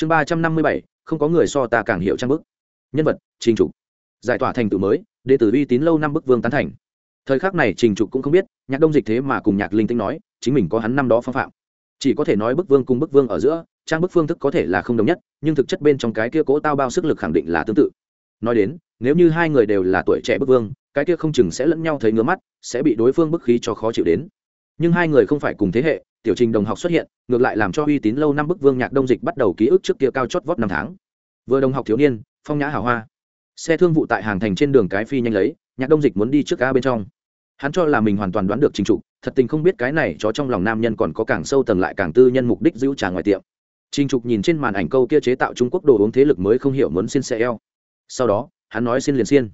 chương ba trăm năm mươi bảy, không có người so ta càng hiểu trang bức. Nhân vật, trình trục. Giải tỏa thành tựu mới, đệ tử uy tín lâu năm bức vương tán thành. Thời khắc này trình trục cũng không biết, nhạc đông dịch thế mà cùng nhạc linh tinh nói, chính mình có hắn năm đó phong phạm. Chỉ có thể nói bức vương cùng bức vương ở giữa, trang bức phương thức có thể là không đồng nhất, nhưng thực chất bên trong cái kia cố tao bao sức lực khẳng định là tương tự. Nói đến, nếu như hai người đều là tuổi trẻ bức vương, cái kia không chừng sẽ lẫn nhau thấy ngứa mắt, sẽ bị đối phương bức khí cho khó chịu đến. Nhưng hai người không phải cùng thế hệ tiểu trình đồng học xuất hiện, ngược lại làm cho uy tín lâu năm bức vương nhạc đông dịch bắt đầu ký ức trước kia cao chót vót năm tháng. Vừa đồng học thiếu niên, phong nhã hào hoa. Xe thương vụ tại hàng thành trên đường cái phi nhanh lấy, nhạc đông dịch muốn đi trước ga bên trong. Hắn cho là mình hoàn toàn đoán được trình trục, thật tình không biết cái này chó trong lòng nam nhân còn có càng sâu tầng lại càng tư nhân mục đích giữ trà ngoài tiệm. Trình trục nhìn trên màn ảnh câu kia chế tạo trung quốc đồ uống thế lực mới không hiểu muốn xin xe eo. Sau đó, hắn nói xin liền xiên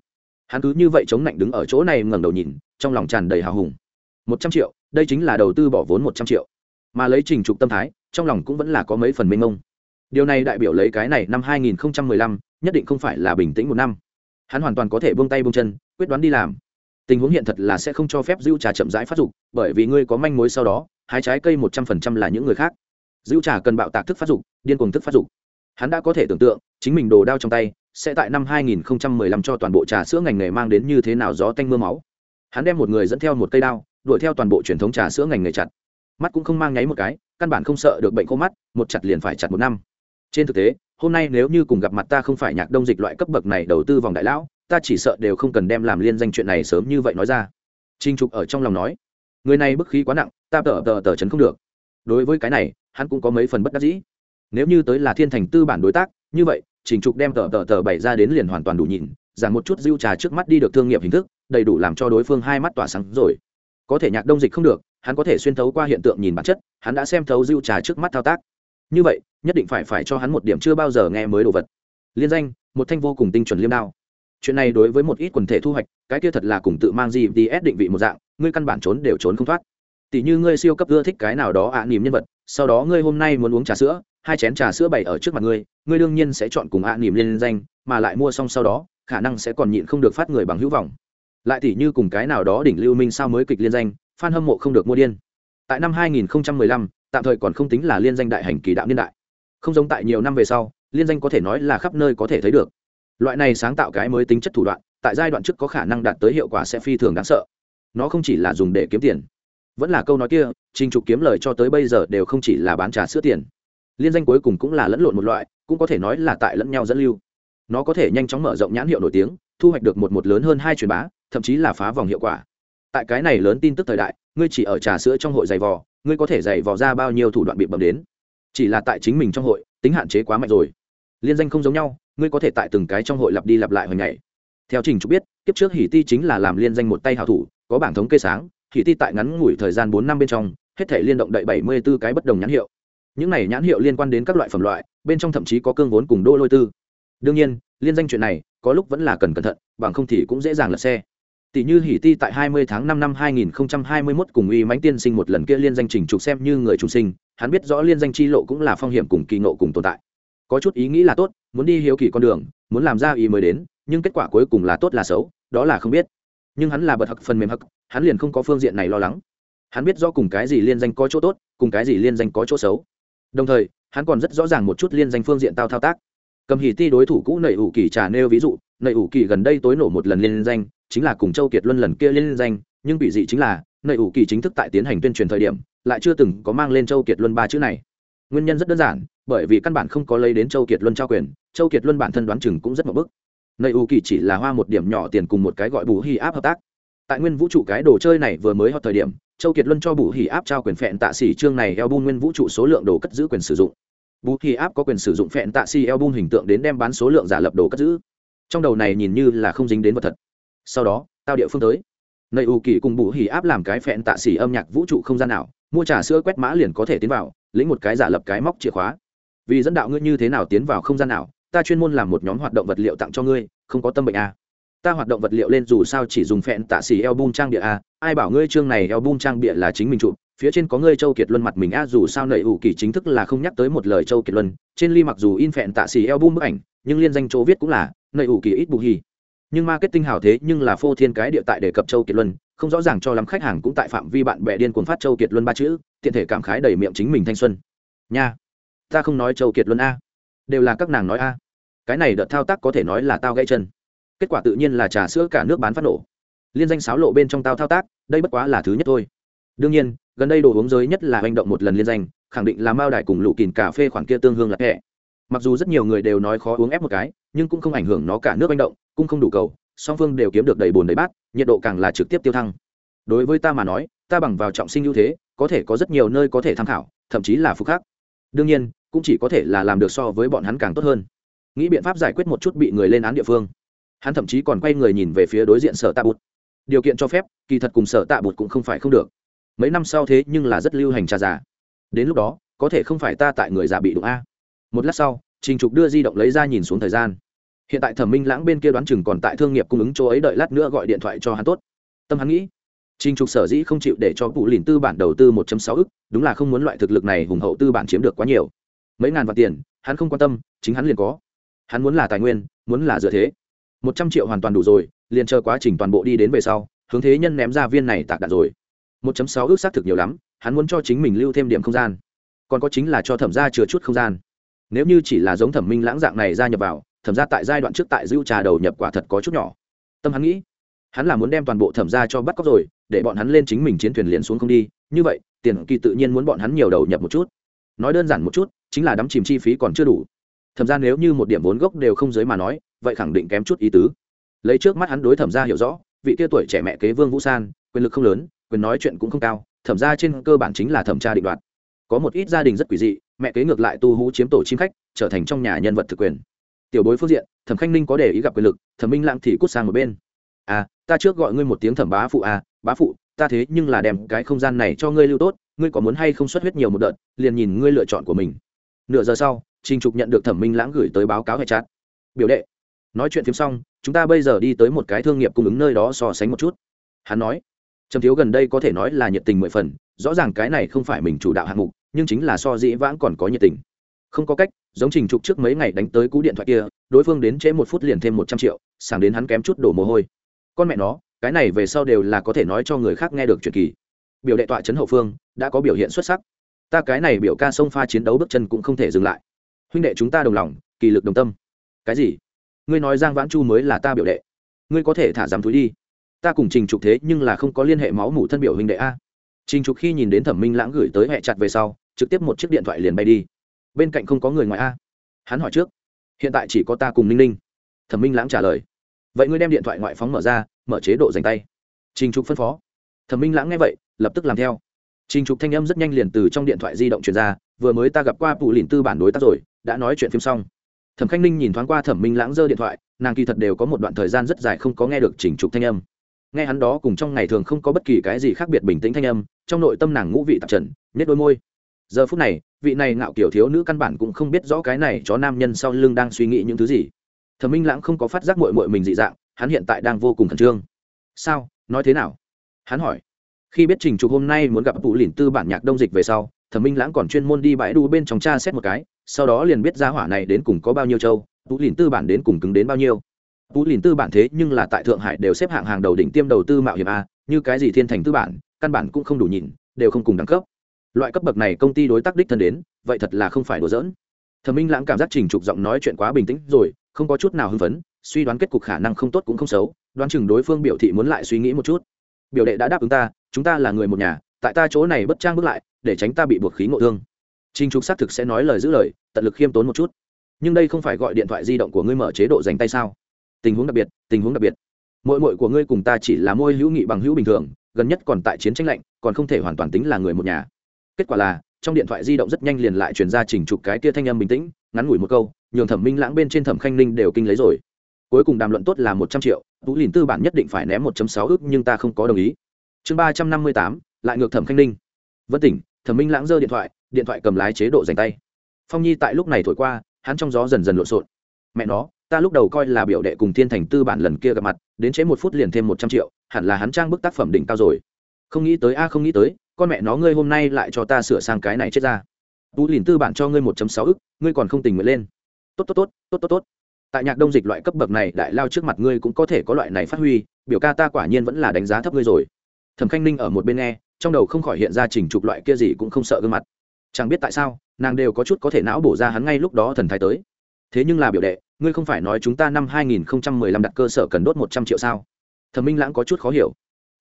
hắn cứ như vậy chống lạnh đứng ở chỗ này ngẩng đầu nhìn, trong lòng tràn đầy hào hùng. Một trăm triệu, đây chính là đầu tư bỏ vốn một trăm triệu mà lấy trình trục tâm thái, trong lòng cũng vẫn là có mấy phần mênh mông. Điều này đại biểu lấy cái này năm hai nghìn lăm, nhất định không phải là bình tĩnh một năm. Hắn hoàn toàn có thể buông tay buông chân, quyết đoán đi làm. Tình huống hiện thật là sẽ không cho phép dữ trà chậm rãi phát dục, bởi vì ngươi có manh mối sau đó, hái trái cây một trăm phần trăm là những người khác. Dữ trà cần bạo tạc thức phát dục, điên cuồng thức phát dục. Hắn đã có thể tưởng tượng, chính mình đồ đao trong tay, sẽ tại năm 2015 cho toàn bộ trà sữa ngành nghề mang đến như thế nào gió tanh mưa máu. Hắn đem một người dẫn theo một cây đao, đuổi theo toàn bộ truyền thống trà sữa ngành nghề chặt mắt cũng không mang nháy một cái, căn bản không sợ được bệnh khô mắt, một chặt liền phải chặt một năm. Trên thực tế, hôm nay nếu như cùng gặp mặt ta không phải nhạc đông dịch loại cấp bậc này đầu tư vòng đại lão, ta chỉ sợ đều không cần đem làm liên danh chuyện này sớm như vậy nói ra. Trinh trục ở trong lòng nói, người này bức khí quá nặng, ta tờ tờ tờ chấn không được. Đối với cái này, hắn cũng có mấy phần bất đắc dĩ. Nếu như tới là thiên thành tư bản đối tác, như vậy, trình trục đem tờ tờ tờ bày ra đến liền hoàn toàn đủ nhìn giảm một chút dưu trà trước mắt đi được thương nghiệp hình thức, đầy đủ làm cho đối phương hai mắt tỏa sáng rồi. Có thể nhạc đông dịch không được hắn có thể xuyên thấu qua hiện tượng nhìn bản chất hắn đã xem thấu dưu trà trước mắt thao tác. Như vậy nhất định phải phải cho hắn một điểm chưa bao giờ nghe mới đồ vật. Liên danh một thanh vô cùng tinh chuẩn liêm đao. Chuyện này đối với một ít quần thể thu hoạch cái kia thật là cùng tự mang gps định vị một dạng ngươi căn bản trốn đều trốn không thoát. Tỷ như ngươi siêu cấp ưa thích cái nào đó ạ à, nhân vật sau đó ngươi hôm nay muốn uống trà sữa hai chén trà sữa bày ở trước mặt ngươi ngươi đương nhiên sẽ chọn cùng ạ à, liên danh mà lại mua xong sau đó khả năng sẽ còn nhịn không được phát người bằng hữu vọng. Lại tỷ như cùng cái nào đó đỉnh lưu minh sao mới kịch liên danh fan hâm mộ không được mua điên. Tại năm 2015, tạm thời còn không tính là liên danh đại hành kỳ đạo niên đại. Không giống tại nhiều năm về sau liên danh có thể nói là khắp nơi có thể thấy được. Loại này sáng tạo cái mới tính chất thủ đoạn tại giai đoạn trước có khả năng đạt tới hiệu quả sẽ phi thường đáng sợ. Nó không chỉ là dùng để kiếm tiền. Vẫn là câu nói kia trình trục kiếm lời cho tới bây giờ đều không chỉ là bán trà sữa tiền. Liên danh cuối cùng cũng là lẫn lộn một loại cũng có thể nói là tại lẫn nhau dẫn lưu. Nó có thể nhanh chóng mở rộng nhãn hiệu nổi tiếng thu hoạch được một một lớn hơn hai truyền bá thậm chí là phá vòng hiệu quả tại cái này lớn tin tức thời đại, ngươi chỉ ở trà sữa trong hội giày vò, ngươi có thể giày vò ra bao nhiêu thủ đoạn bị bầm đến. Chỉ là tại chính mình trong hội, tính hạn chế quá mạnh rồi. Liên danh không giống nhau, ngươi có thể tại từng cái trong hội lặp đi lặp lại hồi ngày. Theo trình trục biết, kiếp trước hỷ ti chính là làm liên danh một tay hảo thủ, có bảng thống kê sáng, hỷ ti tại ngắn ngủi thời gian bốn năm bên trong, hết thể liên động đậy bảy mươi 74 cái bất đồng nhãn hiệu. Những này nhãn hiệu liên quan đến các loại phẩm loại, bên trong thậm chí có cương vốn cùng đô lôi tư. Đương nhiên, liên danh chuyện này, có lúc vẫn là cần cẩn thận, bằng không thì cũng dễ dàng lật xe tỷ như hỷ ti tại 20 tháng 5 năm 2021 cùng uy mãnh tiên sinh một lần kia liên danh trình trục xem như người chủ sinh, hắn biết rõ liên danh chi lộ cũng là phong hiểm cùng kỳ ngộ cùng tồn tại. Có chút ý nghĩ là tốt, muốn đi hiếu kỳ con đường, muốn làm ra ý mới đến, nhưng kết quả cuối cùng là tốt là xấu, đó là không biết. Nhưng hắn là bật hặc phần mềm hặc hắn liền không có phương diện này lo lắng. Hắn biết rõ cùng cái gì liên danh có chỗ tốt, cùng cái gì liên danh có chỗ xấu. Đồng thời, hắn còn rất rõ ràng một chút liên danh phương diện tao thao tác cầm hỉ ti đối thủ cũ nầy ủ kỳ trà nêu ví dụ nầy ủ kỳ gần đây tối nổ một lần liên danh, chính là cùng châu kiệt luân lần kia liên danh, nhưng bị dị chính là nầy ủ kỳ chính thức tại tiến hành tuyên truyền thời điểm, lại chưa từng có mang lên châu kiệt luân ba chữ này. Nguyên nhân rất đơn giản, bởi vì căn bản không có lấy đến châu kiệt luân trao quyền, châu kiệt luân bản thân đoán chừng cũng rất một bức. Nầy ủ kỳ chỉ là hoa một điểm nhỏ tiền cùng một cái gọi bù hi áp hợp tác. Tại nguyên vũ trụ cái đồ chơi này vừa mới hot thời điểm, châu kiệt luân cho bù hỉ áp trao quyền phẹn tạ xỉ chương này eo bu nguyên vũ trụ số lượng đồ cất giữ quyền sử dụng bù thì áp có quyền sử dụng phẹn tạ si album hình tượng đến đem bán số lượng giả lập đồ cất giữ. Trong đầu này nhìn như là không dính đến vật thật. Sau đó, tao địa phương tới. Nơi ưu kỳ cùng bù hỉ áp làm cái phẹn tạ xỉ âm nhạc vũ trụ không gian nào, mua trà sữa quét mã liền có thể tiến vào, lĩnh một cái giả lập cái móc chìa khóa. Vì dẫn đạo ngươi như thế nào tiến vào không gian nào, ta chuyên môn làm một nhóm hoạt động vật liệu tặng cho ngươi, không có tâm bệnh à. Ta hoạt động vật liệu lên dù sao chỉ dùng phẹn tạ xỉ album trang địa a à, ai bảo ngươi chương này album trang bịa là chính mình chụp phía trên có ngươi châu kiệt luân mặt mình a dù sao nầy ủ kỳ chính thức là không nhắc tới một lời châu kiệt luân. Trên ly mặc dù in phẹn tạ xì eo bum bức ảnh, nhưng liên danh chỗ viết cũng là, nầy ủ kỳ ít bù hì. Nhưng marketing hào thế, nhưng là phô thiên cái địa tại đề cập châu kiệt luân. Không rõ ràng cho lắm khách hàng cũng tại phạm vi bạn bè điên cuồng phát châu kiệt luân ba chữ, tiện thể cảm khái đầy miệng chính mình thanh xuân. Nha, ta không nói châu kiệt luân a. Đều là các nàng nói a. Cái này đợt thao tác có thể nói là tao gãy chân. Kết quả tự nhiên là trà sữa cả nước bán phát nổ. Liên danh sáo lộ bên trong tao thao tác, đây bất quá là thứ nhất thôi. Đương nhiên gần đây đồ uống giới nhất là hành động một lần liên danh, khẳng định là mao đài cùng lũ kìn cà phê khoản kia tương hương lạc hẹ mặc dù rất nhiều người đều nói khó uống ép một cái, nhưng cũng không ảnh hưởng nó cả nước hành động, cũng không đủ cầu, song phương đều kiếm được đầy bồn đầy bát, nhiệt độ càng là trực tiếp tiêu thăng. Đối với ta mà nói, ta bằng vào trọng sinh ưu thế, có thể có rất nhiều nơi có thể tham khảo, thậm chí là phục khác đương nhiên, cũng chỉ có thể là làm được so với bọn hắn càng tốt hơn. Nghĩ biện pháp giải quyết một chút bị người lên án địa phương. Hắn thậm chí còn quay người nhìn về phía đối diện sở tạ bụt. Điều kiện cho phép, kỳ thật cùng sở tạ bụt cũng không phải không được mấy năm sau thế nhưng là rất lưu hành trà giả đến lúc đó, có thể không phải ta tại người già bị đụng a. Một lát sau, trình trục đưa di động lấy ra nhìn xuống thời gian. Hiện tại thẩm minh lãng bên kia đoán chừng còn tại thương nghiệp cung ứng chỗ ấy đợi lát nữa gọi điện thoại cho hắn tốt. Tâm hắn nghĩ, trình trục sở dĩ không chịu để cho cụ lìn tư bản đầu tư 1 sáu ức, đúng là không muốn loại thực lực này hùng hậu tư bản chiếm được quá nhiều. Mấy ngàn vạn tiền, hắn không quan tâm, chính hắn liền có. Hắn muốn là tài nguyên, muốn là dựa thế. Một trăm triệu hoàn toàn đủ rồi, liền chờ quá trình toàn bộ đi đến về sau, hướng thế nhân ném ra viên này tạc đạn rồi một chấm sáu ước xác thực nhiều lắm, hắn muốn cho chính mình lưu thêm điểm không gian. Còn có chính là cho thẩm gia chứa chút không gian. Nếu như chỉ là giống thẩm minh lãng dạng này gia nhập vào, thẩm gia tại giai đoạn trước tại dưu trà đầu nhập quả thật có chút nhỏ. Tâm hắn nghĩ, hắn là muốn đem toàn bộ thẩm gia cho bắt cóc rồi, để bọn hắn lên chính mình chiến thuyền liền xuống không đi. Như vậy, tiền kỳ tự nhiên muốn bọn hắn nhiều đầu nhập một chút. Nói đơn giản một chút, chính là đắm chìm chi phí còn chưa đủ. Thẩm gia nếu như một điểm vốn gốc đều không giới mà nói, vậy khẳng định kém chút ý tứ. Lấy trước mắt hắn đối thẩm gia hiểu rõ, vị tia tuổi trẻ mẹ kế vương vũ san, quyền lực không lớn quyền nói chuyện cũng không cao, thẩm ra trên cơ bản chính là thẩm tra định đoạt. Có một ít gia đình rất quỷ dị, mẹ kế ngược lại tu hú chiếm tổ chim khách, trở thành trong nhà nhân vật thực quyền. Tiểu bối phương diện, thẩm khanh ninh có để ý gặp quyền lực, thẩm minh lãng thì cút sang một bên. À ta trước gọi ngươi một tiếng thẩm bá phụ à bá phụ, ta thế nhưng là đem cái không gian này cho ngươi lưu tốt, ngươi có muốn hay không xuất huyết nhiều một đợt, liền nhìn ngươi lựa chọn của mình. Nửa giờ sau, trình trục nhận được thẩm minh lãng gửi tới báo cáo hệ chát biểu đệ, nói chuyện phim xong, chúng ta bây giờ đi tới một cái thương nghiệp cung ứng nơi đó so sánh một chút. Hắn nói trầm thiếu gần đây có thể nói là nhiệt tình mười phần, rõ ràng cái này không phải mình chủ đạo hạng mục, nhưng chính là so dĩ vãng còn có nhiệt tình. Không có cách, giống trình trục trước mấy ngày đánh tới cú điện thoại kia, đối phương đến trễ một phút liền thêm một trăm triệu, sảng đến hắn kém chút đổ mồ hôi. Con mẹ nó, cái này về sau đều là có thể nói cho người khác nghe được chuyện kỳ. Biểu đệ tọa trấn hậu phương, đã có biểu hiện xuất sắc. Ta cái này biểu ca sông pha chiến đấu bước chân cũng không thể dừng lại. Huynh đệ chúng ta đồng lòng, kỳ lực đồng tâm. Cái gì? Ngươi nói giang vãn chu mới là ta biểu đệ. Ngươi có thể thả dám túi đi ta cùng trình trục thế nhưng là không có liên hệ máu mủ thân biểu huynh đệ a. Trình trục khi nhìn đến thẩm minh lãng gửi tới hẹ chặt về sau, trực tiếp một chiếc điện thoại liền bay đi. Bên cạnh không có người ngoài a. Hắn hỏi trước, hiện tại chỉ có ta cùng ninh ninh. Thẩm minh lãng trả lời, vậy ngươi đem điện thoại ngoại phóng mở ra, mở chế độ dành tay. Trình trục phân phó. Thẩm minh lãng nghe vậy, lập tức làm theo. Trình trục thanh âm rất nhanh liền từ trong điện thoại di động truyền ra, vừa mới ta gặp qua phụ lìn tư bản đối tác rồi, đã nói chuyện phim xong. Thẩm khanh ninh nhìn thoáng qua thẩm minh lãng giơ điện thoại, nàng kỳ thật đều có một đoạn thời gian rất dài không có nghe được trình trục thanh âm nghe hắn đó cùng trong ngày thường không có bất kỳ cái gì khác biệt bình tĩnh thanh âm, trong nội tâm nàng ngũ vị tạp trần nhất đôi môi. Giờ phút này, vị này ngạo kiểu thiếu nữ căn bản cũng không biết rõ cái này chó nam nhân sau lưng đang suy nghĩ những thứ gì. Thẩm minh lãng không có phát giác mội mội mình dị dạng, hắn hiện tại đang vô cùng khẩn trương. Sao? Nói thế nào? Hắn hỏi. Khi biết trình trục hôm nay muốn gặp tụ lìn tư bản nhạc đông dịch về sau, thẩm minh lãng còn chuyên môn đi bãi đu bên trong cha xét một cái, sau đó liền biết ra hỏa này đến cùng có bao nhiêu châu, tụ lìn tư bản đến cùng cứng đến bao nhiêu tú lìn tư bản thế nhưng là tại thượng hải đều xếp hạng hàng đầu đỉnh tiêm đầu tư mạo hiểm a như cái gì thiên thành tư bản căn bản cũng không đủ nhìn đều không cùng đẳng cấp loại cấp bậc này công ty đối tác đích thân đến vậy thật là không phải đùa giỡn thẩm minh lãng cảm giác trình trục giọng nói chuyện quá bình tĩnh rồi không có chút nào hưng phấn suy đoán kết cục khả năng không tốt cũng không xấu đoán chừng đối phương biểu thị muốn lại suy nghĩ một chút biểu đệ đã đáp ứng ta chúng ta là người một nhà tại ta chỗ này bất trang bước lại để tránh ta bị buộc khí ngộ thương Trình Trục xác thực sẽ nói lời giữ lời, tận lực khiêm tốn một chút. Nhưng đây không phải gọi điện thoại di động của ngươi mở chế độ dành tay sao? Tình huống đặc biệt, tình huống đặc biệt. mội mội của ngươi cùng ta chỉ là môi hữu nghị bằng hữu bình thường, gần nhất còn tại chiến tranh lạnh, còn không thể hoàn toàn tính là người một nhà. Kết quả là, trong điện thoại di động rất nhanh liền lại truyền ra Trình Trục cái kia thanh âm bình tĩnh, ngắn ngủi một câu, nhường Thẩm Minh Lãng bên trên Thẩm Khanh Ninh đều kinh lấy rồi. Cuối cùng đàm luận tốt là một trăm triệu, Tú Lìn tư bản nhất định phải ném 1.6 ức nhưng ta không có đồng ý. Chương ba trăm năm mươi tám lại ngược Thẩm Khanh Ninh. Vân Tỉnh, Thẩm Minh Lãng giơ điện thoại, điện thoại cầm lái chế độ dành tay phong nhi tại lúc này thổi qua hắn trong gió dần dần lộn xộn mẹ nó ta lúc đầu coi là biểu đệ cùng thiên thành tư bản lần kia gặp mặt, đến chế một phút liền thêm một trăm triệu, hẳn là hắn trang bức tác phẩm đỉnh cao rồi. Không nghĩ tới, a, không nghĩ tới, con mẹ nó ngươi hôm nay lại cho ta sửa sang cái này chết ra. Tú lìn tư bản cho ngươi một sáu ức, ngươi còn không tình nguyện lên. Tốt tốt tốt tốt tốt tốt. Tại nhạc đông dịch loại cấp bậc này, đại lao trước mặt ngươi cũng có thể có loại này phát huy, biểu ca ta quả nhiên vẫn là đánh giá thấp ngươi rồi. Thẩm khanh ninh ở một bên nghe, trong đầu không khỏi hiện ra trình trục loại kia gì cũng không sợ gương mặt. Chẳng biết tại sao, nàng đều có chút có thể não bổ ra hắn ngay lúc đó thần thái tới thế nhưng là biểu đệ, ngươi không phải nói chúng ta năm 2015 đặt cơ sở cần đốt 100 triệu sao? Thẩm minh lãng có chút khó hiểu.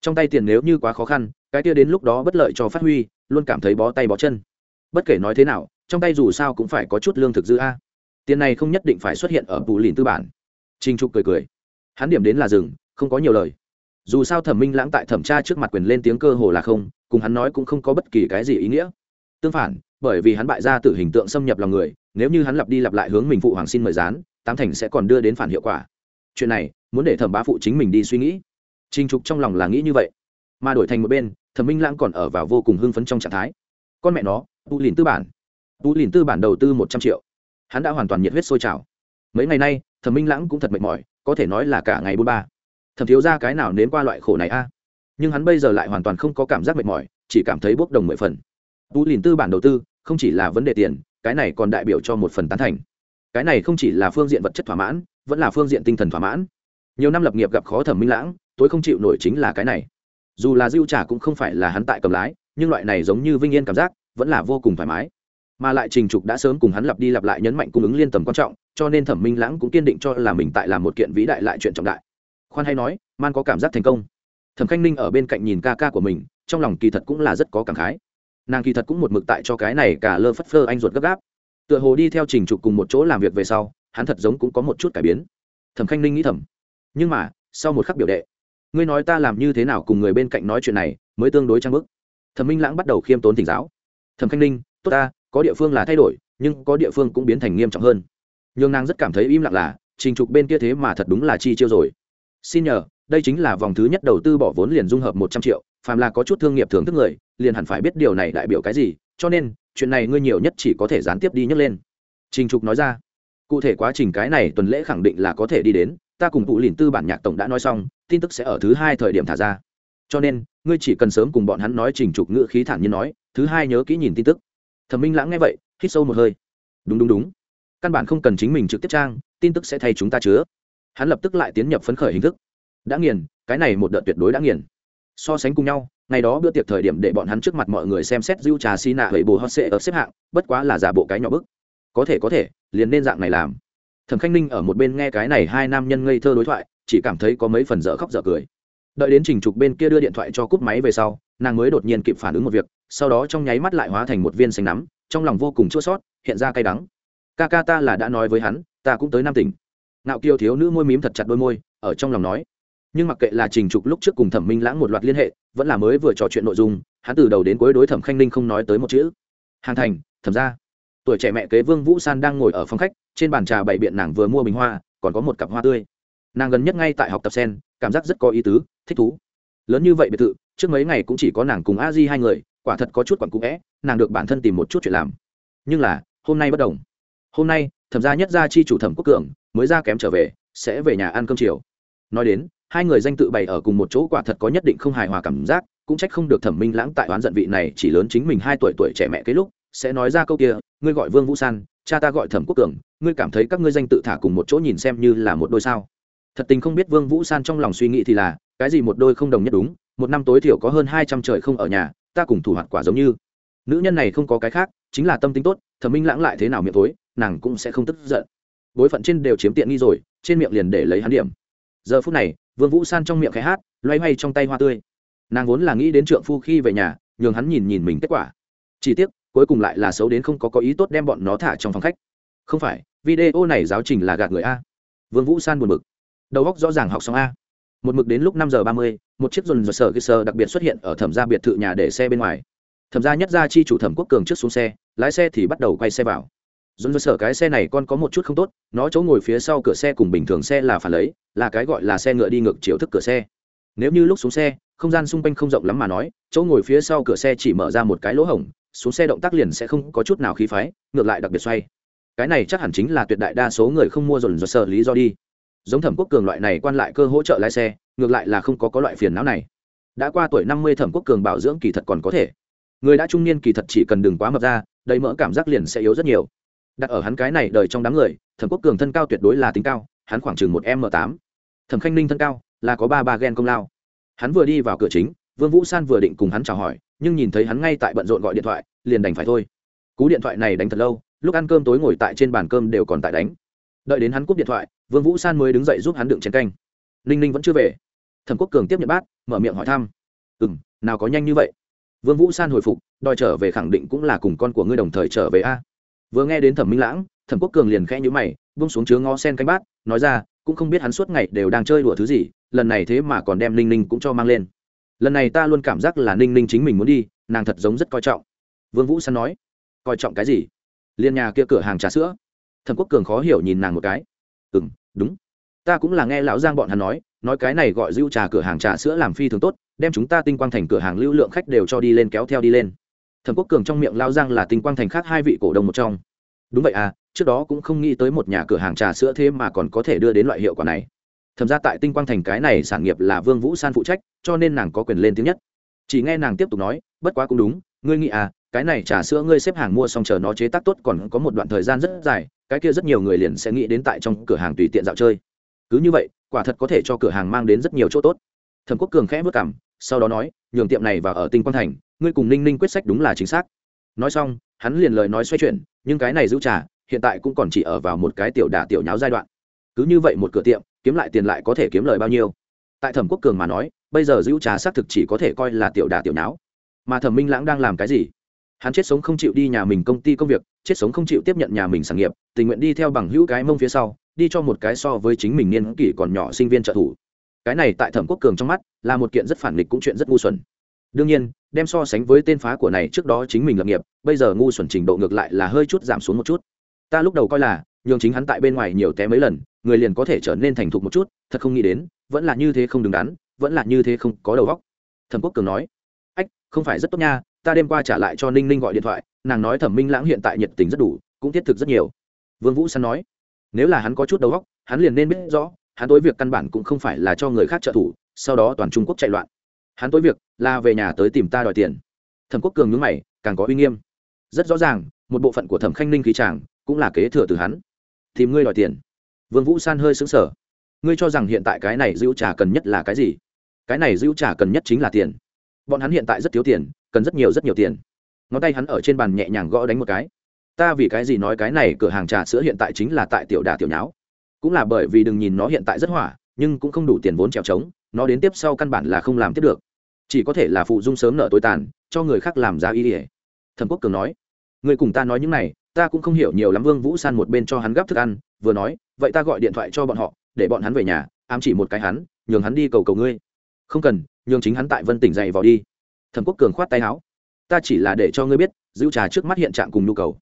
Trong tay tiền nếu như quá khó khăn, cái kia đến lúc đó bất lợi cho phát huy, luôn cảm thấy bó tay bó chân. Bất kể nói thế nào, trong tay dù sao cũng phải có chút lương thực dư a. Tiền này không nhất định phải xuất hiện ở bù lìn tư bản. Trinh trục cười cười. Hắn điểm đến là rừng không có nhiều lời. Dù sao thẩm minh lãng tại thẩm tra trước mặt quyền lên tiếng cơ hồ là không, cùng hắn nói cũng không có bất kỳ cái gì ý nghĩa. Tương phản, bởi vì hắn bại ra từ hình tượng xâm nhập lòng người nếu như hắn lặp đi lặp lại hướng mình phụ hoàng xin mời gián, tám thành sẽ còn đưa đến phản hiệu quả. Chuyện này, muốn để thẩm bá phụ chính mình đi suy nghĩ. Trinh trục trong lòng là nghĩ như vậy. Mà đổi thành một bên, thẩm minh lãng còn ở vào vô cùng hưng phấn trong trạng thái. Con mẹ nó, tu lìn tư bản. Tu lìn tư bản đầu tư một trăm triệu. Hắn đã hoàn toàn nhiệt huyết sôi trào. Mấy ngày nay, thẩm minh lãng cũng thật mệt mỏi, có thể nói là cả ngày bôn ba. Thẩm thiếu ra cái nào nếm qua loại khổ này a? Nhưng hắn bây giờ lại hoàn toàn không có cảm giác mệt mỏi, chỉ cảm thấy bốc đồng mười phần. Tu lìn tư bản đầu tư, không chỉ là vấn đề tiền cái này còn đại biểu cho một phần tán thành. Cái này không chỉ là phương diện vật chất thỏa mãn, vẫn là phương diện tinh thần thỏa mãn. Nhiều năm lập nghiệp gặp khó thẩm minh lãng tôi không chịu nổi chính là cái này. Dù là diêu trả cũng không phải là hắn tại cầm lái, nhưng loại này giống như vinh yên cảm giác, vẫn là vô cùng thoải mái. Mà lại trình trục đã sớm cùng hắn lặp đi lặp lại nhấn mạnh cung ứng liên tầm quan trọng, cho nên thẩm minh lãng cũng kiên định cho là mình tại làm một kiện vĩ đại lại chuyện trọng đại. Khoan hay nói, man có cảm giác thành công. Thẩm khanh ninh ở bên cạnh nhìn ca ca của mình, trong lòng kỳ thật cũng là rất có cảm khái nàng kỳ thật cũng một mực tại cho cái này cả lơ phất phơ anh ruột gấp gáp. Tựa hồ đi theo trình trục cùng một chỗ làm việc về sau, hắn thật giống cũng có một chút cải biến. Thẩm khanh ninh nghĩ thầm, nhưng mà, sau một khắc biểu đệ, ngươi nói ta làm như thế nào cùng người bên cạnh nói chuyện này mới tương đối trang bức thẩm minh lãng bắt đầu khiêm tốn thỉnh giáo. Thẩm khanh ninh, tốt ta, có địa phương là thay đổi, nhưng có địa phương cũng biến thành nghiêm trọng hơn. Nhưng nàng rất cảm thấy im lặng là, trình trục bên kia thế mà thật đúng là chi chiêu rồi. Xin nhờ đây chính là vòng thứ nhất đầu tư bỏ vốn liền dung hợp một trăm triệu, phàm là có chút thương nghiệp thưởng thức người, liền hẳn phải biết điều này đại biểu cái gì, cho nên, chuyện này ngươi nhiều nhất chỉ có thể gián tiếp đi nhấc lên. Trình trục nói ra. Cụ thể quá trình cái này tuần lễ khẳng định là có thể đi đến, ta cùng phụ lìn tư bản nhạc tổng đã nói xong, tin tức sẽ ở thứ hai thời điểm thả ra. Cho nên, ngươi chỉ cần sớm cùng bọn hắn nói trình trục ngữ khí thản nhiên nói, thứ hai nhớ kỹ nhìn tin tức. Thẩm minh lãng nghe vậy, hít sâu một hơi. Đúng đúng đúng. Căn bản không cần chính mình trực tiếp trang, tin tức sẽ thay chúng ta chứa. Hắn lập tức lại tiến nhập phấn khởi hình thức đã nghiền, cái này một đợt tuyệt đối đã nghiền. So sánh cùng nhau, ngày đó bữa tiệc thời điểm để bọn hắn trước mặt mọi người xem xét dưu trà xi nạ hầy bồ hot sệ ở xếp hạng, bất quá là giả bộ cái nhỏ bức. Có thể có thể, liền nên dạng này làm. Thẩm khanh ninh ở một bên nghe cái này hai nam nhân ngây thơ đối thoại, chỉ cảm thấy có mấy phần dở khóc dở cười. Đợi đến trình trục bên kia đưa điện thoại cho cúp máy về sau, nàng mới đột nhiên kịp phản ứng một việc, sau đó trong nháy mắt lại hóa thành một viên xanh nắm, trong lòng vô cùng chua sót hiện ra cay đắng. Ca ca ta là đã nói với hắn, ta cũng tới nam tỉnh. Nạo kiều thiếu nữ môi mím thật chặt đôi môi, ở trong lòng nói nhưng mặc kệ là trình trục lúc trước cùng thẩm minh lãng một loạt liên hệ, vẫn là mới vừa trò chuyện nội dung, hắn từ đầu đến cuối đối thẩm khanh ninh không nói tới một chữ. Hàng thành, thẩm ra tuổi trẻ mẹ kế vương vũ san đang ngồi ở phòng khách, trên bàn trà bày biện nàng vừa mua bình hoa, còn có một cặp hoa tươi. Nàng gần nhất ngay tại học tập sen, cảm giác rất có ý tứ, thích thú. Lớn như vậy biệt thự, trước mấy ngày cũng chỉ có nàng cùng a di hai người, quả thật có chút quặn cũ vẽ nàng được bản thân tìm một chút chuyện làm. Nhưng là, hôm nay bất đồng. Hôm nay, thẩm gia nhất gia chi chủ thẩm quốc cường, mới ra kém trở về, sẽ về nhà ăn cơm chiều. Nói đến hai người danh tự bày ở cùng một chỗ quả thật có nhất định không hài hòa cảm giác, cũng trách không được thẩm minh lãng tại oán giận vị này chỉ lớn chính mình hai tuổi tuổi trẻ mẹ cái lúc, sẽ nói ra câu kia, ngươi gọi vương vũ san, cha ta gọi thẩm quốc cường, ngươi cảm thấy các ngươi danh tự thả cùng một chỗ nhìn xem như là một đôi sao? Thật tình không biết vương vũ san trong lòng suy nghĩ thì là, cái gì một đôi không đồng nhất đúng, một năm tối thiểu có hơn hai trăm trời không ở nhà, ta cùng thủ hoạt quả giống như. Nữ nhân này không có cái khác, chính là tâm tính tốt, thẩm minh lãng lại thế nào miệng tối, nàng cũng sẽ không tức giận. Bối phận trên đều chiếm tiện nghi rồi, trên miệng liền để lấy hắn điểm. Giờ phút này vương vũ san trong miệng khẽ hát, loay hoay trong tay hoa tươi. Nàng vốn là nghĩ đến trượng phu khi về nhà, nhường hắn nhìn nhìn mình kết quả. Chỉ tiếc, cuối cùng lại là xấu đến không có có ý tốt đem bọn nó thả trong phòng khách. Không phải, video này giáo trình là gạt người a. Vương vũ san buồn bực. Đầu óc rõ ràng học xong a. Một mực đến lúc năm giờ ba mươi, một chiếc dồn dồn sở cơ sơ đặc biệt xuất hiện ở thẩm gia biệt thự nhà để xe bên ngoài. Thẩm gia nhất gia chi chủ thẩm quốc cường trước xuống xe, lái xe thì bắt đầu quay xe vào dồn dồn sở cái xe này con có một chút không tốt, nó chỗ ngồi phía sau cửa xe cùng bình thường xe là phản lấy, là cái gọi là xe ngựa đi ngược chiều thức cửa xe. Nếu như lúc xuống xe, không gian xung quanh không rộng lắm mà nói, chỗ ngồi phía sau cửa xe chỉ mở ra một cái lỗ hổng, xuống xe động tác liền sẽ không có chút nào khí phái, ngược lại đặc biệt xoay. Cái này chắc hẳn chính là tuyệt đại đa số người không mua dồn dơ sở lý do đi. Giống thẩm quốc cường loại này quan lại cơ hỗ trợ lái xe, ngược lại là không có có loại phiền não này. Đã qua tuổi năm mươi thẩm quốc cường bảo dưỡng kỳ thật còn có thể. Người đã trung niên kỳ thật chỉ cần đừng quá mập ra, đầy mỡ cảm giác liền sẽ yếu rất nhiều đặt ở hắn cái này đời trong đám người, thẩm quốc cường thân cao tuyệt đối là tính cao, hắn khoảng chừng một m tám. Thẩm khanh ninh thân cao là có ba ba ghen công lao. Hắn vừa đi vào cửa chính, vương vũ san vừa định cùng hắn chào hỏi, nhưng nhìn thấy hắn ngay tại bận rộn gọi điện thoại, liền đành phải thôi. Cú điện thoại này đánh thật lâu, lúc ăn cơm tối ngồi tại trên bàn cơm đều còn tại đánh. Đợi đến hắn cúp điện thoại, vương vũ san mới đứng dậy giúp hắn đựng chén canh. Ninh ninh vẫn chưa về. Thẩm quốc cường tiếp nhận bát, mở miệng hỏi thăm. Ừ m nào có nhanh như vậy? Vương vũ san hồi phục, đòi trở về khẳng định cũng là cùng con của ngươi đồng thời trở về a vừa nghe đến thẩm minh lãng, thẩm quốc cường liền khẽ nhíu mày, buông xuống chứa ngó sen canh bát, nói ra, cũng không biết hắn suốt ngày đều đang chơi đùa thứ gì, lần này thế mà còn đem ninh ninh cũng cho mang lên. Lần này ta luôn cảm giác là ninh ninh chính mình muốn đi, nàng thật giống rất coi trọng. Vương vũ san nói, coi trọng cái gì? Liên nhà kia cửa hàng trà sữa. Thẩm quốc cường khó hiểu nhìn nàng một cái. Ừ m đúng. Ta cũng là nghe lão giang bọn hắn nói nói cái này gọi rượu trà cửa hàng trà sữa làm phi thường tốt, đem chúng ta tinh quang thành cửa hàng lưu lượng khách đều cho đi lên kéo theo đi lên thẩm quốc cường trong miệng lao giang là tinh quang thành khác hai vị cổ đông một trong. Đúng vậy à trước đó cũng không nghĩ tới một nhà cửa hàng trà sữa thế mà còn có thể đưa đến loại hiệu quả này. Thẩm ra tại tinh quang thành cái này sản nghiệp là vương vũ san phụ trách, cho nên nàng có quyền lên tiếng nhất. Chỉ nghe nàng tiếp tục nói, bất quá cũng đúng, ngươi nghĩ à cái này trà sữa ngươi xếp hàng mua xong chờ nó chế tác tốt còn có một đoạn thời gian rất dài, cái kia rất nhiều người liền sẽ nghĩ đến tại trong cửa hàng tùy tiện dạo chơi. Cứ như vậy, quả thật có thể cho cửa hàng mang đến rất nhiều chỗ tốt. Thẩm quốc cường khẽ vất cảm sau đó nói, nhường tiệm này và ở tinh quang thành ngươi cùng ninh ninh quyết sách đúng là chính xác. Nói xong, hắn liền lời nói xoay chuyển, nhưng cái này giữ trà, hiện tại cũng còn chỉ ở vào một cái tiểu đả tiểu nháo giai đoạn. Cứ như vậy một cửa tiệm, kiếm lại tiền lại có thể kiếm lời bao nhiêu? Tại thẩm quốc cường mà nói, bây giờ giữ trà xác thực chỉ có thể coi là tiểu đả tiểu nháo. Mà thẩm minh lãng đang làm cái gì? Hắn chết sống không chịu đi nhà mình công ty công việc, chết sống không chịu tiếp nhận nhà mình sản nghiệp, tình nguyện đi theo bằng hữu cái mông phía sau, đi cho một cái so với chính mình niên kỷ còn nhỏ sinh viên trợ thủ. Cái này tại thẩm quốc cường trong mắt là một kiện rất phản nghịch cũng chuyện rất ngu xuẩn. Đương nhiên đem so sánh với tên phá của này trước đó chính mình lập nghiệp, bây giờ ngu xuẩn trình độ ngược lại là hơi chút giảm xuống một chút. Ta lúc đầu coi là, nhường chính hắn tại bên ngoài nhiều té mấy lần, người liền có thể trở nên thành thục một chút, thật không nghĩ đến, vẫn là như thế không đứng đắn, vẫn là như thế không có đầu óc. Thẩm quốc cường nói, ách, không phải rất tốt nha, ta đêm qua trả lại cho ninh ninh gọi điện thoại, nàng nói thẩm minh lãng hiện tại nhiệt tình rất đủ, cũng thiết thực rất nhiều. Vương vũ săn nói, nếu là hắn có chút đầu óc, hắn liền nên biết rõ, hắn tối việc căn bản cũng không phải là cho người khác trợ thủ, sau đó toàn trung quốc chạy loạn hắn tối việc, là về nhà tới tìm ta đòi tiền. Thẩm quốc cường nhướng mày, càng có uy nghiêm. Rất rõ ràng, một bộ phận của thẩm khanh ninh khí tràng cũng là kế thừa từ hắn. Tìm ngươi đòi tiền. Vương vũ san hơi xứng sở ngươi cho rằng hiện tại cái này dữ trà cần nhất là cái gì? Cái này dữ trà cần nhất chính là tiền. Bọn hắn hiện tại rất thiếu tiền, cần rất nhiều rất nhiều tiền. Ngón tay hắn ở trên bàn nhẹ nhàng gõ đánh một cái. Ta vì cái gì nói cái này, cửa hàng trà sữa hiện tại chính là tại tiểu đà tiểu nháo. Cũng là bởi vì đừng nhìn nó hiện tại rất hỏa, nhưng cũng không đủ tiền vốn trèo trống nó đến tiếp sau căn bản là không làm tiếp được. Chỉ có thể là phụ dung sớm nợ tối tàn, cho người khác làm giá y ỉa thẩm quốc cường nói, người cùng ta nói những này, ta cũng không hiểu nhiều lắm. Vương vũ san một bên cho hắn gắp thức ăn, vừa nói, vậy ta gọi điện thoại cho bọn họ, để bọn hắn về nhà, ám chỉ một cái hắn, nhường hắn đi cầu cầu ngươi. Không cần, nhường chính hắn tại vân tỉnh dậy vào đi. Thẩm quốc cường khoát tay áo, ta chỉ là để cho ngươi biết, giữ trà trước mắt hiện trạng cùng nhu cầu.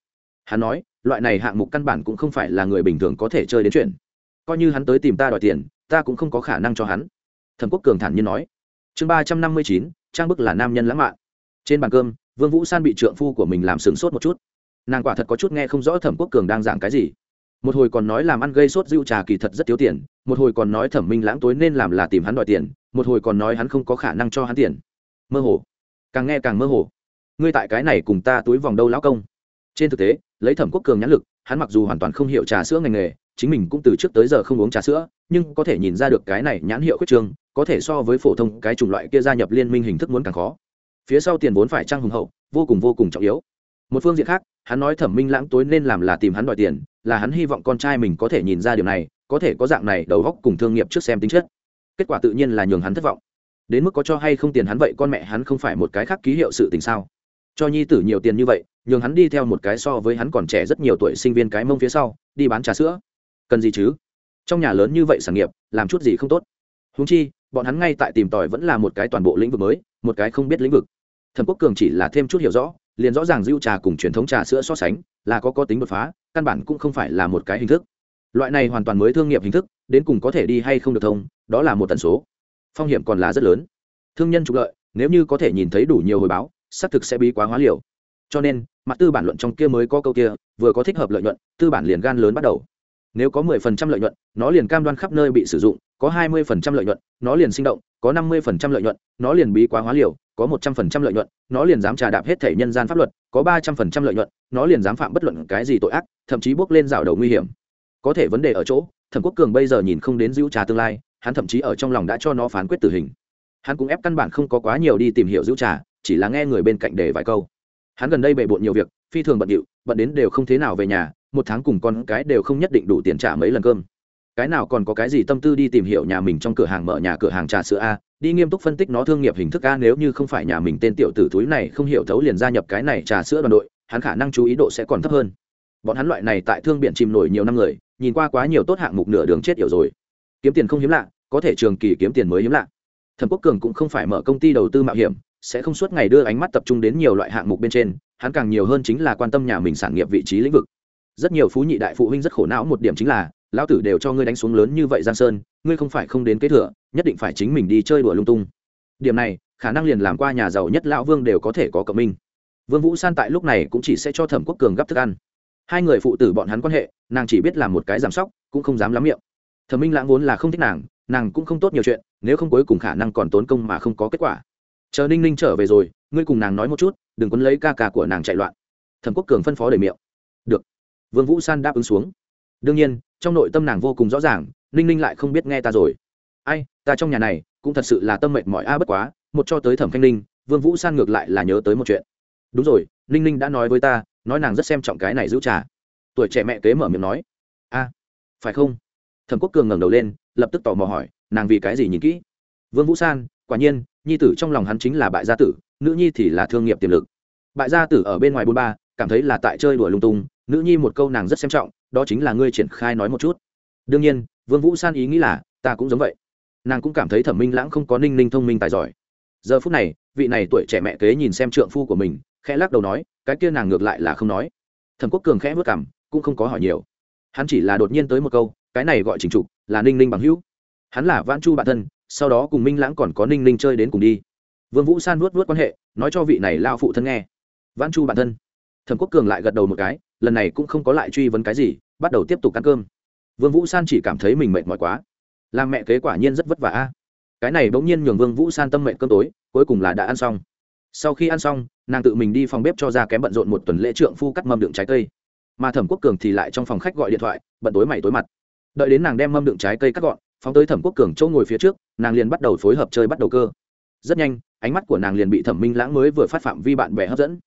Hắn nói, loại này hạng mục căn bản cũng không phải là người bình thường có thể chơi đến chuyện. Coi như hắn tới tìm ta đòi tiền, ta cũng không có khả năng cho hắn thẩm quốc cường thản nhiên nói. Chương ba trăm năm mươi chín, trang bức là nam nhân lãng mạn. Trên bàn cơm, vương vũ san bị trượng phu của mình làm sửng sốt một chút. Nàng quả thật có chút nghe không rõ thẩm quốc cường đang giảng cái gì. Một hồi còn nói làm ăn gây sốt rượu trà kỳ thật rất thiếu tiền, một hồi còn nói thẩm minh lãng tối nên làm là tìm hắn đòi tiền, một hồi còn nói hắn không có khả năng cho hắn tiền. Mơ hồ. Càng nghe càng mơ hồ. Ngươi tại cái này cùng ta túi vòng đâu lão công? Trên thực tế, lấy thẩm quốc cường nhãn lực, hắn mặc dù hoàn toàn không hiểu trà sữa ngành nghề, chính mình cũng từ trước tới giờ không uống trà sữa nhưng có thể nhìn ra được cái này nhãn hiệu khuyết trương, có thể so với phổ thông cái chủng loại kia gia nhập liên minh hình thức muốn càng khó. Phía sau tiền vốn phải trang hùng hậu, vô cùng vô cùng trọng yếu. Một phương diện khác, hắn nói thẩm minh lãng tối nên làm là tìm hắn đòi tiền, là hắn hy vọng con trai mình có thể nhìn ra điều này, có thể có dạng này đầu góc cùng thương nghiệp trước xem tính chất. Kết quả tự nhiên là nhường hắn thất vọng. Đến mức có cho hay không tiền hắn vậy, con mẹ hắn không phải một cái khác ký hiệu sự tình sao? Cho nhi tử nhiều tiền như vậy, nhường hắn đi theo một cái so với hắn còn trẻ rất nhiều tuổi sinh viên cái mông phía sau, đi bán trà sữa. Cần gì chứ? Trong nhà lớn như vậy sản nghiệp, làm chút gì không tốt. Húng chi, bọn hắn ngay tại tìm tòi vẫn là một cái toàn bộ lĩnh vực mới, một cái không biết lĩnh vực. Thẩm quốc cường chỉ là thêm chút hiểu rõ, liền rõ ràng rượu trà cùng truyền thống trà sữa so sánh, là có có tính đột phá, căn bản cũng không phải là một cái hình thức. Loại này hoàn toàn mới thương nghiệp hình thức, đến cùng có thể đi hay không được thông, đó là một tần số. Phong hiểm còn là rất lớn. Thương nhân trục lợi, nếu như có thể nhìn thấy đủ nhiều hồi báo, xác thực sẽ bí quá hóa liều. Cho nên, mặt tư bản luận trong kia mới có câu kia, vừa có thích hợp lợi nhuận, tư bản liền gan lớn bắt đầu nếu có 10% lợi nhuận, nó liền cam đoan khắp nơi bị sử dụng, có 20% lợi nhuận, nó liền sinh động, có 50% lợi nhuận, nó liền bí quá hóa liều, có 100% lợi nhuận, nó liền dám trà đạp hết thể nhân gian pháp luật, có 300% lợi nhuận, nó liền dám phạm bất luận cái gì tội ác, thậm chí bước lên rào đầu nguy hiểm. Có thể vấn đề ở chỗ, thẩm quốc cường bây giờ nhìn không đến giữ trà tương lai, hắn thậm chí ở trong lòng đã cho nó phán quyết tử hình. Hắn cũng ép căn bản không có quá nhiều đi tìm hiểu giữ trà, chỉ là nghe người bên cạnh để vài câu. Hắn gần đây bề bộn nhiều việc, phi thường bận điệu, bận đến đều không thế nào về nhà một tháng cùng con cái đều không nhất định đủ tiền trả mấy lần cơm. Cái nào còn có cái gì tâm tư đi tìm hiểu nhà mình trong cửa hàng mở nhà cửa hàng trà sữa a, đi nghiêm túc phân tích nó thương nghiệp hình thức a, nếu như không phải nhà mình tên tiểu tử túi này không hiểu thấu liền gia nhập cái này trà sữa đoàn đội, hắn khả năng chú ý độ sẽ còn thấp hơn. Bọn hắn loại này tại thương biển chìm nổi nhiều năm người, nhìn qua quá nhiều tốt hạng mục nửa đường chết hiểu rồi. Kiếm tiền không hiếm lạ, có thể trường kỳ kiếm tiền mới hiếm lạ. Thẩm quốc cường cũng không phải mở công ty đầu tư mạo hiểm, sẽ không suốt ngày đưa ánh mắt tập trung đến nhiều loại hạng mục bên trên, hắn càng nhiều hơn chính là quan tâm nhà mình sản nghiệp vị trí lĩnh vực rất nhiều phú nhị đại phụ huynh rất khổ não, một điểm chính là, lão tử đều cho ngươi đánh xuống lớn như vậy giang sơn, ngươi không phải không đến kế thừa, nhất định phải chính mình đi chơi đùa lung tung. Điểm này, khả năng liền làm qua nhà giàu nhất lão vương đều có thể có cộng minh. Vương vũ san tại lúc này cũng chỉ sẽ cho thẩm quốc cường gấp thức ăn. Hai người phụ tử bọn hắn quan hệ, nàng chỉ biết làm một cái giảm sóc, cũng không dám lắm miệng. Thẩm minh lãng vốn là không thích nàng nàng cũng không tốt nhiều chuyện, nếu không cuối cùng khả năng còn tốn công mà không có kết quả. Chờ ninh ninh trở về rồi, ngươi cùng nàng nói một chút, đừng quấn lấy ca ca của nàng chạy loạn. Thẩm quốc cường phân phó đầy miệng. Được vương vũ san đáp ứng xuống. Đương nhiên, trong nội tâm nàng vô cùng rõ ràng, ninh ninh lại không biết nghe ta rồi. Ai, ta trong nhà này, cũng thật sự là tâm mệnh mọi a, bất quá, một cho tới thẩm khanh ninh, vương vũ san ngược lại là nhớ tới một chuyện. Đúng rồi, ninh ninh đã nói với ta, nói nàng rất xem trọng cái này giữ trà. Tuổi trẻ mẹ kế mở miệng nói. A, phải không? Thẩm quốc cường ngẩng đầu lên, lập tức tò mò hỏi, nàng vì cái gì nhìn kỹ? Vương vũ san, quả nhiên, nhi tử trong lòng hắn chính là bại gia tử, nữ nhi thì là thương nghiệp tiềm lực. Bại gia tử ở bên ngoài bôn ba, cảm thấy là tại chơi đùa lung tung nữ nhi một câu nàng rất xem trọng, đó chính là ngươi triển khai nói một chút. Đương nhiên, vương vũ san ý nghĩ là, ta cũng giống vậy. Nàng cũng cảm thấy thẩm minh lãng không có ninh ninh thông minh tài giỏi. Giờ phút này, vị này tuổi trẻ mẹ kế nhìn xem trượng phu của mình, khẽ lắc đầu nói, cái kia nàng ngược lại là không nói. Thẩm quốc cường khẽ vất cảm cũng không có hỏi nhiều. Hắn chỉ là đột nhiên tới một câu, cái này gọi chính trục là ninh ninh bằng hữu. Hắn là vãn chu bản thân, sau đó cùng minh lãng còn có ninh ninh chơi đến cùng đi. Vương vũ san vuốt vuốt quan hệ, nói cho vị này lao phụ thân nghe. Vãn chu bản thân. Thẩm quốc cường lại gật đầu một cái lần này cũng không có lại truy vấn cái gì, bắt đầu tiếp tục ăn cơm. Vương vũ san chỉ cảm thấy mình mệt mỏi quá. Làm mẹ kế quả nhiên rất vất vả a. Cái này bỗng nhiên nhường vương vũ san tâm mệnh cơm tối, cuối cùng là đã ăn xong. Sau khi ăn xong, nàng tự mình đi phòng bếp cho ra kém bận rộn một tuần lễ trượng phu cắt mâm đựng trái cây. Mà thẩm quốc cường thì lại trong phòng khách gọi điện thoại, bận tối mày tối mặt. Đợi đến nàng đem mâm đựng trái cây cắt gọn, phóng tới thẩm quốc cường chỗ ngồi phía trước, nàng liền bắt đầu phối hợp chơi bắt đầu cơ. Rất nhanh, ánh mắt của nàng liền bị thẩm minh lãng mới vừa phát phạm vi bạn bè hấp dẫn.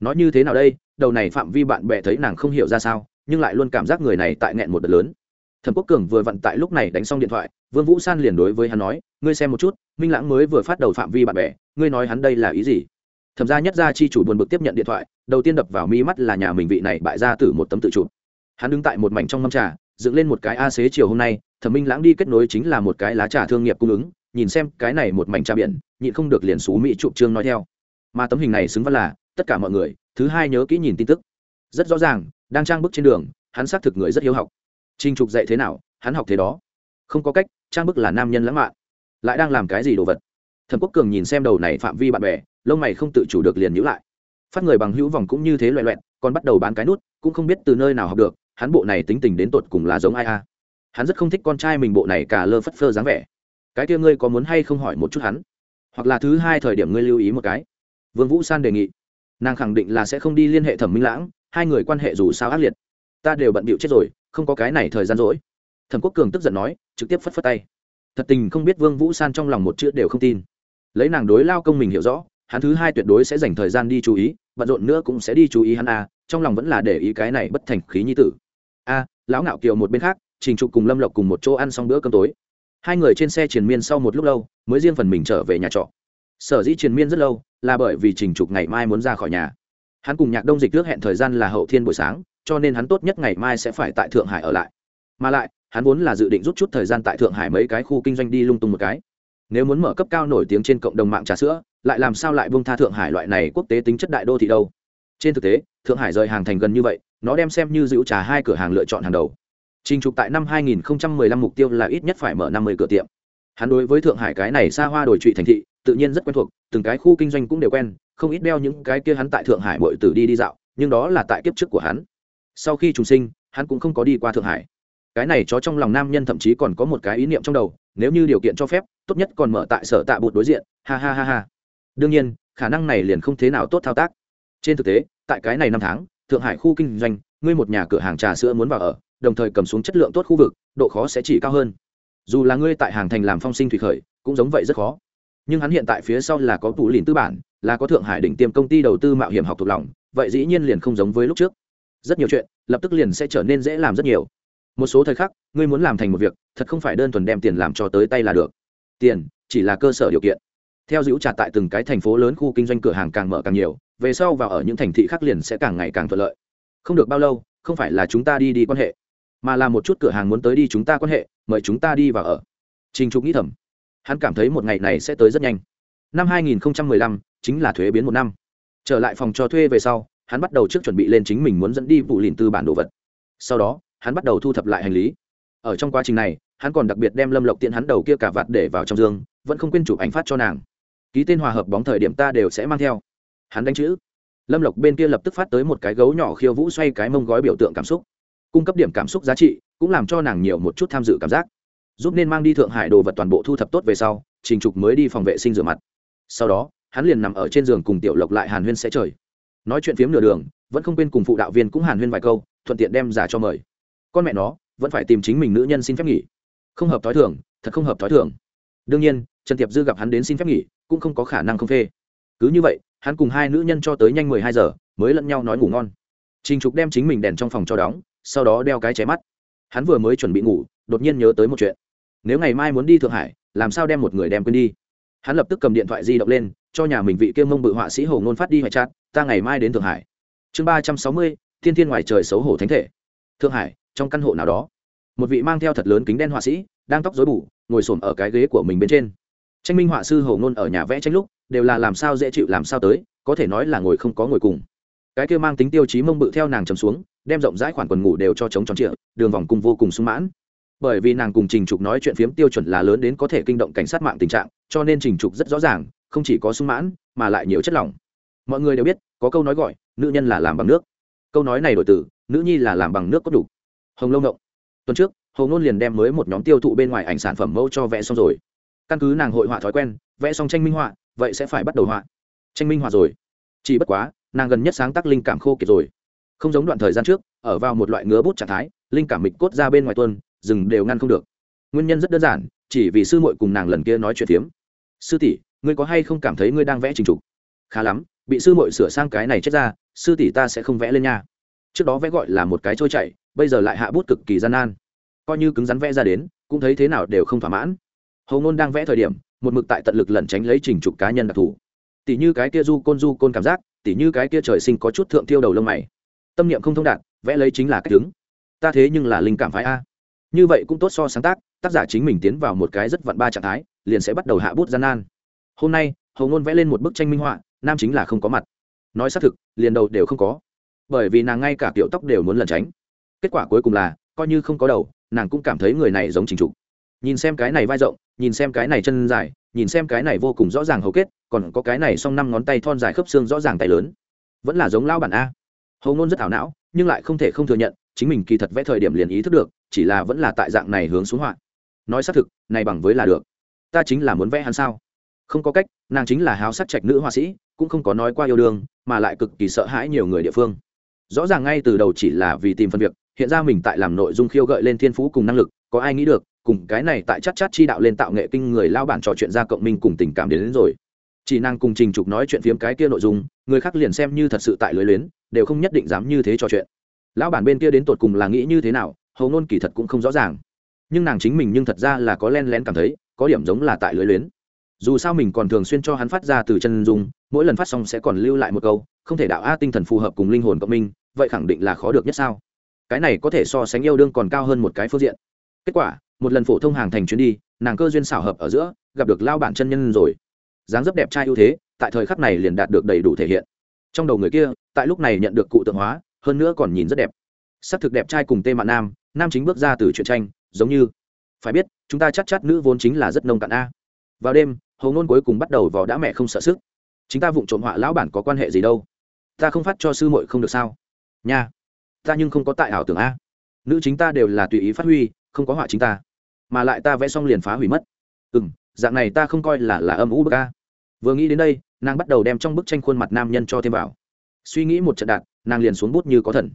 Nói như thế nào đây? Đầu này phạm vi bạn bè thấy nàng không hiểu ra sao, nhưng lại luôn cảm giác người này tại nghẹn một đợt lớn. Thẩm quốc cường vừa vặn tại lúc này đánh xong điện thoại, vương vũ san liền đối với hắn nói, ngươi xem một chút, minh lãng mới vừa phát đầu phạm vi bạn bè, ngươi nói hắn đây là ý gì? Thẩm gia nhất gia chi chủ buồn bực tiếp nhận điện thoại, đầu tiên đập vào mi mắt là nhà mình vị này bại ra từ một tấm tự chụp hắn đứng tại một mảnh trong mâm trà, dựng lên một cái a xế chiều hôm nay, thẩm minh lãng đi kết nối chính là một cái lá trà thương nghiệp cung ứng, nhìn xem cái này một mảnh trà biển, nhịn không được liền xú mỹ chụp trương nói theo. Mà tấm hình này xứng văn là, tất cả mọi người thứ hai nhớ kỹ nhìn tin tức. Rất rõ ràng, đang trang bức trên đường, hắn xác thực người rất hiếu học. Trinh trục dạy thế nào, hắn học thế đó. Không có cách, trang bức là nam nhân lãng mạn. Lại đang làm cái gì đồ vật? Thần quốc cường nhìn xem đầu này phạm vi bạn bè, lông mày không tự chủ được liền nhữ lại. Phát người bằng hữu vòng cũng như thế loẹ loẹn còn bắt đầu bán cái nút, cũng không biết từ nơi nào học được, hắn bộ này tính tình đến tột cùng là giống ai a? Hắn rất không thích con trai mình bộ này cả lơ phất phơ dáng vẻ. Cái kia ngươi có muốn hay không hỏi một chút hắn? Hoặc là thứ hai thời điểm ngươi lưu ý một cái. Vương vũ san đề nghị nàng khẳng định là sẽ không đi liên hệ thẩm minh lãng hai người quan hệ dù sao ác liệt ta đều bận bịu chết rồi không có cái này thời gian rỗi thẩm quốc cường tức giận nói trực tiếp phất phất tay thật tình không biết vương vũ san trong lòng một chữ đều không tin lấy nàng đối lao công mình hiểu rõ hắn thứ hai tuyệt đối sẽ dành thời gian đi chú ý bận rộn nữa cũng sẽ đi chú ý hắn a trong lòng vẫn là để ý cái này bất thành khí nhi tử a lão ngạo kiều một bên khác trình trục cùng lâm lộc cùng một chỗ ăn xong bữa cơm tối hai người trên xe triền miên sau một lúc lâu mới riêng phần mình trở về nhà trọ sở dĩ triền miên rất lâu là bởi vì trình trục ngày mai muốn ra khỏi nhà. Hắn cùng nhạc đông dịch trước hẹn thời gian là hậu thiên buổi sáng, cho nên hắn tốt nhất ngày mai sẽ phải tại thượng hải ở lại. Mà lại, hắn vốn là dự định rút chút thời gian tại thượng hải mấy cái khu kinh doanh đi lung tung một cái. Nếu muốn mở cấp cao nổi tiếng trên cộng đồng mạng trà sữa, lại làm sao lại bông tha thượng hải loại này quốc tế tính chất đại đô thị đâu? Trên thực tế, thượng hải rời hàng thành gần như vậy, nó đem xem như giữ trà hai cửa hàng lựa chọn hàng đầu. Trình trục tại năm 2015 mục tiêu là ít nhất phải mở 50 cửa tiệm. Hắn đối với thượng hải cái này xa hoa đổi trụy thành thị tự nhiên rất quen thuộc, từng cái khu kinh doanh cũng đều quen, không ít đeo những cái kia hắn tại thượng hải mọi tử đi đi dạo, nhưng đó là tại kiếp trước của hắn. Sau khi trùng sinh, hắn cũng không có đi qua thượng hải. Cái này cho trong lòng nam nhân thậm chí còn có một cái ý niệm trong đầu, nếu như điều kiện cho phép, tốt nhất còn mở tại sở tạ bụt đối diện, ha ha ha ha. Đương nhiên, khả năng này liền không thế nào tốt thao tác. Trên thực tế, tại cái này năm tháng, thượng hải khu kinh doanh, ngươi một nhà cửa hàng trà sữa muốn vào ở, đồng thời cầm xuống chất lượng tốt khu vực, độ khó sẽ chỉ cao hơn. Dù là ngươi tại hàng thành làm phong sinh thủy khởi, cũng giống vậy rất khó nhưng hắn hiện tại phía sau là có tủ lìn tư bản, là có thượng hải đỉnh tiêm công ty đầu tư mạo hiểm học thuộc lòng, vậy dĩ nhiên liền không giống với lúc trước. Rất nhiều chuyện, lập tức liền sẽ trở nên dễ làm rất nhiều. Một số thời khắc, ngươi muốn làm thành một việc, thật không phải đơn thuần đem tiền làm cho tới tay là được. Tiền, chỉ là cơ sở điều kiện. Theo dữ trà tại từng cái thành phố lớn khu kinh doanh cửa hàng càng mở càng nhiều, về sau vào ở những thành thị khác liền sẽ càng ngày càng thuận lợi. Không được bao lâu, không phải là chúng ta đi đi quan hệ, mà là một chút cửa hàng muốn tới đi chúng ta quan hệ, mời chúng ta đi vào ở. Trình trục nghĩ thầm hắn cảm thấy một ngày này sẽ tới rất nhanh. Năm 2015 chính là thuế biến một năm. Trở lại phòng cho thuê về sau, hắn bắt đầu trước chuẩn bị lên chính mình muốn dẫn đi vụ lìn tư bản đồ vật. Sau đó, hắn bắt đầu thu thập lại hành lý. Ở trong quá trình này, hắn còn đặc biệt đem lâm lộc tiện hắn đầu kia cả vạt để vào trong giường vẫn không quên chụp ảnh phát cho nàng. Ký tên hòa hợp bóng thời điểm ta đều sẽ mang theo. Hắn đánh chữ. Lâm lộc bên kia lập tức phát tới một cái gấu nhỏ khiêu vũ xoay cái mông gói biểu tượng cảm xúc. Cung cấp điểm cảm xúc giá trị, cũng làm cho nàng nhiều một chút tham dự cảm giác giúp nên mang đi thượng hải đồ vật toàn bộ thu thập tốt về sau, trình trục mới đi phòng vệ sinh rửa mặt. Sau đó, hắn liền nằm ở trên giường cùng tiểu lộc lại hàn huyên sẽ trời nói chuyện phiếm nửa đường, vẫn không quên cùng phụ đạo viên cũng hàn huyên vài câu, thuận tiện đem giả cho mời. Con mẹ nó, vẫn phải tìm chính mình nữ nhân xin phép nghỉ. Không hợp t h ó i thường, thật không hợp t h ó i thường. Đương nhiên, trần tiệp dư gặp hắn đến xin phép nghỉ, cũng không có khả năng không phê. Cứ như vậy, hắn cùng hai nữ nhân cho tới nhanh mười hai giờ, mới lẫn nhau nói ngủ ngon. Trình trục đem chính mình đèn trong phòng cho đóng, sau đó đeo cái cháy mắt. Hắn vừa mới chuẩn bị ngủ, đột nhiên nhớ tới một chuyện nếu ngày mai muốn đi thượng hải, làm sao đem một người đem quên đi? Hắn lập tức cầm điện thoại di động lên, cho nhà mình vị kiêm mông bự họa sĩ hồ ngôn phát đi hoại chát ta ngày mai đến thượng hải. Chương ba trăm sáu mươi, thiên thiên ngoài trời xấu hổ thánh thể. Thượng hải, trong căn hộ nào đó. Một vị mang theo thật lớn kính đen họa sĩ, đang tóc dối bù, ngồi s ở cái ghế của mình bên trên. Tranh minh họa sư hồ ngôn ở nhà vẽ tranh lúc, đều là làm sao dễ chịu, làm sao tới, có thể nói là ngồi không có ngồi cùng. Cái kia mang tính tiêu chí mông bự theo nàng chầm xuống, đem rộng rãi khoản quần ngủ đều cho chống tròn trịa, đường vòng cung vô cùng sung mãn bởi vì nàng cùng trình trục nói chuyện phiếm tiêu chuẩn là lớn đến có thể kinh động cảnh sát mạng tình trạng, cho nên trình trục rất rõ ràng, không chỉ có sung mãn, mà lại nhiều chất lỏng. Mọi người đều biết, có câu nói gọi, nữ nhân là làm bằng nước. Câu nói này đổi từ, nữ nhi là làm bằng nước có đủ. Hồng lâu ngộng. Tuần trước hầu ngôn liền đem mới một nhóm tiêu thụ bên ngoài ảnh sản phẩm mẫu cho vẽ xong rồi. Căn cứ nàng hội họa thói quen, vẽ xong tranh minh họa, vậy sẽ phải bắt đầu họa. Tranh minh họa rồi. Chỉ bất quá, nàng gần nhất sáng tác linh cảm khô kiệt rồi. Không giống đoạn thời gian trước, ở vào một loại ngứa bút trạng thái, linh cảm mịch cốt ra bên ngoài tuân rừng đều ngăn không được. Nguyên nhân rất đơn giản, chỉ vì sư muội cùng nàng lần kia nói chuyện tiếm. sư tỷ, ngươi có hay không cảm thấy ngươi đang vẽ trình trục? Khá lắm, bị sư muội sửa sang cái này chết ra, sư tỷ ta sẽ không vẽ lên nha. Trước đó vẽ gọi là một cái trôi chạy bây giờ lại hạ bút cực kỳ gian nan. Coi như cứng rắn vẽ ra đến, cũng thấy thế nào đều không thỏa mãn. Hầu ngôn đang vẽ thời điểm, một mực tại tận lực lẩn tránh lấy trình trục cá nhân đặc thù. Tỷ như cái kia du côn du côn cảm giác tỷ như cái kia trời sinh có chút thượng tiêu đầu lông mày. Tâm niệm không thông đạt, vẽ lấy chính là cách đứng. Ta thế nhưng là linh cảm phái a như vậy cũng tốt so sáng tác tác giả chính mình tiến vào một cái rất vặn ba trạng thái, liền sẽ bắt đầu hạ bút gian nan. Hôm nay hầu ngôn vẽ lên một bức tranh minh họa, nam chính là không có mặt. Nói xác thực, liền đầu đều không có. Bởi vì nàng ngay cả kiểu tóc đều muốn lẩn tránh. Kết quả cuối cùng là, coi như không có đầu, nàng cũng cảm thấy người này giống trình trục. Nhìn xem cái này vai rộng, nhìn xem cái này chân dài, nhìn xem cái này vô cùng rõ ràng hầu kết, còn có cái này song năm ngón tay thon dài khớp xương rõ ràng tay lớn. Vẫn là giống lao bản a. Hầu ngôn rất ảo não, nhưng lại không thể không thừa nhận, chính mình kỳ thật vẽ thời điểm liền ý thức được chỉ là vẫn là tại dạng này hướng xuống họa. Nói xác thực này bằng với là được. Ta chính là muốn vẽ hắn sao? Không có cách nàng chính là háo sắc trạch nữ họa sĩ cũng không có nói qua yêu đương mà lại cực kỳ sợ hãi nhiều người địa phương. Rõ ràng ngay từ đầu chỉ là vì tìm phân việc hiện ra mình tại làm nội dung khiêu gợi lên thiên phú cùng năng lực có ai nghĩ được cùng cái này tại chắc chắc chi đạo lên tạo nghệ kinh người lao bản trò chuyện ra cộng minh cùng tình cảm đến, đến rồi. Chỉ nàng cùng trình trục nói chuyện phiếm cái kia nội dung người khác liền xem như thật sự tại lưới luyến đều không nhất định dám như thế trò chuyện. Lão bản bên kia đến tột cùng là nghĩ như thế nào hầu ngôn kỳ thật cũng không rõ ràng. Nhưng nàng chính mình nhưng thật ra là có len lén cảm thấy, có điểm giống là tại lưới luyến. Dù sao mình còn thường xuyên cho hắn phát ra từ chân dung, mỗi lần phát xong sẽ còn lưu lại một câu, không thể đạo a tinh thần phù hợp cùng linh hồn cộng minh, vậy khẳng định là khó được nhất sao? Cái này có thể so sánh yêu đương còn cao hơn một cái phương diện. Kết quả, một lần phổ thông hàng thành chuyến đi, nàng cơ duyên xảo hợp ở giữa, gặp được lao bản chân nhân rồi. Dáng dấp đẹp trai ưu thế, tại thời khắc này liền đạt được đầy đủ thể hiện. Trong đầu người kia, tại lúc này nhận được cụ tượng hóa, hơn nữa còn nhìn rất đẹp. S ắ c thực đẹp trai cùng tê mạn nam nam chính bước ra từ chuyện tranh, giống như, phải biết, chúng ta chắc chắn nữ vốn chính là rất nông cạn a. Vào đêm, hầu ngôn cuối cùng bắt đầu vào đã mẹ không sợ sức. Chính ta vụng trộm họa lão bản có quan hệ gì đâu? Ta không phát cho sư muội không được sao? Nha, ta nhưng không có tại ảo tưởng a. Nữ chính ta đều là tùy ý phát huy, không có họa chính ta. Mà lại ta vẽ xong liền phá hủy mất. Ừ m dạng này ta không coi là là âm u bức a. Vừa nghĩ đến đây, nàng bắt đầu đem trong bức tranh khuôn mặt nam nhân cho thêm vào. Suy nghĩ một trận đạt nàng liền xuống bút như có thần.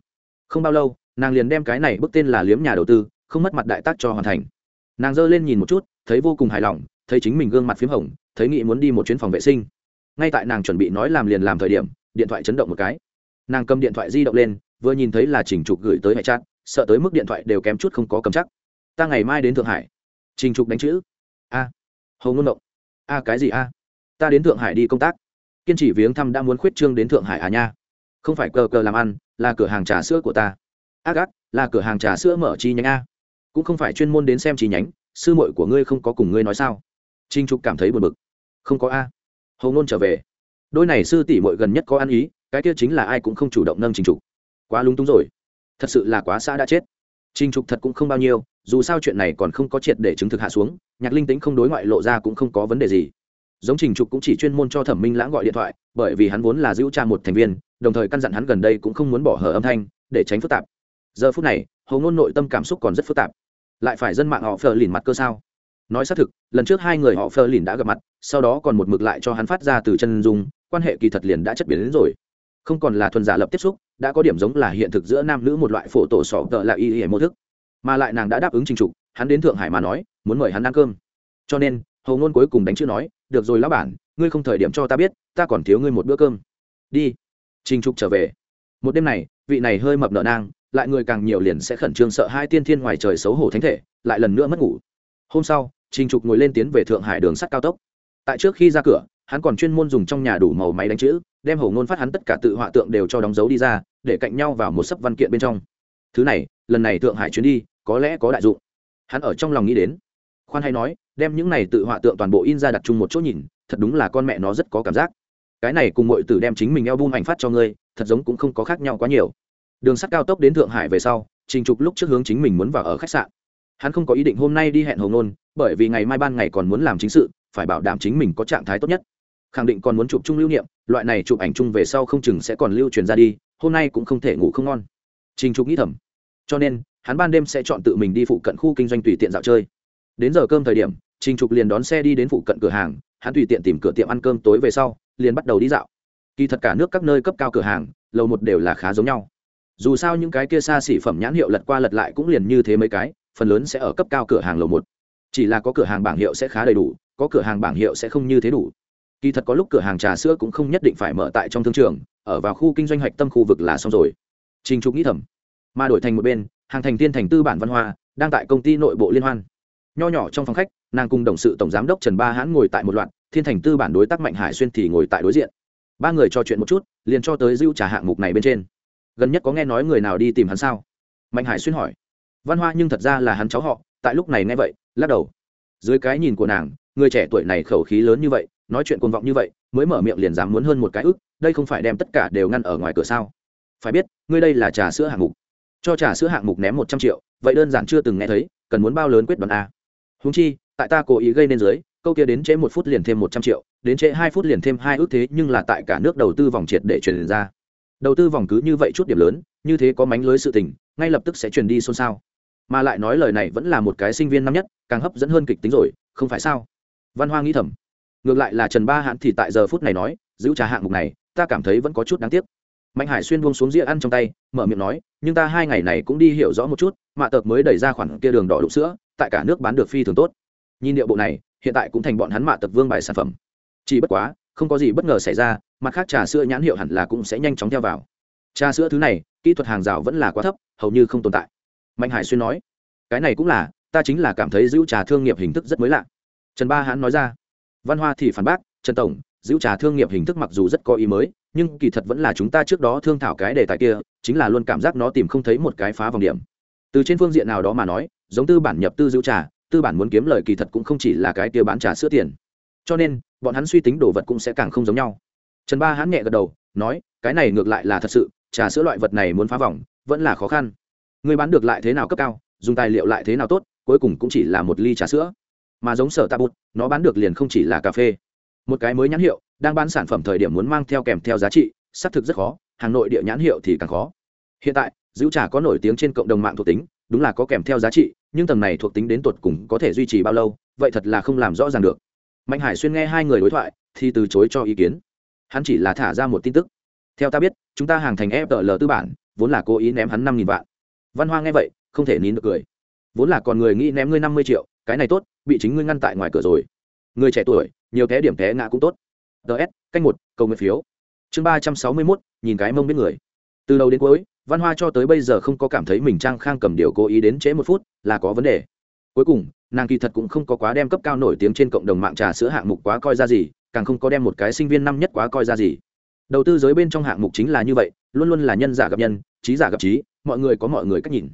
Không bao lâu nàng liền đem cái này bức tên là liếm nhà đầu tư, không mất mặt đại tác cho hoàn thành. Nàng giơ lên nhìn một chút, thấy vô cùng hài lòng, thấy chính mình gương mặt p h í m hồng, thấy nghĩ muốn đi một chuyến phòng vệ sinh. Ngay tại nàng chuẩn bị nói làm liền làm thời điểm, điện thoại chấn động một cái. Nàng cầm điện thoại di động lên, vừa nhìn thấy là trình trục gửi tới mẹ chát sợ tới mức điện thoại đều kém chút không có cầm chắc. Ta ngày mai đến thượng hải. Trình trục đánh chữ. A à. hầu ngôn động a, cái gì a? Ta đến thượng hải đi công tác. Kiên trì viếng thăm đã muốn khuyết trương đến thượng hải à nha. Không phải cờ cờ làm ăn, là cửa hàng trà sữa của ta ác ác là cửa hàng trà sữa mở chi nhánh a. Cũng không phải chuyên môn đến xem chi nhánh, sư muội của ngươi không có cùng ngươi nói sao? Trinh trục cảm thấy buồn bực. Không có a. Hầu ngôn trở về. Đôi này sư tỷ muội gần nhất có ăn ý, cái kia chính là ai cũng không chủ động nâng trình trục. Quá lúng túng rồi. Thật sự là quá xa đã chết. Trình trục thật cũng không bao nhiêu, dù sao chuyện này còn không có triệt để chứng thực hạ xuống, nhạc linh tính không đối ngoại lộ ra cũng không có vấn đề gì. Giống trình trục cũng chỉ chuyên môn cho thẩm minh lãng gọi điện thoại, bởi vì hắn vốn là giữ cha một thành viên, đồng thời căn dặn hắn gần đây cũng không muốn bỏ hở âm thanh, để tránh phức tạp giờ phút này, hầu ngôn nội tâm cảm xúc còn rất phức tạp. Lại phải dân mạng họ phờ lìn mặt cơ sao? Nói xác thực, lần trước hai người họ phờ lìn đã gặp mặt, sau đó còn một mực lại cho hắn phát ra từ chân dung, quan hệ kỳ thật liền đã chất biến đến rồi. Không còn là thuần giả lập tiếp xúc, đã có điểm giống là hiện thực giữa nam nữ một loại phổ tổ sọ tợ là y y mô thức. Mà lại nàng đã đáp ứng trình trục, hắn đến thượng hải mà nói, muốn mời hắn ăn cơm. Cho nên, hầu ngôn cuối cùng đánh chữ nói, được rồi lão bản, ngươi không thời điểm cho ta biết, ta còn thiếu ngươi một bữa cơm. Đi. Trình trục trở về. Một đêm này, vị này hơi mập nợ nang lại người càng nhiều liền sẽ khẩn trương sợ hai tiên thiên ngoài trời xấu hổ thánh thể, lại lần nữa mất ngủ. Hôm sau, trình trục ngồi lên tiến về thượng hải đường sắt cao tốc. Tại trước khi ra cửa, hắn còn chuyên môn dùng trong nhà đủ màu máy đánh chữ, đem hầu ngôn phát hắn tất cả tự họa tượng đều cho đóng dấu đi ra, để cạnh nhau vào một sấp văn kiện bên trong. Thứ này, lần này thượng hải chuyến đi, có lẽ có đại dụng. Hắn ở trong lòng nghĩ đến. Khoan hay nói, đem những này tự họa tượng toàn bộ in ra đặt chung một chỗ nhìn, thật đúng là con mẹ nó rất có cảm giác. Cái này cùng mọi tử đem chính mình eo bung ảnh phát cho ngươi, thật giống cũng không có khác nhau quá nhiều đường sắt cao tốc đến thượng hải về sau, trình trục lúc trước hướng chính mình muốn vào ở khách sạn. Hắn không có ý định hôm nay đi hẹn hồng nôn bởi vì ngày mai ban ngày còn muốn làm chính sự, phải bảo đảm chính mình có trạng thái tốt nhất. Khẳng định còn muốn chụp chung lưu niệm, loại này chụp ảnh chung về sau không chừng sẽ còn lưu truyền ra đi, hôm nay cũng không thể ngủ không ngon. Trình trục nghĩ thầm. Cho nên, hắn ban đêm sẽ chọn tự mình đi phụ cận khu kinh doanh tùy tiện dạo chơi. Đến giờ cơm thời điểm, trình trục liền đón xe đi đến phụ cận cửa hàng, hắn tùy tiện tìm cửa tiệm ăn cơm tối về sau, liền bắt đầu đi dạo. Kỳ thật cả nước các nơi cấp cao cửa hàng, lầu một đều là khá giống nhau dù sao những cái kia xa xỉ phẩm nhãn hiệu lật qua lật lại cũng liền như thế mấy cái, phần lớn sẽ ở cấp cao cửa hàng lầu một. Chỉ là có cửa hàng bảng hiệu sẽ khá đầy đủ, có cửa hàng bảng hiệu sẽ không như thế đủ. Kỳ thật có lúc cửa hàng trà sữa cũng không nhất định phải mở tại trong thương trường, ở vào khu kinh doanh hạch tâm khu vực là xong rồi. Trình trục nghĩ thầm, mà đổi thành một bên, hàng thành tiên thành tư bản văn hoa, đang tại công ty nội bộ liên hoan. Nho nhỏ trong phòng khách, nàng cùng đồng sự tổng giám đốc trần ba hãn ngồi tại một loạt, thiên thành tư bản đối tác mạnh hải xuyên thì ngồi tại đối diện. Ba người trò chuyện một chút, liền cho tới dưu trả hạng mục này bên trên gần nhất có nghe nói người nào đi tìm hắn sao? Mạnh hải xuyên hỏi. Văn hoa nhưng thật ra là hắn cháu họ, tại lúc này nghe vậy, lắc đầu. Dưới cái nhìn của nàng, người trẻ tuổi này khẩu khí lớn như vậy, nói chuyện cuồng vọng như vậy, mới mở miệng liền dám muốn hơn một cái ức, đây không phải đem tất cả đều ngăn ở ngoài cửa sao? Phải biết, ngươi đây là trà sữa hạng mục. Cho trà sữa hạng mục ném một trăm triệu, vậy đơn giản chưa từng nghe thấy, cần muốn bao lớn quyết đoán a? Húng chi, tại ta cố ý gây nên dưới, câu kia đến trễ một phút liền thêm một trăm triệu, đến trễ hai phút liền thêm hai ước thế nhưng là tại cả nước đầu tư vòng triệt để truyền ra đầu tư vòng cứ như vậy chút điểm lớn, như thế có mánh lưới sự tình, ngay lập tức sẽ truyền đi xôn xao. Mà lại nói lời này vẫn là một cái sinh viên năm nhất, càng hấp dẫn hơn kịch tính rồi, không phải sao? Văn hoa nghĩ thầm. Ngược lại là trần ba hãn thì tại giờ phút này nói, giữ trà hạng mục này, ta cảm thấy vẫn có chút đáng tiếc. Mạnh hải xuyên buông xuống dĩa ăn trong tay, mở miệng nói, nhưng ta hai ngày này cũng đi hiểu rõ một chút, mạ tợp mới đẩy ra khoản kia đường đỏ đục sữa, tại cả nước bán được phi thường tốt. Nhìn điệu bộ này, hiện tại cũng thành bọn hắn mạ tật vương bài sản phẩm. Chỉ bất quá, không có gì bất ngờ xảy ra mặt khác trà sữa nhãn hiệu hẳn là cũng sẽ nhanh chóng theo vào. Trà sữa thứ này, kỹ thuật hàng rào vẫn là quá thấp, hầu như không tồn tại. Mạnh hải xuyên nói, cái này cũng là, ta chính là cảm thấy giữ trà thương nghiệp hình thức rất mới lạ. Trần ba hãn nói ra, văn hoa thì phản bác, trần tổng, giữ trà thương nghiệp hình thức mặc dù rất có ý mới, nhưng kỳ thật vẫn là chúng ta trước đó thương thảo cái đề tài kia, chính là luôn cảm giác nó tìm không thấy một cái phá vòng điểm. Từ trên phương diện nào đó mà nói, giống tư bản nhập tư giữ trà, tư bản muốn kiếm lời kỳ thật cũng không chỉ là cái kia bán trà sữa tiền. Cho nên, bọn hắn suy tính đồ vật cũng sẽ càng không giống nhau trần ba hắn nhẹ gật đầu, nói, cái này ngược lại là thật sự, trà sữa loại vật này muốn phá vòng, vẫn là khó khăn. Người bán được lại thế nào cấp cao, dùng tài liệu lại thế nào tốt, cuối cùng cũng chỉ là một ly trà sữa. Mà giống sở tạ bụt, nó bán được liền không chỉ là cà phê. Một cái mới nhãn hiệu, đang bán sản phẩm thời điểm muốn mang theo kèm theo giá trị, xác thực rất khó, hàng nội địa nhãn hiệu thì càng khó. Hiện tại, giữ trà có nổi tiếng trên cộng đồng mạng thuộc tính, đúng là có kèm theo giá trị, nhưng tầng này thuộc tính đến tột cùng có thể duy trì bao lâu, vậy thật là không làm rõ ràng được. Mạnh hải xuyên nghe hai người đối thoại, thì từ chối cho ý kiến hắn chỉ là thả ra một tin tức. Theo ta biết, chúng ta hàng thành fl tư bản, vốn là cố ý ném hắn năm nghìn vạn. Văn hoa nghe vậy, không thể nín được cười. Vốn là còn người nghĩ ném ngươi năm mươi triệu, cái này tốt, bị chính ngươi ngăn tại ngoài cửa rồi. Người trẻ tuổi, nhiều té điểm té ngã cũng tốt. Ts canh một, cầu nguyện phiếu. Chương ba trăm sáu mươi mốt, nhìn cái mông biết người. Từ đầu đến cuối, văn hoa cho tới bây giờ không có cảm thấy mình trang khang cầm điều cố ý đến trễ một phút là có vấn đề. Cuối cùng, nàng kỳ thật cũng không có quá đem cấp cao nổi tiếng trên cộng đồng mạng trà sữa hạng mục quá coi ra gì càng không có đem một cái sinh viên năm nhất quá coi ra gì. Đầu tư giới bên trong hạng mục chính là như vậy, luôn luôn là nhân giả gặp nhân, trí giả gặp trí, mọi người có mọi người cách nhìn.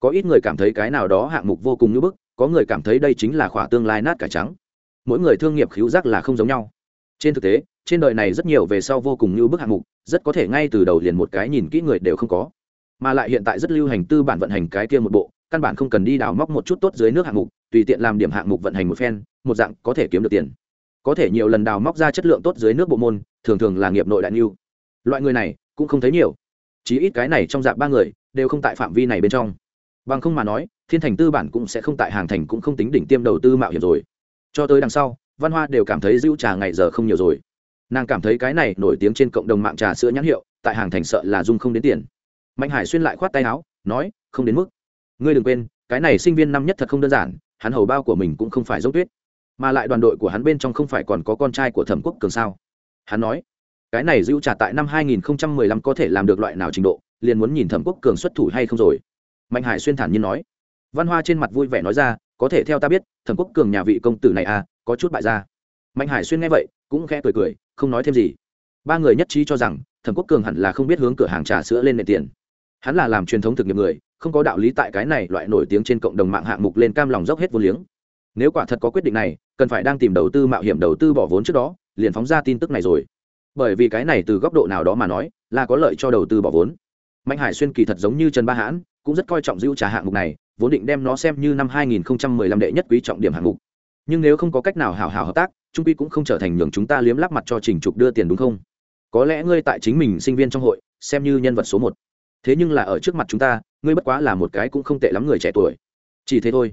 Có ít người cảm thấy cái nào đó hạng mục vô cùng như bức, có người cảm thấy đây chính là khỏa tương lai nát cả trắng. Mỗi người thương nghiệp khíu giác là không giống nhau. Trên thực tế, trên đời này rất nhiều về sau vô cùng như bức hạng mục, rất có thể ngay từ đầu liền một cái nhìn kỹ người đều không có. Mà lại hiện tại rất lưu hành tư bản vận hành cái kia một bộ, căn bản không cần đi đào móc một chút tốt dưới nước hạng mục, tùy tiện làm điểm hạng mục vận hành một phen, một dạng có thể kiếm được tiền có thể nhiều lần đào móc ra chất lượng tốt dưới nước bộ môn, thường thường là nghiệp nội đại niu loại người này cũng không thấy nhiều. Chỉ ít cái này trong dạng ba người đều không tại phạm vi này bên trong. Bằng không mà nói, thiên thành tư bản cũng sẽ không tại hàng thành cũng không tính đỉnh tiêm đầu tư mạo hiểm rồi. Cho tới đằng sau, văn hoa đều cảm thấy dữ trà ngày giờ không nhiều rồi. Nàng cảm thấy cái này nổi tiếng trên cộng đồng mạng trà sữa nhãn hiệu, tại hàng thành sợ là dung không đến tiền. Mạnh hải xuyên lại khoát tay áo, nói, không đến mức. Ngươi đừng quên, cái này sinh viên năm nhất thật không đơn giản, hắn hầu bao của mình cũng không phải dốc tuyết mà lại đoàn đội của hắn bên trong không phải còn có con trai của thẩm quốc cường sao? Hắn nói, cái này dữ trà tại năm 2015 có thể làm được loại nào trình độ, liền muốn nhìn thẩm quốc cường xuất thủ hay không rồi? Mạnh hải xuyên thản nhiên nói. Văn hoa trên mặt vui vẻ nói ra, có thể theo ta biết, thẩm quốc cường nhà vị công tử này à có chút bại ra mạnh hải xuyên nghe vậy, cũng khẽ cười cười, không nói thêm gì. Ba người nhất trí cho rằng, thẩm quốc cường hẳn là không biết hướng cửa hàng trà sữa lên nền tiền. Hắn là làm truyền thống thực nghiệp người, không có đạo lý tại cái này loại nổi tiếng trên cộng đồng mạng hạng mục lên cam lòng dốc hết vô liếng nếu quả thật có quyết định này, cần phải đang tìm đầu tư mạo hiểm đầu tư bỏ vốn trước đó, liền phóng ra tin tức này rồi. Bởi vì cái này từ góc độ nào đó mà nói, là có lợi cho đầu tư bỏ vốn. Mạnh hải xuyên kỳ thật giống như trần ba hãn, cũng rất coi trọng dữ trả hạng mục này, vốn định đem nó xem như năm 2015 đệ nhất quý trọng điểm hạng mục. Nhưng nếu không có cách nào hảo hảo hợp tác, trung quy cũng không trở thành nhường chúng ta liếm lắp mặt cho trình trục đưa tiền đúng không? Có lẽ ngươi tại chính mình sinh viên trong hội, xem như nhân vật số một. Thế nhưng là ở trước mặt chúng ta, ngươi bất quá là một cái cũng không tệ lắm người trẻ tuổi. Chỉ thế thôi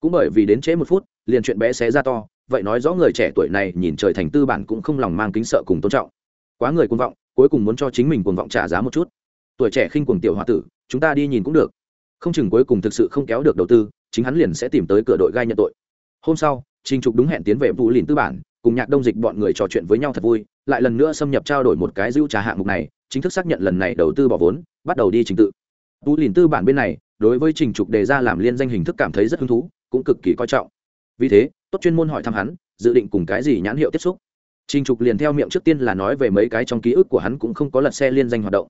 cũng bởi vì đến trễ một phút, liền chuyện bé xé ra to, vậy nói rõ người trẻ tuổi này nhìn trời thành tư bản cũng không lòng mang kính sợ cùng tôn trọng. Quá người cuồng vọng, cuối cùng muốn cho chính mình cuồng vọng trả giá một chút. Tuổi trẻ khinh cuồng tiểu h tử, chúng ta đi nhìn cũng được. Không chừng cuối cùng thực sự không kéo được đầu tư, chính hắn liền sẽ tìm tới cửa đội gai nhận tội. Hôm sau, trình trục đúng hẹn tiến về vụ lìn tư bản, cùng nhạc đông dịch bọn người trò chuyện với nhau thật vui, lại lần nữa xâm nhập trao đổi một cái dữ trà hạng mục này, chính thức xác nhận lần này đầu tư bỏ vốn, bắt đầu đi trình tự. Vụ lìn tư bản bên này, đối với trình trục đề ra làm liên danh hình thức cảm thấy rất hứng thú cũng cực kỳ coi trọng. Vì thế, tốt chuyên môn hỏi thăm hắn, dự định cùng cái gì nhãn hiệu tiếp xúc. Trình trục liền theo miệng trước tiên là nói về mấy cái trong ký ức của hắn cũng không có lật xe liên danh hoạt động.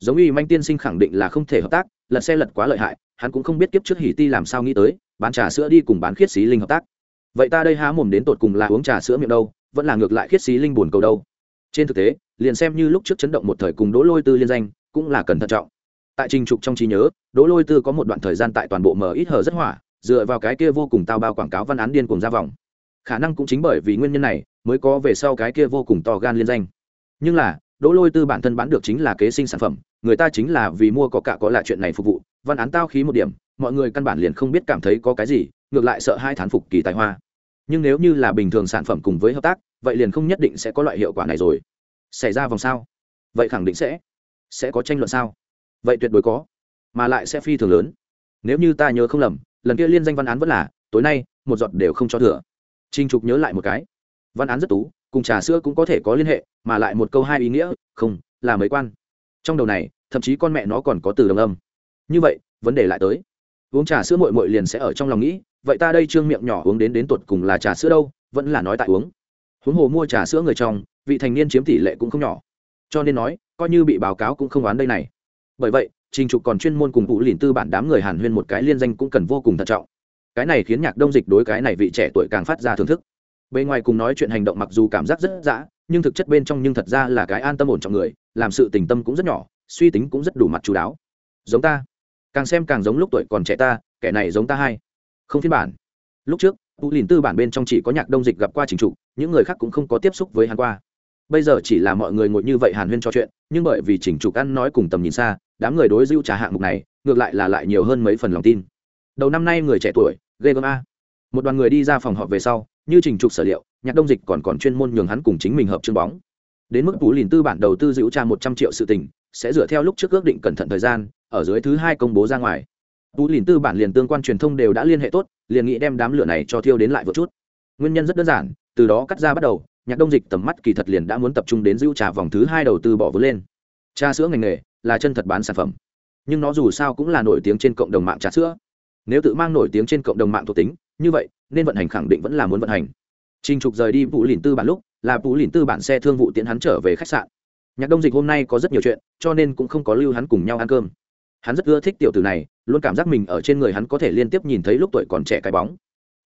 Giống y manh tiên sinh khẳng định là không thể hợp tác, lật xe lật quá lợi hại, hắn cũng không biết kiếp trước hỉ ti làm sao nghĩ tới, bán trà sữa đi cùng bán khiết xí linh hợp tác. Vậy ta đây há mồm đến tột cùng là uống trà sữa miệng đâu, vẫn là ngược lại khiết xí linh buồn cầu đâu. Trên thực tế, liền xem như lúc trước chấn động một thời cùng đỗ lôi tư liên danh, cũng là cần thận trọng. Tại trình trục trong trí nhớ, đỗ lôi tư có một đoạn thời gian tại toàn bộ mở ít hở rất hỏa dựa vào cái kia vô cùng tao bao quảng cáo văn án điên cuồng ra vòng. Khả năng cũng chính bởi vì nguyên nhân này mới có về sau cái kia vô cùng to gan liên danh. Nhưng là, đỗ lôi tư bản thân bán được chính là kế sinh sản phẩm, người ta chính là vì mua có cả có lại chuyện này phục vụ, văn án tao khí một điểm, mọi người căn bản liền không biết cảm thấy có cái gì, ngược lại sợ hai thán phục kỳ tài hoa. Nhưng nếu như là bình thường sản phẩm cùng với hợp tác, vậy liền không nhất định sẽ có loại hiệu quả này rồi. Xảy ra vòng sao? Vậy khẳng định sẽ. Sẽ có tranh luận sao? Vậy tuyệt đối có. Mà lại sẽ phi thường lớn. Nếu như ta nhớ không lầm lần kia liên danh văn án vẫn là, tối nay, một giọt đều không cho thừa. Trinh trục nhớ lại một cái. Văn án rất tú, cùng trà sữa cũng có thể có liên hệ, mà lại một câu hai ý nghĩa, không, là mấy quan. Trong đầu này, thậm chí con mẹ nó còn có từ đồng âm. Như vậy, vấn đề lại tới. Uống trà sữa mội mội liền sẽ ở trong lòng nghĩ, vậy ta đây trương miệng nhỏ uống đến đến tột cùng là trà sữa đâu, vẫn là nói tại uống. Huống hồ mua trà sữa người trong, vị thành niên chiếm tỷ lệ cũng không nhỏ. Cho nên nói, coi như bị báo cáo cũng không oán đây này. Bởi vậy trình trục còn chuyên môn cùng phụ lìn tư bản đám người hàn huyên một cái liên danh cũng cần vô cùng thận trọng. Cái này khiến nhạc đông dịch đối cái này vị trẻ tuổi càng phát ra thưởng thức. Bề ngoài cùng nói chuyện hành động mặc dù cảm giác rất dã, nhưng thực chất bên trong nhưng thật ra là cái an tâm ổn trọng người, làm sự tình tâm cũng rất nhỏ, suy tính cũng rất đủ mặt chú đáo. Giống ta. Càng xem càng giống lúc tuổi còn trẻ ta, kẻ này giống ta hay. Không phiên bản. Lúc trước tu lìn tư bản bên trong chỉ có nhạc đông dịch gặp qua trình trục, những người khác cũng không có tiếp xúc với hắn qua. Bây giờ chỉ là mọi người ngồi như vậy hàn huyên trò chuyện, nhưng bởi vì trình trục ăn nói cùng tầm nhìn xa đám người đối dưu trà hạng mục này, ngược lại là lại nhiều hơn mấy phần lòng tin. Đầu năm nay người trẻ tuổi, ghê gớm a. Một đoàn người đi ra phòng họp về sau, như trình trục sở liệu, nhạc đông dịch còn còn chuyên môn nhường hắn cùng chính mình hợp chương bóng. Đến mức tú lìn tư bản đầu tư dữ tra một trăm triệu sự tình, sẽ dựa theo lúc trước ước định cẩn thận thời gian, ở dưới thứ hai công bố ra ngoài. Tú lìn tư bản liền tương quan truyền thông đều đã liên hệ tốt, liền nghĩ đem đám lửa này cho thiêu đến lại một chút. Nguyên nhân rất đơn giản, từ đó cắt ra bắt đầu, nhạc đông dịch tầm mắt kỳ thật liền đã muốn tập trung đến dữ trà vòng thứ hai đầu tư bỏ vốn lên. Trà sữa ngành nghề là chân thật bán sản phẩm. Nhưng nó dù sao cũng là nổi tiếng trên cộng đồng mạng trà sữa. Nếu tự mang nổi tiếng trên cộng đồng mạng thuộc tính, như vậy, nên vận hành khẳng định vẫn là muốn vận hành. Trình trục rời đi vụ lìn tư bản lúc, là vụ lìn tư bản xe thương vụ tiễn hắn trở về khách sạn. Nhạc đông dịch hôm nay có rất nhiều chuyện, cho nên cũng không có lưu hắn cùng nhau ăn cơm. Hắn rất ưa thích tiểu tử này, luôn cảm giác mình ở trên người hắn có thể liên tiếp nhìn thấy lúc tuổi còn trẻ cái bóng.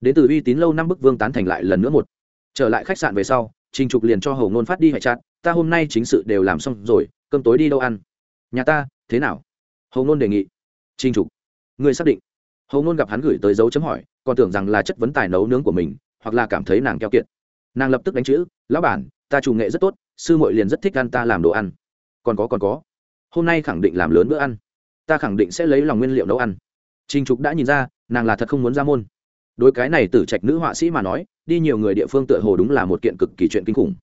Đến từ uy tín lâu năm bức vương tán thành lại lần nữa một. Trở lại khách sạn về sau, trình trục liền cho hầu ngôn phát đi hệ chặt ta hôm nay chính sự đều làm xong rồi, cơm tối đi đâu ăn? Nhà ta, thế nào? Hầu ngôn đề nghị. Trinh trục. Người xác định. Hầu ngôn gặp hắn gửi tới dấu chấm hỏi, còn tưởng rằng là chất vấn tài nấu nướng của mình, hoặc là cảm thấy nàng keo kiệt. Nàng lập tức đánh chữ, lão bản, ta chủ nghệ rất tốt, sư muội liền rất thích ăn ta làm đồ ăn. Còn có còn có. Hôm nay khẳng định làm lớn bữa ăn. Ta khẳng định sẽ lấy lòng nguyên liệu nấu ăn. Trinh trục đã nhìn ra, nàng là thật không muốn ra môn. Đối cái này tử trạch nữ họa sĩ mà nói, đi nhiều người địa phương tựa hồ đúng là một kiện cực kỳ chuyện kinh khủng.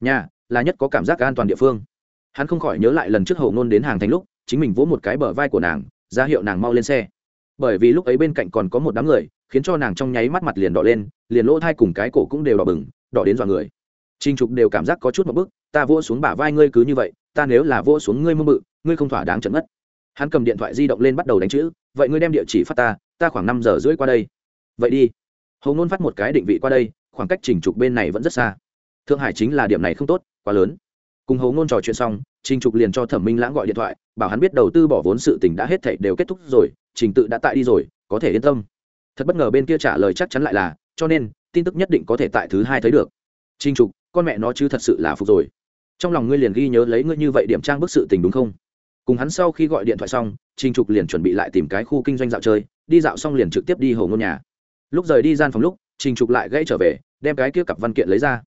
Nhà, là nhất có cảm giác an toàn địa phương hắn không khỏi nhớ lại lần trước hầu nôn đến hàng thành lúc, chính mình vỗ một cái bờ vai của nàng, ra hiệu nàng mau lên xe. Bởi vì lúc ấy bên cạnh còn có một đám người, khiến cho nàng trong nháy mắt mặt liền đỏ lên, liền lỗ thai cùng cái cổ cũng đều đỏ bừng, đỏ đến dọa người. Trinh trục đều cảm giác có chút một bức, ta vỗ xuống bả vai ngươi cứ như vậy, ta nếu là vỗ xuống ngươi mơ mự ngươi không thỏa đáng trận mất. Hắn cầm điện thoại di động lên bắt đầu đánh chữ, vậy ngươi đem địa chỉ phát ta ta khoảng năm giờ rưỡi qua đây. Vậy đi. Hầu nôn phát một cái định vị qua đây, khoảng cách trình trục bên này vẫn rất xa. Thượng hải chính là điểm này không tốt, quá lớn cùng hầu ngôn trò chuyện xong, trình trục liền cho thẩm minh lãng gọi điện thoại, bảo hắn biết đầu tư bỏ vốn sự tình đã hết thảy đều kết thúc rồi, trình tự đã tại đi rồi, có thể yên tâm. Thật bất ngờ bên kia trả lời chắc chắn lại là, cho nên, tin tức nhất định có thể tại thứ hai thấy được. Trình trục, con mẹ nó chứ thật sự là phục rồi. Trong lòng ngươi liền ghi nhớ lấy ngươi như vậy điểm trang bức sự tình đúng không? Cùng hắn sau khi gọi điện thoại xong, trình trục liền chuẩn bị lại tìm cái khu kinh doanh dạo chơi, đi dạo xong liền trực tiếp đi hầu ngôn nhà. Lúc rời đi gian phòng lúc, trình trục lại gãy trở về, đem cái kia cặp văn kiện lấy ra.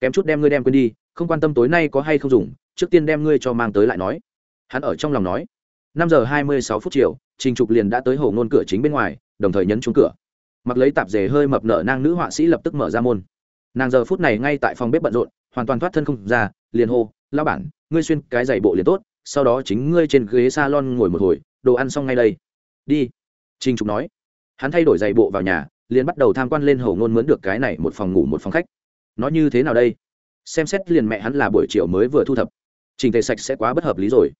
Kém chút đem ngươi đem quên đi không quan tâm tối nay có hay không dùng, trước tiên đem ngươi cho mang tới lại nói. Hắn ở trong lòng nói. Năm giờ hai mươi sáu phút chiều, trình trục liền đã tới hồ ngôn cửa chính bên ngoài, đồng thời nhấn trúng cửa. Mặc lấy tạp dề hơi mập nở nang nữ họa sĩ lập tức mở ra môn. Nàng giờ phút này ngay tại phòng bếp bận rộn, hoàn toàn thoát thân không ra, liền hô lao bản, ngươi xuyên cái giày bộ liền tốt, sau đó chính ngươi trên ghế s a lon ngồi một hồi, đồ ăn xong ngay đây. Đi. Trình trục nói. Hắn thay đổi giày bộ vào nhà, liền bắt đầu tham quan lên hầu ngôn mướn được cái này một phòng ngủ một phòng khách. Nó như thế nào đây? Xem xét liền mẹ hắn là buổi chiều mới vừa thu thập. Trình thể sạch sẽ quá bất hợp lý rồi.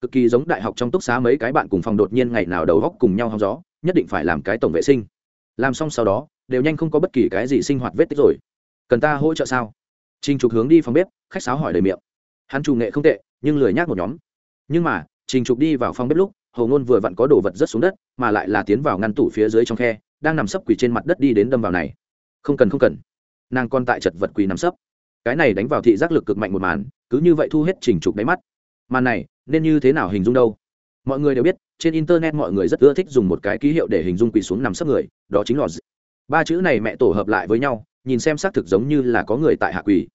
Cực kỳ giống đại học trong túc xá mấy cái bạn cùng phòng đột nhiên ngày nào đầu góc cùng nhau hóng gió, nhất định phải làm cái tổng vệ sinh. Làm xong sau đó, đều nhanh không có bất kỳ cái gì sinh hoạt vết tích rồi. Cần ta hỗ trợ sao? Trình trục hướng đi phòng bếp, khách sáo hỏi đầy miệng. Hắn chủ nghệ không tệ, nhưng lười nhác một nhóm. Nhưng mà, trình trục đi vào phòng bếp lúc hầu ngôn vừa vặn có đồ vật rất xuống đất, mà lại là tiến vào ngăn tủ phía dưới trong khe, đang nằm sấp quỳ trên mặt đất đi đến đâm vào này. Không cần không cần. Nàng còn tại chật vật quỳ nằm sấp cái này đánh vào thị giác lực cực mạnh một màn, cứ như vậy thu hết trình trục đáy mắt. Màn này, nên như thế nào hình dung đâu? Mọi người đều biết, trên internet mọi người rất ưa thích dùng một cái ký hiệu để hình dung quỳ xuống nằm sấp người, đó chính là ba chữ này mẹ tổ hợp lại với nhau, nhìn xem xác thực giống như là có người tại hạ quỳ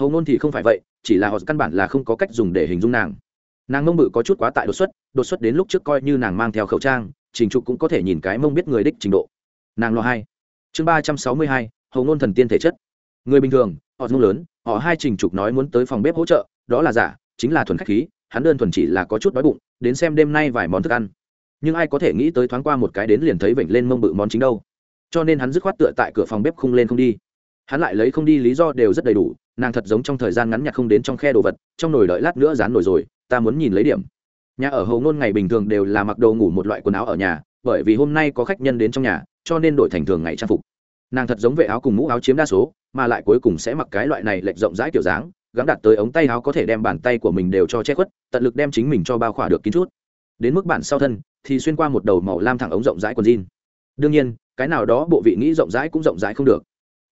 hầu ngôn thì không phải vậy, chỉ là họ căn bản là không có cách dùng để hình dung nàng. Nàng mông bự có chút quá tại đột xuất đột xuất đến lúc trước coi như nàng mang theo khẩu trang, trình trục cũng có thể nhìn cái mông biết người đích trình độ. Nàng lo hai. Chương ba trăm sáu mươi hai, hầu ngôn thần tiên thể chất. Người bình thường, họ ngôn lớn họ hai trình trục nói muốn tới phòng bếp hỗ trợ, đó là giả, chính là thuần khách khí, hắn đơn thuần chỉ là có chút đói bụng, đến xem đêm nay vài món thức ăn. Nhưng ai có thể nghĩ tới thoáng qua một cái đến liền thấy vểnh lên mông bự món chính đâu. Cho nên hắn dứt khoát tựa tại cửa phòng bếp không lên không đi. Hắn lại lấy không đi lý do đều rất đầy đủ, nàng thật giống trong thời gian ngắn nhặt không đến trong khe đồ vật, trong nồi đợi lát nữa dán nổi rồi, ta muốn nhìn lấy điểm. Nhà ở hầu ngôn ngày bình thường đều là mặc đồ ngủ một loại quần áo ở nhà, bởi vì hôm nay có khách nhân đến trong nhà, cho nên đổi thành thường ngày trang phục nàng thật giống vệ áo cùng mũ áo chiếm đa số mà lại cuối cùng sẽ mặc cái loại này lệch rộng rãi kiểu dáng gắn đặt tới ống tay áo có thể đem bàn tay của mình đều cho che khuất tận lực đem chính mình cho bao khỏa được kín chút. Đến mức bản sau thân thì xuyên qua một đầu màu lam thẳng ống rộng rãi quần jean. Đương nhiên cái nào đó bộ vị nghĩ rộng rãi cũng rộng rãi không được.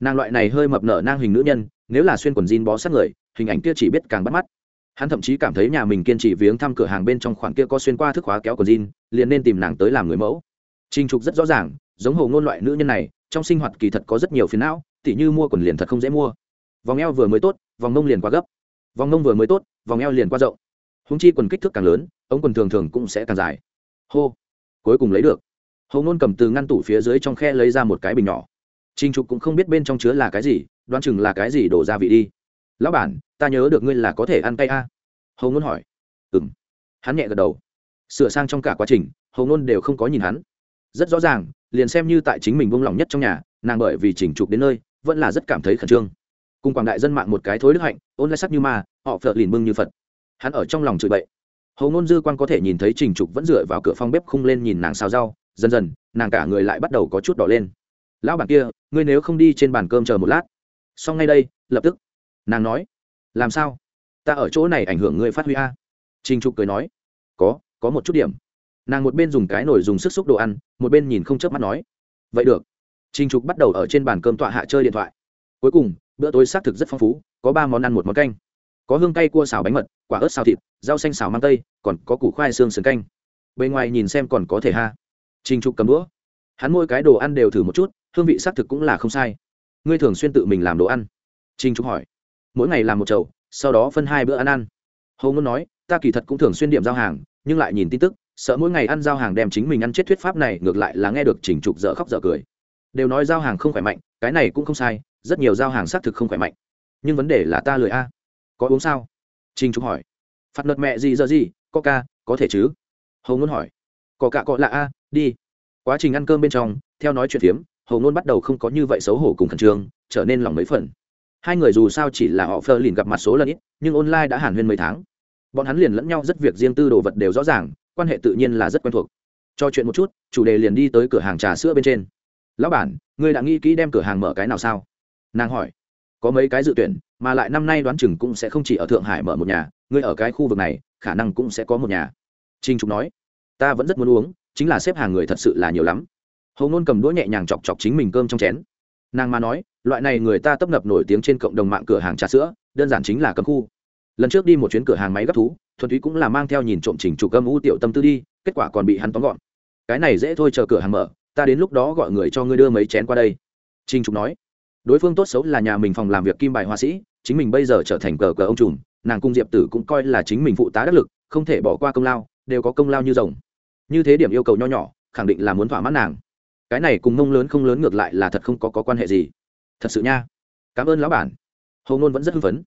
Nàng loại này hơi mập nở nang hình nữ nhân nếu là xuyên quần jean bó sát người hình ảnh kia chỉ biết càng bắt mắt. Hắn thậm chí cảm thấy nhà mình kiên trì viếng thăm cửa hàng bên trong khoảng kia có xuyên qua thức khóa kéo quần jean liền nên tìm nàng tới làm người mẫu. Trình Trục rất rõ ràng, giống hồ ngôn loại nữ nhân này, trong sinh hoạt kỳ thật có rất nhiều phiền não, tỉ như mua quần liền thật không dễ mua. Vòng eo vừa mới tốt, vòng mông liền quá gấp. Vòng mông vừa mới tốt, vòng eo liền quá rộng. Huống chi quần kích thước càng lớn, ống quần thường thường cũng sẽ càng dài. Hô, cuối cùng lấy được. Hồ ngôn cầm từ ngăn tủ phía dưới trong khe lấy ra một cái bình nhỏ. Trình Trục cũng không biết bên trong chứa là cái gì, đoán chừng là cái gì đổ ra vị đi. Lão bản, ta nhớ được ngươi là có thể ăn cay a. Hồ ngôn hỏi. Ừm. Hắn nhẹ gật đầu. Sửa sang trong cả quá trình, Hồ ngôn đều không có nhìn hắn rất rõ ràng, liền xem như tại chính mình buông lỏng nhất trong nhà, nàng bởi vì chỉnh trục đến nơi, vẫn là rất cảm thấy khẩn trương. Cùng quảng đại dân mạng một cái thối đức hạnh, ôn lại sắc như ma, họ phật lìn bưng như phật. Hắn ở trong lòng chửi bậy. Hầu ngôn dư quan có thể nhìn thấy trình trục vẫn dựa vào cửa phòng bếp khung lên nhìn nàng xào rau, dần dần, nàng cả người lại bắt đầu có chút đỏ lên. Lão bản kia, ngươi nếu không đi trên bàn cơm chờ một lát. Xong ngay đây, lập tức. Nàng nói. Làm sao? Ta ở chỗ này ảnh hưởng ngươi phát huy a. Trình trục cười nói. Có có một chút điểm nàng một bên dùng cái nồi dùng sức xúc đồ ăn, một bên nhìn không chớp mắt nói, vậy được. Trình trục bắt đầu ở trên bàn cơm tọa hạ chơi điện thoại. Cuối cùng, bữa tối xác thực rất phong phú, có ba món ăn, một món canh. Có hương cay cua xào bánh mật, quả ớt xào thịt, rau xanh xào mang tây, còn có củ khoai xương sườn canh. Bên ngoài nhìn xem còn có thể ha. Trình trục cầm đũa. Hắn mỗi cái đồ ăn đều thử một chút, hương vị xác thực cũng là không sai. Ngươi thường xuyên tự mình làm đồ ăn? Trình trục hỏi. Mỗi ngày làm một chậu, sau đó phân hai bữa ăn ăn. Hầu ngôn nói, ta kỳ thật cũng thường xuyên điểm giao hàng, nhưng lại nhìn tin tức sợ mỗi ngày ăn giao hàng đem chính mình ăn chết thuyết pháp này ngược lại là nghe được chỉnh trục dở khóc dở cười. Đều nói giao hàng không khỏe mạnh, cái này cũng không sai, rất nhiều giao hàng xác thực không khỏe mạnh. Nhưng vấn đề là ta lười a. Có uống sao? Trình trục hỏi. Phạt nợt mẹ gì giờ gì, có ca, có thể chứ? Hầu ngôn hỏi. Có cả cọ lạ a, đi. Quá trình ăn cơm bên trong, theo nói chuyện phiếm hầu ngôn bắt đầu không có như vậy xấu hổ cùng khẩn trương, trở nên lòng mấy phần. Hai người dù sao chỉ là họ phơ lìn gặp mặt số lần ít, nhưng online đã hàn huyên mấy tháng. Bọn hắn liền lẫn nhau rất việc riêng tư đồ vật đều rõ ràng quan hệ tự nhiên là rất quen thuộc. Cho chuyện một chút, chủ đề liền đi tới cửa hàng trà sữa bên trên. Lão bản, ngươi đã nghĩ kỹ đem cửa hàng mở cái nào sao? Nàng hỏi. Có mấy cái dự tuyển, mà lại năm nay đoán chừng cũng sẽ không chỉ ở thượng hải mở một nhà, ngươi ở cái khu vực này, khả năng cũng sẽ có một nhà. Trinh trục nói. Ta vẫn rất muốn uống, chính là xếp hàng người thật sự là nhiều lắm. Hầu ngôn cầm đũa nhẹ nhàng chọc chọc chính mình cơm trong chén. Nàng mà nói, loại này người ta tấp nập nổi tiếng trên cộng đồng mạng cửa hàng trà sữa, đơn giản chính là cấm khu lần trước đi một chuyến cửa hàng máy gấp thú thuần túy cũng là mang theo nhìn trộm chỉnh trục âm u tiểu tâm tư đi kết quả còn bị hắn tóm gọn. Cái này dễ thôi chờ cửa hàng mở ta đến lúc đó gọi người cho ngươi đưa mấy chén qua đây. Trình trục nói. Đối phương tốt xấu là nhà mình phòng làm việc kim bài họa sĩ chính mình bây giờ trở thành cờ cờ ông trùm nàng cung diệp tử cũng coi là chính mình phụ tá đắc lực không thể bỏ qua công lao đều có công lao như rồng. Như thế điểm yêu cầu nho nhỏ khẳng định là muốn thỏa mãn nàng. Cái này cùng mông lớn không lớn ngược lại là thật không có, có quan hệ gì. Thật sự nha. Cảm ơn lão bản. Hầu ngôn vẫn rất hưng phấn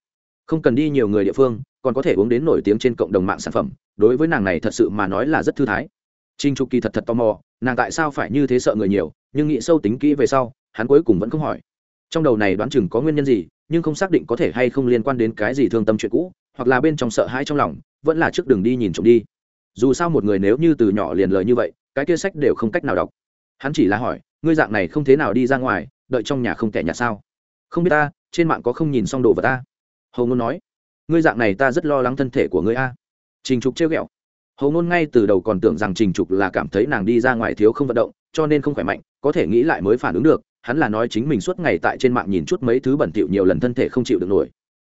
không cần đi nhiều người địa phương, còn có thể uống đến nổi tiếng trên cộng đồng mạng sản phẩm, đối với nàng này thật sự mà nói là rất thư thái. Trinh trục kỳ thật thật tò mò, nàng tại sao phải như thế sợ người nhiều, nhưng nghĩ sâu tính kỹ về sau, hắn cuối cùng vẫn không hỏi. Trong đầu này đoán chừng có nguyên nhân gì, nhưng không xác định có thể hay không liên quan đến cái gì thương tâm chuyện cũ, hoặc là bên trong sợ hãi trong lòng, vẫn là trước đường đi nhìn trộm đi. Dù sao một người nếu như từ nhỏ liền lời như vậy, cái kia sách đều không cách nào đọc. Hắn chỉ là hỏi, ngươi dạng này không thế nào đi ra ngoài, đợi trong nhà không kẻ nhà sao? Không biết ta, trên mạng có không nhìn xong đồ vật ta? Hầu ngôn nói, ngươi dạng này ta rất lo lắng thân thể của ngươi a. Trình trục trêu ghẹo. Hầu ngôn ngay từ đầu còn tưởng rằng trình trục là cảm thấy nàng đi ra ngoài thiếu không vận động, cho nên không khỏe mạnh, có thể nghĩ lại mới phản ứng được, hắn là nói chính mình suốt ngày tại trên mạng nhìn chút mấy thứ bẩn thỉu nhiều lần thân thể không chịu được nổi.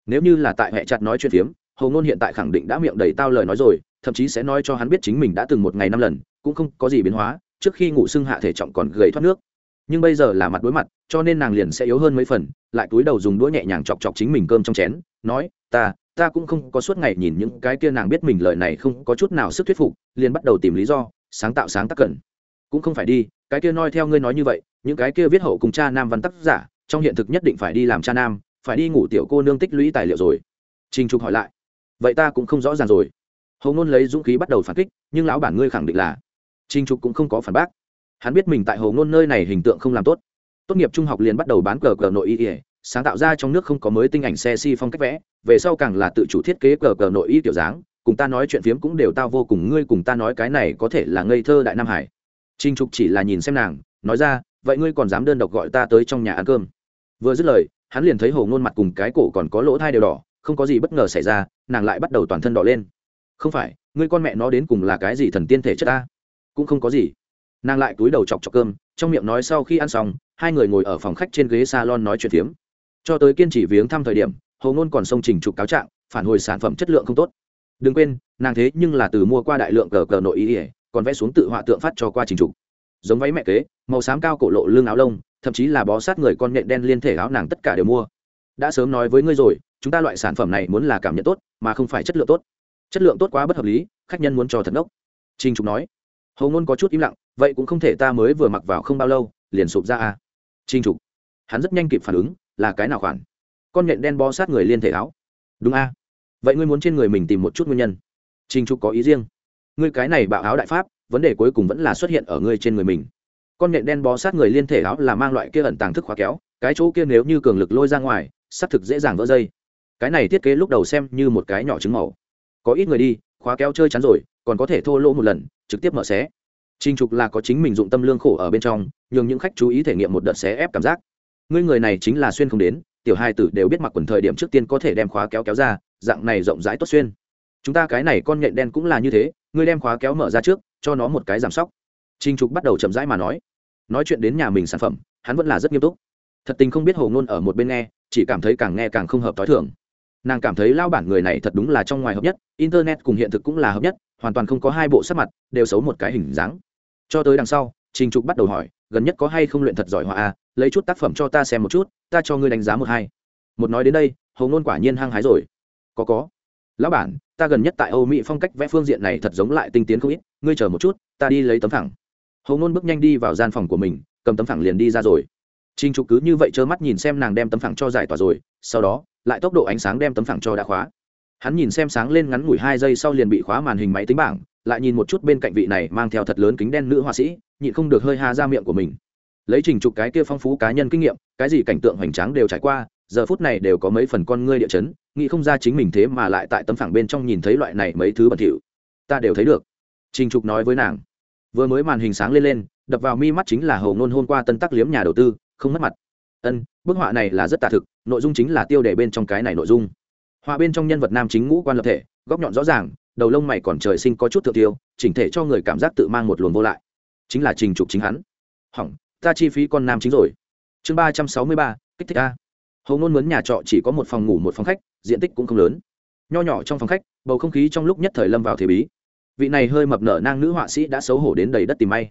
Nếu như là tại hệ chặt nói chuyện phiếm, hầu ngôn hiện tại khẳng định đã miệng đầy tao lời nói rồi, thậm chí sẽ nói cho hắn biết chính mình đã từng một ngày năm lần, cũng không có gì biến hóa, trước khi ngủ xưng hạ thể trọng còn gầy thoát nước nhưng bây giờ là mặt đối mặt, cho nên nàng liền sẽ yếu hơn mấy phần, lại túi đầu dùng đũa nhẹ nhàng chọc chọc chính mình cơm trong chén, nói, ta ta cũng không có suốt ngày nhìn những cái kia nàng biết mình lời này không có chút nào sức thuyết phục, liền bắt đầu tìm lý do, sáng tạo sáng tác cần cũng không phải đi, cái kia nói theo ngươi nói như vậy, những cái kia viết hậu cùng cha nam văn tác giả, trong hiện thực nhất định phải đi làm cha nam, phải đi ngủ tiểu cô nương tích lũy tài liệu rồi. Trình trục hỏi lại. Vậy ta cũng không rõ ràng rồi. Hầu ngôn lấy dũng khí bắt đầu phản kích, nhưng lão bản ngươi khẳng định là. Trình trục cũng không có phản bác hắn biết mình tại hồ ngôn nơi này hình tượng không làm tốt. Tốt nghiệp trung học liền bắt đầu bán cờ cờ nội y ỉa sáng tạo ra trong nước không có mới tinh ảnh xe si phong cách vẽ, về sau càng là tự chủ thiết kế cờ cờ nội y kiểu dáng, cùng ta nói chuyện phiếm cũng đều tao vô cùng, ngươi cùng ta nói cái này có thể là ngây thơ đại nam hải. Trinh trục chỉ là nhìn xem nàng, nói ra, vậy ngươi còn dám đơn độc gọi ta tới trong nhà ăn cơm? Vừa dứt lời, hắn liền thấy hồ ngôn mặt cùng cái cổ còn có lỗ thai đều đỏ, không có gì bất ngờ xảy ra, nàng lại bắt đầu toàn thân đỏ lên. Không phải, ngươi con mẹ nó đến cùng là cái gì thần tiên thể chất ta? Cũng không có gì nàng lại túi đầu chọc chọc cơm, trong miệng nói sau khi ăn xong, hai người ngồi ở phòng khách trên ghế salon nói chuyện phiếm. Cho tới kiên trì viếng thăm thời điểm hầu ngôn còn xông trình trục cáo trạng, phản hồi sản phẩm chất lượng không tốt. Đừng quên, nàng thế nhưng là từ mua qua đại lượng cờ cờ nội ý ỉa còn vẽ xuống tự họa tượng phát cho qua trình trục giống váy mẹ kế, màu xám cao cổ lộ lưng áo lông, thậm chí là bó sát người con nhện đen liên thể áo nàng tất cả đều mua. Đã sớm nói với ngươi rồi, chúng ta loại sản phẩm này muốn là cảm nhận tốt, mà không phải chất lượng tốt. Chất lượng tốt quá bất hợp lý, khách nhân muốn cho thật ngốc. Trình trục nói. Hầu ngôn có chút im lặng vậy cũng không thể ta mới vừa mặc vào không bao lâu, liền sụp ra à. trinh trục, hắn rất nhanh kịp phản ứng, là cái nào khoản? Con nhện đen bó sát người liên thể áo. Đúng a vậy ngươi muốn trên người mình tìm một chút nguyên nhân. Trinh trục có ý riêng. Ngươi cái này bạo áo đại pháp, vấn đề cuối cùng vẫn là xuất hiện ở ngươi trên người mình. Con nhện đen bó sát người liên thể áo là mang loại kia ẩn tàng thức khóa kéo, cái chỗ kia nếu như cường lực lôi ra ngoài, xác thực dễ dàng vỡ dây. Cái này thiết kế lúc đầu xem như một cái nhỏ trứng màu. Có ít người đi, khóa kéo chơi chắn rồi, còn có thể thô lỗ một lần, trực tiếp mở xé trình trục là có chính mình dụng tâm lương khổ ở bên trong, nhường những khách chú ý thể nghiệm một đợt xé ép cảm giác. Ngươi người này chính là xuyên không đến, tiểu hai tử đều biết mặc quần thời điểm trước tiên có thể đem khóa kéo kéo ra, dạng này rộng rãi tốt xuyên. Chúng ta cái này con nhện đen cũng là như thế, ngươi đem khóa kéo mở ra trước, cho nó một cái giảm sóc. Trình trục bắt đầu chậm rãi mà nói. Nói chuyện đến nhà mình sản phẩm, hắn vẫn là rất nghiêm túc. Thật tình không biết hồ ngôn ở một bên nghe, chỉ cảm thấy càng nghe càng không hợp tói thường. Nàng cảm thấy lao bản người này thật đúng là trong ngoài hợp nhất, internet cùng hiện thực cũng là hợp nhất, hoàn toàn không có hai bộ sắc mặt, đều xấu một cái hình dáng cho tới đằng sau trình trục bắt đầu hỏi gần nhất có hay không luyện thật giỏi họa à, lấy chút tác phẩm cho ta xem một chút ta cho ngươi đánh giá một hai. Một nói đến đây hầu ngôn quả nhiên hăng hái rồi. Có có. Lão bản ta gần nhất tại âu mỹ phong cách vẽ phương diện này thật giống lại tinh tiến không ít ngươi chờ một chút ta đi lấy tấm phẳng hầu ngôn bước nhanh đi vào gian phòng của mình cầm tấm phẳng liền đi ra rồi. Trình trục cứ như vậy trơ mắt nhìn xem nàng đem tấm phẳng cho giải tỏa rồi sau đó lại tốc độ ánh sáng đem tấm phẳng cho đã khóa hắn nhìn xem sáng lên ngắn ngủi hai giây sau liền bị khóa màn hình máy tính bảng, lại nhìn một chút bên cạnh vị này mang theo thật lớn kính đen nữ họa sĩ, nhịn không được hơi ha ra miệng của mình. Lấy trình trục cái kia phong phú cá nhân kinh nghiệm, cái gì cảnh tượng hoành tráng đều trải qua, giờ phút này đều có mấy phần con ngươi địa chấn, nghĩ không ra chính mình thế mà lại tại tấm phẳng bên trong nhìn thấy loại này mấy thứ bẩn thỉu. Ta đều thấy được. Trình trục nói với nàng. Vừa mới màn hình sáng lên lên, đập vào mi mắt chính là hầu ngôn hôm qua tân tắc liếm nhà đầu tư, không mất mặt. Ân, bức họa này là rất tả thực, nội dung chính là tiêu đề bên trong cái này nội dung họa bên trong nhân vật nam chính ngũ quan lập thể, góc nhọn rõ ràng, đầu lông mày còn trời sinh có chút thượng tiêu, chỉnh thể cho người cảm giác tự mang một luồng vô lại. Chính là trình trục chính hắn. Hỏng, ta chi phí con nam chính rồi. Chương ba trăm sáu mươi ba, kích thích a. Hầu ngôn mướn nhà trọ chỉ có một phòng ngủ một phòng khách, diện tích cũng không lớn. Nho nhỏ trong phòng khách, bầu không khí trong lúc nhất thời lâm vào thế bí. Vị này hơi mập nở nang nữ họa sĩ đã xấu hổ đến đầy đất tìm may.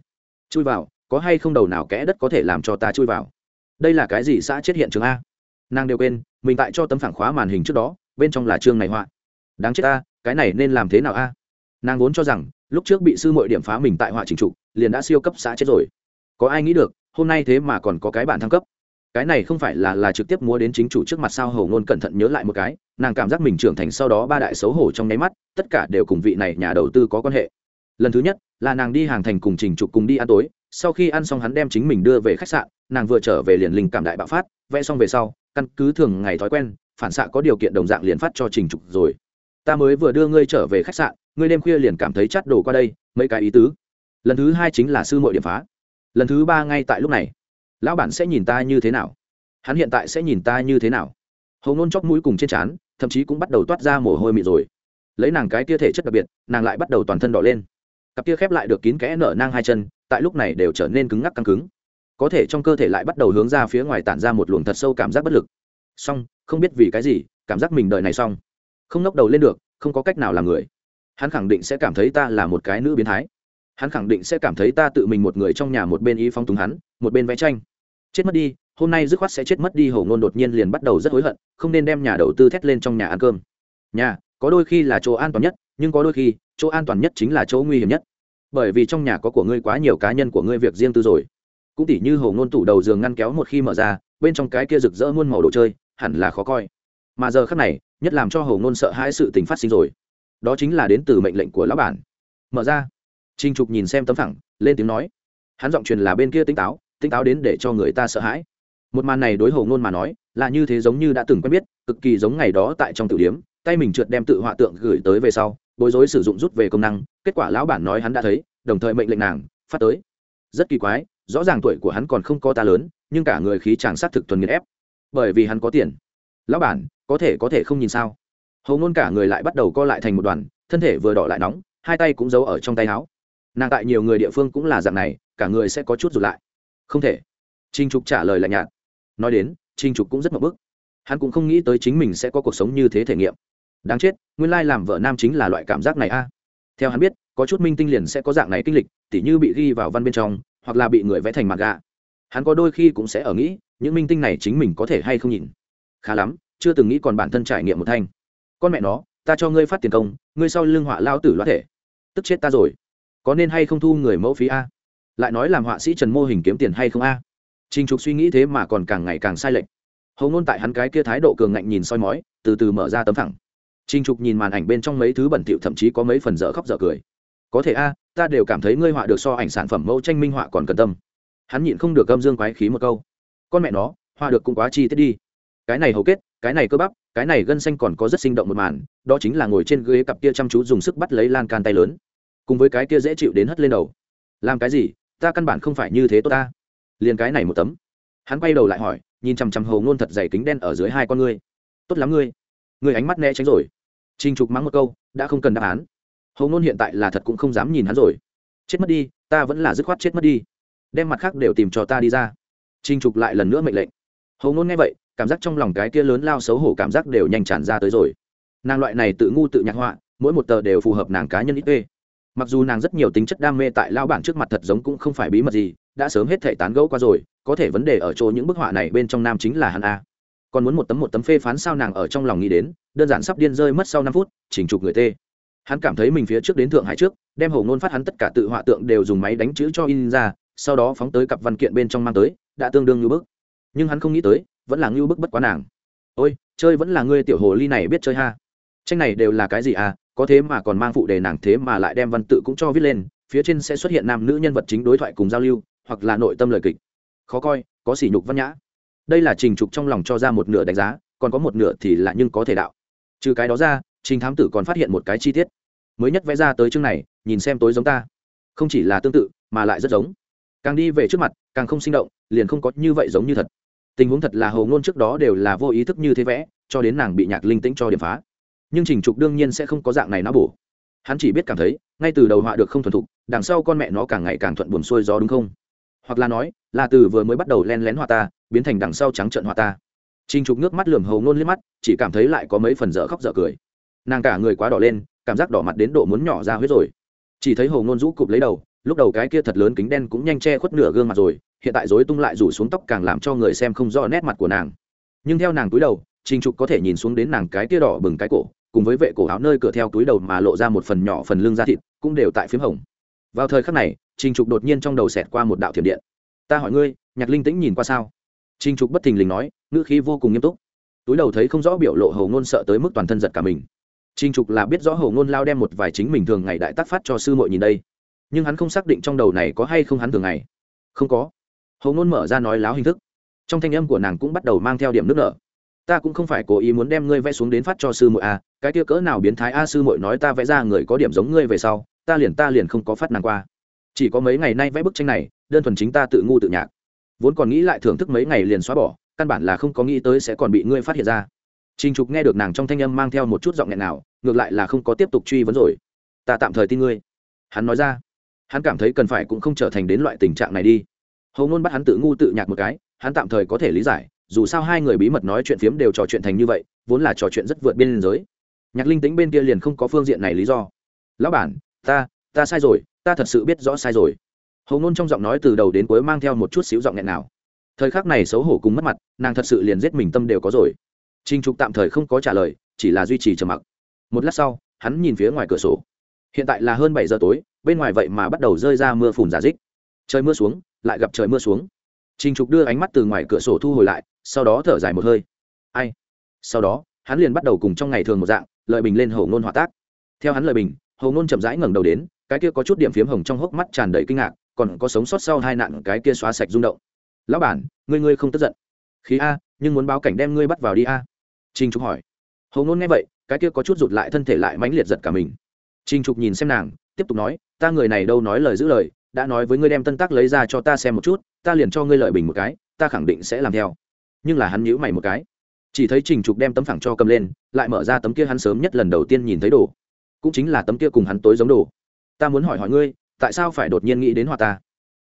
Chui vào, có hay không đầu nào kẽ đất có thể làm cho ta chui vào? Đây là cái gì xã chết hiện trường a? Nàng đều quên, mình tại cho tấm phẳng khóa màn hình trước đó bên trong là chương này họa. Đáng chết ta, cái này nên làm thế nào a? Nàng vốn cho rằng, lúc trước bị sư mội điểm phá mình tại họa trình trục liền đã siêu cấp xã chết rồi. Có ai nghĩ được, hôm nay thế mà còn có cái bản thăng cấp? Cái này không phải là là trực tiếp múa đến chính chủ trước mặt sao hầu ngôn cẩn thận nhớ lại một cái, nàng cảm giác mình trưởng thành sau đó ba đại xấu hổ trong nháy mắt, tất cả đều cùng vị này nhà đầu tư có quan hệ. Lần thứ nhất, là nàng đi hàng thành cùng trình trục cùng đi ăn tối, sau khi ăn xong hắn đem chính mình đưa về khách sạn, nàng vừa trở về liền linh cảm đại bạo phát, vẽ xong về sau, căn cứ thường ngày thói quen phản xạ có điều kiện đồng dạng liền phát cho trình trục rồi. Ta mới vừa đưa ngươi trở về khách sạn, ngươi đêm khuya liền cảm thấy chắt đồ qua đây, mấy cái ý tứ. Lần thứ hai chính là sư mội điểm phá. Lần thứ ba ngay tại lúc này. Lão bản sẽ nhìn ta như thế nào? Hắn hiện tại sẽ nhìn ta như thế nào? Hầu nôn chóc mũi cùng trên trán, thậm chí cũng bắt đầu toát ra mồ hôi mịt rồi. Lấy nàng cái tia thể chất đặc biệt, nàng lại bắt đầu toàn thân đỏ lên. Cặp tia khép lại được kín kẽ nở nang hai chân, tại lúc này đều trở nên cứng ngắc căng cứng. Có thể trong cơ thể lại bắt đầu hướng ra phía ngoài tản ra một luồng thật sâu cảm giác bất lực. Song không biết vì cái gì, cảm giác mình đợi này xong. Không ngóc đầu lên được, không có cách nào làm người. Hắn khẳng định sẽ cảm thấy ta là một cái nữ biến thái. Hắn khẳng định sẽ cảm thấy ta tự mình một người trong nhà một bên ý phong túng hắn, một bên vẽ tranh. Chết mất đi, hôm nay dứt khoát sẽ chết mất đi hầu ngôn đột nhiên liền bắt đầu rất hối hận, không nên đem nhà đầu tư thét lên trong nhà ăn cơm. Nhà, có đôi khi là chỗ an toàn nhất, nhưng có đôi khi, chỗ an toàn nhất chính là chỗ nguy hiểm nhất. Bởi vì trong nhà có của ngươi quá nhiều cá nhân của ngươi việc riêng tư rồi. Cũng tỉ như hầu ngôn tủ đầu giường ngăn kéo một khi mở ra, bên trong cái kia rực rỡ muôn màu đồ chơi hẳn là khó coi. Mà giờ khác này nhất làm cho hầu ngôn sợ hãi sự tình phát sinh rồi. Đó chính là đến từ mệnh lệnh của lão bản. Mở ra. Trinh trục nhìn xem tấm thẳng, lên tiếng nói. Hắn giọng truyền là bên kia tỉnh táo tỉnh táo đến để cho người ta sợ hãi. Một màn này đối hầu ngôn mà nói là như thế giống như đã từng quen biết cực kỳ giống ngày đó tại trong tử điếm tay mình trượt đem tự họa tượng gửi tới về sau bối rối sử dụng rút về công năng kết quả lão bản nói hắn đã thấy đồng thời mệnh lệnh nàng phát tới. Rất kỳ quái rõ ràng tuổi của hắn còn không có ta lớn nhưng cả người khí chàng sát thực thuần nghiền ép bởi vì hắn có tiền. Lão bản, có thể có thể không nhìn sao? Hầu ngôn cả người lại bắt đầu co lại thành một đoàn, thân thể vừa đỏ lại nóng, hai tay cũng giấu ở trong tay áo. Nàng tại nhiều người địa phương cũng là dạng này, cả người sẽ có chút rụt lại. Không thể. Trinh trục trả lời lạnh nhạt. Nói đến trinh trục cũng rất mập bức. Hắn cũng không nghĩ tới chính mình sẽ có cuộc sống như thế thể nghiệm. Đáng chết, nguyên lai làm vợ nam chính là loại cảm giác này a. À. Theo hắn biết, có chút minh tinh liền sẽ có dạng này kinh lịch, tỉ như bị ghi vào văn bên trong, hoặc là bị người vẽ thành mặt gà hắn có đôi khi cũng sẽ ở nghĩ những minh tinh này chính mình có thể hay không nhìn khá lắm chưa từng nghĩ còn bản thân trải nghiệm một thanh con mẹ nó ta cho ngươi phát tiền công ngươi sau lưng họa lao tử loát thể tức chết ta rồi có nên hay không thu người mẫu phí a lại nói làm họa sĩ trần mô hình kiếm tiền hay không a Trình Trục suy nghĩ thế mà còn càng ngày càng sai lệch. Hầu ngôn tại hắn cái kia thái độ cường ngạnh nhìn soi mói, từ từ mở ra tấm thẳng. Trình Trục nhìn màn ảnh bên trong mấy thứ bẩn thỉu thậm chí có mấy phần dở khóc dở cười. Có thể a, ta đều cảm thấy ngươi họa được so ảnh sản phẩm mẫu tranh minh họa còn cần tâm. Hắn nhịn không được gâm dương quái khí một câu. Con mẹ nó, hoa được cũng quá chi tiết đi. Cái này hầu kết, cái này cơ bắp, cái này gân xanh còn có rất sinh động một màn đó chính là ngồi trên ghế cặp kia chăm chú dùng sức bắt lấy lan can tay lớn. Cùng với cái kia dễ chịu đến hất lên đầu. Làm cái gì ta căn bản không phải như thế tốt ta. Liền cái này một tấm. Hắn quay đầu lại hỏi nhìn chằm chằm hầu ngôn thật dày kính đen ở dưới hai con ngươi. Tốt lắm ngươi. Ngươi ánh mắt né tránh rồi. Trinh trục mắng một câu đã không cần đáp án. Hầu ngôn hiện tại là thật cũng không dám nhìn hắn rồi. Chết mất đi ta vẫn là dứt khoát chết mất đi. Đem mặt khác đều tìm cho ta đi ra trình trục lại lần nữa mệnh lệnh. Hầu ngôn nghe vậy, cảm giác trong lòng cái kia lớn lao xấu hổ cảm giác đều nhanh tràn ra tới rồi. Nàng loại này tự ngu tự nhạc họa, mỗi một tờ đều phù hợp nàng cá nhân ít ê mặc dù nàng rất nhiều tính chất đam mê tại lao bản trước mặt thật giống cũng không phải bí mật gì, đã sớm hết thể tán gẫu qua rồi, có thể vấn đề ở chỗ những bức họa này bên trong nam chính là hắn a. Còn muốn một tấm một tấm phê phán sao nàng ở trong lòng nghĩ đến, đơn giản sắp điên rơi mất sau năm phút chỉnh trục người tê. Hắn cảm thấy mình phía trước đến thượng hải trước, đem Hồ ngôn phát hắn tất cả tự họa tượng đều dùng máy đánh chữ cho in ra, sau đó phóng tới cặp văn kiện bên trong mang tới đã tương đương như bức. Nhưng hắn không nghĩ tới, vẫn là ngưu bức bất quá nàng. Ôi, chơi vẫn là ngươi tiểu hồ ly này biết chơi ha. Tranh này đều là cái gì à có thế mà còn mang phụ đề nàng thế mà lại đem văn tự cũng cho viết lên, phía trên sẽ xuất hiện nam nữ nhân vật chính đối thoại cùng giao lưu, hoặc là nội tâm lời kịch. Khó coi, có sỉ nhục văn nhã. Đây là trình trục trong lòng cho ra một nửa đánh giá, còn có một nửa thì là nhưng có thể đạo. Trừ cái đó ra, trình thám tử còn phát hiện một cái chi tiết. Mới nhất vẽ ra tới chương này, nhìn xem tối giống ta. Không chỉ là tương tự, mà lại rất giống. Càng đi về trước mặt, càng không sinh động liền không có như vậy giống như thật. Tình huống thật là hầu ngôn trước đó đều là vô ý thức như thế vẽ, cho đến nàng bị nhạc linh tĩnh cho điểm phá. Nhưng trình trục đương nhiên sẽ không có dạng này nó bổ. Hắn chỉ biết cảm thấy, ngay từ đầu họa được không thuần thục, đằng sau con mẹ nó càng ngày càng thuận buồn xuôi gió đúng không? Hoặc là nói, là từ vừa mới bắt đầu len lén họa ta, biến thành đằng sau trắng trợn họa ta. Trình trục nước mắt lườm hầu ngôn liếc mắt, chỉ cảm thấy lại có mấy phần dở khóc dở cười. Nàng cả người quá đỏ lên, cảm giác đỏ mặt đến độ muốn nhỏ ra huyết rồi. Chỉ thấy hầu ngôn rũ cụp lấy đầu, lúc đầu cái kia thật lớn kính đen cũng nhanh che khuất nửa gương mặt rồi hiện tại rối tung lại rủ xuống tóc càng làm cho người xem không rõ nét mặt của nàng. Nhưng theo nàng túi đầu, trình trục có thể nhìn xuống đến nàng cái kia đỏ bừng cái cổ, cùng với vệ cổ áo nơi cửa theo túi đầu mà lộ ra một phần nhỏ phần lưng da thịt, cũng đều tại phím hồng. Vào thời khắc này, trình trục đột nhiên trong đầu xẹt qua một đạo thiểm điện. Ta hỏi ngươi, nhạc linh tĩnh nhìn qua sao? Trình trục bất thình lình nói, ngữ khí vô cùng nghiêm túc. Túi đầu thấy không rõ biểu lộ hầu ngôn sợ tới mức toàn thân giật cả mình. Trình trục là biết rõ hầu ngôn lao đem một vài chính mình thường ngày đại tác phát cho sư muội nhìn đây. Nhưng hắn không xác định trong đầu này có hay không hắn thường ngày. Không có hầu ngôn mở ra nói láo hình thức trong thanh âm của nàng cũng bắt đầu mang theo điểm nước nở ta cũng không phải cố ý muốn đem ngươi vẽ xuống đến phát cho sư muội a cái kia cỡ nào biến thái a sư muội nói ta vẽ ra người có điểm giống ngươi về sau ta liền ta liền không có phát nàng qua chỉ có mấy ngày nay vẽ bức tranh này đơn thuần chính ta tự ngu tự nhạc vốn còn nghĩ lại thưởng thức mấy ngày liền xóa bỏ căn bản là không có nghĩ tới sẽ còn bị ngươi phát hiện ra Trình Trục nghe được nàng trong thanh âm mang theo một chút giọng nghẹn nào, ngược lại là không có tiếp tục truy vấn rồi. Ta tạm thời tin ngươi. Hắn nói ra. Hắn cảm thấy cần phải cũng không trở thành đến loại tình trạng này đi. Hầu Nôn bắt hắn tự ngu tự nhạc một cái, hắn tạm thời có thể lý giải, dù sao hai người bí mật nói chuyện phiếm đều trò chuyện thành như vậy, vốn là trò chuyện rất vượt biên giới. Nhạc Linh Tĩnh bên kia liền không có phương diện này lý do. Lão bản, ta, ta sai rồi, ta thật sự biết rõ sai rồi. Hầu Nôn trong giọng nói từ đầu đến cuối mang theo một chút xíu giọng nghẹn nào. Thời khắc này xấu hổ cùng mất mặt, nàng thật sự liền giết mình tâm đều có rồi. Trình Trục tạm thời không có trả lời, chỉ là duy trì trầm mặc. Một lát sau, hắn nhìn phía ngoài cửa sổ. Hiện tại là hơn bảy giờ tối, bên ngoài vậy mà bắt đầu rơi ra mưa phùn giả dích. Trời mưa xuống, lại gặp trời mưa xuống. Trình Trục đưa ánh mắt từ ngoài cửa sổ thu hồi lại, sau đó thở dài một hơi. Ai? Sau đó, hắn liền bắt đầu cùng trong ngày thường một dạng, lợi bình lên hầu ngôn hỏa tác. Theo hắn lời bình, hầu ngôn chậm rãi ngẩng đầu đến, cái kia có chút điểm phiếm hồng trong hốc mắt tràn đầy kinh ngạc, còn có sống sót sau hai nạn cái kia xóa sạch rung động. "Lão bản, ngươi ngươi không tức giận?" "Khí a, nhưng muốn báo cảnh đem ngươi bắt vào đi a." Trình Trục hỏi. Hầu Nôn nghe vậy, cái kia có chút rụt lại thân thể lại mãnh liệt giật cả mình. Trình Trục nhìn xem nàng, tiếp tục nói, ta người này đâu nói lời giữ lời, đã nói với ngươi đem tân tác lấy ra cho ta xem một chút, ta liền cho ngươi lợi bình một cái, ta khẳng định sẽ làm theo. Nhưng là hắn nhíu mày một cái. Chỉ thấy Trình Trục đem tấm phẳng cho cầm lên, lại mở ra tấm kia hắn sớm nhất lần đầu tiên nhìn thấy đồ. Cũng chính là tấm kia cùng hắn tối giống đồ. Ta muốn hỏi hỏi ngươi, tại sao phải đột nhiên nghĩ đến hòa ta?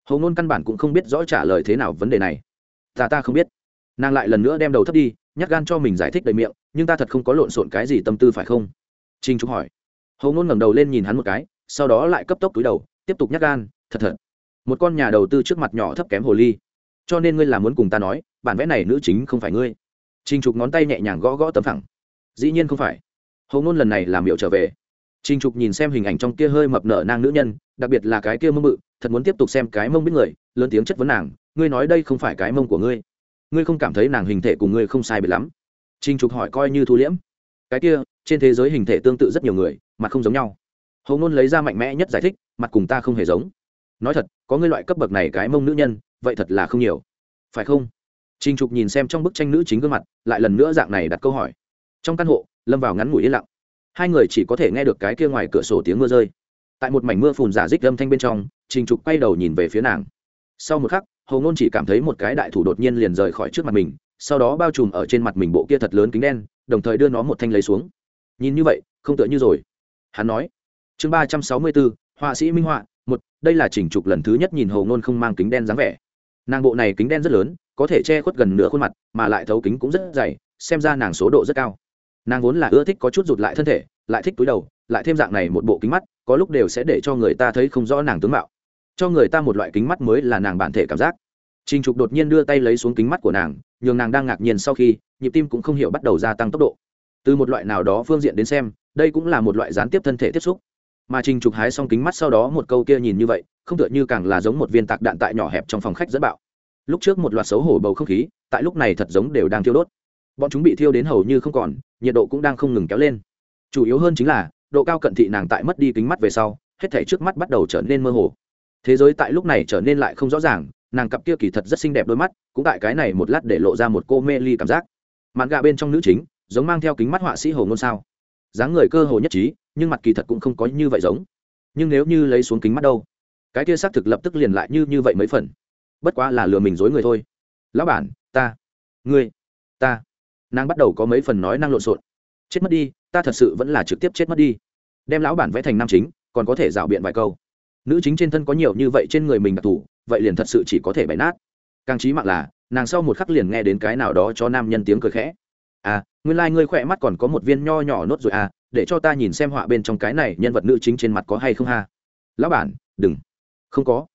Hầu Nôn căn bản cũng không biết rõ trả lời thế nào vấn đề này. Ta ta không biết. Nàng lại lần nữa đem đầu thấp đi, nhắc gan cho mình giải thích đầy miệng nhưng ta thật không có lộn xộn cái gì tâm tư phải không trinh trục hỏi hầu ngôn ngẩng đầu lên nhìn hắn một cái sau đó lại cấp tốc túi đầu tiếp tục nhắc gan thật thật, một con nhà đầu tư trước mặt nhỏ thấp kém hồ ly. Cho nên ngươi là muốn cùng ta nói, bản vẽ này nữ chính không phải ngươi. Trinh trục ngón tay nhẹ nhàng gõ gõ tấm thẳng. Dĩ nhiên không phải. Hầu ngôn lần này làm hiệu trở về. Trinh trục nhìn xem hình ảnh trong kia hơi mập nở nang nữ nhân, đặc biệt là cái kia mông mự thật muốn tiếp tục xem cái mông biết người, lớn tiếng chất vấn nàng, ngươi nói đây không phải cái mông của ngươi. Ngươi không cảm thấy nàng hình thể cùng ngươi không sai biệt lắm? Trinh trục hỏi coi như thu liễm. Cái kia, trên thế giới hình thể tương tự rất nhiều người, mặt không giống nhau. Hầu ngôn lấy ra mạnh mẽ nhất giải thích, mặt cùng ta không hề giống nói thật, có ngươi loại cấp bậc này cái mông nữ nhân, vậy thật là không nhiều. Phải không? Trinh trục nhìn xem trong bức tranh nữ chính gương mặt, lại lần nữa dạng này đặt câu hỏi. Trong căn hộ, lâm vào ngắn ngủi yên lặng. Hai người chỉ có thể nghe được cái kia ngoài cửa sổ tiếng mưa rơi. Tại một mảnh mưa phùn giả dích âm thanh bên trong, trình trục quay đầu nhìn về phía nàng. Sau một khắc hầu ngôn chỉ cảm thấy một cái đại thủ đột nhiên liền rời khỏi trước mặt mình, sau đó bao trùm ở trên mặt mình bộ kia thật lớn kính đen, đồng thời đưa nó một thanh lấy xuống. Nhìn như vậy, không tựa như rồi. Hắn nói, chương ba trăm sáu mươi bốn họa sĩ minh họa một đây là chỉnh trục lần thứ nhất nhìn hầu ngôn không mang kính đen dáng vẻ nàng bộ này kính đen rất lớn có thể che khuất gần nửa khuôn mặt mà lại thấu kính cũng rất dày xem ra nàng số độ rất cao nàng vốn là ưa thích có chút rụt lại thân thể lại thích túi đầu lại thêm dạng này một bộ kính mắt có lúc đều sẽ để cho người ta thấy không rõ nàng tướng mạo cho người ta một loại kính mắt mới là nàng bản thể cảm giác Trình Trục đột nhiên đưa tay lấy xuống kính mắt của nàng, nhường nàng đang ngạc nhiên sau khi, nhịp tim cũng không hiểu bắt đầu gia tăng tốc độ. Từ một loại nào đó phương diện đến xem, đây cũng là một loại gián tiếp thân thể tiếp xúc. Mà Trình Trục hái xong kính mắt sau đó một câu kia nhìn như vậy, không tựa như càng là giống một viên tạc đạn tại nhỏ hẹp trong phòng khách dẫn bạo. Lúc trước một loạt xấu hổ bầu không khí, tại lúc này thật giống đều đang thiêu đốt. Bọn chúng bị thiêu đến hầu như không còn, nhiệt độ cũng đang không ngừng kéo lên. Chủ yếu hơn chính là, độ cao cận thị nàng tại mất đi kính mắt về sau, hết thảy trước mắt bắt đầu trở nên mơ hồ. Thế giới tại lúc này trở nên lại không rõ ràng, nàng cặp kia kỳ thật rất xinh đẹp đôi mắt cũng tại cái này một lát để lộ ra một cô mê ly cảm giác mạn gà bên trong nữ chính giống mang theo kính mắt họa sĩ hồ ngôn sao dáng người cơ hồ nhất trí, nhưng mặt kỳ thật cũng không có như vậy giống. Nhưng nếu như lấy xuống kính mắt đâu, cái kia xác thực lập tức liền lại như như vậy mấy phần. Bất quá là lừa mình dối người thôi. Lão bản, ta, ngươi, ta. Nàng bắt đầu có mấy phần nói năng lộn xộn. Chết mất đi, ta thật sự vẫn là trực tiếp chết mất đi. Đem lão bản vẽ thành nam chính, còn có thể rào biện vài câu. Nữ chính trên thân có nhiều như vậy trên người mình đặc thù, vậy liền thật sự chỉ có thể bày nát. Càng trí mạng là, nàng sau một khắc liền nghe đến cái nào đó cho nam nhân tiếng cười khẽ à nguyên lai、like、ngươi khỏe mắt còn có một viên nho nhỏ nốt rồi à để cho ta nhìn xem họa bên trong cái này nhân vật nữ chính trên mặt có hay không ha. Lão bản, đừng. Không có.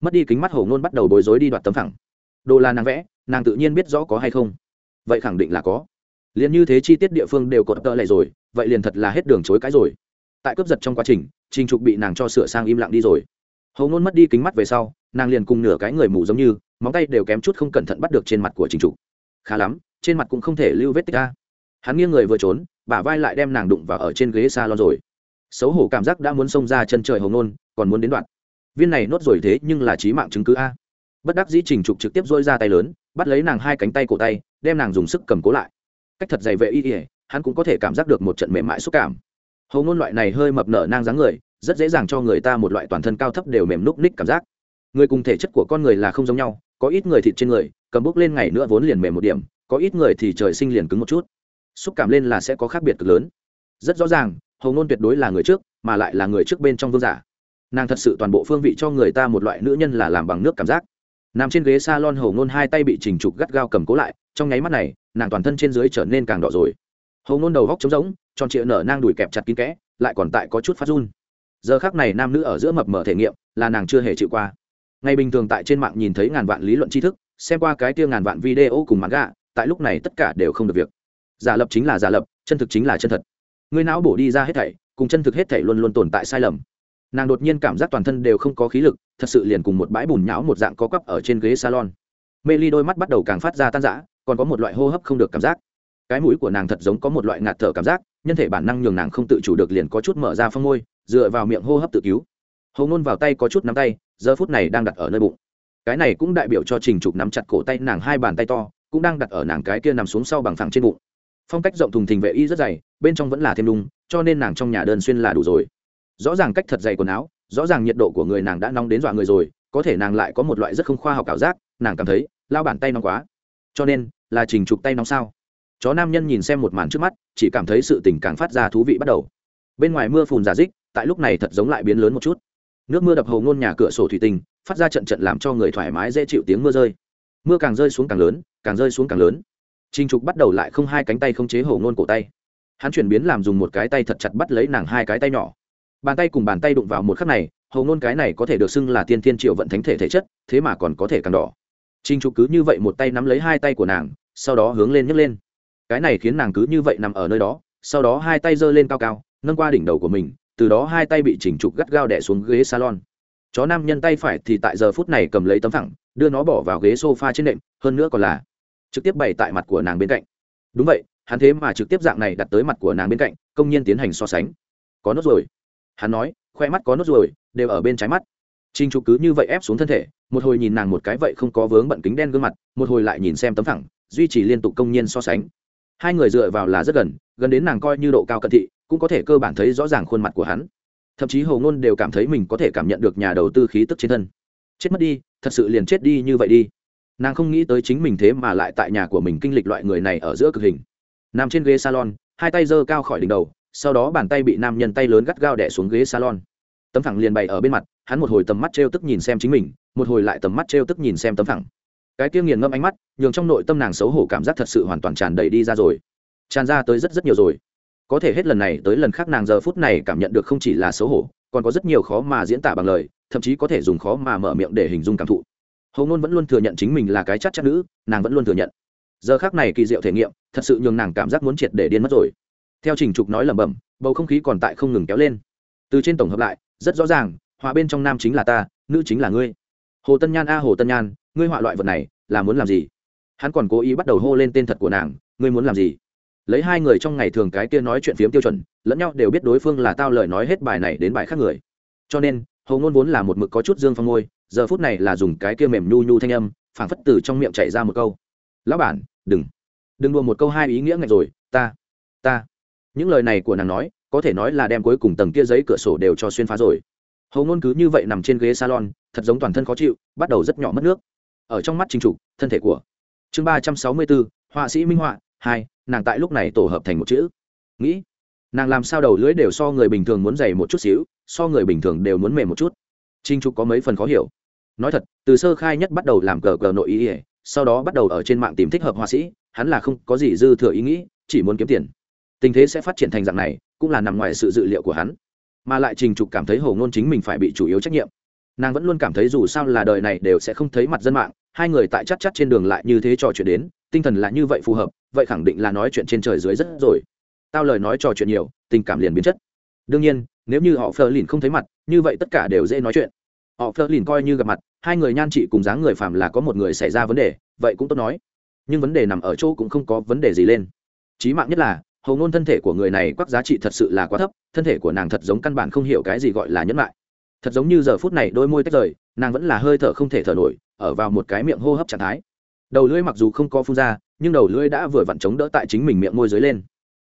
Mất đi kính mắt hổ ngôn bắt đầu bối rối đi đoạt tấm thẳng. đồ là nàng vẽ, nàng tự nhiên biết rõ có hay không. Vậy khẳng định là có. Liền như thế chi tiết địa phương đều cột tợ lại rồi, vậy liền thật là hết đường chối cái rồi. Tại cướp giật trong quá trình trình trục bị nàng cho sửa sang im lặng đi rồi. Hầu ngôn mất đi kính mắt về sau, nàng liền cùng nửa cái người mù giống như, móng tay đều kém chút không cẩn thận bắt được trên mặt của trình trục. Khá lắm trên mặt cũng không thể lưu vết tích ra. Hắn nghiêng người vừa trốn, bả vai lại đem nàng đụng vào ở trên ghế s a lon rồi. Xấu hổ cảm giác đã muốn xông ra chân trời hồng nôn, còn muốn đến đoạn. Viên này nốt rồi thế nhưng là trí mạng chứng cứ a. Bất đắc dĩ trình trục trực tiếp dôi ra tay lớn, bắt lấy nàng hai cánh tay cổ tay, đem nàng dùng sức cầm cố lại. Cách thật dày vệ y ỉa hắn cũng có thể cảm giác được một trận mềm mại xúc cảm. Hầu ngôn loại này hơi mập nở nang dáng người, rất dễ dàng cho người ta một loại toàn thân cao thấp đều mềm núc ních cảm giác. Người cùng thể chất của con người là không giống nhau, có ít người thịt trên người, cầm bốc lên ngày nữa vốn liền mềm một điểm có ít người thì trời sinh liền cứng một chút. Xúc cảm lên là sẽ có khác biệt cực lớn. Rất rõ ràng hầu ngôn tuyệt đối là người trước, mà lại là người trước bên trong vương giả. Nàng thật sự toàn bộ phương vị cho người ta một loại nữ nhân là làm bằng nước cảm giác. Nằm trên ghế s a lon hầu ngôn hai tay bị chỉnh trục gắt gao cầm cố lại, trong nháy mắt này, nàng toàn thân trên dưới trở nên càng đỏ rồi. Hầu ngôn đầu góc trống rỗng, tròn trịa nở nang đùi kẹp chặt kín kẽ, lại còn tại có chút phát run. Giờ khác này nam nữ ở giữa mập mở thể nghiệm, là nàng chưa hề chịu qua. Ngày bình thường tại trên mạng nhìn thấy ngàn vạn lý luận tri thức, xem qua cái tia ngàn vạn video cùng mặt gạ tại lúc này tất cả đều không được việc. Giả lập chính là giả lập, chân thực chính là chân thật. Người não bổ đi ra hết thảy, cùng chân thực hết thảy luôn luôn tồn tại sai lầm. Nàng đột nhiên cảm giác toàn thân đều không có khí lực, thật sự liền cùng một bãi bùn nhão một dạng có cắp ở trên ghế salon. Mê ly đôi mắt bắt đầu càng phát ra tan rã, còn có một loại hô hấp không được cảm giác. Cái mũi của nàng thật giống có một loại ngạt thở cảm giác, nhân thể bản năng nhường nàng không tự chủ được liền có chút mở ra phong môi, dựa vào miệng hô hấp tự cứu. Hầu ngôn vào tay có chút nắm tay, giờ phút này đang đặt ở nơi bụng. Cái này cũng đại biểu cho trình trục nắm chặt cổ tay nàng hai bàn tay to cũng đang đặt ở nàng cái kia nằm xuống sau bằng phẳng trên bụng. Phong cách rộng thùng thình vệ y rất dày, bên trong vẫn là thêm đung cho nên nàng trong nhà đơn xuyên là đủ rồi. Rõ ràng cách thật dày quần áo, rõ ràng nhiệt độ của người nàng đã nóng đến dọa người rồi, có thể nàng lại có một loại rất không khoa học ảo giác, nàng cảm thấy, lao bàn tay nóng quá. Cho nên, là trình trục tay nóng sao? Chó nam nhân nhìn xem một màn trước mắt, chỉ cảm thấy sự tình càng phát ra thú vị bắt đầu. Bên ngoài mưa phùn giả dích, tại lúc này thật giống lại biến lớn một chút. Nước mưa đập hầu ngôn nhà cửa sổ thủy tinh, phát ra trận trận làm cho người thoải mái dễ chịu tiếng mưa rơi mưa càng rơi xuống càng lớn, càng rơi xuống càng lớn. Trinh trục bắt đầu lại không hai cánh tay không chế hầu ngôn cổ tay. Hắn chuyển biến làm dùng một cái tay thật chặt bắt lấy nàng hai cái tay nhỏ. Bàn tay cùng bàn tay đụng vào một khắc này hầu ngôn cái này có thể được xưng là tiên thiên triệu vận thánh thể thể chất, thế mà còn có thể càng đỏ. Trinh trục cứ như vậy một tay nắm lấy hai tay của nàng, sau đó hướng lên nhấc lên. Cái này khiến nàng cứ như vậy nằm ở nơi đó, sau đó hai tay giơ lên cao cao, nâng qua đỉnh đầu của mình, từ đó hai tay bị chỉnh trục gắt gao đẻ xuống ghế salon chó nam nhân tay phải thì tại giờ phút này cầm lấy tấm phẳng, đưa nó bỏ vào ghế sofa trên nệm, hơn nữa còn là trực tiếp bày tại mặt của nàng bên cạnh. Đúng vậy, hắn thế mà trực tiếp dạng này đặt tới mặt của nàng bên cạnh, công nhiên tiến hành so sánh. Có nốt rồi hắn nói, khoe mắt có nốt rồi đều ở bên trái mắt. Trinh trục cứ như vậy ép xuống thân thể, một hồi nhìn nàng một cái vậy không có vướng bận kính đen gương mặt, một hồi lại nhìn xem tấm phẳng, duy trì liên tục công nhiên so sánh. Hai người dựa vào là rất gần gần đến nàng coi như độ cao cận thị, cũng có thể cơ bản thấy rõ ràng khuôn mặt của hắn thậm chí hầu ngôn đều cảm thấy mình có thể cảm nhận được nhà đầu tư khí tức trên thân. Chết mất đi, thật sự liền chết đi như vậy đi. Nàng không nghĩ tới chính mình thế mà lại tại nhà của mình kinh lịch loại người này ở giữa cực hình. Nằm trên ghế salon, hai tay giơ cao khỏi đỉnh đầu, sau đó bàn tay bị nam nhân tay lớn gắt gao đẻ xuống ghế salon. Tấm thẳng liền bày ở bên mặt, hắn một hồi tầm mắt t r e o tức nhìn xem chính mình, một hồi lại tầm mắt t r e o tức nhìn xem tấm thẳng cái kia nghiền ngâm ánh mắt, nhường trong nội tâm nàng xấu hổ cảm giác thật sự hoàn toàn tràn đầy đi ra rồi. Tràn ra tới rất rất nhiều rồi có thể hết lần này tới lần khác nàng giờ phút này cảm nhận được không chỉ là xấu hổ, còn có rất nhiều khó mà diễn tả bằng lời, thậm chí có thể dùng khó mà mở miệng để hình dung cảm thụ. Hầu ngôn vẫn luôn thừa nhận chính mình là cái chắc chắc nữ, nàng vẫn luôn thừa nhận. Giờ khác này kỳ diệu thể nghiệm, thật sự nhường nàng cảm giác muốn triệt để điên mất rồi. Theo trình trục nói lẩm bẩm, bầu không khí còn tại không ngừng kéo lên. Từ trên tổng hợp lại, rất rõ ràng, họa bên trong nam chính là ta, nữ chính là ngươi. Hồ tân nhan a, hồ tân nhan, ngươi họa loại vật này, là muốn làm gì? Hắn còn cố ý bắt đầu hô lên tên thật của nàng, ngươi muốn làm gì? Lấy hai người trong ngày thường cái kia nói chuyện phiếm tiêu chuẩn, lẫn nhau đều biết đối phương là tao lời nói hết bài này đến bài khác người. Cho nên hầu ngôn vốn là một mực có chút dương phong ngôi, giờ phút này là dùng cái kia mềm nhu nhu thanh âm, phảng phất từ trong miệng chảy ra một câu. Lão bản, đừng đừng đùa một câu hai ý nghĩa ngạch rồi, ta ta. Những lời này của nàng nói, có thể nói là đem cuối cùng tầng kia giấy cửa sổ đều cho xuyên phá rồi. Hầu ngôn cứ như vậy nằm trên ghế salon, thật giống toàn thân khó chịu, bắt đầu rất nhỏ mất nước. Ở trong mắt chính trục, thân thể của chương ba trăm sáu mươi bốn, họa sĩ minh họa, hai nàng tại lúc này tổ hợp thành một chữ. Nghĩ, nàng làm sao đầu lưỡi đều so người bình thường muốn dày một chút xíu, so người bình thường đều muốn mềm một chút. Trinh trục có mấy phần khó hiểu. Nói thật, từ sơ khai nhất bắt đầu làm cờ cờ nội ý ỉa sau đó bắt đầu ở trên mạng tìm thích hợp họa sĩ, hắn là không có gì dư thừa ý nghĩ, chỉ muốn kiếm tiền. Tình thế sẽ phát triển thành dạng này, cũng là nằm ngoài sự dự liệu của hắn. Mà lại trình trục cảm thấy hầu ngôn chính mình phải bị chủ yếu trách nhiệm. Nàng vẫn luôn cảm thấy dù sao là đời này đều sẽ không thấy mặt dân mạng, hai người tại chắc chắc trên đường lại như thế trò chuyện đến tinh thần là như vậy phù hợp, vậy khẳng định là nói chuyện trên trời dưới rất rồi. Tao lời nói trò chuyện nhiều, tình cảm liền biến chất. Đương nhiên, nếu như họ phờ lìn không thấy mặt, như vậy tất cả đều dễ nói chuyện. Họ phờ lìn coi như gặp mặt, hai người nhan chị cùng dáng người phàm là có một người xảy ra vấn đề, vậy cũng tốt nói. Nhưng vấn đề nằm ở chỗ cũng không có vấn đề gì lên. Chí mạng nhất là, hầu ngôn thân thể của người này quắc giá trị thật sự là quá thấp, thân thể của nàng thật giống căn bản không hiểu cái gì gọi là nhẫn lại thật giống như giờ phút này đôi môi tách rời, nàng vẫn là hơi thở không thể thở nổi, ở vào một cái miệng hô hấp trạng thái đầu lưỡi mặc dù không có phun ra nhưng đầu lưỡi đã vừa vặn chống đỡ tại chính mình miệng môi dưới lên.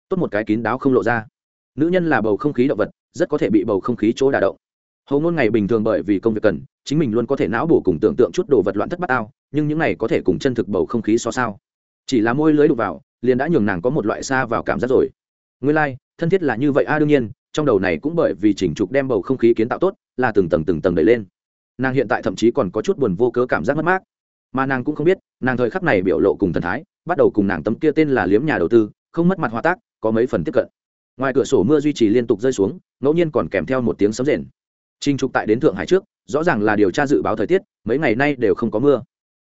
Tốt một cái kín đáo không lộ ra. Nữ nhân là bầu không khí động vật rất có thể bị bầu không khí chỗ đả động. Hầu ngôn ngày bình thường bởi vì công việc cần chính mình luôn có thể não bổ cùng tưởng tượng chút đồ vật loạn thất bát ao nhưng những này có thể cùng chân thực bầu không khí so sao. Chỉ là môi lưới đục vào liền đã nhường nàng có một loại xa vào cảm giác rồi. Nguyên lai、like, thân thiết là như vậy a đương nhiên trong đầu này cũng bởi vì chỉnh trục đem bầu không khí kiến tạo tốt là từng tầng từng tầng đẩy lên. Nàng hiện tại thậm chí còn có chút buồn vô cớ cảm giác mất mát mà nàng cũng không biết, nàng thời khắc này biểu lộ cùng thần thái, bắt đầu cùng nàng tấm kia tên là liếm nhà đầu tư, không mất mặt hòa tác, có mấy phần tiếp cận. Ngoài cửa sổ mưa duy trì liên tục rơi xuống, ngẫu nhiên còn kèm theo một tiếng sấm rền. Trinh trục tại đến thượng hải trước, rõ ràng là điều tra dự báo thời tiết, mấy ngày nay đều không có mưa.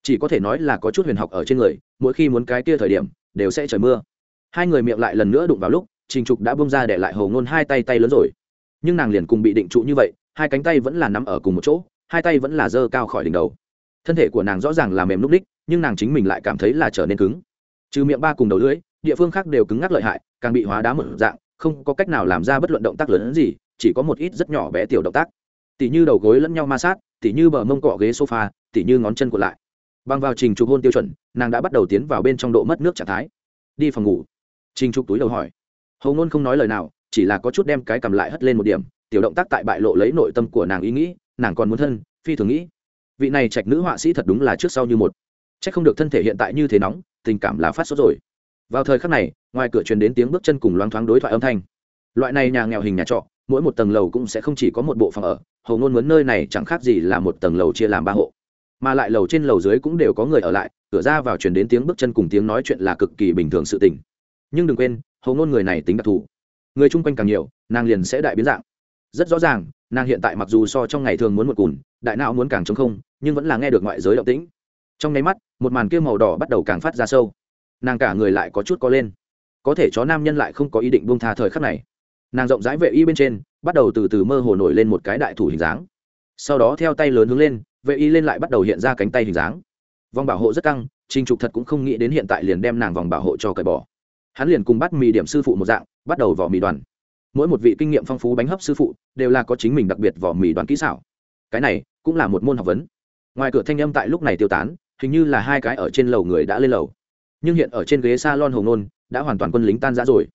Chỉ có thể nói là có chút huyền học ở trên người, mỗi khi muốn cái kia thời điểm, đều sẽ trời mưa. Hai người miệng lại lần nữa đụng vào lúc, trình trục đã bông ra để lại hầu ngôn hai tay tay lớn rồi. Nhưng nàng liền cùng bị định trụ như vậy, hai cánh tay vẫn là nắm ở cùng một chỗ, hai tay vẫn là dơ cao khỏi đỉnh đầu thân thể của nàng rõ ràng là mềm lúc đích nhưng nàng chính mình lại cảm thấy là trở nên cứng. Trừ miệng ba cùng đầu lưỡi, địa phương khác đều cứng ngắc lợi hại, càng bị hóa đá mở dạng, không có cách nào làm ra bất luận động tác lớn hơn gì, chỉ có một ít rất nhỏ bé tiểu động tác. Tỉ như đầu gối lẫn nhau ma sát, tỉ như bờ mông cọ ghế sofa, tỉ như ngón chân của lại. Bằng vào trình trục hôn tiêu chuẩn, nàng đã bắt đầu tiến vào bên trong độ mất nước trạng thái. Đi phòng ngủ. Trình trục túi đầu hỏi. Hầu ngôn không nói lời nào, chỉ là có chút đem cái cầm lại hất lên một điểm, tiểu động tác tại bại lộ lấy nội tâm của nàng ý nghĩ, nàng còn muốn thân, phi thường nghĩ vị này trạch nữ họa sĩ thật đúng là trước sau như một. C h ắ c không được thân thể hiện tại như thế nóng, tình cảm là phát sốt rồi. Vào thời khắc này, ngoài cửa truyền đến tiếng bước chân cùng loáng thoáng đối thoại âm thanh. Loại này nhà nghèo hình nhà trọ, mỗi một tầng lầu cũng sẽ không chỉ có một bộ phòng ở, hầu ngôn muốn nơi này chẳng khác gì là một tầng lầu chia làm ba hộ. Mà lại lầu trên lầu dưới cũng đều có người ở lại, cửa ra vào truyền đến tiếng bước chân cùng tiếng nói chuyện là cực kỳ bình thường sự tình. Nhưng đừng quên, hầu ngôn người này tính đặc thù. Người chung quanh càng nhiều, nàng liền sẽ đại biến dạng. Rất rõ ràng, nàng hiện tại mặc dù so trong ngày thường muốn một cùn đại não muốn càng chống không, nhưng vẫn là nghe được ngoại giới động tĩnh. Trong nháy mắt, một màn kia màu đỏ bắt đầu càng phát ra sâu. Nàng cả người lại có chút có lên. Có thể chó nam nhân lại không có ý định buông tha thời khắc này. Nàng rộng rãi vệ y bên trên, bắt đầu từ từ mơ hồ nổi lên một cái đại thủ hình dáng. Sau đó theo tay lớn hướng lên, vệ y lên lại bắt đầu hiện ra cánh tay hình dáng. Vòng bảo hộ rất căng trinh trục thật cũng không nghĩ đến hiện tại liền đem nàng vòng bảo hộ cho cởi bỏ. Hắn liền cùng bắt mì điểm sư phụ một dạng, bắt đầu vỏ mì đoàn. Mỗi một vị kinh nghiệm phong phú bánh hấp sư phụ đều là có chính mình đặc biệt vỏ mì đoàn kỹ xảo. Cái này cũng là một môn học vấn. Ngoài cửa thanh âm tại lúc này tiêu tán, hình như là hai cái ở trên lầu người đã lên lầu. Nhưng hiện ở trên ghế s a lon hồng nôn, đã hoàn toàn quân lính tan rã rồi.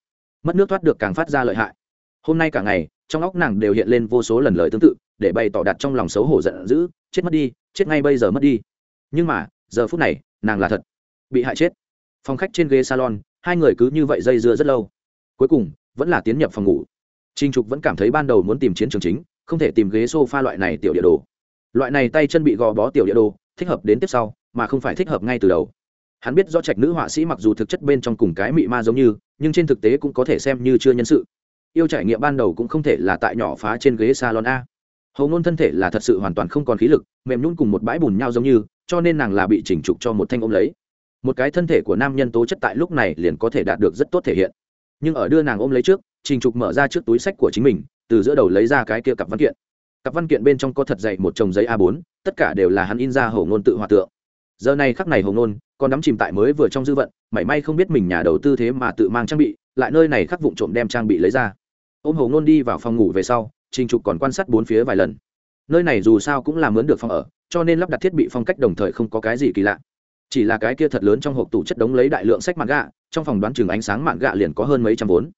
Mất nước thoát được càng phát ra lợi hại. Hôm nay cả ngày, trong óc nàng đều hiện lên vô số lần lời tương tự, để bày tỏ đặt trong lòng xấu hổ giận dữ, chết mất đi, chết ngay bây giờ mất đi. Nhưng mà, giờ phút này, nàng là thật. Bị hại chết. Phòng khách trên ghế salon, hai người cứ như vậy dây dưa rất lâu. Cuối cùng, vẫn là tiến nhập phòng ngủ. Trinh trục vẫn cảm thấy ban đầu muốn tìm chiến trường chính, không thể tìm ghế s o f a loại này tiểu địa đồ loại này tay chân bị gò bó tiểu địa đồ, thích hợp đến tiếp sau, mà không phải thích hợp ngay từ đầu. Hắn biết do trạch nữ họa sĩ mặc dù thực chất bên trong cùng cái mị ma giống như, nhưng trên thực tế cũng có thể xem như chưa nhân sự. Yêu trải nghiệm ban đầu cũng không thể là tại nhỏ phá trên ghế salon a. Hầu ngôn thân thể là thật sự hoàn toàn không còn khí lực, mềm nhún cùng một bãi bùn nhau giống như, cho nên nàng là bị chỉnh trục cho một thanh ôm lấy. Một cái thân thể của nam nhân tố chất tại lúc này liền có thể đạt được rất tốt thể hiện. Nhưng ở đưa nàng ôm lấy trước trình trục mở ra trước túi sách của chính mình, từ giữa đầu lấy ra cái kia cặp văn kiện cặp văn kiện bên trong có thật dày một chồng giấy a 4 tất cả đều là hắn in ra hồ ngôn tự hòa tượng. Giờ này khắc này hồ ngôn, còn đắm chìm tại mới vừa trong dư vận, mảy may không biết mình nhà đầu tư thế mà tự mang trang bị, lại nơi này khắc vụng trộm đem trang bị lấy ra. Ôm hồ ngôn đi vào phòng ngủ về sau, trình trục còn quan sát bốn phía vài lần. Nơi này dù sao cũng là mướn được phòng ở, cho nên lắp đặt thiết bị phong cách đồng thời không có cái gì kỳ lạ. Chỉ là cái kia thật lớn trong hộp tủ chất đống lấy đại lượng sách mạn gạ, trong phòng đoán chừng ánh sáng mạn gạ liền có hơn mấy trăm vốn.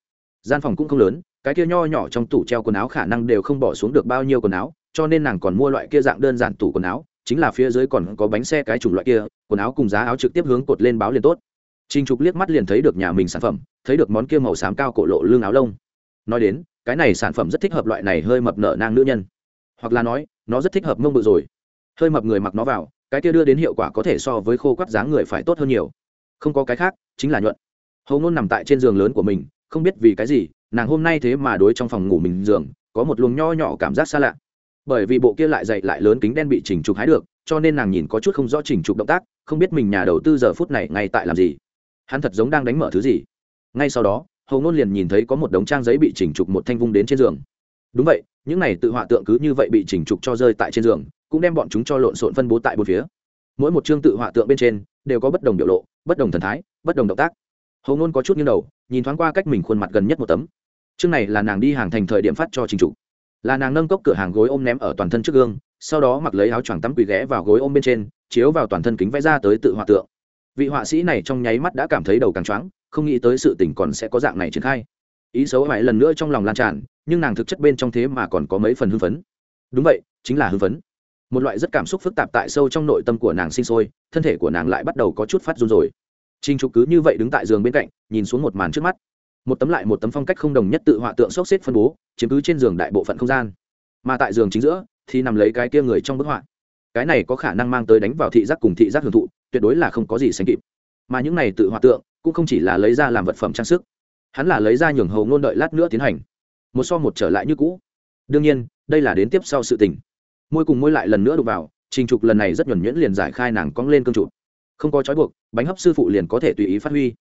Gian phòng cũng không lớn cái kia nho nhỏ trong tủ treo quần áo khả năng đều không bỏ xuống được bao nhiêu quần áo cho nên nàng còn mua loại kia dạng đơn giản tủ quần áo chính là phía dưới còn có bánh xe cái chủng loại kia quần áo cùng giá áo trực tiếp hướng cột lên báo liền tốt Trình Trục liếc mắt liền thấy được nhà mình sản phẩm, thấy được món kia màu xám cao cổ lộ lưng áo lông. Nói đến, cái này sản phẩm rất thích hợp loại này hơi mập nợ nang nữ nhân. Hoặc là nói, nó rất thích hợp mông bự rồi. Hơi mập người mặc nó vào, cái kia đưa đến hiệu quả có thể so với khô quắt dáng người phải tốt hơn nhiều. Không có cái khác, chính là nhuận. Hầu Nôn nằm tại trên giường lớn của mình, không biết vì cái gì, nàng hôm nay thế mà đối trong phòng ngủ mình giường, có một luồng nho nhỏ cảm giác xa lạ. Bởi vì bộ kia lại dậy lại lớn kính đen bị chỉnh trục hái được, cho nên nàng nhìn có chút không rõ chỉnh trục động tác, không biết mình nhà đầu tư giờ phút này ngay tại làm gì. Hắn thật giống đang đánh mở thứ gì. Ngay sau đó hầu ngôn liền nhìn thấy có một đống trang giấy bị chỉnh trục một thanh vung đến trên giường. Đúng vậy những này tự họa tượng cứ như vậy bị chỉnh trục cho rơi tại trên giường cũng đem bọn chúng cho lộn xộn phân bố tại bốn phía. Mỗi một chương tự họa tượng bên trên đều có bất đồng biểu lộ bất đồng thần thái bất đồng động tác. Hầu ngôn có chút nghiêng đầu nhìn thoáng qua cách mình khuôn mặt gần nhất một tấm chương này là nàng đi hàng thành thời điểm phát cho trình trục. Là nàng nâng cốc cửa hàng gối ôm ném ở toàn thân trước gương, sau đó mặc lấy áo choàng tắm quỳ ghé vào gối ôm bên trên, chiếu vào toàn thân kính vẽ ra tới tự họa tượng. Vị họa sĩ này trong nháy mắt đã cảm thấy đầu càng choáng, không nghĩ tới sự tình còn sẽ có dạng này triển khai. Ý xấu hại lần nữa trong lòng lan tràn, nhưng nàng thực chất bên trong thế mà còn có mấy phần hưng phấn. Đúng vậy, chính là hưng phấn. Một loại rất cảm xúc phức tạp tại sâu trong nội tâm của nàng sinh sôi, thân thể của nàng lại bắt đầu có chút phát run rồi. Trinh trục cứ như vậy đứng tại giường bên cạnh, nhìn xuống một màn trước mắt một tấm lại một tấm phong cách không đồng nhất tự họa tượng xốc xếp phân bố chiếm cứ trên giường đại bộ phận không gian. Mà tại giường chính giữa thì nằm lấy cái kia người trong bức họa. Cái này có khả năng mang tới đánh vào thị giác cùng thị giác hưởng thụ tuyệt đối là không có gì sánh kịp. Mà những này tự họa tượng cũng không chỉ là lấy ra làm vật phẩm trang sức hắn là lấy ra nhường hầu ngôn đợi lát nữa tiến hành. Một so một trở lại như cũ. Đương nhiên đây là đến tiếp sau sự tình. Môi cùng môi lại lần nữa đụng vào trình trục lần này rất nhuẩn nhuyễn liền giải khai nàng cong lên cương trụ, không có trói buộc bánh hấp sư phụ liền có thể tùy ý phát huy.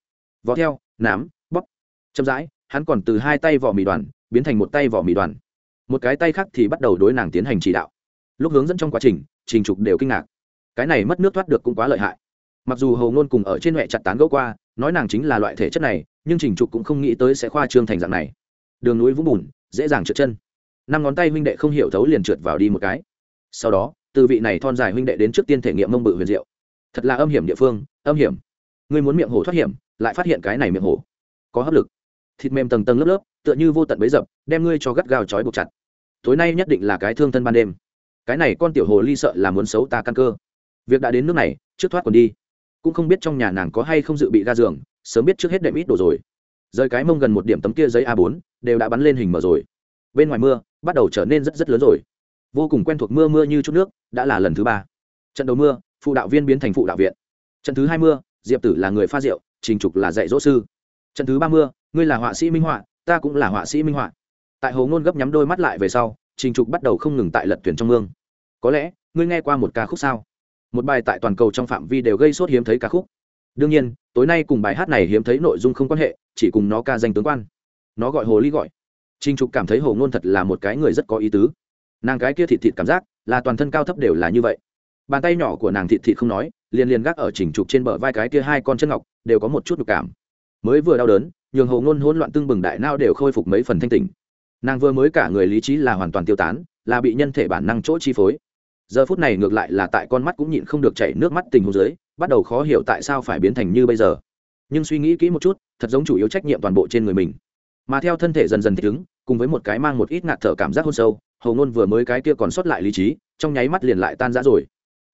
Vò theo nám chậm rãi, hắn còn từ hai tay vỏ mì đoàn, biến thành một tay vỏ mì đoàn. Một cái tay khác thì bắt đầu đối nàng tiến hành chỉ đạo. Lúc hướng dẫn trong quá trình trình trục đều kinh ngạc. Cái này mất nước thoát được cũng quá lợi hại. Mặc dù hầu ngôn cùng ở trên huệ chặt tán gẫu qua, nói nàng chính là loại thể chất này, nhưng trình trục cũng không nghĩ tới sẽ khoa trương thành dạng này. Đường núi vũng bùn, dễ dàng trượt chân. Năm ngón tay huynh đệ không hiểu thấu liền trượt vào đi một cái. Sau đó, từ vị này thon dài huynh đệ đến trước tiên thể nghiệm mông bự huyền diệu. Thật là âm hiểm địa phương, âm hiểm. Ngươi muốn miệng hổ thoát hiểm, lại phát hiện cái này miệng hổ. Có hấp lực thịt mềm tầng tầng lớp lớp, tựa như vô tận bấy dập, đem ngươi cho gắt gao trói buộc chặt. Tối nay nhất định là cái thương thân ban đêm. Cái này con tiểu hồ ly sợ là muốn xấu ta căn cơ. Việc đã đến nước này, trước thoát còn đi. Cũng không biết trong nhà nàng có hay không dự bị ga giường, sớm biết trước hết đệm ít đồ rồi. Rơi cái mông gần một điểm tấm kia giấy a 4 đều đã bắn lên hình mở rồi. Bên ngoài mưa, bắt đầu trở nên rất rất lớn rồi. Vô cùng quen thuộc mưa mưa như chút nước, đã là lần thứ ba. Trận đầu mưa, phụ đạo viên biến thành phụ đạo viện. Trận thứ hai mưa, diệp tử là người pha rượu, trình trục là dạy dỗ sư. Trận thứ ba mưa ngươi là họa sĩ minh họa, ta cũng là họa sĩ minh họa. Tại hồ ngôn gấp nhắm đôi mắt lại về sau, trình trục bắt đầu không ngừng tại lật tuyển trong mương. Có lẽ, ngươi nghe qua một ca khúc sao? Một bài tại toàn cầu trong phạm vi đều gây sốt hiếm thấy ca khúc. Đương nhiên, tối nay cùng bài hát này hiếm thấy nội dung không quan hệ, chỉ cùng nó ca danh tướng quan. Nó gọi hồ ly gọi. Trình trục cảm thấy hồ ngôn thật là một cái người rất có ý tứ. Nàng cái kia thịt thịt cảm giác, là toàn thân cao thấp đều là như vậy. Bàn tay nhỏ của nàng thịt thịt không nói, liền liền gác ở Trình trục trên bờ vai cái kia hai con chân ngọc, đều có một chút nhục cảm. Mới vừa đau đớn nhường hồ ngôn hỗn loạn tương bừng đại nao đều khôi phục mấy phần thanh tỉnh. Nàng vừa mới cả người lý trí là hoàn toàn tiêu tán, là bị nhân thể bản năng chỗ chi phối. Giờ phút này ngược lại là tại con mắt cũng nhịn không được chảy nước mắt tình huống dưới, bắt đầu khó hiểu tại sao phải biến thành như bây giờ. Nhưng suy nghĩ kỹ một chút, thật giống chủ yếu trách nhiệm toàn bộ trên người mình. Mà theo thân thể dần dần thích ứng, cùng với một cái mang một ít ngạt thở cảm giác hôn sâu hầu ngôn vừa mới cái kia còn sót lại lý trí, trong nháy mắt liền lại tan rã rồi.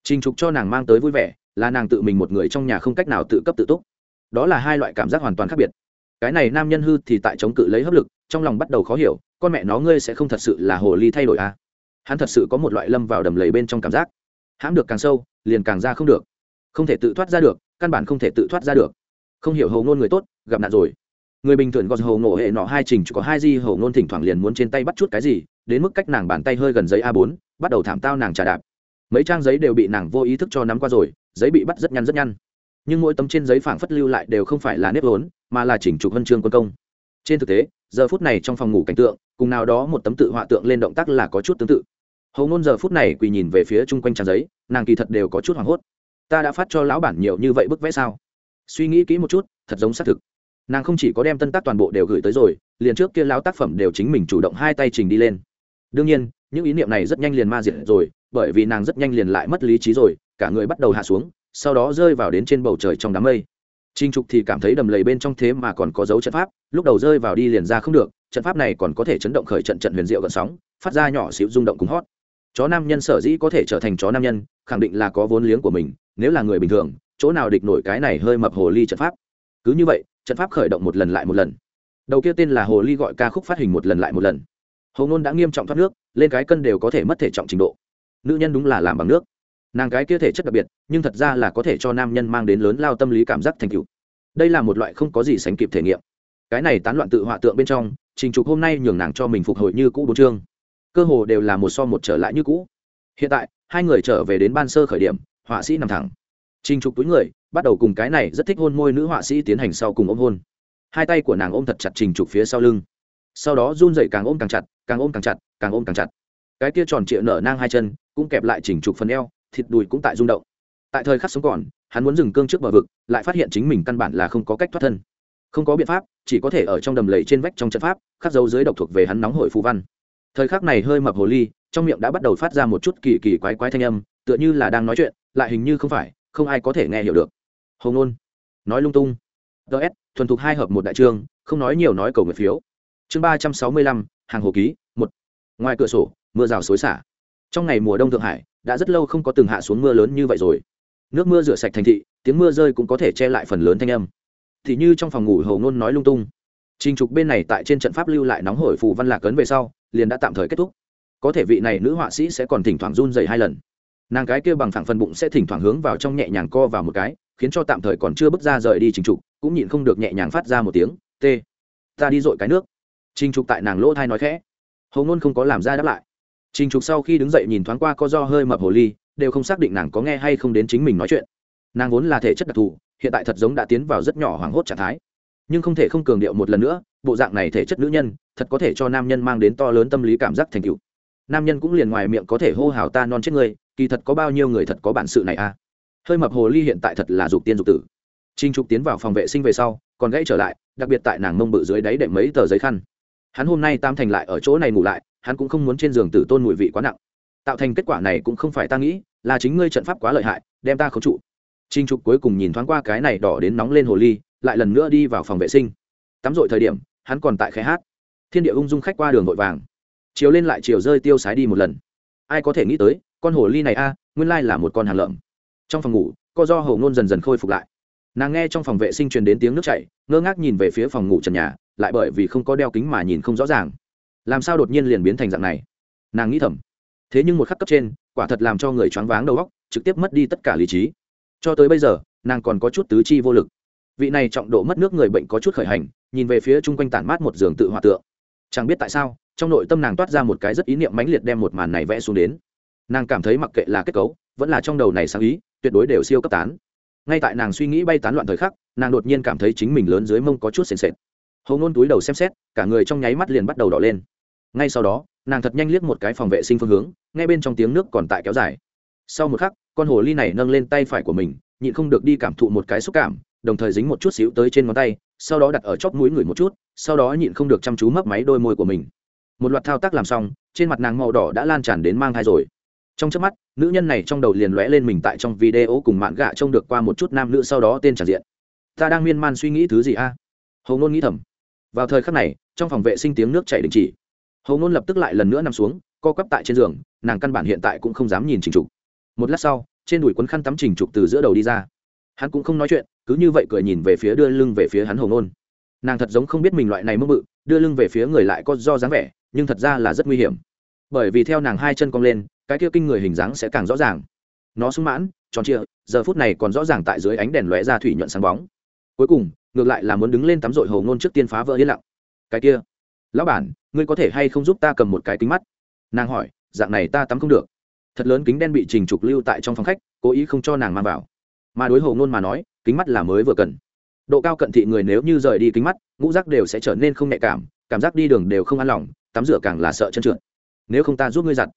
Trình trục cho nàng mang tới vui vẻ, là nàng tự mình một người trong nhà không cách nào tự cấp tự túc. Đó là hai loại cảm giác hoàn toàn khác biệt cái này nam nhân hư thì tại chống cự lấy hấp lực, trong lòng bắt đầu khó hiểu, con mẹ nó ngươi sẽ không thật sự là hồ ly thay đổi à. hắn thật sự có một loại lâm vào đầm lầy bên trong cảm giác. Hãm được càng sâu, liền càng ra không được. Không thể tự thoát ra được, căn bản không thể tự thoát ra được. Không hiểu hầu ngôn người tốt, gặp nạn rồi. Người bình thường gọi hầu ngộ hệ nọ hai trình chỉ có hai di hầu ngôn thỉnh thoảng liền muốn trên tay bắt chút cái gì, đến mức cách nàng bàn tay hơi gần giấy a 4 bắt đầu thảm tao nàng trà đạp. Mấy trang giấy đều bị nàng vô ý thức cho nắm qua rồi, giấy bị bắt rất nhăn rất nhăn nhưng mỗi tấm trên giấy phảng phất lưu lại đều không phải là nếp vốn, mà là chỉnh trục huân chương quân công. Trên thực tế, giờ phút này trong phòng ngủ cảnh tượng, cùng nào đó một tấm tự họa tượng lên động tác là có chút tương tự. Hầu ngôn giờ phút này quỳ nhìn về phía chung quanh trang giấy, nàng kỳ thật đều có chút hoảng hốt. Ta đã phát cho lão bản nhiều như vậy bức vẽ sao? Suy nghĩ kỹ một chút, thật giống xác thực. Nàng không chỉ có đem tân tác toàn bộ đều gửi tới rồi, liền trước kia lão tác phẩm đều chính mình chủ động hai tay trình đi lên. Đương nhiên, những ý niệm này rất nhanh liền ma diệt rồi, bởi vì nàng rất nhanh liền lại mất lý trí rồi, cả người bắt đầu hạ xuống sau đó rơi vào đến trên bầu trời trong đám mây. Trinh trục thì cảm thấy đầm lầy bên trong thế mà còn có dấu trận pháp, lúc đầu rơi vào đi liền ra không được, trận pháp này còn có thể chấn động khởi trận trận huyền diệu gần sóng, phát ra nhỏ xíu rung động cùng hót. Chó nam nhân sở dĩ có thể trở thành chó nam nhân, khẳng định là có vốn liếng của mình, nếu là người bình thường, chỗ nào địch nổi cái này hơi mập hồ ly trận pháp. Cứ như vậy, trận pháp khởi động một lần lại một lần. Đầu kia tên là hồ ly gọi ca khúc phát hình một lần lại một lần. Hồ ngôn đã nghiêm trọng thoát nước, lên cái cân đều có thể mất thể trọng trình độ. Nữ nhân đúng là làm bằng nước nàng cái kia thể chất đặc biệt, nhưng thật ra là có thể cho nam nhân mang đến lớn lao tâm lý cảm giác thành cựu đây là một loại không có gì sánh kịp thể nghiệm. Cái này tán loạn tự họa tượng bên trong, trình trục hôm nay nhường nàng cho mình phục hồi như cũ bốn chương. Cơ hồ đều là một so một trở lại như cũ. Hiện tại, hai người trở về đến ban sơ khởi điểm, họa sĩ nằm thẳng. Trình trục túi người, bắt đầu cùng cái này rất thích hôn môi nữ họa sĩ tiến hành sau cùng ôm hôn. Hai tay của nàng ôm thật chặt trình trục phía sau lưng. Sau đó run dậy càng ôm càng chặt, càng ôm càng chặt, càng ôm càng chặt. Cái kia tròn trịa nở nang hai chân, cũng kẹp lại chỉnh trục phần eo thịt đùi cũng tại rung động. Tại thời khắc sống còn, hắn muốn dừng cương trước bờ vực, lại phát hiện chính mình căn bản là không có cách thoát thân. Không có biện pháp, chỉ có thể ở trong đầm lầy trên vách trong trận pháp, khắc dấu dưới độc thuộc về hắn nóng hội phù văn. Thời khắc này hơi mập hồ ly, trong miệng đã bắt đầu phát ra một chút kỳ kỳ quái quái thanh âm, tựa như là đang nói chuyện, lại hình như không phải, không ai có thể nghe hiểu được. Hồng nôn nói lung tung. Ts thuần thục hai hợp một đại trương, không nói nhiều nói cầu nguyện phiếu. Chương ba trăm sáu mươi lăm, hàng hồ ký, một. Ngoài cửa sổ, mưa rào xối xả. Trong ngày mùa đông thượng hải đã rất lâu không có từng hạ xuống mưa lớn như vậy rồi. Nước mưa rửa sạch thành thị, tiếng mưa rơi cũng có thể che lại phần lớn thanh âm. Thì như trong phòng ngủ hầu ngôn nói lung tung. Trình trục bên này tại trên trận pháp lưu lại nóng hổi phù văn lạc cấn về sau, liền đã tạm thời kết thúc. Có thể vị này nữ họa sĩ sẽ còn thỉnh thoảng run dày hai lần. Nàng cái kia bằng thẳng phần bụng sẽ thỉnh thoảng hướng vào trong nhẹ nhàng co vào một cái, khiến cho tạm thời còn chưa bước ra rời đi trình trục, cũng nhịn không được nhẹ nhàng phát ra một tiếng t ta đi dội cái nước. Trình trục tại nàng lỗ thai nói khẽ. Hầu ngôn không có làm ra đáp lại trình trục sau khi đứng dậy nhìn thoáng qua có do hơi mập hồ ly, đều không xác định nàng có nghe hay không đến chính mình nói chuyện. Nàng vốn là thể chất đặc thù, hiện tại thật giống đã tiến vào rất nhỏ hoảng hốt trạng thái. Nhưng không thể không cường điệu một lần nữa, bộ dạng này thể chất nữ nhân, thật có thể cho nam nhân mang đến to lớn tâm lý cảm giác thành cựu nam nhân cũng liền ngoài miệng có thể hô hào ta non chết người, kỳ thật có bao nhiêu người thật có bản sự này à? Hơi mập hồ ly hiện tại thật là dục tiên dục tử. Trinh trục tiến vào phòng vệ sinh về sau, còn gãy trở lại, đặc biệt tại nàng mông bự dưới đáy đệm mấy tờ giấy khăn. Hắn hôm nay tam thành lại ở chỗ này ngủ lại hắn cũng không muốn trên giường tử tôn mùi vị quá nặng. Tạo thành kết quả này cũng không phải ta nghĩ, là chính ngươi trận pháp quá lợi hại, đem ta khống trụ. Trinh trục cuối cùng nhìn thoáng qua cái này đỏ đến nóng lên hồ ly, lại lần nữa đi vào phòng vệ sinh. Tắm rội thời điểm, hắn còn tại khai hát. Thiên địa ung dung khách qua đường vội vàng. Chiều lên lại chiều rơi tiêu sái đi một lần. Ai có thể nghĩ tới, con hồ ly này a, nguyên lai là một con hàng lợm. Trong phòng ngủ, co do hầu ngôn dần dần khôi phục lại. Nàng nghe trong phòng vệ sinh truyền đến tiếng nước chảy, ngơ ngác nhìn về phía phòng ngủ trần nhà, lại bởi vì không có đeo kính mà nhìn không rõ ràng làm sao đột nhiên liền biến thành dạng này? Nàng nghĩ thầm. Thế nhưng một khắc cấp trên, quả thật làm cho người choáng váng đầu óc, trực tiếp mất đi tất cả lý trí. Cho tới bây giờ, nàng còn có chút tứ chi vô lực. Vị này trọng độ mất nước người bệnh có chút khởi hành, nhìn về phía chung quanh tản mát một giường tự hòa tượng. Chẳng biết tại sao, trong nội tâm nàng toát ra một cái rất ý niệm mãnh liệt đem một màn này vẽ xuống đến. Nàng cảm thấy mặc kệ là kết cấu, vẫn là trong đầu này sáng ý, tuyệt đối đều siêu cấp tán. Ngay tại nàng suy nghĩ bay tán loạn thời khắc, nàng đột nhiên cảm thấy chính mình lớn dưới mông có chút sền sệt. Hầu ngôn túi đầu xem xét, cả người trong nháy mắt liền bắt đầu đỏ lên ngay sau đó, nàng thật nhanh liếc một cái phòng vệ sinh phương hướng, ngay bên trong tiếng nước còn tại kéo dài. Sau một khắc, con hồ ly này nâng lên tay phải của mình, nhịn không được đi cảm thụ một cái xúc cảm, đồng thời dính một chút xíu tới trên ngón tay, sau đó đặt ở chóp mũi người một chút, sau đó nhịn không được chăm chú mấp máy đôi môi của mình. Một loạt thao tác làm xong, trên mặt nàng màu đỏ đã lan tràn đến mang thai rồi. Trong trước mắt, nữ nhân này trong đầu liền lóe lên mình tại trong video cùng mạn gạ trông được qua một chút nam nữ sau đó tên tràn diện. Ta đang miên man suy nghĩ thứ gì a? Hầu ngôn nghĩ thầm. Vào thời khắc này, trong phòng vệ sinh tiếng nước chảy đình chỉ hầu ngôn lập tức lại lần nữa nằm xuống, co quắp tại trên giường, nàng căn bản hiện tại cũng không dám nhìn trình trục một lát sau, trên đùi quấn khăn tắm trình trục từ giữa đầu đi ra. Hắn cũng không nói chuyện, cứ như vậy cười nhìn về phía đưa lưng về phía hắn hầu ngôn. Nàng thật giống không biết mình loại này mơ mự, đưa lưng về phía người lại có do dáng vẻ, nhưng thật ra là rất nguy hiểm. Bởi vì theo nàng hai chân cong lên, cái kia kinh người hình dáng sẽ càng rõ ràng. Nó sung mãn, tròn trịa, giờ phút này còn rõ ràng tại dưới ánh đèn lóe ra thủy nhuận sáng bóng. Cuối cùng, ngược lại là muốn đứng lên tắm rội hầu ngôn trước tiên phá vỡ yên lặng. Cái kia lão bản, ngươi có thể hay không giúp ta cầm một cái kính mắt? Nàng hỏi, dạng này ta tắm không được. Thật lớn kính đen bị trình trục lưu tại trong phòng khách, cố ý không cho nàng mang vào. Mà đối hồ ngôn mà nói, kính mắt là mới vừa cần. Độ cao cận thị người nếu như rời đi kính mắt, ngũ rác đều sẽ trở nên không nhạy cảm cảm giác đi đường đều không an lòng, tắm rửa càng là sợ chân trượt. Nếu không ta giúp ngươi giặt.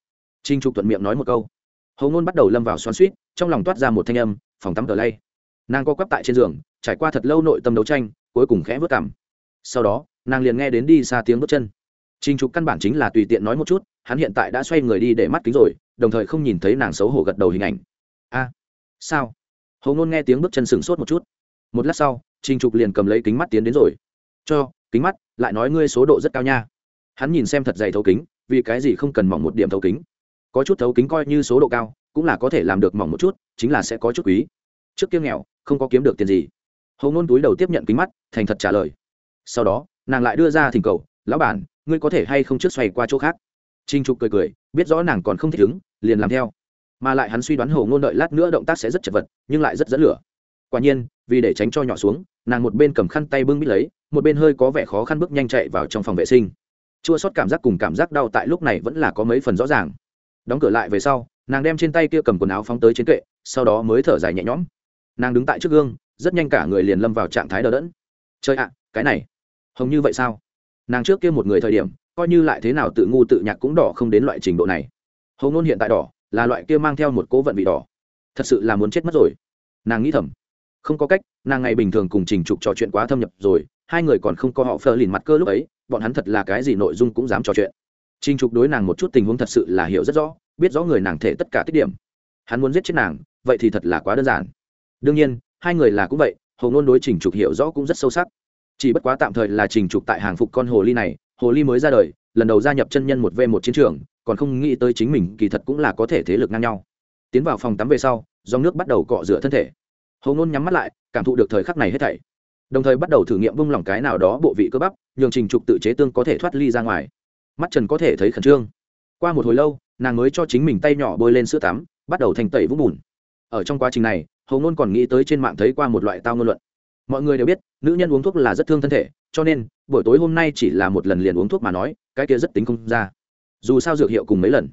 Trinh trục thuận miệng nói một câu. Hầu ngôn bắt đầu lâm vào xoắn suýt trong lòng toát ra một thanh âm, phòng tắm tờ lay. Nàng co quắp tại trên giường, trải qua thật lâu nội tâm đấu tranh, cuối cùng khẽ vớt cảm sau đó nàng liền nghe đến đi xa tiếng bước chân. Trinh trục căn bản chính là tùy tiện nói một chút, hắn hiện tại đã xoay người đi để mắt kính rồi, đồng thời không nhìn thấy nàng xấu hổ gật đầu hình ảnh. A, sao? Hầu ngôn nghe tiếng bước chân sửng sốt một chút. Một lát sau trinh trục liền cầm lấy kính mắt tiến đến rồi. Cho, kính mắt, lại nói ngươi số độ rất cao nha. Hắn nhìn xem thật dày thấu kính, vì cái gì không cần mỏng một điểm thấu kính? Có chút thấu kính coi như số độ cao, cũng là có thể làm được mỏng một chút, chính là sẽ có chút quý. Trước kia nghèo, không có kiếm được tiền gì. Hầu ngôn túi đầu tiếp nhận kính mắt, thành thật trả lời. Sau đó nàng lại đưa ra thỉnh cầu, lão bản, ngươi có thể hay không trước xoay qua chỗ khác? Trinh trục cười cười, biết rõ nàng còn không thích ứng, liền làm theo. Mà lại hắn suy đoán hồ ngôn đợi lát nữa động tác sẽ rất chật vật, nhưng lại rất dẫn lửa. Quả nhiên, vì để tránh cho nhỏ xuống, nàng một bên cầm khăn tay bưng bít lấy, một bên hơi có vẻ khó khăn bước nhanh chạy vào trong phòng vệ sinh. Chua sót cảm giác cùng cảm giác đau tại lúc này vẫn là có mấy phần rõ ràng. Đóng cửa lại về sau, nàng đem trên tay kia cầm quần áo phóng tới trên kệ, sau đó mới thở dài nhẹ nhõm. Nàng đứng tại trước gương, rất nhanh cả người liền lâm vào trạng thái đờ đẫn. Chơi ạ, cái này! Hồng như vậy sao? Nàng trước kia một người thời điểm, coi như lại thế nào tự ngu tự nhạc cũng đỏ không đến loại trình độ này. Hồng nôn hiện tại đỏ, là loại kia mang theo một cố vận vị đỏ. Thật sự là muốn chết mất rồi. Nàng nghĩ thầm. Không có cách, nàng ngày bình thường cùng trình trục trò chuyện quá thâm nhập rồi, hai người còn không có họ phờ lìn mặt cơ lúc ấy, bọn hắn thật là cái gì nội dung cũng dám trò chuyện. Trình trục đối nàng một chút tình huống thật sự là hiểu rất rõ, biết rõ người nàng thể tất cả tích điểm. Hắn muốn giết chết nàng, vậy thì thật là quá đơn giản. Đương nhiên, hai người là cũng vậy hầu ngôn đối trình trục hiểu rõ cũng rất sâu sắc chỉ bất quá tạm thời là trình trục tại hàng phục con hồ ly này, hồ ly mới ra đời, lần đầu gia nhập chân nhân một v một chiến trường, còn không nghĩ tới chính mình kỳ thật cũng là có thể thế lực ngang nhau. Tiến vào phòng tắm về sau, dòng nước bắt đầu cọ rửa thân thể. Hầu ngôn nhắm mắt lại, cảm thụ được thời khắc này hết thảy. Đồng thời bắt đầu thử nghiệm vung lòng cái nào đó bộ vị cơ bắp, nhường trình trục tự chế tương có thể thoát ly ra ngoài. Mắt trần có thể thấy khẩn trương. Qua một hồi lâu, nàng mới cho chính mình tay nhỏ bôi lên sữa tắm, bắt đầu thành tẩy vũng bùn. Ở trong quá trình này hầu ngôn còn nghĩ tới trên mạng thấy qua một loại tao ngôn luận mọi người đều biết, nữ nhân uống thuốc là rất thương thân thể, cho nên, buổi tối hôm nay chỉ là một lần liền uống thuốc mà nói, cái kia rất tính không ra. Dù sao dược hiệu cùng mấy lần,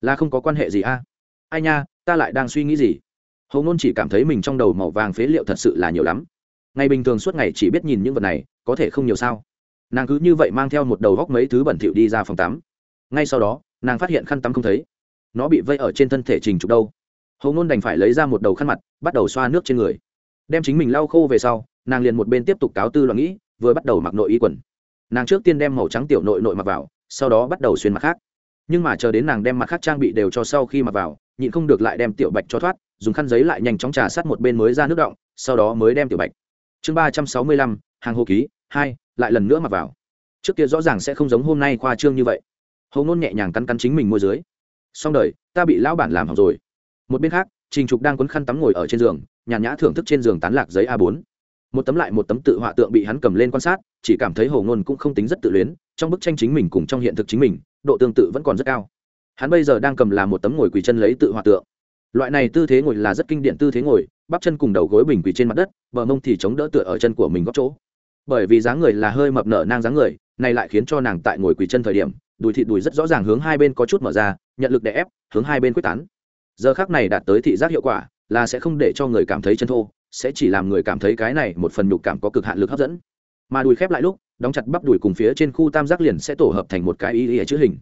là không có quan hệ gì a. Ai nha, ta lại đang suy nghĩ gì? Hầu ngôn chỉ cảm thấy mình trong đầu màu vàng phế liệu thật sự là nhiều lắm. Ngày bình thường suốt ngày chỉ biết nhìn những vật này, có thể không nhiều sao? Nàng cứ như vậy mang theo một đầu góc mấy thứ bẩn thỉu đi ra phòng tắm. Ngay sau đó, nàng phát hiện khăn tắm không thấy. Nó bị vây ở trên thân thể trình trục đâu. Hầu ngôn đành phải lấy ra một đầu khăn mặt, bắt đầu xoa nước trên người. Đem chính mình lau khô về sau nàng liền một bên tiếp tục cáo tư loạn nghĩ, vừa bắt đầu mặc nội y quần. Nàng trước tiên đem màu trắng tiểu nội nội mặc vào, sau đó bắt đầu xuyên mặt khác. Nhưng mà chờ đến nàng đem mặt khác trang bị đều cho sau khi mặc vào, nhịn không được lại đem tiểu bạch cho thoát, dùng khăn giấy lại nhanh chóng trà sát một bên mới ra nước động, sau đó mới đem tiểu bạch. Chương ba trăm sáu mươi lăm, hàng hồ ký, hai, lại lần nữa mặc vào. Trước kia rõ ràng sẽ không giống hôm nay khoa trương như vậy. Hầu nôn nhẹ nhàng cắn cắn chính mình môi dưới. Xong đời, ta bị lão bản làm hỏng rồi. Một bên khác, trình trục đang quấn khăn tắm ngồi ở trên giường, nhàn nhã thưởng thức trên giường tán lạc giấy a bốn một tấm lại một tấm tự họa tượng bị hắn cầm lên quan sát, chỉ cảm thấy hồ ngôn cũng không tính rất tự luyến, trong bức tranh chính mình cùng trong hiện thực chính mình, độ tương tự vẫn còn rất cao. Hắn bây giờ đang cầm là một tấm ngồi quỳ chân lấy tự họa tượng. Loại này tư thế ngồi là rất kinh điển tư thế ngồi, bắp chân cùng đầu gối bình quỳ trên mặt đất, bờ mông thì chống đỡ tựa ở chân của mình góc chỗ. Bởi vì dáng người là hơi mập nở nang dáng người, này lại khiến cho nàng tại ngồi quỳ chân thời điểm, đùi thịt đùi rất rõ ràng hướng hai bên có chút mở ra, nhận lực đè ép, hướng hai bên quyết tán. Giờ khác này đạt tới thị giác hiệu quả, là sẽ không để cho người cảm thấy chân thô sẽ chỉ làm người cảm thấy cái này một phần nhục cảm có cực hạn lực hấp dẫn mà đùi khép lại lúc đóng chặt bắp đùi cùng phía trên khu tam giác liền sẽ tổ hợp thành một cái y ỉa chữ hình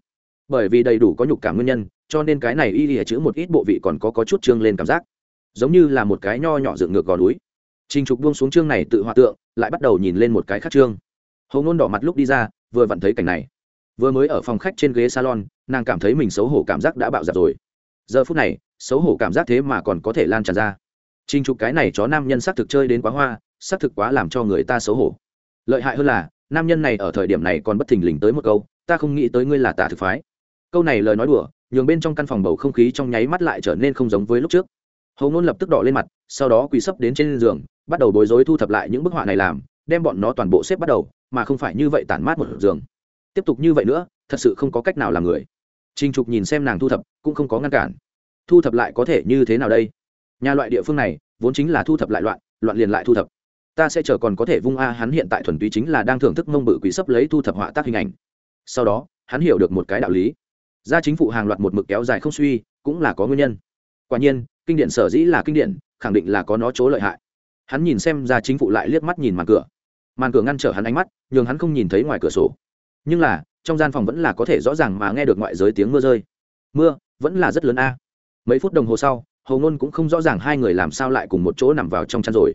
bởi vì đầy đủ có nhục cảm nguyên nhân cho nên cái này y ỉa chữ một ít bộ vị còn có có chút trương lên cảm giác giống như là một cái nho nhỏ dựng ngược gò núi Trình Trục buông xuống chương này tự hòa tượng, lại bắt đầu nhìn lên một cái khác chương. Hồng Nôn đỏ mặt lúc đi ra, vừa vặn thấy cảnh này. Vừa mới ở phòng khách trên ghế salon, nàng cảm thấy mình xấu hổ cảm giác đã bạo dạt rồi. Giờ phút này, xấu hổ cảm giác thế mà còn có thể lan tràn ra. Trình Trục cái này chó nam nhân sắc thực chơi đến quá hoa, sắc thực quá làm cho người ta xấu hổ. lợi hại hơn là nam nhân này ở thời điểm này còn bất thình lình tới một câu ta không nghĩ tới ngươi là tà thực phái. Câu này lời nói đùa nhường bên trong căn phòng bầu không khí trong nháy mắt lại trở nên không giống với lúc trước. Hồ Nôn lập tức đỏ lên mặt sau đó quỳ sấp đến trên giường bắt đầu bối rối thu thập lại những bức họa này làm đem bọn nó toàn bộ xếp bắt đầu mà không phải như vậy tản mát một giường. Tiếp tục như vậy nữa thật sự không có cách nào làm người. Trình trục nhìn xem nàng thu thập cũng không có ngăn cản. Thu thập lại có thể như thế nào đây? Nhà loại địa phương này, vốn chính là thu thập lại loạn loạn liền lại thu thập. Ta sẽ chờ còn có thể vung a, hắn hiện tại thuần túy chính là đang thưởng thức mông bự quỷ sấp lấy thu thập họa tác hình ảnh. Sau đó, hắn hiểu được một cái đạo lý. Ra chính phủ hàng loạt một mực kéo dài không suy, cũng là có nguyên nhân. Quả nhiên, kinh điển sở dĩ là kinh điển, khẳng định là có nó chỗ lợi hại. Hắn nhìn xem ra chính phủ lại liếc mắt nhìn màn cửa. Màn cửa ngăn trở hắn ánh mắt, nhường hắn không nhìn thấy ngoài cửa sổ. Nhưng là, trong gian phòng vẫn là có thể rõ ràng mà nghe được ngoại giới tiếng mưa rơi. Mưa, vẫn là rất lớn a. Mấy phút đồng hồ sau hầu ngôn cũng không rõ ràng hai người làm sao lại cùng một chỗ nằm vào trong chăn rồi.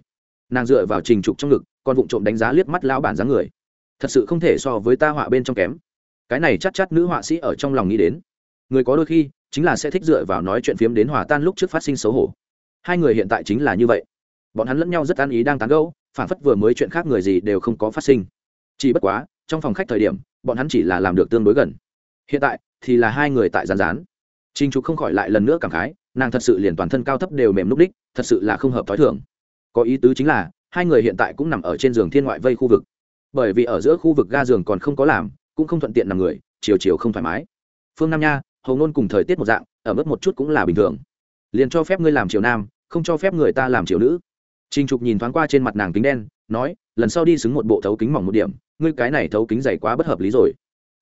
Nàng dựa vào trình trục trong ngực còn vụng trộm đánh giá liếc mắt lão bản dáng người. Thật sự không thể so với ta họa bên trong kém. Cái này chắc chắc nữ họa sĩ ở trong lòng nghĩ đến. Người có đôi khi, chính là sẽ thích dựa vào nói chuyện phiếm đến hòa tan lúc trước phát sinh xấu hổ. Hai người hiện tại chính là như vậy. Bọn hắn lẫn nhau rất an ý đang tán gẫu, phản phất vừa mới chuyện khác người gì đều không có phát sinh. Chỉ bất quá, trong phòng khách thời điểm, bọn hắn chỉ là làm được tương đối gần. Hiện tại, thì là hai người tại giàn rán Trình trục không khỏi lại lần nữa cảm khái, nàng thật sự liền toàn thân cao thấp đều mềm núc đích, thật sự là không hợp t thường. Có ý tứ chính là, hai người hiện tại cũng nằm ở trên giường thiên ngoại vây khu vực. Bởi vì ở giữa khu vực ga giường còn không có làm, cũng không thuận tiện nằm người, chiều chiều không thoải mái. Phương nam nha hầu luôn cùng thời tiết một dạng, ở mức một chút cũng là bình thường. Liền cho phép ngươi làm chiều nam, không cho phép người ta làm chiều nữ. Trình trục nhìn thoáng qua trên mặt nàng kính đen, nói, lần sau đi xứng một bộ thấu kính mỏng một điểm, ngươi cái này thấu kính dày quá bất hợp lý rồi.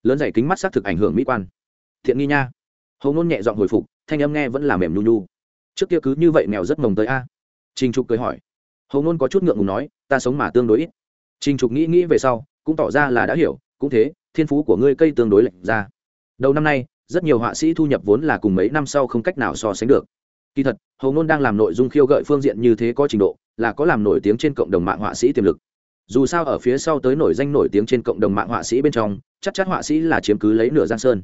Lớn dày kính mắt xác thực ảnh hưởng mỹ quan. Thiện nghi nha hầu ngôn nhẹ giọng hồi phục, thanh âm nghe vẫn là mềm nhu nhu. Trước kia cứ như vậy mèo rất mồng tới a. Trinh trục cười hỏi. Hầu ngôn có chút ngượng ngùng nói, ta sống mà tương đối ít. Trinh trục nghĩ nghĩ về sau, cũng tỏ ra là đã hiểu, cũng thế, thiên phú của ngươi cây tương đối lệch ra. Đầu năm nay, rất nhiều họa sĩ thu nhập vốn là cùng mấy năm sau không cách nào so sánh được. Kỳ thật, hầu ngôn đang làm nội dung khiêu gợi phương diện như thế có trình độ, là có làm nổi tiếng trên cộng đồng mạng họa sĩ tiềm lực. Dù sao ở phía sau tới nổi danh nổi tiếng trên cộng đồng mạng họa sĩ bên trong, chắc chắn họa sĩ là chiếm cứ lấy nửa giang sơn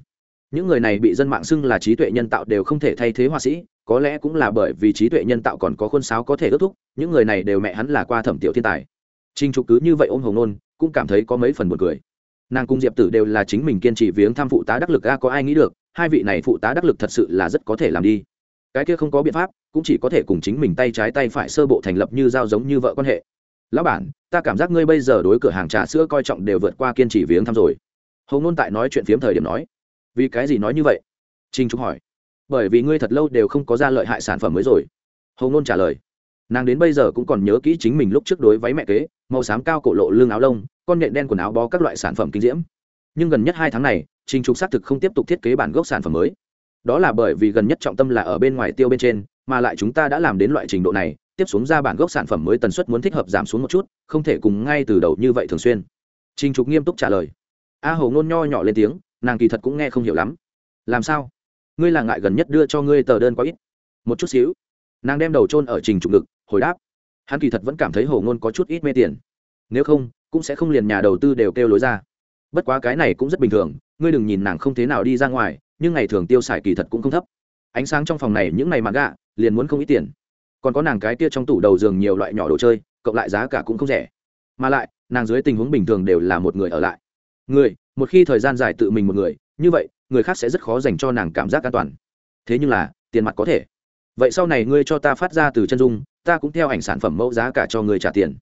những người này bị dân mạng xưng là trí tuệ nhân tạo đều không thể thay thế họa sĩ, có lẽ cũng là bởi vì trí tuệ nhân tạo còn có khuôn sáo có thể ước thúc, những người này đều mẹ hắn là qua thẩm tiểu thiên tài. Trinh trục cứ như vậy ôm hồng nôn, cũng cảm thấy có mấy phần buồn cười. Nàng cung diệp tử đều là chính mình kiên trì viếng thăm phụ tá đắc lực a, có ai nghĩ được, hai vị này phụ tá đắc lực thật sự là rất có thể làm đi. Cái kia không có biện pháp, cũng chỉ có thể cùng chính mình tay trái tay phải sơ bộ thành lập như giao giống như vợ quan hệ. Lão bản, ta cảm giác ngươi bây giờ đối cửa hàng trà sữa coi trọng đều vượt qua kiên trì viếng thăm rồi. Hồng nôn tại nói chuyện phiếm thời điểm nói vì cái gì nói như vậy? Trinh trúc hỏi. Bởi vì ngươi thật lâu đều không có ra lợi hại sản phẩm mới rồi. Hồng nôn trả lời. Nàng đến bây giờ cũng còn nhớ kỹ chính mình lúc trước đối váy mẹ kế, màu xám cao cổ lộ lưng áo lông, con nhện đen quần áo bó các loại sản phẩm kinh diễm. Nhưng gần nhất hai tháng này, Trình trục xác thực không tiếp tục thiết kế bản gốc sản phẩm mới. Đó là bởi vì gần nhất trọng tâm là ở bên ngoài tiêu bên trên, mà lại chúng ta đã làm đến loại trình độ này, tiếp xuống ra bản gốc sản phẩm mới tần suất muốn thích hợp giảm xuống một chút, không thể cùng ngay từ đầu như vậy thường xuyên. Trình trục nghiêm túc trả lời. A hầu ngôn nho nhỏ lên tiếng nàng kỳ thật cũng nghe không hiểu lắm. Làm sao? Ngươi là ngại gần nhất đưa cho ngươi tờ đơn quá ít? Một chút xíu. Nàng đem đầu trôn ở trình trục ngực, hồi đáp. Hắn kỳ thật vẫn cảm thấy hồ ngôn có chút ít mê tiền. Nếu không, cũng sẽ không liền nhà đầu tư đều kêu lối ra. Bất quá cái này cũng rất bình thường, ngươi đừng nhìn nàng không thế nào đi ra ngoài, nhưng ngày thường tiêu xài kỳ thật cũng không thấp. Ánh sáng trong phòng này những ngày mà gạ, liền muốn không ít tiền. Còn có nàng cái kia trong tủ đầu giường nhiều loại nhỏ đồ chơi, cộng lại giá cả cũng không rẻ. Mà lại, nàng dưới tình huống bình thường đều là một người ở lại người, một khi thời gian dài tự mình một người, như vậy, người khác sẽ rất khó dành cho nàng cảm giác an toàn. Thế nhưng là, tiền mặt có thể. Vậy sau này ngươi cho ta phát ra từ chân dung, ta cũng theo ảnh sản phẩm mẫu giá cả cho người trả tiền.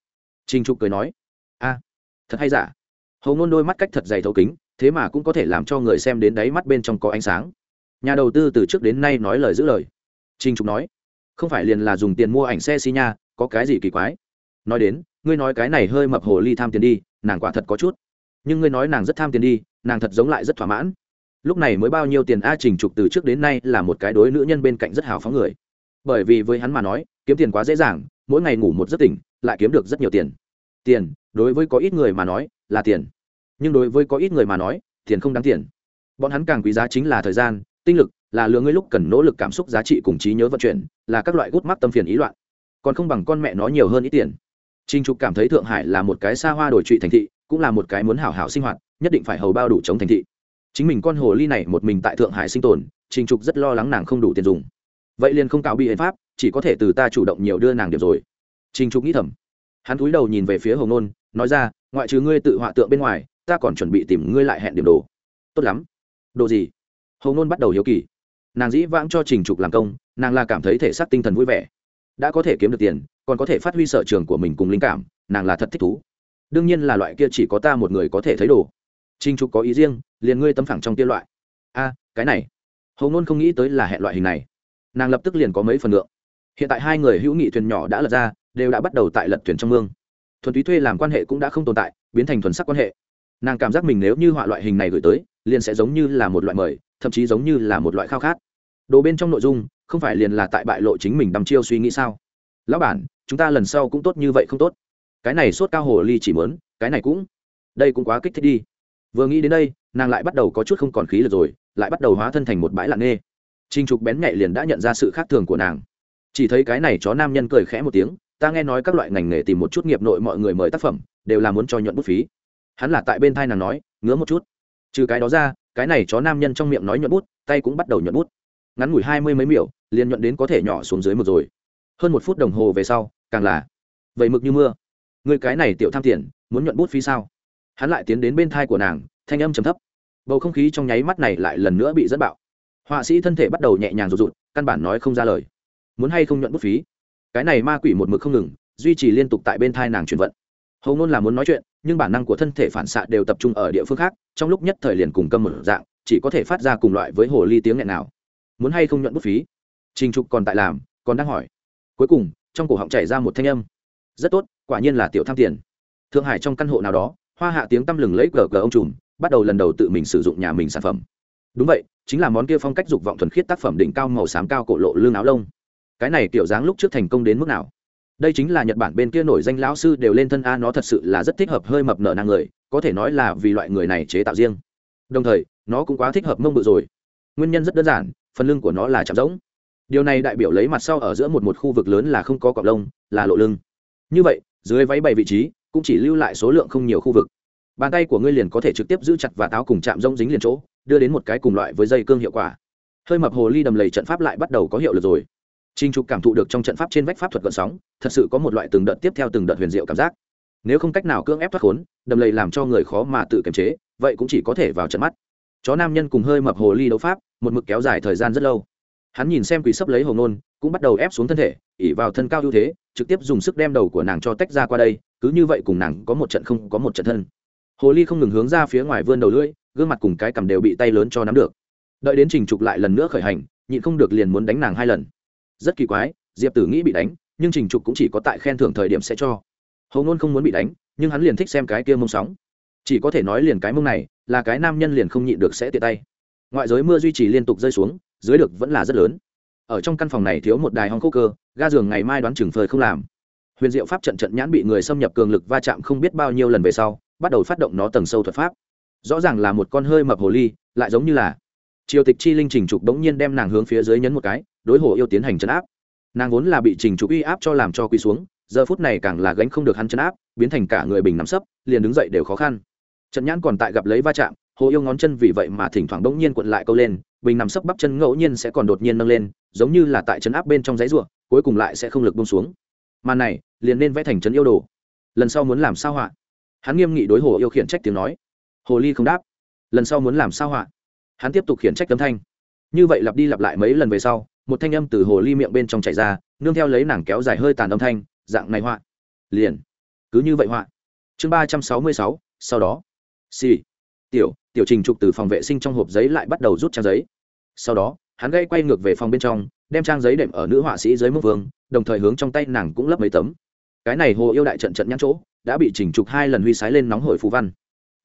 Trinh trục cười nói. A, thật hay giả? Hầu ngôn đôi mắt cách thật dày thấu kính, thế mà cũng có thể làm cho người xem đến đáy mắt bên trong có ánh sáng. Nhà đầu tư từ trước đến nay nói lời giữ lời. Trinh trục nói. Không phải liền là dùng tiền mua ảnh xe xi nha, có cái gì kỳ quái? Nói đến, ngươi nói cái này hơi mập hồ ly tham tiền đi, nàng quả thật có chút nhưng ngươi nói nàng rất tham tiền đi nàng thật giống lại rất thỏa mãn. Lúc này mới bao nhiêu tiền a trình trục từ trước đến nay là một cái đối nữ nhân bên cạnh rất hào phóng người. Bởi vì với hắn mà nói kiếm tiền quá dễ dàng mỗi ngày ngủ một giấc tỉnh lại kiếm được rất nhiều tiền. Tiền đối với có ít người mà nói là tiền. Nhưng đối với có ít người mà nói tiền không đáng tiền. Bọn hắn càng quý giá chính là thời gian tinh lực là lừa ngươi lúc cần nỗ lực cảm xúc giá trị cùng trí nhớ vận chuyển là các loại gút mắt tâm phiền ý loạn. Còn không bằng con mẹ nó nhiều hơn ít tiền. Trình Trục cảm thấy Thượng Hải là một cái xa hoa đổi trụy thành thị, cũng là một cái muốn hảo hảo sinh hoạt, nhất định phải hầu bao đủ chống thành thị. Chính mình con hồ ly này một mình tại Thượng Hải sinh tồn, Trình Trục rất lo lắng nàng không đủ tiền dùng. Vậy liền không cáo bị hình pháp, chỉ có thể từ ta chủ động nhiều đưa nàng điểm rồi. Trình Trục nghĩ thầm. Hắn cúi đầu nhìn về phía Hồng Nôn, nói ra, ngoại trừ ngươi tự họa tượng bên ngoài ta còn chuẩn bị tìm ngươi lại hẹn điểm đồ tốt lắm đồ gì hồng nôn bắt đầu hiếu kỳ nàng dĩ vãng cho trình trục làm công nàng là cảm thấy thể xác tinh thần vui vẻ đã có thể kiếm được tiền còn có thể phát huy sở trường của mình cùng linh cảm nàng là thật thích thú đương nhiên là loại kia chỉ có ta một người có thể thấy đồ. Trình trục có ý riêng, liền ngươi tấm phẳng trong kia loại. A, cái này. Hầu ngôn không nghĩ tới là hẹn loại hình này. Nàng lập tức liền có mấy phần lượng. Hiện tại hai người hữu nghị thuyền nhỏ đã lật ra, đều đã bắt đầu tại lật thuyền trong mương. Thuần túy thuê làm quan hệ cũng đã không tồn tại, biến thành thuần sắc quan hệ. Nàng cảm giác mình nếu như họa loại hình này gửi tới, liền sẽ giống như là một loại mời, thậm chí giống như là một loại khao khát. Đồ bên trong nội dung, không phải liền là tại bại lộ chính mình đăm chiêu suy nghĩ sao? Lão bản, chúng ta lần sau cũng tốt như vậy không tốt? Cái này sốt cao hồ ly chỉ mớn cái này cũng, đây cũng quá kích thích đi. Vừa nghĩ đến đây, nàng lại bắt đầu có chút không còn khí lực rồi, lại bắt đầu hóa thân thành một bãi lặng nghê trinh trục bén nhạy liền đã nhận ra sự khác thường của nàng. Chỉ thấy cái này chó nam nhân cười khẽ một tiếng, ta nghe nói các loại ngành nghề tìm một chút nghiệp nội mọi người mời tác phẩm, đều là muốn cho nhuận bút phí. Hắn là tại bên thai nàng nói, ngứa một chút. Trừ cái đó ra, cái này chó nam nhân trong miệng nói nhuận bút, tay cũng bắt đầu nhuận bút. Ngắn ngủi hai mươi mấy miểu, liền nhuận đến có thể nhỏ xuống dưới một rồi. Hơn một phút đồng hồ về sau, càng là vậy mực như mưa người cái này tiểu tham tiền, muốn nhuận bút phí sao? Hắn lại tiến đến bên thai của nàng, thanh âm trầm thấp. Bầu không khí trong nháy mắt này lại lần nữa bị dẫn bạo. Họa sĩ thân thể bắt đầu nhẹ nhàng rụt rụt, căn bản nói không ra lời. Muốn hay không nhuận bút phí? Cái này ma quỷ một mực không ngừng, duy trì liên tục tại bên thai nàng chuyển vận. Hầu ngôn là muốn nói chuyện, nhưng bản năng của thân thể phản xạ đều tập trung ở địa phương khác, trong lúc nhất thời liền cùng câm một dạng, chỉ có thể phát ra cùng loại với hồ ly tiếng nghẹn nào. Muốn hay không nhuận bút phí? Trình trục còn tại làm, còn đang hỏi. Cuối cùng, trong cổ họng chảy ra một thanh âm rất tốt, quả nhiên là tiểu tham tiền. Thượng hải trong căn hộ nào đó, hoa hạ tiếng tăm lừng lấy gờ gờ ông trùm, bắt đầu lần đầu tự mình sử dụng nhà mình sản phẩm. Đúng vậy, chính là món kia phong cách dục vọng thuần khiết tác phẩm đỉnh cao màu xám cao cổ lộ lương áo lông. Cái này kiểu dáng lúc trước thành công đến mức nào? Đây chính là nhật bản bên kia nổi danh lão sư đều lên thân a, nó thật sự là rất thích hợp hơi mập nợ năng người, có thể nói là vì loại người này chế tạo riêng. Đồng thời, nó cũng quá thích hợp mông bự rồi. Nguyên nhân rất đơn giản, phần lưng của nó là chạm rỗng. Điều này đại biểu lấy mặt sau ở giữa một một khu vực lớn là không có cọc lông, là lộ lưng như vậy dưới váy bảy vị trí cũng chỉ lưu lại số lượng không nhiều khu vực bàn tay của ngươi liền có thể trực tiếp giữ chặt và táo cùng chạm rông dính liền chỗ đưa đến một cái cùng loại với dây cương hiệu quả hơi mập hồ ly đầm lầy trận pháp lại bắt đầu có hiệu lực rồi Trinh Trục cảm thụ được trong trận pháp trên vách pháp thuật gợn sóng, thật sự có một loại từng đợt tiếp theo từng đợt huyền diệu cảm giác. Nếu không cách nào cưỡng ép thoát khốn, đầm lầy làm cho người khó mà tự kiềm chế, vậy cũng chỉ có thể vào trận mắt. Chó nam nhân cùng hơi mập hồ ly đấu pháp, một mực kéo dài thời gian rất lâu. Hắn nhìn xem quỷ sắp lấy hồng nôn, cũng bắt đầu ép xuống thân thể, ỉ vào thân cao ưu thế, trực tiếp dùng sức đem đầu của nàng cho tách ra qua đây, cứ như vậy cùng nàng có một trận không có một trận thân. Hồ ly không ngừng hướng ra phía ngoài vươn đầu lưỡi, gương mặt cùng cái cầm đều bị tay lớn cho nắm được. Đợi đến Trình Trục lại lần nữa khởi hành, nhịn không được liền muốn đánh nàng hai lần rất kỳ quái diệp tử nghĩ bị đánh nhưng trình trục cũng chỉ có tại khen thưởng thời điểm sẽ cho hầu ngôn không muốn bị đánh nhưng hắn liền thích xem cái kia mông sóng chỉ có thể nói liền cái mông này là cái nam nhân liền không nhịn được sẽ tiện tay ngoại giới mưa duy trì liên tục rơi xuống dưới được vẫn là rất lớn. Ở trong căn phòng này thiếu một đài hong khô cơ, ga giường ngày mai đoán chừng phơi không làm. Huyền diệu pháp trận trận nhãn bị người xâm nhập cường lực va chạm không biết bao nhiêu lần về sau, bắt đầu phát động nó tầng sâu thuật pháp. Rõ ràng là một con hơi mập hồ ly, lại giống như là triều tịch chi linh trình trục đống nhiên đem nàng hướng phía dưới nhấn một cái, đối hồ yêu tiến hành chấn áp. Nàng vốn là bị trình trục uy áp cho làm cho quỳ xuống, giờ phút này càng là gánh không được hắn chấn áp, biến thành cả người bình nắm sấp, liền đứng dậy đều khó khăn. Trận nhãn còn tại gặp lấy va chạm hồ yêu ngón chân vì vậy mà thỉnh thoảng bỗng nhiên cuộn lại câu lên, bình nằm sấp bắp chân ngẫu nhiên sẽ còn đột nhiên nâng lên, giống như là tại chấn áp bên trong giấy ruộng cuối cùng lại sẽ không lực bông xuống. Màn này, liền nên vẽ thành chấn yêu đồ. Lần sau muốn làm sao họa? Hắn nghiêm nghị đối hồ yêu khiển trách tiếng nói. Hồ ly không đáp. Lần sau muốn làm sao họa? Hắn tiếp tục khiển trách tấm thanh. Như vậy lặp đi lặp lại mấy lần về sau, một thanh âm từ hồ ly miệng bên trong chảy ra, nương theo lấy nàng kéo dài hơi tàn âm thanh, dạng này họa. Liền. Cứ như vậy họa. Chương ba trăm sáu mươi sáu, sau đó. Xì、sì. tiểu tiểu trình trục từ phòng vệ sinh trong hộp giấy lại bắt đầu rút trang giấy. Sau đó, hắn gây quay ngược về phòng bên trong, đem trang giấy đệm ở nữ họa sĩ dưới mức vương, đồng thời hướng trong tay nàng cũng lấp mấy tấm. Cái này hồ yêu đại trận trận nhãn chỗ, đã bị chỉnh trục hai lần huy sái lên nóng hổi phú văn.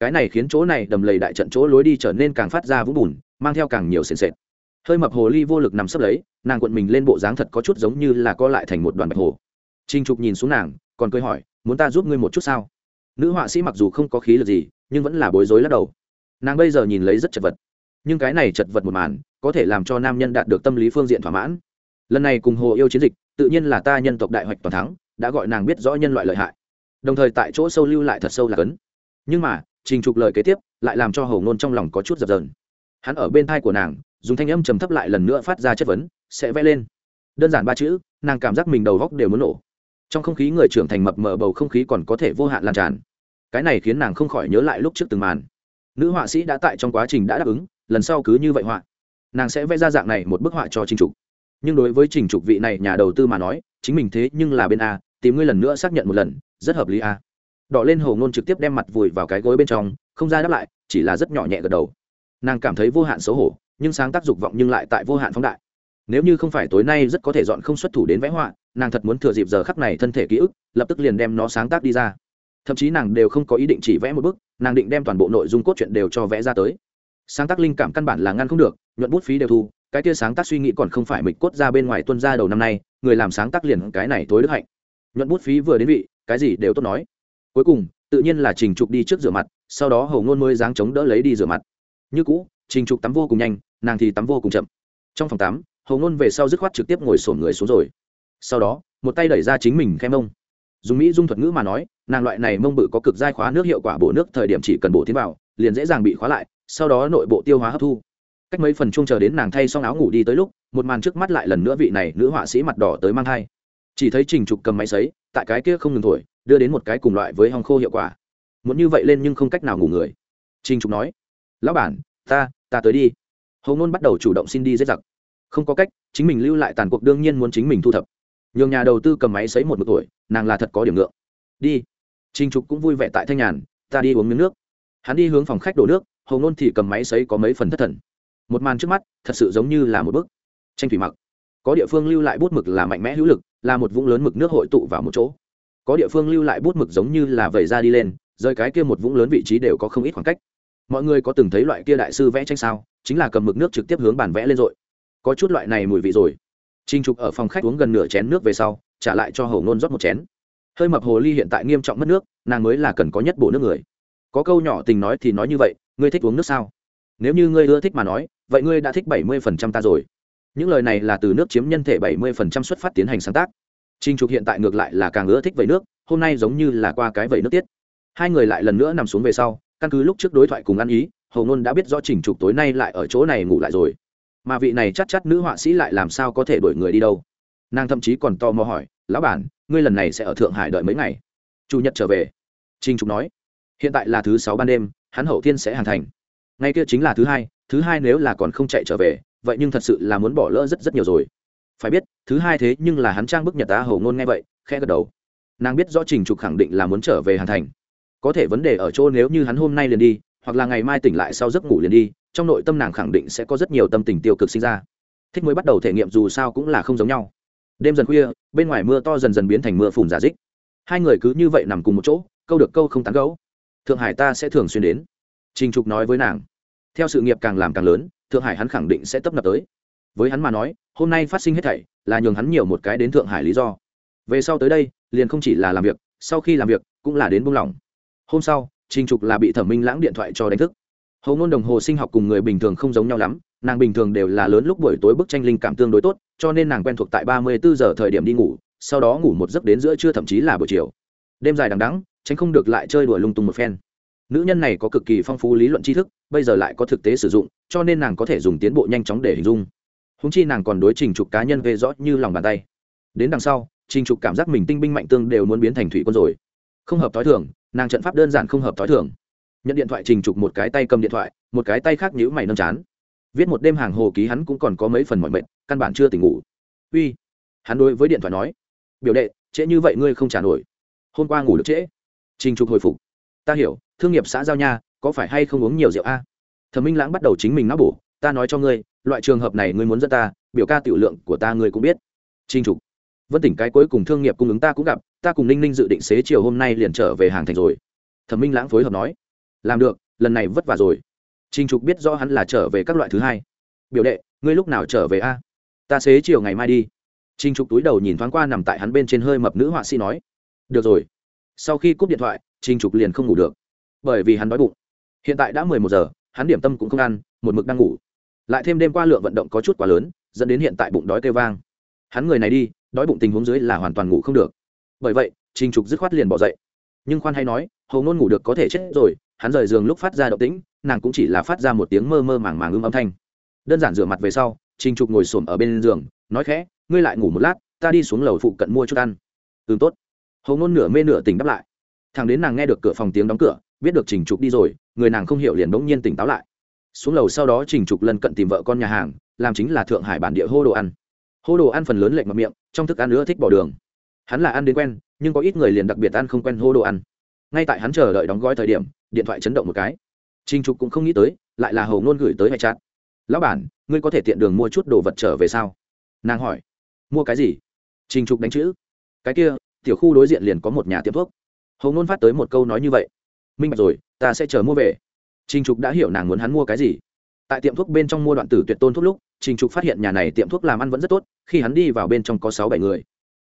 Cái này khiến chỗ này đầm lầy đại trận chỗ lối đi trở nên càng phát ra vũng bùn, mang theo càng nhiều sền sệt. Hơi mập hồ ly vô lực nằm sấp lấy, nàng cuộn mình lên bộ dáng thật có chút giống như là co lại thành một đoàn bạch hồ. Trinh trục nhìn xuống nàng, còn cười hỏi, muốn ta giúp ngươi một chút sao? Nữ họa sĩ mặc dù không có khí lực gì, nhưng vẫn là bối rối lắc đầu nàng bây giờ nhìn lấy rất chật vật. Nhưng cái này chật vật một màn, có thể làm cho nam nhân đạt được tâm lý phương diện thỏa mãn. Lần này cùng hồ yêu chiến dịch, tự nhiên là ta nhân tộc đại hoạch toàn thắng, đã gọi nàng biết rõ nhân loại lợi hại. Đồng thời tại chỗ sâu lưu lại thật sâu là cấn. Nhưng mà, trình trục lời kế tiếp, lại làm cho hầu ngôn trong lòng có chút dập dờn. Hắn ở bên thai của nàng, dùng thanh âm trầm thấp lại lần nữa phát ra chất vấn, sẽ vẽ lên. Đơn giản ba chữ, nàng cảm giác mình đầu góc đều muốn nổ. Trong không khí người trưởng thành mập mờ bầu không khí còn có thể vô hạn lan tràn. Cái này khiến nàng không khỏi nhớ lại lúc trước từng màn nữ họa sĩ đã tại trong quá trình đã đáp ứng, lần sau cứ như vậy họa. Nàng sẽ vẽ ra dạng này một bức họa cho trình trục. Nhưng đối với trình trục vị này nhà đầu tư mà nói, chính mình thế nhưng là bên a, tìm ngươi lần nữa xác nhận một lần, rất hợp lý a. Đỏ lên hồ ngôn trực tiếp đem mặt vùi vào cái gối bên trong, không ra đáp lại, chỉ là rất nhỏ nhẹ gật đầu. Nàng cảm thấy vô hạn xấu hổ, nhưng sáng tác dục vọng nhưng lại tại vô hạn phóng đại. Nếu như không phải tối nay rất có thể dọn không xuất thủ đến vẽ họa, nàng thật muốn thừa dịp giờ khắc này thân thể ký ức, lập tức liền đem nó sáng tác đi ra. Thậm chí nàng đều không có ý định chỉ vẽ một bức nàng định đem toàn bộ nội dung cốt truyện đều cho vẽ ra tới. Sáng tác linh cảm căn bản là ngăn không được, nhuận bút phí đều thu, cái tia sáng tác suy nghĩ còn không phải mịch cốt ra bên ngoài tuân ra đầu năm nay, người làm sáng tác liền cái này tối đức hạnh. Nhuận bút phí vừa đến vị, cái gì đều tốt nói. Cuối cùng, tự nhiên là trình trục đi trước rửa mặt, sau đó hầu ngôn mới dáng chống đỡ lấy đi rửa mặt. Như cũ, trình trục tắm vô cùng nhanh, nàng thì tắm vô cùng chậm. Trong phòng tắm, hầu ngôn về sau dứt khoát trực tiếp ngồi sổn người xuống rồi. Sau đó, một tay đẩy ra chính mình khe mông dùng mỹ dung thuật ngữ mà nói, nàng loại này mông bự có cực giai khóa nước hiệu quả bổ nước thời điểm chỉ cần bổ tiến vào, liền dễ dàng bị khóa lại, sau đó nội bộ tiêu hóa hấp thu. Cách mấy phần chung chờ đến nàng thay xong áo ngủ đi tới lúc, một màn trước mắt lại lần nữa vị này nữ họa sĩ mặt đỏ tới mang thai. Chỉ thấy trình trục cầm máy sấy, tại cái kia không ngừng thổi, đưa đến một cái cùng loại với hong khô hiệu quả. Muốn như vậy lên nhưng không cách nào ngủ người. Trình trục nói, lão bản, ta ta tới đi. Hầu ngôn bắt đầu chủ động xin đi dễ giặc. Không có cách, chính mình lưu lại tàn cuộc đương nhiên muốn chính mình thu thập nhường nhà đầu tư cầm máy sấy một một tuổi, nàng là thật có điểm ngượng. Đi. Trình trục cũng vui vẻ tại thanh nhàn, ta đi uống miếng nước. Hắn đi hướng phòng khách đổ nước, hầu Nôn thì cầm máy sấy có mấy phần thất thần. Một màn trước mắt, thật sự giống như là một bức tranh thủy mặc. Có địa phương lưu lại bút mực là mạnh mẽ hữu lực, là một vũng lớn mực nước hội tụ vào một chỗ. Có địa phương lưu lại bút mực giống như là vẩy ra đi lên rơi cái kia một vũng lớn vị trí đều có không ít khoảng cách. Mọi người có từng thấy loại kia đại sư vẽ tranh sao? Chính là cầm mực nước trực tiếp hướng bản vẽ lên rồi. Có chút loại này mùi vị rồi. Trình trục ở phòng khách uống gần nửa chén nước về sau, trả lại cho hầu nôn rót một chén. Hơi mập hồ ly hiện tại nghiêm trọng mất nước, nàng mới là cần có nhất bộ nước người. Có câu nhỏ tình nói thì nói như vậy, ngươi thích uống nước sao? Nếu như ngươi ưa thích mà nói, vậy ngươi đã thích bảy mươi phần trăm ta rồi. Những lời này là từ nước chiếm nhân thể bảy mươi phần trăm xuất phát tiến hành sáng tác. Trình trục hiện tại ngược lại là càng ưa thích vậy nước, hôm nay giống như là qua cái vậy nước tiết. Hai người lại lần nữa nằm xuống về sau, căn cứ lúc trước đối thoại cùng ăn ý hầu Nôn đã biết rõ trình trục tối nay lại ở chỗ này ngủ lại rồi mà vị này chắc chắc nữ họa sĩ lại làm sao có thể đuổi người đi đâu? Nàng thậm chí còn to mò hỏi, lão bản, ngươi lần này sẽ ở thượng hải đợi mấy ngày? Chủ nhật trở về, trình trục nói, hiện tại là thứ sáu ban đêm, hắn hậu thiên sẽ hàng thành. Ngay kia chính là thứ hai thứ hai nếu là còn không chạy trở về, vậy nhưng thật sự là muốn bỏ lỡ rất rất nhiều rồi. Phải biết, thứ hai thế nhưng là hắn trang bức nhật tá hầu ngôn nghe vậy khe gật đầu. Nàng biết rõ trình trục khẳng định là muốn trở về hàn thành. Có thể vấn đề ở chỗ nếu như hắn hôm nay liền đi hoặc là ngày mai tỉnh lại sau giấc ngủ liền đi, trong nội tâm nàng khẳng định sẽ có rất nhiều tâm tình tiêu cực sinh ra. Thích mới bắt đầu thể nghiệm dù sao cũng là không giống nhau. Đêm dần khuya, bên ngoài mưa to dần dần biến thành mưa phùn giả dích. Hai người cứ như vậy nằm cùng một chỗ, câu được câu không tán gấu thượng hải ta sẽ thường xuyên đến. Trình trục nói với nàng. Theo sự nghiệp càng làm càng lớn, thượng hải hắn khẳng định sẽ tấp nập tới. Với hắn mà nói, hôm nay phát sinh hết thảy, là nhường hắn nhiều một cái đến thượng hải lý do. Về sau tới đây, liền không chỉ là làm việc, sau khi làm việc, cũng là đến buông lỏng. Hôm sau trình trục là bị thẩm minh lãng điện thoại cho đánh thức. Hầu ngôn đồng hồ sinh học cùng người bình thường không giống nhau lắm nàng bình thường đều là lớn lúc buổi tối bức tranh linh cảm tương đối tốt cho nên nàng quen thuộc tại ba mươi bốn giờ thời điểm đi ngủ sau đó ngủ một giấc đến giữa trưa thậm chí là buổi chiều. Đêm dài đằng đẵng, tránh không được lại chơi đùa lung tung một phen. Nữ nhân này có cực kỳ phong phú lý luận tri thức bây giờ lại có thực tế sử dụng cho nên nàng có thể dùng tiến bộ nhanh chóng để hình dung. Húng chi nàng còn đối trình trục cá nhân về rõ như lòng bàn tay. Đến đằng sau trình trục cảm giác mình tinh binh mạnh tương đều muốn biến thành thủy quân rồi không hợp t h ó i thường, nàng trận pháp đơn giản không hợp t h ó i thường. Nhận điện thoại trình trục một cái tay cầm điện thoại, một cái tay khác nhữ mày nâng chán. Viết một đêm hàng hồ ký hắn cũng còn có mấy phần mọi mệt, căn bản chưa tỉnh ngủ. Uy, hắn đối với điện thoại nói, biểu đệ, trễ như vậy ngươi không trả nổi. Hôm qua ngủ được trễ. Trình trục hồi phục. Ta hiểu, thương nghiệp xã giao nha, có phải hay không uống nhiều rượu a? Thẩm minh lãng bắt đầu chính mình nắp bổ, ta nói cho ngươi, loại trường hợp này ngươi muốn dẫn ta, biểu ca tiểu lượng của ta ngươi cũng biết. Trình trục vân tỉnh cái cuối cùng thương nghiệp cung ứng ta cũng gặp, ta cùng ninh ninh dự định xế chiều hôm nay liền trở về hàng thành rồi. Thẩm minh lãng phối hợp nói. Làm được, lần này vất vả rồi. Trinh trục biết rõ hắn là trở về các loại thứ hai. Biểu đệ, ngươi lúc nào trở về a? Ta xế chiều ngày mai đi. Trinh trục túi đầu nhìn thoáng qua nằm tại hắn bên trên hơi mập nữ họa sĩ nói. Được rồi. Sau khi cúp điện thoại trinh trục liền không ngủ được. Bởi vì hắn đói bụng. Hiện tại đã mười một giờ, hắn điểm tâm cũng không ăn, một mực đang ngủ. Lại thêm đêm qua lượng vận động có chút quá lớn, dẫn đến hiện tại bụng đói kêu vang hắn người này đi, đói bụng tình huống dưới là hoàn toàn ngủ không được. Bởi vậy, trình trục dứt khoát liền bỏ dậy. Nhưng khoan hay nói, hầu ngôn ngủ được có thể chết rồi, hắn rời giường lúc phát ra động tĩnh, nàng cũng chỉ là phát ra một tiếng mơ mơ màng màng ưng âm thanh. Đơn giản rửa mặt về sau, trình trục ngồi xổm ở bên giường, nói khẽ, ngươi lại ngủ một lát, ta đi xuống lầu phụ cận mua chút ăn. Ừ tốt. Hầu ngôn nửa mê nửa tỉnh đáp lại. Thằng đến nàng nghe được cửa phòng tiếng đóng cửa, biết được trình trục đi rồi, người nàng không hiểu liền bỗng nhiên tỉnh táo lại. Xuống lầu sau đó trình trục lần cận tìm vợ con nhà hàng, làm chính là thượng hải bản địa hô đồ ăn hô đồ ăn phần lớn lệch mặt miệng, trong thức ăn nữa thích bỏ đường. Hắn là ăn đến quen, nhưng có ít người liền đặc biệt ăn không quen hô đồ ăn. Ngay tại hắn chờ đợi đóng gói thời điểm, điện thoại chấn động một cái. Trình trục cũng không nghĩ tới, lại là hầu ngôn gửi tới hệ chặn. lão bản, ngươi có thể tiện đường mua chút đồ vật trở về sao? Nàng hỏi. Mua cái gì? Trình trục đánh chữ. Cái kia, tiểu khu đối diện liền có một nhà tiệm thuốc. Hầu ngôn phát tới một câu nói như vậy. Minh bạch rồi, ta sẽ chờ mua về. Trình trục đã hiểu nàng muốn hắn mua cái gì. Tại tiệm thuốc bên trong mua đoạn tử tuyệt tôn thuốc lúc, trình trục phát hiện nhà này tiệm thuốc làm ăn vẫn rất tốt khi hắn đi vào bên trong có sáu bảy người.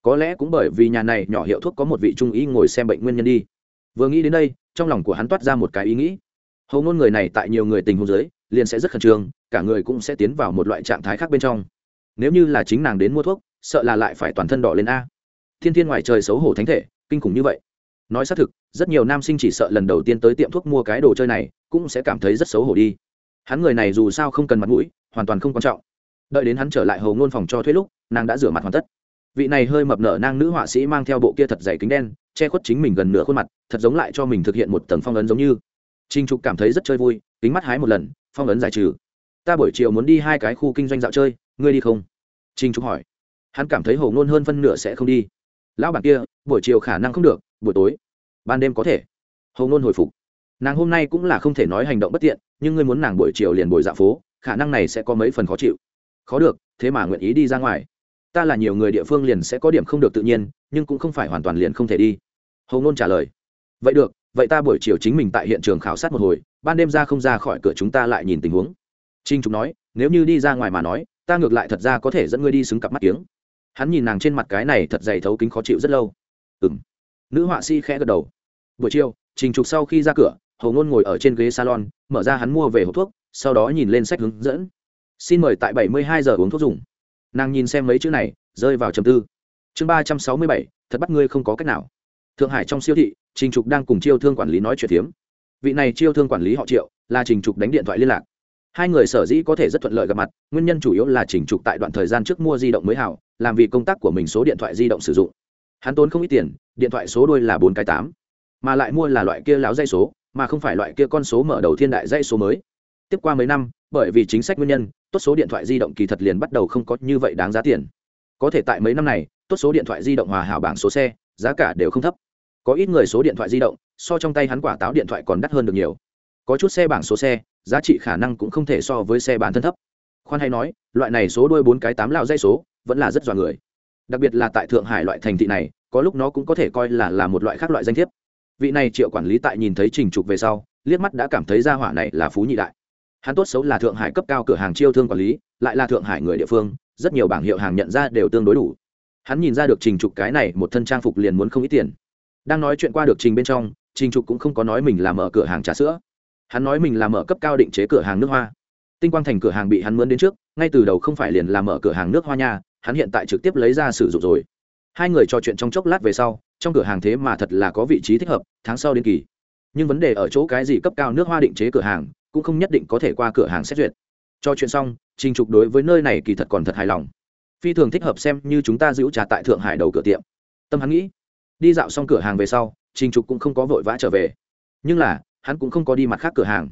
Có lẽ cũng bởi vì nhà này nhỏ hiệu thuốc có một vị trung ý ngồi xem bệnh nguyên nhân đi. Vừa nghĩ đến đây, trong lòng của hắn toát ra một cái ý nghĩ. Hầu ngôn người này tại nhiều người tình huống giới liền sẽ rất khẩn trương, cả người cũng sẽ tiến vào một loại trạng thái khác bên trong. Nếu như là chính nàng đến mua thuốc, sợ là lại phải toàn thân đỏ lên a. Thiên thiên ngoài trời xấu hổ thánh thể, kinh khủng như vậy. Nói xác thực, rất nhiều nam sinh chỉ sợ lần đầu tiên tới tiệm thuốc mua cái đồ chơi này, cũng sẽ cảm thấy rất xấu hổ đi. Hắn người này dù sao không cần mặt mũi, hoàn toàn không quan trọng đợi đến hắn trở lại hầu ngôn phòng cho thuê lúc, nàng đã rửa mặt hoàn tất. Vị này hơi mập nở nang nữ họa sĩ mang theo bộ kia thật dày kính đen, che khuất chính mình gần nửa khuôn mặt, thật giống lại cho mình thực hiện một tầng phong ấn giống như. Trinh trục cảm thấy rất chơi vui, kính mắt hái một lần, phong ấn giải trừ. Ta buổi chiều muốn đi hai cái khu kinh doanh dạo chơi, ngươi đi không? Trinh trục hỏi. Hắn cảm thấy hầu ngôn hơn phân nửa sẽ không đi. Lão bản kia, buổi chiều khả năng không được, buổi tối, ban đêm có thể. Hầu ngôn hồi phục. Nàng hôm nay cũng là không thể nói hành động bất tiện, nhưng ngươi muốn nàng buổi chiều liền buổi dạ phố, khả năng này sẽ có mấy phần khó chịu khó được, thế mà nguyện ý đi ra ngoài. Ta là nhiều người địa phương liền sẽ có điểm không được tự nhiên, nhưng cũng không phải hoàn toàn liền không thể đi. Hầu ngôn trả lời. Vậy được, vậy ta buổi chiều chính mình tại hiện trường khảo sát một hồi, ban đêm ra không ra khỏi cửa chúng ta lại nhìn tình huống. Trinh trục nói, nếu như đi ra ngoài mà nói, ta ngược lại thật ra có thể dẫn ngươi đi xứng cặp mắt kiếng. Hắn nhìn nàng trên mặt cái này thật dày thấu kính khó chịu rất lâu. Ừ m nữ họa sĩ khẽ gật đầu. Buổi chiều, trình trục sau khi ra cửa hầu ngôn ngồi ở trên ghế salon, mở ra hắn mua về hộp thuốc, sau đó nhìn lên sách hướng dẫn xin mời tại bảy mươi hai giờ uống thuốc dùng. Nàng nhìn xem mấy chữ này, rơi vào trầm tư. Chương ba trăm sáu mươi bảy, thật bắt ngươi không có cách nào. Thượng hải trong siêu thị, trình trục đang cùng chiêu thương quản lý nói chuyện phiếm. Vị này chiêu thương quản lý họ triệu, là trình trục đánh điện thoại liên lạc. Hai người sở dĩ có thể rất thuận lợi gặp mặt, nguyên nhân chủ yếu là trình trục tại đoạn thời gian trước mua di động mới hảo, làm vì công tác của mình số điện thoại di động sử dụng. Hắn tốn không ít tiền, điện thoại số đôi là bốn cái tám, mà lại mua là loại kia láo dây số, mà không phải loại kia con số mở đầu thiên đại dây số mới. Tiếp qua mấy năm, bởi vì chính sách nguyên nhân tốt số điện thoại di động kỳ thật liền bắt đầu không có như vậy đáng giá tiền. Có thể tại mấy năm này, tốt số điện thoại di động hòa hảo bảng số xe, giá cả đều không thấp. Có ít người số điện thoại di động, so trong tay hắn quả táo điện thoại còn đắt hơn được nhiều. Có chút xe bảng số xe, giá trị khả năng cũng không thể so với xe bản thân thấp. Khoan hay nói, loại này số đuôi bốn cái tám lạo dây số, vẫn là rất dọa người. Đặc biệt là tại thượng hải loại thành thị này, có lúc nó cũng có thể coi là là một loại khác loại danh thiếp. Vị này triệu quản lý tại nhìn thấy trình trục về sau, liếc mắt đã cảm thấy gia hỏa này là phú nhị đại hắn tốt xấu là thượng hải cấp cao cửa hàng chiêu thương quản lý, lại là thượng hải người địa phương, rất nhiều bảng hiệu hàng nhận ra đều tương đối đủ. Hắn nhìn ra được trình trục cái này một thân trang phục liền muốn không ít tiền. Đang nói chuyện qua được trình bên trong, trình trục cũng không có nói mình là mở cửa hàng trà sữa. Hắn nói mình là mở cấp cao định chế cửa hàng nước hoa. Tinh quang thành cửa hàng bị hắn mướn đến trước, ngay từ đầu không phải liền là mở cửa hàng nước hoa nha, hắn hiện tại trực tiếp lấy ra sử dụng rồi. Hai người trò chuyện trong chốc lát về sau, trong cửa hàng thế mà thật là có vị trí thích hợp, tháng sau đến kỳ. Nhưng vấn đề ở chỗ cái gì cấp cao nước hoa định chế cửa hàng cũng không nhất định có thể qua cửa hàng xét duyệt. Cho chuyện xong, trình trục đối với nơi này kỳ thật còn thật hài lòng. Phi thường thích hợp xem như chúng ta giữ trà tại thượng hải đầu cửa tiệm. Tâm hắn nghĩ, đi dạo xong cửa hàng về sau, trình trục cũng không có vội vã trở về. Nhưng là, hắn cũng không có đi mặt khác cửa hàng.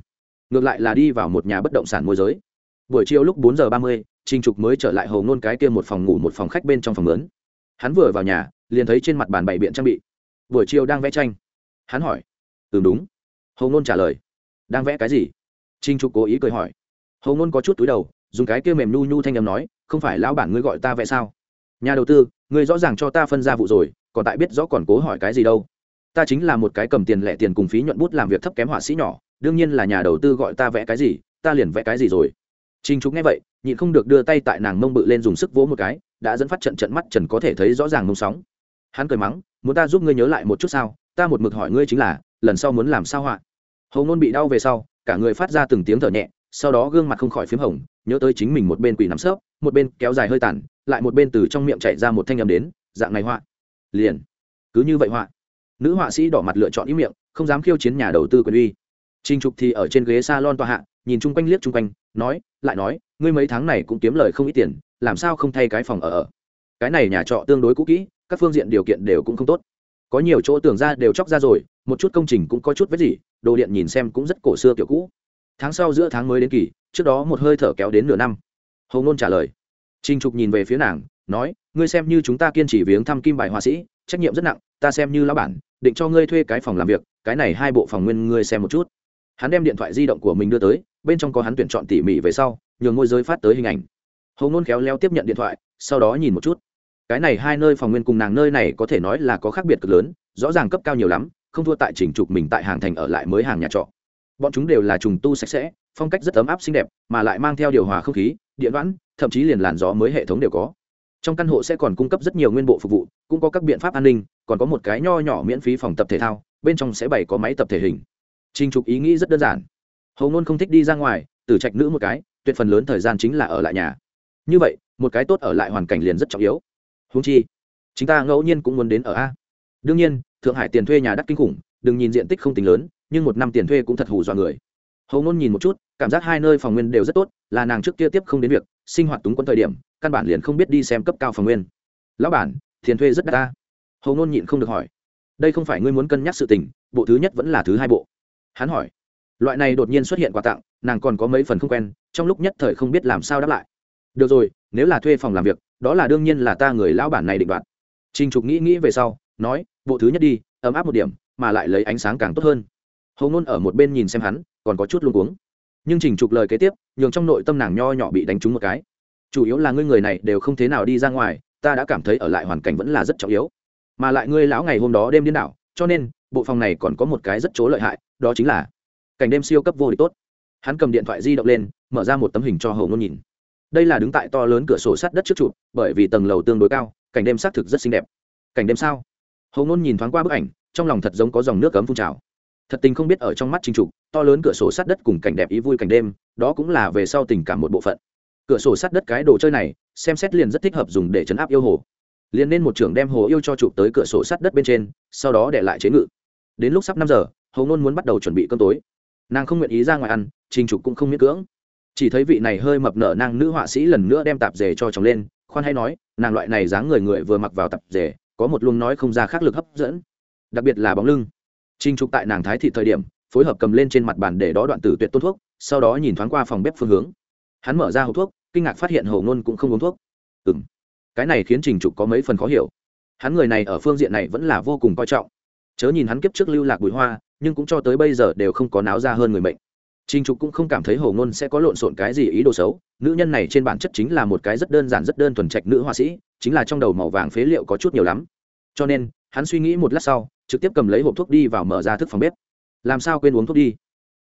Ngược lại là đi vào một nhà bất động sản môi giới. Buổi chiều lúc bốn giờ ba mươi, trình trục mới trở lại hầu ngôn cái kia một phòng ngủ một phòng khách bên trong phòng lớn. Hắn vừa vào nhà, liền thấy trên mặt bàn bày biện trang bị. Buổi chiều đang vẽ tranh. Hắn hỏi ừ đúng. Hầu ngôn trả lời, đang vẽ cái gì? Trình trục cố ý cười hỏi hầu ngôn có chút túi đầu dùng cái kia mềm nhu nhu thanh â m nói không phải lão bản ngươi gọi ta vẽ sao nhà đầu tư ngươi rõ ràng cho ta phân ra vụ rồi còn tại biết rõ còn cố hỏi cái gì đâu ta chính là một cái cầm tiền lẻ tiền cùng phí nhuận bút làm việc thấp kém họa sĩ nhỏ đương nhiên là nhà đầu tư gọi ta vẽ cái gì ta liền vẽ cái gì rồi Trình Trục nghe vậy, nhịn không được đưa tay tại nàng mông bự lên dùng sức vỗ một cái, đã dẫn phát trận trận mắt Trần có thể thấy rõ ràng mông sóng. Hắn cười mắng, muốn ta giúp ngươi nhớ lại một chút sao? Ta một mực hỏi ngươi chính là, lần sau muốn làm sao họa? Hồng Nôn bị đau về sau, cả người phát ra từng tiếng thở nhẹ, sau đó gương mặt không khỏi phím hồng, nhớ tới chính mình một bên quỳ nắm sấp, một bên kéo dài hơi tàn, lại một bên từ trong miệng chảy ra một thanh âm đến, dạng này họa. Liền, cứ như vậy họa. Nữ họa sĩ đỏ mặt lựa chọn ý miệng không dám khiêu chiến nhà đầu tư quyền uy. Trinh trục thì ở trên ghế s a lon tòa hạ nhìn chung quanh liếc chung quanh nói lại nói ngươi mấy tháng này cũng kiếm lời không ít tiền làm sao không thay cái phòng ở ở? Cái này nhà trọ tương đối cũ kỹ các phương diện điều kiện đều cũng không tốt. Có nhiều chỗ tưởng ra đều chóc ra rồi một chút công trình cũng có chút vết gì, đồ điện nhìn xem cũng rất cổ xưa kiểu cũ. Tháng sau giữa tháng mới đến kỳ, trước đó một hơi thở kéo đến nửa năm. Hầu ngôn trả lời. Trinh trục nhìn về phía nàng, nói, ngươi xem như chúng ta kiên trì viếng thăm kim bài họa sĩ, trách nhiệm rất nặng, ta xem như lão bản, định cho ngươi thuê cái phòng làm việc, cái này hai bộ phòng nguyên ngươi xem một chút. Hắn đem điện thoại di động của mình đưa tới, bên trong có hắn tuyển chọn tỉ mỉ về sau, nhường môi giới phát tới hình ảnh. Hầu ngôn khéo léo tiếp nhận điện thoại, sau đó nhìn một chút. Cái này hai nơi phòng nguyên cùng nàng nơi này có thể nói là có khác biệt cực lớn, rõ ràng cấp cao nhiều lắm không thua tại chỉnh trục mình tại hàng thành ở lại mới hàng nhà trọ. Bọn chúng đều là trùng tu sạch sẽ, phong cách rất ấm áp xinh đẹp, mà lại mang theo điều hòa không khí, điện đoán, thậm chí liền làn gió mới hệ thống đều có. Trong căn hộ sẽ còn cung cấp rất nhiều nguyên bộ phục vụ, cũng có các biện pháp an ninh, còn có một cái nho nhỏ miễn phí phòng tập thể thao, bên trong sẽ bày có máy tập thể hình. Trình trục ý nghĩ rất đơn giản. Hầu ngôn không thích đi ra ngoài, từ trạch nữ một cái, tuyệt phần lớn thời gian chính là ở lại nhà. Như vậy, một cái tốt ở lại hoàn cảnh liền rất trọng yếu. Húng chi chúng ta ngẫu nhiên cũng muốn đến ở a. Đương nhiên thượng hải tiền thuê nhà đắt kinh khủng, đừng nhìn diện tích không tính lớn, nhưng một năm tiền thuê cũng thật hù dọa người. Hầu ngôn nhìn một chút, cảm giác hai nơi phòng nguyên đều rất tốt, là nàng trước kia tiếp không đến việc, sinh hoạt túng quẫn thời điểm, căn bản liền không biết đi xem cấp cao phòng nguyên. Lão bản, tiền thuê rất đắt ta. Hầu ngôn nhịn không được hỏi. Đây không phải ngươi muốn cân nhắc sự tình, bộ thứ nhất vẫn là thứ hai bộ. Hắn hỏi. Loại này đột nhiên xuất hiện quà tặng, nàng còn có mấy phần không quen, trong lúc nhất thời không biết làm sao đáp lại. Được rồi, nếu là thuê phòng làm việc, đó là đương nhiên là ta người lão bản này định đoạt. Trình trục nghĩ nghĩ về sau, nói bộ thứ nhất đi, ấm áp một điểm, mà lại lấy ánh sáng càng tốt hơn. Hầu ngôn ở một bên nhìn xem hắn, còn có chút luôn cuống. Nhưng trình trục lời kế tiếp, nhường trong nội tâm nàng nho nhỏ bị đánh trúng một cái. Chủ yếu là ngươi người này đều không thế nào đi ra ngoài, ta đã cảm thấy ở lại hoàn cảnh vẫn là rất trọng yếu. Mà lại ngươi lão ngày hôm đó đêm điên đảo, cho nên, bộ phòng này còn có một cái rất chỗ lợi hại, đó chính là, cảnh đêm siêu cấp vô địch tốt. Hắn cầm điện thoại di động lên, mở ra một tấm hình cho hầu ngôn nhìn. Đây là đứng tại to lớn cửa sổ sắt đất trước trụ, bởi vì tầng lầu tương đối cao, cảnh đêm xác thực rất xinh đẹp. Cảnh đêm sao? Hầu ngôn nhìn thoáng qua bức ảnh, trong lòng thật giống có dòng nước cấm phun trào. Thật tình không biết ở trong mắt trinh trục, to lớn cửa sổ sắt đất cùng cảnh đẹp ý vui cảnh đêm, đó cũng là về sau tình cảm một bộ phận. Cửa sổ sắt đất cái đồ chơi này, xem xét liền rất thích hợp dùng để chấn áp yêu hồ. Liền nên một trưởng đem hồ yêu cho chụp tới cửa sổ sắt đất bên trên, sau đó để lại chế ngự. Đến lúc sắp năm giờ hầu ngôn muốn bắt đầu chuẩn bị cơm tối. Nàng không nguyện ý ra ngoài ăn, trình trục cũng không miễn cưỡng. Chỉ thấy vị này hơi mập nở nàng nữ họa sĩ lần nữa đem tạp dề cho chồng lên, khoan hay nói, nàng loại này dáng người người vừa mặc vào tạp dề có một luồng nói không ra khác lực hấp dẫn, đặc biệt là bóng lưng. Trình trục tại nàng thái thị thời điểm, phối hợp cầm lên trên mặt bàn để đó đoạn tử tuyệt tôn thuốc, sau đó nhìn thoáng qua phòng bếp phương hướng. Hắn mở ra hộp thuốc, kinh ngạc phát hiện hầu ngôn cũng không uống thuốc. Ừ m cái này khiến trình trục có mấy phần khó hiểu. Hắn người này ở phương diện này vẫn là vô cùng coi trọng. Chớ nhìn hắn kiếp trước lưu lạc bụi hoa, nhưng cũng cho tới bây giờ đều không có náo ra hơn người mệnh trình trục cũng không cảm thấy Hồ ngôn sẽ có lộn xộn cái gì ý đồ xấu, nữ nhân này trên bản chất chính là một cái rất đơn giản rất đơn thuần trạch nữ họa sĩ, chính là trong đầu màu vàng phế liệu có chút nhiều lắm. Cho nên, hắn suy nghĩ một lát sau, trực tiếp cầm lấy hộp thuốc đi vào mở ra thức phòng bếp. Làm sao quên uống thuốc đi?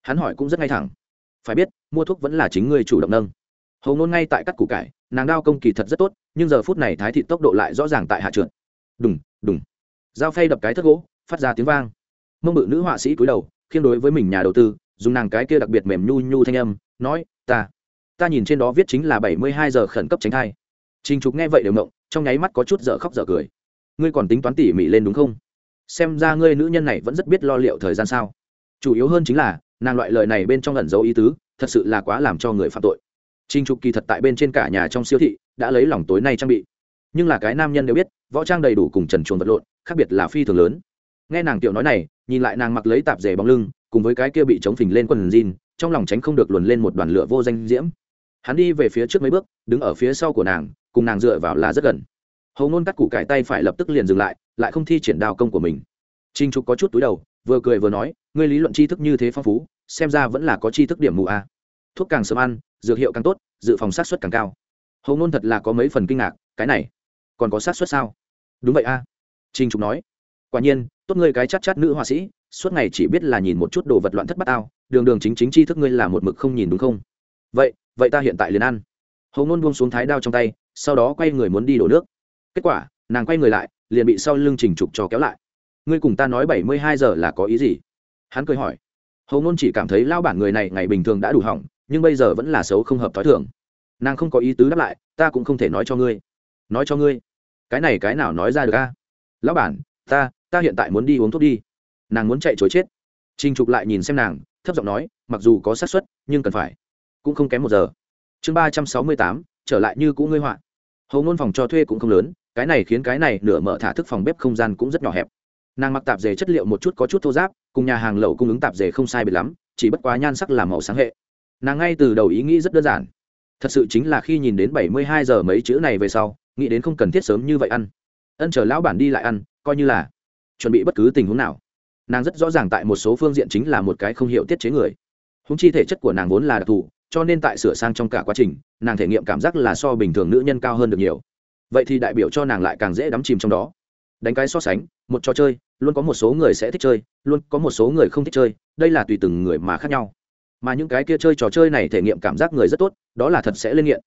Hắn hỏi cũng rất ngay thẳng. Phải biết, mua thuốc vẫn là chính người chủ động nâng. Hồ ngôn ngay tại cắt củ cải, nàng đao công kỳ thật rất tốt, nhưng giờ phút này thái thị tốc độ lại rõ ràng tại hạ trượt. Đùng đùng. Dao phay đập cái thất gỗ, phát ra tiếng vang. Mông bự nữ họa sĩ cúi đầu khiêng đối với mình nhà đầu tư dùng nàng cái kia đặc biệt mềm nhu nhu thanh âm nói ta ta nhìn trên đó viết chính là bảy mươi hai giờ khẩn cấp tránh thai. Trình trục nghe vậy đều mộng trong nháy mắt có chút dở khóc dở cười. Ngươi còn tính toán tỉ mỉ lên đúng không? Xem ra ngươi nữ nhân này vẫn rất biết lo liệu thời gian sao. Chủ yếu hơn chính là nàng loại lời này bên trong ẩn dấu ý tứ thật sự là quá làm cho người phạm tội. Trình Trục kỳ thật tại bên trên cả nhà trong siêu thị đã lấy lòng tối nay trang bị. Nhưng là cái nam nhân đều biết, võ trang đầy đủ cùng trần truồng vật lộn, khác biệt là phi thường lớn. Nghe nàng tiểu nói này, nhìn lại nàng mặc lấy tạp dề bóng lưng, cùng với cái kia bị chống phình lên quần jean, trong lòng tránh không được luồn lên một đoàn lửa vô danh diễm. Hắn đi về phía trước mấy bước, đứng ở phía sau của nàng, cùng nàng dựa vào là rất gần. Hầu Nôn cắt củ cải tay phải lập tức liền dừng lại, lại không thi triển đào công của mình. Trình Trục có chút túi đầu, vừa cười vừa nói, ngươi lý luận tri thức như thế phong phú, xem ra vẫn là có tri thức điểm mù a. À. Thuốc càng sớm ăn, dược hiệu càng tốt dự phòng sát xuất càng cao hầu ngôn thật là có mấy phần kinh ngạc cái này còn có sát xuất sao đúng vậy a à. trinh trục nói quả nhiên tốt ngươi cái chắc chắn nữ họa sĩ suốt ngày chỉ biết là nhìn một chút đồ vật loạn thất bát ao đường đường chính chính tri thức ngươi là một mực không nhìn đúng không? Vậy vậy ta hiện tại liền ăn. Hầu ngôn buông xuống thái đao trong tay, sau đó quay người muốn đi đổ nước. Kết quả, nàng quay người lại, liền bị sau lưng trình trục cho kéo lại. Ngươi cùng ta nói bảy mươi hai giờ là có ý gì? Hắn cười hỏi. Hầu ngôn chỉ cảm thấy lao bản người này ngày bình thường đã đủ hỏng, nhưng bây giờ vẫn là xấu không hợp t h ó i thường. Nàng không có ý tứ đáp lại, ta cũng không thể nói cho ngươi. Nói cho ngươi. Cái này cái nào nói ra được a? Lão bản, ta ta hiện tại muốn đi uống thuốc đi nàng muốn chạy chối chết. Trinh trục lại nhìn xem nàng, thấp giọng nói, mặc dù có xác suất, nhưng cần phải. Cũng không kém một giờ. Chương ba trăm sáu mươi tám, trở lại như cũ ngươi họa. Hầu ngôn phòng cho thuê cũng không lớn, cái này khiến cái này nửa mở thả thức phòng bếp không gian cũng rất nhỏ hẹp. Nàng mặc tạp dề chất liệu một chút có chút thô giáp cùng nhà hàng lẩu cung ứng tạp dề không sai biệt lắm, chỉ bất quá nhan sắc là màu sáng hệ. Nàng ngay từ đầu ý nghĩ rất đơn giản. Thật sự chính là khi nhìn đến bảy mươi hai giờ mấy chữ này về sau, nghĩ đến không cần thiết sớm như vậy ăn. Ân, chờ lão bản đi lại ăn, coi như là chuẩn bị bất cứ tình huống nào nàng rất rõ ràng tại một số phương diện chính là một cái không hiểu tiết chế người. Húng chi thể chất của nàng vốn là đặc thù, cho nên tại sửa sang trong cả quá trình, nàng thể nghiệm cảm giác là so bình thường nữ nhân cao hơn được nhiều. Vậy thì đại biểu cho nàng lại càng dễ đắm chìm trong đó. Đánh cái so sánh, một trò chơi, luôn có một số người sẽ thích chơi, luôn có một số người không thích chơi, đây là tùy từng người mà khác nhau. Mà những cái kia chơi trò chơi này thể nghiệm cảm giác người rất tốt, đó là thật sẽ lên nghiện.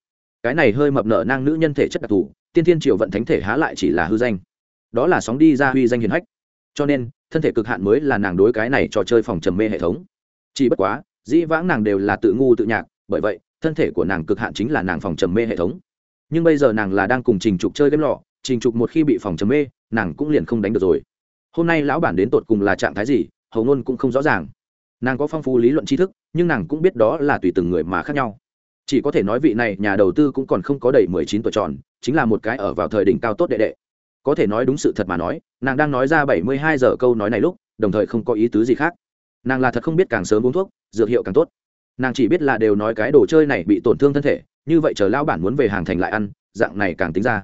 Cái này hơi mập nở nang nữ nhân thể chất đặc thù, tiên thiên triều vận thánh thể há lại chỉ là hư danh. Đó là sóng đi ra huy danh hiền hách. Cho nên thân thể cực hạn mới là nàng đối cái này trò chơi phòng trầm mê hệ thống. Chỉ bất quá, dĩ vãng nàng đều là tự ngu tự nhạc, bởi vậy, thân thể của nàng cực hạn chính là nàng phòng trầm mê hệ thống. Nhưng bây giờ nàng là đang cùng trình trục chơi game lọ, trình trục một khi bị phòng trầm mê, nàng cũng liền không đánh được rồi. Hôm nay lão bản đến tột cùng là trạng thái gì, hầu ngôn cũng không rõ ràng. Nàng có phong phú lý luận tri thức, nhưng nàng cũng biết đó là tùy từng người mà khác nhau. Chỉ có thể nói vị này nhà đầu tư cũng còn không có đầy mười chín tuổi tròn, chính là một cái ở vào thời đỉnh cao tốt đệ đệ có thể nói đúng sự thật mà nói, nàng đang nói ra bảy mươi hai giờ câu nói này lúc, đồng thời không có ý tứ gì khác. Nàng là thật không biết càng sớm uống thuốc, dược hiệu càng tốt. Nàng chỉ biết là đều nói cái đồ chơi này bị tổn thương thân thể, như vậy chờ lao bản muốn về hàng thành lại ăn, dạng này càng tính ra.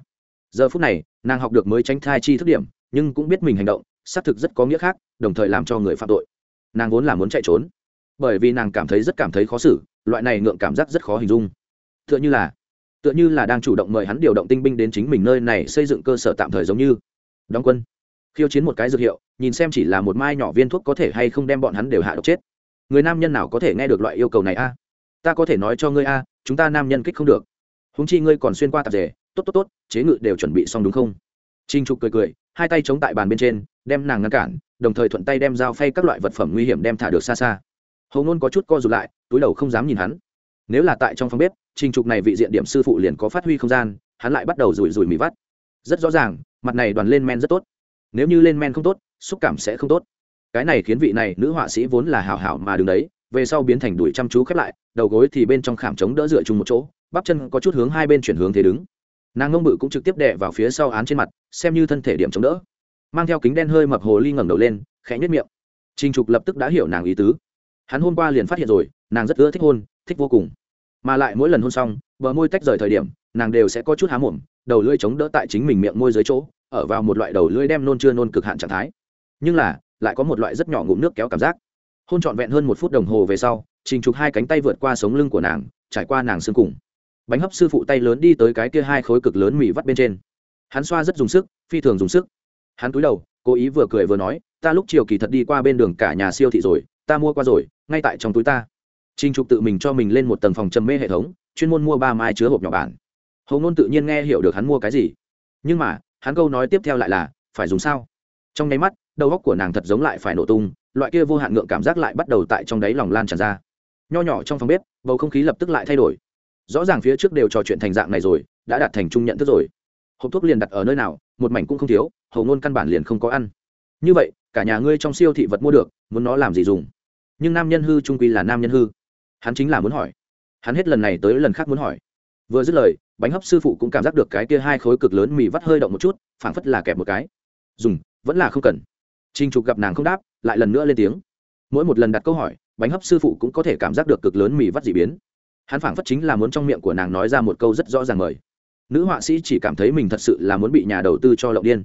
Giờ phút này, nàng học được mới tránh thai chi thức điểm, nhưng cũng biết mình hành động, xác thực rất có nghĩa khác, đồng thời làm cho người phạm tội. Nàng vốn là muốn chạy trốn. Bởi vì nàng cảm thấy rất cảm thấy khó xử, loại này ngượng cảm giác rất khó hình dung. T h ư ợ n h ư là tựa như là đang chủ động mời hắn điều động tinh binh đến chính mình nơi này xây dựng cơ sở tạm thời giống như. Đóng quân. Khiêu chiến một cái dược hiệu, nhìn xem chỉ là một mai nhỏ viên thuốc có thể hay không đem bọn hắn đều hạ độc chết. Người nam nhân nào có thể nghe được loại yêu cầu này a? Ta có thể nói cho ngươi a, chúng ta nam nhân kích không được. Húng chi ngươi còn xuyên qua tạp rể tốt tốt tốt, chế ngự đều chuẩn bị xong đúng không? Trinh trục cười cười, hai tay chống tại bàn bên trên, đem nàng ngăn cản, đồng thời thuận tay đem dao phay các loại vật phẩm nguy hiểm đem thả được xa xa. Hầu ngôn có chút co rụt lại, túi đầu không dám nhìn hắn nếu là tại trong phòng bếp, trình trục này vị diện điểm sư phụ liền có phát huy không gian, hắn lại bắt đầu rủi rủi mì vắt. Rất rõ ràng, mặt này đoàn lên men rất tốt. Nếu như lên men không tốt, xúc cảm sẽ không tốt. Cái này khiến vị này nữ họa sĩ vốn là hảo hảo mà đứng đấy, về sau biến thành đuổi chăm chú khép lại, đầu gối thì bên trong khảm chống đỡ dựa chung một chỗ, bắp chân có chút hướng hai bên chuyển hướng thế đứng. Nàng ngông bự cũng trực tiếp đè vào phía sau án trên mặt, xem như thân thể điểm chống đỡ. Mang theo kính đen hơi mập hồ ly ngẩng đầu lên, khẽ nhất miệng. Trình Trục lập tức đã hiểu nàng ý tứ. Hắn hôm qua liền phát hiện rồi, nàng rất ưa thích hôn, thích vô cùng. Mà lại mỗi lần hôn xong, bờ môi tách rời thời điểm, nàng đều sẽ có chút há mồm, đầu lưỡi chống đỡ tại chính mình miệng môi dưới chỗ, ở vào một loại đầu lưỡi đem nôn chưa nôn cực hạn trạng thái. Nhưng là, lại có một loại rất nhỏ ngụm nước kéo cảm giác. Hôn trọn vẹn hơn một phút đồng hồ về sau, Trình Trục hai cánh tay vượt qua sống lưng của nàng, trải qua nàng xương cùng. Bánh hấp sư phụ tay lớn đi tới cái kia hai khối cực lớn mì vắt bên trên. Hắn xoa rất dùng sức, phi thường dùng sức. Hắn cúi đầu, cố ý vừa cười vừa nói, ta lúc chiều kỳ thật đi qua bên đường cả nhà siêu thị rồi ta mua qua rồi ngay tại trong túi ta. Trinh trục tự mình cho mình lên một tầng phòng trầm mê hệ thống, chuyên môn mua ba mai chứa hộp nhỏ bản. Hầu ngôn tự nhiên nghe hiểu được hắn mua cái gì. Nhưng mà, hắn câu nói tiếp theo lại là, phải dùng sao? Trong nháy mắt, đầu góc của nàng thật giống lại phải nổ tung, loại kia vô hạn ngượng cảm giác lại bắt đầu tại trong đáy lòng lan tràn ra. Nho nhỏ trong phòng bếp, bầu không khí lập tức lại thay đổi. Rõ ràng phía trước đều trò chuyện thành dạng này rồi, đã đạt thành chung nhận thức rồi. Hộp thuốc liền đặt ở nơi nào, một mảnh cũng không thiếu, hầu ngôn căn bản liền không có ăn. Như vậy, cả nhà ngươi trong siêu thị vật mua được, muốn nó làm gì dùng? Nhưng nam nhân hư trung quy là nam nhân hư. Hắn chính là muốn hỏi. Hắn hết lần này tới lần khác muốn hỏi. Vừa dứt lời, bánh hấp sư phụ cũng cảm giác được cái kia hai khối cực lớn mì vắt hơi động một chút, phảng phất là kẹp một cái. Dùng, vẫn là không cần. Trinh trục gặp nàng không đáp, lại lần nữa lên tiếng. Mỗi một lần đặt câu hỏi, bánh hấp sư phụ cũng có thể cảm giác được cực lớn mì vắt dị biến. Hắn phảng phất chính là muốn trong miệng của nàng nói ra một câu rất rõ ràng mời. Nữ họa sĩ chỉ cảm thấy mình thật sự là muốn bị nhà đầu tư cho lộng điên.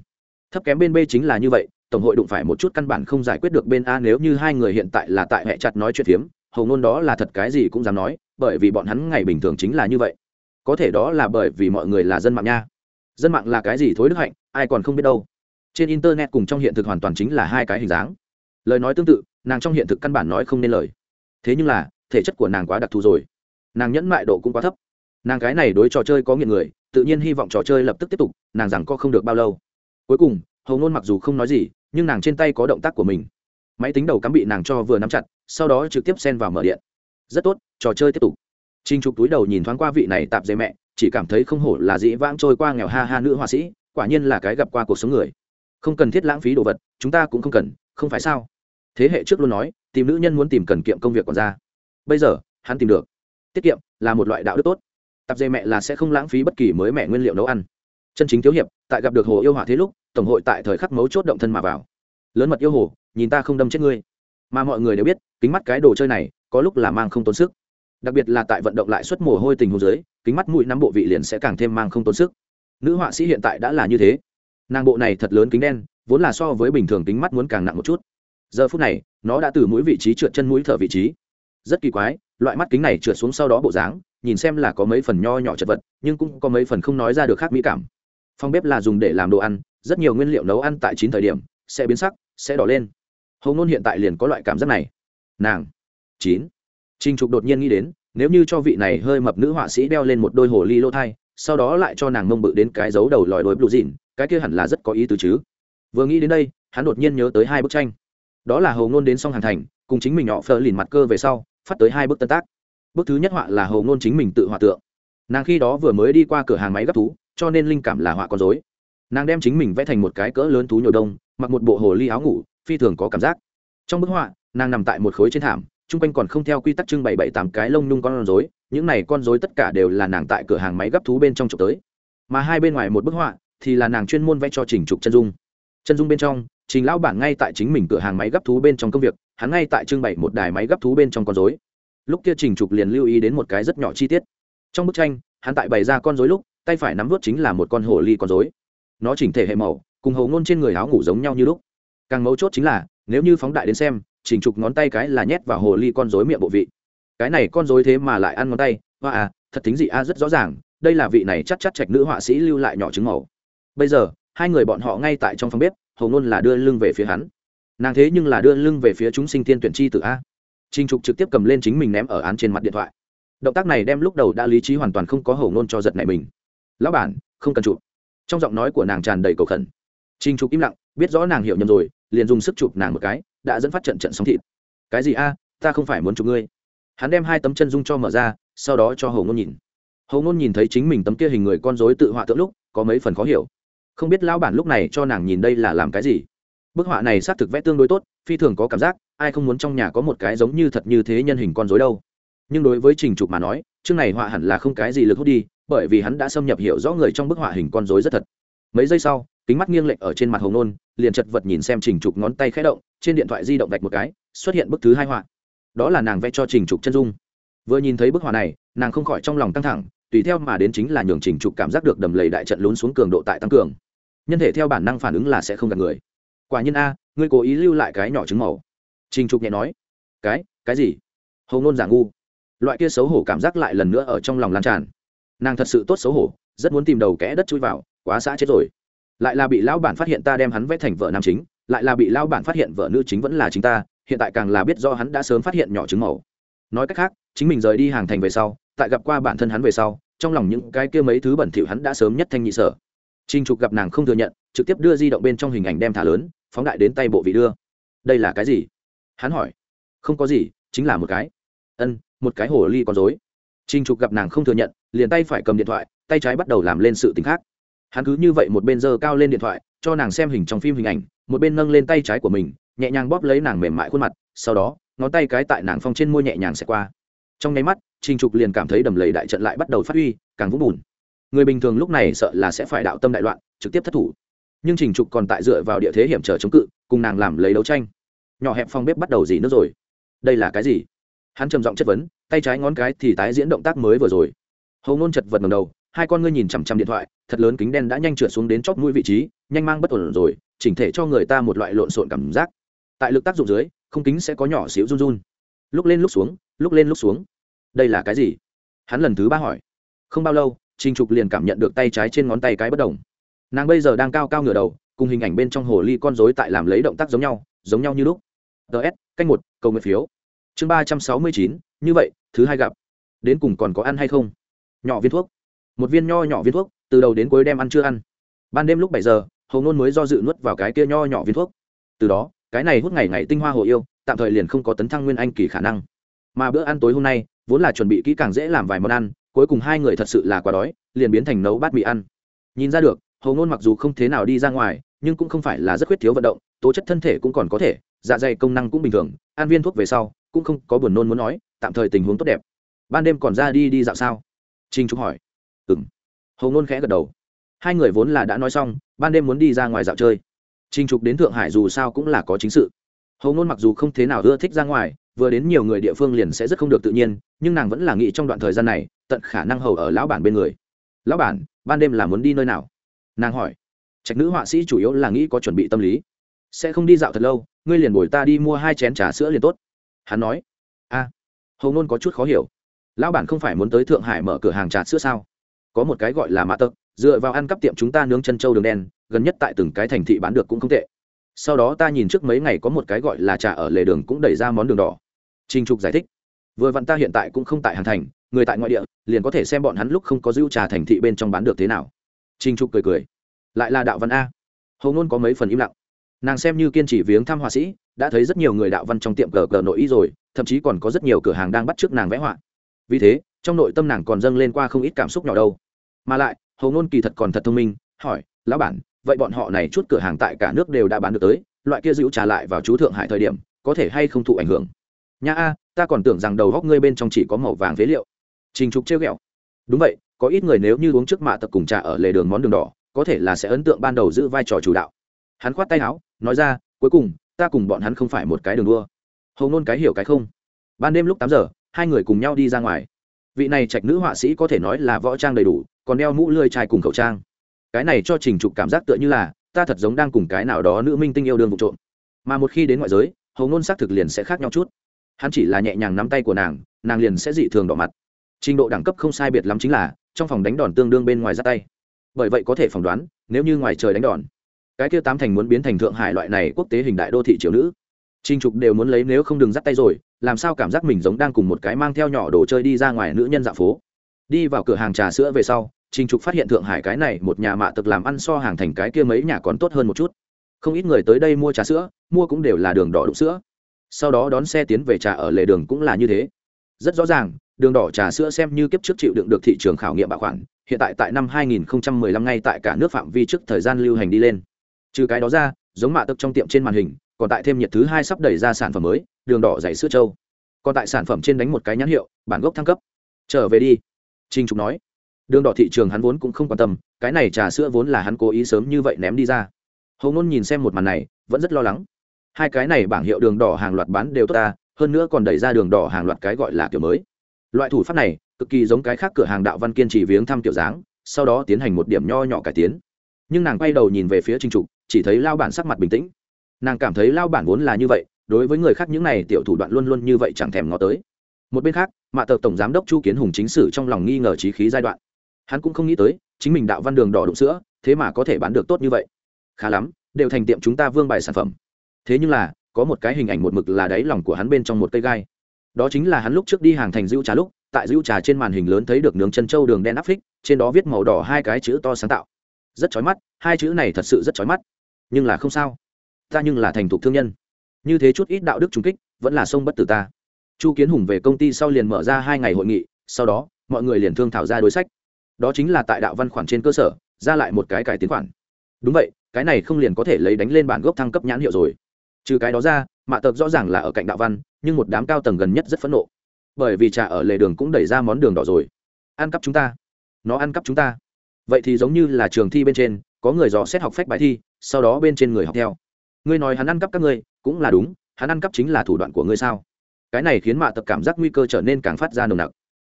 Thấp kém bên b chính là như vậy tổng hội đụng phải một chút căn bản không giải quyết được bên a nếu như hai người hiện tại là tại hệ chặt nói chuyện phiếm, hầu ngôn đó là thật cái gì cũng dám nói, bởi vì bọn hắn ngày bình thường chính là như vậy. Có thể đó là bởi vì mọi người là dân mạng nha. Dân mạng là cái gì thối đức hạnh, ai còn không biết đâu. Trên internet cùng trong hiện thực hoàn toàn chính là hai cái hình dáng. Lời nói tương tự, nàng trong hiện thực căn bản nói không nên lời. Thế nhưng là, thể chất của nàng quá đặc thù rồi. Nàng nhẫn mại độ cũng quá thấp. Nàng cái này đối trò chơi có nghiện người, tự nhiên hy vọng trò chơi lập tức tiếp tục, nàng rằng có không được bao lâu. Cuối cùng, hầu ngôn mặc dù không nói gì nhưng nàng trên tay có động tác của mình. Máy tính đầu cắm bị nàng cho vừa nắm chặt, sau đó trực tiếp xen vào mở điện. Rất tốt, trò chơi tiếp tục. Trinh trục túi đầu nhìn thoáng qua vị này tạp dề mẹ, chỉ cảm thấy không hổ là dĩ vãng trôi qua nghèo ha ha nữ họa sĩ, quả nhiên là cái gặp qua cuộc sống người. Không cần thiết lãng phí đồ vật, chúng ta cũng không cần, không phải sao? Thế hệ trước luôn nói, tìm nữ nhân muốn tìm cần kiệm công việc còn ra. Bây giờ, hắn tìm được. Tiết kiệm là một loại đạo đức tốt. Tạp dề mẹ là sẽ không lãng phí bất kỳ mới mẹ nguyên liệu nấu ăn chân chính thiếu hiệp, tại gặp được hồ yêu hỏa thế lúc, tổng hội tại thời khắc mấu chốt động thân mà vào. Lớn mật yêu hồ, nhìn ta không đâm chết ngươi. Mà mọi người đều biết, kính mắt cái đồ chơi này, có lúc là mang không tốn sức. Đặc biệt là tại vận động lại suất mồ hôi tình hồ dưới, kính mắt mũi nắm bộ vị liền sẽ càng thêm mang không tốn sức. Nữ họa sĩ hiện tại đã là như thế. Nàng bộ này thật lớn kính đen, vốn là so với bình thường kính mắt muốn càng nặng một chút. Giờ phút này, nó đã từ mũi vị trí trượt chân mũi thở vị trí. Rất kỳ quái, loại mắt kính này trượt xuống sau đó bộ dáng, nhìn xem là có mấy phần nho nhỏ chật vật, nhưng cũng có mấy phần không nói ra được khác mỹ cảm phòng bếp là dùng để làm đồ ăn, rất nhiều nguyên liệu nấu ăn tại chín thời điểm sẽ biến sắc, sẽ đỏ lên. Hầu ngôn hiện tại liền có loại cảm giác này. Nàng. Chín. Trinh trục đột nhiên nghĩ đến, nếu như cho vị này hơi mập nữ họa sĩ đeo lên một đôi hồ ly lô thai, sau đó lại cho nàng mông bự đến cái dấu đầu lòi đôi blue dìn cái kia hẳn là rất có ý tứ chứ. Vừa nghĩ đến đây, hắn đột nhiên nhớ tới hai bức tranh. Đó là hầu ngôn đến song hàng thành, cùng chính mình họ phờ lìn mặt cơ về sau, phát tới hai bức tân tác. Bức thứ nhất họa là hầu ngôn chính mình tự họa tượng. Nàng khi đó vừa mới đi qua cửa hàng máy gấp thú cho nên linh cảm là họa con dối nàng đem chính mình vẽ thành một cái cỡ lớn thú nhồi đông, mặc một bộ hồ ly áo ngủ, phi thường có cảm giác. Trong bức họa, nàng nằm tại một khối trên thảm, chung quanh còn không theo quy tắc trưng bày bảy tám cái lông nhung con rối, những này con rối tất cả đều là nàng tại cửa hàng máy gấp thú bên trong trục tới. Mà hai bên ngoài một bức họa thì là nàng chuyên môn vẽ cho trình trục chân dung. Chân dung bên trong, trình lão bản ngay tại chính mình cửa hàng máy gấp thú bên trong công việc, hắn ngay tại trưng bày một đài máy gấp thú bên trong con rối. Lúc kia trình trục liền lưu ý đến một cái rất nhỏ chi tiết. Trong bức tranh, hắn tại bày ra con rối lúc tay phải nắm vút chính là một con hồ ly con rối. Nó chỉnh thể hệ màu, cùng hầu ngôn trên người áo ngủ giống nhau như lúc. Càng mấu chốt chính là, nếu như phóng đại đến xem, chỉnh trục ngón tay cái là nhét vào hồ ly con rối miệng bộ vị. Cái này con rối thế mà lại ăn ngón tay, hoa à thật tính gì a, rất rõ ràng, đây là vị này chắc chắc trạch nữ họa sĩ lưu lại nhỏ trứng màu. Bây giờ, hai người bọn họ ngay tại trong phòng bếp, hầu ngôn là đưa lưng về phía hắn. Nàng thế nhưng là đưa lưng về phía chúng sinh tiên tuyển chi tử a. Trinh trục trực tiếp cầm lên chính mình ném ở án trên mặt điện thoại. Động tác này đem lúc đầu đã lý trí hoàn toàn không có hầu ngôn cho giật này mình lão bản, không cần chụp. Trong giọng nói của nàng tràn đầy cầu khẩn. Trinh trục im lặng, biết rõ nàng hiểu nhầm rồi, liền dùng sức chụp nàng một cái, đã dẫn phát trận trận sóng thịt. Cái gì a? Ta không phải muốn chụp ngươi. Hắn đem hai tấm chân dung cho mở ra, sau đó cho hầu ngôn nhìn. Hầu ngôn nhìn thấy chính mình tấm kia hình người con dối tự họa tượng lúc, có mấy phần khó hiểu. Không biết lão bản lúc này cho nàng nhìn đây là làm cái gì. Bức họa này xác thực vẽ tương đối tốt, phi thường có cảm giác, ai không muốn trong nhà có một cái giống như thật như thế nhân hình con dối đâu. Nhưng đối với trình trục mà nói, chương này họa hẳn là không cái gì lực hút đi bởi vì hắn đã xâm nhập hiểu rõ người trong bức họa hình con rối rất thật. Mấy giây sau, kính mắt nghiêng lệch ở trên mặt hồng nôn, liền chật vật nhìn xem trình trục ngón tay khẽ động, trên điện thoại di động vạch một cái, xuất hiện bức thứ hai họa. Đó là nàng vẽ cho trình trục chân dung. Vừa nhìn thấy bức họa này, nàng không khỏi trong lòng căng thẳng, tùy theo mà đến chính là nhường trình trục cảm giác được đầm lầy đại trận lún xuống cường độ tại tăng cường. Nhân thể theo bản năng phản ứng là sẽ không gặp người. Quả nhiên a, ngươi cố ý lưu lại cái nhỏ trứng màu. Trình trục nhẹ nói. Cái? Cái gì? Hầu ngôn giả ngu. Loại kia xấu hổ cảm giác lại lần nữa ở trong lòng lan tràn nàng thật sự tốt xấu hổ, rất muốn tìm đầu kẽ đất chui vào, quá xã chết rồi. Lại là bị lão bản phát hiện ta đem hắn vẽ thành vợ nam chính, lại là bị lão bản phát hiện vợ nữ chính vẫn là chính ta, hiện tại càng là biết do hắn đã sớm phát hiện nhỏ trứng màu. Nói cách khác, chính mình rời đi hàng thành về sau, tại gặp qua bản thân hắn về sau, trong lòng những cái kia mấy thứ bẩn thỉu hắn đã sớm nhất thanh nhị sở. Trinh trục gặp nàng không thừa nhận, trực tiếp đưa di động bên trong hình ảnh đem thả lớn, phóng đại đến tay bộ vị đưa. Đây là cái gì? Hắn hỏi. Không có gì, chính là một cái. Ân, một cái hồ ly con dối Trình trục gặp nàng không thừa nhận, liền tay phải cầm điện thoại, tay trái bắt đầu làm lên sự tình khác. Hắn cứ như vậy một bên giơ cao lên điện thoại, cho nàng xem hình trong phim hình ảnh, một bên nâng lên tay trái của mình, nhẹ nhàng bóp lấy nàng mềm mại khuôn mặt, sau đó, ngón tay cái tại nàng phong trên môi nhẹ nhàng sẽ qua. Trong nháy mắt, Trình trục liền cảm thấy đầm lầy đại trận lại bắt đầu phát huy, càng vũng bùn. Người bình thường lúc này sợ là sẽ phải đạo tâm đại loạn, trực tiếp thất thủ. Nhưng trình trục còn tại dựa vào địa thế hiểm trở chống cự, cùng nàng làm lấy đấu tranh. Nhỏ hẹp phong bếp bắt đầu gì nữa rồi. Đây là cái gì? Hắn trầm giọng chất vấn, tay trái ngón cái thì tái diễn động tác mới vừa rồi. Hầu ngôn chật vật ngầm đầu, hai con ngươi nhìn chằm chằm điện thoại, thật lớn kính đen đã nhanh trượt xuống đến chóp mũi vị trí, nhanh mang bất ổn rồi, chỉnh thể cho người ta một loại lộn xộn cảm giác. Tại lực tác dụng dưới, không kính sẽ có nhỏ xíu run run. Lúc lên lúc xuống, lúc lên lúc xuống. Đây là cái gì? Hắn lần thứ ba hỏi. Không bao lâu, trình trục liền cảm nhận được tay trái trên ngón tay cái bất đồng. Nàng bây giờ đang cao cao ngửa đầu, cùng hình ảnh bên trong hồ ly con rối tại làm lấy động tác giống nhau giống nhau như lúc. Ts canh một câu nguyện phiếu chương ba trăm sáu mươi chín, như vậy, thứ hai gặp. Đến cùng còn có ăn hay không? Nhỏ viên thuốc. Một viên nho nhỏ viên thuốc, từ đầu đến cuối đem ăn chưa ăn. Ban đêm lúc bảy giờ hầu nôn mới do dự nuốt vào cái kia nho nhỏ viên thuốc. Từ đó, cái này hút ngày ngày tinh hoa hồ yêu, tạm thời liền không có tấn thăng nguyên anh kỳ khả năng. Mà bữa ăn tối hôm nay, vốn là chuẩn bị kỹ càng dễ làm vài món ăn, cuối cùng hai người thật sự là quá đói, liền biến thành nấu bát mì ăn. Nhìn ra được hầu nôn mặc dù không thế nào đi ra ngoài, nhưng cũng không phải là rất khuyết thiếu vận động, tố chất thân thể cũng còn có thể dạ dày công năng cũng bình thường, ăn viên thuốc về sau cũng không có buồn nôn muốn nói, tạm thời tình huống tốt đẹp. Ban đêm còn ra đi đi dạo sao? Trinh trúc hỏi. Ừ m hầu ngôn khẽ gật đầu. Hai người vốn là đã nói xong, ban đêm muốn đi ra ngoài dạo chơi. Trinh trục đến thượng hải dù sao cũng là có chính sự. Hầu ngôn mặc dù không thế nào ưa thích ra ngoài, vừa đến nhiều người địa phương liền sẽ rất không được tự nhiên, nhưng nàng vẫn là nghĩ trong đoạn thời gian này, tận khả năng hầu ở lão bản bên người. Lão bản, ban đêm là muốn đi nơi nào? Nàng hỏi. Trạch nữ họa sĩ chủ yếu là nghĩ có chuẩn bị tâm lý. Sẽ không đi dạo thật lâu, ngươi liền bồi ta đi mua hai chén trà sữa liền tốt hắn nói a à, hầu ngôn có chút khó hiểu. Lão bản không phải muốn tới thượng hải mở cửa hàng trà sữa sao? Có một cái gọi là mạ tật dựa vào ăn cắp tiệm chúng ta nướng chân trâu đường đen gần nhất tại từng cái thành thị bán được cũng không tệ. Sau đó ta nhìn trước mấy ngày có một cái gọi là trà ở lề đường cũng đẩy ra món đường đỏ. Trinh trục giải thích vừa vặn ta hiện tại cũng không tại hàn thành người tại ngoại địa liền có thể xem bọn hắn lúc không có dữ trà thành thị bên trong bán được thế nào. Trinh trục cười cười lại là đạo văn a. Hầu ngôn có mấy phần im lặng. Nàng xem như kiên trì viếng thăm họa sĩ đã thấy rất nhiều người đạo văn trong tiệm cờ cờ nội y rồi, thậm chí còn có rất nhiều cửa hàng đang bắt t r ư ớ c nàng vẽ họa. Vì thế, trong nội tâm nàng còn dâng lên qua không ít cảm xúc nhỏ đâu. Mà lại hầu ngôn kỳ thật còn thật thông minh, hỏi, lão bản, vậy bọn họ này chút cửa hàng tại cả nước đều đã bán được tới, loại kia giữ trả lại vào chú thượng hải thời điểm, có thể hay không thụ ảnh hưởng? Nha a, ta còn tưởng rằng đầu góc ngươi bên trong chỉ có màu vàng phế liệu. Trình trục trêu ghẹo. Đúng vậy, có ít người nếu như uống trước mạ tập cùng trà ở lề đường món đường đỏ, có thể là sẽ ấn tượng ban đầu giữ vai trò chủ đạo. Hắn khoát tay áo, nói ra, cuối cùng ta cùng bọn hắn không phải một cái đường đua. Hầu nôn cái hiểu cái không. Ban đêm lúc tám giờ, hai người cùng nhau đi ra ngoài. Vị này trạch nữ họa sĩ có thể nói là võ trang đầy đủ, còn đeo mũ lươi chai cùng khẩu trang. Cái này cho trình trục cảm giác tựa như là, ta thật giống đang cùng cái nào đó nữ minh tinh yêu đương vụ trộm. Mà một khi đến ngoại giới, hầu nôn xác thực liền sẽ khác nhau chút. Hắn chỉ là nhẹ nhàng nắm tay của nàng nàng liền sẽ dị thường đỏ mặt. Trình độ đẳng cấp không sai biệt lắm chính là, trong phòng đánh đòn tương đương bên ngoài ra tay. Bởi vậy có thể phỏng đoán, nếu như ngoài trời đánh đòn cái kia tám thành muốn biến thành thượng hải loại này quốc tế hình đại đô thị triều nữ trinh Trục đều muốn lấy nếu không đừng dắt tay rồi, làm sao cảm giác mình giống đang cùng một cái mang theo nhỏ đồ chơi đi ra ngoài nữ nhân dạo phố. Đi vào cửa hàng trà sữa về sau, trinh Trục phát hiện Thượng Hải cái này một nhà mạ thực làm ăn so hàng thành cái kia mấy nhà còn tốt hơn một chút. Không ít người tới đây mua trà sữa, mua cũng đều là đường đỏ đụng sữa. Sau đó đón xe tiến về trà ở lề đường cũng là như thế. Rất rõ ràng, đường đỏ trà sữa xem như kiếp trước chịu đựng được thị trường khảo nghiệm bảo khoản, hiện tại tại năm 2015 ngay tại cả nước phạm vi trước thời gian lưu hành đi lên. Trừ cái đó ra, giống mạ thực trong tiệm trên màn hình, còn tại thêm nhiệt thứ hai sắp đẩy ra sản phẩm mới, đường đỏ dày sữa trâu. Còn tại sản phẩm trên đánh một cái nhãn hiệu, bản gốc thăng cấp. Trở về đi. trinh Trục nói đường đỏ thị trường hắn vốn cũng không quan tâm cái này trà sữa vốn là hắn cố ý sớm như vậy ném đi ra hầu ngôn nhìn xem một màn này vẫn rất lo lắng hai cái này bảng hiệu đường đỏ hàng loạt bán đều tốt ta hơn nữa còn đẩy ra đường đỏ hàng loạt cái gọi là kiểu mới loại thủ pháp này cực kỳ giống cái khác cửa hàng đạo văn kiên trì viếng thăm kiểu dáng sau đó tiến hành một điểm nho nhỏ cải tiến nhưng nàng quay đầu nhìn về phía trinh trục chỉ thấy lao bản sắc mặt bình tĩnh. Nàng cảm thấy lao bản vốn là như vậy, đối với người khác những này tiểu thủ đoạn luôn luôn như vậy chẳng thèm ngó tới. Một bên khác, mạ tờ tổng giám đốc chu kiến hùng chính sử trong lòng nghi ngờ trí khí giai đoạn. Hắn cũng không nghĩ tới, chính mình đạo văn đường đỏ đụng sữa, thế mà có thể bán được tốt như vậy. Khá lắm, đều thành tiệm chúng ta vương bài sản phẩm. Thế nhưng là, có một cái hình ảnh một mực là đáy lòng của hắn bên trong một cây gai. Đó chính là hắn lúc trước đi hàng thành dữ trà lúc, tại dữ trà trên màn hình lớn thấy được nướng chân trâu đường đen áp phích, trên đó viết màu đỏ hai cái chữ to sáng tạo. Rất chói mắt, hai chữ này thật sự rất chói mắt nhưng là không sao. Ta nhưng là thành thục thương nhân. Như thế chút ít đạo đức trung kích, vẫn là sông bất tử ta. Chu kiến hùng về công ty sau liền mở ra hai ngày hội nghị, sau đó, mọi người liền thương thảo ra đối sách. Đó chính là tại đạo văn khoản trên cơ sở, ra lại một cái cải tiến khoản. Đúng vậy, cái này không liền có thể lấy đánh lên bản gốc thăng cấp nhãn hiệu rồi. Trừ cái đó ra, mạ tập rõ ràng là ở cạnh đạo văn, nhưng một đám cao tầng gần nhất rất phẫn nộ. Bởi vì trà ở lề đường cũng đẩy ra món đường đỏ rồi. Ăn cắp chúng ta. Nó ăn cắp chúng ta. Vậy thì giống như là trường thi bên trên có người dò xét học phép bài thi sau đó bên trên người học theo. Ngươi nói hắn ăn cắp các ngươi cũng là đúng hắn ăn cắp chính là thủ đoạn của ngươi sao? Cái này khiến mạ tập cảm giác nguy cơ trở nên càng phát ra nồng nặc.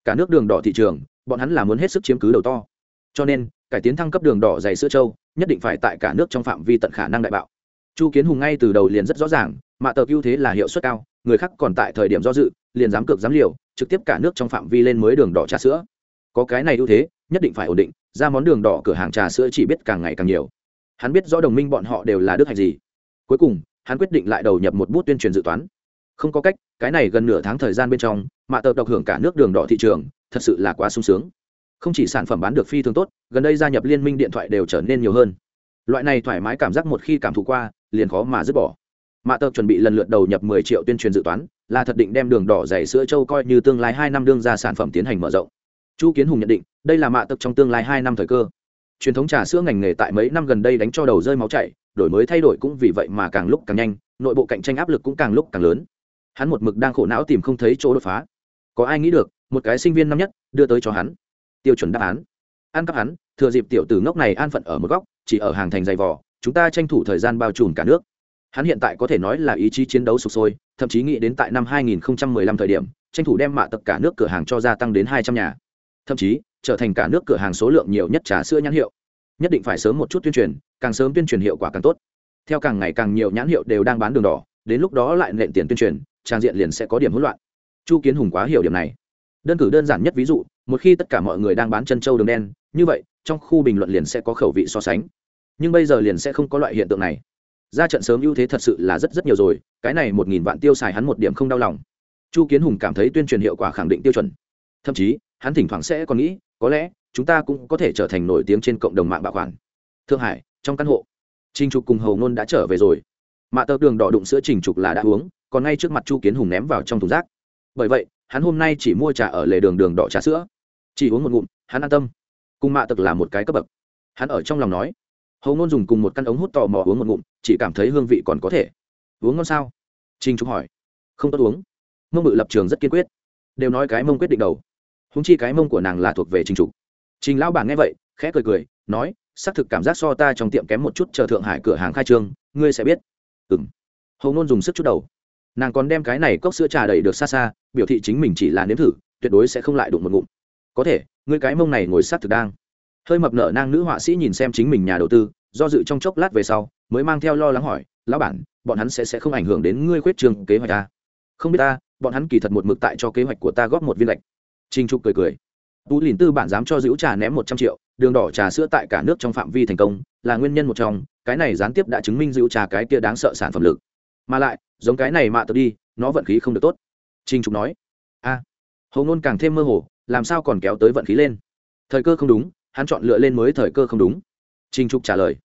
Cả nước đường đỏ thị trường bọn hắn là muốn hết sức chiếm cứ đầu to. Cho nên cải tiến thăng cấp đường đỏ dày sữa châu, nhất định phải tại cả nước trong phạm vi tận khả năng đại bạo. Chu kiến hùng ngay từ đầu liền rất rõ ràng mạ tập ưu thế là hiệu suất cao người khác còn tại thời điểm do dự liền dám cược dám liều trực tiếp cả nước trong phạm vi lên mới đường đỏ trà sữa. Có cái này ưu thế nhất định phải ổn định, ra món đường đỏ cửa hàng trà sữa chỉ biết càng ngày càng nhiều. Hắn biết rõ đồng minh bọn họ đều là đức hạch gì. Cuối cùng, hắn quyết định lại đầu nhập một bút tuyên truyền dự toán. Không có cách, cái này gần nửa tháng thời gian bên trong mạ tập độc hưởng cả nước đường đỏ thị trường, thật sự là quá sung sướng. Không chỉ sản phẩm bán được phi thường tốt, gần đây gia nhập liên minh điện thoại đều trở nên nhiều hơn. Loại này thoải mái cảm giác một khi cảm thụ qua, liền khó mà dứt bỏ. Mạ tập chuẩn bị lần lượt đầu nhập 10 triệu tuyên truyền dự toán, là thật định đem đường đỏ dày sữa châu coi như tương lai hai năm đương ra sản phẩm tiến hành mở rộng chu kiến hùng nhận định, đây là mạ tập trong tương lai hai năm thời cơ. Truyền thống trà sữa ngành nghề tại mấy năm gần đây đánh cho đầu rơi máu chảy, đổi mới thay đổi cũng vì vậy mà càng lúc càng nhanh, nội bộ cạnh tranh áp lực cũng càng lúc càng lớn. Hắn một mực đang khổ não tìm không thấy chỗ đột phá. Có ai nghĩ được, một cái sinh viên năm nhất, đưa tới cho hắn. Tiêu chuẩn đáp án. Ăn cắp hắn, thừa dịp tiểu tử ngốc này an phận ở một góc, chỉ ở hàng thành dày vò, chúng ta tranh thủ thời gian bao trùm cả nước. Hắn hiện tại có thể nói là ý chí chiến đấu sụp sôi, thậm chí nghĩ đến tại năm 2015 thời điểm, tranh thủ đem mạ tập cả nước cửa hàng cho gia tăng đến 200 nhà thậm chí trở thành cả nước cửa hàng số lượng nhiều nhất trà sữa nhãn hiệu. Nhất định phải sớm một chút tuyên truyền, càng sớm tuyên truyền hiệu quả càng tốt. Theo càng ngày càng nhiều nhãn hiệu đều đang bán đường đỏ, đến lúc đó lại nện tiền tuyên truyền, trang diện liền sẽ có điểm hỗn loạn. Chu kiến hùng quá hiểu điểm này. Đơn cử đơn giản nhất ví dụ, một khi tất cả mọi người đang bán chân trâu đường đen, như vậy, trong khu bình luận liền sẽ có khẩu vị so sánh. Nhưng bây giờ liền sẽ không có loại hiện tượng này. Ra trận sớm ưu thế thật sự là rất rất nhiều rồi, cái này một nghìn vạn tiêu xài hắn một điểm không đau lòng. Chu kiến hùng cảm thấy tuyên truyền hiệu quả khẳng định tiêu chuẩn. Thậm chí hắn thỉnh thoảng sẽ còn nghĩ, có lẽ, chúng ta cũng có thể trở thành nổi tiếng trên cộng đồng mạng bảo quản. Thượng hải, trong căn hộ, trình trục cùng hầu ngôn đã trở về rồi. Mạ tờ đường đỏ đụng sữa trình trục là đã uống, còn ngay trước mặt chu kiến hùng ném vào trong thùng rác. Bởi vậy, hắn hôm nay chỉ mua trà ở lề đường đường đỏ trà sữa. Chỉ uống một ngụm, hắn an tâm. Cùng mạ tật là một cái cấp bậc. Hắn ở trong lòng nói, hầu ngôn dùng cùng một căn ống hút tò mò uống một ngụm, chỉ cảm thấy hương vị còn có thể. Uống ngon sao? Trinh trục hỏi. Không tốt uống. Mông bự lập trường rất kiên quyết. Đều nói cái mông quyết định đầu húng chi cái mông của nàng là thuộc về trình trục. Trình lão bản nghe vậy, khẽ cười cười, nói, xác thực cảm giác so ta trong tiệm kém một chút, chờ thượng hải cửa hàng khai trương, ngươi sẽ biết. Ừ m hầu nôn dùng sức chút đầu. Nàng còn đem cái này cốc sữa trà đầy được xa xa, biểu thị chính mình chỉ là nếm thử, tuyệt đối sẽ không lại đụng một ngụm. Có thể, ngươi cái mông này ngồi sát thực đang. Hơi mập nở nang nữ họa sĩ nhìn xem chính mình nhà đầu tư, do dự trong chốc lát về sau, mới mang theo lo lắng hỏi, lão bản, bọn hắn sẽ sẽ không ảnh hưởng đến ngươi khuyết trường kế hoạch ta không biết ta, bọn hắn kỳ thật một mực tại cho kế hoạch của ta góp một viên lệch. Trình trục cười cười. Tú lìn tư bản dám cho Dữu trà ném một trăm triệu đường đỏ trà sữa tại cả nước trong phạm vi thành công là nguyên nhân một trong cái này gián tiếp đã chứng minh Dữu trà cái kia đáng sợ sản phẩm lực. Mà lại giống cái này mạ tự đi nó vận khí không được tốt. Trình trục nói. A à, Nôn càng thêm mơ hồ làm sao còn kéo tới vận khí lên? Thời cơ không đúng hắn chọn lựa lên mới thời cơ không đúng. Trình trục trả lời.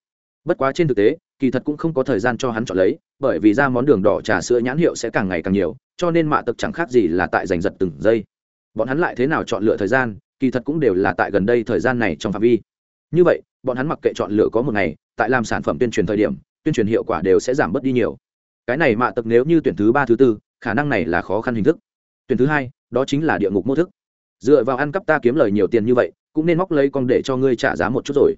Bất quá trên thực tế kỳ thật cũng không có thời gian cho hắn chọn lấy bởi vì ra món đường đỏ trà sữa nhãn hiệu sẽ càng ngày càng nhiều cho nên mạ tộc chẳng khác gì là tại giành giật từng giây bọn hắn lại thế nào chọn lựa thời gian, kỳ thật cũng đều là tại gần đây thời gian này trong phạm vi. Như vậy, bọn hắn mặc kệ chọn lựa có một ngày, tại làm sản phẩm tuyên truyền thời điểm, tuyên truyền hiệu quả đều sẽ giảm bớt đi nhiều. Cái này mạ tật nếu như tuyển thứ ba, thứ tư, khả năng này là khó khăn hình thức. Tuyển thứ hai, đó chính là địa ngục mô thức. Dựa vào ăn cắp ta kiếm lời nhiều tiền như vậy, cũng nên móc lấy con để cho ngươi trả giá một chút rồi.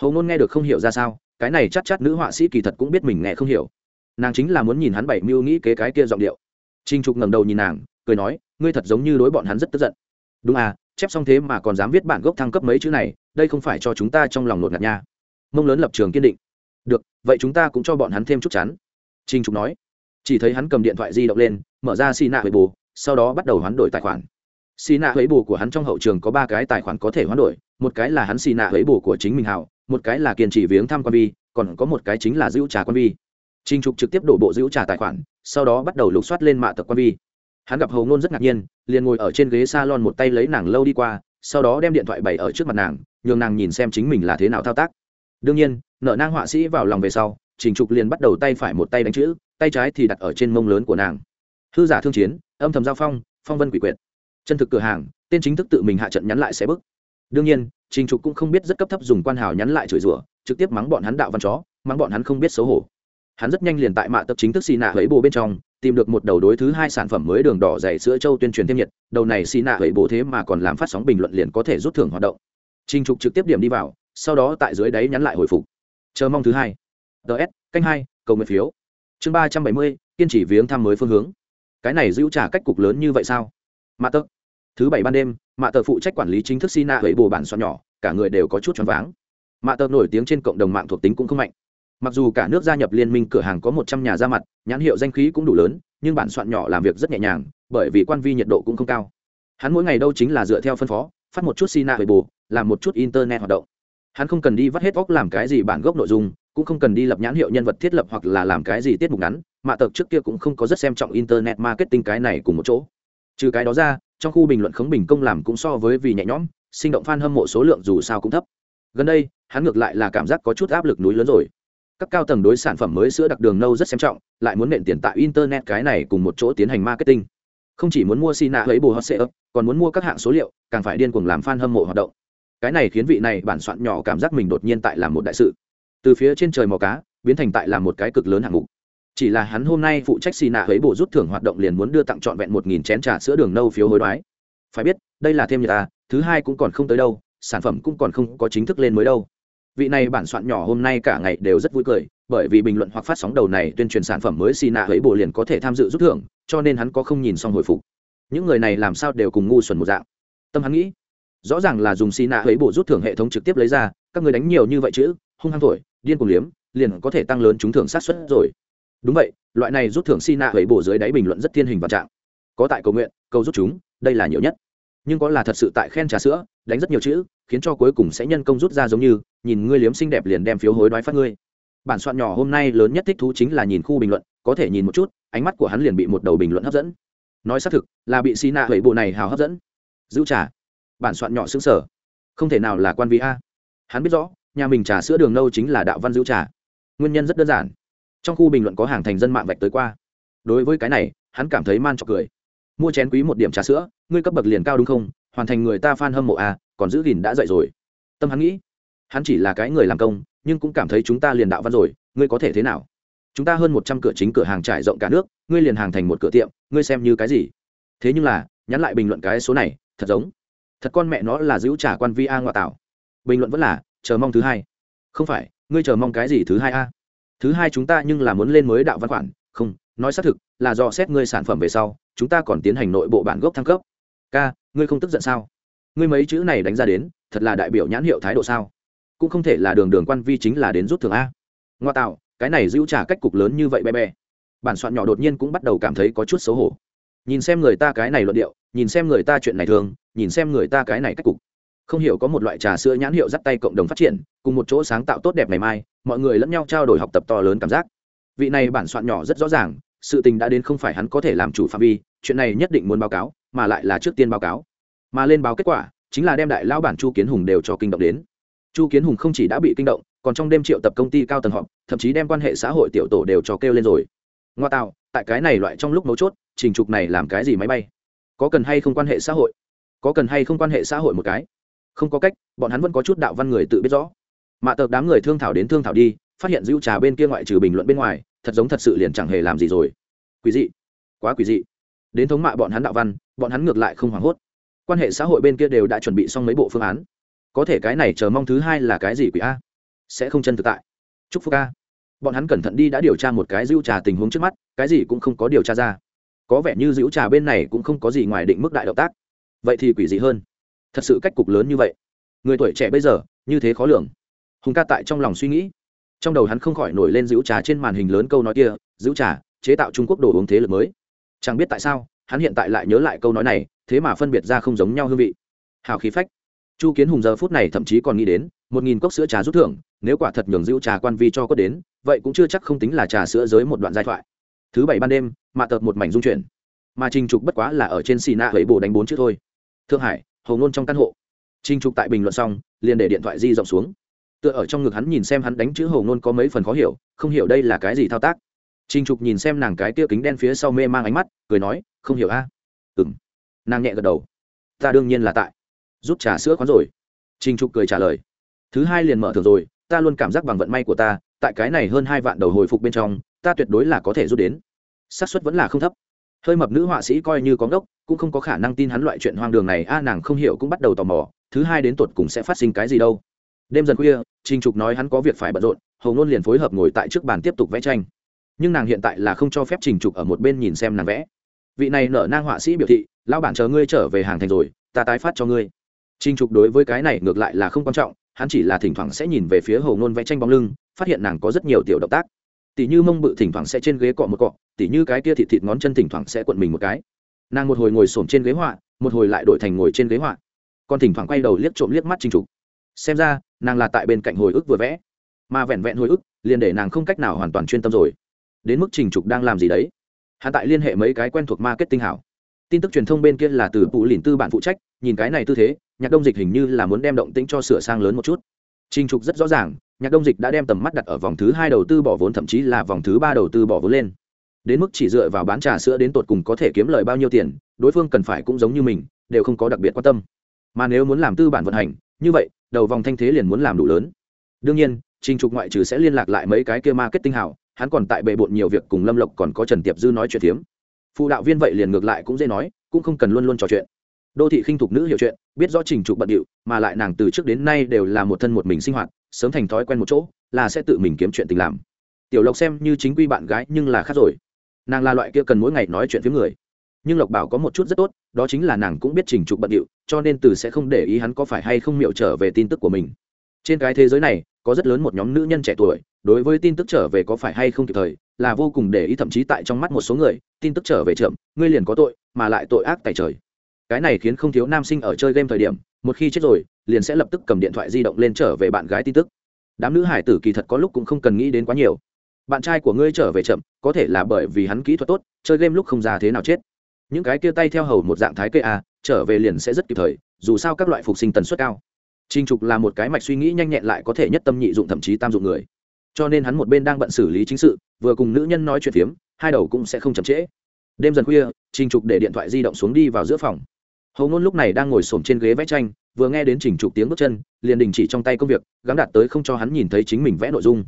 Hầu ngôn nghe được không hiểu ra sao, cái này chắc chắc nữ họa sĩ kỳ thật cũng biết mình nghe không hiểu. Nàng chính là muốn nhìn hắn bảy mưu nghĩ kế cái kia giọng điệu. Trinh trục ngẩng đầu nhìn nàng, cười nói ngươi thật giống như đối bọn hắn rất tức giận. Đúng à chép xong thế mà còn dám viết bản gốc thăng cấp mấy chữ này, đây không phải cho chúng ta trong lòng nột ngạt nha. Mông lớn lập trường kiên định. Được, vậy chúng ta cũng cho bọn hắn thêm chút chắn trinh trục nói. Chỉ thấy hắn cầm điện thoại di động lên, mở ra xì nạ huệ bù sau đó bắt đầu hoán đổi tài khoản. Xì nạ huệ bù của hắn trong hậu trường có ba cái tài khoản có thể hoán đổi, một cái là hắn xì nạ huệ bù của chính mình hảo một cái là kiên trì viếng thăm quan vi, còn có một cái chính là giữ trà quan vi. Trinh trục trực tiếp đổ bộ giữ trà tài khoản, sau đó bắt đầu lục soát lên mạ tập quan vi hắn gặp hầu ngôn rất ngạc nhiên, liền ngồi ở trên ghế s a lon một tay lấy nàng lâu đi qua, sau đó đem điện thoại bày ở trước mặt nàng, nhường nàng nhìn xem chính mình là thế nào thao tác. Đương nhiên, nợ nang họa sĩ vào lòng về sau, trình trục liền bắt đầu tay phải một tay đánh chữ, tay trái thì đặt ở trên mông lớn của nàng. Hư giả thương chiến, âm thầm giao phong phong vân quỷ quyệt. Chân thực cửa hàng, tên chính thức tự mình hạ trận nhắn lại sẽ bức. Đương nhiên, trình trục cũng không biết rất cấp thấp dùng quan hào nhắn lại chửi rủa, trực tiếp mắng bọn hắn đạo văn chó, mắng bọn hắn không biết xấu hổ. Hắn rất nhanh liền tại mạ tập chính thức xì nạ lấy bồ bên trong tìm được một đầu đối thứ hai sản phẩm mới đường đỏ dày sữa châu tuyên truyền thêm nhiệt, đầu này xì nạ hấy bổ thế mà còn làm phát sóng bình luận liền có thể rút thưởng hoạt động. Trình trục trực tiếp điểm đi vào, sau đó tại dưới đáy nhắn lại hồi phục. Chờ mong thứ hai. Ts canh hai, cầu nguyện phiếu. Chương ba trăm bảy mươi, kiên trì viếng thăm mới phương hướng. Cái này giữ trả cách cục lớn như vậy sao? Mạ tơ. Thứ bảy ban đêm, mạ tờ phụ trách quản lý chính thức sina hấy bồ bản soạn nhỏ, cả người đều có chút choáng váng. Mạ tờ nổi tiếng trên cộng đồng mạng thuộc tính cũng không mạnh mặc dù cả nước gia nhập liên minh cửa hàng có một trăm nhà ra mặt, nhãn hiệu danh khí cũng đủ lớn, nhưng bản soạn nhỏ làm việc rất nhẹ nhàng, bởi vì quan vi nhiệt độ cũng không cao. Hắn mỗi ngày đâu chính là dựa theo phân phó, phát một chút sina về bù làm một chút internet hoạt động. Hắn không cần đi vắt hết óc làm cái gì bản gốc nội dung, cũng không cần đi lập nhãn hiệu nhân vật thiết lập hoặc là làm cái gì tiết mục ngắn mạ tờ trước kia cũng không có rất xem trọng internet marketing cái này cùng một chỗ. Trừ cái đó ra, trong khu bình luận khống bình công làm cũng so với vì nhẹ nhõm, sinh động f a n hâm mộ số lượng dù sao cũng thấp. Gần đây, hắn ngược lại là cảm giác có chút áp lực núi lớn rồi các cao tầng đối sản phẩm mới sữa đặc đường nâu rất xem trọng, lại muốn nện tiền tại internet cái này cùng một chỗ tiến hành marketing. Không chỉ muốn mua xi nạ lấy bù hot sale còn muốn mua các hạng số liệu, càng phải điên cuồng làm f a n hâm mộ hoạt động. Cái này khiến vị này bản soạn nhỏ cảm giác mình đột nhiên tại làm một đại sự. Từ phía trên trời mò cá, biến thành tại là một cái cực lớn hạng mục. Chỉ là hắn hôm nay phụ trách xì nạ ấy bộ rút thưởng hoạt động liền muốn đưa tặng trọn vẹn một nghìn chén trà sữa đường nâu phiếu hối đoái. Phải biết, đây là thêm nhật ta thứ hai cũng còn không tới đâu, sản phẩm cũng còn không có chính thức lên mới đâu vị này bản soạn nhỏ hôm nay cả ngày đều rất vui cười, bởi vì bình luận hoặc phát sóng đầu này tuyên truyền sản phẩm mới xì nạ ấy bộ liền có thể tham dự rút thưởng, cho nên hắn có không nhìn xong hồi phục. Những người này làm sao đều cùng ngu xuẩn một dạng. Tâm hắn nghĩ, rõ ràng là dùng xì nạ ấy bộ rút thưởng hệ thống trực tiếp lấy ra, các người đánh nhiều như vậy chứ hung hăng thổi, điên cùng liếm, liền có thể tăng lớn trúng thưởng sát xuất rồi. Đúng vậy, loại này rút thưởng xì nạ ấy bộ dưới đáy bình luận rất thiên hình và trạng. Có tại cầu nguyện câu rút chúng, đây là nhiều nhất nhưng có là thật sự tại khen trà sữa, đánh rất nhiều chữ, khiến cho cuối cùng sẽ nhân công rút ra giống như, nhìn ngươi liếm xinh đẹp liền đem phiếu hối đoái phát ngươi. Bản soạn nhỏ hôm nay lớn nhất thích thú chính là nhìn khu bình luận, có thể nhìn một chút, ánh mắt của hắn liền bị một đầu bình luận hấp dẫn. Nói xác thực, là bị xì nạ hẩy bộ này hào hấp dẫn. Giữ trà. Bản soạn nhỏ xứng sở không thể nào là quan vị a. Hắn biết rõ, nhà mình trà sữa đường nâu chính là đạo văn giữ trà. Nguyên nhân rất đơn giản. Trong khu bình luận có hàng thành dân mạng vạch tới qua. Đối với cái này, hắn cảm thấy man trọc cười mua chén quý một điểm trà sữa, ngươi cấp bậc liền cao đúng không? Hoàn thành người ta f a n hâm mộ à còn giữ gìn đã dậy rồi. Tâm hắn nghĩ, hắn chỉ là cái người làm công, nhưng cũng cảm thấy chúng ta liền đạo văn rồi, ngươi có thể thế nào? Chúng ta hơn một trăm cửa chính cửa hàng trải rộng cả nước, ngươi liền hàng thành một cửa tiệm, ngươi xem như cái gì? Thế nhưng là, nhắn lại bình luận cái số này, thật giống, thật con mẹ nó là giữ trả quan vi a ngoại tảo. Bình luận vẫn là, chờ mong thứ hai. Không phải, ngươi chờ mong cái gì thứ hai a? Thứ hai chúng ta nhưng là muốn lên mới đạo văn khoản, không nói xác thực, là do xét ngươi sản phẩm về sau, chúng ta còn tiến hành nội bộ bản gốc thăng cấp. Ca, ngươi không tức giận sao? Ngươi mấy chữ này đánh ra đến, thật là đại biểu nhãn hiệu thái độ sao? Cũng không thể là đường đường quan vi chính là đến rút thường a. Ngoa tạo, cái này giữ trả cách cục lớn như vậy bé bé. Bản soạn nhỏ đột nhiên cũng bắt đầu cảm thấy có chút xấu hổ. Nhìn xem người ta cái này luận điệu, nhìn xem người ta chuyện này thường, nhìn xem người ta cái này cách cục. Không hiểu có một loại trà sữa nhãn hiệu dắt tay cộng đồng phát triển, cùng một chỗ sáng tạo tốt đẹp ngày mai, mọi người lẫn nhau trao đổi học tập to lớn cảm giác vị này bản soạn nhỏ rất rõ ràng, sự tình đã đến không phải hắn có thể làm chủ phạm vi, chuyện này nhất định muốn báo cáo, mà lại là trước tiên báo cáo. Mà lên báo kết quả, chính là đem đại lao bản chu kiến hùng đều cho kinh động đến. Chu kiến hùng không chỉ đã bị kinh động, còn trong đêm triệu tập công ty cao tầng họp, thậm chí đem quan hệ xã hội tiểu tổ đều cho kêu lên rồi. Ngoa tạo, tại cái này loại trong lúc mấu chốt, trình trục này làm cái gì máy bay? Có cần hay không quan hệ xã hội? Có cần hay không quan hệ xã hội một cái? Không có cách, bọn hắn vẫn có chút đạo văn người tự biết rõ. Mạ tợp đám người thương thảo đến thương thảo đi phát hiện dữ trà bên kia ngoại trừ bình luận bên ngoài, thật giống thật sự liền chẳng hề làm gì rồi. Quý dị. Quá quý dị. Đến thống mạ bọn hắn đạo văn, bọn hắn ngược lại không hoảng hốt. Quan hệ xã hội bên kia đều đã chuẩn bị xong mấy bộ phương án. Có thể cái này chờ mong thứ hai là cái gì quỷ a? Sẽ không chân thực tại. Chúc phúc a. Bọn hắn cẩn thận đi đã điều tra một cái dữ trà tình huống trước mắt, cái gì cũng không có điều tra ra. Có vẻ như dữ trà bên này cũng không có gì ngoài định mức đại động tác. Vậy thì quỷ dị hơn. Thật sự cách cục lớn như vậy. Người tuổi trẻ bây giờ, như thế khó lường. Hùng ca tại trong lòng suy nghĩ trong đầu hắn không khỏi nổi lên giữ trà trên màn hình lớn câu nói kia giữ trà, chế tạo trung quốc đồ uống thế lực mới. Chẳng biết tại sao, hắn hiện tại lại nhớ lại câu nói này, thế mà phân biệt ra không giống nhau hương vị. Hào khí phách. Chu kiến hùng giờ phút này thậm chí còn nghĩ đến, một nghìn cốc sữa trà rút thưởng, nếu quả thật nhường giữ trà quan vi cho có đến, vậy cũng chưa chắc không tính là trà sữa giới một đoạn giai thoại. Thứ bảy ban đêm, mạ tập một mảnh dung chuyển. Mà trình trục bất quá là ở trên xì nạ ấy bồ đánh bốn chữ thôi. Thượng hải hầu ngôn trong căn hộ. Trình trục tại bình luận xong, liền để điện thoại di rộng xuống tựa ở trong ngực hắn nhìn xem hắn đánh chữ hầu ngôn có mấy phần khó hiểu, không hiểu đây là cái gì thao tác. Trình trục nhìn xem nàng cái tia kính đen phía sau mê mang ánh mắt, cười nói, không hiểu a. À? ừ m nàng nhẹ gật đầu. Ta đương nhiên là tại. Rút trà sữa khoán rồi. Trình trục cười trả lời. Thứ hai liền mở thường rồi, ta luôn cảm giác bằng vận may của ta, tại cái này hơn hai vạn đầu hồi phục bên trong, ta tuyệt đối là có thể rút đến. Xác suất vẫn là không thấp. Hơi mập nữ họa sĩ coi như có ngốc, cũng không có khả năng tin hắn loại chuyện hoang đường này, a, nàng không hiểu cũng bắt đầu tò mò, thứ hai đến tột cùng sẽ phát sinh cái gì đâu. Đêm dần khuya trình trục nói hắn có việc phải bận rộn hầu Nôn liền phối hợp ngồi tại trước bàn tiếp tục vẽ tranh. Nhưng nàng hiện tại là không cho phép trình trục ở một bên nhìn xem nàng vẽ. Vị này nở nang họa sĩ biểu thị, lão bản chờ ngươi trở về hàng thành rồi, ta tái phát cho ngươi. Trình trục đối với cái này ngược lại là không quan trọng, hắn chỉ là thỉnh thoảng sẽ nhìn về phía hầu Nôn vẽ tranh bóng lưng, phát hiện nàng có rất nhiều tiểu động tác. Tỷ như mông bự thỉnh thoảng sẽ trên ghế cọ một cọ, tỷ như cái kia thịt thịt ngón chân thỉnh thoảng sẽ quận mình một cái. Nàng một hồi ngồi xổm trên ghế họa, một hồi lại đổi thành ngồi trên ghế họa. Còn thỉnh thoảng quay đầu liếc trộm liếc mắt trình trục. Xem ra nàng là tại bên cạnh hồi ức vừa vẽ. Mà vẹn vẹn hồi ức, liền để nàng không cách nào hoàn toàn chuyên tâm rồi. Đến mức trình trục đang làm gì đấy? Hắn tại liên hệ mấy cái quen thuộc marketing hảo. Tin tức truyền thông bên kia là từ phụ lìn tư bản phụ trách, nhìn cái này tư thế, nhạc đông dịch hình như là muốn đem động tĩnh cho sửa sang lớn một chút. Trình trục rất rõ ràng, nhạc đông dịch đã đem tầm mắt đặt ở vòng thứ hai đầu tư bỏ vốn thậm chí là vòng thứ ba đầu tư bỏ vốn lên. Đến mức chỉ dựa vào bán trà sữa đến tột cùng có thể kiếm lời bao nhiêu tiền, đối phương cần phải cũng giống như mình, đều không có đặc biệt quan tâm. Mà nếu muốn làm tư bản vận hành như vậy, đầu vòng thanh thế liền muốn làm đủ lớn. Đương nhiên, trình trục ngoại trừ sẽ liên lạc lại mấy cái kia marketing hảo, hắn còn tại bệ bộn nhiều việc cùng lâm lộc còn có trần tiệp dư nói chuyện thiếm. Phụ đạo viên vậy liền ngược lại cũng dễ nói, cũng không cần luôn luôn trò chuyện. Đô thị khinh thục nữ hiểu chuyện, biết rõ trình trục bận điệu, mà lại nàng từ trước đến nay đều là một thân một mình sinh hoạt, sớm thành thói quen một chỗ, là sẽ tự mình kiếm chuyện tình làm. Tiểu lộc xem như chính quy bạn gái nhưng là khác rồi. Nàng là loại kia cần mỗi ngày nói chuyện với người nhưng lộc bảo có một chút rất tốt, đó chính là nàng cũng biết trình trục bận điệu, cho nên từ sẽ không để ý hắn có phải hay không miệu trở về tin tức của mình. Trên cái thế giới này, có rất lớn một nhóm nữ nhân trẻ tuổi, đối với tin tức trở về có phải hay không kịp thời, là vô cùng để ý, thậm chí tại trong mắt một số người, tin tức trở về chậm, ngươi liền có tội, mà lại tội ác tại trời. Cái này khiến không thiếu nam sinh ở chơi game thời điểm, một khi chết rồi, liền sẽ lập tức cầm điện thoại di động lên trở về bạn gái tin tức. Đám nữ hải tử kỳ thật có lúc cũng không cần nghĩ đến quá nhiều. Bạn trai của ngươi trở về chậm, có thể là bởi vì hắn kỹ thuật tốt, chơi game lúc không già thế nào chết những cái kia tay theo hầu một dạng thái kê a, trở về liền sẽ rất kịp thời, dù sao các loại phục sinh tần suất cao. Trinh trục là một cái mạch suy nghĩ nhanh nhẹn lại có thể nhất tâm nhị dụng thậm chí tam dụng người. Cho nên hắn một bên đang bận xử lý chính sự, vừa cùng nữ nhân nói chuyện phiếm, hai đầu cũng sẽ không chậm trễ. Đêm dần khuya, trình trục để điện thoại di động xuống đi vào giữa phòng. Hầu ngôn lúc này đang ngồi s trên ghế vẽ tranh, vừa nghe đến trình trục tiếng bước chân, liền đình chỉ trong tay công việc gắn đạt tới không cho hắn nhìn thấy chính mình vẽ nội dung.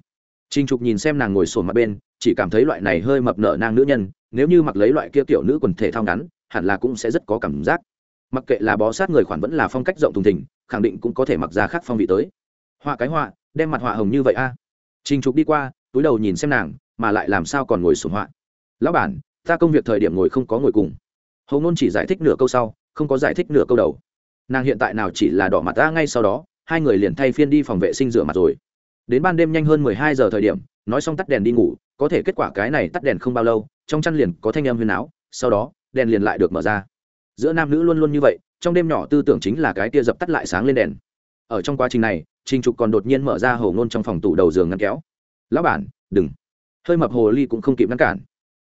Trình trục nhìn xem nàng ngồi sồn mặt bên chỉ cảm thấy loại này hơi mập nở nang nữ nhân, nếu như mặc lấy loại kia kiểu nữ quần thể thao ngắn, hẳn là cũng sẽ rất có cảm giác. Mặc kệ là bó sát người khoản vẫn là phong cách rộng thùng thình, khẳng định cũng có thể mặc ra khác phong vị tới. Họa cái họa, đem mặt họa hồng như vậy a. Trình trục đi qua, túi đầu nhìn xem nàng, mà lại làm sao còn ngồi sùng họa. Lão bản, ta công việc thời điểm ngồi không có ngồi cùng. Hầu ngôn chỉ giải thích nửa câu sau, không có giải thích nửa câu đầu. Nàng hiện tại nào chỉ là đỏ mặt ta ngay sau đó, hai người liền thay phiên đi phòng vệ sinh rửa mặt rồi. Đến ban đêm nhanh hơn mười hai giờ thời điểm, nói xong tắt đèn đi ngủ có thể kết quả cái này tắt đèn không bao lâu, trong chăn liền có thanh âm huyền áo, sau đó, đèn liền lại được mở ra. Giữa nam nữ luôn luôn như vậy, trong đêm nhỏ tư tưởng chính là cái tia dập tắt lại sáng lên đèn. Ở trong quá trình này, trình trục còn đột nhiên mở ra hầu ngôn trong phòng tủ đầu giường ngăn kéo. Lão bản, đừng. Hơi mập hồ ly cũng không kịp ngăn cản.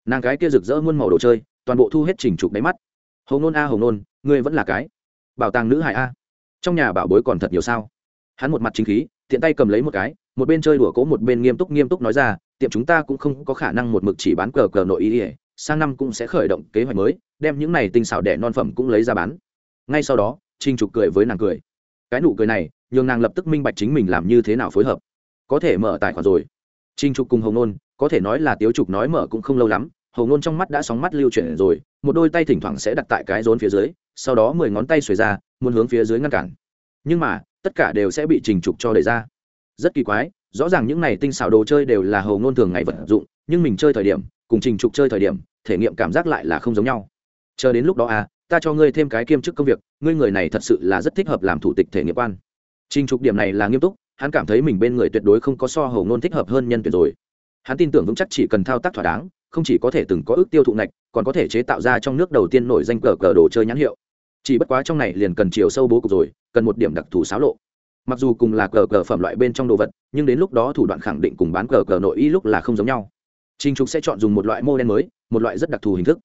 Nàng cái kia rực rỡ muôn màu đồ chơi, toàn bộ thu hết trình trục đáy mắt. Hầu ngôn a hầu ngôn, ngươi vẫn là cái bảo tàng nữ hải a. Trong nhà bảo bối còn thật nhiều sao? Hắn một mặt chính khí, tiện tay cầm lấy một cái, một bên chơi đùa cố một bên nghiêm túc nghiêm túc nói ra tiệm chúng ta cũng không có khả năng một mực chỉ bán cờ cờ nội ý ỉa sang năm cũng sẽ khởi động kế hoạch mới, đem những này tinh xảo đẻ non phẩm cũng lấy ra bán. Ngay sau đó trinh trục cười với nàng cười. Cái nụ cười này, nhường nàng lập tức minh bạch chính mình làm như thế nào phối hợp. Có thể mở tài khoản rồi. Trinh trục cùng hồng nôn, có thể nói là tiếu trục nói mở cũng không lâu lắm hồng nôn trong mắt đã sóng mắt lưu chuyển rồi, một đôi tay thỉnh thoảng sẽ đặt tại cái rốn phía dưới, sau đó mười ngón tay xuề ra, muốn hướng phía dưới ngăn cản. Nhưng mà, tất cả đều sẽ bị trình trục cho đẩy ra. Rất kỳ quái rõ ràng những này tinh xảo đồ chơi đều là hầu ngôn thường ngày vận dụng, nhưng mình chơi thời điểm, cùng trình trục chơi thời điểm, thể nghiệm cảm giác lại là không giống nhau. Chờ đến lúc đó à ta cho ngươi thêm cái kiêm chức công việc, ngươi người này thật sự là rất thích hợp làm thủ tịch thể nghiệm quan. Trình trục điểm này là nghiêm túc, hắn cảm thấy mình bên người tuyệt đối không có so hầu ngôn thích hợp hơn nhân tuyệt rồi. Hắn tin tưởng vững chắc chỉ cần thao tác thỏa đáng, không chỉ có thể từng có ước tiêu thụ ngạch, còn có thể chế tạo ra trong nước đầu tiên nổi danh cờ cờ đồ chơi nhãn hiệu. Chỉ bất quá trong này liền cần chiều sâu bố cục rồi, cần một điểm đặc thù xáo lộ mặc dù cùng là cờ cờ phẩm loại bên trong đồ vật nhưng đến lúc đó thủ đoạn khẳng định cùng bán cờ cờ nội y lúc là không giống nhau Trình Trục sẽ chọn dùng một loại mô đen mới, một loại rất đặc thù hình thức.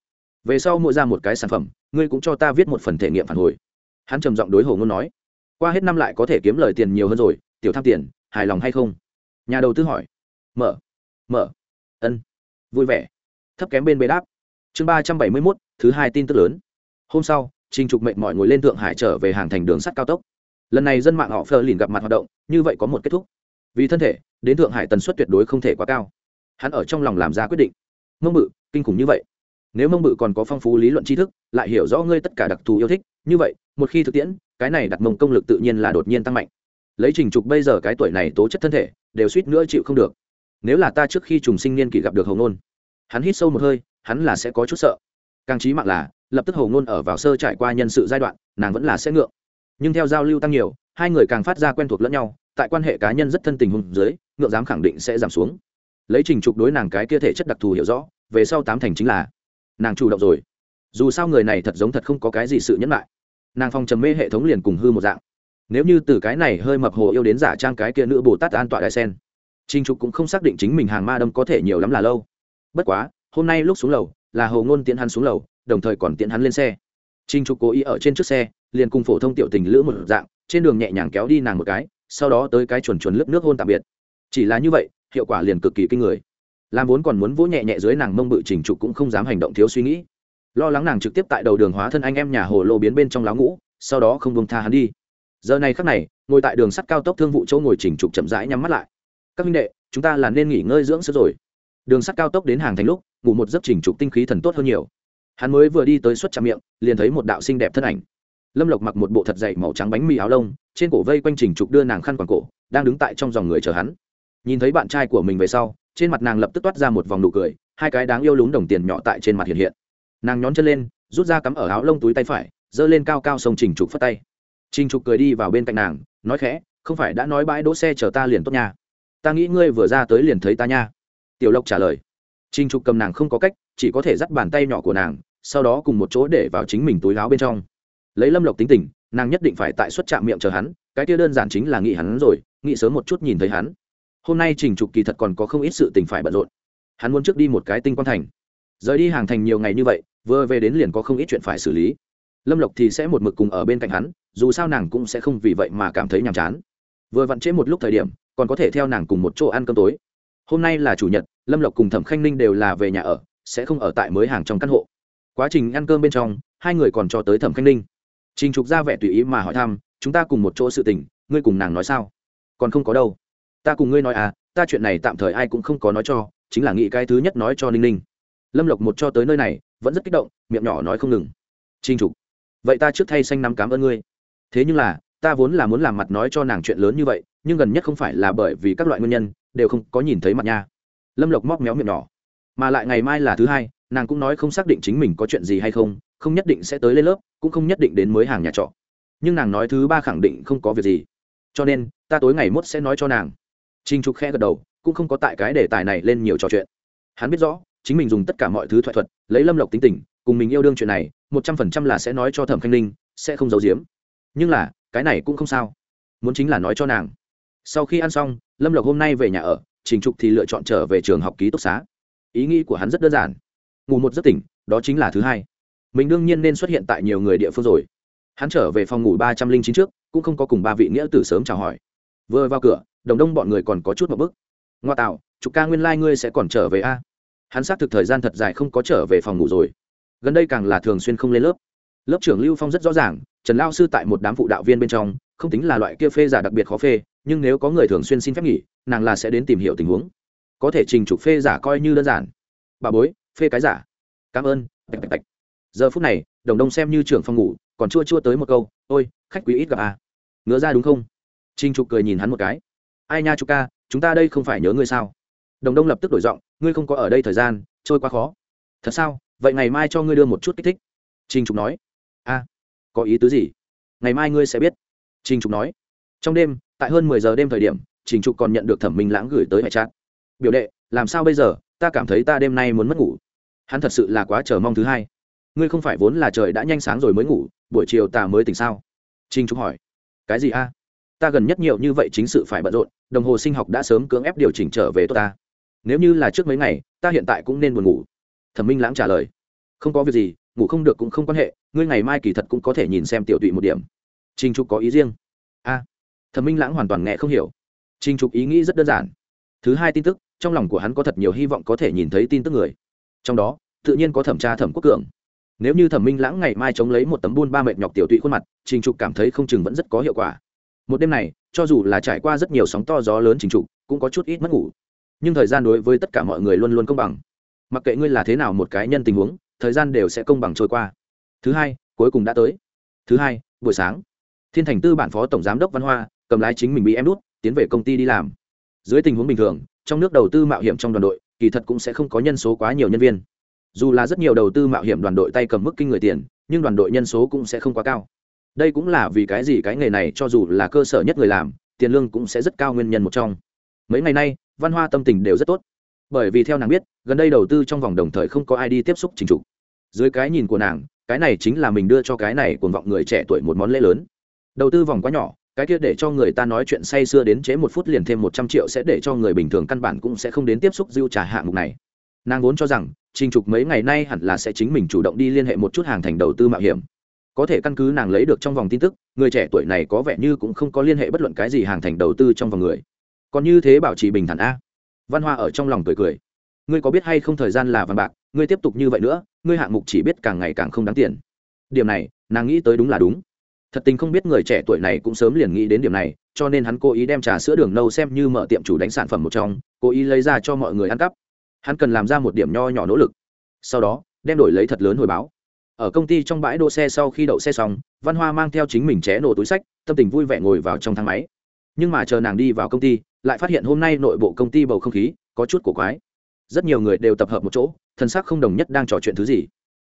Về sau mua ra một cái sản phẩm, ngươi cũng cho ta viết một phần thể nghiệm phản hồi. Hắn trầm giọng đối Hồ Ngôn nói, qua hết năm lại có thể kiếm lời tiền nhiều hơn rồi, tiểu tham tiền, hài lòng hay không? Nhà đầu tư hỏi. Mở. Mở. Ân. Vui vẻ. Thấp kém bên bê đáp. Chương ba trăm bảy mươi mốt thứ hai tin tức lớn. Hôm sau, Trình Trục mệnh mọi người lên Thượng Hải trở về hàng thành đường sắt cao tốc. Lần này dân mạng họ phờ lìn gặp mặt hoạt động, như vậy có một kết thúc. Vì thân thể, đến Thượng Hải tần suất tuyệt đối không thể quá cao. Hắn ở trong lòng làm ra quyết định. Mông bự kinh khủng như vậy. Nếu mông bự còn có phong phú lý luận tri thức lại hiểu rõ ngươi tất cả đặc thù yêu thích như vậy một khi thực tiễn cái này đặt mông công lực tự nhiên là đột nhiên tăng mạnh. Lấy trình trục bây giờ cái tuổi này tố chất thân thể đều suýt nữa chịu không được. Nếu là ta trước khi trùng sinh niên kỷ gặp được hầu ngôn hắn hít sâu một hơi hắn là sẽ có chút sợ. Càng trí mạng là lập tức hầu ngôn ở vào sơ trải qua nhân sự giai đoạn nàng vẫn là sẽ ngượng nhưng theo giao lưu tăng nhiều, hai người càng phát ra quen thuộc lẫn nhau, tại quan hệ cá nhân rất thân tình hùng dưới ngựa dám khẳng định sẽ giảm xuống. Lấy trình trục đối nàng cái kia thể chất đặc thù hiểu rõ, về sau tám thành chính là nàng chủ động rồi. Dù sao người này thật giống thật không có cái gì sự nhẫn lại. Nàng phong trầm mê hệ thống liền cùng hư một dạng. Nếu như từ cái này hơi mập hồ yêu đến giả trang cái kia nữ bồ tát an tọa đại sen, trình trục cũng không xác định chính mình hàng ma đâm có thể nhiều lắm là lâu. Bất quá, hôm nay lúc xuống lầu, là hồ ngôn tiễn hắn xuống lầu, đồng thời còn tiễn hắn lên xe trình trục cố ý ở trên trước xe, liền cùng phổ thông tiểu tình lữ một dạng, trên đường nhẹ nhàng kéo đi nàng một cái, sau đó tới cái chuẩn chuẩn lướt nước hôn tạm biệt. Chỉ là như vậy, hiệu quả liền cực kỳ kinh người. Làm vốn còn muốn vỗ nhẹ nhẹ dưới nàng mông bự trình trục cũng không dám hành động thiếu suy nghĩ. Lo lắng nàng trực tiếp tại đầu đường hóa thân anh em nhà hồ lô biến bên trong láo ngũ, sau đó không buông tha hắn đi. Giờ này khắc này, ngồi tại đường sắt cao tốc thương vụ chỗ ngồi trình trục chậm rãi nhắm mắt lại. Các huynh đệ, chúng ta là nên nghỉ ngơi dưỡng sức rồi. Đường sắt cao tốc đến hàng thành lúc, ngủ một giấc trình trục tinh khí thần tốt hơn nhiều hắn mới vừa đi tới suất trạm miệng, liền thấy một đạo xinh đẹp thân ảnh. Lâm lộc mặc một bộ thật dày màu trắng bánh mì áo lông, trên cổ vây quanh trình trục đưa nàng khăn quàng cổ, đang đứng tại trong dòng người chờ hắn. Nhìn thấy bạn trai của mình về sau, trên mặt nàng lập tức toát ra một vòng nụ cười, hai cái đáng yêu lún đồng tiền nhỏ tại trên mặt hiện hiện. Nàng nhón chân lên, rút ra cắm ở áo lông túi tay phải, giơ lên cao cao sông trình trục phất tay. Trình trục cười đi vào bên cạnh nàng, nói khẽ, không phải đã nói bãi đỗ xe chờ ta liền tốt nha. Ta nghĩ ngươi vừa ra tới liền thấy ta nha. Tiểu lộc trả lời trình trục cầm nàng không có cách, chỉ có thể dắt bàn tay nhỏ của nàng, sau đó cùng một chỗ để vào chính mình túi áo bên trong. Lấy lâm lộc tính tình, nàng nhất định phải tại xuất trạm miệng chờ hắn, cái kia đơn giản chính là nghĩ hắn rồi, nghĩ sớm một chút nhìn thấy hắn. Hôm nay trình trục kỳ thật còn có không ít sự tình phải bận rộn. Hắn muốn trước đi một cái tinh quan thành. Rời đi hàng thành nhiều ngày như vậy, vừa về đến liền có không ít chuyện phải xử lý. Lâm lộc thì sẽ một mực cùng ở bên cạnh hắn, dù sao nàng cũng sẽ không vì vậy mà cảm thấy nhàm chán. Vừa vặn trễ một lúc thời điểm, còn có thể theo nàng cùng một chỗ ăn cơm tối. Hôm nay là chủ nhật lâm lộc cùng thẩm khanh ninh đều là về nhà ở, sẽ không ở tại mới hàng trong căn hộ. Quá trình ăn cơm bên trong, hai người còn cho tới thẩm khanh ninh. Trình trục ra vẻ tùy ý mà hỏi thăm, chúng ta cùng một chỗ sự tình, ngươi cùng nàng nói sao? Còn không có đâu. Ta cùng ngươi nói à ta chuyện này tạm thời ai cũng không có nói cho, chính là nghĩ cái thứ nhất nói cho ninh ninh. Lâm lộc một cho tới nơi này, vẫn rất kích động, miệng nhỏ nói không ngừng. Trình trục, vậy ta trước thay xanh năm cám ơn ngươi. Thế nhưng là, ta vốn là muốn làm mặt nói cho nàng chuyện lớn như vậy, nhưng gần nhất không phải là bởi vì các loại nguyên nhân, đều không có nhìn thấy mặt nha lâm lộc móc méo miệng nhỏ. Mà lại ngày mai là thứ hai, nàng cũng nói không xác định chính mình có chuyện gì hay không không nhất định sẽ tới lên lớp, cũng không nhất định đến mới hàng nhà trọ. Nhưng nàng nói thứ ba khẳng định không có việc gì. Cho nên, ta tối ngày mốt sẽ nói cho nàng. Trinh trục khẽ gật đầu, cũng không có tại cái đề tài này lên nhiều trò chuyện. Hắn biết rõ, chính mình dùng tất cả mọi thứ thoại thuật, lấy lâm lộc tính tình, cùng mình yêu đương chuyện này, một trăm phần trăm là sẽ nói cho thẩm khanh ninh, sẽ không giấu giếm. Nhưng là, cái này cũng không sao. Muốn chính là nói cho nàng. Sau khi ăn xong, lâm lộc hôm nay về nhà ở trình trục thì lựa chọn trở về trường học ký túc xá. Ý nghĩ của hắn rất đơn giản. Ngủ một giấc tỉnh, đó chính là thứ hai. Mình đương nhiên nên xuất hiện tại nhiều người địa phương rồi. Hắn trở về phòng ngủ ba trăm linh chín trước, cũng không có cùng ba vị nghĩa tử sớm chào hỏi. Vừa vào cửa, đồng đông bọn người còn có chút một bức ngoa tạo, trục ca nguyên lai、like、ngươi sẽ còn trở về a? Hắn xác thực thời gian thật dài không có trở về phòng ngủ rồi. Gần đây càng là thường xuyên không lên lớp. Lớp trưởng lưu phong rất rõ ràng, trần lao sư tại một đám phụ đạo viên bên trong, không tính là loại kia phê giả đặc biệt khó phê, nhưng nếu có người thường xuyên xin phép nghỉ nàng là sẽ đến tìm hiểu tình huống. Có thể trình trục phê giả coi như đơn giản. Bà bối, phê cái giả. Cảm ơn tạch tạch tạch. giờ phút này, đồng đông xem như trưởng phòng ngủ, còn chua chua tới một câu, ôi, khách quý ít gặp à. Ngứa ra đúng không? Trình trục cười nhìn hắn một cái. Ai nha chú ca, chúng ta đây không phải nhớ ngươi sao? Đồng đông lập tức đổi giọng, ngươi không có ở đây thời gian, trôi qua khó. Thật sao? Vậy ngày mai cho ngươi đưa một chút kích thích. Trình trục nói. A, có ý tứ gì? Ngày mai ngươi sẽ biết. Trình trục nói. Trong đêm, tại hơn mười giờ đêm thời điểm trình trục còn nhận được thẩm minh lãng gửi tới hệ chat. Biểu đệ, làm sao bây giờ? Ta cảm thấy ta đêm nay muốn mất ngủ. Hắn thật sự là quá chờ mong thứ hai. Ngươi không phải vốn là trời đã nhanh sáng rồi mới ngủ, buổi chiều ta mới tỉnh sao? Trình trục hỏi. Cái gì a? Ta gần nhất nhiều như vậy chính sự phải bận rộn, đồng hồ sinh học đã sớm cưỡng ép điều chỉnh trở về tốt ta. Nếu như là trước mấy ngày, ta hiện tại cũng nên buồn ngủ. Thẩm minh lãng trả lời. Không có việc gì, ngủ không được cũng không quan hệ, ngươi ngày mai kỳ thật cũng có thể nhìn xem tiểu tụy một điểm. Trình trục có ý riêng. A. Thẩm minh lãng hoàn toàn nghe không hiểu. Trình trục ý nghĩ rất đơn giản. Thứ hai tin tức, trong lòng của hắn có thật nhiều hy vọng có thể nhìn thấy tin tức người. Trong đó, tự nhiên có thẩm tra thẩm quốc cường. Nếu như thẩm minh lãng ngày mai chống lấy một tấm buôn ba mệt nhọc tiểu tụy khuôn mặt, trình trục cảm thấy không chừng vẫn rất có hiệu quả. Một đêm này, cho dù là trải qua rất nhiều sóng to gió lớn trình trục, cũng có chút ít mất ngủ. Nhưng thời gian đối với tất cả mọi người luôn luôn công bằng. Mặc kệ ngươi là thế nào một cái nhân tình huống, thời gian đều sẽ công bằng trôi qua. Thứ hai, cuối cùng đã tới. Thứ hai, buổi sáng. Thiên thành tư bản phó tổng giám đốc văn hoa, cầm lái chính mình bị em đút tiến về công ty đi làm. Dưới tình huống bình thường, trong nước đầu tư mạo hiểm trong đoàn đội, kỳ thật cũng sẽ không có nhân số quá nhiều nhân viên. Dù là rất nhiều đầu tư mạo hiểm đoàn đội tay cầm mức kinh người tiền, nhưng đoàn đội nhân số cũng sẽ không quá cao. Đây cũng là vì cái gì cái nghề này cho dù là cơ sở nhất người làm, tiền lương cũng sẽ rất cao nguyên nhân một trong. Mấy ngày nay, văn hoa tâm tình đều rất tốt. Bởi vì theo nàng biết, gần đây đầu tư trong vòng đồng thời không có ai đi tiếp xúc chính trục. Dưới cái nhìn của nàng, cái này chính là mình đưa cho cái này cuồng vọng người trẻ tuổi một món lễ lớn. Đầu tư vòng quá nhỏ cái kia để cho người ta nói chuyện say sưa đến chế một phút liền thêm một trăm triệu sẽ để cho người bình thường căn bản cũng sẽ không đến tiếp xúc dưu trả hạng mục này. Nàng vốn cho rằng, trình trục mấy ngày nay hẳn là sẽ chính mình chủ động đi liên hệ một chút hàng thành đầu tư mạo hiểm. Có thể căn cứ nàng lấy được trong vòng tin tức, người trẻ tuổi này có vẻ như cũng không có liên hệ bất luận cái gì hàng thành đầu tư trong vòng người. Còn như thế bảo trì bình thản a. Văn hoa ở trong lòng cười cười. Ngươi có biết hay không thời gian là vàng bạc, ngươi tiếp tục như vậy nữa, ngươi hạng mục chỉ biết càng ngày càng không đáng tiền. Điểm này, nàng nghĩ tới đúng là đúng thật tình không biết người trẻ tuổi này cũng sớm liền nghĩ đến điểm này cho nên hắn cố ý đem trà sữa đường nâu xem như mở tiệm chủ đánh sản phẩm một trong cố ý lấy ra cho mọi người ăn cắp. Hắn cần làm ra một điểm nho nhỏ nỗ lực. Sau đó đem đổi lấy thật lớn hồi báo. Ở công ty trong bãi đỗ xe sau khi đậu xe xong văn hoa mang theo chính mình ché nổ túi sách tâm tình vui vẻ ngồi vào trong thang máy. Nhưng mà chờ nàng đi vào công ty lại phát hiện hôm nay nội bộ công ty bầu không khí có chút cổ quái. Rất nhiều người đều tập hợp một chỗ thân xác không đồng nhất đang trò chuyện thứ gì.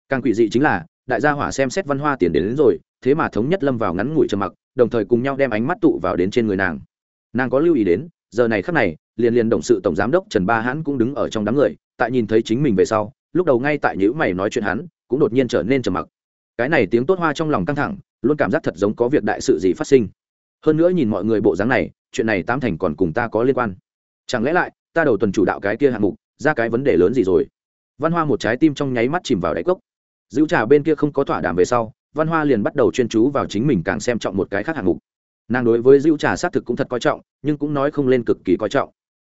Càng quỷ dị chính là đại gia hỏa xem xét văn hoa tiền đến, đến rồi thế mà thống nhất lâm vào ngắn ngủi trầm mặc, đồng thời cùng nhau đem ánh mắt tụ vào đến trên người nàng. Nàng có lưu ý đến, giờ này khắc này, liền liền động sự tổng giám đốc trần ba hãn cũng đứng ở trong đám người, tại nhìn thấy chính mình về sau, lúc đầu ngay tại nhữ mày nói chuyện hắn, cũng đột nhiên trở nên trầm mặc. Cái này tiếng tốt hoa trong lòng căng thẳng, luôn cảm giác thật giống có việc đại sự gì phát sinh. Hơn nữa nhìn mọi người bộ dáng này, chuyện này tám thành còn cùng ta có liên quan. Chẳng lẽ lại, ta đầu tuần chủ đạo cái kia hạng mục, ra cái vấn đề lớn gì rồi? Văn hoa một trái tim trong nháy mắt chìm vào đáy cốc. Dữ trà bên kia không có thỏa đàm về sau văn hoa liền bắt đầu chuyên chú vào chính mình càng xem trọng một cái khác hạng mục. Nàng đối với dữ trà xác thực cũng thật coi trọng, nhưng cũng nói không lên cực kỳ coi trọng.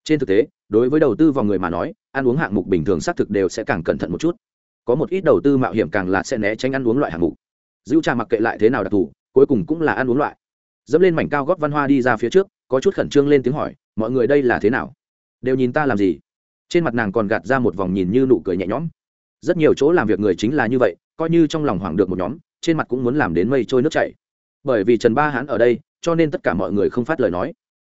Trên thực tế, đối với đầu tư vào người mà nói, ăn uống hạng mục bình thường xác thực đều sẽ càng cẩn thận một chút. Có một ít đầu tư mạo hiểm càng là sẽ né tránh ăn uống loại hạng mục. Dữ trà mặc kệ lại thế nào đặc thù, cuối cùng cũng là ăn uống loại. Dẫm lên mảnh cao góp văn hoa đi ra phía trước, có chút khẩn trương lên tiếng hỏi, mọi người đây là thế nào? Đều nhìn ta làm gì? Trên mặt nàng còn gạt ra một vòng nhìn như nụ cười nhẹ nhõm. Rất nhiều chỗ làm việc người chính là như vậy, coi như trong lòng hoảng được một nhóm trên mặt cũng muốn làm đến mây trôi nước chảy. Bởi vì trần ba hãn ở đây, cho nên tất cả mọi người không phát lời nói.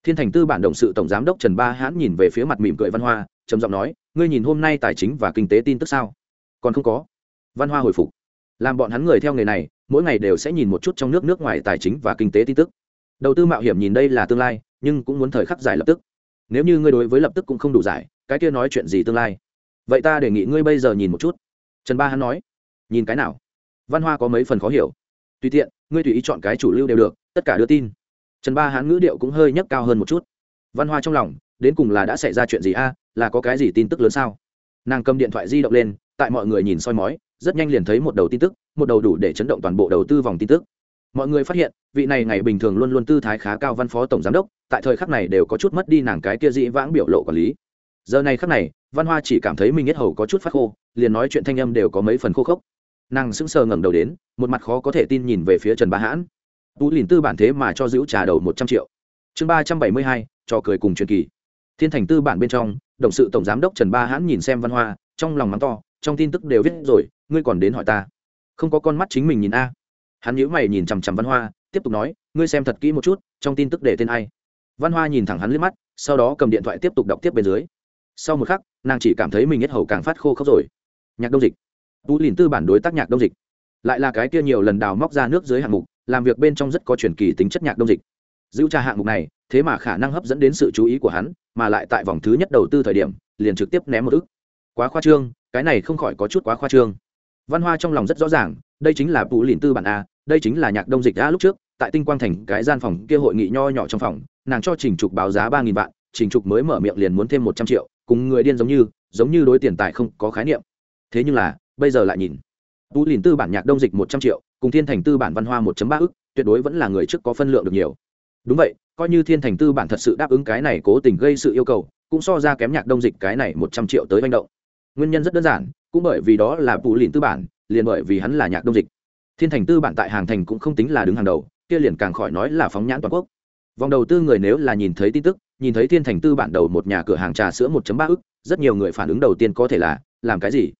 Thiên thành tư bản đồng sự tổng giám đốc trần ba hãn nhìn về phía mặt mỉm cười văn hoa, trầm giọng nói, ngươi nhìn hôm nay tài chính và kinh tế tin tức sao? Còn không có. Văn hoa hồi phục. Làm bọn hắn người theo nghề này, mỗi ngày đều sẽ nhìn một chút trong nước nước ngoài tài chính và kinh tế tin tức. Đầu tư mạo hiểm nhìn đây là tương lai, nhưng cũng muốn thời khắc giải lập tức. Nếu như ngươi đối với lập tức cũng không đủ giải, cái kia nói chuyện gì tương lai? Vậy ta đề nghị ngươi bây giờ nhìn một chút. Trần ba hắn nói. Nhìn cái nào? Văn hoa có mấy phần khó hiểu. Tùy tiện, ngươi tùy ý chọn cái chủ lưu đều được, tất cả đưa tin. Trần ba hán ngữ điệu cũng hơi nhấc cao hơn một chút. Văn hoa trong lòng, đến cùng là đã xảy ra chuyện gì a, là có cái gì tin tức lớn sao? Nàng cầm điện thoại di động lên, tại mọi người nhìn soi mói, rất nhanh liền thấy một đầu tin tức, một đầu đủ để chấn động toàn bộ đầu tư vòng tin tức. Mọi người phát hiện, vị này ngày bình thường luôn luôn tư thái khá cao văn phó tổng giám đốc, tại thời khắc này đều có chút mất đi nàng cái kia dĩ vãng biểu lộ quản lý. Giờ này khắc này, văn hoa chỉ cảm thấy mình nhất hầu có chút phát khô, liền nói chuyện thanh âm đều có mấy phần khô khốc nàng sững sờ ngẩng đầu đến, một mặt khó có thể tin nhìn về phía trần ba hãn. Tú lìn tư bản thế mà cho giữ trà đầu một trăm triệu. Chương ba trăm bảy mươi hai, trò cười cùng truyền kỳ. Thiên thành tư bản bên trong, đồng sự tổng giám đốc trần ba hãn nhìn xem văn hoa, trong lòng mắng to, trong tin tức đều viết rồi, ngươi còn đến hỏi ta. Không có con mắt chính mình nhìn a. Hắn nhíu mày nhìn chằm chằm văn hoa, tiếp tục nói, ngươi xem thật kỹ một chút, trong tin tức để tên ai. Văn hoa nhìn thẳng hắn liếc mắt, sau đó cầm điện thoại tiếp tục đọc tiếp bên dưới. Sau một khắc, nàng chỉ cảm thấy mình nhất hầu càng phát khô khốc rồi. Nhạc đông dịch tú lìn tư bản đối tác nhạc đông dịch. Lại là cái kia nhiều lần đào móc ra nước dưới hạng mục, làm việc bên trong rất có truyền kỳ tính chất nhạc đông dịch. Giữ trà hạng mục này, thế mà khả năng hấp dẫn đến sự chú ý của hắn, mà lại tại vòng thứ nhất đầu tư thời điểm, liền trực tiếp ném một ức. Quá khoa trương, cái này không khỏi có chút quá khoa trương. Văn hoa trong lòng rất rõ ràng, đây chính là tú lìn tư bản a, đây chính là nhạc đông dịch a lúc trước, tại tinh quang thành cái gian phòng kia hội nghị nho nhỏ trong phòng, nàng cho trình trục báo giá ba nghìn vạn, trình trục mới mở miệng liền muốn thêm một trăm triệu, cùng người điên giống như giống như đối tiền tài không có khái niệm. Thế nhưng là bây giờ lại nhìn. Tú lìn tư bản nhạc đông dịch một trăm triệu, cùng thiên thành tư bản văn hoa một ba ức, tuyệt đối vẫn là người trước có phân lượng được nhiều. Đúng vậy, coi như thiên thành tư bản thật sự đáp ứng cái này cố tình gây sự yêu cầu, cũng so ra kém nhạc đông dịch cái này một trăm triệu tới manh động. Nguyên nhân rất đơn giản, cũng bởi vì đó là tú lìn tư bản, liền bởi vì hắn là nhạc đông dịch. Thiên thành tư bản tại hàng thành cũng không tính là đứng hàng đầu, kia liền càng khỏi nói là phóng nhãn toàn quốc. Vòng đầu tư người nếu là nhìn thấy tin tức, nhìn thấy thiên thành tư bản đầu một nhà cửa hàng trà sữa 1 ba ức, rất nhiều người phản ứng đầu tiên có thể là, làm cái gì?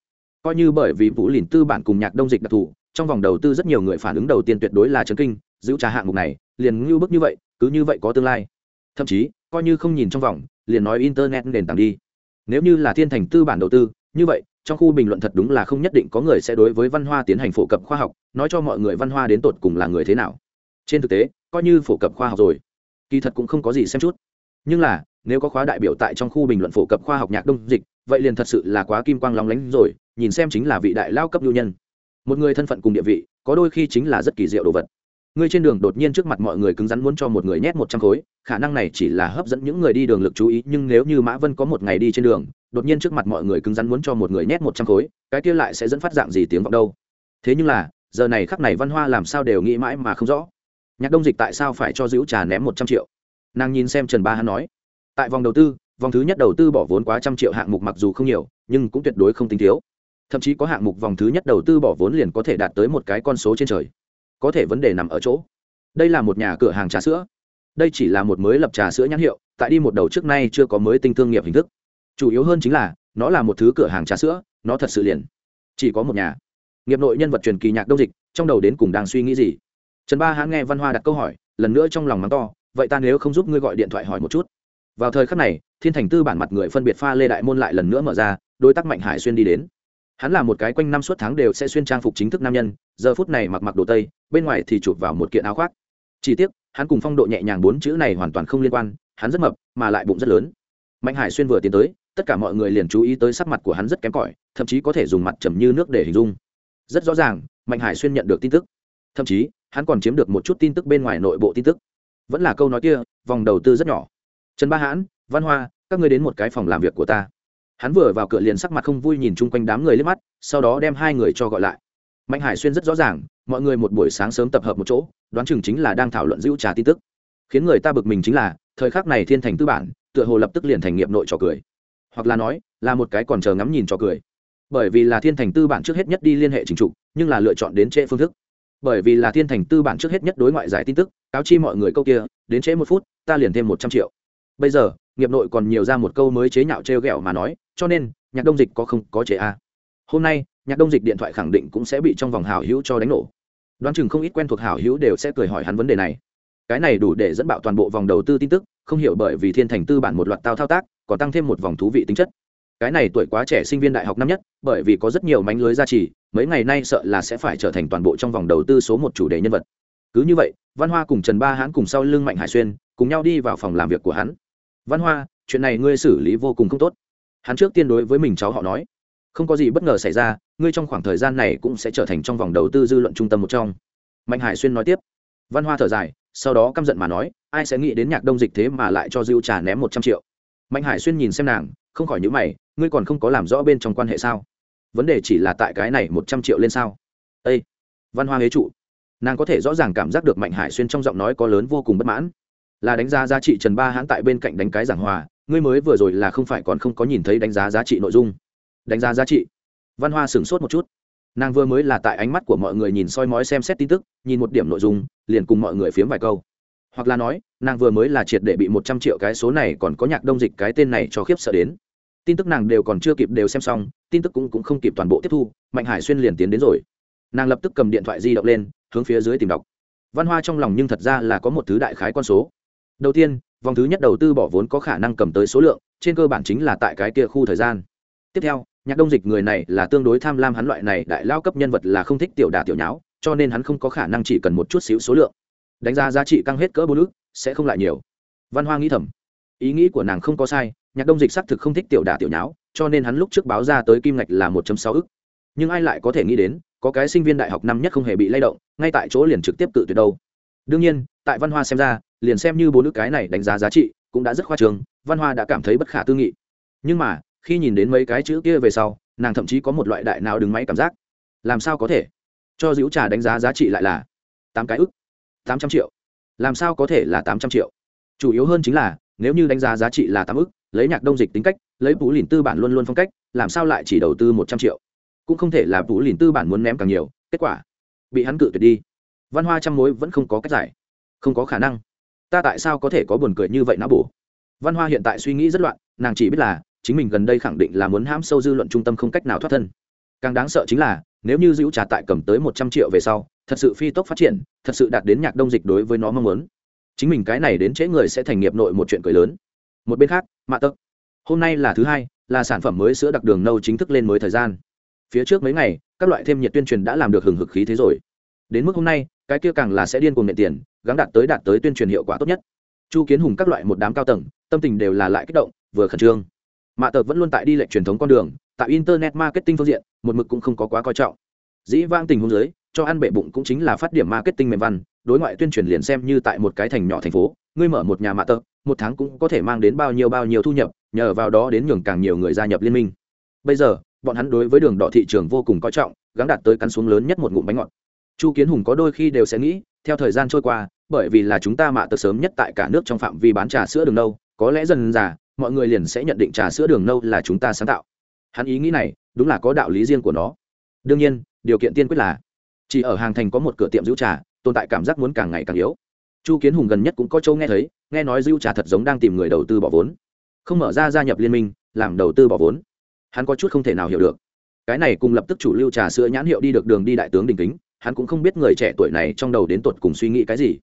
Coi như bởi vì vũ lìn tư bản cùng nhạc đông dịch đặc thù, trong vòng đầu tư rất nhiều người phản ứng đầu tiên tuyệt đối là chấn kinh, giữ trà hạng mục này, liền ngưu bức như vậy, cứ như vậy có tương lai. Thậm chí, coi như không nhìn trong vòng, liền nói internet nền tảng đi. Nếu như là thiên thành tư bản đầu tư, như vậy, trong khu bình luận thật đúng là không nhất định có người sẽ đối với văn hoa tiến hành phổ cập khoa học, nói cho mọi người văn hoa đến tột cùng là người thế nào. Trên thực tế, coi như phổ cập khoa học rồi, kỳ thật cũng không có gì xem chút nhưng là, nếu có khóa đại biểu tại trong khu bình luận phổ cập khoa học nhạc đông dịch, vậy liền thật sự là quá kim quang lóng lánh rồi, nhìn xem chính là vị đại lao cấp lưu nhân. Một người thân phận cùng địa vị, có đôi khi chính là rất kỳ diệu đồ vật. Người trên đường đột nhiên trước mặt mọi người cứng rắn muốn cho một người nhét một trăm khối, khả năng này chỉ là hấp dẫn những người đi đường lực chú ý, nhưng nếu như mã vân có một ngày đi trên đường, đột nhiên trước mặt mọi người cứng rắn muốn cho một người nhét một trăm khối, cái kia lại sẽ dẫn phát dạng gì tiếng vọng đâu? Thế nhưng là, giờ này khắc này văn hoa làm sao đều nghĩ mãi mà không rõ. Nhạc đông dịch tại sao phải cho giữ trà ném một trăm triệu? Nàng nhìn xem trần ba hắn nói, tại vòng đầu tư, vòng thứ nhất đầu tư bỏ vốn quá trăm triệu hạng mục mặc dù không nhiều, nhưng cũng tuyệt đối không tính thiếu. Thậm chí có hạng mục vòng thứ nhất đầu tư bỏ vốn liền có thể đạt tới một cái con số trên trời. Có thể vấn đề nằm ở chỗ, đây là một nhà cửa hàng trà sữa. Đây chỉ là một mới lập trà sữa nhãn hiệu, tại đi một đầu trước nay chưa có mới tinh thương nghiệp hình thức. Chủ yếu hơn chính là, nó là một thứ cửa hàng trà sữa, nó thật sự liền chỉ có một nhà. Nghiệp nội nhân vật truyền kỳ nhạc đông dịch, trong đầu đến cùng đang suy nghĩ gì? Trần ba hãng nghe văn hoa đặt câu hỏi, lần nữa trong lòng mắng to vậy ta nếu không giúp ngươi gọi điện thoại hỏi một chút. Vào thời khắc này, thiên thành tư bản mặt người phân biệt pha lê đại môn lại lần nữa mở ra, đối tác mạnh hải xuyên đi đến. Hắn là một cái quanh năm suốt tháng đều sẽ xuyên trang phục chính thức nam nhân, giờ phút này mặc mặc đồ tây, bên ngoài thì chụp vào một kiện áo khoác. Chỉ tiếc, hắn cùng phong độ nhẹ nhàng bốn chữ này hoàn toàn không liên quan, hắn rất mập, mà lại bụng rất lớn. Mạnh hải xuyên vừa tiến tới, tất cả mọi người liền chú ý tới sắc mặt của hắn rất kém cỏi, thậm chí có thể dùng mặt trầm như nước để hình dung. Rất rõ ràng, mạnh hải xuyên nhận được tin tức. Thậm chí, hắn còn chiếm được một chút tin tức bên ngoài nội bộ tin tức vẫn là câu nói kia, vòng đầu tư rất nhỏ. Trần ba hãn, văn hoa, các ngươi đến một cái phòng làm việc của ta. Hắn vừa vào cửa liền sắc mặt không vui nhìn chung quanh đám người liếc mắt, sau đó đem hai người cho gọi lại. Mạnh hải xuyên rất rõ ràng, mọi người một buổi sáng sớm tập hợp một chỗ, đoán chừng chính là đang thảo luận giữ trà tin tức. Khiến người ta bực mình chính là, thời khắc này thiên thành tư bản, tựa hồ lập tức liền thành nghiệp nội trò cười. Hoặc là nói, là một cái còn chờ ngắm nhìn trò cười. Bởi vì là thiên thành tư bản trước hết nhất đi liên hệ chính trục, nhưng là lựa chọn đến trễ phương thức bởi vì là thiên thành tư bản trước hết nhất đối ngoại giải tin tức, cáo chi mọi người câu kia, đến trễ một phút, ta liền thêm một trăm triệu. Bây giờ, nghiệp nội còn nhiều ra một câu mới chế nhạo t r e o g ẹ o mà nói, cho nên, nhạc đông dịch có không có chế a à? hôm nay, nhạc đông dịch điện thoại khẳng định cũng sẽ bị trong vòng hào hữu cho đánh nổ. Đoán chừng không ít quen thuộc hào hữu đều sẽ cười hỏi hắn vấn đề này. Cái này đủ để dẫn bạo toàn bộ vòng đầu tư tin tức, không hiểu bởi vì thiên thành tư bản một loạt tao thao tác, còn tăng thêm một vòng thú vị tính chất cái này tuổi quá trẻ sinh viên đại học năm nhất, bởi vì có rất nhiều mánh lưới gia trì, mấy ngày nay sợ là sẽ phải trở thành toàn bộ trong vòng đầu tư số một chủ đề nhân vật. Cứ như vậy, văn hoa cùng trần ba hãn cùng sau lưng mạnh hải xuyên, cùng nhau đi vào phòng làm việc của hắn. Văn hoa, chuyện này ngươi xử lý vô cùng không tốt. Hắn trước tiên đối với mình cháu họ nói. Không có gì bất ngờ xảy ra, ngươi trong khoảng thời gian này cũng sẽ trở thành trong vòng đầu tư dư luận trung tâm một trong. Mạnh hải xuyên nói tiếp. Văn hoa thở dài, sau đó căm giận mà nói, ai sẽ nghĩ đến nhạc đông dịch thế mà lại cho dư trà ném một trăm triệu? Mạnh hải xuyên nhìn xem nàng không khỏi nhữ mày, ngươi còn không có làm rõ bên trong quan hệ sao? Vấn đề chỉ là tại cái này một trăm triệu lên sao? Â văn hoa hế trụ. Nàng có thể rõ ràng cảm giác được mạnh hải xuyên trong giọng nói có lớn vô cùng bất mãn. Là đánh giá giá trị trần ba hãn tại bên cạnh đánh cái giảng hòa, ngươi mới vừa rồi là không phải còn không có nhìn thấy đánh giá giá trị nội dung. Đánh giá giá trị. Văn hoa sửng sốt một chút. Nàng vừa mới là tại ánh mắt của mọi người nhìn soi mói xem xét tin tức, nhìn một điểm nội dung, liền cùng mọi người phiếm vài câu. Hoặc là nói, nàng vừa mới là triệt để bị một trăm triệu cái số này còn có nhạc đông dịch cái tên này cho khiếp sợ đến tin tức nàng đều còn chưa kịp đều xem xong tin tức cũng, cũng không kịp toàn bộ tiếp thu mạnh hải xuyên liền tiến đến rồi. Nàng lập tức cầm điện thoại di động lên hướng phía dưới tìm đọc. Văn hoa trong lòng nhưng thật ra là có một thứ đại khái con số. Đầu tiên vòng thứ nhất đầu tư bỏ vốn có khả năng cầm tới số lượng trên cơ bản chính là tại cái kia khu thời gian. Tiếp theo nhạc đông dịch người này là tương đối tham lam hắn loại này đại lao cấp nhân vật là không thích tiểu đà tiểu nháo cho nên hắn không có khả năng chỉ cần một chút xíu số lượng. Đánh giá giá trị căng hết cỡ bốn ước sẽ không lại nhiều. Văn hoa nghĩ thầm ý nghĩ của nàng không có sai, nhạc đông dịch xác thực không thích tiểu đà tiểu nháo, cho nên hắn lúc trước báo ra tới kim ngạch là một sáu ức. Nhưng ai lại có thể nghĩ đến, có cái sinh viên đại học năm nhất không hề bị lay động, ngay tại chỗ liền trực tiếp tự tuyệt đâu. Đương nhiên, tại văn hoa xem ra, liền xem như bốn nước cái này đánh giá giá trị cũng đã rất khoa trường văn hoa đã cảm thấy bất khả tư nghị. Nhưng mà, khi nhìn đến mấy cái chữ kia về sau, nàng thậm chí có một loại đại nào đứng máy cảm giác. Làm sao có thể? Cho dữ trà đánh giá giá trị lại là tám cái ức, tám trăm triệu. Làm sao có thể là tám trăm triệu? Chủ yếu hơn chính là nếu như đánh giá giá trị là tám ức, lấy nhạc đông dịch tính cách, lấy vũ lìn tư bản luôn luôn phong cách, làm sao lại chỉ đầu tư một trăm triệu? Cũng không thể là vũ lìn tư bản muốn ném càng nhiều, kết quả bị hắn cự tuyệt đi. Văn hoa trăm mối vẫn không có cách giải. Không có khả năng. Ta tại sao có thể có buồn cười như vậy não bổ? Văn hoa hiện tại suy nghĩ rất loạn, nàng chỉ biết là chính mình gần đây khẳng định là muốn hãm sâu dư luận trung tâm không cách nào thoát thân. Càng đáng sợ chính là, nếu như dữ trà tại cầm tới một trăm triệu về sau, thật sự phi tốc phát triển, thật sự đạt đến nhạc đông dịch đối với nó mong muốn chính mình cái này đến trễ người sẽ thành nghiệp nội một chuyện cười lớn. Một bên khác, mạ tấc hôm nay là thứ hai, là sản phẩm mới sữa đặc đường nâu chính thức lên mới thời gian. Phía trước mấy ngày, các loại thêm nhiệt tuyên truyền đã làm được hừng hực khí thế rồi. Đến mức hôm nay, cái kia càng là sẽ điên cuồng nệ tiền, gắng đạt tới đạt tới tuyên truyền hiệu quả tốt nhất. Chu kiến hùng các loại một đám cao tầng, tâm tình đều là lại kích động, vừa khẩn trương. Mạ tật vẫn luôn tại đi lệnh truyền thống con đường, tại internet marketing phương diện, một mực cũng không có quá coi trọng. Dĩ vang tình huống giới cho ăn bệ bụng cũng chính là phát điểm marketing mềm văn đối ngoại tuyên truyền liền xem như tại một cái thành nhỏ thành phố ngươi mở một nhà mạ tơ, một tháng cũng có thể mang đến bao nhiêu bao nhiêu thu nhập nhờ vào đó đến nhường càng nhiều người gia nhập liên minh. Bây giờ bọn hắn đối với đường đỏ thị trường vô cùng coi trọng gắn đạt tới cắn xuống lớn nhất một ngụm bánh ngọt. Chu kiến hùng có đôi khi đều sẽ nghĩ theo thời gian trôi qua bởi vì là chúng ta mạ tơ sớm nhất tại cả nước trong phạm vi bán trà sữa đường nâu có lẽ dần già mọi người liền sẽ nhận định trà sữa đường nâu là chúng ta sáng tạo. Hắn ý nghĩ này đúng là có đạo lý riêng của nó. Đương nhiên điều kiện tiên quyết là chỉ ở hàng thành có một cửa tiệm giữ trà tồn tại cảm giác muốn càng ngày càng yếu. Chu kiến hùng gần nhất cũng có châu nghe thấy, nghe nói giữ trà thật giống đang tìm người đầu tư bỏ vốn. Không mở ra gia nhập liên minh, làm đầu tư bỏ vốn. Hắn có chút không thể nào hiểu được. Cái này cùng lập tức chủ lưu trà sữa nhãn hiệu đi được đường đi đại tướng đình kính, hắn cũng không biết người trẻ tuổi này trong đầu đến tột cùng suy nghĩ cái gì.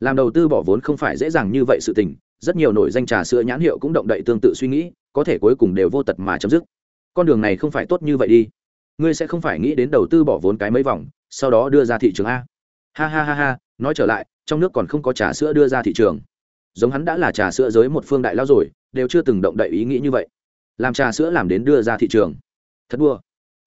Làm đầu tư bỏ vốn không phải dễ dàng như vậy sự tình, rất nhiều nổi danh trà sữa nhãn hiệu cũng động đậy tương tự suy nghĩ, có thể cuối cùng đều vô tật mà chấm dứt. Con đường này không phải tốt như vậy đi. Ngươi sẽ không phải nghĩ đến đầu tư bỏ vốn cái mấy vòng, sau đó đưa ra thị trường a ha ha ha ha, nói trở lại, trong nước còn không có trà sữa đưa ra thị trường. Giống hắn đã là trà sữa giới một phương đại lao rồi, đều chưa từng động đậy ý nghĩ như vậy. Làm trà sữa làm đến đưa ra thị trường. Thật đua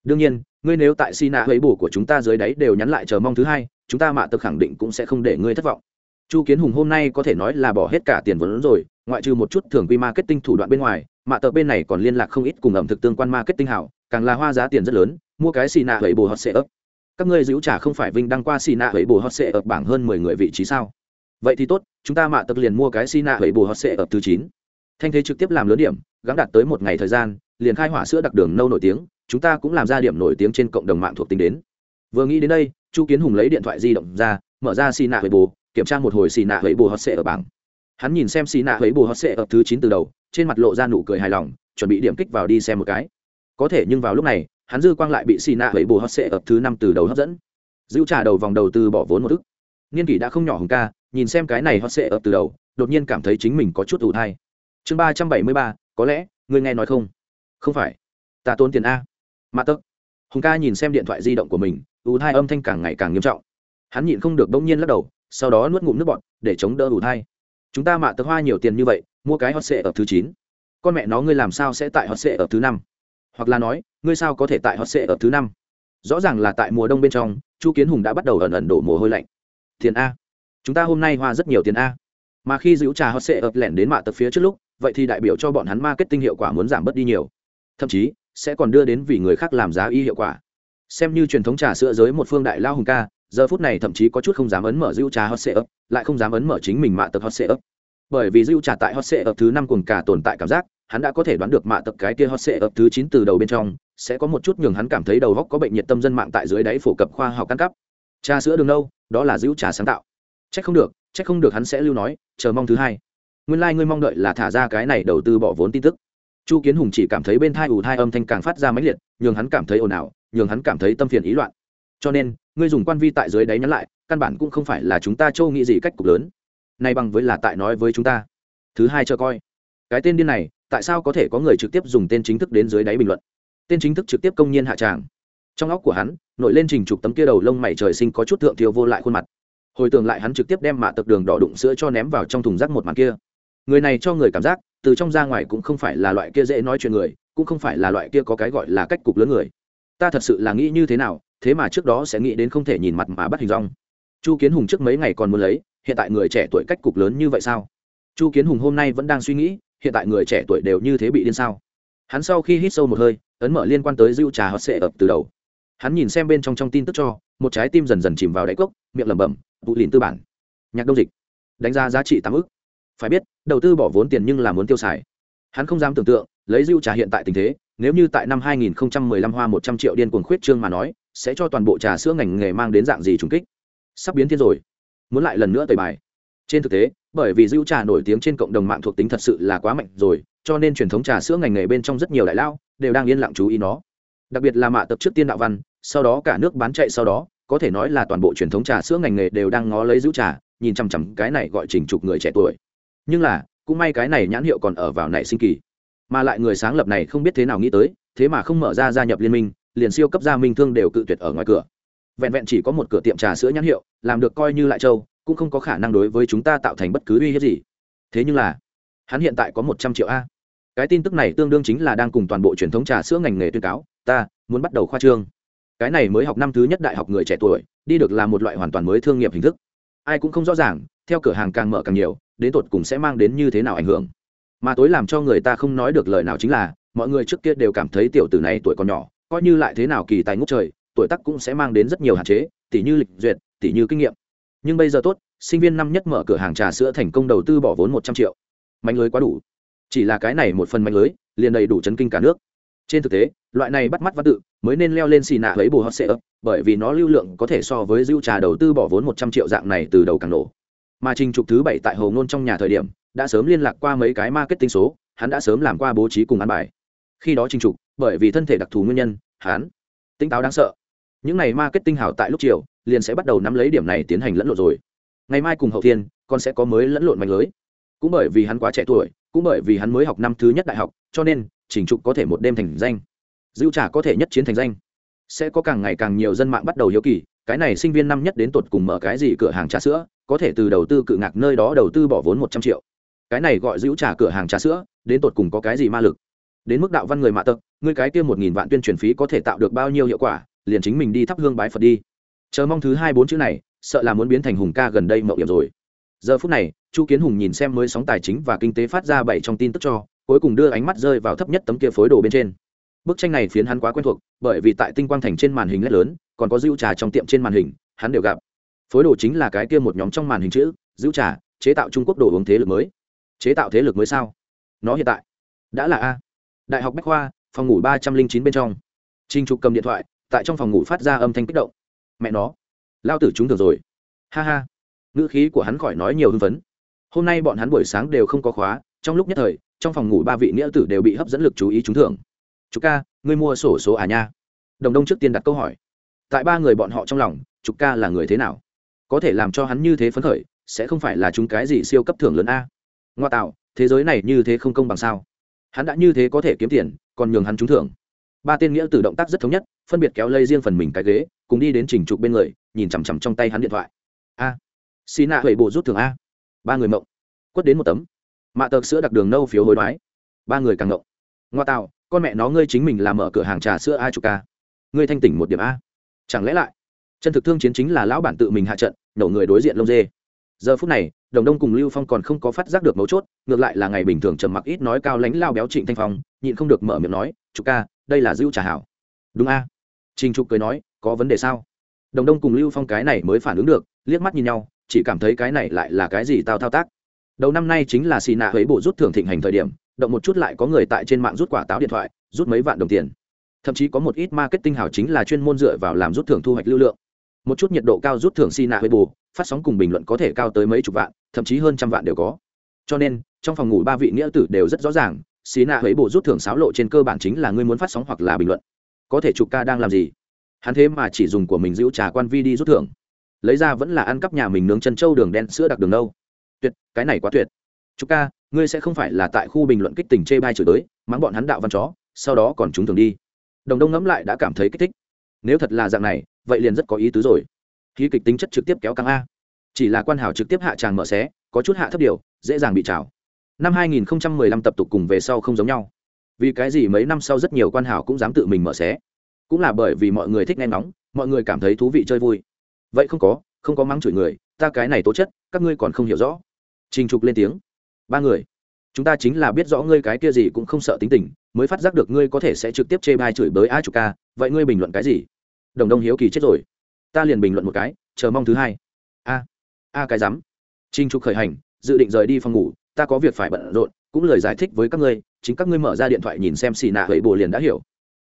đương nhiên, ngươi nếu tại xi nạ ấy bù của chúng ta dưới đáy đều nhắn lại chờ mong thứ hai, chúng ta mạ tật khẳng định cũng sẽ không để ngươi thất vọng. Chu kiến hùng hôm nay có thể nói là bỏ hết cả tiền vốn rồi, ngoại trừ một chút thường quy marketing thủ đoạn bên ngoài, mạ tờ bên này còn liên lạc không ít cùng ẩm thực tương quan marketing hảo, càng là hoa giá tiền rất lớn, mua cái xì nạ ấy bù hot sệ ấp các ngươi giữ trả không phải vinh đăng qua xì nạ ấy bồ hot sệ ở bảng hơn mười người vị trí sao? Vậy thì tốt, chúng ta mạ tật liền mua cái xì nạ ấy bồ hot sệ ở thứ chín. Thanh thế trực tiếp làm lớn điểm gắn đạt tới một ngày thời gian, liền khai hỏa sữa đặc đường nâu nổi tiếng, chúng ta cũng làm ra điểm nổi tiếng trên cộng đồng mạng thuộc tính đến. Vừa nghĩ đến đây, chu kiến hùng lấy điện thoại di động ra, mở ra xì nạ huệ bồ kiểm tra một hồi xì nạ huệ bồ hot sệ ở bảng. Hắn nhìn xem xì nạ huệ bồ hot sệ ở thứ chín từ đầu, trên mặt lộ ra nụ cười hài lòng, chuẩn bị điểm kích vào đi xem một cái. Có thể nhưng vào lúc này hắn dư quang lại bị xì nạ huệ bồ hot sệ ở thứ năm từ đầu hấp dẫn. Dữ trả đầu vòng đầu tư bỏ vốn một ức. Niên kỷ đã không nhỏ hùng ca, nhìn xem cái này hot sệ ở từ đầu, đột nhiên cảm thấy chính mình có chút ủ thai. Chương ba trăm bảy mươi ba, có lẽ, ngươi nghe nói không? Không phải. Ta tốn tiền a. Mà tớ. Hùng ca nhìn xem điện thoại di động của mình ủ thai âm thanh càng ngày càng nghiêm trọng. Hắn nhịn không được bỗng nhiên lắc đầu, sau đó nuốt ngụm nước bọt, để chống đỡ ủ thai. Chúng ta mạ tớ hoa nhiều tiền như vậy, mua cái hot sệ ở thứ chín. Con mẹ nó ngươi làm sao sẽ tại hot sệ ở thứ năm? Hoặc là nói, ngươi sao có thể tại hot sệ ở thứ năm? Rõ ràng là tại mùa đông bên trong, chu kiến hùng đã bắt đầu ẩn ẩn đổ mồ hôi lạnh. Tiền a. Chúng ta hôm nay hoa rất nhiều tiền a. Mà khi giữ trà hot sệ ập lẻn đến mạ tập phía trước lúc, vậy thì đại biểu cho bọn hắn marketing hiệu quả muốn giảm bớt đi nhiều. Thậm chí, sẽ còn đưa đến vì người khác làm giá y hiệu quả. Xem như truyền thống trà sữa giới một phương đại lao hùng ca, giờ phút này thậm chí có chút không dám ấn mở giữ trà hot sệ ấp lại không dám ấn mở chính mình mạ tập hot sệ ấp bởi vì giữ trà tại hot sệ ập thứ năm cùng cả tồn tại cảm giác hắn đã có thể đoán được mạ tập cái kia hot sệ ập thứ chín từ đầu bên trong, sẽ có một chút nhường hắn cảm thấy đầu góc có bệnh nhiệt tâm dân mạng tại dưới đáy phổ cập khoa học căn cấp. Trà sữa đường đâu đó là giữ trà sáng tạo. Chắc không được, chắc không được hắn sẽ lưu nói, chờ mong thứ hai. Nguyên lai ngươi mong đợi là thả ra cái này đầu tư bỏ vốn tin tức. Chu kiến hùng chỉ cảm thấy bên thai ù thai âm thanh càng phát ra mãnh liệt, nhường hắn cảm thấy ồn ào, nhường hắn cảm thấy tâm phiền ý loạn. Cho nên, ngươi dùng quan vi tại dưới đáy nhắn lại, căn bản cũng không phải là chúng ta châu nghĩ gì cách cục lớn. Nay bằng với là tại nói với chúng ta. Thứ hai cho coi. Cái tên điên này tại sao có thể có người trực tiếp dùng tên chính thức đến dưới đáy bình luận? Tên chính thức trực tiếp công nhiên hạ tràng. Trong óc của hắn, nổi lên trình trục tấm kia đầu lông mày trời sinh có chút thượng thiêu vô lại khuôn mặt. Hồi tưởng lại hắn trực tiếp đem mạ tập đường đỏ đụng sữa cho ném vào trong thùng rác một màn kia. Người này cho người cảm giác, từ trong ra ngoài cũng không phải là loại kia dễ nói chuyện người, cũng không phải là loại kia có cái gọi là cách cục lớn người. Ta thật sự là nghĩ như thế nào, thế mà trước đó sẽ nghĩ đến không thể nhìn mặt mà bắt hình rong chu kiến hùng trước mấy ngày còn muốn lấy, hiện tại người trẻ tuổi cách cục lớn như vậy sao? Chu kiến hùng hôm nay vẫn đang suy nghĩ hiện tại người trẻ tuổi đều như thế bị điên sao? Hắn sau khi hít sâu một hơi, ấn mở liên quan tới dư trà hot sệ ập từ đầu. Hắn nhìn xem bên trong trong tin tức cho, một trái tim dần dần chìm vào đáy cốc, miệng lẩm bẩm vụ lìn tư bản, nhạc đông dịch, đánh giá giá trị tám ức. Phải biết, đầu tư bỏ vốn tiền nhưng là muốn tiêu xài. Hắn không dám tưởng tượng, lấy dư trà hiện tại tình thế, nếu như tại năm 2015 hoa 100 triệu điên cuồng khuyết trương mà nói, sẽ cho toàn bộ trà sữa ngành nghề mang đến dạng gì trùng kích? Sắp biến thiên rồi, muốn lại lần nữa tẩy bài. Trên thực tế bởi vì dữ trà nổi tiếng trên cộng đồng mạng thuộc tính thật sự là quá mạnh rồi, cho nên truyền thống trà sữa ngành nghề bên trong rất nhiều đại lao đều đang yên lặng chú ý nó. Đặc biệt là mạ tập trước tiên đạo văn, sau đó cả nước bán chạy sau đó, có thể nói là toàn bộ truyền thống trà sữa ngành nghề đều đang ngó lấy dữ trà, nhìn chằm chằm cái này gọi trình trục người trẻ tuổi. Nhưng là, cũng may cái này nhãn hiệu còn ở vào nảy sinh kỳ. Mà lại người sáng lập này không biết thế nào nghĩ tới, thế mà không mở ra gia nhập liên minh, liền siêu cấp gia minh thương đều cự tuyệt ở ngoài cửa. Vẹn vẹn chỉ có một cửa tiệm trà sữa nhãn hiệu, làm được coi như lại châu cũng không có khả năng đối với chúng ta tạo thành bất cứ uy hiếp gì. Thế nhưng là, hắn hiện tại có một trăm triệu a. Cái tin tức này tương đương chính là đang cùng toàn bộ truyền thống trà sữa ngành nghề tuyên cáo, ta muốn bắt đầu khoa trương. Cái này mới học năm thứ nhất đại học người trẻ tuổi, đi được là một loại hoàn toàn mới thương nghiệp hình thức. Ai cũng không rõ ràng, theo cửa hàng càng mở càng nhiều, đến tột cùng sẽ mang đến như thế nào ảnh hưởng. Mà tối làm cho người ta không nói được lời nào chính là, mọi người trước kia đều cảm thấy tiểu tử này tuổi còn nhỏ, coi như lại thế nào kỳ tài ngốc trời, tuổi tác cũng sẽ mang đến rất nhiều hạn chế, tỉ như lịch duyệt, tỉ như kinh nghiệm nhưng bây giờ tốt, sinh viên năm nhất mở cửa hàng trà sữa thành công đầu tư bỏ vốn một trăm triệu. Mạnh lưới quá đủ. Chỉ là cái này một phần mạnh lưới, liền đầy đủ chấn kinh cả nước. Trên thực tế, loại này bắt mắt văn tự mới nên leo lên xì nạ lấy bù hot sệ ấp bởi vì nó lưu lượng có thể so với dư trà đầu tư bỏ vốn một trăm triệu dạng này từ đầu càng nổ. Mà trình trục thứ bảy tại hồ ngôn trong nhà thời điểm, đã sớm liên lạc qua mấy cái marketing số, hắn đã sớm làm qua bố trí cùng ăn bài. Khi đó trình trục, bởi vì thân thể đặc thù nguyên nhân, hắn tinh táo đáng sợ. Những này marketing hảo tại lúc chiều liền sẽ bắt đầu nắm lấy điểm này tiến hành lẫn lộn rồi. Ngày mai cùng hậu thiên, con sẽ có mới lẫn lộn mạnh lưới. Cũng bởi vì hắn quá trẻ tuổi, cũng bởi vì hắn mới học năm thứ nhất đại học, cho nên, trình trục có thể một đêm thành danh. Dữ trả có thể nhất chiến thành danh. Sẽ có càng ngày càng nhiều dân mạng bắt đầu hiếu kỳ, cái này sinh viên năm nhất đến tột cùng mở cái gì cửa hàng trà sữa, có thể từ đầu tư cự ngạc nơi đó đầu tư bỏ vốn một trăm triệu. Cái này gọi dữ trả cửa hàng trà sữa, đến tột cùng có cái gì ma lực? Đến mức đạo văn người mạ tật người cái kia một nghìn vạn tuyên truyền phí có thể tạo được bao nhiêu hiệu quả, liền chính mình đi thắp hương bái phật đi chờ mong thứ hai bốn chữ này, sợ là muốn biến thành hùng ca gần đây mậu điểm rồi. Giờ phút này, chu kiến hùng nhìn xem mới sóng tài chính và kinh tế phát ra bảy trong tin tức cho, cuối cùng đưa ánh mắt rơi vào thấp nhất tấm kia phối đồ bên trên. Bức tranh này phiến hắn quá quen thuộc, bởi vì tại tinh quang thành trên màn hình lét lớn, còn có dữ trà trong tiệm trên màn hình, hắn đều gặp. Phối đồ chính là cái kia một nhóm trong màn hình chữ, dữ trà, chế tạo trung quốc đồ uống thế lực mới. Chế tạo thế lực mới sao? Nó hiện tại đã là a. Đại học bách khoa, phòng ngủ ba trăm linh chín bên trong. Trinh trục cầm điện thoại, tại trong phòng ngủ phát ra âm thanh kích động mẹ nó, lao tử chúng thường rồi. Ha ha. Ngữ khí của hắn khỏi nói nhiều hưng phấn. Hôm nay bọn hắn buổi sáng đều không có khóa, trong lúc nhất thời, trong phòng ngủ ba vị nghĩa tử đều bị hấp dẫn lực chú ý trúng thưởng. Trục ca, ngươi mua sổ số à nha? Đồng đông trước tiên đặt câu hỏi. Tại ba người bọn họ trong lòng trục ca là người thế nào? Có thể làm cho hắn như thế phấn khởi, sẽ không phải là chúng cái gì siêu cấp thưởng lớn a. Ngoa tạo, thế giới này như thế không công bằng sao? Hắn đã như thế có thể kiếm tiền, còn nhường hắn trúng thưởng ba tên nghĩa tử động tác rất thống nhất, phân biệt kéo lây riêng phần mình cái ghế, cùng đi đến trình trục bên người, nhìn chằm chằm trong tay hắn điện thoại. A. Xì nạ huệ bộ rút thường a. Ba người mộng. Quất đến một tấm. Mạ tợt sữa đặc đường nâu phiếu hối đoái. Ba người càng mộng. Ngoa tạo, con mẹ nó ngươi chính mình làm mở cửa hàng trà sữa a chục ca. Ngươi thanh tỉnh một điểm a. Chẳng lẽ lại? Chân thực thương chiến chính là lão bản tự mình hạ trận, nổ người đối diện lông dê. Giờ phút này, đồng đông cùng lưu phong còn không có phát giác được mấu chốt, ngược lại là ngày bình thường trầm mặc ít nói cao lãnh lao béo trịnh thanh phong, nhịn không được mở miệng nói chục ca, đây là dữ trà hảo. Đúng a. Trình trục cười nói, có vấn đề sao? Đồng đông cùng lưu phong cái này mới phản ứng được, liếc mắt nhìn nhau, chỉ cảm thấy cái này lại là cái gì tao thao tác. Đầu năm nay chính là xì nạ huế bộ rút thưởng thịnh hành thời điểm, động một chút lại có người tại trên mạng rút quả táo điện thoại, rút mấy vạn đồng tiền. Thậm chí có một ít marketing hảo chính là chuyên môn dựa vào làm rút thưởng thu hoạch lưu lượng. Một chút nhiệt độ cao rút thưởng xì nạ huế bù phát sóng cùng bình luận có thể cao tới mấy chục vạn, thậm chí hơn trăm vạn đều có. Cho nên, trong phòng ngủ ba vị nghĩa tử đều rất rõ ràng xí nạ huế bộ rút thưởng sáo lộ trên cơ bản chính là ngươi muốn phát sóng hoặc là bình luận. Có thể Trục ca đang làm gì? Hắn thế mà chỉ dùng của mình giữ trà quan vi đi rút thưởng. Lấy ra vẫn là ăn cắp nhà mình nướng chân trâu đường đen, sữa đặc đường đâu tuyệt, cái này quá tuyệt. Chúc ca, ngươi sẽ không phải là tại khu bình luận kích tình chê bai chửi tới mắng bọn hắn đạo văn chó, sau đó còn chúng thường đi. Đồng đông ngẫm lại đã cảm thấy kích thích. Nếu thật là dạng này, vậy liền rất có ý tứ rồi. Khí kịch tính chất trực tiếp kéo căng a. Chỉ là quan hảo trực tiếp hạ tràng mở xé, có chút hạ thấp điều, dễ dàng bị trào năm 2015 tập tục cùng về sau không giống nhau. Vì cái gì mấy năm sau rất nhiều quan hảo cũng dám tự mình mở xé? Cũng là bởi vì mọi người thích nghe ngóng, mọi người cảm thấy thú vị chơi vui. Vậy không có không có mắng chửi người, ta cái này tố chất, các ngươi còn không hiểu rõ. Trình trục lên tiếng. Ba người, chúng ta chính là biết rõ ngươi cái kia gì cũng không sợ tính tình, mới phát giác được ngươi có thể sẽ trực tiếp chê bai chửi bới a chục ca, vậy ngươi bình luận cái gì? Đồng đông hiếu kỳ chết rồi. Ta liền bình luận một cái, chờ mong thứ hai. A a cái rắm. Trình trục khởi hành, dự định rời đi phòng ngủ ta có việc phải bận rộn, cũng lời giải thích với các ngươi, chính các ngươi mở ra điện thoại nhìn xem xì nạ hẫy bồ liền đã hiểu.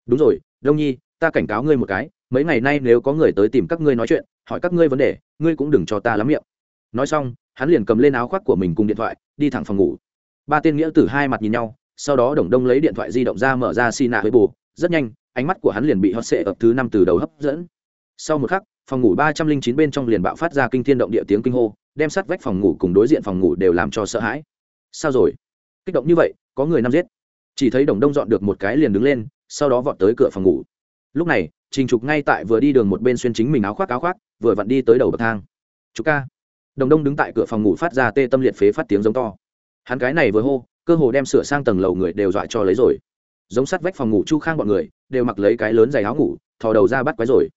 Đúng rồi, đông nhi, ta cảnh cáo ngươi một cái, mấy ngày nay nếu có người tới tìm các ngươi nói chuyện, hỏi các ngươi vấn đề, ngươi cũng đừng cho ta lắm miệng. Nói xong, hắn liền cầm lên áo khoác của mình cùng điện thoại, đi thẳng phòng ngủ. Ba tên nghĩa tử hai mặt nhìn nhau, sau đó đồng đông lấy điện thoại di động ra mở ra xì nạ hơi bù rất nhanh, ánh mắt của hắn liền bị hót sệ ập thứ năm từ đầu hấp dẫn. Sau một khắc, phòng ngủ ba trăm linh chín bên trong liền bạo phát ra kinh thiên động địa tiếng kinh hô, đem sát vách phòng ngủ cùng đối diện phòng ngủ đều làm cho sợ hãi sao rồi? Kích động như vậy, có người nằm giết. Chỉ thấy đồng đông dọn được một cái liền đứng lên, sau đó vọt tới cửa phòng ngủ. Lúc này, trình trục ngay tại vừa đi đường một bên xuyên chính mình áo khoác áo khoác, vừa vặn đi tới đầu bậc thang. Trục ca. Đồng đông đứng tại cửa phòng ngủ phát ra tê tâm liệt phế phát tiếng giống to. Hắn cái này vừa hô, cơ hồ đem sửa sang tầng lầu người đều dọa cho lấy rồi. Giống sắt vách phòng ngủ chu khang bọn người, đều mặc lấy cái lớn giày áo ngủ, thò đầu ra bắt quái rồi.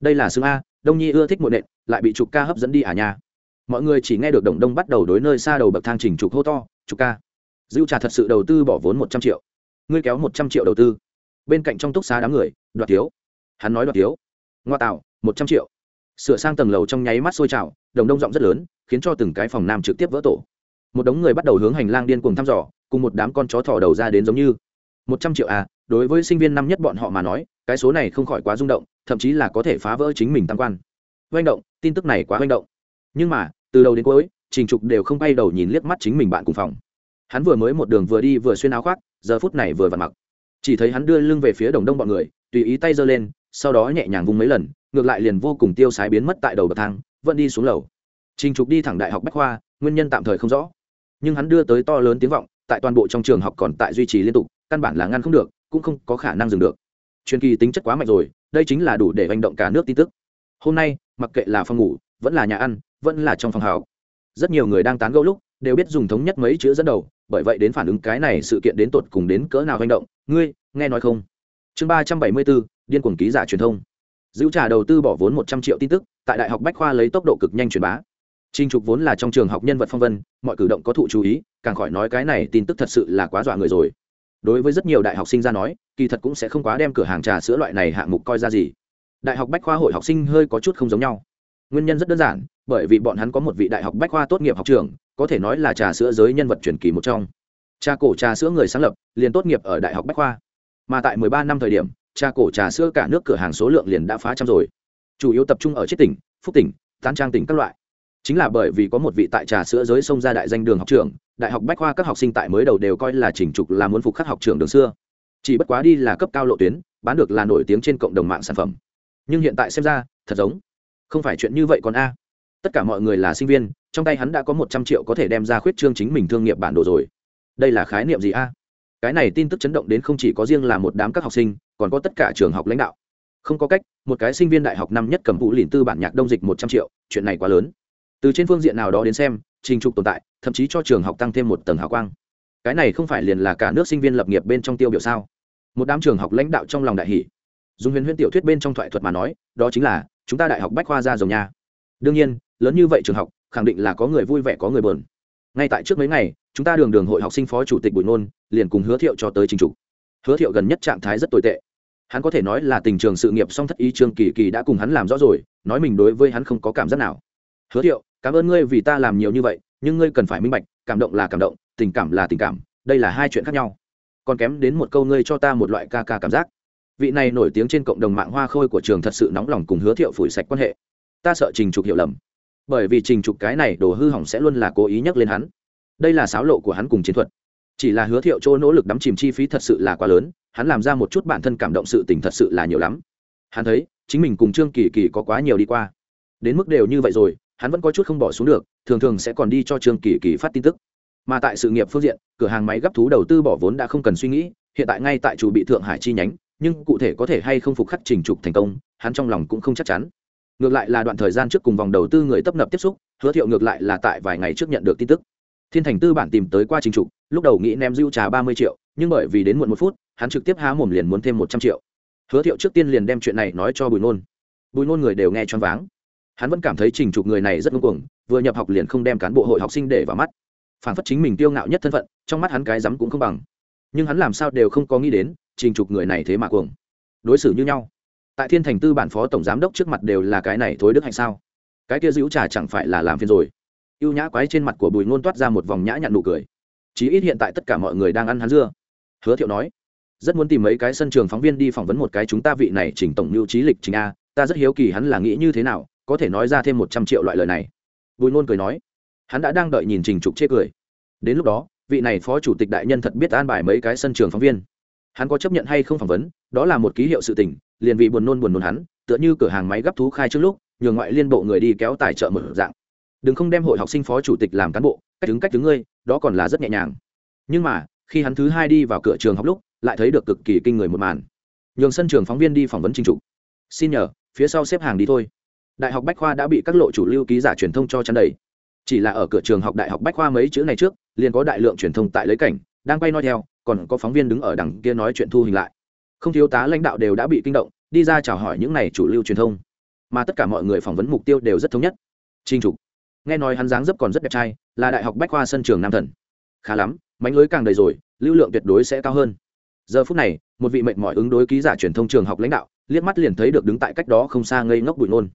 Đây là xương a, đông nhi ưa thích một nện, lại bị trục ca hấp dẫn đi à nhà mọi người chỉ nghe được đồng đông bắt đầu đối nơi xa đầu bậc thang trình trục hô to chục ca. Dữ trà thật sự đầu tư bỏ vốn một trăm triệu. Ngươi kéo một trăm triệu đầu tư. Bên cạnh trong túc xá đám người, đoạt thiếu. Hắn nói đoạt thiếu. Ngoa tạo, một trăm triệu. Sửa sang tầng lầu trong nháy mắt sôi trào, đồng đông giọng rất lớn, khiến cho từng cái phòng nam trực tiếp vỡ tổ. Một đống người bắt đầu hướng hành lang điên cuồng thăm dò, cùng một đám con chó thỏ đầu ra đến giống như. Một trăm triệu à đối với sinh viên năm nhất bọn họ mà nói, cái số này không khỏi quá rung động, thậm chí là có thể phá vỡ chính mình tam quan. Oanh động, tin tức này quá oanh động. Nhưng mà, từ đầu đến cuối trình trục đều không bay đầu nhìn liếc mắt chính mình bạn cùng phòng. Hắn vừa mới một đường vừa đi vừa xuyên áo khoác, giờ phút này vừa vặn mặc. Chỉ thấy hắn đưa lưng về phía đồng đông bọn người, tùy ý tay giơ lên, sau đó nhẹ nhàng vung mấy lần, ngược lại liền vô cùng tiêu sái biến mất tại đầu bậc thang, vẫn đi xuống lầu. Trình trục đi thẳng đại học bách khoa, nguyên nhân tạm thời không rõ. Nhưng hắn đưa tới to lớn tiếng vọng, tại toàn bộ trong trường học còn tại duy trì liên tục, căn bản là ngăn không được, cũng không có khả năng dừng được. Truyền kỳ tính chất quá mạnh rồi, đây chính là đủ để hành động cả nước tin tức. Hôm nay, mặc kệ là phòng ngủ, vẫn là nhà ăn, vẫn là trong phòng học rất nhiều người đang tán gẫu lúc đều biết dùng thống nhất mấy chữ dẫn đầu bởi vậy đến phản ứng cái này sự kiện đến tột cùng đến cỡ nào hành động ngươi nghe nói không chương ba trăm bảy mươi bốn điên cuồng ký giả truyền thông dữ trả đầu tư bỏ vốn một trăm triệu tin tức tại đại học bách khoa lấy tốc độ cực nhanh truyền bá Trình Trục vốn là trong trường học nhân vật phong vân, mọi cử động có thụ chú ý, càng khỏi nói cái này tin tức thật sự là quá dọa người rồi. Đối với rất nhiều đại học sinh ra nói, kỳ thật cũng sẽ không quá đem cửa hàng trà sữa loại này hạng mục coi ra gì. Đại học Bách khoa hội học sinh hơi có chút không giống nhau. Nguyên nhân rất đơn giản, bởi vì bọn hắn có một vị đại học Bách khoa tốt nghiệp học trường, có thể nói là trà sữa giới nhân vật truyền kỳ một trong. Trà cổ trà sữa người sáng lập, liền tốt nghiệp ở đại học Bách khoa. Mà tại 13 năm thời điểm, trà cổ trà sữa cả nước cửa hàng số lượng liền đã phá trăm rồi. Chủ yếu tập trung ở chiết tỉnh, Phúc tỉnh, Tán Trang tỉnh các loại chính là bởi vì có một vị tại trà sữa giới sông ra đại danh đường học trường đại học bách khoa các học sinh tại mới đầu đều coi là chỉnh trục là muốn phục khắc học trường đường xưa chỉ bất quá đi là cấp cao lộ tuyến bán được là nổi tiếng trên cộng đồng mạng sản phẩm nhưng hiện tại xem ra thật giống không phải chuyện như vậy còn a tất cả mọi người là sinh viên, trong tay hắn đã có một trăm triệu có thể đem ra khuyết trương chính mình thương nghiệp bản đồ rồi. Đây là khái niệm gì a? Cái này tin tức chấn động đến không chỉ có riêng là một đám các học sinh, còn có tất cả trường học lãnh đạo. Không có cách, một cái sinh viên đại học năm nhất cầm vũ lìn tư bản nhạc đông dịch một trăm triệu, chuyện này quá lớn. Từ trên phương diện nào đó đến xem, trình trục tồn tại, thậm chí cho trường học tăng thêm một tầng hào quang. Cái này không phải liền là cả nước sinh viên lập nghiệp bên trong tiêu biểu sao? Một đám trường học lãnh đạo trong lòng đại hỷ dùng huyền huyền tiểu thuyết bên trong thoại thuật mà nói, đó chính là, chúng ta đại học bách khoa ra dòng nhà đương nhiên lớn như vậy trường học, khẳng định là có người vui vẻ, có người bờn ngay tại trước mấy ngày, chúng ta đường đường hội học sinh phó chủ tịch bùi nôn liền cùng hứa thiệu cho tới trình trục. Hứa thiệu gần nhất trạng thái rất tồi tệ. Hắn có thể nói là tình trường sự nghiệp song thất ý trương kỳ kỳ đã cùng hắn làm rõ rồi, nói mình đối với hắn không có cảm giác nào. Hứa thiệu, cảm ơn ngươi vì ta làm nhiều như vậy, nhưng ngươi cần phải minh bạch, cảm động là cảm động, tình cảm là tình cảm, đây là hai chuyện khác nhau. Còn kém đến một câu ngươi cho ta một loại ca ca cảm giác. Vị này nổi tiếng trên cộng đồng mạng hoa khôi của trường thật sự nóng lòng cùng hứa thiệu phủi sạch quan hệ. Ta sợ trình trục hiểu lầm bởi vì trình trục cái này đồ hư hỏng sẽ luôn là cố ý nhắc lên hắn. Đây là sáo lộ của hắn cùng chiến thuật. Chỉ là hứa thiệu chỗ nỗ lực đắm chìm chi phí thật sự là quá lớn, hắn làm ra một chút bản thân cảm động sự tình thật sự là nhiều lắm. Hắn thấy, chính mình cùng trương kỳ kỳ có quá nhiều đi qua. Đến mức đều như vậy rồi, hắn vẫn có chút không bỏ xuống được, thường thường sẽ còn đi cho trương kỳ kỳ phát tin tức. Mà tại sự nghiệp phương diện, cửa hàng máy gấp thú đầu tư bỏ vốn đã không cần suy nghĩ, hiện tại ngay tại chủ bị thượng hải chi nhánh, nhưng cụ thể có thể hay không phục khắc trình trục thành công, hắn trong lòng cũng không chắc chắn ngược lại là đoạn thời gian trước cùng vòng đầu tư người tấp nập tiếp xúc, hứa thiệu ngược lại là tại vài ngày trước nhận được tin tức. Thiên thành tư bản tìm tới qua trình trục, lúc đầu nghĩ ném dưu trà ba mươi triệu, nhưng bởi vì đến muộn một phút, hắn trực tiếp há mồm liền muốn thêm một trăm triệu. Hứa thiệu trước tiên liền đem chuyện này nói cho bùi nôn. Bùi nôn người đều nghe choáng váng. Hắn vẫn cảm thấy trình trục người này rất ngưng cuồng, vừa nhập học liền không đem cán bộ hội học sinh để vào mắt. Phản phất chính mình tiêu ngạo nhất thân phận, trong mắt hắn cái rắm cũng không bằng. Nhưng hắn làm sao đều không có nghĩ đến, trình trục người này thế mà cuồng. Đối xử như nhau tại thiên thành tư bản phó tổng giám đốc trước mặt đều là cái này thối đức hạnh sao? Cái kia dữ trà chẳng phải là làm phiền rồi? Y ê u nhã quái trên mặt của bùi ngôn toát ra một vòng nhã nhặn nụ cười. Chí ít hiện tại tất cả mọi người đang ăn hắn dưa. Hứa thiệu nói, rất muốn tìm mấy cái sân trường phóng viên đi phỏng vấn một cái chúng ta vị này chỉnh tổng mưu trí lịch trình a, ta rất hiếu kỳ hắn là nghĩ như thế nào, có thể nói ra thêm một trăm triệu loại lời này. Bùi ngôn cười nói, hắn đã đang đợi nhìn trình trục chê cười. Đến lúc đó, vị này phó chủ tịch đại nhân thật biết an bài mấy cái sân trường phóng viên. Hắn có chấp nhận hay không phỏng vấn, đó là một ký hiệu sự tình liền vì buồn nôn buồn nôn hắn, tựa như cửa hàng máy gấp thú khai trước lúc, nhường ngoại liên bộ người đi kéo tài trợ mở dạng. Đừng không đem hội học sinh phó chủ tịch làm cán bộ, cách đứng cách đứng ngươi, đó còn là rất nhẹ nhàng. Nhưng mà, khi hắn thứ hai đi vào cửa trường học lúc, lại thấy được cực kỳ kinh người một màn. Nhường sân trường phóng viên đi phỏng vấn trình trục. Xin nhờ, phía sau xếp hàng đi thôi. Đại học bách khoa đã bị các lộ chủ lưu ký giả truyền thông cho chắn đầy. Chỉ là ở cửa trường học đại học bách khoa mấy chữ này trước, liền có đại lượng truyền thông tại lấy cảnh, đang quay nói theo, còn có phóng viên đứng ở đằng kia nói chuyện thu hình lại không thiếu tá lãnh đạo đều đã bị kinh động, đi ra chào hỏi những này chủ lưu truyền thông. Mà tất cả mọi người phỏng vấn mục tiêu đều rất thống nhất. Trinh trục. Nghe nói hắn dáng dấp còn rất đẹp trai, là đại học bách khoa sân trường nam thần. Khá lắm, mánh lưới càng đầy rồi, lưu lượng tuyệt đối sẽ cao hơn. Giờ phút này, một vị mệnh mọi ứng đối ký giả truyền thông trường học lãnh đạo, liếc mắt liền thấy được đứng tại cách đó không xa ngây ngốc bụi nôn.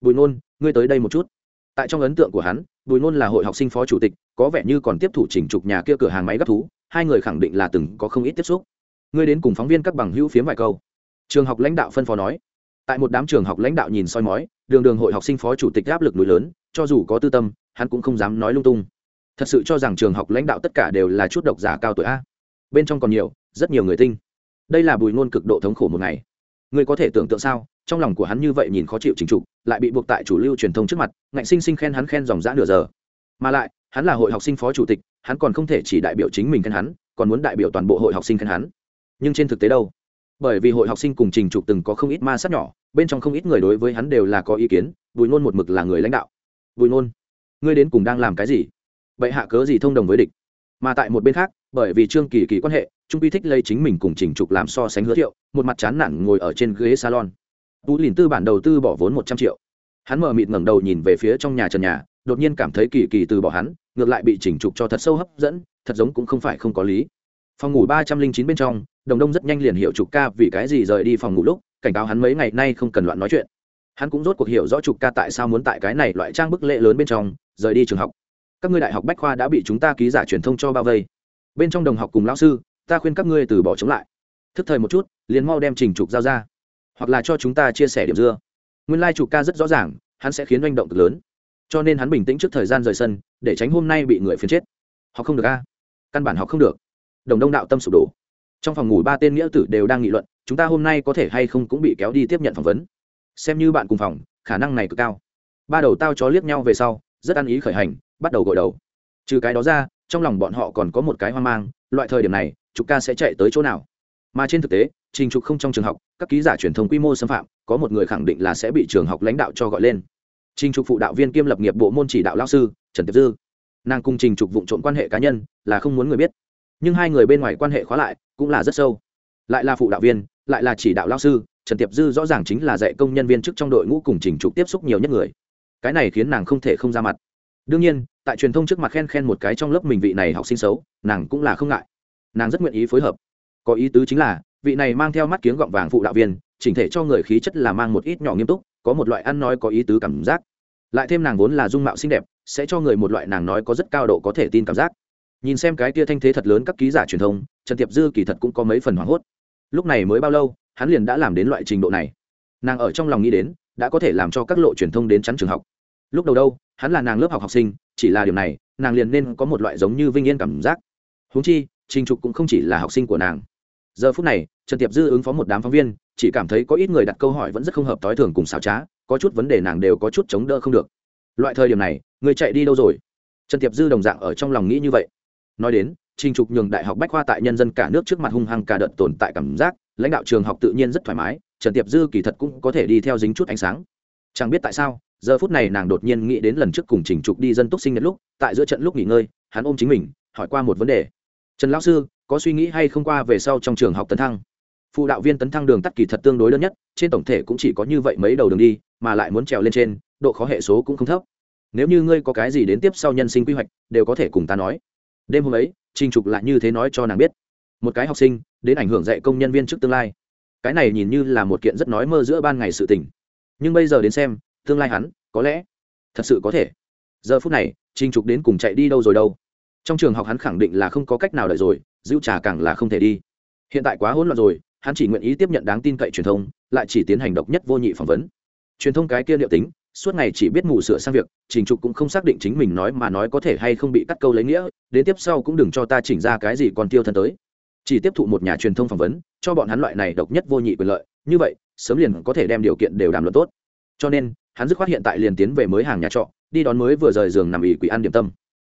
Bùi nôn, ngươi tới đây một chút. Tại trong ấn tượng của hắn, bùi nôn là hội học sinh phó chủ tịch, có vẻ như còn tiếp thủ chỉnh trục nhà kia cửa hàng máy gấp thú, hai người khẳng định là từng có không ít tiếp xúc ngươi đến cùng phóng viên các bằng hữu phiếm vài câu. Trường học lãnh đạo phân phó nói. Tại một đám trường học lãnh đạo nhìn soi mói, đường đường hội học sinh phó chủ tịch áp lực núi lớn, cho dù có tư tâm, hắn cũng không dám nói lung tung. Thật sự cho rằng trường học lãnh đạo tất cả đều là chút độc giả cao tuổi a. Bên trong còn nhiều, rất nhiều người tinh. Đây là bùi ngôn cực độ thống khổ một ngày. Ngươi có thể tưởng tượng sao, trong lòng của hắn như vậy nhìn khó chịu chính trục lại bị buộc tại chủ lưu truyền thông trước mặt, ngạnh sinh sinh khen hắn khen dòng dã nửa giờ. Mà lại, hắn là hội học sinh phó chủ tịch, hắn còn không thể chỉ đại biểu chính mình khen hắn, còn muốn đại biểu toàn bộ hội học sinh khen hắn nhưng trên thực tế đâu? Bởi vì hội học sinh cùng trình trục từng có không ít ma sát nhỏ, bên trong không ít người đối với hắn đều là có ý kiến, bùi nôn một mực là người lãnh đạo. Bùi nôn ngươi đến cùng đang làm cái gì? Vậy hạ cớ gì thông đồng với địch? Mà tại một bên khác, bởi vì trương kỳ kỳ quan hệ, trung pi thích lấy chính mình cùng trình trục làm so sánh hứa thiệu, một mặt chán nản ngồi ở trên ghế salon. Tú lìn tư bản đầu tư bỏ vốn một trăm triệu. Hắn mở mịt ngẩng đầu nhìn về phía trong nhà trần nhà, đột nhiên cảm thấy kỳ kỳ từ bỏ hắn, ngược lại bị chỉnh trục cho thật sâu hấp dẫn, thật giống cũng không phải không có lý. Phòng ngủ ba trăm linh chín bên trong đồng đông rất nhanh liền hiểu trục ca vì cái gì rời đi phòng ngủ lúc, cảnh cáo hắn mấy ngày nay không cần loạn nói chuyện. Hắn cũng rốt cuộc hiểu rõ trục ca tại sao muốn tại cái này loại trang bức lệ lớn bên trong, rời đi trường học. Các ngươi đại học bách khoa đã bị chúng ta ký giả truyền thông cho bao vây. Bên trong đồng học cùng lão sư, ta khuyên các ngươi từ bỏ chống lại. Thức thời một chút, liền mau đem trình trục giao ra. Hoặc là cho chúng ta chia sẻ điểm dưa. Nguyên lai、like、trục ca rất rõ ràng, hắn sẽ khiến manh động cực lớn. Cho nên hắn bình tĩnh trước thời gian rời sân, để tránh hôm nay bị người phiến chết. Họ không được a. Căn bản họ không được. Đồng đông đạo tâm sụp đổ trong phòng ngủ ba tên nghĩa tử đều đang nghị luận, chúng ta hôm nay có thể hay không cũng bị kéo đi tiếp nhận phỏng vấn. Xem như bạn cùng phòng, khả năng này cực cao. Ba đầu tao chó liếc nhau về sau, rất ăn ý khởi hành, bắt đầu gội đầu. Trừ cái đó ra, trong lòng bọn họ còn có một cái hoang mang, loại thời điểm này, trục ca sẽ chạy tới chỗ nào? Mà trên thực tế, trình trục không trong trường học, các ký giả truyền thông quy mô xâm phạm, có một người khẳng định là sẽ bị trường học lãnh đạo cho gọi lên. Trình trục phụ đạo viên kiêm lập nghiệp bộ môn chỉ đạo lao sư, trần tiệp dư. Nàng cùng trình trục vụ trộm quan hệ cá nhân, là không muốn người biết nhưng hai người bên ngoài quan hệ khóa lại cũng là rất sâu. Lại là phụ đạo viên, lại là chỉ đạo lao sư, trần tiệp dư rõ ràng chính là dạy công nhân viên chức trong đội ngũ cùng trình trục tiếp xúc nhiều nhất người. Cái này khiến nàng không thể không ra mặt. Đương nhiên, tại truyền thông trước mặt khen khen một cái trong lớp mình vị này học sinh xấu, nàng cũng là không ngại. Nàng rất nguyện ý phối hợp. Có ý tứ chính là, vị này mang theo mắt kiếng gọng vàng phụ đạo viên, chỉnh thể cho người khí chất là mang một ít nhỏ nghiêm túc, có một loại ăn nói có ý tứ cảm giác. Lại thêm nàng vốn là dung mạo xinh đẹp, sẽ cho người một loại nàng nói có rất cao độ có thể tin cảm giác nhìn xem cái tia thanh thế thật lớn các ký giả truyền thông, trần tiệp dư kỳ thật cũng có mấy phần hoảng hốt. Lúc này mới bao lâu, hắn liền đã làm đến loại trình độ này. Nàng ở trong lòng nghĩ đến, đã có thể làm cho các lộ truyền thông đến chắn trường học. Lúc đầu đâu, hắn là nàng lớp học học sinh, chỉ là điều này, nàng liền nên có một loại giống như vinh yên cảm giác. Huống chi, trình trục cũng không chỉ là học sinh của nàng. Giờ phút này, trần tiệp dư ứng phó một đám phóng viên, chỉ cảm thấy có ít người đặt câu hỏi vẫn rất không hợp t ố i thường cùng xảo trá, có chút vấn đề nàng đều có chút chống đỡ không được. Loại thời điểm này, người chạy đi đâu rồi? Trần tiệp dư đồng dạng ở trong lòng nghĩ như vậy nói đến, trình trục nhường đại học bách khoa tại nhân dân cả nước trước mặt hung hăng cả đợt tồn tại cảm giác, lãnh đạo trường học tự nhiên rất thoải mái, trần tiệp dư kỳ thật cũng có thể đi theo dính chút ánh sáng. Chẳng biết tại sao, giờ phút này nàng đột nhiên nghĩ đến lần trước cùng trình trục đi dân túc sinh nhật lúc, tại giữa trận lúc nghỉ ngơi, hắn ôm chính mình, hỏi qua một vấn đề. Trần lão sư, có suy nghĩ hay không qua về sau trong trường học tấn thăng? Phụ đạo viên tấn thăng đường tắt kỳ thật tương đối đơn nhất, trên tổng thể cũng chỉ có như vậy mấy đầu đường đi, mà lại muốn trèo lên trên, độ khó hệ số cũng không thấp. Nếu như ngươi có cái gì đến tiếp sau nhân sinh quy hoạch, đều có thể cùng ta nói đêm hôm ấy, trình trục lại như thế nói cho nàng biết. Một cái học sinh, đến ảnh hưởng dạy công nhân viên trước tương lai. Cái này nhìn như là một kiện rất nói mơ giữa ban ngày sự tình. Nhưng bây giờ đến xem, tương lai hắn, có lẽ, thật sự có thể. Giờ phút này, trình trục đến cùng chạy đi đâu rồi đâu? Trong trường học hắn khẳng định là không có cách nào đợi rồi, giữ trà càng là không thể đi. Hiện tại quá hỗn loạn rồi, hắn chỉ nguyện ý tiếp nhận đáng tin cậy truyền thông, lại chỉ tiến hành độc nhất vô nhị phỏng vấn. Truyền thông cái kia liệu tính suốt ngày chỉ biết mù sửa sang việc, trình trục cũng không xác định chính mình nói mà nói có thể hay không bị cắt câu lấy nghĩa, đến tiếp sau cũng đừng cho ta chỉnh ra cái gì còn tiêu thân tới. Chỉ tiếp thụ một nhà truyền thông phỏng vấn, cho bọn hắn loại này độc nhất vô nhị quyền lợi, như vậy, sớm liền có thể đem điều kiện đều đàm luận tốt. Cho nên, hắn dứt khoát hiện tại liền tiến về mới hàng nhà trọ, đi đón mới vừa rời giường nằm ỉ quỷ ăn điểm tâm.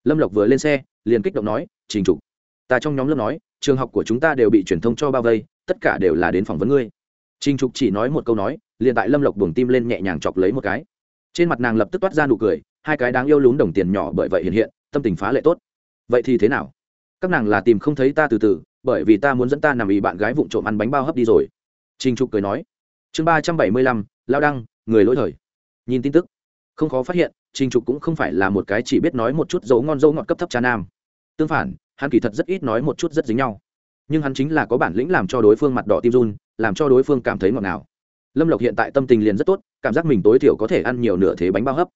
Lâm lộc vừa lên xe, liền kích động nói, trình trục, ta trong nhóm lớp nói, trường học của chúng ta đều bị truyền thông cho bao vây, tất cả đều là đến phỏng vấn ngươi. Trình trục chỉ nói một câu nói, liền tại lâm lộc buồng tim lên nhẹ nhàng chọc lấy một cái trên mặt nàng lập tức toát ra nụ cười, hai cái đáng yêu lún đồng tiền nhỏ bởi vậy hiện hiện, tâm tình phá lệ tốt. Vậy thì thế nào? Các nàng là tìm không thấy ta từ từ, bởi vì ta muốn dẫn ta nằm ý bạn gái vụng trộm ăn bánh bao hấp đi rồi. Trinh trục cười nói. Chương ba trăm bảy mươi lăm, lao đăng, người lỗi thời. Nhìn tin tức, không khó phát hiện trinh trục cũng không phải là một cái chỉ biết nói một chút dấu ngon dấu ngọt cấp thấp cha nam. Tương phản, hắn kỳ thật rất ít nói một chút rất dính nhau. Nhưng hắn chính là có bản lĩnh làm cho đối phương mặt đỏ tim run, làm cho đối phương cảm thấy ngọt ngào lâm lộc hiện tại tâm tình liền rất tốt cảm giác mình tối thiểu có thể ăn nhiều nửa thế bánh bao hấp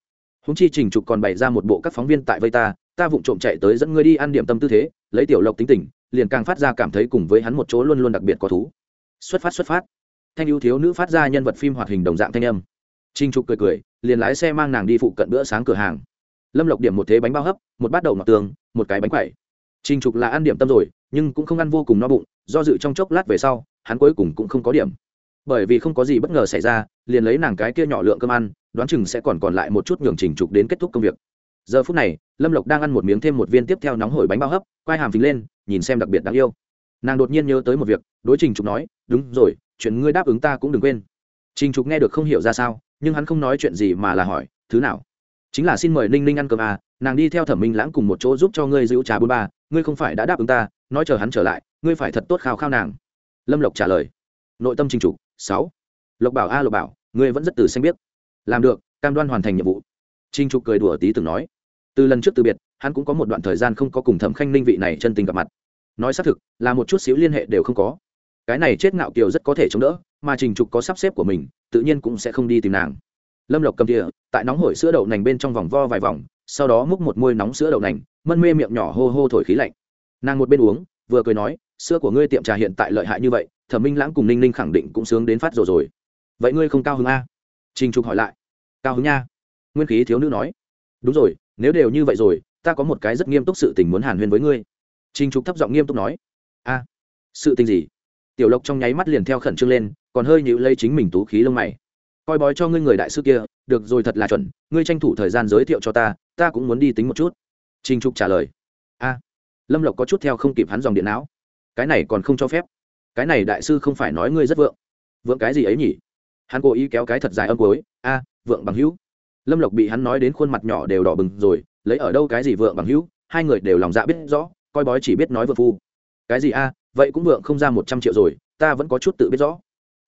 húng chi trình trục còn bày ra một bộ các phóng viên tại vây ta ta vụng trộm chạy tới dẫn ngươi đi ăn điểm tâm tư thế lấy tiểu lộc tính tình liền càng phát ra cảm thấy cùng với hắn một chỗ luôn luôn đặc biệt có thú xuất phát xuất phát thanh ưu thiếu nữ phát ra nhân vật phim hoạt hình đồng dạng thanh âm Trình Trục cười cười, liền lái xe mang nàng đi phụ cận bữa sáng cửa hàng. Lâm Lộc điểm một thế bánh bao hấp, một bát đậu ngọc tường, một cái bánh quẩy. Trình Trục là ăn điểm tâm rồi, nhưng cũng không ăn vô cùng no bụng, do dự trong chốc lát về sau, hắn cuối cùng cũng không có điểm bởi vì không có gì bất ngờ xảy ra, liền lấy nàng cái kia nhỏ lượng cơm ăn, đoán chừng sẽ còn còn lại một chút nhường trình trục đến kết thúc công việc. Giờ phút này, lâm lộc đang ăn một miếng thêm một viên tiếp theo nóng hổi bánh bao hấp quai hàm phình lên, nhìn xem đặc biệt đáng yêu. Nàng đột nhiên nhớ tới một việc, đối trình trục nói, đúng rồi, chuyện ngươi đáp ứng ta cũng đừng quên. Trình trục nghe được không hiểu ra sao, nhưng hắn không nói chuyện gì mà là hỏi, thứ nào? Chính là xin mời ninh ninh ăn cơm à nàng đi theo thẩm minh lãng cùng một chỗ giúp cho ngươi giữ trà bôn ba, ngươi không phải đã đáp ứng ta, nói chờ hắn trở lại, ngươi phải thật tốt khao khao nàng. Lâm lộc trả lời. Nội tâm trình trục sáu. Lộc bảo a, lộc bảo, ngươi vẫn rất từ xanh biết làm được, cam đoan hoàn thành nhiệm vụ. Trình trục cười đùa tí từng nói. Từ lần trước từ biệt, hắn cũng có một đoạn thời gian không có cùng thẩm khanh ninh vị này chân tình gặp mặt. Nói xác thực, là một chút xíu liên hệ đều không có. Cái này chết ngạo kiều rất có thể chống đỡ, mà trình trục có sắp xếp của mình, tự nhiên cũng sẽ không đi tìm nàng. Lâm lộc cầm địa tại nóng hổi sữa đậu nành bên trong vòng vo vài vòng, sau đó múc một môi nóng sữa đậu nành, mân mê miệng nhỏ hô hô thổi khí lạnh. Nàng một bên uống vừa cười nói sữa của ngươi tiệm trà hiện tại lợi hại như vậy, thẩm minh lãng cùng ninh ninh khẳng định cũng sướng đến phát rồi rồi. Vậy ngươi không cao hứng a trình trục hỏi lại. Cao hứng nha. Nguyên khí thiếu nữ nói. Đúng rồi, nếu đều như vậy rồi, ta có một cái rất nghiêm túc sự tình muốn hàn huyên với ngươi. Trình trục thấp giọng nghiêm túc nói. A, sự tình gì? Tiểu lộc trong nháy mắt liền theo khẩn trương lên, còn hơi nhịu lây chính mình tú khí lông mày. Coi bói cho ngươi người đại sư kia, được rồi thật là chuẩn, ngươi tranh thủ thời gian giới thiệu cho ta ta cũng muốn đi tính một chút. Trình trục trả lời. A lâm lộc có chút theo không kịp hắn dòng điện não. Cái này còn không cho phép. Cái này đại sư không phải nói ngươi rất vượng. Vượng cái gì ấy nhỉ? Hắn cố ý kéo cái thật dài âm cối a, vượng bằng hữu. Lâm lộc bị hắn nói đến khuôn mặt nhỏ đều đỏ bừng rồi, lấy ở đâu cái gì vượng bằng hữu? Hai người đều lòng dạ biết rõ, coi bói chỉ biết nói vượng phu. Cái gì a? Vậy cũng vượng không ra một trăm triệu rồi, ta vẫn có chút tự biết rõ.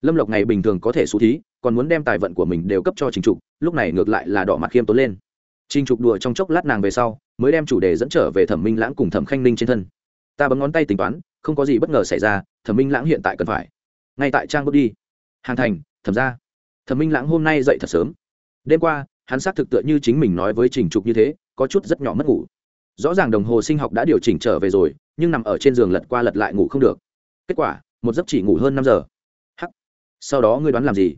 Lâm lộc này bình thường có thể xú thí, còn muốn đem tài vận của mình đều cấp cho trình trục, lúc này ngược lại là đỏ mặt khiêm tốn lên. Trình trục đùa trong chốc lát nàng về sau mới đem chủ đề dẫn trở về thẩm minh lãng cùng thẩm khanh ninh trên thân. Ta bấm ngón tay tính toán, không có gì bất ngờ xảy ra, thẩm minh lãng hiện tại cần phải. Ngay tại trang bước đi. Hàng thành, thẩm ra thẩm minh lãng hôm nay dậy thật sớm. Đêm qua, hắn xác thực tựa như chính mình nói với trình trục như thế, có chút rất nhỏ mất ngủ. Rõ ràng đồng hồ sinh học đã điều chỉnh trở về rồi, nhưng nằm ở trên giường lật qua lật lại ngủ không được. Kết quả, một giấc chỉ ngủ hơn năm giờ. Hắc. Sau đó ngươi đoán làm gì?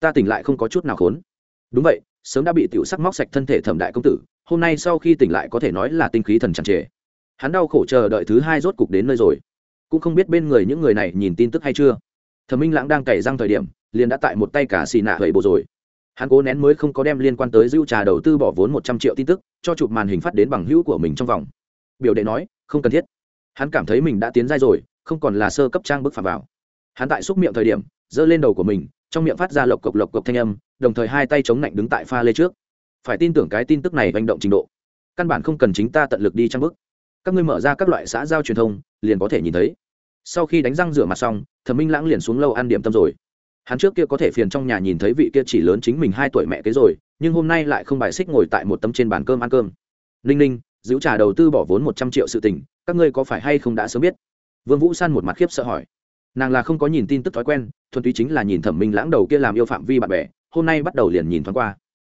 Ta tỉnh lại không có chút nào khốn. Đúng vậy, sớm đã bị tiểu sắc móc sạch thân thể thẩm đại công tử hôm nay sau khi tỉnh lại có thể nói là tinh khí thần tràn trề. Hắn đau khổ chờ đợi thứ hai rốt cục đến nơi rồi. Cũng không biết bên người những người này nhìn tin tức hay chưa. Thẩm minh lãng đang cày răng thời điểm, liền đã tại một tay cả xì nạ hầy bộ rồi. Hắn cố nén mới không có đem liên quan tới dữ trà đầu tư bỏ vốn một trăm triệu tin tức, cho chụp màn hình phát đến bằng hữu của mình trong vòng. Biểu đệ nói, không cần thiết. Hắn cảm thấy mình đã tiến giai rồi, không còn là sơ cấp trang bức phạt vào. Hắn tại xúc miệng thời điểm, giơ lên đầu của mình, trong miệng phát ra lộc cộc lộc cộc thanh âm, đồng thời hai tay chống lạnh đứng tại pha lê trước phải tin tưởng cái tin tức này hành động trình độ. Căn bản không cần chính ta tận lực đi trang bức. Các ngươi mở ra các loại xã giao truyền thông, liền có thể nhìn thấy. Sau khi đánh răng rửa mặt xong, thẩm minh lãng liền xuống lâu ăn điểm tâm rồi. Hắn trước kia có thể phiền trong nhà nhìn thấy vị kia chỉ lớn chính mình hai tuổi mẹ kế rồi, nhưng hôm nay lại không bài xích ngồi tại một tấm trên bàn cơm ăn cơm. Ninh ninh, giữ trả đầu tư bỏ vốn một trăm triệu sự tình, các ngươi có phải hay không đã sớm biết? Vương vũ san một mặt khiếp sợ hỏi. Nàng là không có nhìn tin tức thói quen, thuần túy chính là nhìn thẩm minh lãng đầu kia làm yêu phạm vi bạn bè, hôm nay bắt đầu liền nhìn thoáng qua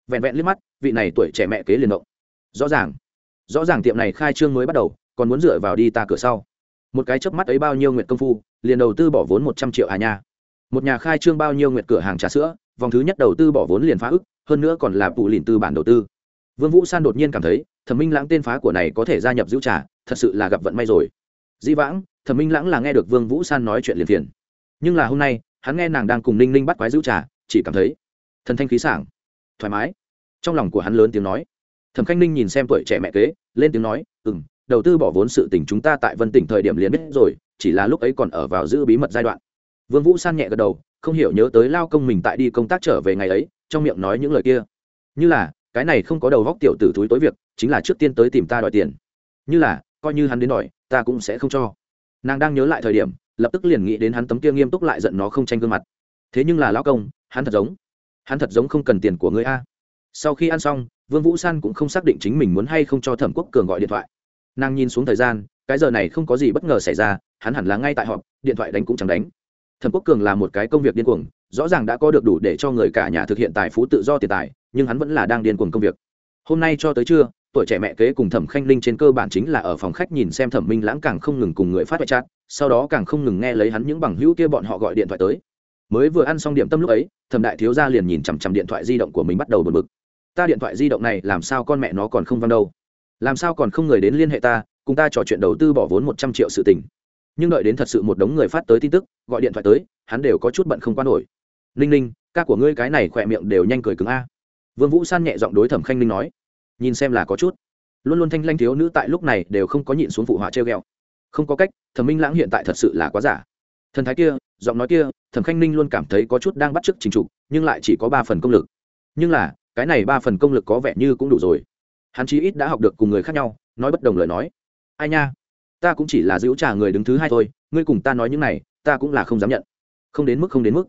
vẹn vẹn liếc mắt, vị này tuổi trẻ mẹ kế liền động. Rõ ràng rõ ràng tiệm này khai trương mới bắt đầu, còn muốn dựa vào đi ta cửa sau. Một cái chớp mắt ấy bao nhiêu nguyện công phu, liền đầu tư bỏ vốn một trăm triệu à nha. Một nhà khai trương bao nhiêu nguyện cửa hàng trà sữa, vòng thứ nhất đầu tư bỏ vốn liền phá ức, hơn nữa còn là vụ lìn tư bản đầu tư. Vương vũ san đột nhiên cảm thấy, thẩm minh lãng tên phá của này có thể gia nhập giữ trà, thật sự là gặp vận may rồi. Di vãng, thẩm minh lãng là nghe được vương vũ san nói chuyện liền phiền. Nhưng là hôm nay, hắn nghe nàng đang cùng ninh ninh bắt quái giữ trà, chỉ cảm thấy thần thanh khí sảng thoải mái. Trong lòng của hắn lớn tiếng nói. Thẩm khanh ninh nhìn xem tuổi trẻ mẹ kế, lên tiếng nói ừ m đầu tư bỏ vốn sự tình chúng ta tại vân tỉnh thời điểm liền biết rồi, chỉ là lúc ấy còn ở vào giữ bí mật giai đoạn. Vương vũ san nhẹ gật đầu, không hiểu nhớ tới lao công mình tại đi công tác trở về ngày ấy, trong miệng nói những lời kia. Như là, cái này không có đầu góc tiểu tử túi tối việc, chính là trước tiên tới tìm ta đòi tiền. Như là, coi như hắn đến đòi, ta cũng sẽ không cho. Nàng đang nhớ lại thời điểm, lập tức liền nghĩ đến hắn tấm kia nghiêm túc lại giận nó không tranh gương mặt. Thế nhưng là lão công, hắn thật giống hắn thật giống không cần tiền của người a. Sau khi ăn xong, vương vũ san cũng không xác định chính mình muốn hay không cho thẩm quốc cường gọi điện thoại. Nàng nhìn xuống thời gian, cái giờ này không có gì bất ngờ xảy ra, hắn hẳn là ngay tại họp, điện thoại đánh cũng chẳng đánh. Thẩm quốc cường là một cái công việc điên cuồng, rõ ràng đã có được đủ để cho người cả nhà thực hiện tài phú tự do tiền tài, nhưng hắn vẫn là đang điên cuồng công việc. Hôm nay cho tới trưa, tuổi trẻ mẹ kế cùng thẩm khanh linh trên cơ bản chính là ở phòng khách nhìn xem thẩm minh lãng càng không ngừng cùng người phát hoại chat, sau đó càng không ngừng nghe lấy hắn những bằng hữu kia bọn họ gọi điện thoại tới mới vừa ăn xong điểm tâm lúc ấy, thẩm đại thiếu gia liền nhìn chằm chằm điện thoại di động của mình bắt đầu bật bực. Ta điện thoại di động này làm sao con mẹ nó còn không văng đâu? Làm sao còn không người đến liên hệ ta, cùng ta trò chuyện đầu tư bỏ vốn một trăm triệu sự tình. Nhưng đợi đến thật sự một đống người phát tới tin tức, gọi điện thoại tới, hắn đều có chút bận không quan nổi. Ninh ninh, ca của ngươi cái này khỏe miệng đều nhanh cười cứng a. Vương vũ san nhẹ giọng đối thẩm khanh ninh nói. Nhìn xem là có chút. Luôn luôn thanh lanh thiếu nữ tại lúc này đều không có nhịn xuống phụ họa treo ghẹo. Không có cách, thẩm minh lãng hiện tại thật sự là quá giả. Thần thái kia giọng nói kia, thẩm khanh ninh luôn cảm thấy có chút đang bắt chước trình trục, nhưng lại chỉ có ba phần công lực. Nhưng là, cái này ba phần công lực có vẻ như cũng đủ rồi. Hắn chí ít đã học được cùng người khác nhau, nói bất đồng lời nói. Ai nha? Ta cũng chỉ là giữ trả người đứng thứ hai thôi, ngươi cùng ta nói những này, ta cũng là không dám nhận. Không đến mức, không đến mức.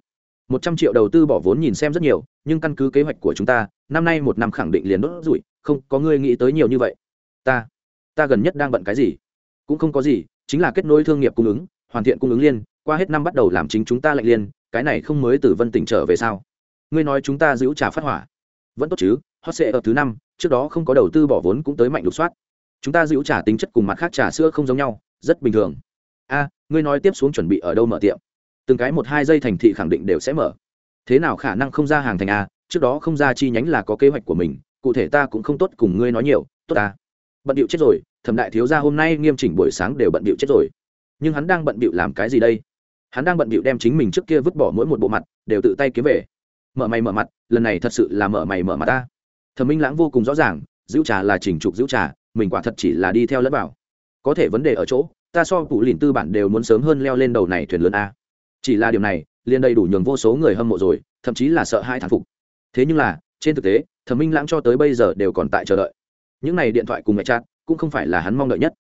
Một trăm triệu đầu tư bỏ vốn nhìn xem rất nhiều, nhưng căn cứ kế hoạch của chúng ta, năm nay một năm khẳng định liền đốt rủi, không, có ngươi nghĩ tới nhiều như vậy. Ta ta gần nhất đang bận cái gì? Cũng không có gì, chính là kết nối thương nghiệp cung ứng, hoàn thiện cung ứng liên qua hết năm bắt đầu làm chính chúng ta lạnh liên, cái này không mới từ vân tỉnh trở về sao? Ngươi nói chúng ta giữ trả phát hỏa. Vẫn tốt chứ, hot sẽ ở thứ năm, trước đó không có đầu tư bỏ vốn cũng tới mạnh lục soát. Chúng ta giữ trả tính chất cùng mặt khác trà sữa không giống nhau, rất bình thường. A, ngươi nói tiếp xuống chuẩn bị ở đâu mở tiệm? Từng cái một hai giây thành thị khẳng định đều sẽ mở. Thế nào khả năng không ra hàng thành a, trước đó không ra chi nhánh là có kế hoạch của mình, cụ thể ta cũng không tốt cùng ngươi nói nhiều, tốt ta. Bận điệu chết rồi, thẩm đại thiếu gia hôm nay nghiêm chỉnh buổi sáng đều bận điệu chết rồi. Nhưng hắn đang bận điệu làm cái gì đây? Hắn đang bận bịu đem chính mình trước kia vứt bỏ mỗi một bộ mặt, đều tự tay kiếm về. Mở mày mở mặt, lần này thật sự là mở mày mở mặt ta. Thẩm minh lãng vô cùng rõ ràng, giữ trà là chỉnh trục giữ trà, mình quả thật chỉ là đi theo lẫn vào. Có thể vấn đề ở chỗ, ta so cụ lìn tư bản đều muốn sớm hơn leo lên đầu này thuyền lớn a. Chỉ là điều này, liền đầy đủ nhường vô số người hâm mộ rồi, thậm chí là sợ hai thán phục. Thế nhưng là, trên thực tế, thẩm minh lãng cho tới bây giờ đều còn tại chờ đợi. Những này điện thoại cùng mẹ chat, cũng không phải là hắn mong đợi nhất.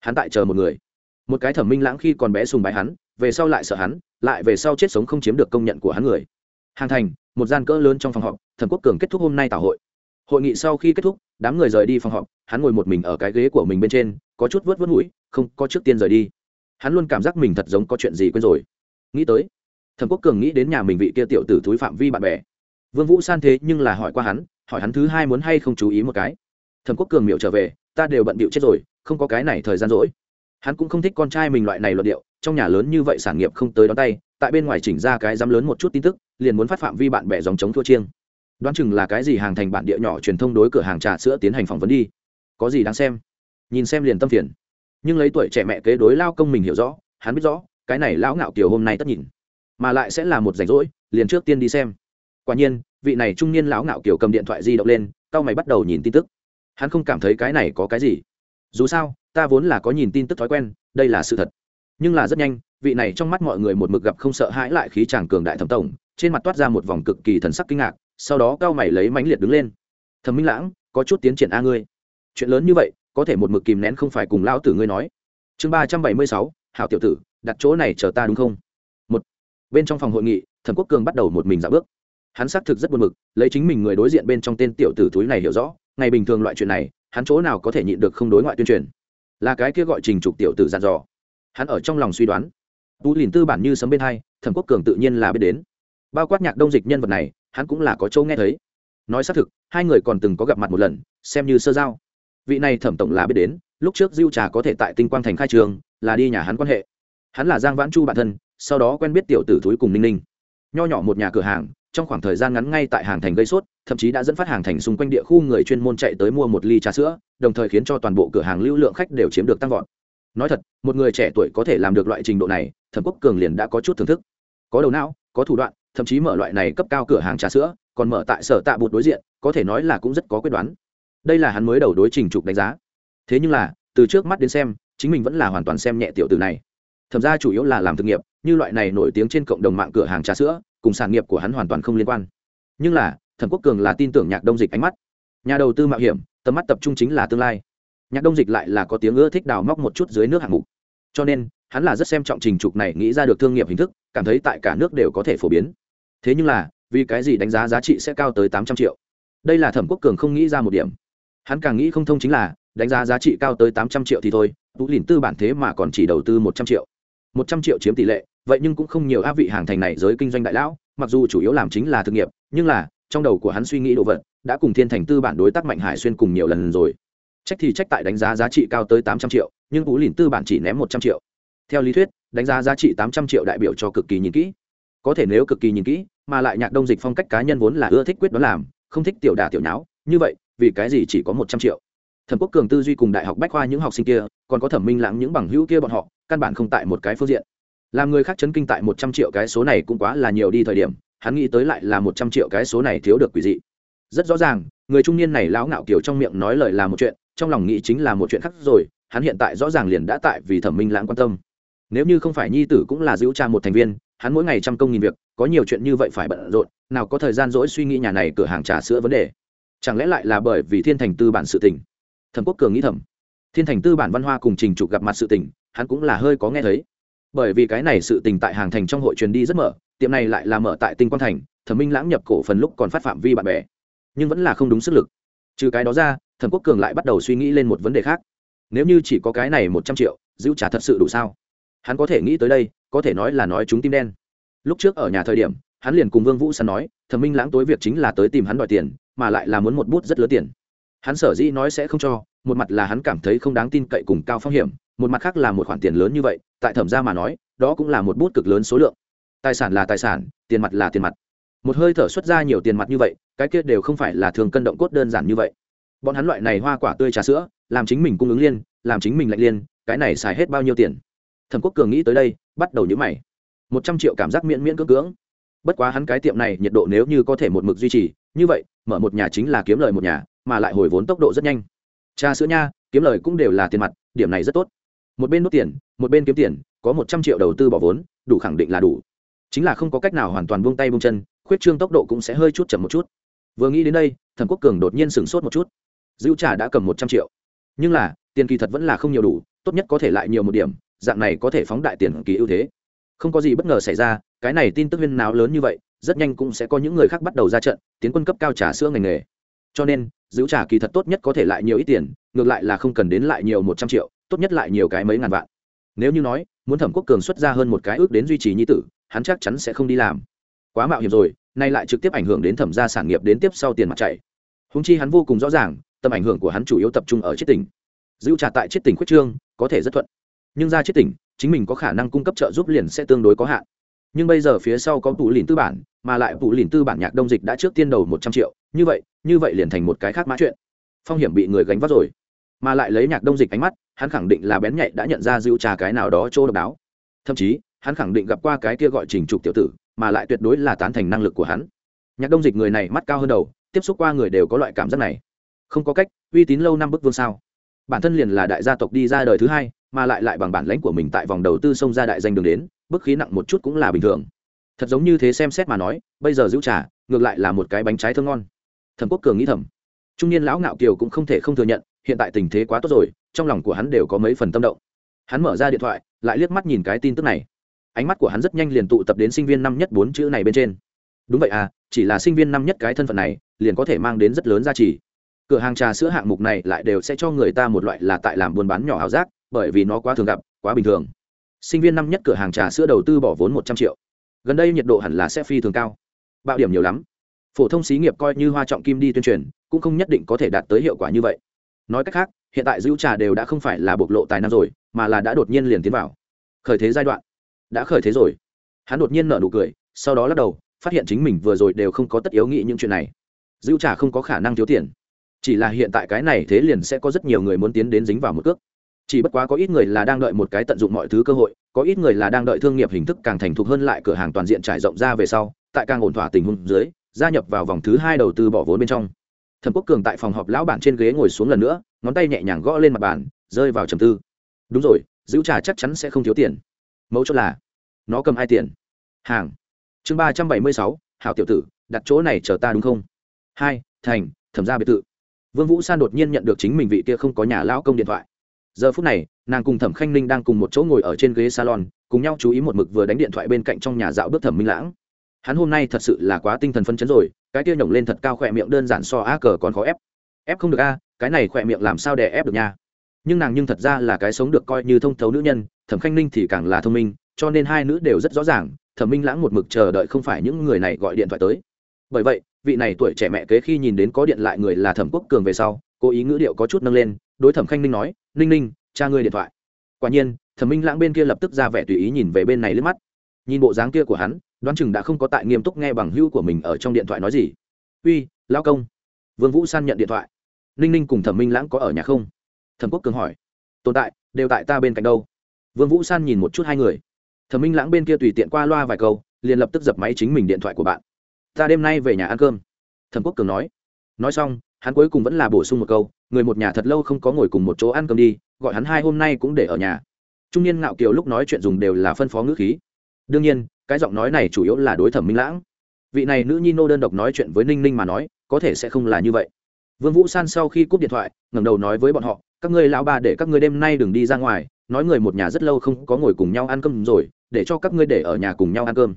Hắn tại chờ một người. Một cái thẩm minh lãng khi còn bé sùng bái hắn về sau lại sợ hắn, lại về sau chết sống không chiếm được công nhận của hắn người. Hàng thành, một gian cỡ lớn trong phòng họp thẩm quốc cường kết thúc hôm nay tảo hội. Hội nghị sau khi kết thúc, đám người rời đi phòng họp, hắn ngồi một mình ở cái ghế của mình bên trên, có chút vớt vớt mũi, không, có trước tiên rời đi. Hắn luôn cảm giác mình thật giống có chuyện gì quên rồi. Nghĩ tới thẩm quốc cường nghĩ đến nhà mình vị kia tiểu tử thúi phạm vi bạn bè. Vương vũ san thế nhưng là hỏi qua hắn, hỏi hắn thứ hai muốn hay không chú ý một cái. Thẩm quốc cường miệu trở về, ta đều bận bịu chết rồi, không có cái này thời gian rỗi hắn cũng không thích con trai mình loại này luận điệu, trong nhà lớn như vậy sản nghiệp không tới đón tay, tại bên ngoài chỉnh ra cái dám lớn một chút tin tức, liền muốn phát phạm vi bạn bè dòng chống thua chiêng. Đoán chừng là cái gì hàng thành bản địa nhỏ truyền thông đối cửa hàng trà sữa tiến hành phỏng vấn đi. Có gì đáng xem? Nhìn xem liền tâm phiền. Nhưng lấy tuổi trẻ mẹ kế đối lao công mình hiểu rõ, hắn biết rõ, cái này lão ngạo kiều hôm nay tất nhìn. Mà lại sẽ là một rảnh rỗi, liền trước tiên đi xem. Quả nhiên, vị này trung niên lão ngạo kiều cầm điện thoại di động lên tao mày bắt đầu nhìn tin tức. Hắn không cảm thấy cái này có cái gì. Dù sao ta vốn là có nhìn tin tức thói quen, đây là sự thật. Nhưng là rất nhanh, vị này trong mắt mọi người một mực gặp không sợ hãi lại khí chàng cường đại thẩm tổng, trên mặt toát ra một vòng cực kỳ thần sắc kinh ngạc, sau đó cao mày lấy mãnh liệt đứng lên. Thẩm minh lãng, có chút tiến triển a ngươi. Chuyện lớn như vậy, có thể một mực kìm nén không phải cùng lão tử ngươi nói. Chương ba trăm bảy mươi sáu, hảo tiểu tử, đặt chỗ này chờ ta đúng không? Một, bên trong phòng hội nghị, thẩm quốc cường bắt đầu một mình dạo bước. Hắn xác thực rất buồn mực lấy chính mình người đối diện bên trong tên tiểu tử túi này hiểu rõ, ngày bình thường loại chuyện này, hắn chỗ nào có thể nhịn được không đối ngoại tuyên truyền là cái kia gọi trình trục tiểu tử dặn dò. Hắn ở trong lòng suy đoán. Tú lìn tư bản như sấm bên hai, thẩm quốc cường tự nhiên là biết đến. Bao quát nhạc đông dịch nhân vật này, hắn cũng là có châu nghe thấy. Nói xác thực, hai người còn từng có gặp mặt một lần, xem như sơ giao. Vị này thẩm tổng là biết đến, lúc trước diêu trà có thể tại tinh quang thành khai trường, là đi nhà hắn quan hệ. Hắn là giang vãn chu bản thân, sau đó quen biết tiểu tử thúi cùng ninh ninh. Nho nhỏ một nhà cửa hàng trong khoảng thời gian ngắn ngay tại hàng thành gây sốt, thậm chí đã dẫn phát hàng thành xung quanh địa khu người chuyên môn chạy tới mua một ly trà sữa, đồng thời khiến cho toàn bộ cửa hàng lưu lượng khách đều chiếm được tăng vọt. Nói thật, một người trẻ tuổi có thể làm được loại trình độ này, thẩm quốc cường liền đã có chút thưởng thức. Có đầu não, có thủ đoạn, thậm chí mở loại này cấp cao cửa hàng trà sữa, còn mở tại sở tạ bụt đối diện, có thể nói là cũng rất có quyết đoán. Đây là hắn mới đầu đối trình trục đánh giá. Thế nhưng là, từ trước mắt đến xem, chính mình vẫn là hoàn toàn xem nhẹ tiểu từ này. Thẩm ra chủ yếu là làm thực nghiệp, như loại này nổi tiếng trên cộng đồng mạng cửa hàng trà sữa cùng sản nghiệp của hắn hoàn toàn không liên quan. Nhưng là, thẩm quốc cường là tin tưởng nhạc đông dịch ánh mắt. Nhà đầu tư mạo hiểm, tầm mắt tập trung chính là tương lai. Nhạc đông dịch lại là có tiếng ưa thích đào móc một chút dưới nước hạng mục. Cho nên, hắn là rất xem trọng trình trục này nghĩ ra được thương nghiệp hình thức, cảm thấy tại cả nước đều có thể phổ biến. Thế nhưng là, vì cái gì đánh giá giá trị sẽ cao tới tám trăm triệu? Đây là thẩm quốc cường không nghĩ ra một điểm. Hắn càng nghĩ không thông chính là, đánh giá giá trị cao tới tám trăm triệu thì thôi, tú lìn tư bản thế mà còn chỉ đầu tư một trăm triệu. Một trăm triệu chiếm tỷ lệ vậy nhưng cũng không nhiều áp vị hàng thành này giới kinh doanh đại lão, mặc dù chủ yếu làm chính là thực nghiệp, nhưng là, trong đầu của hắn suy nghĩ đồ vật, đã cùng thiên thành tư bản đối tác mạnh hải xuyên cùng nhiều lần rồi. Trách thì trách tại đánh giá giá trị cao tới tám trăm triệu, nhưng cú lìn tư bản chỉ ném một trăm triệu. Theo lý thuyết, đánh giá giá trị tám trăm triệu đại biểu cho cực kỳ nhìn kỹ. Có thể nếu cực kỳ nhìn kỹ, mà lại nhạc đông dịch phong cách cá nhân vốn là ưa thích quyết đoán làm, không thích tiểu đà tiểu nháo, như vậy, vì cái gì chỉ có một trăm triệu? Thẩm quốc cường tư duy cùng đại học bách khoa những học sinh kia, còn có thẩm minh lãng những bằng hữu kia bọn họ, căn bản không tại một cái phương diện làm người khác chấn kinh tại một trăm triệu cái số này cũng quá là nhiều đi thời điểm, hắn nghĩ tới lại là một trăm triệu cái số này thiếu được quỷ dị. Rất rõ ràng, người trung niên này lão ngạo kiểu trong miệng nói lời là một chuyện, trong lòng nghĩ chính là một chuyện khác rồi, hắn hiện tại rõ ràng liền đã tại vì thẩm minh lãng quan tâm. Nếu như không phải nhi tử cũng là giữ cha một thành viên, hắn mỗi ngày trăm công nghìn việc, có nhiều chuyện như vậy phải bận rộn, nào có thời gian dỗi suy nghĩ nhà này cửa hàng trà sữa vấn đề. Chẳng lẽ lại là bởi vì thiên thành tư bản sự tình? Thẩm quốc cường nghĩ thầm. Thiên thành tư bản văn hoa cùng trình trục gặp mặt sự tình, hắn cũng là hơi có nghe thấy bởi vì cái này sự tình tại hàng thành trong hội truyền đi rất mở, tiệm này lại là mở tại tinh quang thành, thẩm minh lãng nhập cổ phần lúc còn phát phạm vi bạn bè. Nhưng vẫn là không đúng sức lực. Trừ cái đó ra, thẩm quốc cường lại bắt đầu suy nghĩ lên một vấn đề khác. Nếu như chỉ có cái này một trăm triệu, giữ trả thật sự đủ sao? Hắn có thể nghĩ tới đây, có thể nói là nói chúng tim đen. Lúc trước ở nhà thời điểm, hắn liền cùng vương vũ săn nói, thẩm minh lãng tối việc chính là tới tìm hắn đòi tiền, mà lại là muốn một bút rất lớn tiền. Hắn sở dĩ nói sẽ không cho, một mặt là hắn cảm thấy không đáng tin cậy cùng cao phong hiểm một mặt khác là một khoản tiền lớn như vậy, tại thẩm gia mà nói, đó cũng là một bút cực lớn số lượng. Tài sản là tài sản, tiền mặt là tiền mặt. Một hơi thở xuất ra nhiều tiền mặt như vậy, cái kia đều không phải là thường cân động cốt đơn giản như vậy. Bọn hắn loại này hoa quả tươi trà sữa, làm chính mình cung ứng liên, làm chính mình lạnh liên, cái này xài hết bao nhiêu tiền? Thẩm quốc cường nghĩ tới đây, bắt đầu nhữ mày. Một trăm triệu cảm giác miễn miễn cưỡng cưỡng. Bất quá hắn cái tiệm này nhiệt độ nếu như có thể một mực duy trì, như vậy, mở một nhà chính là kiếm lời một nhà, mà lại hồi vốn tốc độ rất nhanh. Trà sữa nha, kiếm lời cũng đều là tiền mặt, điểm này rất tốt một bên nốt tiền, một bên kiếm tiền, có một trăm triệu đầu tư bỏ vốn, đủ khẳng định là đủ. Chính là không có cách nào hoàn toàn buông tay buông chân, khuyết trương tốc độ cũng sẽ hơi chút chậm một chút. Vừa nghĩ đến đây thần quốc cường đột nhiên sửng sốt một chút. Dữ trà đã cầm một trăm triệu. Nhưng là, tiền kỳ thật vẫn là không nhiều đủ, tốt nhất có thể lại nhiều một điểm, dạng này có thể phóng đại tiền kỳ ưu thế. Không có gì bất ngờ xảy ra, cái này tin tức viên nào lớn như vậy, rất nhanh cũng sẽ có những người khác bắt đầu ra trận, tiến quân cấp cao trà sữa ngành nghề. Cho nên giữ trà kỳ thật tốt nhất có thể lại nhiều ít tiền, ngược lại là không cần đến lại nhiều một trăm triệu tốt nhất lại nhiều cái mấy ngàn vạn. Nếu như nói, muốn thẩm quốc cường xuất ra hơn một cái ước đến duy trì nhi tử, hắn chắc chắn sẽ không đi làm. Quá mạo hiểm rồi, nay lại trực tiếp ảnh hưởng đến thẩm gia sản nghiệp đến tiếp sau tiền mặt chạy. Húng chi hắn vô cùng rõ ràng, tầm ảnh hưởng của hắn chủ yếu tập trung ở chiết tỉnh. Dữ trả tại chiết tỉnh khuyết trương, có thể rất thuận. Nhưng ra chiết tỉnh, chính mình có khả năng cung cấp trợ giúp liền sẽ tương đối có hạn. Nhưng bây giờ phía sau có tủ lìn tư bản, mà lại tủ lìn tư bản nhạc đông dịch đã trước tiên đầu một trăm triệu, như vậy như vậy liền thành một cái khác mã chuyện. Phong hiểm bị người gánh vác rồi, mà lại lấy nhạc đông dịch ánh mắt hắn khẳng định là bén nhạy đã nhận ra dịu trà cái nào đó chỗ độc đáo. Thậm chí, hắn khẳng định gặp qua cái kia gọi trình trục tiểu tử, mà lại tuyệt đối là tán thành năng lực của hắn. Nhạc đông dịch người này mắt cao hơn đầu, tiếp xúc qua người đều có loại cảm giác này. Không có cách, uy tín lâu năm bức vương sao? Bản thân liền là đại gia tộc đi ra đời thứ hai, mà lại lại bằng bản lãnh của mình tại vòng đầu tư xông ra đại danh đường đến, bức khí nặng một chút cũng là bình thường. Thật giống như thế xem xét mà nói, bây giờ giữ trà, ngược lại là một cái bánh trái thơm ngon. Thẩm quốc cường nghĩ thầm. Trung niên lão ngạo kiều cũng không thể không thừa nhận, hiện tại tình thế quá tốt rồi trong lòng của hắn đều có mấy phần tâm động. Hắn mở ra điện thoại, lại liếc mắt nhìn cái tin tức này. Ánh mắt của hắn rất nhanh liền tụ tập đến sinh viên năm nhất bốn chữ này bên trên. Đúng vậy à chỉ là sinh viên năm nhất cái thân phận này, liền có thể mang đến rất lớn giá trị. Cửa hàng trà sữa hạng mục này lại đều sẽ cho người ta một loại là tại làm buôn bán nhỏ ảo giác, bởi vì nó quá thường gặp, quá bình thường. Sinh viên năm nhất cửa hàng trà sữa đầu tư bỏ vốn một trăm triệu. Gần đây nhiệt độ hẳn là sẽ phi thường cao. Bạo điểm nhiều lắm. Phổ thông xí nghiệp coi như hoa trọng kim đi tuyên truyền, cũng không nhất định có thể đạt tới hiệu quả như vậy. Nói cách khác hiện tại dữ trà đều đã không phải là bộc lộ tài năng rồi, mà là đã đột nhiên liền tiến vào. Khởi thế giai đoạn. Đã khởi thế rồi. Hắn đột nhiên nở nụ cười, sau đó lắc đầu, phát hiện chính mình vừa rồi đều không có tất yếu nghĩ những chuyện này. Dữ trà không có khả năng thiếu tiền. Chỉ là hiện tại cái này thế liền sẽ có rất nhiều người muốn tiến đến dính vào một cước. Chỉ bất quá có ít người là đang đợi một cái tận dụng mọi thứ cơ hội, có ít người là đang đợi thương nghiệp hình thức càng thành thục hơn lại cửa hàng toàn diện trải rộng ra về sau, tại càng ổn thỏa tình huống dưới, gia nhập vào vòng thứ hai đầu tư bỏ vốn bên trong. Thẩm quốc cường tại phòng họp lão bản trên ghế ngồi xuống lần nữa ngón tay nhẹ nhàng gõ lên mặt bàn, rơi vào trầm tư. Đúng rồi, giữ trà chắc chắn sẽ không thiếu tiền. Mẫu chốt là, nó cầm hai tiền? Hàng. Chương ba trăm bảy mươi sáu, hảo tiểu tử, đặt chỗ này chờ ta đúng không? Hai, thành, thẩm gia biệt thự. Vương vũ san đột nhiên nhận được chính mình vị kia không có nhà lão công điện thoại. Giờ phút này, nàng cùng thẩm khanh ninh đang cùng một chỗ ngồi ở trên ghế salon, cùng nhau chú ý một mực vừa đánh điện thoại bên cạnh trong nhà dạo bước thẩm minh lãng. Hắn hôm nay thật sự là quá tinh thần phân chấn rồi, cái kia nhổng lên thật cao khỏe miệng đơn giản so á cờ còn khó ép ép không được a, cái này khỏe miệng làm sao để ép được nha. Nhưng nàng nhưng thật ra là cái sống được coi như thông thấu nữ nhân, thẩm khanh ninh thì càng là thông minh, cho nên hai nữ đều rất rõ ràng, thẩm minh lãng một mực chờ đợi không phải những người này gọi điện thoại tới. Bởi vậy, vị này tuổi trẻ mẹ kế khi nhìn đến có điện lại người là thẩm quốc cường về sau, cố ý ngữ điệu có chút nâng lên, đối thẩm khanh ninh nói, ninh ninh cha ngươi điện thoại. Quả nhiên, thẩm minh lãng bên kia lập tức ra vẻ tùy ý nhìn về bên này lướt mắt. Nhìn bộ dáng kia của hắn, đoán chừng đã không có tại nghiêm túc nghe bằng hữu của mình ở trong điện thoại nói gì. Uy lao công. Vương vũ san nhận điện thoại ninh ninh cùng thẩm minh lãng có ở nhà không? Thẩm quốc cường hỏi. Tồn tại, đều tại ta bên cạnh đâu? Vương vũ san nhìn một chút hai người. Thẩm minh lãng bên kia tùy tiện qua loa vài câu, liền lập tức dập máy chính mình điện thoại của bạn. Ta đêm nay về nhà ăn cơm. Thẩm quốc cường nói. Nói xong, hắn cuối cùng vẫn là bổ sung một câu, người một nhà thật lâu không có ngồi cùng một chỗ ăn cơm đi, gọi hắn hai hôm nay cũng để ở nhà. Trung niên ngạo kiều lúc nói chuyện dùng đều là phân phó ngữ khí. Đương nhiên, cái giọng nói này chủ yếu là đối thẩm minh lãng. Vị này nữ nhi nô đơn độc nói chuyện với ninh ninh mà nói, có thể sẽ không là như vậy vương vũ san sau khi cúp điện thoại ngẩng đầu nói với bọn họ các ngươi lão ba để các ngươi đêm nay đừng đi ra ngoài nói người một nhà rất lâu không có ngồi cùng nhau ăn cơm rồi để cho các ngươi để ở nhà cùng nhau ăn cơm.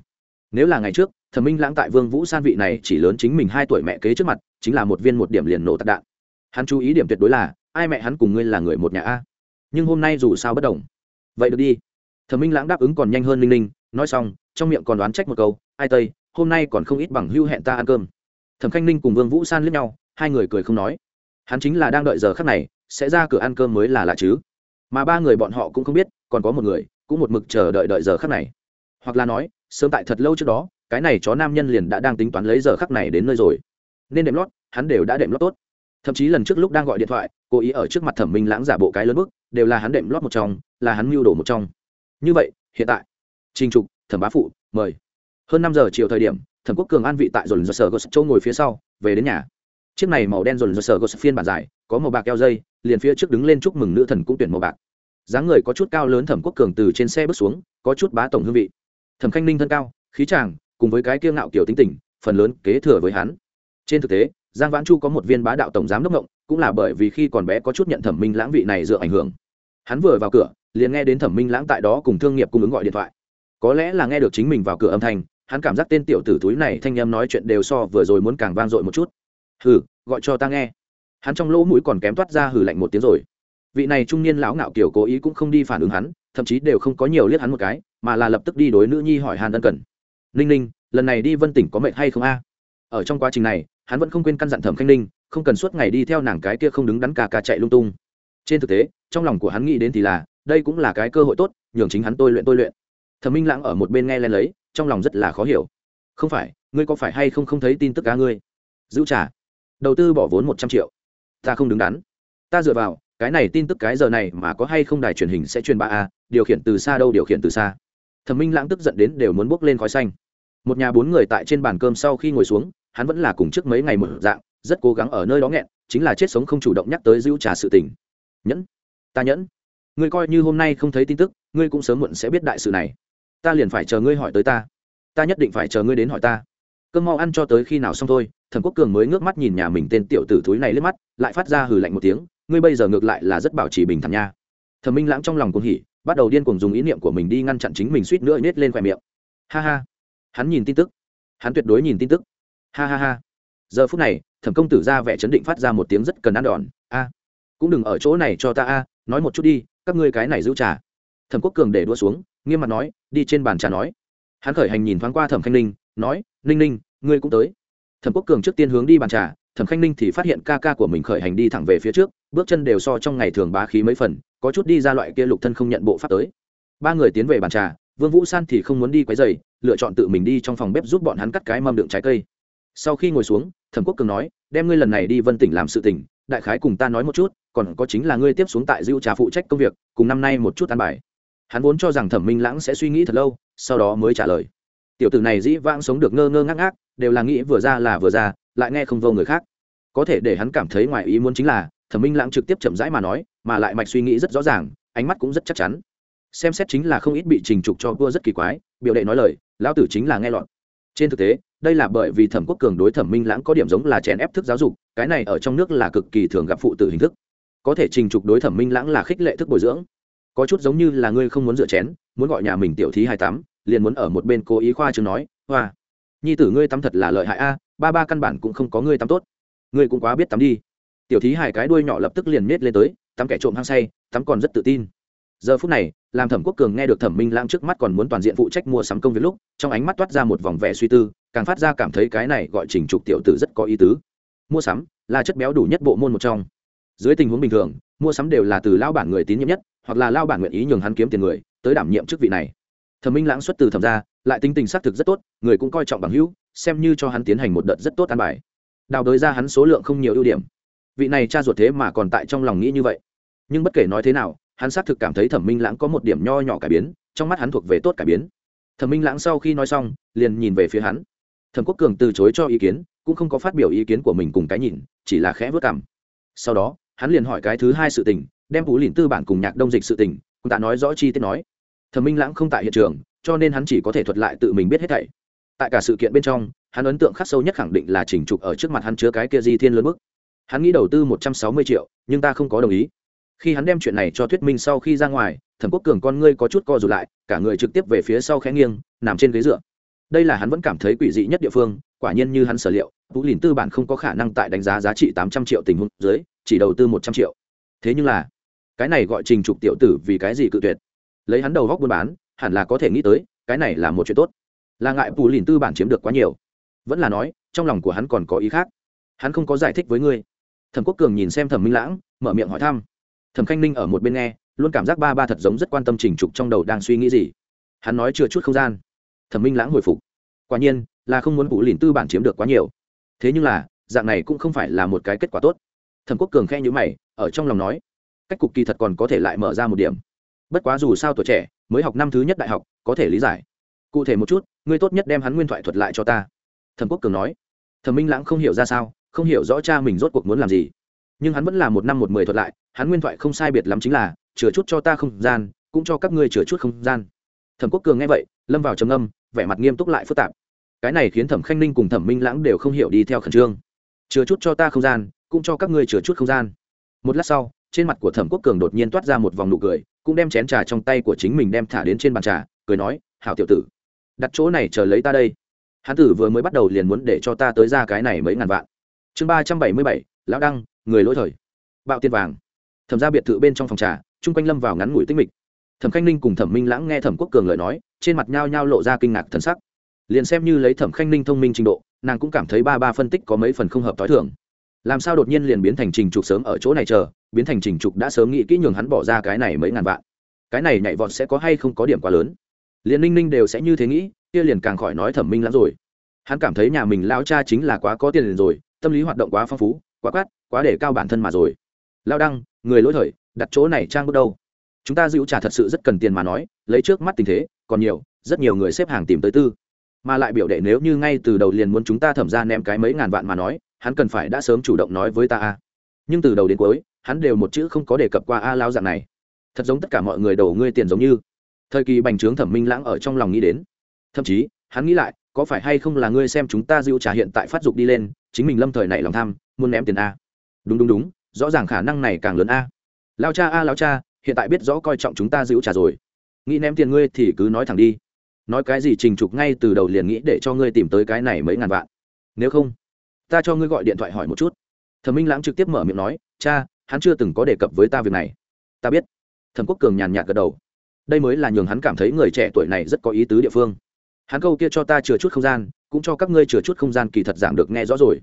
Nếu là ngày trước thẩm minh lãng tại vương vũ san vị này chỉ lớn chính mình hai tuổi mẹ kế trước mặt chính là một viên một điểm liền nổ tạc đạn. Hắn chú ý điểm tuyệt đối là ai mẹ hắn cùng ngươi là người một nhà a? Nhưng hôm nay dù sao bất đồng. Vậy được đi. Thẩm minh lãng đáp ứng còn nhanh hơn Linh Linh, nói xong trong miệng còn đoán trách một câu ai tây hôm nay còn không ít bằng hưu hẹn ta ăn cơm. Thẩm khanh ninh cùng vương vũ san liếc nhau hai người cười không nói. Hắn chính là đang đợi giờ khắc này, sẽ ra cửa ăn cơm mới là lạ chứ. Mà ba người bọn họ cũng không biết, còn có một người, cũng một mực chờ đợi đợi giờ khắc này. Hoặc là nói, sớm tại thật lâu trước đó, cái này chó nam nhân liền đã đang tính toán lấy giờ khắc này đến nơi rồi. Nên đệm lót, hắn đều đã đệm lót tốt. Thậm chí lần trước lúc đang gọi điện thoại, cố ý ở trước mặt thẩm minh lãng giả bộ cái lớn bức, đều là hắn đệm lót một trong, là hắn mưu đồ một trong. Như vậy, hiện tại, trình trục, thẩm bá phụ, mời. Hơn năm giờ chiều thời điểm, thẩm quốc cường an vị tại dồn dơ sở gos châu ngồi phía sau, về đến nhà chiếc này màu đen dồn dơ sở gos phiên bản dài, có màu bạc keo dây, liền phía trước đứng lên chúc mừng nữ thần cũng tuyển màu bạc. Dáng người có chút cao lớn thẩm quốc cường từ trên xe bước xuống, có chút bá tổng hương vị. Thẩm khanh ninh thân cao, khí tràng, cùng với cái kiêu ngạo kiểu tính tình, phần lớn kế thừa với hắn. Trên thực tế, giang vãn chu có một viên bá đạo tổng giám đốc ngộng, cũng là bởi vì khi còn bé có chút nhận thẩm minh lãng vị này dựa ảnh hưởng. Hắn vừa vào cửa, liền nghe đến thẩm minh lãng tại đó cùng thương nghiệp cung ứng gọi điện thoại. Có lẽ là nghe được chính mình vào cửa âm thanh, hắn cảm giác tên tiểu tử túi này thanh em nói chuyện đều so vừa rồi muốn càng vang dội một chút hừ, gọi cho ta nghe. Hắn trong lỗ mũi còn kém toát ra hừ lạnh một tiếng rồi. Vị này trung niên lão ngạo kiểu cố ý cũng không đi phản ứng hắn, thậm chí đều không có nhiều liếc hắn một cái, mà là lập tức đi đối nữ nhi hỏi hàn ân cần. Ninh ninh, lần này đi vân tỉnh có mệt hay không a? Ở trong quá trình này, hắn vẫn không quên căn dặn thẩm khanh ninh, không cần suốt ngày đi theo nàng cái kia không đứng đắn cà cà chạy lung tung. Trên thực tế, trong lòng của hắn nghĩ đến thì là, đây cũng là cái cơ hội tốt, nhường chính hắn tôi luyện tôi luyện. Thẩm minh lãng ở một bên nghe len lấy, trong lòng rất là khó hiểu. Không phải, ngươi có phải hay không không thấy tin tức cá ngươi? Giữ trả đầu tư bỏ vốn một trăm triệu. Ta không đứng đắn. Ta dựa vào, cái này tin tức cái giờ này mà có hay không đài truyền hình sẽ truyền ba a à, điều khiển từ xa đâu điều khiển từ xa. Thẩm minh lãng tức giận đến đều muốn bốc lên khói xanh. Một nhà bốn người tại trên bàn cơm sau khi ngồi xuống, hắn vẫn là cùng trước mấy ngày một dạng, rất cố gắng ở nơi đó nghẹn, chính là chết sống không chủ động nhắc tới giữ trà sự tình. Nhẫn. Ta nhẫn. Ngươi coi như hôm nay không thấy tin tức, ngươi cũng sớm muộn sẽ biết đại sự này. Ta liền phải chờ ngươi hỏi tới ta. Ta nhất định phải chờ ngươi đến hỏi ta. Cơm mau ăn cho tới khi nào xong thôi thần quốc cường mới ngước mắt nhìn nhà mình tên tiểu tử thúi này lên mắt, lại phát ra hừ lạnh một tiếng, ngươi bây giờ ngược lại là rất bảo trì bình thản nha. Thẩm minh lãng trong lòng cuồng hỉ, bắt đầu điên cuồng dùng ý niệm của mình đi ngăn chặn chính mình suýt nữa nhét lên khoe miệng. Ha ha. Hắn nhìn tin tức. Hắn tuyệt đối nhìn tin tức. Ha ha ha. Giờ phút này, thẩm công tử ra vẻ chấn định phát ra một tiếng rất cần ăn đòn. A. Cũng đừng ở chỗ này cho ta a, nói một chút đi, các ngươi cái này giữ trà. Thẩm quốc cường để đua xuống, nghiêm mặt nói, đi trên bàn trà nói. Hắn khởi hành nhìn thoáng qua thẩm khanh ninh, nói, ninh ninh, ngươi cũng tới thẩm quốc cường trước tiên hướng đi bàn trà, thẩm khanh ninh thì phát hiện ca ca của mình khởi hành đi thẳng về phía trước, bước chân đều so trong ngày thường bá khí mấy phần, có chút đi ra loại kia lục thân không nhận bộ pháp tới. Ba người tiến về bàn trà, vương vũ san thì không muốn đi quấy giày lựa chọn tự mình đi trong phòng bếp giúp bọn hắn cắt cái mâm đựng trái cây. Sau khi ngồi xuống, thẩm quốc cường nói, đem ngươi lần này đi vân tỉnh làm sự tỉnh đại khái cùng ta nói một chút, còn có chính là ngươi tiếp xuống tại dưu trà phụ trách công việc, cùng năm nay một chút ăn bài. Hắn vốn cho rằng thẩm minh lãng sẽ suy nghĩ thật lâu, sau đó mới trả lời. Tiểu tử này dĩ vãng sống được ngơ ngơ ngác ngác đều là nghĩ vừa ra là vừa ra, lại nghe không vô người khác. Có thể để hắn cảm thấy ngoài ý muốn chính là, thẩm minh lãng trực tiếp chậm rãi mà nói, mà lại mạch suy nghĩ rất rõ ràng, ánh mắt cũng rất chắc chắn. Xem xét chính là không ít bị trình trục cho vua rất kỳ quái, biểu đệ nói lời, lão tử chính là nghe lọt. Trên thực tế, đây là bởi vì thẩm quốc cường đối thẩm minh lãng có điểm giống là chèn ép thức giáo dục, cái này ở trong nước là cực kỳ thường gặp phụ tử hình thức. Có thể trình trục đối thẩm minh lãng là khích lệ thức bồi dưỡng. Có chút giống như là ngươi không muốn rửa chén, muốn gọi nhà mình tiểu thí hai tắm, liền muốn ở một bên cố ý khoa chừng nói, hoa nhi tử ngươi tắm thật là lợi hại a, ba ba căn bản cũng không có ngươi tắm tốt. Ngươi cũng quá biết tắm đi. Tiểu thí hài cái đuôi nhỏ lập tức liền miết lên tới, tắm kẻ trộm hăng say, tắm còn rất tự tin. Giờ phút này, làm thẩm quốc cường nghe được thẩm minh lãng trước mắt còn muốn toàn diện phụ trách mua sắm công việc lúc, trong ánh mắt toát ra một vòng vẻ suy tư, càng phát ra cảm thấy cái này gọi trình trục tiểu tử rất có ý tứ. Mua sắm là chất béo đủ nhất bộ môn một trong. Dưới tình huống bình thường, mua sắm đều là từ lao bản người tín nhiệm nhất, hoặc là lao bản nguyện ý nhường hắn kiếm tiền người, tới đảm nhiệm chức vị này thẩm minh lãng xuất từ thẩm ra, lại tính tình xác thực rất tốt, người cũng coi trọng bằng hữu, xem như cho hắn tiến hành một đợt rất tốt an bài. Đào đới ra hắn số lượng không nhiều ưu điểm. Vị này cha ruột thế mà còn tại trong lòng nghĩ như vậy. Nhưng bất kể nói thế nào, hắn xác thực cảm thấy thẩm minh lãng có một điểm nho nhỏ cải biến, trong mắt hắn thuộc về tốt cải biến. Thẩm minh lãng sau khi nói xong, liền nhìn về phía hắn. Thẩm quốc cường từ chối cho ý kiến, cũng không có phát biểu ý kiến của mình cùng cái nhìn, chỉ là khẽ vớt cảm sau đó, hắn liền hỏi cái thứ hai sự tình, đem vũ lìn tư bản cùng nhạc đông dịch sự tình, cũng đã nói rõ chi tiết nói thẩm minh lãng không tại hiện trường, cho nên hắn chỉ có thể thuật lại tự mình biết hết thảy. Tại cả sự kiện bên trong, hắn ấn tượng khắc sâu nhất khẳng định là chỉnh trục ở trước mặt hắn chứa cái kia di thiên lớn mức hắn nghĩ đầu tư một trăm sáu mươi triệu, nhưng ta không có đồng ý. Khi hắn đem chuyện này cho thuyết minh sau khi ra ngoài, thẩm quốc cường con ngươi có chút co rụt lại, cả người trực tiếp về phía sau khẽ nghiêng, nằm trên ghế dựa. Đây là hắn vẫn cảm thấy quỷ dị nhất địa phương, quả nhiên như hắn sở liệu, tú lìn tư bản không có khả năng tại đánh giá giá trị tám trăm triệu tình huống dưới, chỉ đầu tư một trăm triệu. Thế nhưng là, cái này gọi trình trục tiểu tử vì cái gì cự tuyệt? Lấy hắn đầu góc buôn bán, hẳn là có thể nghĩ tới, cái này là một chuyện tốt. Là ngại bù lìn tư bản chiếm được quá nhiều. Vẫn là nói, trong lòng của hắn còn có ý khác. Hắn không có giải thích với ngươi. Thẩm quốc cường nhìn xem thẩm minh lãng, mở miệng hỏi thăm. Thẩm khanh ninh ở một bên nghe, luôn cảm giác ba ba thật giống rất quan tâm trình trục trong đầu đang suy nghĩ gì. Hắn nói chưa chút không gian. Thẩm minh lãng hồi phục. Quả nhiên, là không muốn bù lìn tư bản chiếm được quá nhiều. Thế nhưng là, dạng này cũng không phải là một cái kết quả tốt. Thẩm quốc cường khe nhữ mày, ở trong lòng nói, cách cục kỳ thật còn có thể lại mở ra một điểm bất quá dù sao tuổi trẻ, mới học năm thứ nhất đại học, có thể lý giải. Cụ thể một chút, ngươi tốt nhất đem hắn nguyên thoại thuật lại cho ta. Thẩm quốc cường nói. Thẩm minh lãng không hiểu ra sao, không hiểu rõ cha mình rốt cuộc muốn làm gì. Nhưng hắn vẫn là một năm một mười thuật lại, hắn nguyên thoại không sai biệt lắm chính là, chừa chút cho ta không gian, cũng cho các ngươi chừa chút không gian. Thẩm quốc cường nghe vậy, lâm vào trầm âm vẻ mặt nghiêm túc lại phức tạp. Cái này khiến thẩm khanh ninh cùng thẩm minh lãng đều không hiểu đi theo khẩn trương. Chừa chút cho ta không gian, cũng cho các ngươi chừa chút không gian. Một lát sau trên mặt của thẩm quốc cường đột nhiên toát ra một vòng nụ cười, cũng đem chén trà trong tay của chính mình đem thả đến trên bàn trà, cười nói, hảo tiểu tử, đặt chỗ này chờ lấy ta đây. Hán tử vừa mới bắt đầu liền muốn để cho ta tới ra cái này mấy ngàn vạn. Chương ba trăm bảy mươi bảy, lão đăng, người lỗi thời. Bạo tiền vàng. Thẩm ra biệt thự bên trong phòng trà, chung quanh lâm vào ngắn ngủi tinh mịch. Thẩm khanh ninh cùng thẩm minh lãng nghe thẩm quốc cường lời nói, trên mặt nhao nhao lộ ra kinh ngạc thần sắc. Liền xem như lấy thẩm khanh ninh thông minh trình độ, nàng cũng cảm thấy ba ba phân tích có mấy phần không hợp t h o i thường làm sao đột nhiên liền biến thành trình trục sớm ở chỗ này chờ, biến thành trình trục đã sớm nghĩ kỹ nhường hắn bỏ ra cái này mấy ngàn vạn. Cái này nhảy vọt sẽ có hay không có điểm quá lớn. Liền ninh ninh đều sẽ như thế nghĩ, kia liền càng khỏi nói thẩm minh lắm rồi. Hắn cảm thấy nhà mình lao cha chính là quá có tiền rồi, tâm lý hoạt động quá phong phú, quá quát, quá để cao bản thân mà rồi. Lao đăng, người lỗi thời, đặt chỗ này trang bước đâu? Chúng ta giữ trả thật sự rất cần tiền mà nói, lấy trước mắt tình thế, còn nhiều, rất nhiều người xếp hàng tìm tới tư. Mà lại biểu đệ nếu như ngay từ đầu liền muốn chúng ta thẩm ra ném cái mấy ngàn vạn mà nói hắn cần phải đã sớm chủ động nói với ta a. Nhưng từ đầu đến cuối, hắn đều một chữ không có đề cập qua a lao dạng này. Thật giống tất cả mọi người đổ ngươi tiền giống như. Thời kỳ bành trướng thẩm minh lãng ở trong lòng nghĩ đến. Thậm chí, hắn nghĩ lại, có phải hay không là ngươi xem chúng ta diêu trà hiện tại phát dục đi lên, chính mình lâm thời này lòng tham, muốn ném tiền a. Đúng đúng đúng, rõ ràng khả năng này càng lớn a. Lao cha a lao cha, hiện tại biết rõ coi trọng chúng ta diêu trà rồi. Nghĩ ném tiền ngươi thì cứ nói thẳng đi. Nói cái gì trình trục ngay từ đầu liền nghĩ để cho ngươi tìm tới cái này mấy ngàn vạn. Nếu không ta cho ngươi gọi điện thoại hỏi một chút. Thẩm minh lãng trực tiếp mở miệng nói, cha, hắn chưa từng có đề cập với ta việc này. Ta biết. Thẩm quốc cường nhàn nhạt gật đầu. Đây mới là nhường hắn cảm thấy người trẻ tuổi này rất có ý tứ địa phương. Hắn câu kia cho ta chừa chút không gian, cũng cho các ngươi chừa chút không gian kỳ thật giảng được nghe rõ rồi.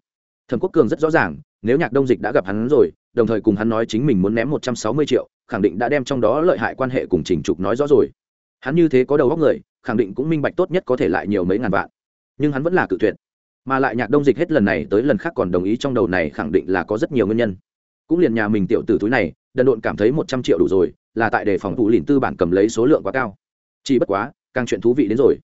Thẩm quốc cường rất rõ ràng, nếu nhạc đông dịch đã gặp hắn rồi, đồng thời cùng hắn nói chính mình muốn ném một trăm sáu mươi triệu, khẳng định đã đem trong đó lợi hại quan hệ cùng trình trục nói rõ rồi. Hắn như thế có đầu góc người, khẳng định cũng minh bạch tốt nhất có thể lại nhiều mấy ngàn vạn. Nhưng hắn vẫn là cự tuyệt mà lại nhạc đông dịch hết lần này tới lần khác còn đồng ý trong đầu này khẳng định là có rất nhiều nguyên nhân. Cũng liền nhà mình tiểu tử túi này, đần độn cảm thấy một trăm triệu đủ rồi, là tại để phòng vũ lìn tư bản cầm lấy số lượng quá cao. Chỉ bất quá, càng chuyện thú vị đến rồi.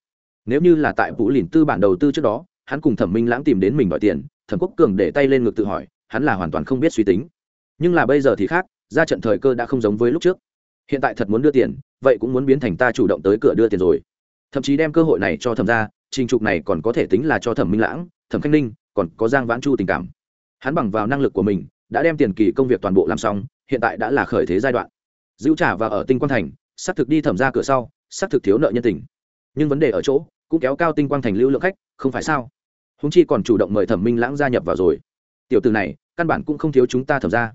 Nếu như là tại vũ lìn tư bản đầu tư trước đó, hắn cùng thẩm minh lãng tìm đến mình đòi tiền, thẩm quốc cường để tay lên ngực tự hỏi, hắn là hoàn toàn không biết suy tính. Nhưng là bây giờ thì khác, ra trận thời cơ đã không giống với lúc trước. Hiện tại thật muốn đưa tiền, vậy cũng muốn biến thành ta chủ động tới cửa đưa tiền rồi. Thậm chí đem cơ hội này cho thẩm ra trình trục này còn có thể tính là cho thẩm minh lãng, thẩm khanh ninh, còn có giang vãn chu tình cảm. Hắn bằng vào năng lực của mình, đã đem tiền kỳ công việc toàn bộ làm xong, hiện tại đã là khởi thế giai đoạn. Giữ trả và ở tinh quang thành, xác thực đi thẩm ra cửa sau, xác thực thiếu nợ nhân tình. Nhưng vấn đề ở chỗ, cũng kéo cao tinh quang thành lưu lượng khách, không phải sao? Húng chi còn chủ động mời thẩm minh lãng gia nhập vào rồi. Tiểu từ này, căn bản cũng không thiếu chúng ta thẩm ra.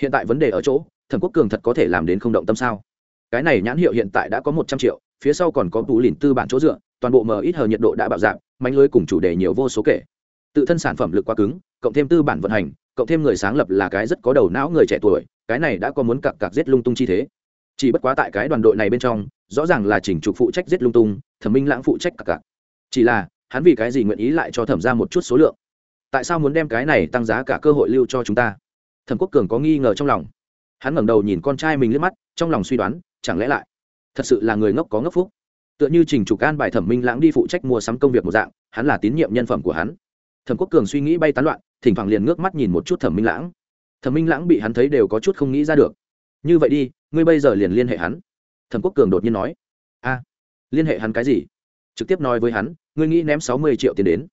Hiện tại vấn đề ở chỗ, thẩm quốc cường thật có thể làm đến không động tâm sao? Cái này nhãn hiệu hiện tại đã có một trăm triệu phía sau còn có tủ lìn tư bản chỗ dựa, toàn bộ mờ ít hờ nhiệt độ đã bạo dạng mánh lưới cùng chủ đề nhiều vô số kể. Tự thân sản phẩm lực quá cứng, cộng thêm tư bản vận hành, cộng thêm người sáng lập là cái rất có đầu não người trẻ tuổi, cái này đã có muốn cặp cặp giết lung tung chi thế. Chỉ bất quá tại cái đoàn đội này bên trong, rõ ràng là chỉnh trục phụ trách giết lung tung, thẩm minh lãng phụ trách cặp cặp chỉ là, hắn vì cái gì nguyện ý lại cho thẩm ra một chút số lượng? Tại sao muốn đem cái này tăng giá cả cơ hội lưu cho chúng ta? Thẩm quốc cường có nghi ngờ trong lòng. Hắn ngẩng đầu nhìn con trai mình liếc mắt, trong lòng suy đoán, chẳng lẽ lại thật sự là người ngốc có ngốc phúc. Tựa như trình trục an bài thẩm minh lãng đi phụ trách mua sắm công việc một dạng, hắn là tín nhiệm nhân phẩm của hắn. Thẩm quốc cường suy nghĩ bay tán loạn, thỉnh thoảng liền ngước mắt nhìn một chút thẩm minh lãng. Thẩm minh lãng bị hắn thấy đều có chút không nghĩ ra được. Như vậy đi, ngươi bây giờ liền liên hệ hắn. Thẩm quốc cường đột nhiên nói. A, liên hệ hắn cái gì? Trực tiếp nói với hắn, ngươi nghĩ ném sáu mươi triệu tiền đến.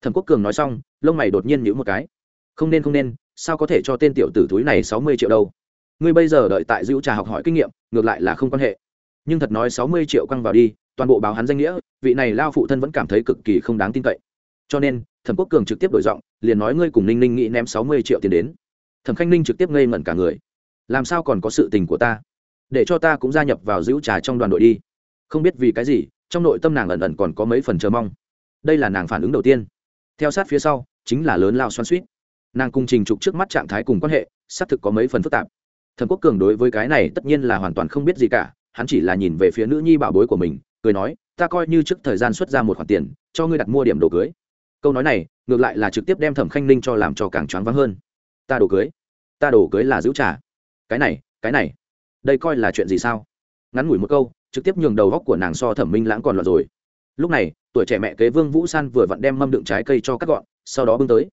Thẩm quốc cường nói xong, lông mày đột nhiên nhữ một cái. Không nên không nên, sao có thể cho tên tiểu tử túi này sáu mươi triệu đâu? Ngươi bây giờ đợi tại dữ trà học hỏi kinh nghiệm, ngược lại là không quan hệ nhưng thật nói sáu mươi triệu quăng vào đi, toàn bộ báo hắn danh nghĩa, vị này lao phụ thân vẫn cảm thấy cực kỳ không đáng tin cậy. Cho nên, thẩm quốc cường trực tiếp đổi giọng, liền nói ngươi cùng ninh ninh nghĩ ném sáu mươi triệu tiền đến. Thẩm khanh ninh trực tiếp ngây ngẩn cả người. Làm sao còn có sự tình của ta? Để cho ta cũng gia nhập vào giữ trà trong đoàn đội đi. Không biết vì cái gì, trong nội tâm nàng ẩn ẩn còn có mấy phần chờ mong. Đây là nàng phản ứng đầu tiên. Theo sát phía sau, chính là lớn lao xoắn suýt. Nàng cùng trình trục trước mắt trạng thái cùng quan hệ, xác thực có mấy phần phức tạp. Thẩm quốc cường đối với cái này tất nhiên là hoàn toàn không biết gì cả hắn chỉ là nhìn về phía nữ nhi bảo bối của mình, cười nói, ta coi như trước thời gian xuất ra một khoản tiền, cho ngươi đặt mua điểm đồ cưới. Câu nói này, ngược lại là trực tiếp đem thẩm khanh ninh cho làm cho càng choáng váng hơn. Ta đồ cưới? Ta đồ cưới là giữ trả cái này cái này, đây coi là chuyện gì sao? Ngắn ngủi một câu, trực tiếp nhường đầu góc của nàng so thẩm minh lãng còn loạn rồi. Lúc này, tuổi trẻ mẹ kế vương vũ san vừa vặn đem mâm đựng trái cây cho các gọn, sau đó bưng tới.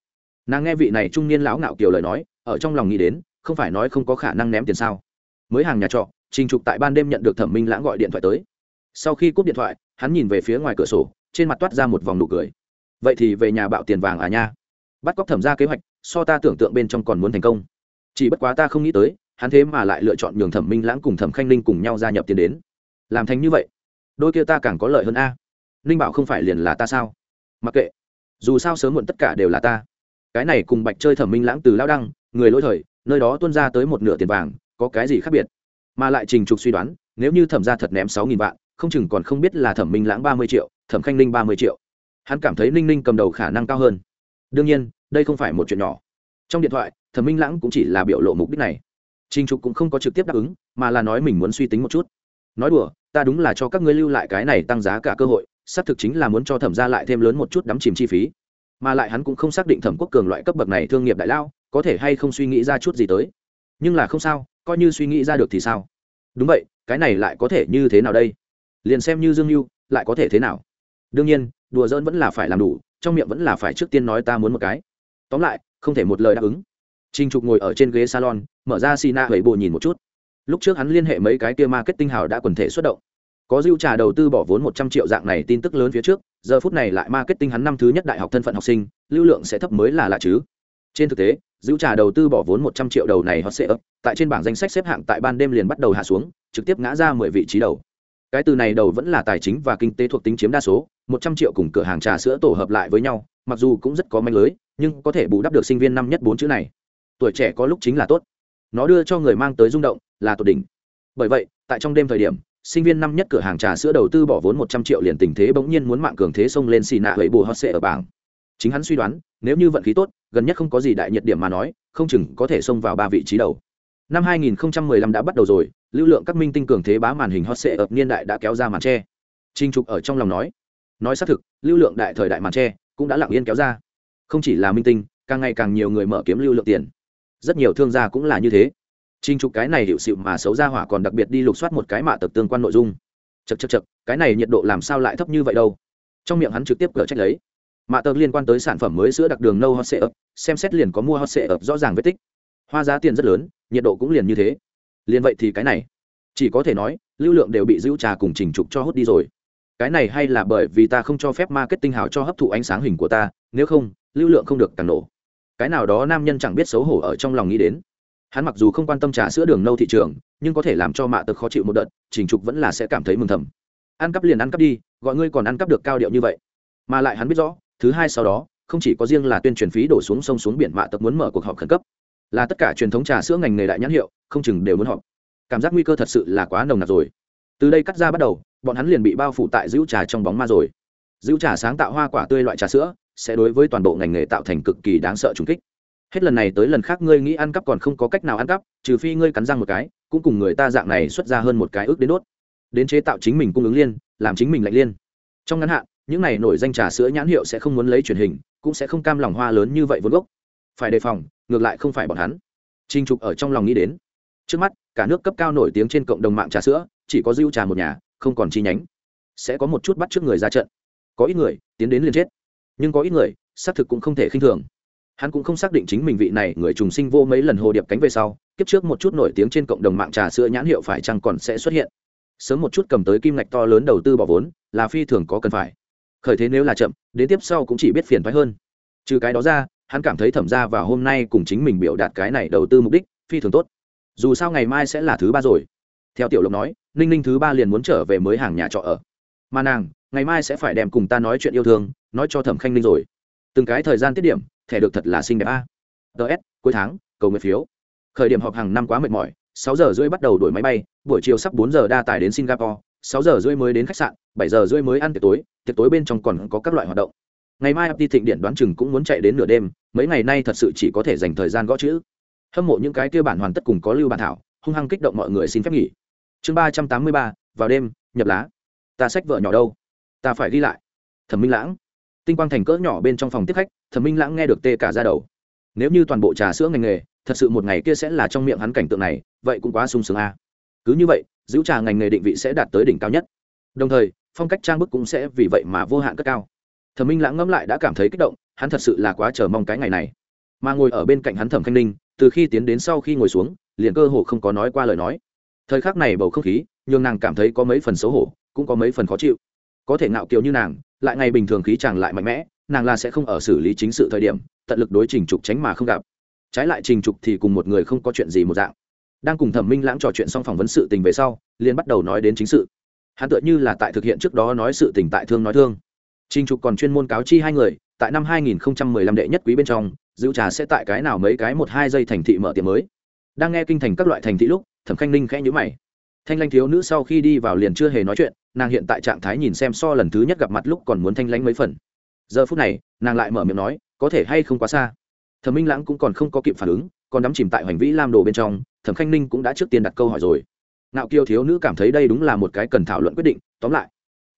Nàng nghe vị này trung niên lão ngạo kiều lời nói, ở trong lòng nghĩ đến, không phải nói không có khả năng ném tiền sao? Mới hàng nhà trọ trình trục tại ban đêm nhận được thẩm minh lãng gọi điện thoại tới. Sau khi cúp điện thoại, hắn nhìn về phía ngoài cửa sổ, trên mặt toát ra một vòng nụ cười. Vậy thì về nhà bạo tiền vàng à nha. Bắt cóc thẩm ra kế hoạch, so ta tưởng tượng bên trong còn muốn thành công. Chỉ bất quá ta không nghĩ tới, hắn thế mà lại lựa chọn nhường thẩm minh lãng cùng thẩm khanh ninh cùng nhau gia nhập tiền đến. Làm thành như vậy, đôi kia ta càng có lợi hơn a. Ninh bảo không phải liền là ta sao? Mặc kệ, dù sao sớm muộn tất cả đều là ta. Cái này cùng bạch chơi thẩm minh lãng từ lao đăng, người lỗi thời, nơi đó tuân ra tới một nửa tiền vàng, có cái gì khác biệt? Mà lại trình trục suy đoán, nếu như thẩm ra thật ném sáu nghìn vạn, không chừng còn không biết là thẩm minh lãng ba mươi triệu, thẩm khanh ninh ba mươi triệu. Hắn cảm thấy ninh ninh cầm đầu khả năng cao hơn. Đương nhiên, đây không phải một chuyện nhỏ. Trong điện thoại, thẩm minh lãng cũng chỉ là biểu lộ mục đích này. Trình trục cũng không có trực tiếp đáp ứng, mà là nói mình muốn suy tính một chút. Nói đùa, ta đúng là cho các ngươi lưu lại cái này tăng giá cả cơ hội, xác thực chính là muốn cho thẩm ra lại thêm lớn một chút đắm chìm chi phí. Mà lại hắn cũng không xác định thẩm quốc cường loại cấp bậc này thương nghiệp đại lao, có thể hay không suy nghĩ ra chút gì tới. Nhưng là không sao coi như suy nghĩ ra được thì sao? Đúng vậy, cái này lại có thể như thế nào đây? Liền xem như dương mưu lại có thể thế nào? Đương nhiên, đùa dỡn vẫn là phải làm đủ, trong miệng vẫn là phải trước tiên nói ta muốn một cái. Tóm lại, không thể một lời đáp ứng. Trinh trục ngồi ở trên ghế salon, mở ra xì na hầy bộ nhìn một chút. Lúc trước hắn liên hệ mấy cái kia marketing hào đã quần thể xuất động. Có dưu trà đầu tư bỏ vốn một trăm triệu dạng này tin tức lớn phía trước, giờ phút này lại marketing hắn năm thứ nhất đại học thân phận học sinh, lưu lượng sẽ thấp mới là lạ chứ trên thực tế, giữ trà đầu tư bỏ vốn một trăm triệu đầu này hot sẽ ấp tại trên bảng danh sách xếp hạng tại ban đêm liền bắt đầu hạ xuống, trực tiếp ngã ra mười vị trí đầu. Cái từ này đầu vẫn là tài chính và kinh tế thuộc tính chiếm đa số, một trăm triệu cùng cửa hàng trà sữa tổ hợp lại với nhau, mặc dù cũng rất có manh lưới, nhưng có thể bù đắp được sinh viên năm nhất bốn chữ này. Tuổi trẻ có lúc chính là tốt. Nó đưa cho người mang tới rung động là tột đỉnh. Bởi vậy, tại trong đêm thời điểm, sinh viên năm nhất cửa hàng trà sữa đầu tư bỏ vốn một trăm triệu liền tình thế bỗng nhiên muốn mạng cường thế xông lên xì nạ hầy bù hot sệ ở bảng. Chính hắn suy đoán nếu như vận khí tốt, gần nhất không có gì đại nhiệt điểm mà nói, không chừng có thể xông vào ba vị trí đầu. Năm 2015 đã bắt đầu rồi, lưu lượng các minh tinh cường thế bá màn hình hot sệ ập niên đại đã kéo ra màn tre trinh trục ở trong lòng nói nói xác thực, lưu lượng đại thời đại màn tre cũng đã lặng yên kéo ra. Không chỉ là minh tinh, càng ngày càng nhiều người mở kiếm lưu lượng tiền. Rất nhiều thương gia cũng là như thế. Trinh trục cái này hiệu sự mà xấu ra hỏa còn đặc biệt đi lục soát một cái mạ tập tương quan nội dung. Chật chật chật cái này nhiệt độ làm sao lại thấp như vậy đâu? Trong miệng hắn trực tiếp cờ trách lấy mạ tờ liên quan tới sản phẩm mới sữa đặc đường nâu hot sệ ập xem xét liền có mua hot sệ ập rõ ràng vết tích. Hoa giá tiền rất lớn, nhiệt độ cũng liền như thế. Liền vậy thì cái này, chỉ có thể nói, lưu lượng đều bị giữ trà cùng trình trục cho hút đi rồi. Cái này hay là bởi vì ta không cho phép marketing hào cho hấp thụ ánh sáng hình của ta, nếu không, lưu lượng không được càng nổ. Cái nào đó nam nhân chẳng biết xấu hổ ở trong lòng nghĩ đến. Hắn mặc dù không quan tâm trà sữa đường nâu thị trường, nhưng có thể làm cho mạ tật khó chịu một đợt trình trục vẫn là sẽ cảm thấy mừng thầm. Ăn cắp liền ăn cắp đi, gọi ngươi còn ăn cắp được cao điệu như vậy. Mà lại hắn biết rõ thứ hai sau đó, không chỉ có riêng là tuyên truyền phí đổ xuống sông xuống biển mạ tập muốn mở cuộc họp khẩn cấp. Là tất cả truyền thống trà sữa ngành nghề đại nhãn hiệu, không chừng đều muốn họp. Cảm giác nguy cơ thật sự là quá nồng nặc rồi. Từ đây cắt ra bắt đầu, bọn hắn liền bị bao phủ tại giữ trà trong bóng ma rồi. Giữ trà sáng tạo hoa quả tươi loại trà sữa, sẽ đối với toàn bộ ngành nghề tạo thành cực kỳ đáng sợ trùng kích. Hết lần này tới lần khác ngươi nghĩ ăn cắp còn không có cách nào ăn cắp, trừ phi ngươi cắn răng một cái, cũng cùng người ta dạng này xuất ra hơn một cái ước đến đốt. Đến chế tạo chính mình cung ứng liên, làm chính mình lạnh liên. Trong ngắn hạn những này nổi danh trà sữa nhãn hiệu sẽ không muốn lấy truyền hình, cũng sẽ không cam lòng hoa lớn như vậy vốn gốc. Phải đề phòng, ngược lại không phải bọn hắn. Trinh trục ở trong lòng nghĩ đến. Trước mắt, cả nước cấp cao nổi tiếng trên cộng đồng mạng trà sữa, chỉ có dưu trà một nhà, không còn chi nhánh. Sẽ có một chút bắt trước người ra trận. Có ít người, tiến đến liền chết. Nhưng có ít người, xác thực cũng không thể khinh thường. Hắn cũng không xác định chính mình vị này người trùng sinh vô mấy lần hồ điệp cánh về sau, kiếp trước một chút nổi tiếng trên cộng đồng mạng trà sữa nhãn hiệu phải chăng còn sẽ xuất hiện. Sớm một chút cầm tới kim ngạch to lớn đầu tư bỏ vốn, là phi thường có cần phải khởi thế nếu là chậm, đến tiếp sau cũng chỉ biết phiền thoái hơn. Trừ cái đó ra, hắn cảm thấy thẩm ra và hôm nay cùng chính mình biểu đạt cái này đầu tư mục đích, phi thường tốt. Dù sao ngày mai sẽ là thứ ba rồi. Theo tiểu lộc nói, ninh ninh thứ ba liền muốn trở về mới hàng nhà trọ ở. Mà nàng, ngày mai sẽ phải đem cùng ta nói chuyện yêu thương, nói cho thẩm khanh ninh rồi. Từng cái thời gian tiết điểm, thẻ được thật là xinh đẹp a. Ts cuối tháng, cầu nguyện phiếu. Khởi điểm họp hàng năm quá mệt mỏi, sáu giờ rưỡi bắt đầu đổi máy bay, buổi chiều sắp bốn giờ đa tải đến singapore, sáu giờ rưỡi mới đến khách sạn, bảy giờ rưỡi mới ăn tiệc tối tiệc tối bên trong còn có các loại hoạt động. Ngày mai đi thịnh điện đoán chừng cũng muốn chạy đến nửa đêm, mấy ngày nay thật sự chỉ có thể dành thời gian gõ chữ. Hâm mộ những cái kia bản hoàn tất cùng có lưu bản thảo, hung hăng kích động mọi người xin phép nghỉ. Chương ba trăm tám mươi ba, vào đêm, nhập lá. Ta sách vợ nhỏ đâu? Ta phải ghi lại. Thẩm minh lãng. Tinh quang thành cỡ nhỏ bên trong phòng tiếp khách, thẩm minh lãng nghe được tê cả ra đầu. Nếu như toàn bộ trà sữa ngành nghề, thật sự một ngày kia sẽ là trong miệng hắn cảnh tượng này, vậy cũng quá sung sướng a. Cứ như vậy, giữ trà ngành nghề định vị sẽ đạt tới đỉnh cao nhất. Đồng thời phong cách trang bức cũng sẽ vì vậy mà vô hạn cất cao. Thẩm minh lãng ngẫm lại đã cảm thấy kích động, hắn thật sự là quá chờ mong cái ngày này. Mà ngồi ở bên cạnh hắn thẩm khanh ninh, từ khi tiến đến sau khi ngồi xuống, liền cơ hồ không có nói qua lời nói. Thời khắc này bầu không khí, nhường nàng cảm thấy có mấy phần xấu hổ, cũng có mấy phần khó chịu. Có thể ngạo kiều như nàng, lại ngày bình thường khí chàng lại mạnh mẽ, nàng là sẽ không ở xử lý chính sự thời điểm, tận lực đối trình trục tránh mà không gặp. Trái lại trình trục thì cùng một người không có chuyện gì một dạng. Đang cùng thẩm minh lãng trò chuyện xong phỏng vấn sự tình về sau, liền bắt đầu nói đến chính sự hắn tựa như là tại thực hiện trước đó nói sự tình tại thương nói thương. Trinh trục còn chuyên môn cáo chi hai người, tại năm 2015 đệ nhất quý bên trong, giữ trà sẽ tại cái nào mấy cái một hai giây thành thị mở tiệm mới. Đang nghe kinh thành các loại thành thị lúc, thẩm khanh ninh khẽ nhữ mày. Thanh lanh thiếu nữ sau khi đi vào liền chưa hề nói chuyện, nàng hiện tại trạng thái nhìn xem so lần thứ nhất gặp mặt lúc còn muốn thanh lãnh mấy phần. Giờ phút này, nàng lại mở miệng nói, có thể hay không quá xa? Thẩm minh lãng cũng còn không có kịp phản ứng, còn đắm chìm tại hoành vĩ lam đồ bên trong, thẩm khanh ninh cũng đã trước tiên đặt câu hỏi rồi nạo kiêu thiếu nữ cảm thấy đây đúng là một cái cần thảo luận quyết định, tóm lại.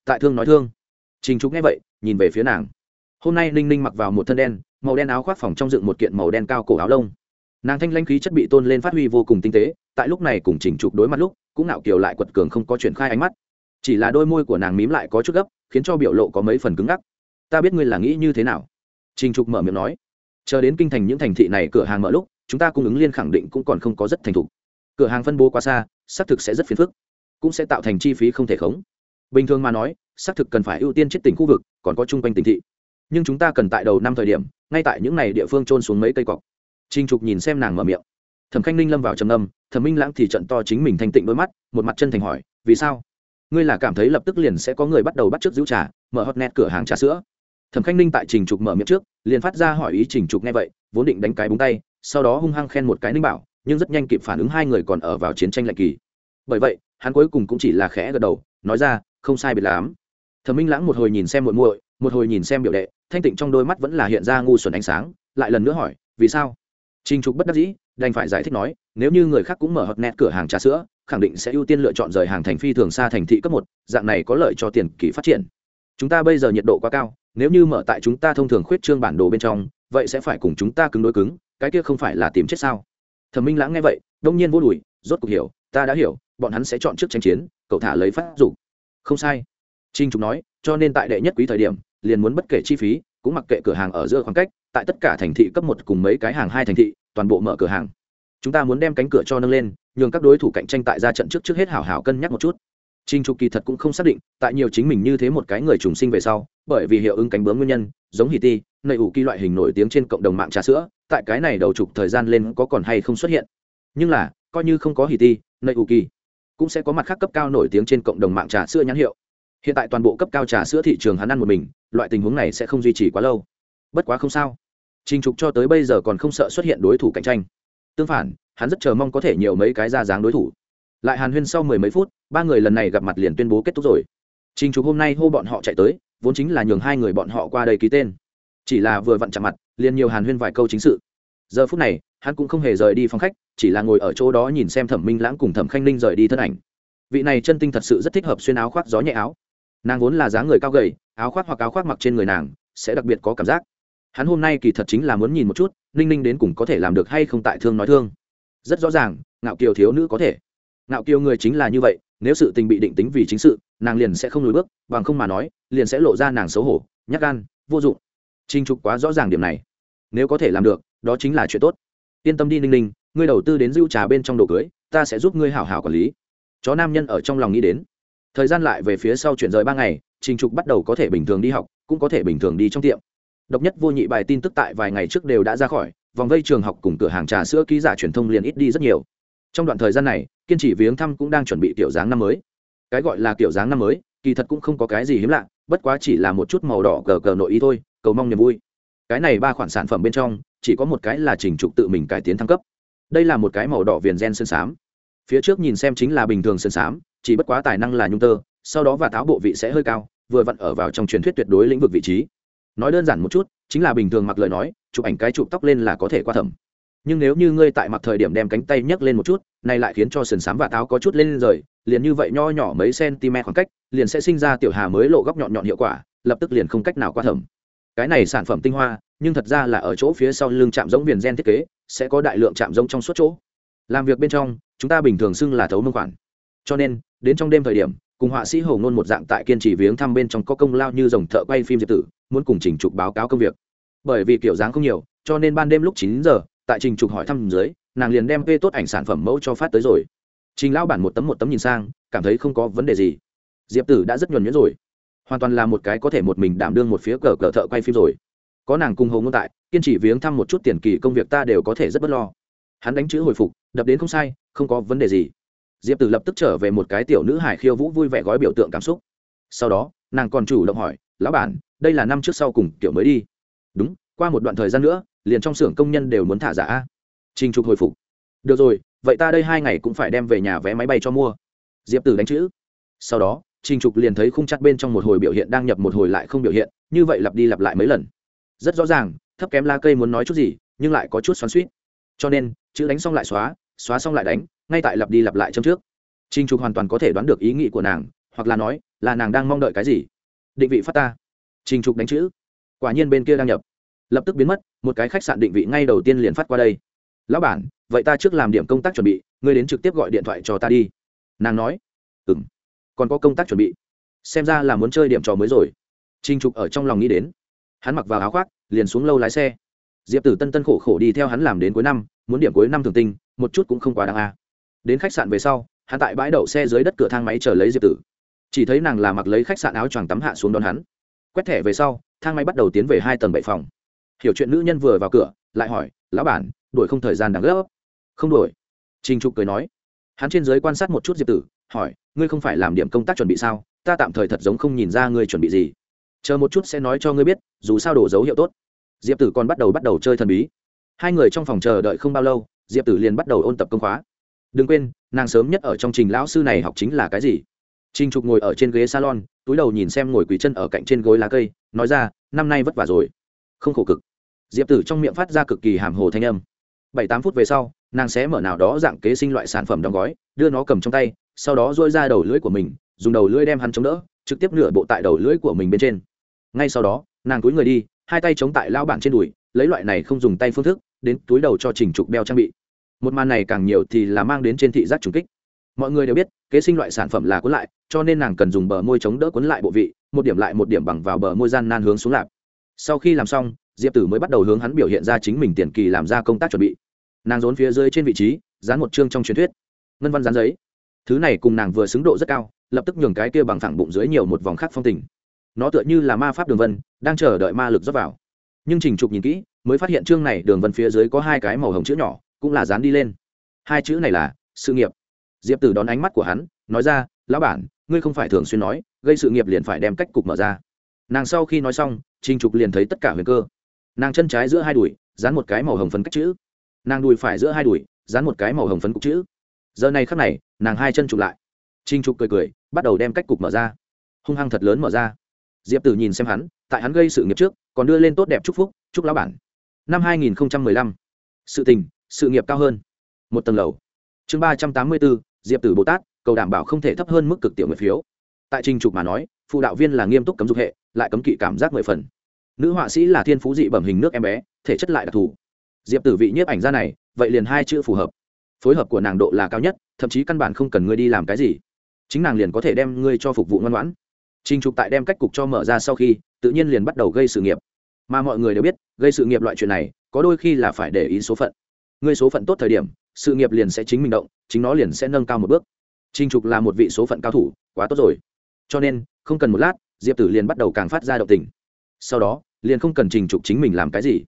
Tại thương nói thương. Trình trục nghe vậy, nhìn về phía nàng. Hôm nay ninh ninh mặc vào một thân đen, màu đen áo khoác phòng trong dựng một kiện màu đen cao cổ áo lông. Nàng thanh lanh khí chất bị tôn lên phát huy vô cùng tinh tế, tại lúc này cùng trình trục đối mặt lúc, cũng nạo kiều lại quật cường không có chuyện khai ánh mắt. Chỉ là đôi môi của nàng mím lại có chút gấp, khiến cho biểu lộ có mấy phần cứng ngắc. Ta biết ngươi là nghĩ như thế nào. Trình trục mở miệng nói. Chờ đến kinh thành những thành thị này cửa hàng mở lúc, chúng ta cung ứng liên khẳng định cũng còn không có rất thành thục cửa hàng phân bố quá xa, xác thực sẽ rất phiền phức, cũng sẽ tạo thành chi phí không thể khống. Bình thường mà nói, xác thực cần phải ưu tiên chết tỉnh khu vực, còn có chung quanh tỉnh thị. Nhưng chúng ta cần tại đầu năm thời điểm, ngay tại những n à y địa phương trôn xuống mấy cây cọc. Trinh trục nhìn xem nàng mở miệng. Thẩm khanh ninh lâm vào trầm âm thẩm minh lãng thì trận to chính mình thanh tịnh đôi mắt, một mặt chân thành hỏi, vì sao? Ngươi là cảm thấy lập tức liền sẽ có người bắt đầu bắt t r ư ớ c giữ trà, mở hot net cửa hàng trà sữa? Thẩm khanh ninh tại trình trục mở miệng trước, liền phát ra hỏi ý trình trục nghe vậy, vốn định đánh cái búng tay, sau đó hung hăng khen một cái ninh bảo nhưng rất nhanh kịp phản ứng hai người còn ở vào chiến tranh lạnh kỳ bởi vậy hắn cuối cùng cũng chỉ là khẽ gật đầu nói ra không sai biệt lắm thẩm minh lãng một hồi nhìn xem muội muội một hồi nhìn xem biểu đệ thanh tịnh trong đôi mắt vẫn là hiện ra ngu xuẩn ánh sáng lại lần nữa hỏi vì sao Trình Trục bất đắc dĩ, đành phải giải thích nói, nếu như người khác cũng mở hot net cửa hàng trà sữa, khẳng định sẽ ưu tiên lựa chọn rời hàng thành phi thường xa thành thị cấp một, dạng này có lợi cho tiền kỳ phát triển. Chúng ta bây giờ nhiệt độ quá cao, nếu như mở tại chúng ta thông thường khuyết trương bản đồ bên trong, vậy sẽ phải cùng chúng ta cứng đối cứng, cái kia không phải là tìm chết sao? Thẩm Minh Lãng nghe vậy, đông nhiên vô đùi, rốt cuộc hiểu, ta đã hiểu, bọn hắn sẽ chọn trước tranh chiến, cậu thả lấy phát dục. Không sai. Trình Trục nói, cho nên tại đệ nhất quý thời điểm, liền muốn bất kể chi phí, cũng mặc kệ cửa hàng ở giữa khoảng cách, tại tất cả thành thị cấp một cùng mấy cái hàng hai thành thị toàn bộ mở cửa hàng chúng ta muốn đem cánh cửa cho nâng lên nhường các đối thủ cạnh tranh tại ra trận trước trước hết hảo hảo cân nhắc một chút Trình Trục kỳ thật cũng không xác định, tại nhiều chính mình như thế một cái người trùng sinh về sau, bởi vì hiệu ứng cánh bướm nguyên nhân, giống Hỉ Ti, nơi ủ kỳ loại hình nổi tiếng trên cộng đồng mạng trà sữa, tại cái này đầu trục thời gian lên có còn hay không xuất hiện. Nhưng là, coi như không có Hỉ Ti, nơi ủ kỳ, cũng sẽ có mặt khác cấp cao nổi tiếng trên cộng đồng mạng trà sữa nhãn hiệu. Hiện tại toàn bộ cấp cao trà sữa thị trường hắn ăn một mình, loại tình huống này sẽ không duy trì quá lâu. Bất quá không sao. Trình Trục cho tới bây giờ còn không sợ xuất hiện đối thủ cạnh tranh. Tương phản, hắn rất chờ mong có thể nhiều mấy cái ra dáng đối thủ. Lại Hàn Huyên sau mười mấy phút, ba người lần này gặp mặt liền tuyên bố kết thúc rồi. Trình Trục hôm nay hô bọn họ chạy tới, vốn chính là nhường hai người bọn họ qua đây ký tên. Chỉ là vừa vặn chạm mặt, liền nhiều Hàn Huyên vài câu chính sự. Giờ phút này, hắn cũng không hề rời đi phòng khách, chỉ là ngồi ở chỗ đó nhìn xem Thẩm Minh Lãng cùng Thẩm Khanh Ninh rời đi thân ảnh. Vị này chân tinh thật sự rất thích hợp xuyên áo khoác gió nhẹ áo. Nàng vốn là dáng người cao gầy, áo khoác hoặc áo khoác mặc trên người nàng sẽ đặc biệt có cảm giác hắn hôm nay kỳ thật chính là muốn nhìn một chút ninh ninh đến cùng có thể làm được hay không tại thương nói thương rất rõ ràng ngạo kiều thiếu nữ có thể ngạo kiều người chính là như vậy nếu sự tình bị định tính vì chính sự nàng liền sẽ không lùi bước bằng không mà nói liền sẽ lộ ra nàng xấu hổ nhắc gan vô dụng trinh trục quá rõ ràng điểm này nếu có thể làm được, đó chính là chuyện tốt. Yên tâm đi, ninh ninh, ngươi đầu tư đến rượu trà bên trong đồ cưới, ta sẽ giúp ngươi hảo hảo quản lý. Chó nam nhân ở trong lòng nghĩ đến. Thời gian lại về phía sau chuyển rời ba ngày, trình trục bắt đầu có thể bình thường đi học, cũng có thể bình thường đi trong tiệm. Độc nhất vô nhị bài tin tức tại vài ngày trước đều đã ra khỏi, vòng vây trường học cùng cửa hàng trà sữa ký giả truyền thông liền ít đi rất nhiều. Trong đoạn thời gian này, kiên trì viếng thăm cũng đang chuẩn bị kiểu dáng năm mới. Cái gọi là kiểu dáng năm mới, kỳ thật cũng không có cái gì hiếm lạ, bất quá chỉ là một chút màu đỏ cờ cờ nội ý thôi, cầu mong niềm vui cái này ba khoản sản phẩm bên trong, chỉ có một cái là trình trục tự mình cải tiến thăng cấp. Đây là một cái màu đỏ viền gen sơn xám. Phía trước nhìn xem chính là bình thường sơn xám, chỉ bất quá tài năng là nhung tơ, sau đó và tháo bộ vị sẽ hơi cao, vừa vặn ở vào trong truyền thuyết tuyệt đối lĩnh vực vị trí. Nói đơn giản một chút, chính là bình thường mặc lời nói, chụp ảnh cái chụp tóc lên là có thể qua thẩm. Nhưng nếu như ngươi tại mặc thời điểm đem cánh tay nhấc lên một chút, này lại khiến cho sườn xám và táo có chút lên rời, liền như vậy nho nhỏ mấy cm khoảng cách, liền sẽ sinh ra tiểu hà mới lộ góc nhọn nhọn hiệu quả, lập tức liền không cách nào qua thẩm cái này sản phẩm tinh hoa, nhưng thật ra là ở chỗ phía sau lưng chạm giống viền gen thiết kế, sẽ có đại lượng chạm giống trong suốt chỗ. Làm việc bên trong, chúng ta bình thường xưng là thấu mông khoản. Cho nên, đến trong đêm thời điểm, cùng họa sĩ hầu ngôn một dạng tại kiên trì viếng thăm bên trong có công lao như dòng thợ quay phim diệp tử, muốn cùng trình trục báo cáo công việc. Bởi vì kiểu dáng không nhiều, cho nên ban đêm lúc chín giờ, tại trình trục hỏi thăm dưới, nàng liền đem vê tốt ảnh sản phẩm mẫu cho phát tới rồi. Trình lão bản một tấm một tấm nhìn sang, cảm thấy không có vấn đề gì. Diệp tử đã rất nhuẩn nhuyễn rồi hoàn toàn là một cái có thể một mình đảm đương một phía cờ cờ thợ quay phim rồi. Có nàng cùng hầu ngôn tại, kiên trì viếng thăm một chút tiền kỳ công việc ta đều có thể rất bất lo. Hắn đánh chữ hồi phục, đập đến không sai, không có vấn đề gì. Diệp tử lập tức trở về một cái tiểu nữ hải khiêu vũ vui vẻ gói biểu tượng cảm xúc. Sau đó, nàng còn chủ động hỏi, lão bản, đây là năm trước sau cùng kiểu mới đi. Đúng, qua một đoạn thời gian nữa, liền trong xưởng công nhân đều muốn thả giả trình trục hồi phục. Được rồi, vậy ta đây hai ngày cũng phải đem về nhà vé máy bay cho mua. Diệp tử đánh chữ. Sau đó trình trục liền thấy khung chặt bên trong một hồi biểu hiện đang nhập một hồi lại không biểu hiện, như vậy lặp đi lặp lại mấy lần. Rất rõ ràng, thấp kém la cây muốn nói chút gì, nhưng lại có chút xoắn suýt cho nên, chữ đánh xong lại xóa xóa xong lại đánh, ngay tại lặp đi lặp lại trong trước. Trình trục hoàn toàn có thể đoán được ý nghĩ của nàng, hoặc là nói, là nàng đang mong đợi cái gì. Định vị phát ta. Trình trục đánh chữ. Quả nhiên bên kia đang nhập. Lập tức biến mất, một cái khách sạn định vị ngay đầu tiên liền phát qua đây. Lão bản, vậy ta trước làm điểm công tác chuẩn bị, ngươi đến trực tiếp gọi điện thoại cho ta đi. Nàng nói còn có công tác chuẩn bị. Xem ra là muốn chơi điểm trò mới rồi. Trinh trục ở trong lòng nghĩ đến. Hắn mặc vào áo khoác, liền xuống lâu lái xe. Diệp tử tân tân khổ khổ đi theo hắn làm đến cuối năm, muốn điểm cuối năm thường tinh một chút cũng không quá đáng a. Đến khách sạn về sau, hắn tại bãi đậu xe dưới đất cửa thang máy chờ lấy diệp tử. Chỉ thấy nàng là mặc lấy khách sạn áo choàng tắm hạ xuống đón hắn. Quét thẻ về sau, thang máy bắt đầu tiến về hai tầng bảy phòng. Hiểu chuyện nữ nhân vừa vào cửa, lại hỏi, lão bản, đuổi không thời gian đáng gấp? Không đuổi. Trình trục cười nói. Hắn trên giới quan sát một chút diệp tử hỏi, ngươi không phải làm điểm công tác chuẩn bị sao? Ta tạm thời thật giống không nhìn ra ngươi chuẩn bị gì. Chờ một chút sẽ nói cho ngươi biết, dù sao đổ dấu hiệu tốt. Diệp tử còn bắt đầu bắt đầu chơi thần bí. Hai người trong phòng chờ đợi không bao lâu, diệp tử liền bắt đầu ôn tập công khóa. Đừng quên, nàng sớm nhất ở trong trình lão sư này học chính là cái gì? Trình trục ngồi ở trên ghế salon, túi đầu nhìn xem ngồi quỳ chân ở cạnh trên gối lá cây, nói ra, năm nay vất vả rồi. Không khổ cực. Diệp tử trong miệng phát ra cực kỳ hàm hồ thanh âm. Bảy tám phút về sau, nàng sẽ mở nào đó dạng kế sinh loại sản phẩm đóng gói, đưa nó cầm trong tay sau đó dôi ra đầu lưỡi của mình, dùng đầu lưỡi đem hắn chống đỡ, trực tiếp nửa bộ tại đầu lưỡi của mình bên trên. Ngay sau đó, nàng túi người đi, hai tay chống tại lao bản trên đùi, lấy loại này không dùng tay phương thức, đến túi đầu cho trình trục đeo trang bị. Một màn này càng nhiều thì là mang đến trên thị giác trùng kích. Mọi người đều biết, kế sinh loại sản phẩm là cuốn lại, cho nên nàng cần dùng bờ môi chống đỡ cuốn lại bộ vị, một điểm lại một điểm bằng vào bờ môi gian nan hướng xuống lạp. Sau khi làm xong, diệp tử mới bắt đầu hướng hắn biểu hiện ra chính mình tiền kỳ làm ra công tác chuẩn bị. Nàng rốn phía dưới trên vị trí, dán một chương trong truyền thuyết. Ngân văn dán giấy thứ này cùng nàng vừa xứng độ rất cao, lập tức nhường cái kia bằng thẳng bụng dưới nhiều một vòng khác phong tình. Nó tựa như là ma pháp đường vân, đang chờ đợi ma lực dốc vào. Nhưng trình trục nhìn kỹ, mới phát hiện chương này đường vân phía dưới có hai cái màu hồng chữ nhỏ, cũng là dán đi lên. Hai chữ này là, sự nghiệp. Diệp tử đón ánh mắt của hắn, nói ra, lão bản, ngươi không phải thường xuyên nói, gây sự nghiệp liền phải đem cách cục mở ra. Nàng sau khi nói xong, trình trục liền thấy tất cả huyền cơ. Nàng chân trái giữa hai đùi, dán một cái màu hồng phấn cách chữ. Nàng đùi phải giữa hai đùi, dán một cái màu hồng phấn cục chữ giờ này khắc này, nàng hai chân chụp lại. Trinh trục cười cười, bắt đầu đem cách cục mở ra. Hung hăng thật lớn mở ra. Diệp tử nhìn xem hắn, tại hắn gây sự nghiệp trước, còn đưa lên tốt đẹp chúc phúc, chúc lão bản. Năm hai nghìn lăm, sự tình, sự nghiệp cao hơn. Một tầng lầu. Chương ba trăm tám mươi bốn diệp tử bồ tát, cầu đảm bảo không thể thấp hơn mức cực tiểu nguyện phiếu. Tại trình trục mà nói, phụ đạo viên là nghiêm túc cấm dục hệ, lại cấm kỵ cảm giác mười phần. Nữ họa sĩ là thiên phú dị bẩm hình nước em bé, thể chất lại đặc thù. Diệp tử vị nhiếp ảnh ra này, vậy liền hai chữ phù hợp phối hợp của nàng độ là cao nhất, thậm chí căn bản không cần ngươi đi làm cái gì. Chính nàng liền có thể đem ngươi cho phục vụ ngoan ngoãn. Trình trục tại đem cách cục cho mở ra sau khi, tự nhiên liền bắt đầu gây sự nghiệp. Mà mọi người đều biết, gây sự nghiệp loại chuyện này, có đôi khi là phải để ý số phận. Ngươi số phận tốt thời điểm, sự nghiệp liền sẽ chính mình động, chính nó liền sẽ nâng cao một bước. Trình trục là một vị số phận cao thủ, quá tốt rồi. Cho nên, không cần một lát, diệp tử liền bắt đầu càng phát ra động tình. Sau đó, liền không cần trình trục chính mình làm cái gì.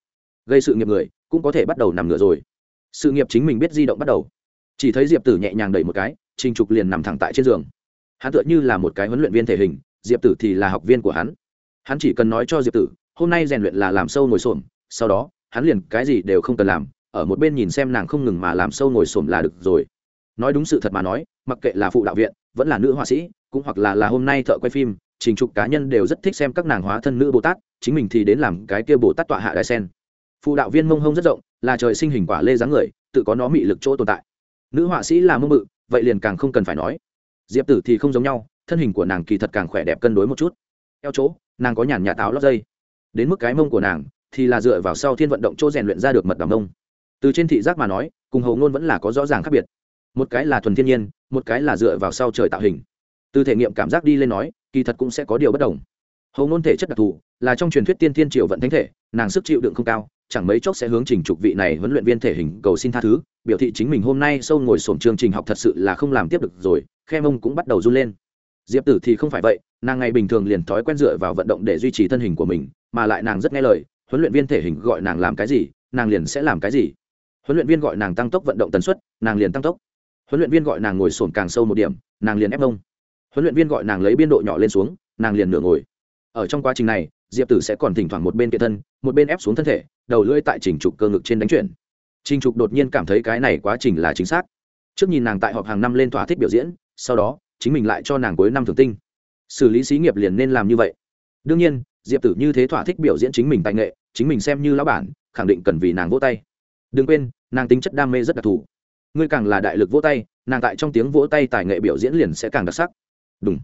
Gây sự nghiệp người, cũng có thể bắt đầu nằm ngửa rồi sự nghiệp chính mình biết di động bắt đầu. Chỉ thấy diệp tử nhẹ nhàng đẩy một cái, trình trục liền nằm thẳng tại trên giường. Hắn tựa như là một cái huấn luyện viên thể hình, diệp tử thì là học viên của hắn. Hắn chỉ cần nói cho diệp tử, hôm nay rèn luyện là làm sâu ngồi xổm, sau đó, hắn liền cái gì đều không cần làm, ở một bên nhìn xem nàng không ngừng mà làm sâu ngồi xổm là được rồi. Nói đúng sự thật mà nói, mặc kệ là phụ đạo viện, vẫn là nữ họa sĩ, cũng hoặc là là hôm nay thợ quay phim, trình trục cá nhân đều rất thích xem các nàng hóa thân nữ bồ tát, chính mình thì đến làm cái kia bồ tát tọa hạ đại sen. Phụ đạo viên mông hông rất rộng là trời sinh hình quả lê dáng người, tự có nó mị lực chỗ tồn tại. Nữ họa sĩ là mông mự vậy liền càng không cần phải nói. Diệp tử thì không giống nhau, thân hình của nàng kỳ thật càng khỏe đẹp cân đối một chút. Theo chỗ, nàng có nhàn nhà táo lót dây. Đến mức cái mông của nàng thì là dựa vào sau thiên vận động chỗ rèn luyện ra được mật đàm mông. Từ trên thị giác mà nói, cùng hầu ngôn vẫn là có rõ ràng khác biệt. Một cái là thuần thiên nhiên, một cái là dựa vào sau trời tạo hình. Từ thể nghiệm cảm giác đi lên nói, kỳ thật cũng sẽ có điều bất đồng. Hầu ngôn thể chất đặc thù là trong truyền thuyết tiên thiên triều vận thánh thể, nàng sức chịu đựng không cao chẳng mấy chốc sẽ hướng trình trục vị này huấn luyện viên thể hình cầu xin tha thứ. Biểu thị chính mình hôm nay sâu ngồi sổm chương trình học thật sự là không làm tiếp được rồi, khe mông cũng bắt đầu run lên. Diệp tử thì không phải vậy, nàng ngày bình thường liền thói quen dựa vào vận động để duy trì thân hình của mình, mà lại nàng rất nghe lời, huấn luyện viên thể hình gọi nàng làm cái gì, nàng liền sẽ làm cái gì. Huấn luyện viên gọi nàng tăng tốc vận động tần suất, nàng liền tăng tốc. Huấn luyện viên gọi nàng ngồi sồn càng sâu một điểm, nàng liền ép mông. Huấn luyện viên gọi nàng lấy biên độ nhỏ lên xuống, nàng liền nửa ngồi. Ở trong quá trình này diệp tử sẽ còn thỉnh thoảng một bên kiện thân, một bên ép xuống thân thể, đầu lưỡi tại trình trục cơ ngực trên đánh chuyển. Trình trục đột nhiên cảm thấy cái này quá trình là chính xác. Trước nhìn nàng tại họp hàng năm lên thỏa thích biểu diễn, sau đó, chính mình lại cho nàng cuối năm thường tinh. Xử lý xí nghiệp liền nên làm như vậy. Đương nhiên, diệp tử như thế thỏa thích biểu diễn chính mình tài nghệ, chính mình xem như lão bản, khẳng định cần vì nàng vỗ tay. Đừng quên, nàng tính chất đam mê rất đặc thù. Ngươi càng là đại lực vỗ tay, nàng tại trong tiếng vỗ tay tài nghệ biểu diễn liền sẽ càng đặc sắc. Đúng.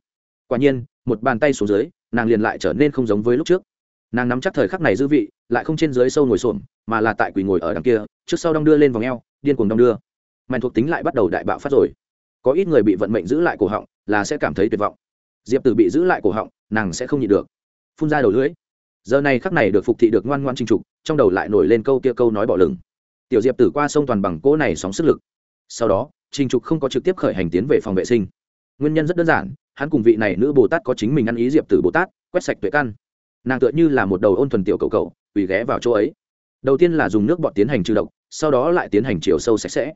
Quả nhiên, một bàn tay xuống dưới nàng liền lại trở nên không giống với lúc trước. Nàng nắm chắc thời khắc này dư vị, lại không trên dưới sâu ngồi xổm, mà là tại quỳ ngồi ở đằng kia, trước sau đong đưa lên vòng eo, điên cuồng đong đưa. Mạnh thuộc tính lại bắt đầu đại bạo phát rồi. Có ít người bị vận mệnh giữ lại cổ họng, là sẽ cảm thấy tuyệt vọng. Diệp tử bị giữ lại cổ họng, nàng sẽ không nhịn được. Phun ra đầu lưỡi. Giờ này khắc này được phục thị được ngoan ngoan chinh trục, trong đầu lại nổi lên câu kia câu nói bỏ lừng tiểu diệp tử qua sông toàn bằng cỗ này sóng sức lực. Sau đó trình trục không có trực tiếp khởi hành tiến về phòng vệ sinh. Nguyên nhân rất đơn giản hắn cùng vị này nữ bồ tát có chính mình ăn ý diệp tử bồ tát, quét sạch tuệ căn. Nàng tựa như là một đầu ôn thuần tiểu cầu cầu ủy ghé vào chỗ ấy. Đầu tiên là dùng nước bọt tiến hành trừ độc, sau đó lại tiến hành chiều sâu sạch sẽ.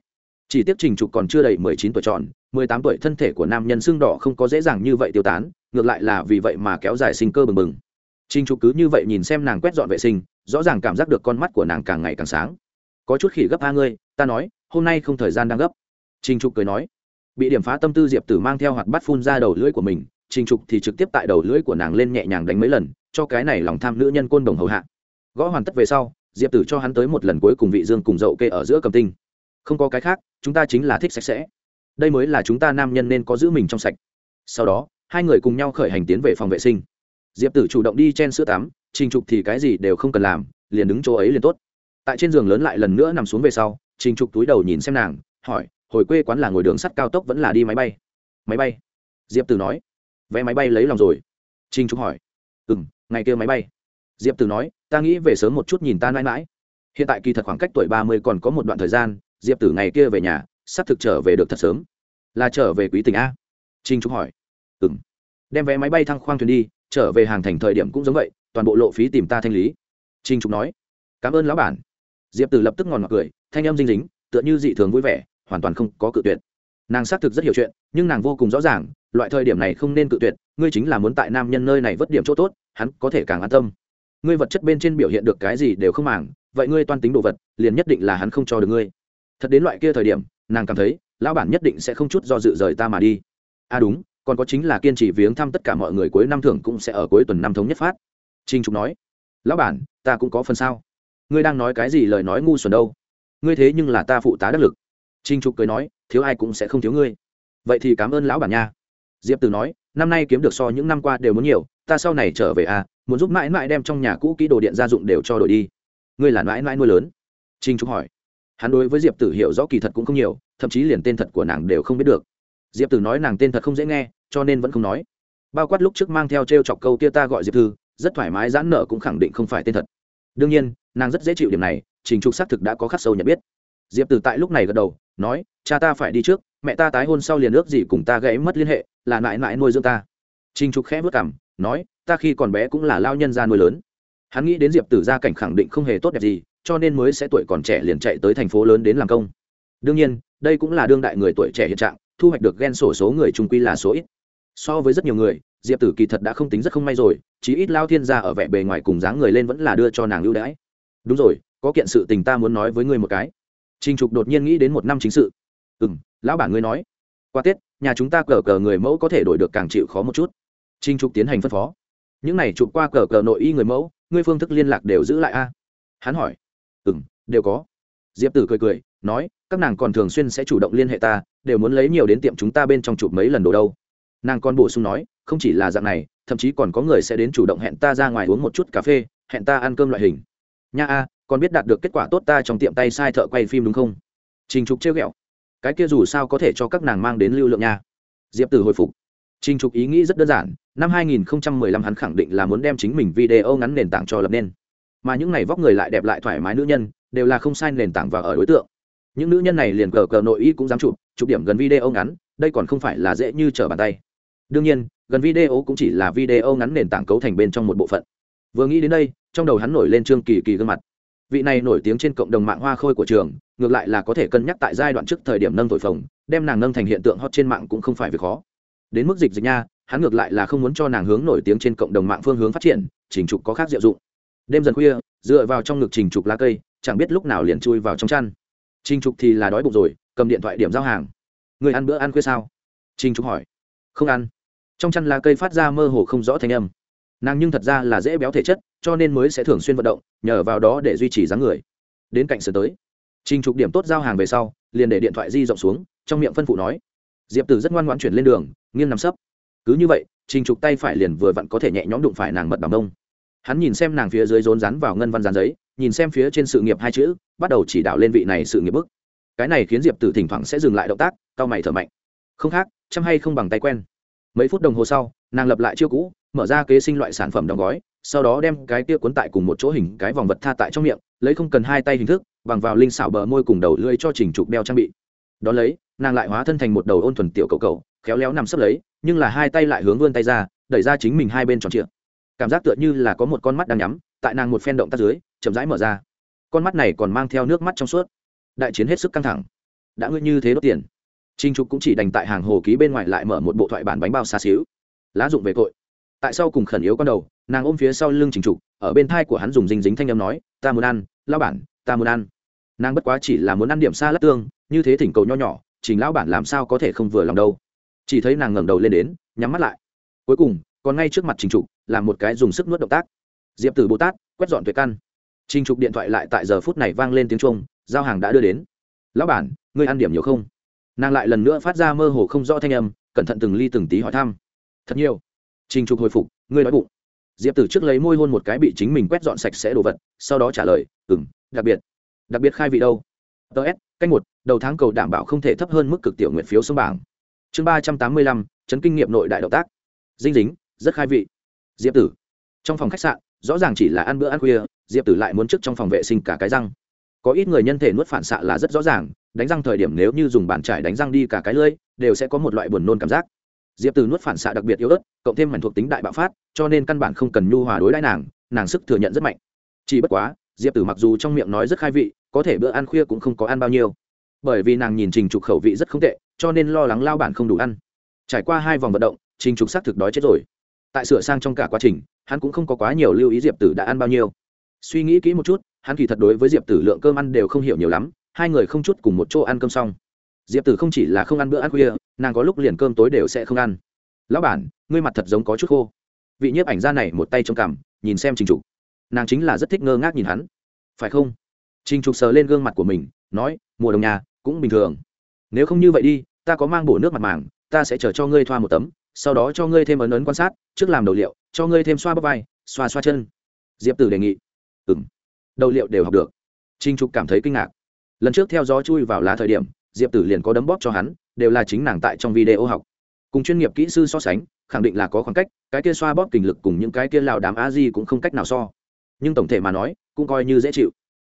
Chỉ tiếc trình trục còn chưa đầy mười chín tuổi tròn, mười tám tuổi thân thể của nam nhân xương đỏ không có dễ dàng như vậy tiêu tán, ngược lại là vì vậy mà kéo dài sinh cơ bừng bừng. Trình trục cứ như vậy nhìn xem nàng quét dọn vệ sinh, rõ ràng cảm giác được con mắt của nàng càng ngày càng sáng. Có chút khỉ gấp a ngươi, ta nói, hôm nay không thời gian đang gấp. Trình trục cười nói bị điểm phá tâm tư diệp tử mang theo hoạt bắt phun ra đầu lưỡi của mình, trình trục thì trực tiếp tại đầu lưỡi của nàng lên nhẹ nhàng đánh mấy lần, cho cái này lòng tham nữ nhân côn đồng hầu hạ. Gõ hoàn tất về sau, diệp tử cho hắn tới một lần cuối cùng vị dương cùng dậu kê ở giữa cầm tinh. Không có cái khác, chúng ta chính là thích sạch sẽ. Đây mới là chúng ta nam nhân nên có giữ mình trong sạch. Sau đó, hai người cùng nhau khởi hành tiến về phòng vệ sinh. Diệp tử chủ động đi chen sữa tắm, trình trục thì cái gì đều không cần làm, liền đứng chỗ ấy liền tốt. Tại trên giường lớn lại lần nữa nằm xuống về sau, trình trục túi đầu nhìn xem nàng, hỏi hồi quê quán là ngồi đường sắt cao tốc vẫn là đi máy bay. Máy bay? Diệp tử nói. Vé máy bay lấy lòng rồi. Trình Trúc hỏi. Ừ m ngày kia máy bay. Diệp tử nói, ta nghĩ về sớm một chút nhìn ta mãi mãi. Hiện tại kỳ thật khoảng cách tuổi ba mươi còn có một đoạn thời gian, diệp tử ngày kia về nhà, sắp thực trở về được thật sớm. Là trở về quý tỉnh a. Trinh trúc hỏi. Ừ m đem vé máy bay thăng khoang thuyền đi, trở về hàng thành thời điểm cũng giống vậy, toàn bộ lộ phí tìm ta thanh lý. Trinh trúc nói. Cảm ơn lão bản. Diệp tử lập tức ngòn mặc cười, thanh âm dinh dính tựa như dị thường vui vẻ hoàn toàn không có cự tuyệt. Nàng xác thực rất hiểu chuyện, nhưng nàng vô cùng rõ ràng, loại thời điểm này không nên cự tuyệt, ngươi chính là muốn tại nam nhân nơi này vất điểm chỗ tốt, hắn có thể càng an tâm. Ngươi vật chất bên trên biểu hiện được cái gì đều không màng, vậy ngươi toan tính đồ vật, liền nhất định là hắn không cho được ngươi. Thật đến loại kia thời điểm, nàng cảm thấy, lão bản nhất định sẽ không chút do dự rời ta mà đi. À đúng, còn có chính là kiên trì viếng thăm tất cả mọi người cuối năm thưởng cũng sẽ ở cuối tuần năm thống nhất phát. Trinh trục nói, lão bản, ta cũng có phần sao? Ngươi đang nói cái gì lời nói ngu xuẩn đâu? Ngươi thế nhưng là ta phụ tá đắc lực trinh trục cười nói, thiếu ai cũng sẽ không thiếu ngươi. Vậy thì cảm ơn lão bản nha. Diệp từ nói, năm nay kiếm được so những năm qua đều muốn nhiều, ta sau này trở về à muốn giúp mãi mãi đem trong nhà cũ kỹ đồ điện gia dụng đều cho đổi đi. Ngươi là mãi mãi nuôi lớn? Trinh trục hỏi. Hắn đối với diệp tử hiểu rõ kỳ thật cũng không nhiều, thậm chí liền tên thật của nàng đều không biết được. Diệp tử nói nàng tên thật không dễ nghe, cho nên vẫn không nói. Bao quát lúc trước mang theo t r e o chọc câu kia ta gọi diệp thư, rất thoải mái giãn nợ cũng khẳng định không phải tên thật. Đương nhiên, nàng rất dễ chịu điểm này, trình trục xác thực đã có khắc sâu nhận biết. Diệp tử tại lúc này gật đầu nói, cha ta phải đi trước, mẹ ta tái hôn sau liền ước gì cùng ta gãy mất liên hệ, là mãi mãi nuôi dưỡng ta. Trình trục khẽ vất cảm nói, ta khi còn bé cũng là lao nhân gia nuôi lớn. Hắn nghĩ đến diệp tử gia cảnh khẳng định không hề tốt đẹp gì, cho nên mới sẽ tuổi còn trẻ liền chạy tới thành phố lớn đến làm công. Đương nhiên, đây cũng là đương đại người tuổi trẻ hiện trạng, thu hoạch được ghen sổ số người trung quy là số ít. So với rất nhiều người, diệp tử kỳ thật đã không tính rất không may rồi, chí ít lao thiên gia ở vẻ bề ngoài cùng dáng người lên vẫn là đưa cho nàng ưu đãi. Đúng rồi, có kiện sự tình ta muốn nói với ngươi một cái. Trình Trục đột nhiên nghĩ đến một năm chính sự. "Ừm, lão bản ngươi nói, qua Tết, nhà chúng ta cờ cờ người mẫu có thể đổi được càng chịu khó một chút." Trình Trục tiến hành phân phó. "Những này chụp qua cờ cờ nội y người mẫu, ngươi phương thức liên lạc đều giữ lại a?" Hắn hỏi. "Ừm, đều có." Diệp Tử cười cười, nói, "Các nàng còn thường xuyên sẽ chủ động liên hệ ta, đều muốn lấy nhiều đến tiệm chúng ta bên trong chụp mấy lần đồ đâu." Nàng còn bổ sung nói, "Không chỉ là dạng này, thậm chí còn có người sẽ đến chủ động hẹn ta ra ngoài uống một chút cà phê, hẹn ta ăn cơm loại hình." Nha a, còn biết đạt được kết quả tốt ta trong tiệm tay sai thợ quay phim đúng không? Trình trục trêu ghẹo. Cái kia dù sao có thể cho các nàng mang đến lưu lượng nha. Diệp tử hồi phục. Trình trục ý nghĩ rất đơn giản, năm 2015 hắn khẳng định là muốn đem chính mình video ngắn nền tảng cho lập nên. Mà những này vóc người lại đẹp lại thoải mái nữ nhân, đều là không sai nền tảng và ở đối tượng. Những nữ nhân này liền cờ cờ nội y cũng dám chụp chụp điểm gần video ngắn, đây còn không phải là dễ như trở bàn tay. Đương nhiên, gần video cũng chỉ là video ngắn nền tảng cấu thành bên trong một bộ phận. Vừa nghĩ đến đây, trong đầu hắn nổi lên trương kỳ kỳ gương mặt vị này nổi tiếng trên cộng đồng mạng hoa khôi của trường, ngược lại là có thể cân nhắc tại giai đoạn trước thời điểm nâng thổi phồng, đem nàng nâng thành hiện tượng hot trên mạng cũng không phải việc khó. Đến mức dịch dịch nha, hắn ngược lại là không muốn cho nàng hướng nổi tiếng trên cộng đồng mạng phương hướng phát triển trình trục có khác diệu dụng. Đêm dần khuya, dựa vào trong ngực trình trục lá cây, chẳng biết lúc nào liền chui vào trong chăn. Trình trục thì là đói bụng rồi, cầm điện thoại điểm giao hàng. Người ăn bữa ăn khuya sao? Trình trục hỏi. Không ăn. Trong chăn lá cây phát ra mơ hồ không rõ thanh âm nàng nhưng thật ra là dễ béo thể chất, cho nên mới sẽ thường xuyên vận động, nhờ vào đó để duy trì dáng người. Đến cạnh sườn tới, trình trục điểm tốt giao hàng về sau, liền để điện thoại di rộng xuống, trong miệng phân phụ nói, diệp tử rất ngoan ngoãn chuyển lên đường, nghiêng nằm sấp. Cứ như vậy, trình trục tay phải liền vừa vặn có thể nhẹ nhõm đụng phải nàng mật bằng đông hắn nhìn xem nàng phía dưới rốn rắn vào ngân văn dán giấy, nhìn xem phía trên sự nghiệp hai chữ, bắt đầu chỉ đạo lên vị này sự nghiệp bức cái này khiến diệp tử thỉnh thoảng sẽ dừng lại động tác cao mày thở mạnh. Không khác, chăm hay không bằng tay quen mấy phút đồng hồ sau, nàng lập lại chiêu cũ, mở ra kế sinh loại sản phẩm đóng gói, sau đó đem cái kia cuốn tại cùng một chỗ hình cái vòng vật tha tại trong miệng, lấy không cần hai tay hình thức, bằng vào linh xảo bờ môi cùng đầu lưỡi cho trình trục đeo trang bị. Đón lấy, nàng lại hóa thân thành một đầu ôn thuần tiểu cầu cầu khéo léo nằm sấp lấy, nhưng là hai tay lại hướng vươn tay ra, đẩy ra chính mình hai bên tròn trịa. Cảm giác tựa như là có một con mắt đang nhắm, tại nàng một phen động tác dưới, chậm rãi mở ra. Con mắt này còn mang theo nước mắt trong suốt. Đại chiến hết sức căng thẳng. Đã ngươi như thế đốt tiền trinh trục cũng chỉ đành tại hàng hồ ký bên ngoài lại mở một bộ thoại bản bánh bao xa xíu. Lá dụng về cội. Tại sao cùng khẩn yếu con đầu, nàng ôm phía sau lưng trình trục, ở bên thai của hắn dùng dinh dính thanh â m nói, ta muốn ăn lao bản, ta muốn ăn. Nàng bất quá chỉ là muốn ăn điểm xa lát tương, như thế thỉnh cầu nho nhỏ, trình lão bản làm sao có thể không vừa lòng đâu. Chỉ thấy nàng ngẩng đầu lên đến, nhắm mắt lại. Cuối cùng, còn ngay trước mặt trình trục là một cái dùng sức nuốt động tác. Diệp tử bồ tát, quét dọn tuệ căn. Trình trục điện thoại lại tại giờ phút này vang lên tiếng trung giao hàng đã đưa đến. Lão bản, ngươi ăn điểm nhiều không? Nàng lại lần nữa phát ra mơ hồ không rõ thanh âm, cẩn thận từng ly từng tí hỏi thăm. Thật nhiều. Trình trục hồi phục, ngươi nói bụng. Diệp tử trước lấy môi hôn một cái bị chính mình quét dọn sạch sẽ đồ vật, sau đó trả lời ừ m đặc biệt. Đặc biệt khai vị đâu? Ts canh một, đầu tháng cầu đảm bảo không thể thấp hơn mức cực tiểu nguyện phiếu xuống bảng. Chương ba trăm tám mươi lăm, chấn kinh nghiệm nội đại động tác. Dinh dính, rất khai vị. Diệp tử, trong phòng khách sạn, rõ ràng chỉ là ăn bữa ăn khuya, diệp tử lại muốn trước trong phòng vệ sinh cả cái răng có ít người nhân thể nuốt phản xạ là rất rõ ràng, đánh răng thời điểm nếu như dùng bàn trải đánh răng đi cả cái lưỡi, đều sẽ có một loại buồn nôn cảm giác. Diệp từ nuốt phản xạ đặc biệt yếu ớt, cộng thêm mảnh thuộc tính đại bạo phát, cho nên căn bản không cần nhu hòa đối đãi nàng nàng sức thừa nhận rất mạnh. Chỉ bất quá, diệp tử mặc dù trong miệng nói rất khai vị, có thể bữa ăn khuya cũng không có ăn bao nhiêu. Bởi vì nàng nhìn trình trục khẩu vị rất không tệ, cho nên lo lắng lao bản không đủ ăn. Trải qua hai vòng vận động, trình trục xác thực đói chết rồi. Tại sửa sang trong cả quá trình, hắn cũng không có quá nhiều lưu ý diệp tử đã ăn bao nhiêu suy nghĩ kỹ một chút, hắn kỳ thật đối với diệp tử lượng cơm ăn đều không hiểu nhiều lắm, hai người không chút cùng một chỗ ăn cơm xong. Diệp tử không chỉ là không ăn bữa ăn khuya, nàng có lúc liền cơm tối đều sẽ không ăn. Lão bản, ngươi mặt thật giống có chút khô. Vị nhiếp ảnh gia này một tay trong cằm, nhìn xem trình trục. Nàng chính là rất thích ngơ ngác nhìn hắn. Phải không? Trình trục sờ lên gương mặt của mình, nói, mùa đông nhà, cũng bình thường. Nếu không như vậy đi, ta có mang bổ nước mặt màng, ta sẽ chờ cho ngươi thoa một tấm, sau đó cho ngươi thêm ấn ấn quan sát, trước làm đầu liệu, cho ngươi thêm xoa bắp vai, xoa xoa chân. Diệp tử đề nghị ừ đầu liệu đều học được. Trinh trục cảm thấy kinh ngạc. Lần trước theo gió chui vào lá thời điểm, diệp tử liền có đấm bóp cho hắn, đều là chính nàng tại trong video học. Cùng chuyên nghiệp kỹ sư so sánh, khẳng định là có khoảng cách, cái kia xoa bóp kình lực cùng những cái kia lào đám a di cũng không cách nào so. Nhưng tổng thể mà nói, cũng coi như dễ chịu.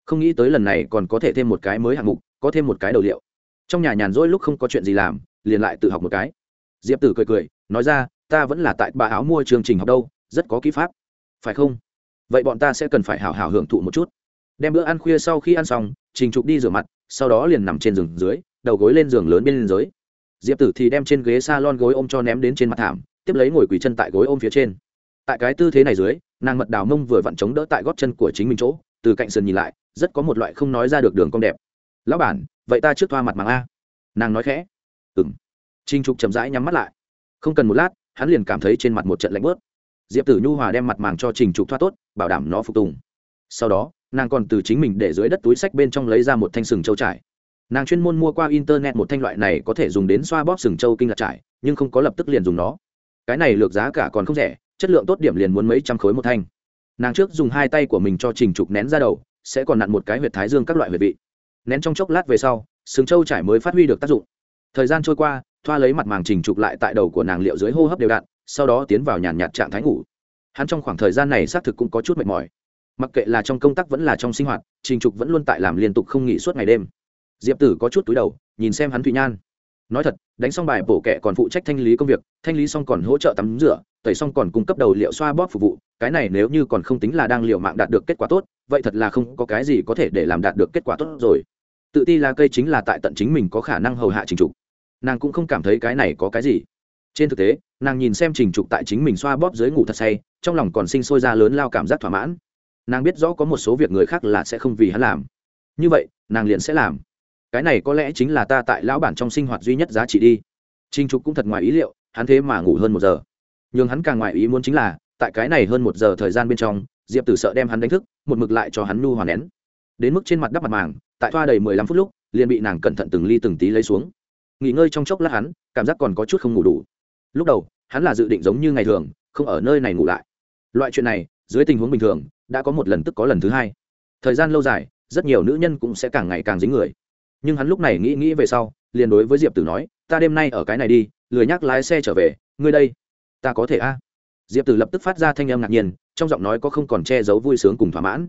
Không nghĩ tới lần này còn có thể thêm một cái mới hạng mục, có thêm một cái đầu liệu. Trong nhà nhàn rỗi lúc không có chuyện gì làm, liền lại tự học một cái. Diệp tử cười cười, nói ra, ta vẫn là tại bà áo mua chương trình học đâu, rất có kỹ pháp. Phải không? Vậy bọn ta sẽ cần phải hào hào hưởng thụ một chút. Đem bữa ăn khuya sau khi ăn xong, trình trục đi rửa mặt, sau đó liền nằm trên giường dưới, đầu gối lên giường lớn bên dưới. Diệp tử thì đem trên ghế s a lon gối ôm cho ném đến trên mặt thảm, tiếp lấy ngồi quỳ chân tại gối ôm phía trên. Tại cái tư thế này dưới, nàng mật đào mông vừa vặn chống đỡ tại gót chân của chính mình chỗ, từ cạnh sườn nhìn lại, rất có một loại không nói ra được đường cong đẹp. Lão bản, vậy ta trước thoa mặt màng a. Nàng nói khẽ. Ừng trinh trục chậm rãi nhắm mắt lại. Không cần một lát, hắn liền cảm thấy trên mặt một trận lạnh bớt diệp tử nhu hòa đem mặt màng cho trình trục thoa tốt bảo đảm nó phục tùng. Sau đó, nàng còn từ chính mình để dưới đất túi sách bên trong lấy ra một thanh sừng trâu trải. Nàng chuyên môn mua qua internet một thanh loại này có thể dùng đến xoa bóp sừng trâu kinh lạc trải, nhưng không có lập tức liền dùng nó. Cái này lược giá cả còn không rẻ, chất lượng tốt điểm liền muốn mấy trăm khối một thanh. Nàng trước dùng hai tay của mình cho trình trục nén ra đầu, sẽ còn nặn một cái huyệt thái dương các loại huyệt vị. Nén trong chốc lát về sau, sừng trâu trải mới phát huy được tác dụng. Thời gian trôi qua, thoa lấy mặt màng trình trục lại tại đầu của nàng liệu dưới hô hấp đều đặn, sau đó tiến vào nhàn nhạt trạng thái ngủ hắn trong khoảng thời gian này xác thực cũng có chút mệt mỏi. Mặc kệ là trong công tác vẫn là trong sinh hoạt, trình trục vẫn luôn tại làm liên tục không nghỉ suốt ngày đêm. Diệp tử có chút túi đầu, nhìn xem hắn thụy nhan. Nói thật, đánh xong bài bổ kệ còn phụ trách thanh lý công việc, thanh lý xong còn hỗ trợ tắm rửa, tẩy xong còn cung cấp đầu liệu xoa bóp phục vụ, cái này nếu như còn không tính là đang liệu mạng đạt được kết quả tốt, vậy thật là không có cái gì có thể để làm đạt được kết quả tốt rồi. Tự ti là cây chính là tại tận chính mình có khả năng hầu hạ trình trục. Nàng cũng không cảm thấy cái này có cái gì. Trên thực tế, nàng nhìn xem trình trục tại chính mình xoa bóp dưới ngủ thật say trong lòng còn sinh sôi ra lớn lao cảm giác thỏa mãn. Nàng biết rõ có một số việc người khác là sẽ không vì hắn làm. Như vậy, nàng liền sẽ làm. Cái này có lẽ chính là ta tại lão bản trong sinh hoạt duy nhất giá trị đi. Trinh trục cũng thật ngoài ý liệu, hắn thế mà ngủ hơn một giờ. Nhưng hắn càng ngoài ý muốn chính là, tại cái này hơn một giờ thời gian bên trong, diệp tử sợ đem hắn đánh thức, một mực lại cho hắn nu hoàn nén. Đến mức trên mặt đắp mặt màng, tại thoa đầy mười lăm phút lúc, liền bị nàng cẩn thận từng ly từng tí lấy xuống. Nghỉ ngơi trong chốc lát hắn, cảm giác còn có chút không ngủ đủ. Lúc đầu, hắn là dự định giống như ngày thường, không ở nơi này ngủ lại loại chuyện này, dưới tình huống bình thường, đã có một lần tức có lần thứ hai. Thời gian lâu dài, rất nhiều nữ nhân cũng sẽ càng ngày càng dính người. Nhưng hắn lúc này nghĩ nghĩ về sau, liền đối với diệp tử nói, ta đêm nay ở cái này đi, lười nhắc lái xe trở về, ngươi đây, ta có thể a? Diệp tử lập tức phát ra thanh âm ngạc nhiên, trong giọng nói có không còn che giấu vui sướng cùng thỏa mãn.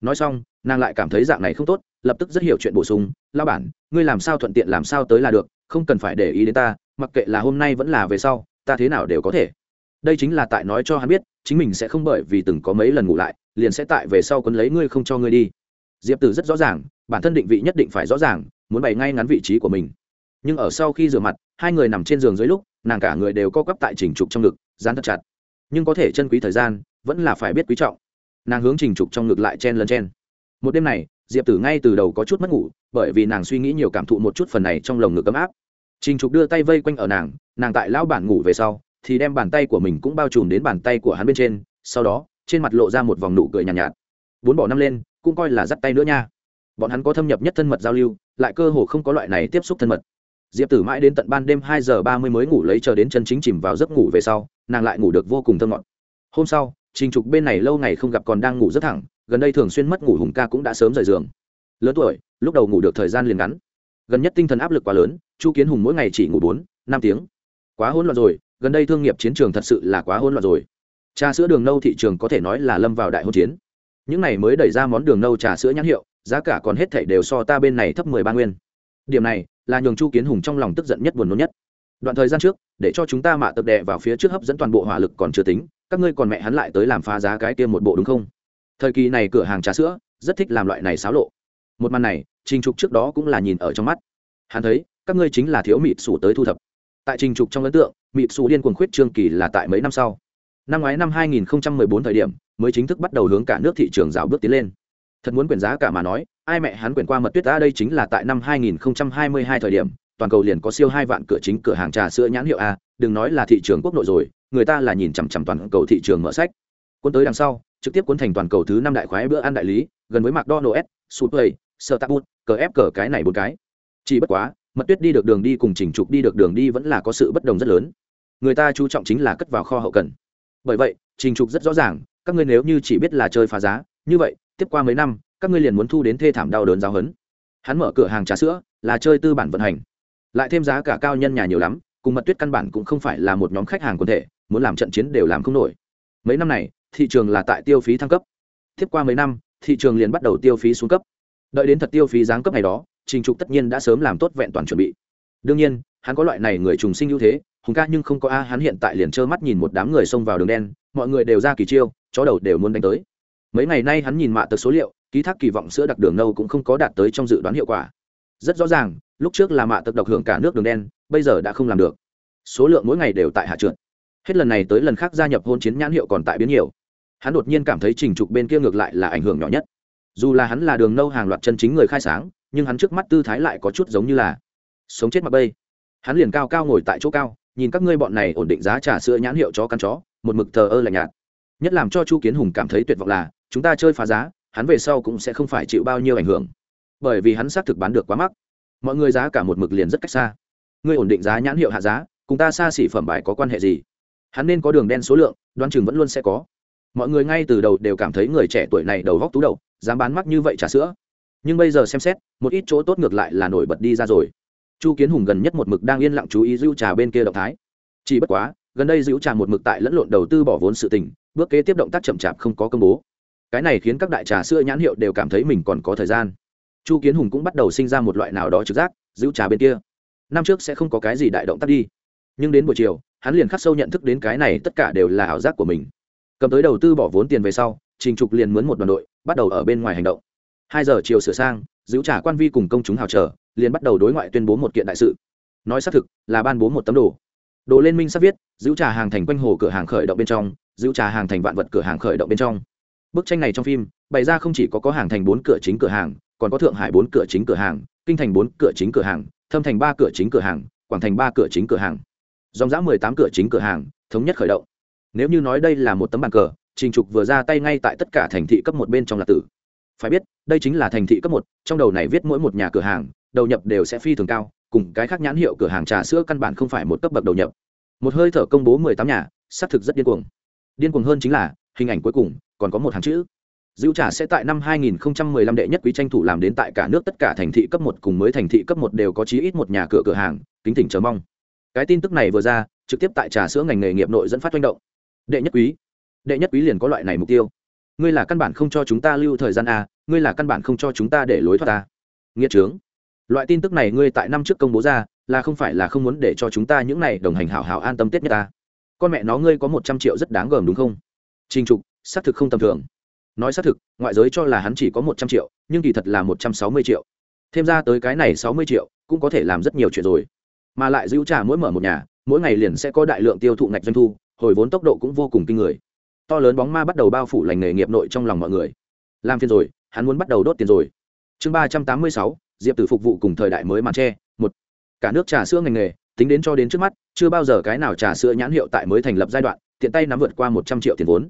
Nói xong, nàng lại cảm thấy dạng này không tốt, lập tức rất hiểu chuyện bổ sung lao bản, ngươi làm sao thuận tiện làm sao tới là được, không cần phải để ý đến ta, mặc kệ là hôm nay vẫn là về sau, ta thế nào đều có thể. Đây chính là tại nói cho hắn biết chính mình sẽ không bởi vì từng có mấy lần ngủ lại, liền sẽ tại về sau quấn lấy ngươi không cho ngươi đi. Diệp tử rất rõ ràng, bản thân định vị nhất định phải rõ ràng, muốn bày ngay ngắn vị trí của mình. Nhưng ở sau khi rửa mặt, hai người nằm trên giường dưới lúc, nàng cả người đều co quắp tại trình trục trong ngực, dán thật chặt. Nhưng có thể chân quý thời gian, vẫn là phải biết quý trọng. Nàng hướng trình trục trong ngực lại chen lần chen. Một đêm này, diệp tử ngay từ đầu có chút mất ngủ, bởi vì nàng suy nghĩ nhiều cảm thụ một chút phần này trong lồng ngực ấm áp. Trình trục đưa tay vây quanh ở nàng nàng tại lão bản ngủ về sau thì đem bàn tay của mình cũng bao trùm đến bàn tay của hắn bên trên sau đó trên mặt lộ ra một vòng nụ cười nhàn nhạt, nhạt. Bốn bỏ năm lên cũng coi là dắt tay nữa nha. Bọn hắn có thâm nhập nhất thân mật giao lưu lại cơ hồ không có loại này tiếp xúc thân mật. Diệp tử mãi đến tận ban đêm hai giờ ba mươi mới ngủ lấy chờ đến chân chính chìm vào giấc ngủ về sau nàng lại ngủ được vô cùng thơ ngọt. Hôm sau trình trục bên này lâu ngày không gặp còn đang ngủ rất thẳng gần đây thường xuyên mất ngủ hùng ca cũng đã sớm rời giường. Lớn tuổi lúc đầu ngủ được thời gian liền ngắn. Gần nhất tinh thần áp lực quá lớn chu kiến hùng mỗi ngày chỉ ngủ bốn năm tiếng. Quá hỗn loạn rồi gần đây thương nghiệp chiến trường thật sự là quá hỗn loạn rồi. Trà sữa đường nâu thị trường có thể nói là lâm vào đại hỗn chiến. Những này mới đẩy ra món đường nâu trà sữa nhãn hiệu, giá cả còn hết thảy đều so ta bên này thấp mười ba nguyên. Điểm này là nhường chu kiến hùng trong lòng tức giận nhất buồn nôn nhất. Đoạn thời gian trước, để cho chúng ta mạ tập đệ vào phía trước hấp dẫn toàn bộ hỏa lực còn chưa tính, các ngươi còn mẹ hắn lại tới làm phá giá cái kia một bộ đúng không? Thời kỳ này cửa hàng trà sữa, rất thích làm loại này xáo lộ. Một màn này, trình trục trước đó cũng là nhìn ở trong mắt. Hắn thấy, các ngươi chính là thiếu mịt sủ tới thu thập tại trình trục trong ấn tượng mị xù điên cuồng khuyết trương kỳ là tại mấy năm sau. Năm ngoái năm 2014 thời điểm, mới chính thức bắt đầu hướng cả nước thị trường rào bước tiến lên. Thật muốn quyền giá cả mà nói, ai mẹ hắn quyền qua mật tuyết ta đây chính là tại năm 2022 thời điểm, toàn cầu liền có siêu hai vạn cửa chính cửa hàng trà sữa nhãn hiệu a, đừng nói là thị trường quốc nội rồi, người ta là nhìn chằm chằm toàn cầu thị trường mở sách. Cuốn tới đằng sau, trực tiếp cuốn thành toàn cầu thứ năm đại khoái bữa ăn đại lý, gần với mcdonald's, subway sơ tắc bút cờ ép cờ cái này bốn cái. Chỉ bất quá mật tuyết đi được đường đi cùng chỉnh trục đi được đường đi vẫn là có sự bất đồng rất lớn. Người ta chú trọng chính là cất vào kho hậu cần. Bởi vậy trình trục rất rõ ràng, các ngươi nếu như chỉ biết là chơi phá giá, như vậy, tiếp qua mấy năm, các ngươi liền muốn thu đến thê thảm đau đớn giáo hấn hắn mở cửa hàng trà sữa, là chơi tư bản vận hành. Lại thêm giá cả cao nhân nhà nhiều lắm, cùng mật tuyết căn bản cũng không phải là một nhóm khách hàng quần thể, muốn làm trận chiến đều làm không nổi. Mấy năm này, thị trường là tại tiêu phí thăng cấp. Tiếp qua mấy năm, thị trường liền bắt đầu tiêu phí xuống cấp. Đợi đến thật tiêu phí giáng cấp này đó trình trục tất nhiên đã sớm làm tốt vẹn toàn chuẩn bị. Đương nhiên, hắn có loại này người trùng sinh ưu thế, hùng ca nhưng không có a, hắn hiện tại liền trơ mắt nhìn một đám người xông vào đường đen, mọi người đều ra kỳ chiêu, chó đầu đều muốn đánh tới. Mấy ngày nay hắn nhìn mạ tờ số liệu, ký thác kỳ vọng sữa đặc đường nâu cũng không có đạt tới trong dự đoán hiệu quả. Rất rõ ràng, lúc trước là mạ tật độc hưởng cả nước đường đen, bây giờ đã không làm được. Số lượng mỗi ngày đều tại hạ trượt. Hết lần này tới lần khác gia nhập hôn chiến nhãn hiệu còn tại biến nhiều. Hắn đột nhiên cảm thấy trình trục bên kia ngược lại là ảnh hưởng nhỏ nhất. Dù là hắn là đường nâu hàng loạt chân chính người khai sáng nhưng hắn trước mắt tư thái lại có chút giống như là sống chết mặc bây hắn liền cao cao ngồi tại chỗ cao, nhìn các ngươi bọn này ổn định giá trà sữa nhãn hiệu chó căn chó, một mực thờ ơ lạnh nhạt. Nhất làm cho chu kiến hùng cảm thấy tuyệt vọng là, chúng ta chơi phá giá, hắn về sau cũng sẽ không phải chịu bao nhiêu ảnh hưởng. Bởi vì hắn xác thực bán được quá mắc. Mọi người giá cả một mực liền rất cách xa. Ngươi ổn định giá nhãn hiệu hạ giá, cùng ta xa xỉ phẩm bài có quan hệ gì? Hắn nên có đường đen số lượng đoan chừng vẫn luôn sẽ có. Mọi người ngay từ đầu đều cảm thấy người trẻ tuổi này đầu góc tú đầu, dám bán mắc như vậy trà sữa nhưng bây giờ xem xét, một ít chỗ tốt ngược lại là nổi bật đi ra rồi. Chu kiến hùng gần nhất một mực đang yên lặng chú ý dữ trà bên kia động thái. Chỉ bất quá, gần đây dữ trà một mực tại lẫn lộn đầu tư bỏ vốn sự tình, bước kế tiếp động tác chậm chạp không có công bố. Cái này khiến các đại trà sữa nhãn hiệu đều cảm thấy mình còn có thời gian. Chu kiến hùng cũng bắt đầu sinh ra một loại nào đó trực giác dữ trà bên kia. Năm trước sẽ không có cái gì đại động tác đi. Nhưng đến buổi chiều, hắn liền khắc sâu nhận thức đến cái này tất cả đều là ảo giác của mình. Cầm tới đầu tư bỏ vốn tiền về sau, trình trục liền mướn một đoàn đội, bắt đầu ở bên ngoài hành động hai giờ chiều sửa sang, giữ trả quan vi cùng công chúng hào trở, liền bắt đầu đối ngoại tuyên bố một kiện đại sự. Nói xác thực, là ban bố một tấm đồ. Đồ lên minh sắp viết, giữ trà hàng thành quanh hồ cửa hàng khởi động bên trong, giữ trà hàng thành vạn vật cửa hàng khởi động bên trong. Bức tranh này trong phim, bày ra không chỉ có có hàng thành bốn cửa chính cửa hàng, còn có thượng hải bốn cửa chính cửa hàng, kinh thành bốn cửa chính cửa hàng, thâm thành ba cửa chính cửa hàng, quảng thành ba cửa chính cửa hàng. Dòng dã mười tám cửa chính cửa hàng, thống nhất khởi động. Nếu như nói đây là một tấm bàn cờ, trình trục vừa ra tay ngay tại tất cả thành thị cấp một bên trong là tử phải biết đây chính là thành thị cấp một trong đầu này viết mỗi một nhà cửa hàng đầu nhập đều sẽ phi thường cao cùng cái khác nhãn hiệu cửa hàng trà sữa căn bản không phải một cấp bậc đầu nhập một hơi thở công bố mười tám nhà xác thực rất điên cuồng điên cuồng hơn chính là hình ảnh cuối cùng còn có một hàng chữ Dữu trà sẽ tại năm 2015 đệ nhất quý tranh thủ làm đến tại cả nước tất cả thành thị cấp một cùng mới thành thị cấp một đều có chí ít một nhà cửa cửa hàng, kính tỉnh chờ mong. Cái tin tức này vừa ra, trực tiếp tại trà sữa ngành nghề nghiệp nội dẫn phát hoành động. Đệ nhất quý, đệ nhất quý liền có loại này mục tiêu. Ngươi là căn bản không cho chúng ta lưu thời gian a, ngươi là căn bản không cho chúng ta để lối thoát à. ta. Nghĩa trướng. Loại tin tức này ngươi tại năm trước công bố ra, là không phải là không muốn để cho chúng ta những này đồng hành hảo hảo an tâm tết nhất ta. Con mẹ nó ngươi có 100 triệu rất đáng gờm đúng không? Trình trục, xác thực không tầm thường nói xác thực ngoại giới cho là hắn chỉ có một trăm triệu nhưng kỳ thật là một trăm sáu mươi triệu thêm ra tới cái này sáu mươi triệu cũng có thể làm rất nhiều chuyện rồi mà lại giữ trả mỗi mở một nhà mỗi ngày liền sẽ có đại lượng tiêu thụ ngạch doanh thu hồi vốn tốc độ cũng vô cùng kinh người to lớn bóng ma bắt đầu bao phủ lành nghề nghiệp nội trong lòng mọi người. Làm phiền rồi, hắn muốn bắt đầu đốt tiền rồi. Chương ba trăm tám mươi sáu, diệp tử phục vụ cùng thời đại mới màn tre, một. Cả nước trà sữa ngành nghề, tính đến cho đến trước mắt, chưa bao giờ cái nào trà sữa nhãn hiệu tại mới thành lập giai đoạn, tiện tay nắm vượt qua một trăm triệu tiền vốn.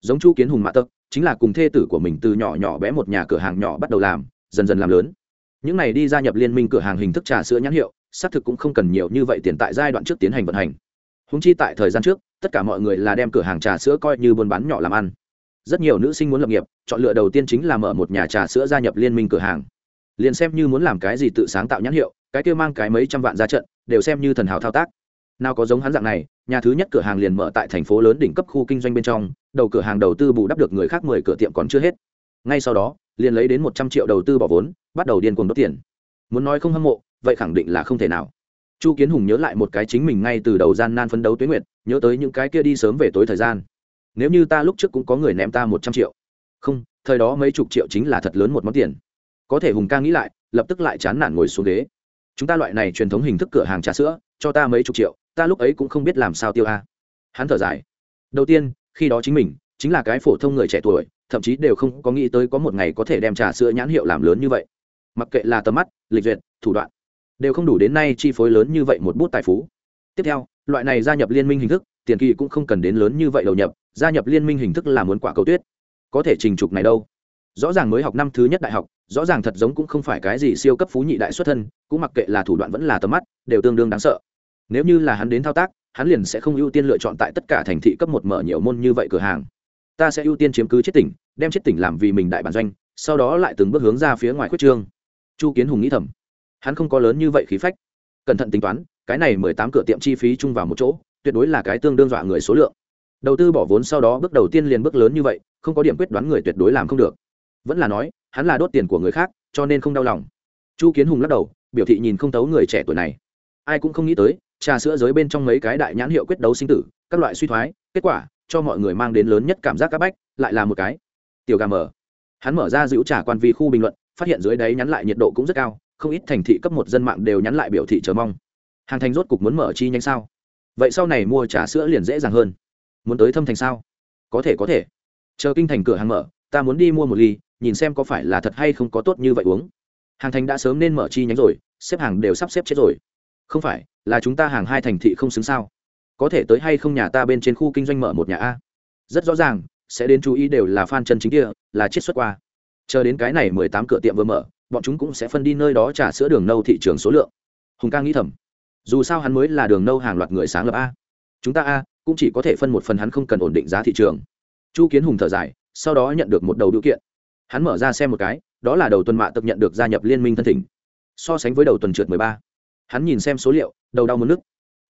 Giống chu kiến hùng mạ tật chính là cùng thê tử của mình từ nhỏ nhỏ bé một nhà cửa hàng nhỏ bắt đầu làm, dần dần làm lớn. Những này đi gia nhập liên minh cửa hàng hình thức trà sữa nhãn hiệu, xác thực cũng không cần nhiều như vậy tiền tại giai đoạn trước tiến hành vận hành húng chi tại thời gian trước, tất cả mọi người là đem cửa hàng trà sữa coi như buôn bán nhỏ làm ăn. Rất nhiều nữ sinh muốn lập nghiệp, chọn lựa đầu tiên chính là mở một nhà trà sữa gia nhập liên minh cửa hàng. Liền xem như muốn làm cái gì tự sáng tạo nhãn hiệu, cái kia mang cái mấy trăm vạn ra trận, đều xem như thần hào thao tác. Nào có giống hắn dạng này, nhà thứ nhất cửa hàng liền mở tại thành phố lớn đỉnh cấp khu kinh doanh bên trong, đầu cửa hàng đầu tư bù đắp được người khác mười cửa tiệm còn chưa hết. Ngay sau đó, liền lấy đến một trăm triệu đầu tư bỏ vốn, bắt đầu điên cuồng đốt tiền. Muốn nói không hâm mộ, vậy khẳng định là không thể nào chu kiến hùng nhớ lại một cái chính mình ngay từ đầu gian nan phấn đấu tuyến nguyện nhớ tới những cái kia đi sớm về tối thời gian. Nếu như ta lúc trước cũng có người ném ta một trăm triệu. Không, thời đó mấy chục triệu chính là thật lớn một món tiền. Có thể hùng ca nghĩ lại, lập tức lại chán nản ngồi xuống ghế. Chúng ta loại này truyền thống hình thức cửa hàng trà sữa, cho ta mấy chục triệu, ta lúc ấy cũng không biết làm sao tiêu a. Hắn thở dài. Đầu tiên, khi đó chính mình, chính là cái phổ thông người trẻ tuổi, thậm chí đều không có nghĩ tới có một ngày có thể đem trà sữa nhãn hiệu làm lớn như vậy. Mặc kệ là tầm mắt, lịch duyệt, thủ đoạn đều không đủ đến nay chi phối lớn như vậy một bút tài phú. Tiếp theo, loại này gia nhập liên minh hình thức, tiền kỳ cũng không cần đến lớn như vậy đầu nhập, gia nhập liên minh hình thức là muốn quả cầu tuyết. Có thể trình trục này đâu? Rõ ràng mới học năm thứ nhất đại học, rõ ràng thật giống cũng không phải cái gì siêu cấp phú nhị đại xuất thân, cũng mặc kệ là thủ đoạn vẫn là tầm mắt, đều tương đương đáng sợ. Nếu như là hắn đến thao tác, hắn liền sẽ không ưu tiên lựa chọn tại tất cả thành thị cấp một mở nhiều môn như vậy cửa hàng. Ta sẽ ưu tiên chiếm cứ chết tỉnh, đem chết tỉnh làm vì mình đại bản doanh, sau đó lại từng bước hướng ra phía ngoài khuyết trương. Chu kiến hùng nghĩ thầm hắn không có lớn như vậy khí phách. Cẩn thận tính toán, cái này mười tám cửa tiệm chi phí chung vào một chỗ, tuyệt đối là cái tương đương dọa người số lượng. Đầu tư bỏ vốn sau đó bước đầu tiên liền bước lớn như vậy, không có điểm quyết đoán người tuyệt đối làm không được. Vẫn là nói, hắn là đốt tiền của người khác, cho nên không đau lòng. Chu kiến hùng lắc đầu, biểu thị nhìn không tấu người trẻ tuổi này. Ai cũng không nghĩ tới, trà sữa giới bên trong mấy cái đại nhãn hiệu quyết đấu sinh tử, các loại suy thoái, kết quả, cho mọi người mang đến lớn nhất cảm giác c áp bách, lại là một cái. Tiểu gà mở. Hắn mở ra giữ trả quan vi khu bình luận, phát hiện dưới đáy nhắn lại nhiệt độ cũng rất cao không ít thành thị cấp một dân mạng đều nhắn lại biểu thị chờ mong. Hàng thành rốt cục muốn mở chi nhanh sao? Vậy sau này mua trà sữa liền dễ dàng hơn. Muốn tới thâm thành sao? Có thể có thể. Chờ kinh thành cửa hàng mở, ta muốn đi mua một ly, nhìn xem có phải là thật hay không có tốt như vậy uống. Hàng thành đã sớm nên mở chi nhánh rồi, xếp hàng đều sắp xếp chết rồi. Không phải, là chúng ta hàng hai thành thị không xứng sao? Có thể tới hay không nhà ta bên trên khu kinh doanh mở một nhà a? Rất rõ ràng, sẽ đến chú ý đều là fan chân chính kia, là chiết xuất qua. Chờ đến cái này mười tám cửa tiệm vừa mở bọn chúng cũng sẽ phân đi nơi đó trả sữa đường nâu thị trường số lượng. Hùng ca nghĩ thầm, dù sao hắn mới là đường nâu hàng loạt người sáng lập a. Chúng ta a cũng chỉ có thể phân một phần hắn không cần ổn định giá thị trường. Chu kiến hùng thở dài, sau đó nhận được một đầu điều kiện. Hắn mở ra xem một cái, đó là đầu tuần mạ tập nhận được gia nhập liên minh thân thỉnh. So sánh với đầu tuần trượt mười ba, hắn nhìn xem số liệu, đầu đau mất nước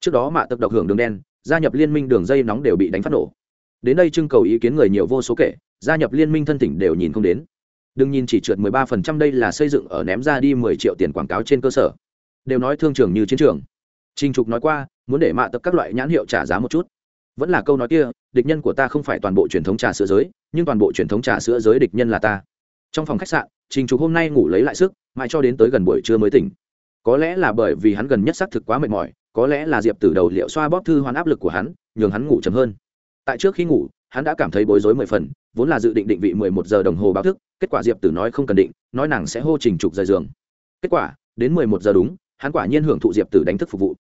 trước đó mạ tập độc hưởng đường đen, gia nhập liên minh đường dây nóng đều bị đánh phát nổ. Đến đây trưng cầu ý kiến người nhiều vô số kể, gia nhập liên minh thân thỉnh đều nhìn không đến đừng nhìn chỉ trượt 13% đây là xây dựng ở ném ra đi 10 triệu tiền quảng cáo trên cơ sở đều nói thương trường như chiến trường Trình Trục nói qua, muốn để mạ tập các loại nhãn hiệu trả giá một chút. Vẫn là câu nói kia, địch nhân của ta không phải toàn bộ truyền thống trà sữa giới, nhưng toàn bộ truyền thống trà sữa giới địch nhân là ta. Trong phòng khách sạn, Trình Trục hôm nay ngủ lấy lại sức, mãi cho đến tới gần buổi trưa mới tỉnh. Có lẽ là bởi vì hắn gần nhất xác thực quá mệt mỏi, có lẽ là Diệp Tử đầu liệu xoa bóp thư hoàn áp lực của hắn, nhường hắn ngủ chậm hơn. Tại trước khi ngủ, hắn đã cảm thấy bối rối mười phần, vốn là dự định định vị mười một giờ đồng hồ báo thức, kết quả Diệp Tử nói không cần định, nói nàng sẽ hô Trình Trục rời giường. Kết quả, đến mười một giờ đúng, hắn quả nhiên hưởng thụ Diệp Tử đánh thức phục vụ.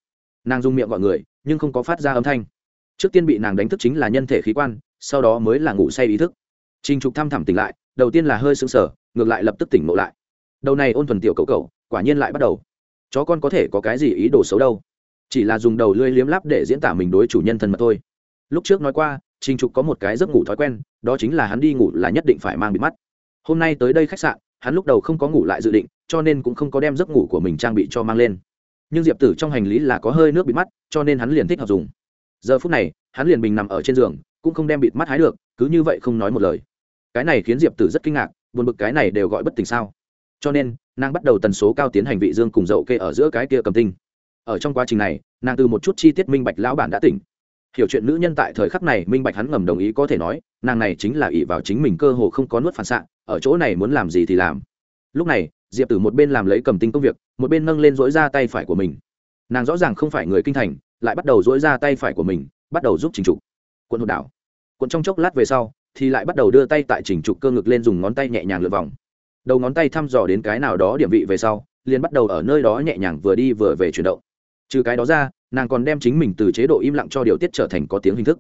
Nàng dùng miệng gọi người nhưng không có phát ra âm thanh. Trước tiên bị nàng đánh thức chính là nhân thể khí quan sau đó mới là ngủ say ý thức. Trình trục thăm thẳm tỉnh lại đầu tiên là hơi sưng sở ngược lại lập tức tỉnh ngộ lại. Đầu này ôn thuần tiểu cậu cậu quả nhiên lại bắt đầu. Chó con có thể có cái gì ý đồ xấu đâu? Chỉ là dùng đầu lưỡi liếm láp để diễn tả mình đối chủ nhân thân mật thôi. Lúc trước nói qua trình trục có một cái giấc ngủ thói quen, đó chính là hắn đi ngủ là nhất định phải mang bịt mắt. Hôm nay tới đây khách sạn, hắn lúc đầu không có ngủ lại dự định, cho nên cũng không có đem giấc ngủ của mình trang bị cho mang lên. Nhưng diệp tử trong hành lý là có hơi nước bịt mắt, cho nên hắn liền thích hợp dùng. Giờ phút này, hắn liền bình nằm ở trên giường, cũng không đem bịt mắt hái được, cứ như vậy không nói một lời. Cái này khiến diệp tử rất kinh ngạc, buồn bực cái này đều gọi bất tỉnh sao. Cho nên, nàng bắt đầu tần số cao tiến hành vị dương cùng dậu kê ở giữa cái kia cầm tinh. Ở trong quá trình này, nàng từ một chút chi tiết minh bạch lão bản đã tỉnh hiểu chuyện nữ nhân tại thời khắc này, minh bạch hắn ngầm đồng ý có thể nói, nàng này chính là ỷ vào chính mình cơ hồ không có nuốt phản xạ, ở chỗ này muốn làm gì thì làm. Lúc này, diệp tử một bên làm lấy cầm tinh công việc, một bên nâng lên dỗi ra tay phải của mình. Nàng rõ ràng không phải người kinh thành, lại bắt đầu dỗi ra tay phải của mình, bắt đầu giúp trình trục. Quận hột đảo. Quận trong chốc lát về sau, thì lại bắt đầu đưa tay tại trình trục cơ ngực lên dùng ngón tay nhẹ nhàng lượt vòng. Đầu ngón tay thăm dò đến cái nào đó điểm vị về sau, liền bắt đầu ở nơi đó nhẹ nhàng vừa đi vừa về chuyển động. Trừ cái đó ra nàng còn đem chính mình từ chế độ im lặng cho điều tiết trở thành có tiếng hình thức.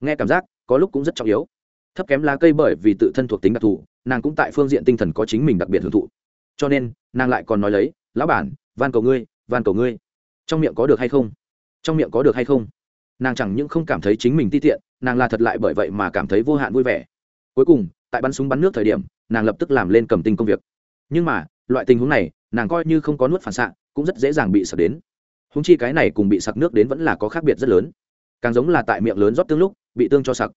Nghe cảm giác, có lúc cũng rất trọng yếu. Thấp kém lá cây bởi vì tự thân thuộc tính đặc thù, nàng cũng tại phương diện tinh thần có chính mình đặc biệt hưởng thụ. Cho nên, nàng lại còn nói lấy, lão bản, van cầu ngươi, van cầu ngươi. Trong miệng có được hay không? Trong miệng có được hay không? Nàng chẳng những không cảm thấy chính mình ti tiện, nàng là thật lại bởi vậy mà cảm thấy vô hạn vui vẻ. Cuối cùng, tại bắn súng bắn nước thời điểm, nàng lập tức làm lên cầm tinh công việc. Nhưng mà, loại tình huống này, nàng coi như không có nuốt phản xạ, cũng rất dễ dàng bị sợ đến húng chi cái này cùng bị sặc nước đến vẫn là có khác biệt rất lớn. Càng giống là tại miệng lớn rót tương lúc, bị tương cho sặc.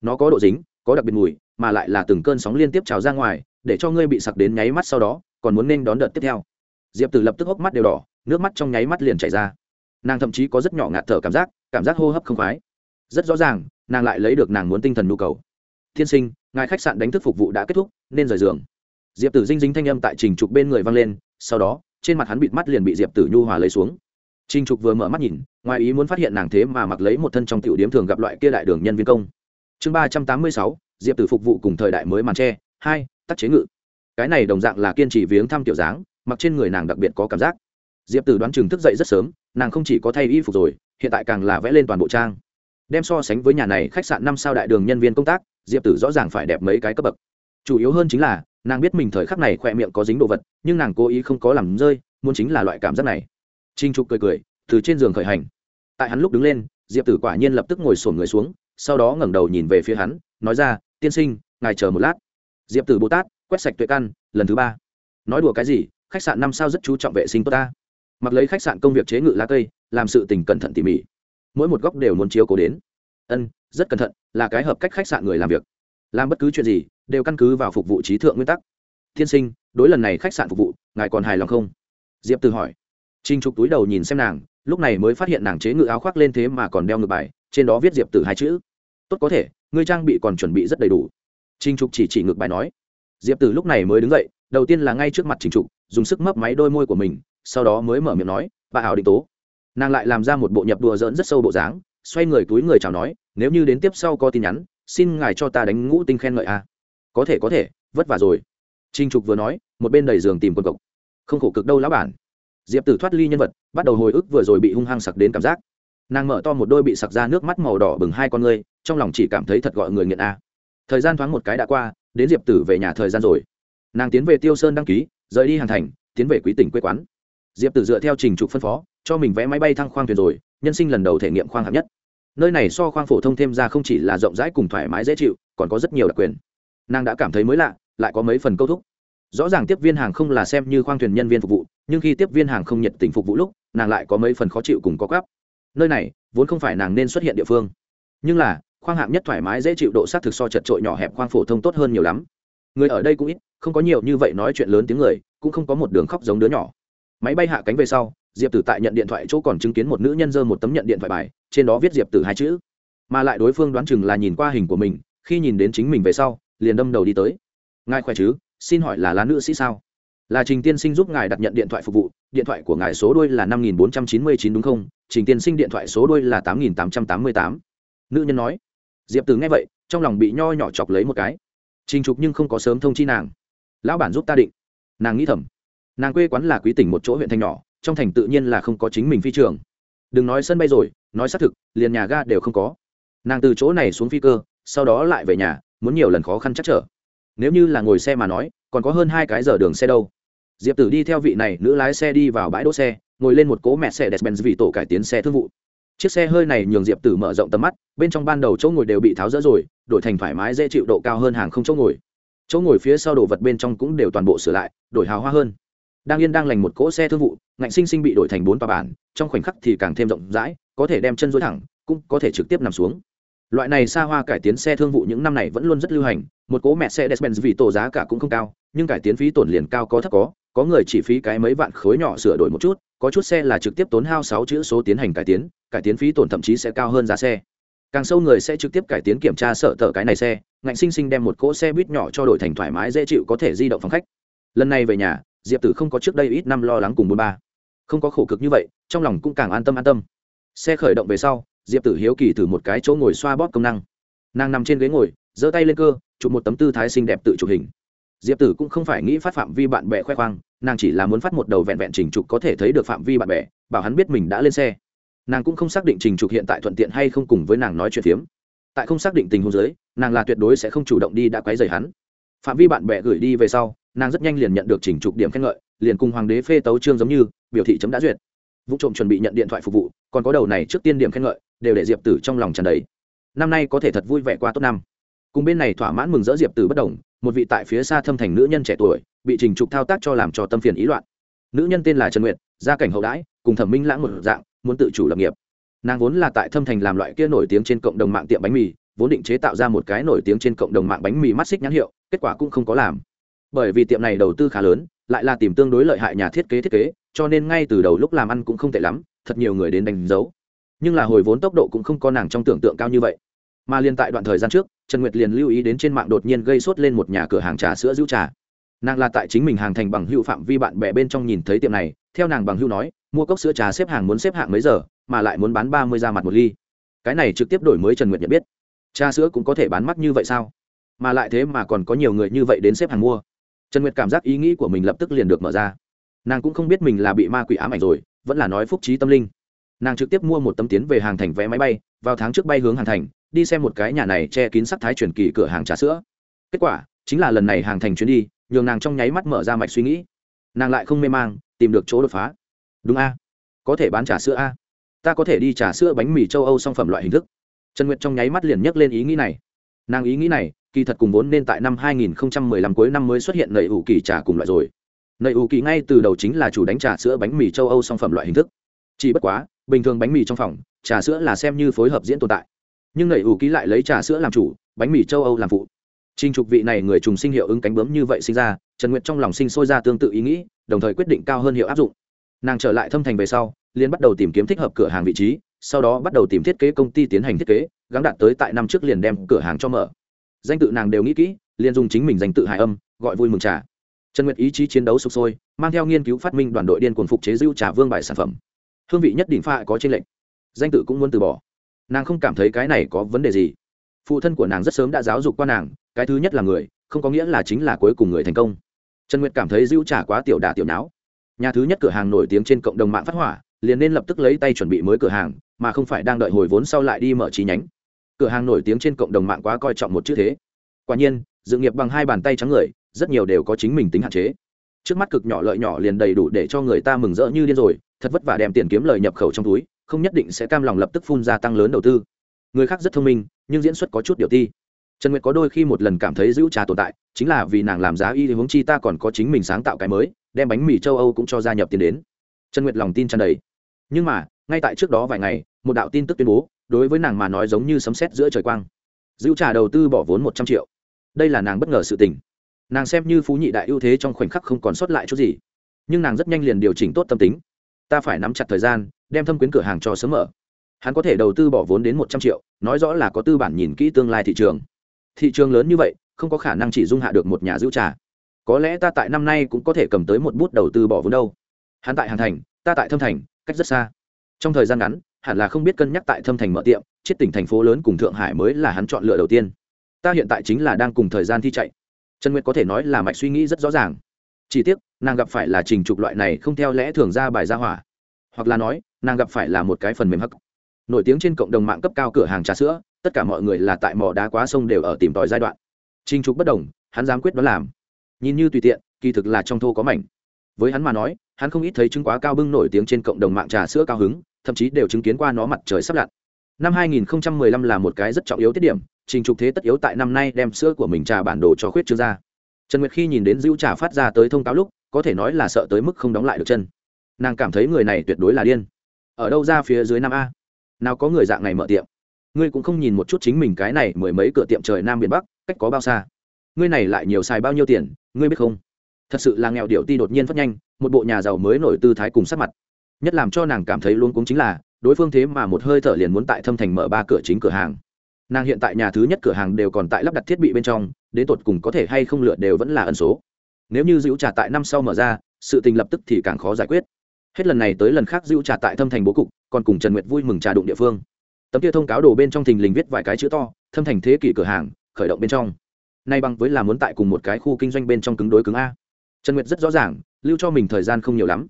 Nó có độ dính, có đặc biệt mùi, mà lại là từng cơn sóng liên tiếp trào ra ngoài, để cho ngươi bị sặc đến nháy mắt sau đó, còn muốn nên đón đợt tiếp theo. Diệp tử lập tức hốc mắt đều đỏ, nước mắt trong nháy mắt liền chảy ra. Nàng thậm chí có rất nhỏ ngạt thở cảm giác cảm giác hô hấp không khoái. Rất rõ ràng, nàng lại lấy được nàng muốn tinh thần nhu cầu. Thiên sinh, ngài khách sạn đánh thức phục vụ đã kết thúc, nên rời giường. Diệp tử dinh dính thanh âm tại trình trục bên người vang lên, sau đó, trên mặt hắn bịt mắt liền bị diệp tử nhu hòa lấy xuống trình trục vừa mở mắt nhìn, ngoài ý muốn phát hiện nàng thế mà mặc lấy một thân trong tiểu điểm thường gặp loại kia đại đường nhân viên công. Chương ba trăm tám mươi sáu, diệp tử phục vụ cùng thời đại mới màn che hai, tắt chế ngự. Cái này đồng dạng là kiên trì viếng thăm tiểu dáng, mặc trên người nàng đặc biệt có cảm giác. Diệp tử đoán chừng thức dậy rất sớm, nàng không chỉ có thay y phục rồi, hiện tại càng là vẽ lên toàn bộ trang. Đem so sánh với nhà này khách sạn năm sao đại đường nhân viên công tác, diệp tử rõ ràng phải đẹp mấy cái cấp bậc. Chủ yếu hơn chính là, nàng biết mình thời khắc này khỏe miệng có dính đồ vật, nhưng nàng cố ý không có làm rơi, muốn chính là loại cảm giác này. Trình trục cười cười, từ trên giường khởi hành. Tại hắn lúc đứng lên, diệp tử quả nhiên lập tức ngồi xổm người xuống, sau đó ngẩng đầu nhìn về phía hắn, nói ra, tiên sinh, ngài chờ một lát. Diệp tử bồ tát quét sạch tuệ căn, lần thứ ba. Nói đùa cái gì, khách sạn năm sao rất chú trọng vệ sinh tốt ta. Mặc lấy khách sạn công việc chế ngự lá cây, làm sự tình cẩn thận tỉ mỉ. Mỗi một góc đều muốn chiếu cố đến. Ân, rất cẩn thận, là cái hợp cách khách sạn người làm việc. Làm bất cứ chuyện gì, đều căn cứ vào phục vụ trí thượng nguyên tắc. Thiên sinh, đối lần này khách sạn phục vụ, ngài còn hài lòng không? Diệp Tử hỏi. Trình trục túi đầu nhìn xem nàng, lúc này mới phát hiện nàng chế ngự áo khoác lên thế mà còn đeo ngược bài, trên đó viết diệp Tử hai chữ. Tốt có thể, ngươi trang bị còn chuẩn bị rất đầy đủ. Trình trục chỉ chỉ ngược bài nói. Diệp Tử lúc này mới đứng dậy, đầu tiên là ngay trước mặt trình trục, dùng sức mấp máy đôi môi của mình, sau đó mới mở miệng nói, bà hảo định tố. Nàng lại làm ra một bộ nhập đùa giỡn rất sâu bộ dáng, xoay người túi người chào nói, nếu như đến tiếp sau có tin nhắn, xin ngài cho ta đánh ngũ tinh khen ngợi a. Có thể có thể, vất vả rồi. Trình trục vừa nói, một bên đầy giường tìm quân cộc. Không khổ cực đâu lão bản diệp tử thoát ly nhân vật bắt đầu hồi ức vừa rồi bị hung hăng sặc đến cảm giác nàng mở to một đôi bị sặc ra nước mắt màu đỏ bừng hai con ngươi trong lòng chỉ cảm thấy thật gọi người nghiện a thời gian thoáng một cái đã qua đến diệp tử về nhà thời gian rồi nàng tiến về tiêu sơn đăng ký rời đi hàng thành tiến về quý tỉnh quê quán diệp tử dựa theo trình trục phân phó cho mình vẽ máy bay thăng khoang thuyền rồi nhân sinh lần đầu thể nghiệm khoang hạng nhất nơi này so khoang phổ thông thêm ra không chỉ là rộng rãi cùng thoải mái dễ chịu còn có rất nhiều đặc quyền nàng đã cảm thấy mới lạ lại có mấy phần câu thúc rõ ràng tiếp viên hàng không là xem như khoang thuyền nhân viên phục vụ, nhưng khi tiếp viên hàng không nhiệt tình phục vụ lúc, nàng lại có mấy phần khó chịu cùng có gắp nơi này, vốn không phải nàng nên xuất hiện địa phương. Nhưng là, khoang hạng nhất thoải mái dễ chịu độ sát thực so chật trội nhỏ hẹp khoang phổ thông tốt hơn nhiều lắm. Người ở đây cũng ít, không có nhiều như vậy nói chuyện lớn tiếng người, cũng không có một đường khóc giống đứa nhỏ. Máy bay hạ cánh về sau, diệp tử tại nhận điện thoại chỗ còn chứng kiến một nữ nhân dơ một tấm nhận điện thoại bài, trên đó viết diệp tử hai chữ. Mà lại đối phương đoán chừng là nhìn qua hình của mình, khi nhìn đến chính mình về sau, liền đâm đầu đi tới. Ngài khỏe chứ? Xin hỏi là lá nữ sĩ sao? Là trình tiên sinh giúp ngài đặt nhận điện thoại phục vụ, điện thoại của ngài số đuôi là năm nghìn bốn trăm chín mươi chín đúng không? Trình tiên sinh điện thoại số đuôi là tám nghìn tám trăm tám mươi tám. Nữ nhân nói. Diệp tử nghe vậy, trong lòng bị nho nhỏ chọc lấy một cái. Trình trục nhưng không có sớm thông chi nàng. Lão bản giúp ta định. Nàng nghĩ thầm. Nàng quê quán là quý tỉnh một chỗ huyện thành nhỏ, trong thành tự nhiên là không có chính mình phi trường. Đừng nói sân bay rồi, nói xác thực, liền nhà ga đều không có. Nàng từ chỗ này xuống phi cơ, sau đó lại về nhà, muốn nhiều lần khó khăn chắc trở nếu như là ngồi xe mà nói, còn có hơn hai cái giờ đường xe đâu. Diệp tử đi theo vị này nữ lái xe đi vào bãi đỗ xe, ngồi lên một cố mẹ xe despen vì tổ cải tiến xe thương vụ. Chiếc xe hơi này nhường diệp tử mở rộng tầm mắt, bên trong ban đầu chỗ ngồi đều bị tháo rỡ rồi, đổi thành thoải mái dễ chịu độ cao hơn hàng không chỗ ngồi. Chỗ ngồi phía sau đồ vật bên trong cũng đều toàn bộ sửa lại, đổi hào hoa hơn. Đang yên đang lành một cỗ xe thương vụ, ngạnh sinh sinh bị đổi thành bốn tòa bản, trong khoảnh khắc thì càng thêm rộng rãi, có thể đem chân dối thẳng, cũng có thể trực tiếp nằm xuống loại này xa hoa cải tiến xe thương vụ những năm này vẫn luôn rất lưu hành, một cỗ mẹ xe despenz vì tổ giá cả cũng không cao, nhưng cải tiến phí tổn liền cao có thấp có có người chỉ phí cái mấy vạn khối nhỏ sửa đổi một chút, có chút xe là trực tiếp tốn hao sáu chữ số tiến hành cải tiến cải tiến phí tổn thậm chí sẽ cao hơn giá xe. Càng sâu người sẽ trực tiếp cải tiến kiểm tra sợ tờ cái này xe, ngạnh sinh sinh đem một cỗ xe buýt nhỏ cho đổi thành thoải mái dễ chịu có thể di động phòng khách. Lần này về nhà, diệp tử không có trước đây ít năm lo lắng cùng bốn ba. Không có khổ cực như vậy, trong lòng cũng càng an tâm an tâm. Xe khởi động về sau diệp tử hiếu kỳ thử một cái chỗ ngồi xoa bóp công năng. Nàng nằm trên ghế ngồi, giơ tay lên cơ, chụp một tấm tư thái xinh đẹp tự chụp hình. Diệp tử cũng không phải nghĩ phát phạm vi bạn bè khoe khoang, nàng chỉ là muốn phát một đầu vẹn vẹn trình trục có thể thấy được phạm vi bạn bè, bảo hắn biết mình đã lên xe. Nàng cũng không xác định trình trục hiện tại thuận tiện hay không cùng với nàng nói chuyện phiếm. Tại không xác định tình huống giới nàng là tuyệt đối sẽ không chủ động đi đã quấy rầy hắn. Phạm vi bạn bè gửi đi về sau, nàng rất nhanh liền nhận được trình trục điểm khen ngợi, liền cùng hoàng đế phê tấu trương giống như, biểu thị chấm đã duyệt. Vụ trộm chuẩn bị nhận điện thoại phục vụ, còn có đầu này trước tiên điểm khen ngợi đều để diệp tử trong lòng tràn đầy. Năm nay có thể thật vui vẻ qua tốt năm. Cùng bên này thỏa mãn mừng rỡ diệp tử bất đồng, một vị tại phía xa thâm thành nữ nhân trẻ tuổi, bị trình trục thao tác cho làm cho tâm phiền ý loạn. Nữ nhân tên là trần nguyệt, gia cảnh hậu đãi, cùng thẩm minh lãng một dạng, muốn tự chủ lập nghiệp. Nàng vốn là tại thâm thành làm loại kia nổi tiếng trên cộng đồng mạng tiệm bánh mì, vốn định chế tạo ra một cái nổi tiếng trên cộng đồng mạng bánh mì mắt xích nhãn hiệu, kết quả cũng không có làm. Bởi vì tiệm này đầu tư khá lớn, lại là tìm tương đối lợi hại nhà thiết kế thiết kế, cho nên ngay từ đầu lúc làm ăn cũng không tệ lắm, thật nhiều người đến đánh dấu nhưng là hồi vốn tốc độ cũng không có nàng trong tưởng tượng cao như vậy. Mà liên tại đoạn thời gian trước, trần nguyệt liền lưu ý đến trên mạng đột nhiên gây sốt lên một nhà cửa hàng trà sữa giữ trà. Nàng là tại chính mình hàng thành bằng hữu phạm vi bạn bè bên trong nhìn thấy tiệm này, theo nàng bằng hữu nói, mua cốc sữa trà xếp hàng muốn xếp hạng mấy giờ, mà lại muốn bán ba mươi ra mặt một ly. Cái này trực tiếp đổi mới trần nguyệt nhận biết. Trà sữa cũng có thể bán mắc như vậy sao? Mà lại thế mà còn có nhiều người như vậy đến xếp hàng mua. Trần nguyệt cảm giác ý nghĩ của mình lập tức liền được mở ra. Nàng cũng không biết mình là bị ma quỷ ám ảnh rồi, vẫn là nói phúc trí tâm linh nàng trực tiếp mua một tấm tiến về hàng thành vé máy bay, vào tháng trước bay hướng hàng thành, đi xem một cái nhà này che kín sắc thái truyền kỳ cửa hàng trà sữa. Kết quả, chính là lần này hàng thành chuyến đi, nhường nàng trong nháy mắt mở ra mạch suy nghĩ. Nàng lại không mê mang, tìm được chỗ đột phá. Đúng a. Có thể bán trà sữa a. Ta có thể đi trà sữa bánh mì châu âu song phẩm loại hình thức. Trần nguyệt trong nháy mắt liền nhắc lên ý nghĩ này. Nàng ý nghĩ này, kỳ thật cùng vốn nên tại năm 2015 cuối năm mới xuất hiện nầy ủ kỳ trà cùng loại rồi. Nầy ủ kỳ ngay từ đầu chính là chủ đánh trà sữa bánh mì châu âu song phẩm loại hình thức chỉ bất quá bình thường bánh mì trong phòng trà sữa là xem như phối hợp diễn tồn tại nhưng nẩy ủ ký lại lấy trà sữa làm chủ bánh mì châu âu làm phụ Trình trục vị này người trùng sinh hiệu ứng cánh bướm như vậy sinh ra, Trần Nguyệt trong lòng sinh sôi ra tương tự ý nghĩ, đồng thời quyết định cao hơn hiệu áp dụng. Nàng trở lại thâm thành về sau, liền bắt đầu tìm kiếm thích hợp cửa hàng vị trí, sau đó bắt đầu tìm thiết kế công ty tiến hành thiết kế, gắng đạt tới tại năm trước liền đem cửa hàng cho mở. Danh tự nàng đều nghĩ kỹ, liền dùng chính mình danh tự hài âm, gọi vui mừng trà. Trần Nguyệt ý chí chiến đấu sục sôi, mang theo nghiên cứu phát minh đoàn đội điên cuồng phục chế dưu trà vương bài sản phẩm. Hương vị nhất định pha có trên lệnh, danh tự cũng muốn từ bỏ. Nàng không cảm thấy cái này có vấn đề gì. Phụ thân của nàng rất sớm đã giáo dục qua nàng, cái thứ nhất là người không có nghĩa là chính là cuối cùng người thành công. Trần nguyệt cảm thấy dữ trả quá tiểu đà tiểu não. Nhà thứ nhất cửa hàng nổi tiếng trên cộng đồng mạng phát hỏa liền nên lập tức lấy tay chuẩn bị mới cửa hàng mà không phải đang đợi hồi vốn sau lại đi mở chi nhánh. Cửa hàng nổi tiếng trên cộng đồng mạng quá coi trọng một chữ thế. Quả nhiên dự nghiệp bằng hai bàn tay trắng người rất nhiều đều có chính mình tính hạn chế. Trước mắt cực nhỏ lợi nhỏ liền đầy đủ để cho người ta mừng rỡ như điên rồi thật vất vả đem tiền kiếm lời nhập khẩu trong túi, không nhất định sẽ cam lòng lập tức phun ra tăng lớn đầu tư. Người khác rất thông minh, nhưng diễn xuất có chút điều ti. Trần nguyệt có đôi khi một lần cảm thấy giữ trà tồn tại, chính là vì nàng làm giá y thì hướng chi ta còn có chính mình sáng tạo cái mới, đem bánh mì châu âu cũng cho gia nhập tiền đến. Trần nguyệt lòng tin tràn đầy. Nhưng mà, ngay tại trước đó vài ngày, một đạo tin tức tuyên bố, đối với nàng mà nói giống như sấm sét giữa trời quang. Giữ trà đầu tư bỏ vốn một trăm triệu. Đây là nàng bất ngờ sự tình. Nàng xem như phú nhị đại ưu thế trong khoảnh khắc không còn sót lại chút gì. Nhưng nàng rất nhanh liền điều chỉnh tốt tâm tính ta phải nắm chặt thời gian, đem thâm quyến cửa hàng cho sớm mở. Hắn có thể đầu tư bỏ vốn đến một trăm triệu, nói rõ là có tư bản nhìn kỹ tương lai thị trường. Thị trường lớn như vậy, không có khả năng chỉ dung hạ được một nhà giữ trà. Có lẽ ta tại năm nay cũng có thể cầm tới một bút đầu tư bỏ vốn đâu. Hắn tại hàn thành, ta tại thâm thành, cách rất xa. Trong thời gian ngắn, hẳn là không biết cân nhắc tại thâm thành mở tiệm, chết tỉnh thành phố lớn cùng thượng hải mới là hắn chọn lựa đầu tiên. Ta hiện tại chính là đang cùng thời gian thi chạy. Trần nguyệt có thể nói là mạch suy nghĩ rất rõ ràng chỉ tiếc, nàng gặp phải là trình trục loại này không theo lẽ thường ra bài ra hỏa. Hoặc là nói, nàng gặp phải là một cái phần mềm hắc. Nổi tiếng trên cộng đồng mạng cấp cao cửa hàng trà sữa, tất cả mọi người là tại mỏ đá quá sông đều ở tìm tòi giai đoạn. Trình trục bất đồng, hắn dám quyết đoán làm. Nhìn như tùy tiện, kỳ thực là trong thô có mảnh. Với hắn mà nói, hắn không ít thấy chứng quá cao bưng nổi tiếng trên cộng đồng mạng trà sữa cao hứng, thậm chí đều chứng kiến qua nó mặt trời sắp lặn. Năm 2015 là một cái rất trọng yếu tiết điểm, trình trục thế tất yếu tại năm nay đem sữa của mình trà bản đồ cho khuyết trương ra trần nguyệt khi nhìn đến dữ trà phát ra tới thông cáo lúc, có thể nói là sợ tới mức không đóng lại được chân. Nàng cảm thấy người này tuyệt đối là điên. Ở đâu ra phía dưới Nam a? Nào có người dạng này mở tiệm? Ngươi cũng không nhìn một chút chính mình cái này mười mấy cửa tiệm trời nam biển bắc, cách có bao xa? Ngươi này lại nhiều xài bao nhiêu tiền, ngươi biết không? Thật sự là nghèo điệu ti đột nhiên phát nhanh, một bộ nhà giàu mới nổi tư thái cùng sát mặt. Nhất làm cho nàng cảm thấy luôn cũng chính là, đối phương thế mà một hơi thở liền muốn tại thâm thành mở ba cửa chính cửa hàng nàng hiện tại nhà thứ nhất cửa hàng đều còn tại lắp đặt thiết bị bên trong, đến tột cùng có thể hay không lựa đều vẫn là ẩn số. Nếu như dữ trà tại năm sau mở ra, sự tình lập tức thì càng khó giải quyết. Hết lần này tới lần khác dữ trà tại thâm thành bố cục, còn cùng trần nguyệt vui mừng trà đụng địa phương. Tấm kia thông cáo đồ bên trong thình lình viết vài cái chữ to, thâm thành thế kỷ cửa hàng, khởi động bên trong. Nay bằng với là muốn tại cùng một cái khu kinh doanh bên trong cứng đối cứng a. Trần nguyệt rất rõ ràng, lưu cho mình thời gian không nhiều lắm.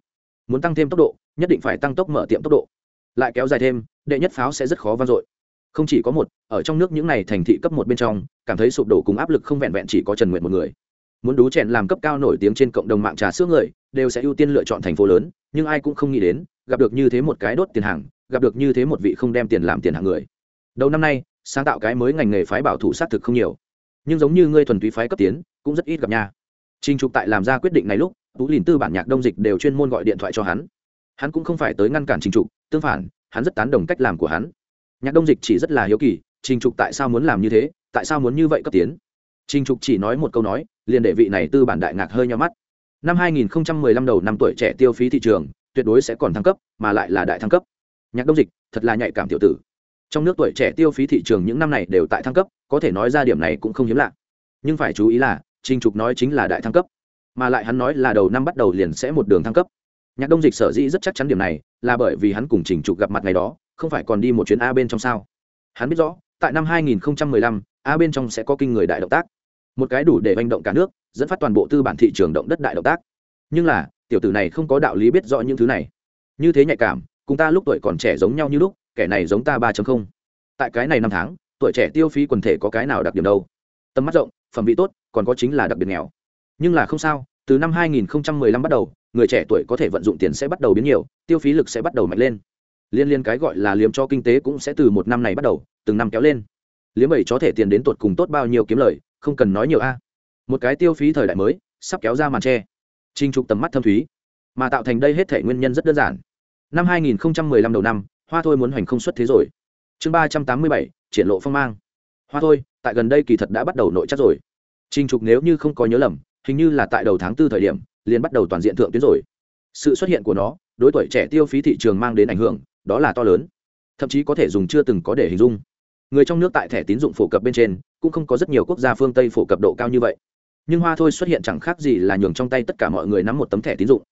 Muốn tăng thêm tốc độ, nhất định phải tăng tốc mở tiệm tốc độ. Lại kéo dài thêm, đệ nhất pháo sẽ rất khó vang dội không chỉ có một ở trong nước những này thành thị cấp một bên trong cảm thấy sụp đổ cùng áp lực không vẹn vẹn chỉ có trần nguyệt một người muốn đú chèn làm cấp cao nổi tiếng trên cộng đồng mạng trà sữa người đều sẽ ưu tiên lựa chọn thành phố lớn nhưng ai cũng không nghĩ đến gặp được như thế một cái đốt tiền hàng gặp được như thế một vị không đem tiền làm tiền hàng người đầu năm nay sáng tạo cái mới ngành nghề phái bảo thủ xác thực không nhiều nhưng giống như ngươi thuần túy phái cấp tiến cũng rất ít gặp nha Trình Trục tại làm ra quyết định này lúc, Tú Lìn Tư bản nhạc đông dịch đều chuyên môn gọi điện thoại cho hắn. Hắn cũng không phải tới ngăn cản Trình Trục, tương phản, hắn rất tán đồng cách làm của hắn. Nhạc đông dịch chỉ rất là hiếu kỳ, Trình Trục tại sao muốn làm như thế, tại sao muốn như vậy cấp tiến. Trình Trục chỉ nói một câu nói, liền để vị này tư bản đại ngạc hơi nhau mắt. Năm 2015 đầu năm tuổi trẻ tiêu phí thị trường, tuyệt đối sẽ còn thăng cấp, mà lại là đại thăng cấp nhạc đông dịch thật là nhạy cảm tiểu tử trong nước tuổi trẻ tiêu phí thị trường những năm này đều tại thăng cấp có thể nói ra điểm này cũng không hiếm lạ nhưng phải chú ý là trình trục nói chính là đại thăng cấp mà lại hắn nói là đầu năm bắt đầu liền sẽ một đường thăng cấp nhạc đông dịch sở dĩ rất chắc chắn điểm này là bởi vì hắn cùng trình trục gặp mặt ngày đó không phải còn đi một chuyến a bên trong sao? Hắn biết rõ tại năm 2015, a bên trong sẽ có kinh người đại động tác. Một cái đủ để manh động cả nước dẫn phát toàn bộ tư bản thị trường động đất đại động tác. Nhưng là tiểu tử này không có đạo lý biết rõ những thứ này. Như thế nhạy cảm cùng ta lúc tuổi còn trẻ giống nhau như lúc kẻ này giống ta ba tại cái này năm tháng tuổi trẻ tiêu phí quần thể có cái nào đặc điểm đâu? Tầm mắt rộng phẩm vị tốt còn có chính là đặc biệt nghèo. Nhưng là không sao từ năm 2015 bắt đầu người trẻ tuổi có thể vận dụng tiền sẽ bắt đầu biến nhiều tiêu phí lực sẽ bắt đầu mạnh lên liên liên cái gọi là liếm cho kinh tế cũng sẽ từ một năm này bắt đầu, từng năm kéo lên. Liếm bảy chó thể tiền đến tột cùng tốt bao nhiêu kiếm lời, không cần nói nhiều a. Một cái tiêu phí thời đại mới, sắp kéo ra màn tre. Trinh trục tầm mắt thâm thúy. Mà tạo thành đây hết thể nguyên nhân rất đơn giản. Năm 2015 đầu năm, hoa thôi muốn hoành không xuất thế rồi. Chương ba trăm tám mươi bảy, triển lộ phong mang. Hoa thôi, tại gần đây kỳ thật đã bắt đầu nội chắc rồi. Trinh trục nếu như không có nhớ lầm, hình như là tại đầu tháng tư thời điểm, liền bắt đầu toàn diện thượng tuyến rồi. Sự xuất hiện của nó, đối tuổi trẻ tiêu phí thị trường mang đến ảnh hưởng đó là to lớn. Thậm chí có thể dùng chưa từng có để hình dung. Người trong nước tại thẻ tín dụng phổ cập bên trên, cũng không có rất nhiều quốc gia phương tây phổ cập độ cao như vậy. Nhưng hoa thôi xuất hiện chẳng khác gì là nhường trong tay tất cả mọi người nắm một tấm thẻ tín dụng.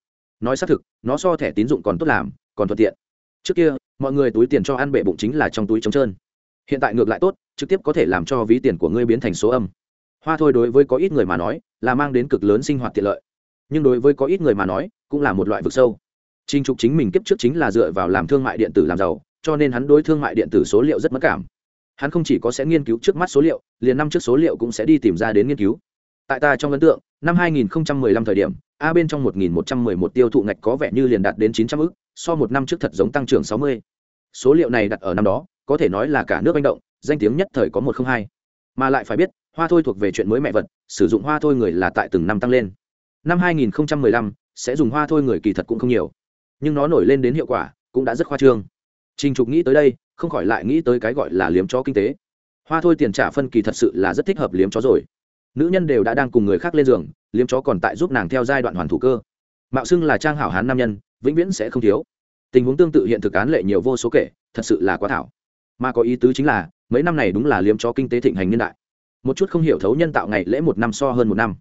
Nói xác thực, nó so thẻ tín dụng còn tốt làm, còn thuận tiện. Trước kia, mọi người túi tiền cho ăn bệ bụng chính là trong túi trống trơn. Hiện tại ngược lại tốt, trực tiếp có thể làm cho ví tiền của ngươi biến thành số âm. Hoa thôi đối với có ít người mà nói, là mang đến cực lớn sinh hoạt tiện lợi. Nhưng đối với có ít người mà nói, cũng là một loại vực sâu. Trình Trục chính mình kiếp trước chính là dựa vào làm thương mại điện tử làm giàu, cho nên hắn đối thương mại điện tử số liệu rất mất cảm. Hắn không chỉ có sẽ nghiên cứu trước mắt số liệu, liền năm trước số liệu cũng sẽ đi tìm ra đến nghiên cứu. Tại ta trong ấn tượng, năm 2015 thời điểm, A bên trong 1111 tiêu thụ ngạch có vẻ như liền đạt đến 900 ức, so một năm trước thật giống tăng trưởng 60. Số liệu này đặt ở năm đó, có thể nói là cả nước manh động, danh tiếng nhất thời có 102. Mà lại phải biết, hoa thôi thuộc về chuyện mới mẹ vật, sử dụng hoa thôi người là tại từng năm tăng lên. Năm 2015 sẽ dùng hoa thôi người kỳ thật cũng không nhiều nhưng nó nổi lên đến hiệu quả cũng đã rất khoa trương. Trình trục nghĩ tới đây, không khỏi lại nghĩ tới cái gọi là liếm chó kinh tế. Hoa thôi tiền trả phân kỳ thật sự là rất thích hợp liếm chó rồi. Nữ nhân đều đã đang cùng người khác lên giường, liếm chó còn tại giúp nàng theo giai đoạn hoàn thủ cơ. Mạo xưng là trang hảo hán nam nhân, vĩnh viễn sẽ không thiếu. Tình huống tương tự hiện thực án lệ nhiều vô số kể, thật sự là quá thảo. Mà có ý tứ chính là, mấy năm này đúng là liếm chó kinh tế thịnh hành niên đại. Một chút không hiểu thấu nhân tạo ngày lễ một năm so hơn một năm.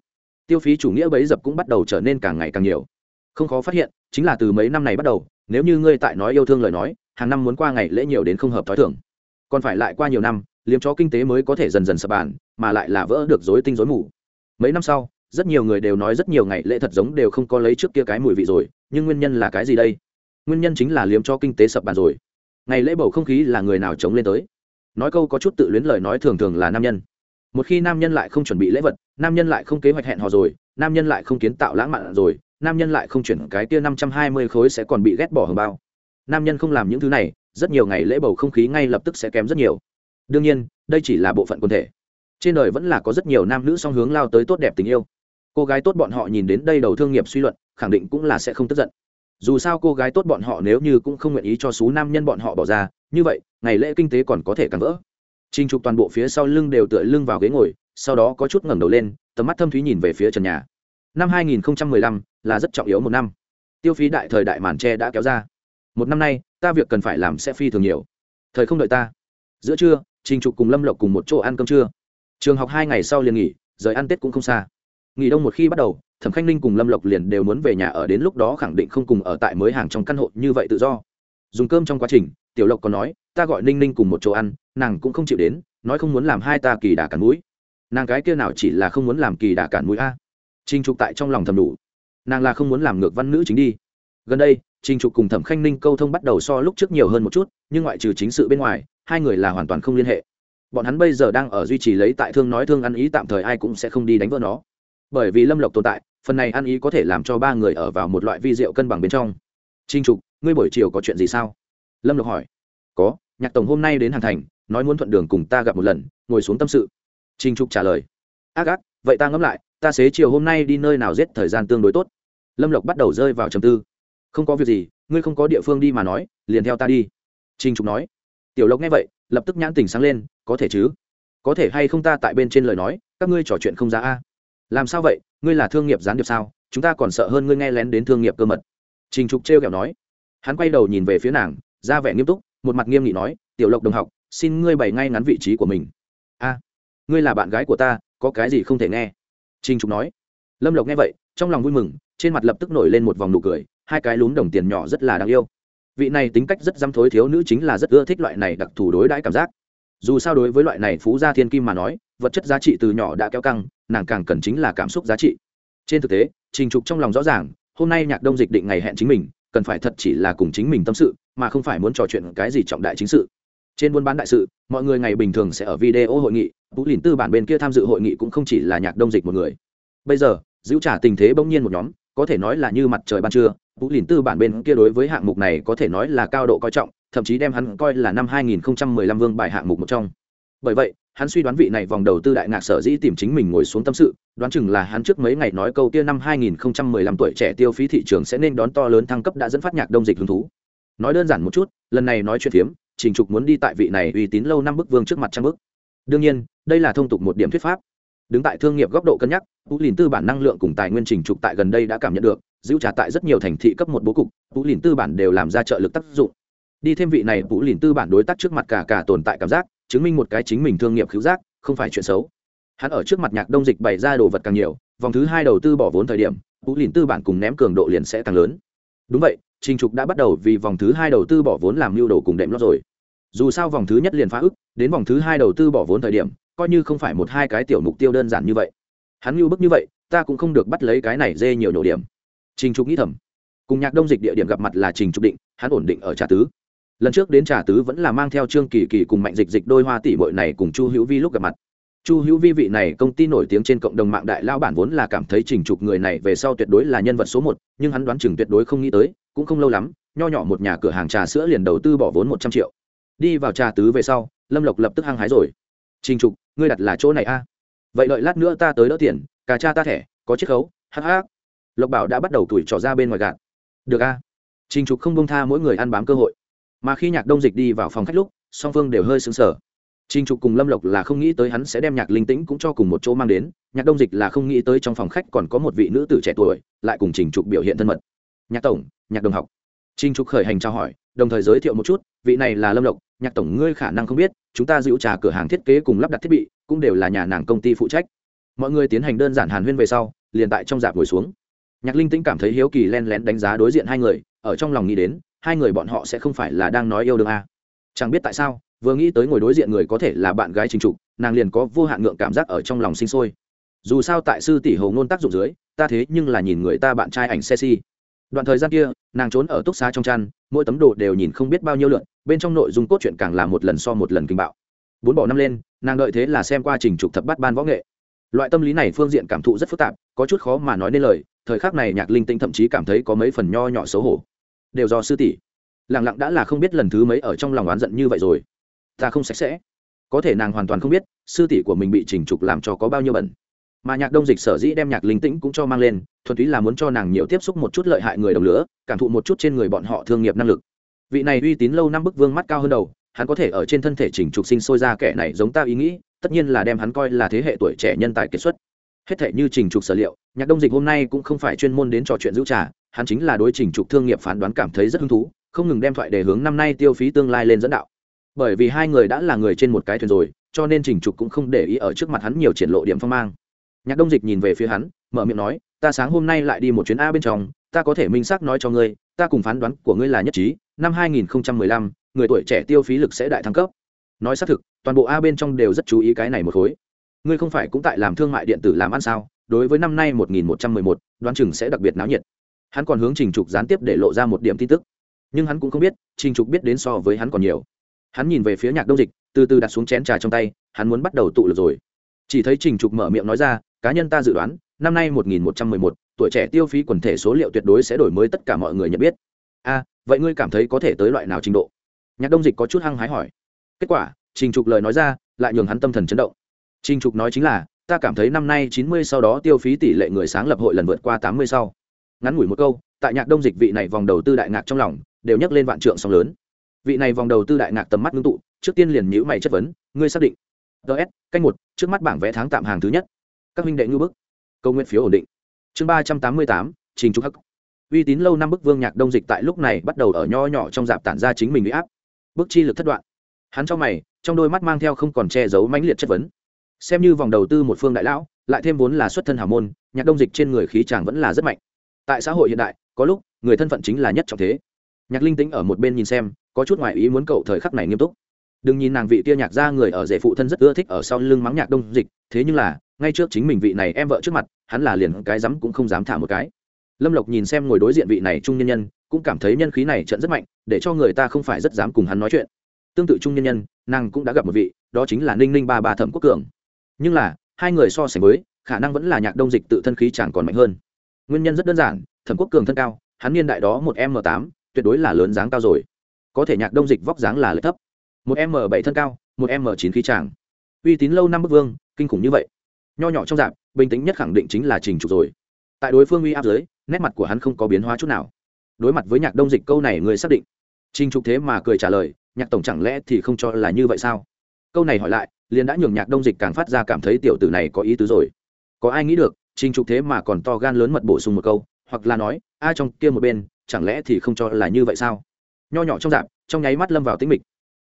Tiêu phí chủ nghĩa bấy dập cũng bắt đầu trở nên càng ngày càng nhiều không khó phát hiện, chính là từ mấy năm này bắt đầu, nếu như ngươi tại nói yêu thương lời nói, hàng năm muốn qua ngày lễ nhiều đến không hợp t h ó i thưởng còn phải lại qua nhiều năm, liếm chó kinh tế mới có thể dần dần sập bàn, mà lại là vỡ được dối tinh dối mù. Mấy năm sau, rất nhiều người đều nói rất nhiều ngày lễ thật giống đều không có lấy trước kia cái mùi vị rồi, nhưng nguyên nhân là cái gì đây? Nguyên nhân chính là liếm cho kinh tế sập bàn rồi. Ngày lễ bầu không khí là người nào chống lên tới? Nói câu có chút tự luyến lời nói thường thường là nam nhân. Một khi nam nhân lại không chuẩn bị lễ vật, nam nhân lại không kế hoạch hẹn hò rồi, nam nhân lại không kiến tạo lãng mạn rồi nam nhân lại không chuyển cái kia năm trăm hai mươi khối sẽ còn bị ghét bỏ hồng bao. Nam nhân không làm những thứ này, rất nhiều ngày lễ bầu không khí ngay lập tức sẽ kém rất nhiều. Đương nhiên, đây chỉ là bộ phận quân thể. Trên đời vẫn là có rất nhiều nam nữ song hướng lao tới tốt đẹp tình yêu. Cô gái tốt bọn họ nhìn đến đây đầu thương nghiệp suy luận, khẳng định cũng là sẽ không tức giận. Dù sao cô gái tốt bọn họ nếu như cũng không nguyện ý cho số nam nhân bọn họ bỏ ra, như vậy, ngày lễ kinh tế còn có thể càng vỡ. Trinh trục toàn bộ phía sau lưng đều tựa lưng vào ghế ngồi, sau đó có chút ngẩng đầu lên, tầm mắt thâm thúy nhìn về phía trần nhà. Năm 2015 là rất trọng yếu một năm. Tiêu phí đại thời đại màn tre đã kéo ra. Một năm nay ta việc cần phải làm sẽ phi thường nhiều. Thời không đợi ta. Giữa trưa trình trục cùng lâm lộc cùng một chỗ ăn cơm trưa. Trường học hai ngày sau liền nghỉ rời ăn tết cũng không xa. Nghỉ đông một khi bắt đầu thẩm khanh ninh cùng lâm lộc liền đều muốn về nhà ở đến lúc đó khẳng định không cùng ở tại mới hàng trong căn hộ như vậy tự do. Dùng cơm trong quá trình tiểu lộc còn nói ta gọi ninh ninh cùng một chỗ ăn nàng cũng không chịu đến nói không muốn làm hai ta kỳ đà cản mũi. Nàng cái kia nào chỉ là không muốn làm kỳ đà cản mũi a? Trinh Trục tại trong lòng thầm đủ, nàng là không muốn làm ngược văn nữ chính đi. Gần đây, Trình Trục cùng Thẩm Khanh Ninh câu thông bắt đầu so lúc trước nhiều hơn một chút, nhưng ngoại trừ chính sự bên ngoài, hai người là hoàn toàn không liên hệ. Bọn hắn bây giờ đang ở duy trì lấy tại thương nói thương ăn ý tạm thời ai cũng sẽ không đi đánh vỡ nó. Bởi vì Lâm Lộc tồn tại, phần này ăn ý có thể làm cho ba người ở vào một loại vi rượu cân bằng bên trong. Trình Trục, ngươi buổi chiều có chuyện gì sao? Lâm Lộc hỏi. Có, Nhạc tổng hôm nay đến Hàn Thành, nói muốn thuận đường cùng ta gặp một lần, ngồi xuống tâm sự. Trình Trục trả lời. Ác ác, vậy ta ngẫm lại, ta xế chiều hôm nay đi nơi nào giết thời gian tương đối tốt lâm lộc bắt đầu rơi vào trầm tư. Không có việc gì ngươi không có địa phương đi mà nói liền theo ta đi. Trinh trục nói. Tiểu lộc nghe vậy lập tức nhãn tình sáng lên có thể chứ? Có thể hay không ta tại bên trên lời nói các ngươi trò chuyện không ra a? Làm sao vậy ngươi là thương nghiệp gián điệp sao? Chúng ta còn sợ hơn ngươi nghe lén đến thương nghiệp cơ mật. Trình trục trêu kẹo nói. Hắn quay đầu nhìn về phía nàng ra vẻ nghiêm túc một mặt nghiêm nghị nói tiểu lộc đồng học xin ngươi bày ngay ngắn vị trí của mình. A ngươi là bạn gái của ta có cái gì không thể nghe? Trình Trục nói. Lâm Lộc nghe vậy, trong lòng vui mừng, trên mặt lập tức nổi lên một vòng nụ cười, hai cái lún đồng tiền nhỏ rất là đáng yêu. Vị này tính cách rất dăm thối thiếu nữ chính là rất ưa thích loại này đặc thù đối đãi cảm giác. Dù sao đối với loại này phú gia thiên kim mà nói, vật chất giá trị từ nhỏ đã kéo căng, nàng càng cần chính là cảm xúc giá trị. Trên thực tế, Trình Trục trong lòng rõ ràng, hôm nay Nhạc Đông Dịch định ngày hẹn chính mình, cần phải thật chỉ là cùng chính mình tâm sự, mà không phải muốn trò chuyện cái gì trọng đại chính sự. Trên buôn bán đại sự, mọi người ngày bình thường sẽ ở video hội nghị, Vũ Lìn Tư bản bên kia tham dự hội nghị cũng không chỉ là Nhạc Đông Dịch một người bây giờ giữ trả tình thế bỗng nhiên một nhóm có thể nói là như mặt trời ban trưa, vũ lìn tư bản bên kia đối với hạng mục này có thể nói là cao độ coi trọng, thậm chí đem hắn coi là năm 2015 vương bài hạng mục một trong. Bởi vậy, hắn suy đoán vị này vòng đầu tư đại ngạc sở dĩ tìm chính mình ngồi xuống tâm sự, đoán chừng là hắn trước mấy ngày nói câu kia năm 2015 tuổi trẻ tiêu phí thị trường sẽ nên đón to lớn thăng cấp đã dẫn phát nhạc đông dịch hứng thú. Nói đơn giản một chút, lần này nói chuyện phiếm, trình trục muốn đi tại vị này uy tín lâu năm bức vương trước mặt trang bức. Đương nhiên, đây là thông tục một điểm thuyết pháp đứng tại thương nghiệp góc độ cân nhắc tú lìn tư bản năng lượng cùng tài nguyên trình trục tại gần đây đã cảm nhận được, giữ trả tại rất nhiều thành thị cấp một bố cục tú lìn tư bản đều làm ra trợ lực tác dụng. Đi thêm vị này tú lìn tư bản đối tác trước mặt cả cả tồn tại cảm giác, chứng minh một cái chính mình thương nghiệp cứu giác, không phải chuyện xấu. Hắn ở trước mặt nhạc đông dịch bày ra đồ vật càng nhiều, vòng thứ hai đầu tư bỏ vốn thời điểm tú lìn tư bản cùng ném cường độ liền sẽ càng lớn. Đúng vậy, trình trục đã bắt đầu vì vòng thứ hai đầu tư bỏ vốn làm mưu đồ cùng đệm lót rồi. Dù sao vòng thứ nhất liền phá ức, đến vòng thứ hai đầu tư bỏ vốn thời điểm coi như không phải một hai cái tiểu mục tiêu đơn giản như vậy. Hắn lưu bức như vậy, ta cũng không được bắt lấy cái này dê nhiều nhổ điểm. Trình trục nghĩ thầm. Cùng nhạc đông dịch địa điểm gặp mặt là trình trục định, hắn ổn định ở trà tứ. Lần trước đến trà tứ vẫn là mang theo trương kỳ kỳ cùng mạnh dịch dịch đôi hoa tỷ bội này cùng chu hữu vi lúc gặp mặt. Chu hữu vi vị này công ty nổi tiếng trên cộng đồng mạng đại lao bản vốn là cảm thấy trình trục người này về sau tuyệt đối là nhân vật số một, nhưng hắn đoán chừng tuyệt đối không nghĩ tới, cũng không lâu lắm, nho nhỏ một nhà cửa hàng trà sữa liền đầu tư bỏ vốn một trăm triệu. Đi vào trà tứ về sau, lâm lộc lập tức hăng hái rồi trình trục ngươi đặt là chỗ này a? Vậy đợi lát nữa ta tới đỡ tiền cả cha ta thẻ có chiếc khấu hắc hắc. Lộc bảo đã bắt đầu tuổi trò ra bên ngoài gạt. Được a. Trình trục không bông tha mỗi người ăn bám cơ hội. Mà khi nhạc đông dịch đi vào phòng khách lúc song phương đều hơi sững sờ. Trình Trục cùng Lâm Lộc là không nghĩ tới hắn sẽ đem nhạc linh tĩnh cũng cho cùng một chỗ mang đến, nhạc Đông Dịch là không nghĩ tới trong phòng khách còn có một vị nữ tử trẻ tuổi, lại cùng Trình Trục biểu hiện thân mật. Nhạc tổng, nhạc đồng học. Trình Trục khởi hành chào hỏi, đồng thời giới thiệu một chút, vị này là Lâm Lộc, nhạc tổng ngươi khả năng không biết, chúng ta giữ trà cửa hàng thiết kế cùng lắp đặt thiết bị, cũng đều là nhà nàng công ty phụ trách. Mọi người tiến hành đơn giản hàn huyên về sau, liền tại trong dạp ngồi xuống. Nhạc Linh Tĩnh cảm thấy hiếu kỳ len lén đánh giá đối diện hai người, ở trong lòng nghĩ đến, hai người bọn họ sẽ không phải là đang nói yêu đương à? Chẳng biết tại sao, vừa nghĩ tới ngồi đối diện người có thể là bạn gái trình trục nàng liền có vô hạn ngượng cảm giác ở trong lòng sinh sôi dù sao tại sư tỷ hầu ngôn tác dụng dưới ta thế nhưng là nhìn người ta bạn trai ảnh xe si đoạn thời gian kia nàng trốn ở túc xá trong chăn mỗi tấm đồ đều nhìn không biết bao nhiêu lượn bên trong nội dung cốt truyện càng là một lần so một lần kinh bạo. Bốn bỏ năm lên, nàng đợi thế là xem qua trình trục thập bắt ban võ nghệ. Loại tâm lý này phương diện cảm thụ rất phức tạp, có chút khó mà nói nên lời, thời khắc này nhạc linh tinh thậm chí cảm thấy có mấy phần nho nhỏ xấu hổ. Đều do sư tỷ. Lẳng lặng đã là không biết lần thứ mấy ở trong lòng oán giận như vậy rồi. Ta không sạch sẽ. Có thể nàng hoàn toàn không biết, sư tỷ của mình bị trình trục làm cho có bao nhiêu bẩn mà nhạc đông dịch sở dĩ đem nhạc linh tĩnh cũng cho mang lên, thuần túy là muốn cho nàng nhiều tiếp xúc một chút lợi hại người đồng lửa, cảm thụ một chút trên người bọn họ thương nghiệp năng lực vị này uy tín lâu năm bức vương mắt cao hơn đầu, hắn có thể ở trên thân thể chỉnh trục sinh sôi ra kẻ này giống ta ý nghĩ, tất nhiên là đem hắn coi là thế hệ tuổi trẻ nhân tài kiệt xuất. Hết thể như trình trục sở liệu, nhạc đông dịch hôm nay cũng không phải chuyên môn đến trò chuyện giữ trà, hắn chính là đối trình trục thương nghiệp phán đoán cảm thấy rất hứng thú, không ngừng đem thoại để hướng năm nay tiêu phí tương lai lên dẫn đạo. Bởi vì hai người đã là người trên một cái thuyền rồi, cho nên trình trục cũng không để ý ở trước mặt hắn nhiều triển lộ điểm phong mang. Nhạc đông dịch nhìn về phía hắn, mở miệng nói, ta sáng hôm nay lại đi một chuyến a bên trong, ta có thể minh xác nói cho ngươi, ta cùng phán đoán của ngươi là nhất trí năm 2015, người tuổi trẻ tiêu phí lực sẽ đại thăng cấp. Nói xác thực toàn bộ a bên trong đều rất chú ý cái này một khối. Ngươi không phải cũng tại làm thương mại điện tử làm ăn sao? Đối với năm nay 1111, đoán chừng sẽ đặc biệt náo nhiệt. Hắn còn hướng trình trục gián tiếp để lộ ra một điểm tin tức. Nhưng hắn cũng không biết trình trục biết đến so với hắn còn nhiều. Hắn nhìn về phía nhạc đông dịch từ từ đặt xuống chén trà trong tay hắn muốn bắt đầu tụ lực rồi. Chỉ thấy trình trục mở miệng nói ra cá nhân ta dự đoán năm nay một nghìn một trăm mười một tuổi trẻ tiêu phí quần thể số liệu tuyệt đối sẽ đổi mới tất cả mọi người nhận biết. A vậy ngươi cảm thấy có thể tới loại nào trình độ? Nhạc đông dịch có chút hăng hái hỏi. Kết quả, trình trục lời nói ra, lại nhường hắn tâm thần chấn động. Trình trục nói chính là, ta cảm thấy năm nay chín mươi sau đó tiêu phí tỷ lệ người sáng lập hội lần vượt qua tám mươi sau. Ngắn ngủi một câu, tại nhạc đông dịch vị này vòng đầu tư đại ngạc trong lòng, đều nhắc lên vạn trượng song lớn. Vị này vòng đầu tư đại ngạc tầm mắt ngưng tụ, trước tiên liền nhữ mày chất vấn, ngươi xác định. Ts canh một, trước mắt bảng vẽ tháng tạm hàng thứ nhất. Các huynh đệ ngư bức. Câu nguyện phiếu ổn định. Chương ba trăm tám mươi tám, trình trục hắc uy tín lâu năm bức vương nhạc đông dịch tại lúc này bắt đầu ở nho nhỏ trong dạp tản ra chính mình bị áp. Bức chi lực thất đoạn. Hắn trong mày, trong đôi mắt mang theo không còn che giấu mãnh liệt chất vấn. Xem như vòng đầu tư một phương đại lão, lại thêm vốn là xuất thân hào môn, nhạc đông dịch trên người khí chàng vẫn là rất mạnh. Tại xã hội hiện đại, có lúc, người thân phận chính là nhất trọng thế. Nhạc linh tính ở một bên nhìn xem, có chút ngoại ý muốn cậu thời khắc này nghiêm túc. Đừng nhìn nàng vị tia nhạc ra người ở rể phụ thân rất ưa thích ở sau lưng mắng nhạc đông dịch, thế nhưng là, ngay trước chính mình vị này em vợ trước mặt, hắn là liền cái rắm cũng không dám thả một cái lâm lộc nhìn xem ngồi đối diện vị này trung nhân nhân, cũng cảm thấy nhân khí này trận rất mạnh, để cho người ta không phải rất dám cùng hắn nói chuyện. Tương tự trung nhân nhân, nàng cũng đã gặp một vị, đó chính là ninh ninh ba ba thẩm quốc cường. Nhưng là, hai người so sánh với, khả năng vẫn là nhạc đông dịch tự thân khí chẳng còn mạnh hơn. Nguyên nhân rất đơn giản, thẩm quốc cường thân cao, hắn niên đại đó một m tám, tuyệt đối là lớn dáng cao rồi. Có thể nhạc đông dịch vóc dáng là lợi thấp. Một m bảy thân cao, một m chín khí tràng uy tín lâu năm bức vương, kinh khủng như vậy. Nho nhỏ trong dạp bình tĩnh nhất khẳng định chính là trình trục rồi. Tại đối phương uy áp giới nét mặt của hắn không có biến hóa chút nào. Đối mặt với nhạc đông dịch câu này, người xác định. Trình trục thế mà cười trả lời, nhạc tổng chẳng lẽ thì không cho là như vậy sao? Câu này hỏi lại, liền đã nhường nhạc đông dịch càng phát ra cảm thấy tiểu tử này có ý tứ rồi. Có ai nghĩ được, trình trục thế mà còn to gan lớn mật bổ sung một câu, hoặc là nói, a trong kia một bên, chẳng lẽ thì không cho là như vậy sao? Nho nhỏ trong dạp, trong nháy mắt lâm vào tĩnh mịch.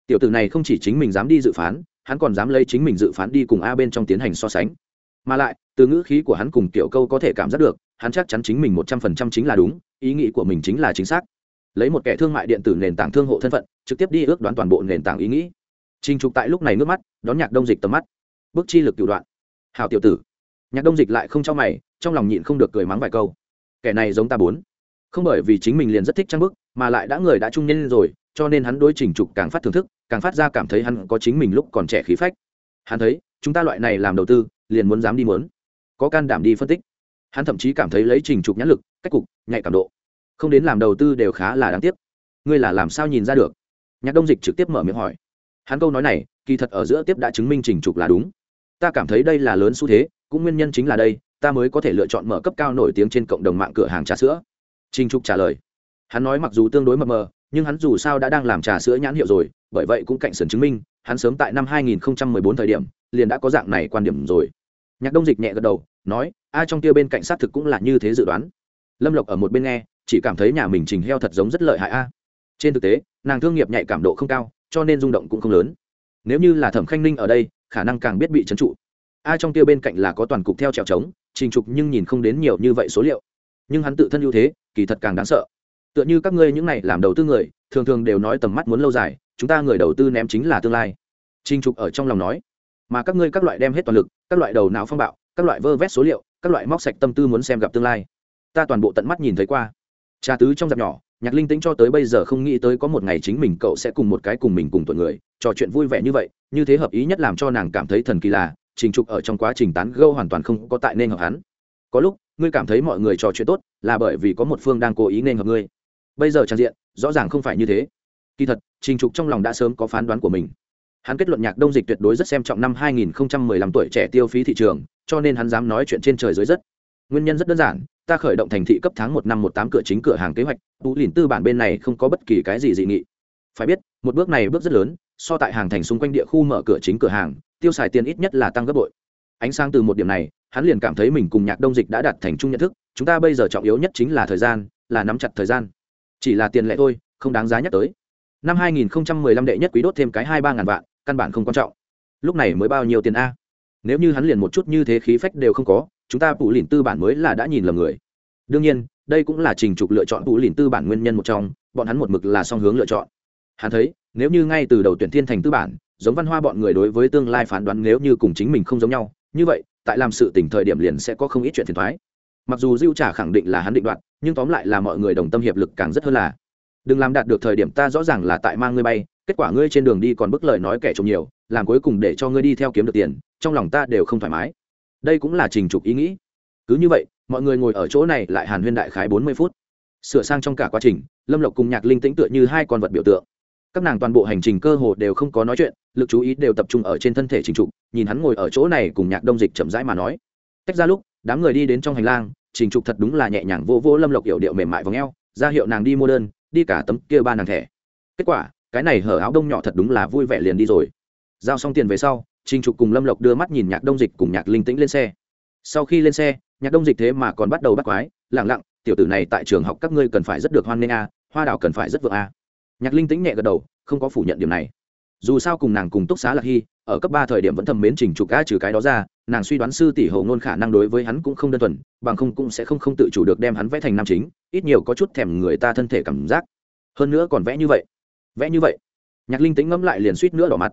Tiểu tử này không chỉ chính mình dám đi dự phán, hắn còn dám lấy chính mình dự phán đi cùng a bên trong tiến hành so sánh. Mà lại, từ ngữ khí của hắn cùng tiểu câu có thể cảm giác được hắn chắc chắn chính mình một trăm phần trăm chính là đúng, ý nghĩ của mình chính là chính xác. Lấy một kẻ thương mại điện tử nền tảng thương hộ thân phận, trực tiếp đi ước đoán toàn bộ nền tảng ý nghĩ. Trình trục tại lúc này nước mắt, đón nhạc đông dịch tầm mắt. Bước chi lực cựu đoạn. Hào tiểu tử. Nhạc đông dịch lại không cho mày, trong lòng nhịn không được cười mắng vài câu. Kẻ này giống ta bốn. Không bởi vì chính mình liền rất thích trang bức, mà lại đã người đã trung niên rồi, cho nên hắn đối trình trục càng phát thưởng thức, càng phát ra cảm thấy hắn có chính mình lúc còn trẻ khí phách. Hắn thấy, chúng ta loại này làm đầu tư, liền muốn dám đi muốn. Có can đảm đi phân tích hắn thậm chí cảm thấy lấy trình trục nhãn lực, cách cục, nhạy cảm độ. Không đến làm đầu tư đều khá là đáng tiếc. Ngươi là làm sao nhìn ra được? Nhạc đông dịch trực tiếp mở miệng hỏi. Hắn câu nói này, kỳ thật ở giữa tiếp đã chứng minh trình trục là đúng. Ta cảm thấy đây là lớn xu thế, cũng nguyên nhân chính là đây, ta mới có thể lựa chọn mở cấp cao nổi tiếng trên cộng đồng mạng cửa hàng trà sữa. Trình trục trả lời. Hắn nói mặc dù tương đối mập mờ, nhưng hắn dù sao đã đang làm trà sữa nhãn hiệu rồi, bởi vậy cũng cạnh sườn chứng minh, hắn sớm tại năm 2014 thời điểm, liền đã có dạng này quan điểm rồi nhạc đông dịch nhẹ gật đầu, nói, A, trong kia bên cạnh xác thực cũng là như thế dự đoán. Lâm lộc ở một bên nghe, chỉ cảm thấy nhà mình trình heo thật giống rất lợi hại a. Trên thực tế, nàng thương nghiệp nhạy cảm độ không cao, cho nên rung động cũng không lớn. Nếu như là thẩm khanh ninh ở đây, khả năng càng biết bị trấn trụ. A, trong kia bên cạnh là có toàn cục theo trèo trống, trình trục nhưng nhìn không đến nhiều như vậy số liệu. Nhưng hắn tự thân ưu thế, kỳ thật càng đáng sợ. Tựa như các ngươi những này làm đầu tư người, thường thường đều nói tầm mắt muốn lâu dài, chúng ta người đầu tư ném chính là tương lai. Trình trục ở trong lòng nói, mà các ngươi các loại đem hết toàn lực các loại đầu não phong bạo, các loại vơ vét số liệu, các loại móc sạch tâm tư muốn xem gặp tương lai. Ta toàn bộ tận mắt nhìn thấy qua. Trà tứ trong dạp nhỏ, nhạc linh tính cho tới bây giờ không nghĩ tới có một ngày chính mình cậu sẽ cùng một cái cùng mình cùng tuổi người, trò chuyện vui vẻ như vậy, như thế hợp ý nhất làm cho nàng cảm thấy thần kỳ là, trình trục ở trong quá trình tán gâu hoàn toàn không có tại nên hợp hắn. Có lúc, ngươi cảm thấy mọi người trò chuyện tốt, là bởi vì có một phương đang cố ý nên hợp ngươi. Bây giờ trang diện, rõ ràng không phải như thế. Kỳ thật, trình trục trong lòng đã sớm có phán đoán của mình hắn kết luận nhạc đông dịch tuyệt đối rất xem trọng năm 2015 tuổi trẻ tiêu phí thị trường, cho nên hắn dám nói chuyện trên trời dưới rất nguyên nhân rất đơn giản, ta khởi động thành thị cấp tháng một năm một tám cửa chính cửa hàng kế hoạch, tú lìn tư bản bên này không có bất kỳ cái gì dị nghị. Phải biết, một bước này bước rất lớn, so tại hàng thành xung quanh địa khu mở cửa chính cửa hàng, tiêu xài tiền ít nhất là tăng gấp bội. Ánh sáng từ một điểm này, hắn liền cảm thấy mình cùng nhạc đông dịch đã đạt thành chung nhận thức, chúng ta bây giờ trọng yếu nhất chính là thời gian, là nắm chặt thời gian. Chỉ là tiền lệ thôi, không đáng giá nhắc tới. Năm 2015 đệ nhất quý đốt thêm cái hai ba ngàn vạn căn bản không quan trọng. Lúc này mới bao nhiêu tiền a? Nếu như hắn liền một chút như thế khí phách đều không có, chúng ta phụ lìn tư bản mới là đã nhìn lầm người. Đương nhiên, đây cũng là trình trục lựa chọn phụ lìn tư bản nguyên nhân một trong, bọn hắn một mực là song hướng lựa chọn. Hắn thấy, nếu như ngay từ đầu tuyển thiên thành tư bản, giống văn hoa bọn người đối với tương lai phán đoán nếu như cùng chính mình không giống nhau, như vậy, tại làm sự tỉnh thời điểm liền sẽ có không ít chuyện phiền thoái. Mặc dù diêu trả khẳng định là hắn định đoạt, nhưng tóm lại là mọi người đồng tâm hiệp lực càng rất hơn là đừng làm đạt được thời điểm ta rõ ràng là tại mang ngươi bay, kết quả ngươi trên đường đi còn bức lời nói kẻ trộm nhiều, làm cuối cùng để cho ngươi đi theo kiếm được tiền, trong lòng ta đều không thoải mái. Đây cũng là trình trục ý nghĩ. Cứ như vậy, mọi người ngồi ở chỗ này lại hàn huyên đại khái bốn mươi phút. Sửa sang trong cả quá trình, lâm lộc cùng nhạc linh tĩnh tựa như hai con vật biểu tượng. Các nàng toàn bộ hành trình cơ hồ đều không có nói chuyện, lực chú ý đều tập trung ở trên thân thể trình trục, nhìn hắn ngồi ở chỗ này cùng nhạc đông dịch chậm rãi mà nói. Tách ra lúc, đám người đi đến trong hành lang, trình trục thật đúng là nhẹ nhàng vô vô lâm lộc hiệu điệu mềm mại v ò n g e o ra hiệu nàng đi mua đơn đi cả tấm kia ba nàng thẻ. Kết quả, cái này hở áo đông nhỏ thật đúng là vui vẻ liền đi rồi. Giao xong tiền về sau, trình trục cùng lâm lộc đưa mắt nhìn nhạc đông dịch cùng nhạc linh tĩnh lên xe. Sau khi lên xe, nhạc đông dịch thế mà còn bắt đầu bắt quái lẳng lặng, tiểu tử này tại trường học các ngươi cần phải rất được hoan nghênh a, hoa đảo cần phải rất vượng a. Nhạc linh tĩnh nhẹ gật đầu, không có phủ nhận điểm này. Dù sao cùng nàng cùng túc xá lạc hy, ở cấp ba thời điểm vẫn thầm mến trình trục a trừ cái đó ra nàng suy đoán sư tỷ hậu ngôn khả năng đối với hắn cũng không đơn thuần, bằng không cũng sẽ không không tự chủ được đem hắn vẽ thành nam chính, ít nhiều có chút thèm người ta thân thể cảm giác. Hơn nữa còn vẽ như vậy. Vẽ như vậy. Nhạc linh tính ngẫm lại liền suýt nữa đỏ mặt.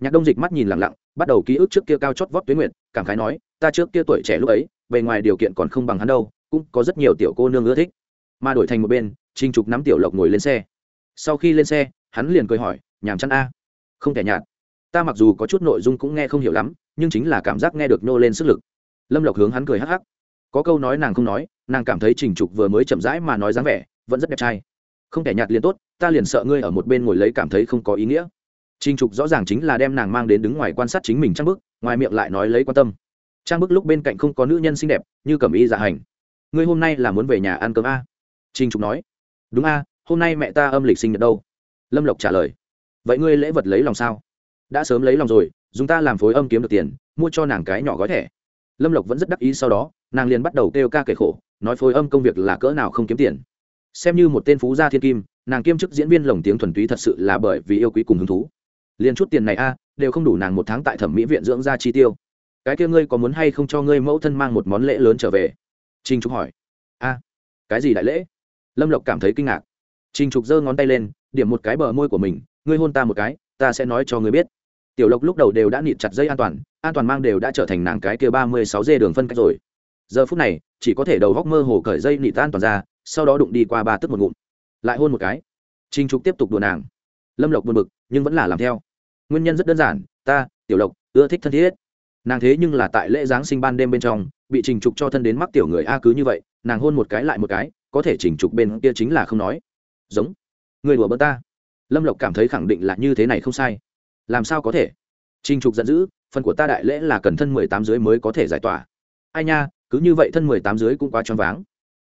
Nhạc đông dịch mắt nhìn lặng lặng, bắt đầu ký ức trước kia cao chót vót tuyến nguyện cảm khái nói, ta trước kia tuổi trẻ lúc ấy, bề ngoài điều kiện còn không bằng hắn đâu, cũng có rất nhiều tiểu cô nương ưa thích. Mà đổi thành một bên trinh trục nắm tiểu lộc ngồi lên xe. Sau khi lên xe, hắn liền cười hỏi, nhàm chăn a, không thể nhạt ta mặc dù có chút nội dung cũng nghe không hiểu lắm nhưng chính là cảm giác nghe được nô lên sức lực lâm lộc hướng hắn cười hắc hắc có câu nói nàng không nói nàng cảm thấy trình trục vừa mới chậm rãi mà nói dáng vẻ vẫn rất đẹp trai không thể nhạt liền tốt ta liền sợ ngươi ở một bên ngồi lấy cảm thấy không có ý nghĩa Trình Trục rõ ràng chính là đem nàng mang đến đứng ngoài quan sát chính mình trang bức, ngoài miệng lại nói lấy quan tâm. Trang bức lúc bên cạnh không có nữ nhân xinh đẹp, như cầm y dạ hành. Ngươi hôm nay là muốn về nhà ăn cơm a? Trình Trục nói. Đúng a, hôm nay mẹ ta âm lịch sinh nhật đâu? Lâm Lộc trả lời. vậy ngươi lễ vật lấy lòng sao đã sớm lấy lòng rồi, dùng ta làm phối âm kiếm được tiền, mua cho nàng cái nhỏ gói thẻ. Lâm lộc vẫn rất đắc ý sau đó, nàng liền bắt đầu kêu ca kể khổ, nói phối âm công việc là cỡ nào không kiếm tiền. Xem như một tên phú gia thiên kim, nàng kiêm chức diễn viên lồng tiếng thuần túy thật sự là bởi vì yêu quý cùng hứng thú. Liền chút tiền này a, đều không đủ nàng một tháng tại thẩm mỹ viện dưỡng ra chi tiêu. Cái kia ngươi có muốn hay không cho ngươi mẫu thân mang một món lễ lớn trở về? Trinh trục hỏi. A, cái gì đại lễ? Lâm lộc cảm thấy kinh ngạc. Trinh trục giơ ngón tay lên, điểm một cái bờ môi của mình, ngươi hôn ta một cái, ta sẽ nói cho ngươi biết tiểu lộc lúc đầu đều đã nịt chặt dây an toàn an toàn mang đều đã trở thành nàng cái kia ba mươi sáu dê đường phân cách rồi. Giờ phút này, chỉ có thể đầu góc mơ hồ cởi dây nịt an toàn ra, sau đó đụng đi qua ba tức một ngụm. Lại hôn một cái. Trinh trục tiếp tục đùa nàng. Lâm lộc buồn bực, nhưng vẫn là làm theo. Nguyên nhân rất đơn giản, ta, tiểu lộc, ưa thích thân thiết. Nàng thế nhưng là tại lễ giáng sinh ban đêm bên trong, bị trình trục cho thân đến mắc tiểu người a cứ như vậy, nàng hôn một cái lại một cái, có thể trình trục bên kia chính là không nói. Giống. Người đùa bỡ ta. Lâm lộc cảm thấy khẳng định là như thế này không sai làm sao có thể? Trình trục giận dữ, phần của ta đại lễ là cần thân mười tám dưới mới có thể giải tỏa. Ai nha, cứ như vậy thân mười tám dưới cũng quá choáng váng.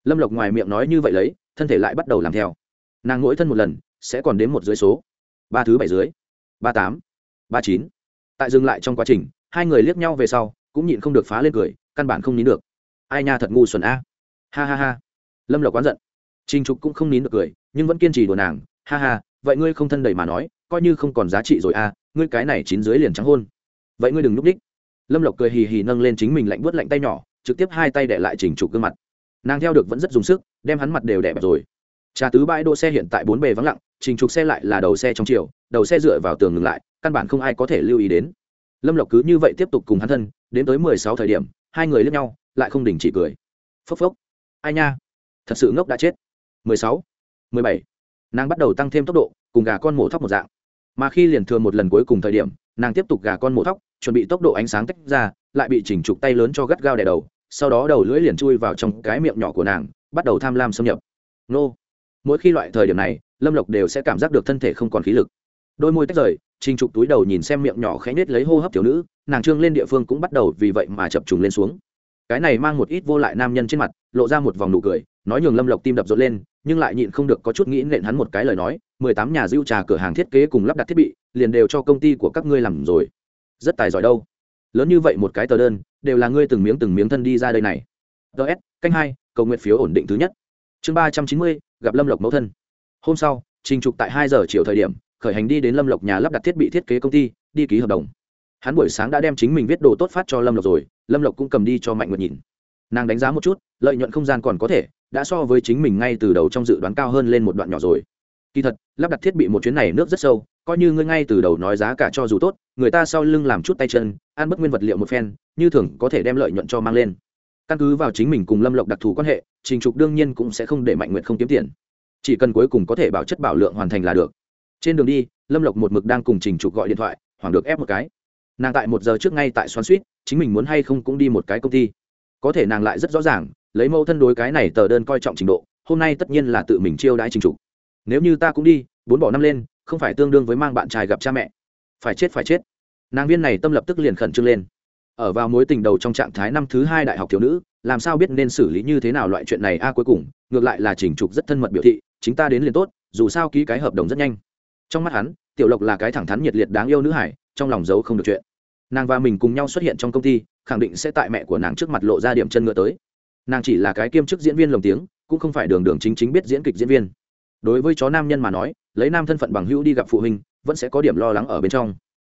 Lâm lộc ngoài miệng nói như vậy lấy, thân thể lại bắt đầu làm theo. Nàng mỗi thân một lần, sẽ còn đến một dưới số. Ba thứ bảy dưới, ba tám, ba chín. Tại dừng lại trong quá trình, hai người liếc nhau về sau, cũng nhịn không được phá lên cười, căn bản không nín được. Ai nha thật ngu xuẩn a. Ha ha ha. Lâm lộc oán giận. Trinh trục cũng không nín được cười, nhưng vẫn kiên trì đùa nàng. Ha ha, vậy ngươi không thân đầy mà nói, coi như không còn giá trị rồi a ngươi cái này chín dưới liền trắng hôn. Vậy ngươi đừng núp đích. Lâm lộc cười hì hì nâng lên chính mình lạnh bớt lạnh tay nhỏ, trực tiếp hai tay để lại chỉnh trục gương mặt. Nàng theo được vẫn rất dùng sức, đem hắn mặt đều đẹp bẹp rồi. Trà tứ bãi đỗ xe hiện tại bốn bề vắng lặng trình trục xe lại là đầu xe trong chiều, đầu xe dựa vào tường ngừng lại, căn bản không ai có thể lưu ý đến. Lâm lộc cứ như vậy tiếp tục cùng hắn thân, đến tới mười sáu thời điểm, hai người lướt nhau, lại không đình chỉ cười. Phốc phốc. Ai nha? Thật sự ngốc đã chết. Mười sáu, mười bảy. Nàng bắt đầu tăng thêm tốc độ, cùng gà con mổ thóc một dạng mà khi liền thừa một lần cuối cùng thời điểm, nàng tiếp tục gà con mổ thóc, chuẩn bị tốc độ ánh sáng tách ra, lại bị chỉnh trục tay lớn cho gắt gao đè đầu, sau đó đầu lưỡi liền chui vào trong cái miệng nhỏ của nàng, bắt đầu tham lam xâm nhập. Nô. Mỗi khi loại thời điểm này, lâm lộc đều sẽ cảm giác được thân thể không còn khí lực. Đôi môi tách rời, trình trục túi đầu nhìn xem miệng nhỏ khẽ nết lấy hô hấp thiếu nữ, nàng trương lên địa phương cũng bắt đầu vì vậy mà chập trùng lên xuống. Cái này mang một ít vô lại nam nhân trên mặt, lộ ra một vòng nụ cười, nói nhường lâm lộc tim đập rộn lên, nhưng lại nhịn không được có chút nghĩ nện hắn một cái lời nói mười tám nhà diêu trà cửa hàng thiết kế cùng lắp đặt thiết bị, liền đều cho công ty của các ngươi làm rồi. Rất tài giỏi đâu. Lớn như vậy một cái tờ đơn, đều là ngươi từng miếng từng miếng thân đi ra đây này. Ts canh hai, cầu nguyện phiếu ổn định thứ nhất. Chương ba trăm chín mươi, gặp lâm lộc mẫu thân. Hôm sau, trình trục tại hai giờ chiều thời điểm, khởi hành đi đến lâm lộc nhà lắp đặt thiết bị thiết kế công ty, đi ký hợp đồng. Hắn buổi sáng đã đem chính mình viết đồ tốt phát cho lâm lộc rồi, lâm lộc cũng cầm đi cho mạnh nguyệt nhìn. Nàng đánh giá một chút, lợi nhuận không gian còn có thể, đã so với chính mình ngay từ đầu trong dự đoán cao hơn lên một đoạn nhỏ rồi kỳ thật, lắp đặt thiết bị một chuyến này nước rất sâu, coi như ngươi ngay từ đầu nói giá cả cho dù tốt, người ta sau lưng làm chút tay chân, ăn mất nguyên vật liệu một phen, như thường có thể đem lợi nhuận cho mang lên. Căn cứ vào chính mình cùng lâm lộc đặc thù quan hệ, trình trục đương nhiên cũng sẽ không để mạnh nguyện không kiếm tiền. Chỉ cần cuối cùng có thể bảo chất bảo lượng hoàn thành là được. Trên đường đi, lâm lộc một mực đang cùng trình trục gọi điện thoại Hoàng được ép một cái. Nàng tại một giờ trước ngay tại xoắn suýt, chính mình muốn hay không cũng đi một cái công ty. Có thể nàng lại rất rõ ràng, lấy mẫu thân đối cái này tờ đơn coi trọng trình độ, hôm nay tất nhiên là tự mình chiêu đãi trình trục nếu như ta cũng đi, bốn bỏ năm lên, không phải tương đương với mang bạn trai gặp cha mẹ. Phải chết phải chết. Nàng viên này tâm lập tức liền khẩn trương lên. Ở vào mối tình đầu trong trạng thái năm thứ hai đại học thiếu nữ, làm sao biết nên xử lý như thế nào loại chuyện này a à, cuối cùng, ngược lại là chỉnh trục rất thân mật biểu thị, chính ta đến liền tốt, dù sao ký cái hợp đồng rất nhanh. Trong mắt hắn, tiểu lộc là cái thẳng thắn nhiệt liệt đáng yêu nữ hải, trong lòng giấu không được chuyện. Nàng và mình cùng nhau xuất hiện trong công ty, khẳng định sẽ tại mẹ của nàng trước mặt lộ ra điểm chân ngựa tới. Nàng chỉ là cái kiêm chức diễn viên lồng tiếng, cũng không phải đường đường chính chính biết diễn kịch diễn viên đối với chó nam nhân mà nói, lấy nam thân phận bằng hữu đi gặp phụ huynh, vẫn sẽ có điểm lo lắng ở bên trong.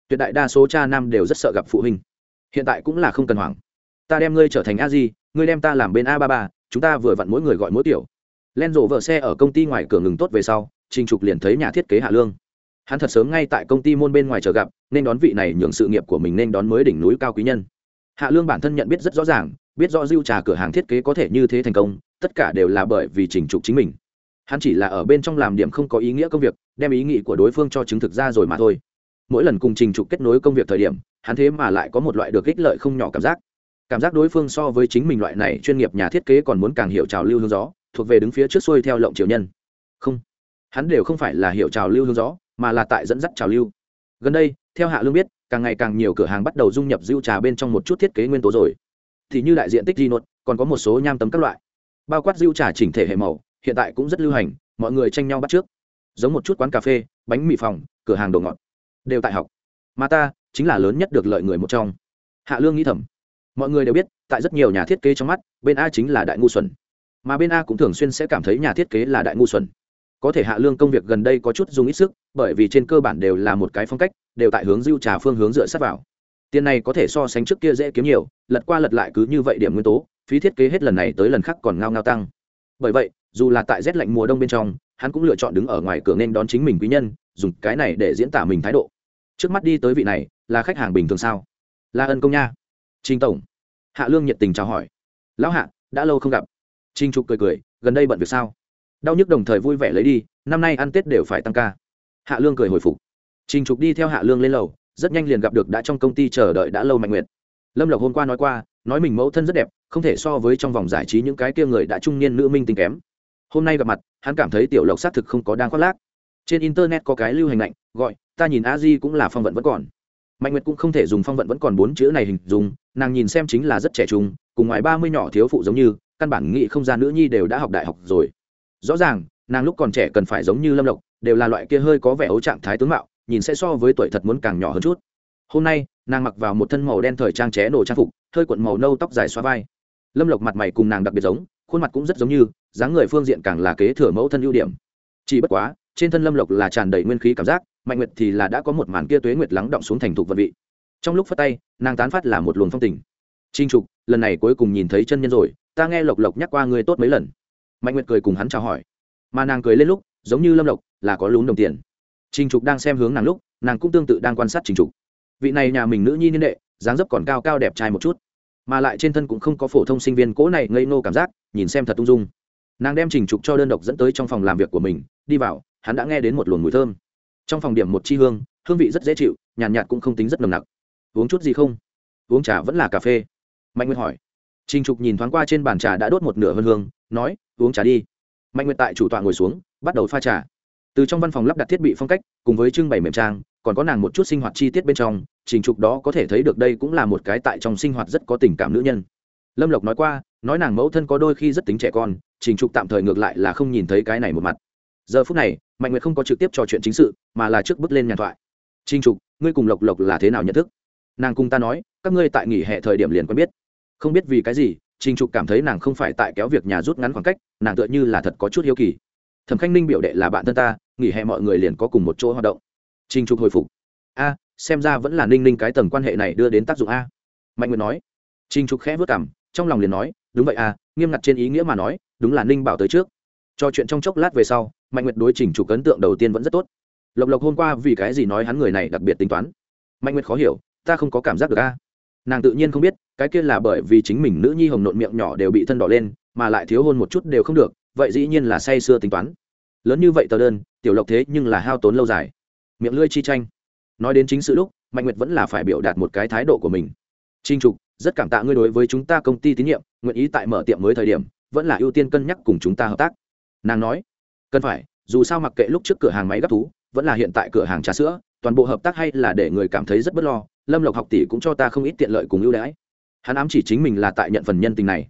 Tuyệt đại đa số cha nam đều rất sợ gặp phụ huynh. Hiện tại cũng là không cần hoảng. Ta đem ngươi trở thành a di, ngươi đem ta làm bên a ba ba, chúng ta vừa vặn mỗi người gọi mỗi tiểu. Len rộ vợ xe ở công ty ngoài cửa ngừng tốt về sau, trình trục liền thấy nhà thiết kế hạ lương. Hắn thật sớm ngay tại công ty môn bên ngoài chờ gặp, nên đón vị này nhường sự nghiệp của mình nên đón mới đỉnh núi cao quý nhân. Hạ lương bản thân nhận biết rất rõ ràng, biết rõ diêu trà cửa hàng thiết kế có thể như thế thành công, tất cả đều là bởi vì trình trục chính mình hắn chỉ là ở bên trong làm điểm không có ý nghĩa công việc, đem ý nghĩ của đối phương cho chứng thực ra rồi mà thôi. Mỗi lần cùng trình trục kết nối công việc thời điểm, hắn thế mà lại có một loại được ích lợi không nhỏ cảm giác. Cảm giác đối phương so với chính mình loại này chuyên nghiệp nhà thiết kế còn muốn càng hiểu trào lưu hướng gió, thuộc về đứng phía trước xuôi theo lộng triều nhân. Không, hắn đều không phải là hiểu trào lưu hướng gió, mà là tại dẫn dắt trào lưu. Gần đây, theo hạ lương biết, càng ngày càng nhiều cửa hàng bắt đầu dung nhập dưu trà bên trong một chút thiết kế nguyên tố rồi. Thì như đại diện tích di nốt còn có một số nham tấm các loại. Bao quát dưu trà chỉnh thể hệ màu hiện tại cũng rất lưu hành, mọi người tranh nhau bắt trước. Giống một chút quán cà phê, bánh mì phòng, cửa hàng đồ ngọt, đều tại học. Mà ta, chính là lớn nhất được lợi người một trong. Hạ lương nghĩ thầm. Mọi người đều biết, tại rất nhiều nhà thiết kế trong mắt, bên a chính là đại ngu xuẩn. Mà bên a cũng thường xuyên sẽ cảm thấy nhà thiết kế là đại ngu xuẩn. Có thể hạ lương công việc gần đây có chút dùng ít sức, bởi vì trên cơ bản đều là một cái phong cách, đều tại hướng dưu trà phương hướng dựa sát vào. Tiền này có thể so sánh trước kia dễ kiếm nhiều, lật qua lật lại cứ như vậy điểm nguyên tố, phí thiết kế hết lần này tới lần khác còn ngao ngao tăng. Bởi vậy dù là tại rét lạnh mùa đông bên trong, hắn cũng lựa chọn đứng ở ngoài cửa nên đón chính mình quý nhân, dùng cái này để diễn tả mình thái độ. Trước mắt đi tới vị này, là khách hàng bình thường sao? Là ân công nha. Trình tổng. Hạ lương nhiệt tình chào hỏi. Lão hạ, đã lâu không gặp. Trinh trục cười cười, gần đây bận việc sao? Đau nhức đồng thời vui vẻ lấy đi, năm nay ăn tết đều phải tăng ca. Hạ lương cười hồi phục. Trinh trục đi theo hạ lương lên lầu, rất nhanh liền gặp được đã trong công ty chờ đợi đã lâu mạnh nguyệt. Lâm lộc hôm qua nói qua, nói mình mẫu thân rất đẹp, không thể so với trong vòng giải trí những cái kia người đã trung niên nữ minh tinh kém hôm nay gặp mặt, hắn cảm thấy tiểu lộc xác thực không có đang khoác lác. Trên internet có cái lưu hành lạnh, gọi, ta nhìn a di cũng là phong vận vẫn còn. Mạnh nguyệt cũng không thể dùng phong vận vẫn còn bốn chữ này hình dung, nàng nhìn xem chính là rất trẻ trung, cùng ngoài ba mươi nhỏ thiếu phụ giống như, căn bản nghĩ không ra nữ nhi đều đã học đại học rồi. Rõ ràng, nàng lúc còn trẻ cần phải giống như lâm lộc, đều là loại kia hơi có vẻ ấu trạng thái tướng mạo, nhìn sẽ so với tuổi thật muốn càng nhỏ hơn chút. Hôm nay, nàng mặc vào một thân màu đen thời trang ché nổ trang phục, hơi cuộn màu nâu tóc dài xóa vai. Lâm lộc mặt mày cùng nàng đặc biệt giống, khuôn mặt cũng rất giống như dáng người phương diện càng là kế thừa mẫu thân ưu điểm. Chỉ bất quá, trên thân lâm lộc là tràn đầy nguyên khí cảm giác, mạnh nguyệt thì là đã có một màn kia tuế nguyệt lắng động xuống thành thục vận vị. Trong lúc phát tay, nàng tán phát là một luồng phong tình. Trinh trục, lần này cuối cùng nhìn thấy chân nhân rồi, ta nghe lộc lộc nhắc qua người tốt mấy lần. Mạnh nguyệt cười cùng hắn chào hỏi. Mà nàng cười lên lúc, giống như lâm lộc, là có lún đồng tiền. Trinh trục đang xem hướng nàng lúc, nàng cũng tương tự đang quan sát trinh trục. Vị này nhà mình nữ nhi niên đệ, dáng dấp còn cao cao đẹp trai một chút. Mà lại trên thân cũng không có phổ thông sinh viên cỗ này ngây nô cảm giác, nhìn xem thật ung dung nàng đem trình trục cho đơn độc dẫn tới trong phòng làm việc của mình đi vào hắn đã nghe đến một luồng mùi thơm. Trong phòng điểm một chi hương hương vị rất dễ chịu nhàn nhạt, nhạt cũng không tính rất nồng nặc. Uống chút gì không? Uống trà vẫn là cà phê. Mạnh Nguyệt hỏi. Trình trục nhìn thoáng qua trên bàn trà đã đốt một nửa hơn hương nói uống trà đi. Mạnh Nguyệt tại chủ tọa ngồi xuống bắt đầu pha trà. Từ trong văn phòng lắp đặt thiết bị phong cách cùng với trưng bày mềm trang còn có nàng một chút sinh hoạt chi tiết bên trong trình trục đó có thể thấy được đây cũng là một cái tại trong sinh hoạt rất có tình cảm nữ nhân. Lâm lộc nói qua nói nàng mẫu thân có đôi khi rất tính trẻ con trình trục tạm thời ngược lại là không nhìn thấy cái này một mặt. Giờ phút này, mạnh nguyệt không có trực tiếp trò chuyện chính sự, mà là trước bước lên nhàn thoại. Trình trục, ngươi cùng lộc lộc là thế nào nhận thức? Nàng cùng ta nói, các ngươi tại nghỉ hè thời điểm liền quen biết. Không biết vì cái gì, trình trục cảm thấy nàng không phải tại kéo việc nhà rút ngắn khoảng cách, nàng tựa như là thật có chút hiếu kỳ. Thẩm khanh ninh biểu đệ là bạn thân ta, nghỉ hè mọi người liền có cùng một chỗ hoạt động. Trình trục hồi phục. A, xem ra vẫn là ninh ninh cái tầng quan hệ này đưa đến tác dụng a. Mạnh nguyệt nói. Trình trục khẽ vất cảm trong lòng liền nói đúng vậy à nghiêm ngặt trên ý nghĩa mà nói, đúng là ninh bảo tới trước. Cho chuyện trong chốc lát về sau, mạnh nguyệt đối trình trục ấn tượng đầu tiên vẫn rất tốt. Lộc lộc hôm qua vì cái gì nói hắn người này đặc biệt tính toán? Mạnh nguyệt khó hiểu, ta không có cảm giác được a. Nàng tự nhiên không biết, cái kia là bởi vì chính mình nữ nhi hồng nộn miệng nhỏ đều bị thân đỏ lên, mà lại thiếu hôn một chút đều không được, vậy dĩ nhiên là say sưa tính toán. Lớn như vậy tờ đơn, tiểu lộc thế nhưng là hao tốn lâu dài. Miệng lưỡi chi tranh. Nói đến chính sự lúc, mạnh nguyệt vẫn là phải biểu đạt một cái thái độ của mình. Trinh trục rất cảm tạ ngươi đối với chúng ta công ty tín nhiệm, nguyện ý tại mở tiệm mới thời điểm, vẫn là ưu tiên cân nhắc cùng chúng ta hợp tác. Nàng nói. Cần phải, dù sao mặc kệ lúc trước cửa hàng máy gấp thú, vẫn là hiện tại cửa hàng trà sữa, toàn bộ hợp tác hay là để người cảm thấy rất bất lo, lâm lộc học tỷ cũng cho ta không ít tiện lợi cùng ưu đãi. Hắn ám chỉ chính mình là tại nhận phần nhân tình này.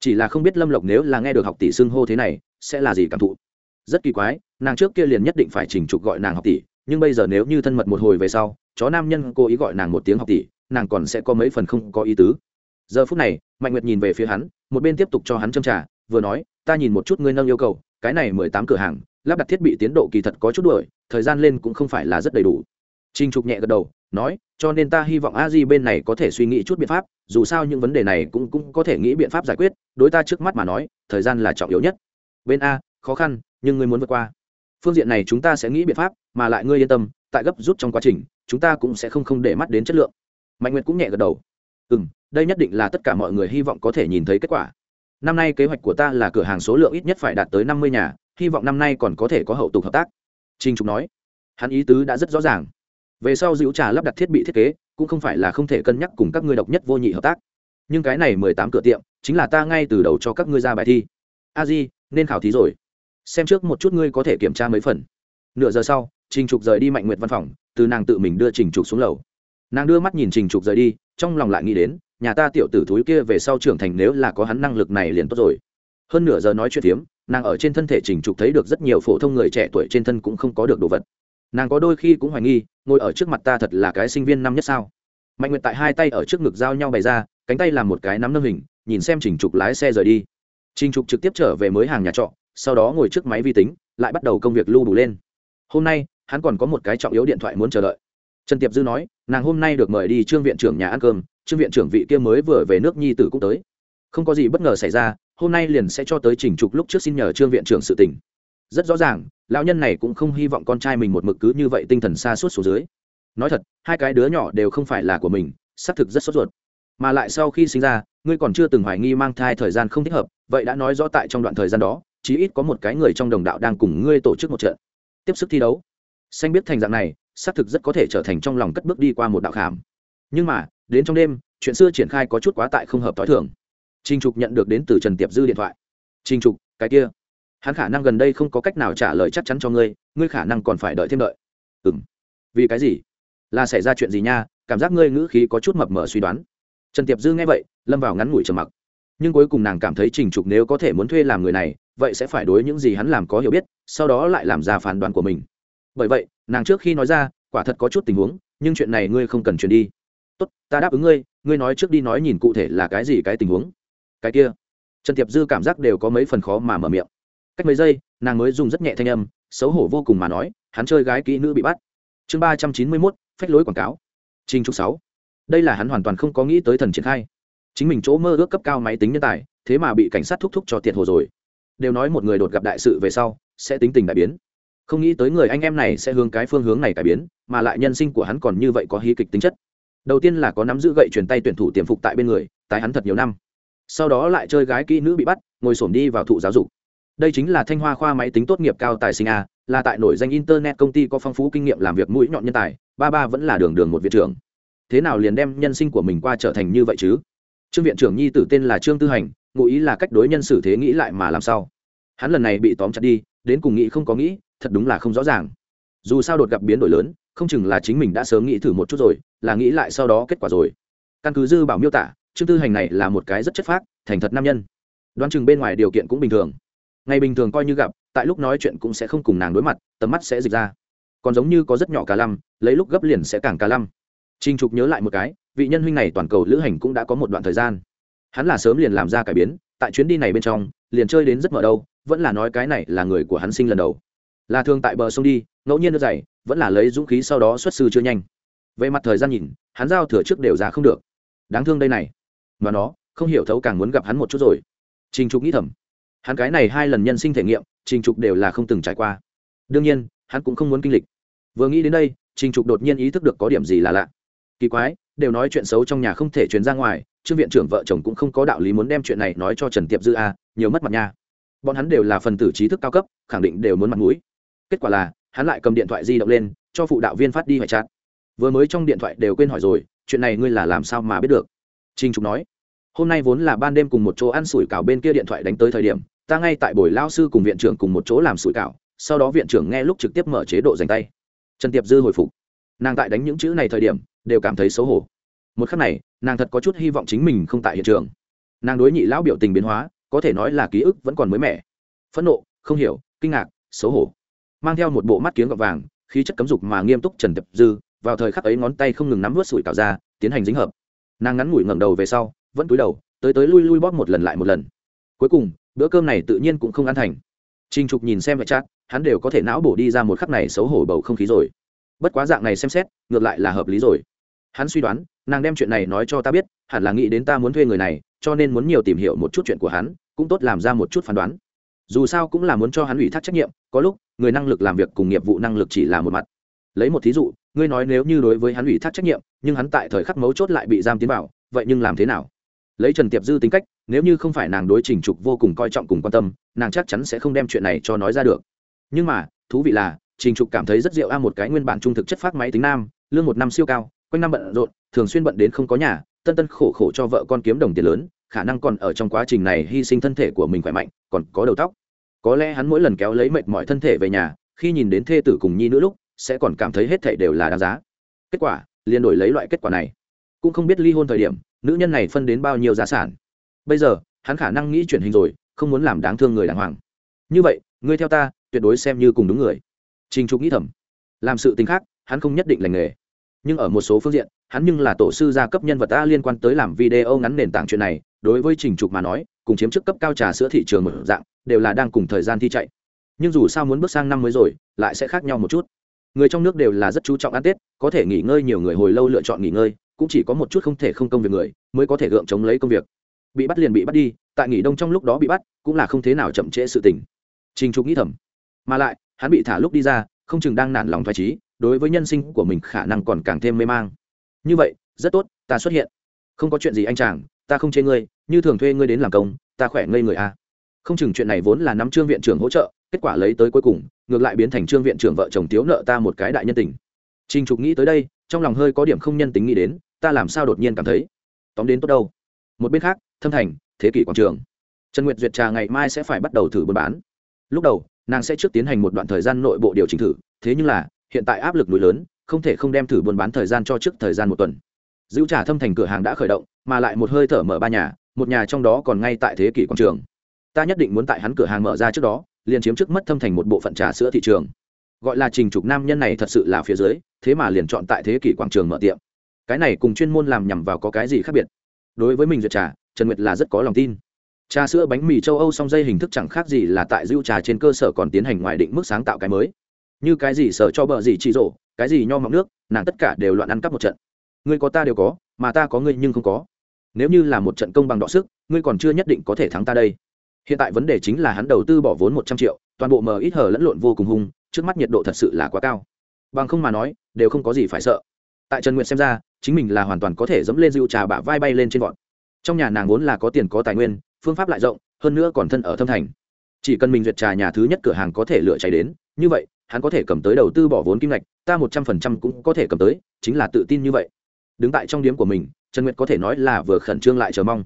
Chỉ là không biết lâm lộc nếu là nghe được học tỷ xưng hô thế này, sẽ là gì cảm thụ. Rất kỳ quái, nàng trước kia liền nhất định phải chỉnh trục gọi nàng học tỷ, nhưng bây giờ nếu như thân mật một hồi về sau, chó nam nhân cố ý gọi nàng một tiếng học tỷ nàng còn sẽ có mấy phần không có ý tứ. Giờ phút này, mạnh nguyệt nhìn về phía hắn, một bên tiếp tục cho hắn châm trả vừa nói, ta nhìn một chút ngươi nâng yêu cầu, cái này mười tám cửa hàng, lắp đặt thiết bị tiến độ kỳ thật có chút đuổi, thời gian lên cũng không phải là rất đầy đủ. Trinh trục nhẹ gật đầu, nói, cho nên ta hy vọng a di bên này có thể suy nghĩ chút biện pháp, dù sao những vấn đề này cũng cũng có thể nghĩ biện pháp giải quyết, đối ta trước mắt mà nói, thời gian là trọng yếu nhất. Bên a, khó khăn, nhưng ngươi muốn vượt qua. Phương diện này chúng ta sẽ nghĩ biện pháp, mà lại ngươi yên tâm, tại gấp rút trong quá trình, chúng ta cũng sẽ không không để mắt đến chất lượng mạnh nguyệt cũng nhẹ gật đầu. Ừ m đây nhất định là tất cả mọi người hy vọng có thể nhìn thấy kết quả. Năm nay kế hoạch của ta là cửa hàng số lượng ít nhất phải đạt tới năm mươi nhà, hy vọng năm nay còn có thể có hậu tục hợp tác. Trinh trục nói. Hắn ý tứ đã rất rõ ràng. Về sau dữ trà lắp đặt thiết bị thiết kế, cũng không phải là không thể cân nhắc cùng các ngươi độc nhất vô nhị hợp tác. Nhưng cái này mười tám cửa tiệm, chính là ta ngay từ đầu cho các ngươi ra bài thi. A di, nên khảo thí rồi. Xem trước một chút ngươi có thể kiểm tra mấy phần. Nửa giờ sau, trình trục rời đi mạnh nguyệt văn phòng, từ nàng tự mình đưa trình trục xuống lầu nàng đưa mắt nhìn trình trục rời đi, trong lòng lại nghĩ đến, nhà ta tiểu tử thúi kia về sau trưởng thành nếu là có hắn năng lực này liền tốt rồi. Hơn nửa giờ nói chuyện phiếm, nàng ở trên thân thể trình trục thấy được rất nhiều phổ thông người trẻ tuổi trên thân cũng không có được đồ vật. Nàng có đôi khi cũng hoài nghi, ngồi ở trước mặt ta thật là cái sinh viên năm nhất sao? Mạnh nguyệt tại hai tay ở trước ngực giao nhau bày ra, cánh tay làm một cái nắm nâng hình, nhìn xem trình trục lái xe rời đi. Trình trục trực tiếp trở về mới hàng nhà trọ, sau đó ngồi trước máy vi tính, lại bắt đầu công việc lưu đủ lên. Hôm nay, hắn còn có một cái trọng yếu điện thoại muốn chờ đợi trần tiệp dư nói, nàng hôm nay được mời đi trương viện trưởng nhà ăn cơm, trương viện trưởng vị kia mới vừa về nước nhi tử cũng tới. Không có gì bất ngờ xảy ra, hôm nay liền sẽ cho tới trình trục lúc trước xin nhờ trương viện trưởng sự tình. Rất rõ ràng, lão nhân này cũng không hy vọng con trai mình một mực cứ như vậy tinh thần xa suốt xuống dưới. Nói thật, hai cái đứa nhỏ đều không phải là của mình, xác thực rất sốt ruột. Mà lại sau khi sinh ra, ngươi còn chưa từng hoài nghi mang thai thời gian không thích hợp, vậy đã nói rõ tại trong đoạn thời gian đó, chí ít có một cái người trong đồng đạo đang cùng ngươi tổ chức một trận. Tiếp sức thi đấu. Xanh biết thành dạng này xác thực rất có thể trở thành trong lòng cất bước đi qua một đạo khảm. Nhưng mà, đến trong đêm, chuyện xưa triển khai có chút quá tại không hợp t h i thường. Trình trục nhận được đến từ trần tiệp dư điện thoại. Trình trục, cái kia, hắn khả năng gần đây không có cách nào trả lời chắc chắn cho ngươi ngươi khả năng còn phải đợi thêm đợi. Ừ m vì cái gì? Là xảy ra chuyện gì nha? Cảm giác ngươi ngữ khí có chút mập mờ suy đoán. Trần tiệp dư nghe vậy, lâm vào ngắn ngủi trầm mặc. Nhưng cuối cùng nàng cảm thấy trình trục nếu có thể muốn thuê làm người này, vậy sẽ phải đối những gì hắn làm có hiểu biết, sau đó lại làm ra phán đoán của mình bởi vậy, nàng trước khi nói ra, quả thật có chút tình huống, nhưng chuyện này ngươi không cần chuyển đi. Tốt, ta đáp ứng ngươi ngươi nói trước đi nói nhìn cụ thể là cái gì cái tình huống. Cái kia. Trần tiệp dư cảm giác đều có mấy phần khó mà mở miệng. Cách mấy giây, nàng mới dùng rất nhẹ thanh âm, xấu hổ vô cùng mà nói, hắn chơi gái kỹ nữ bị bắt. Chương ba trăm chín mươi mốt, phách lối quảng cáo. Trinh trục sáu. Đây là hắn hoàn toàn không có nghĩ tới thần triển khai. Chính mình chỗ mơ ước cấp cao máy tính nhân tài, thế mà bị cảnh sát thúc thúc cho tiệt hồ rồi. Đều nói một người đột gặp đại sự về sau, sẽ tính tình đại biến không nghĩ tới người anh em này sẽ hướng cái phương hướng này cải biến, mà lại nhân sinh của hắn còn như vậy có hí kịch tính chất. Đầu tiên là có nắm giữ gậy truyền tay tuyển thủ tiềm phục tại bên người, tái hắn thật nhiều năm. Sau đó lại chơi gái kỹ nữ bị bắt, ngồi xổm đi vào thụ giáo dục. Đây chính là thanh hoa khoa máy tính tốt nghiệp cao tài sinh a, là tại nổi danh internet công ty có phong phú kinh nghiệm làm việc mũi nhọn nhân tài, ba ba vẫn là đường đường một viện trưởng. Thế nào liền đem nhân sinh của mình qua trở thành như vậy chứ? Trương viện trưởng nhi tử tên là trương tư hành, ngụ ý là cách đối nhân xử thế nghĩ lại mà làm sao. Hắn lần này bị tóm chặt đi, đến cùng nghĩ không có nghĩ thật đúng là không rõ ràng. Dù sao đột gặp biến đổi lớn, không chừng là chính mình đã sớm nghĩ thử một chút rồi, là nghĩ lại sau đó kết quả rồi. Căn cứ dư bảo miêu tả trương tư hành này là một cái rất chất phác, thành thật nam nhân. Đoán chừng bên ngoài điều kiện cũng bình thường. Ngày bình thường coi như gặp, tại lúc nói chuyện cũng sẽ không cùng nàng đối mặt, tầm mắt sẽ dịch ra. Còn giống như có rất nhỏ cả lăm, lấy lúc gấp liền sẽ càng cả lăm. Trinh trục nhớ lại một cái, vị nhân huynh này toàn cầu lữ hành cũng đã có một đoạn thời gian. Hắn là sớm liền làm ra cải biến, tại chuyến đi này bên trong, liền chơi đến rất mở đâu vẫn là nói cái này là người của hắn sinh lần đầu là thường tại bờ sông đi, ngẫu nhiên nước dày, vẫn là lấy dũng khí sau đó xuất sư chưa nhanh. Về mặt thời gian nhìn, hắn giao thừa trước đều ra không được. Đáng thương đây này. Mà nó, không hiểu thấu càng muốn gặp hắn một chút rồi. Trình trục nghĩ thầm. Hắn cái này hai lần nhân sinh thể nghiệm, trình trục đều là không từng trải qua. Đương nhiên, hắn cũng không muốn kinh lịch. Vừa nghĩ đến đây, trình trục đột nhiên ý thức được có điểm gì là lạ. Kỳ quái, đều nói chuyện xấu trong nhà không thể truyền ra ngoài, trương viện trưởng vợ chồng cũng không có đạo lý muốn đem chuyện này nói cho trần tiệp dư a nhiều mất mặt nha. Bọn hắn đều là phần tử trí thức cao cấp, khẳng định đều muốn mặt mũi kết quả là, hắn lại cầm điện thoại di động lên, cho phụ đạo viên phát đi hoại chát vừa mới trong điện thoại đều quên hỏi rồi, chuyện này ngươi là làm sao mà biết được? Trinh trục nói, hôm nay vốn là ban đêm cùng một chỗ ăn sủi cảo bên kia điện thoại đánh tới thời điểm, ta ngay tại buổi lao sư cùng viện trưởng cùng một chỗ làm sủi cảo, sau đó viện trưởng nghe lúc trực tiếp mở chế độ dành tay. Trần tiệp dư hồi phục. Nàng tại đánh những chữ này thời điểm, đều cảm thấy xấu hổ. Một khắc này, nàng thật có chút hy vọng chính mình không tại hiện trường. Nàng đối nhị lão biểu tình biến hóa, có thể nói là ký ức vẫn còn mới mẻ. Phẫn nộ, không hiểu, kinh ngạc, xấu hổ mang theo một bộ mắt kiếng gọt vàng, khí chất cấm dục mà nghiêm túc trần tiệp dư, vào thời khắc ấy ngón tay không ngừng nắm vớt sủi cảo ra, tiến hành dính hợp. Nàng ngắn ngủi ngẩng đầu về sau, vẫn cúi đầu, tới tới lui lui bóp một lần lại một lần. Cuối cùng, bữa cơm này tự nhiên cũng không ăn thành. Trinh trục nhìn xem vậy chắc hắn đều có thể não bổ đi ra một khắc này xấu hổ bầu không khí rồi. Bất quá dạng này xem xét, ngược lại là hợp lý rồi. Hắn suy đoán, nàng đem chuyện này nói cho ta biết, hẳn là nghĩ đến ta muốn thuê người này, cho nên muốn nhiều tìm hiểu một chút chuyện của hắn, cũng tốt làm ra một chút phán đoán dù sao cũng là muốn cho hắn ủy thác trách nhiệm, có lúc, người năng lực làm việc cùng nghiệp vụ năng lực chỉ là một mặt. Lấy một thí dụ, ngươi nói nếu như đối với hắn ủy thác trách nhiệm, nhưng hắn tại thời khắc mấu chốt lại bị giam tiến vào, vậy nhưng làm thế nào? Lấy trần tiệp dư tính cách, nếu như không phải nàng đối trình trục vô cùng coi trọng cùng quan tâm, nàng chắc chắn sẽ không đem chuyện này cho nói ra được. Nhưng mà, thú vị là, trình trục cảm thấy rất rượu a một cái nguyên bản trung thực chất phát máy tính nam, lương một năm siêu cao, quanh năm bận rộn, thường xuyên bận đến không có nhà, tân tân khổ khổ cho vợ con kiếm đồng tiền lớn khả năng còn ở trong quá trình này hy sinh thân thể của mình khỏe mạnh, còn có đầu tóc. Có lẽ hắn mỗi lần kéo lấy mệt mỏi thân thể về nhà, khi nhìn đến thê tử cùng nhi nữ lúc, sẽ còn cảm thấy hết thảy đều là đáng giá. Kết quả, liền đổi lấy loại kết quả này. Cũng không biết ly hôn thời điểm, nữ nhân này phân đến bao nhiêu gia sản. Bây giờ, hắn khả năng nghĩ chuyển hình rồi, không muốn làm đáng thương người đàng hoàng. Như vậy, ngươi theo ta, tuyệt đối xem như cùng đúng người. Trình trục nghĩ thầm. Làm sự tính khác, hắn không nhất định lành nghề nhưng ở một số phương diện, hắn nhưng là tổ sư gia cấp nhân vật ta liên quan tới làm video ngắn nền tảng chuyện này, đối với trình trục mà nói, cùng chiếm chức cấp cao trà sữa thị trường một dạng, đều là đang cùng thời gian thi chạy. Nhưng dù sao muốn bước sang năm mới rồi, lại sẽ khác nhau một chút. Người trong nước đều là rất chú trọng ăn tết, có thể nghỉ ngơi nhiều người hồi lâu lựa chọn nghỉ ngơi, cũng chỉ có một chút không thể không công việc người, mới có thể gượng chống lấy công việc. Bị bắt liền bị bắt đi, tại nghỉ đông trong lúc đó bị bắt, cũng là không thế nào chậm trễ sự tình. Trình trục nghĩ thầm, mà lại, hắn bị thả lúc đi ra, không chừng đang nản lòng thoải trí đối với nhân sinh của mình khả năng còn càng thêm mê mang. Như vậy, rất tốt, ta xuất hiện. Không có chuyện gì anh chàng, ta không chê ngươi, như thường thuê ngươi đến làm công, ta khỏe ngây người a à. không chừng chuyện này vốn là nắm trương viện trưởng hỗ trợ, kết quả lấy tới cuối cùng, ngược lại biến thành trương viện trưởng vợ chồng thiếu nợ ta một cái đại nhân tình. Trình trục nghĩ tới đây, trong lòng hơi có điểm không nhân tính nghĩ đến, ta làm sao đột nhiên cảm thấy? Tóm đến tốt đâu. Một bên khác, thâm thành, thế kỷ quảng trường. Trần nguyệt duyệt trà ngày mai sẽ phải bắt đầu thử buôn bán. Lúc đầu, nàng sẽ trước tiến hành một đoạn thời gian nội bộ điều chỉnh thử, thế nhưng là hiện tại áp lực núi lớn, không thể không đem thử buôn bán thời gian cho trước thời gian một tuần. Dữ trà thâm thành cửa hàng đã khởi động, mà lại một hơi thở mở ba nhà, một nhà trong đó còn ngay tại thế kỷ quảng trường. Ta nhất định muốn tại hắn cửa hàng mở ra trước đó, liền chiếm trước mất thâm thành một bộ phận trà sữa thị trường. Gọi là trình trục nam nhân này thật sự là phía dưới, thế mà liền chọn tại thế kỷ quảng trường mở tiệm. Cái này cùng chuyên môn làm nhằm vào có cái gì khác biệt? Đối với mình duyệt trà, trần nguyệt là rất có lòng tin. Trà sữa bánh mì châu âu song dây hình thức chẳng khác gì là tại dữ trà trên cơ sở còn tiến hành ngoài định mức sáng tạo cái mới như cái gì sở cho bờ gì chỉ rổ, cái gì nho mọng nước, nàng tất cả đều loạn ăn cắp một trận. Ngươi có ta đều có, mà ta có ngươi nhưng không có. Nếu như là một trận công bằng đọ sức, ngươi còn chưa nhất định có thể thắng ta đây. Hiện tại vấn đề chính là hắn đầu tư bỏ vốn một trăm triệu, toàn bộ mờ ít hở lẫn lộn vô cùng hung, trước mắt nhiệt độ thật sự là quá cao. Bằng không mà nói, đều không có gì phải sợ. Tại trần nguyện xem ra, chính mình là hoàn toàn có thể dẫm lên dịu trà bả vai bay lên trên vọn trong nhà nàng vốn là có tiền có tài nguyên, phương pháp lại rộng, hơn nữa còn thân ở thâm thành. Chỉ cần mình duyệt trà nhà thứ nhất cửa hàng có thể lựa cháy đến, như vậy hắn có thể cầm tới đầu tư bỏ vốn kim ngạch, ta một trăm phần trăm cũng có thể cầm tới, chính là tự tin như vậy. Đứng tại trong điếm của mình, trần nguyệt có thể nói là vừa khẩn trương lại chờ mong.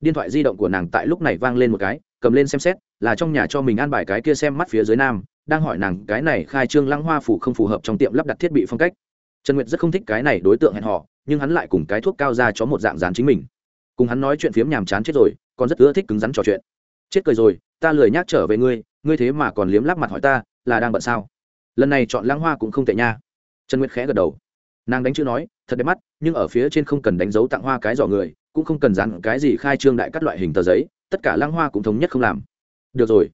Điện thoại di động của nàng tại lúc này vang lên một cái, cầm lên xem xét, là trong nhà cho mình an bài cái kia xem mắt phía dưới nam, đang hỏi nàng cái này khai trương lăng hoa phủ không phù hợp trong tiệm lắp đặt thiết bị phong cách. Trần nguyệt rất không thích cái này đối tượng hẹn họ nhưng hắn lại cùng cái thuốc cao ra cho một dạng dán chính mình. Cùng hắn nói chuyện phiếm nhàm chán chết rồi, còn rất ưa thích cứng rắn trò chuyện. Chết cười rồi, ta lười nhác trở về ngươi ngươi thế mà còn liếm lắp mặt hỏi ta, là đang bận sao? Lần này chọn lãng hoa cũng không tệ nha. Trần nguyệt khẽ gật đầu. Nàng đánh chữ nói, thật đẹp mắt, nhưng ở phía trên không cần đánh dấu tặng hoa cái giỏ người, cũng không cần dán cái gì khai trương đại các loại hình tờ giấy, tất cả lãng hoa cũng thống nhất không làm. Được rồi.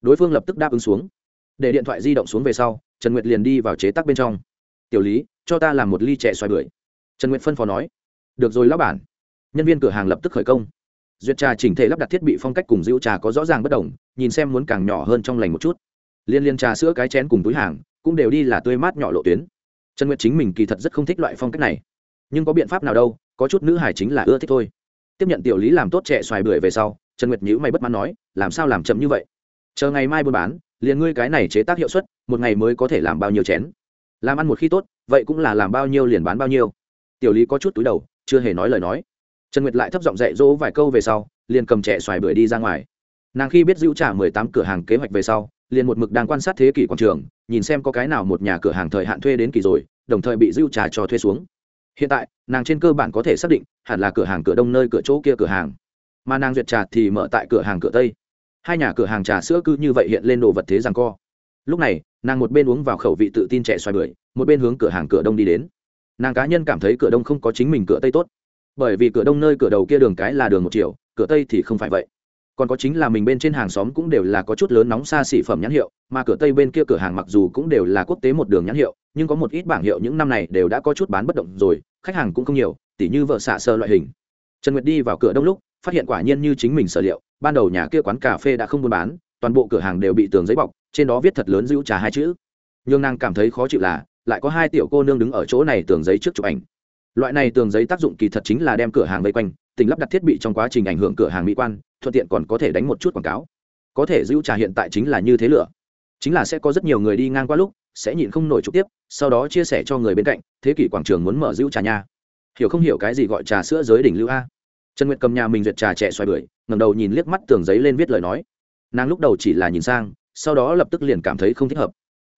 Đối phương lập tức đáp ứng xuống. Để điện thoại di động xuống về sau, trần nguyệt liền đi vào chế tác bên trong. Tiểu lý, cho ta làm một ly chè xoài bưởi. Trần nguyệt phân phó nói. Được rồi lão bản. Nhân viên cửa hàng lập tức khởi công. Duyệt trà chỉnh thể lắp đặt thiết bị phong cách cùng rượu trà có rõ ràng bất đồng, nhìn xem muốn càng nhỏ hơn trong lành một chút liên liên trà sữa cái chén cùng túi hàng, cũng đều đi là tươi mát nhỏ lộ tuyến. Trần nguyệt chính mình kỳ thật rất không thích loại phong cách này. Nhưng có biện pháp nào đâu, có chút nữ hải chính là ưa thích thôi. Tiếp nhận tiểu lý làm tốt trẻ xoài bưởi về sau, trần nguyệt nhữ mày bất mãn nói, làm sao làm chậm như vậy? Chờ ngày mai buôn bán, liền ngươi cái này chế tác hiệu suất, một ngày mới có thể làm bao nhiêu chén? Làm ăn một khi tốt, vậy cũng là làm bao nhiêu liền bán bao nhiêu. Tiểu lý có chút túi đầu, chưa hề nói lời nói. Trần nguyệt lại thấp giọng dạy dỗ vài câu về sau, liền cầm trẻ xoài bưởi đi ra ngoài. Nàng khi biết giữ trả mười tám cửa hàng kế hoạch về sau liền một mực đang quan sát thế kỷ quảng trường, nhìn xem có cái nào một nhà cửa hàng thời hạn thuê đến kỳ rồi, đồng thời bị dưu trà cho thuê xuống. Hiện tại, nàng trên cơ bản có thể xác định, hẳn là cửa hàng cửa đông nơi cửa chỗ kia cửa hàng. Mà nàng duyệt trà thì mở tại cửa hàng cửa tây. Hai nhà cửa hàng trà sữa cứ như vậy hiện lên đồ vật thế rằng co. Lúc này, nàng một bên uống vào khẩu vị tự tin trẻ xoài bưởi, một bên hướng cửa hàng cửa đông đi đến. Nàng cá nhân cảm thấy cửa đông không có chính mình cửa tây tốt. Bởi vì cửa đông nơi cửa đầu kia đường cái là đường một chiều, cửa tây thì không phải vậy còn có chính là mình bên trên hàng xóm cũng đều là có chút lớn nóng xa xỉ phẩm nhãn hiệu, mà cửa tây bên kia cửa hàng mặc dù cũng đều là quốc tế một đường nhãn hiệu, nhưng có một ít bảng hiệu những năm này đều đã có chút bán bất động rồi, khách hàng cũng không nhiều, tỉ như vợ xạ sơ loại hình. Trần nguyệt đi vào cửa đông lúc, phát hiện quả nhiên như chính mình sở liệu, ban đầu nhà kia quán cà phê đã không buôn bán, toàn bộ cửa hàng đều bị tường giấy bọc, trên đó viết thật lớn giữ trà hai chữ. Nhưng nàng cảm thấy khó chịu là, lại có hai tiểu cô nương đứng ở chỗ này tường giấy trước chụp ảnh. Loại này tường giấy tác dụng kỳ thật chính là đem cửa hàng vây quanh tỉnh lắp đặt thiết bị trong quá trình ảnh hưởng cửa hàng mỹ quan thuận tiện còn có thể đánh một chút quảng cáo. Có thể giữ trà hiện tại chính là như thế lửa. Chính là sẽ có rất nhiều người đi ngang qua lúc, sẽ nhịn không nổi trực tiếp, sau đó chia sẻ cho người bên cạnh, thế kỷ quảng trường muốn mở giữ trà nha hiểu không hiểu cái gì gọi trà sữa giới đỉnh lưu a? Trần nguyệt cầm nhà mình duyệt trà trẻ xoài bưởi ngầm đầu nhìn liếc mắt tường giấy lên viết lời nói. Nàng lúc đầu chỉ là nhìn sang, sau đó lập tức liền cảm thấy không thích hợp.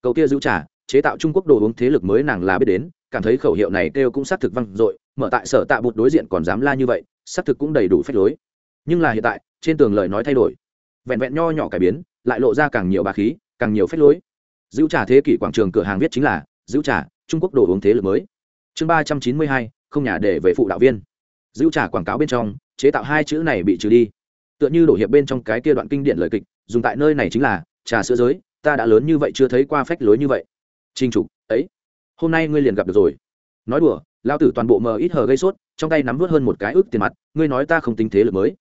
Cầu kia giữ trà, chế tạo trung quốc đồ uống thế lực mới nàng là biết đến, cảm thấy khẩu hiệu này kêu cũng xác thực văng dội, mở tại sở tạ bụt đối diện còn dám la như vậy, xác thực cũng đầy đủ phép lối. Nhưng là hiện tại trên tường lời nói thay đổi. Vẹn vẹn nho nhỏ cải biến, lại lộ ra càng nhiều bà khí, càng nhiều phép lối. Giữ trà thế kỷ quảng trường cửa hàng viết chính là, giữ trà, trung quốc đồ uống thế lực mới. Chương ba trăm chín mươi hai, không nhà để về phụ đạo viên. Giữ trà quảng cáo bên trong, chế tạo hai chữ này bị trừ đi. Tựa như đổ hiệp bên trong cái kia đoạn kinh điển lời kịch, dùng tại nơi này chính là, trà sữa giới, ta đã lớn như vậy chưa thấy qua phách lối như vậy. Trinh trục, ấy, hôm nay ngươi liền gặp được rồi. Nói đùa lao tử toàn bộ mờ ít hờ gây sốt, trong tay nắm vớt hơn một cái ước tiền mặt, ngươi nói ta không tính thế lực mới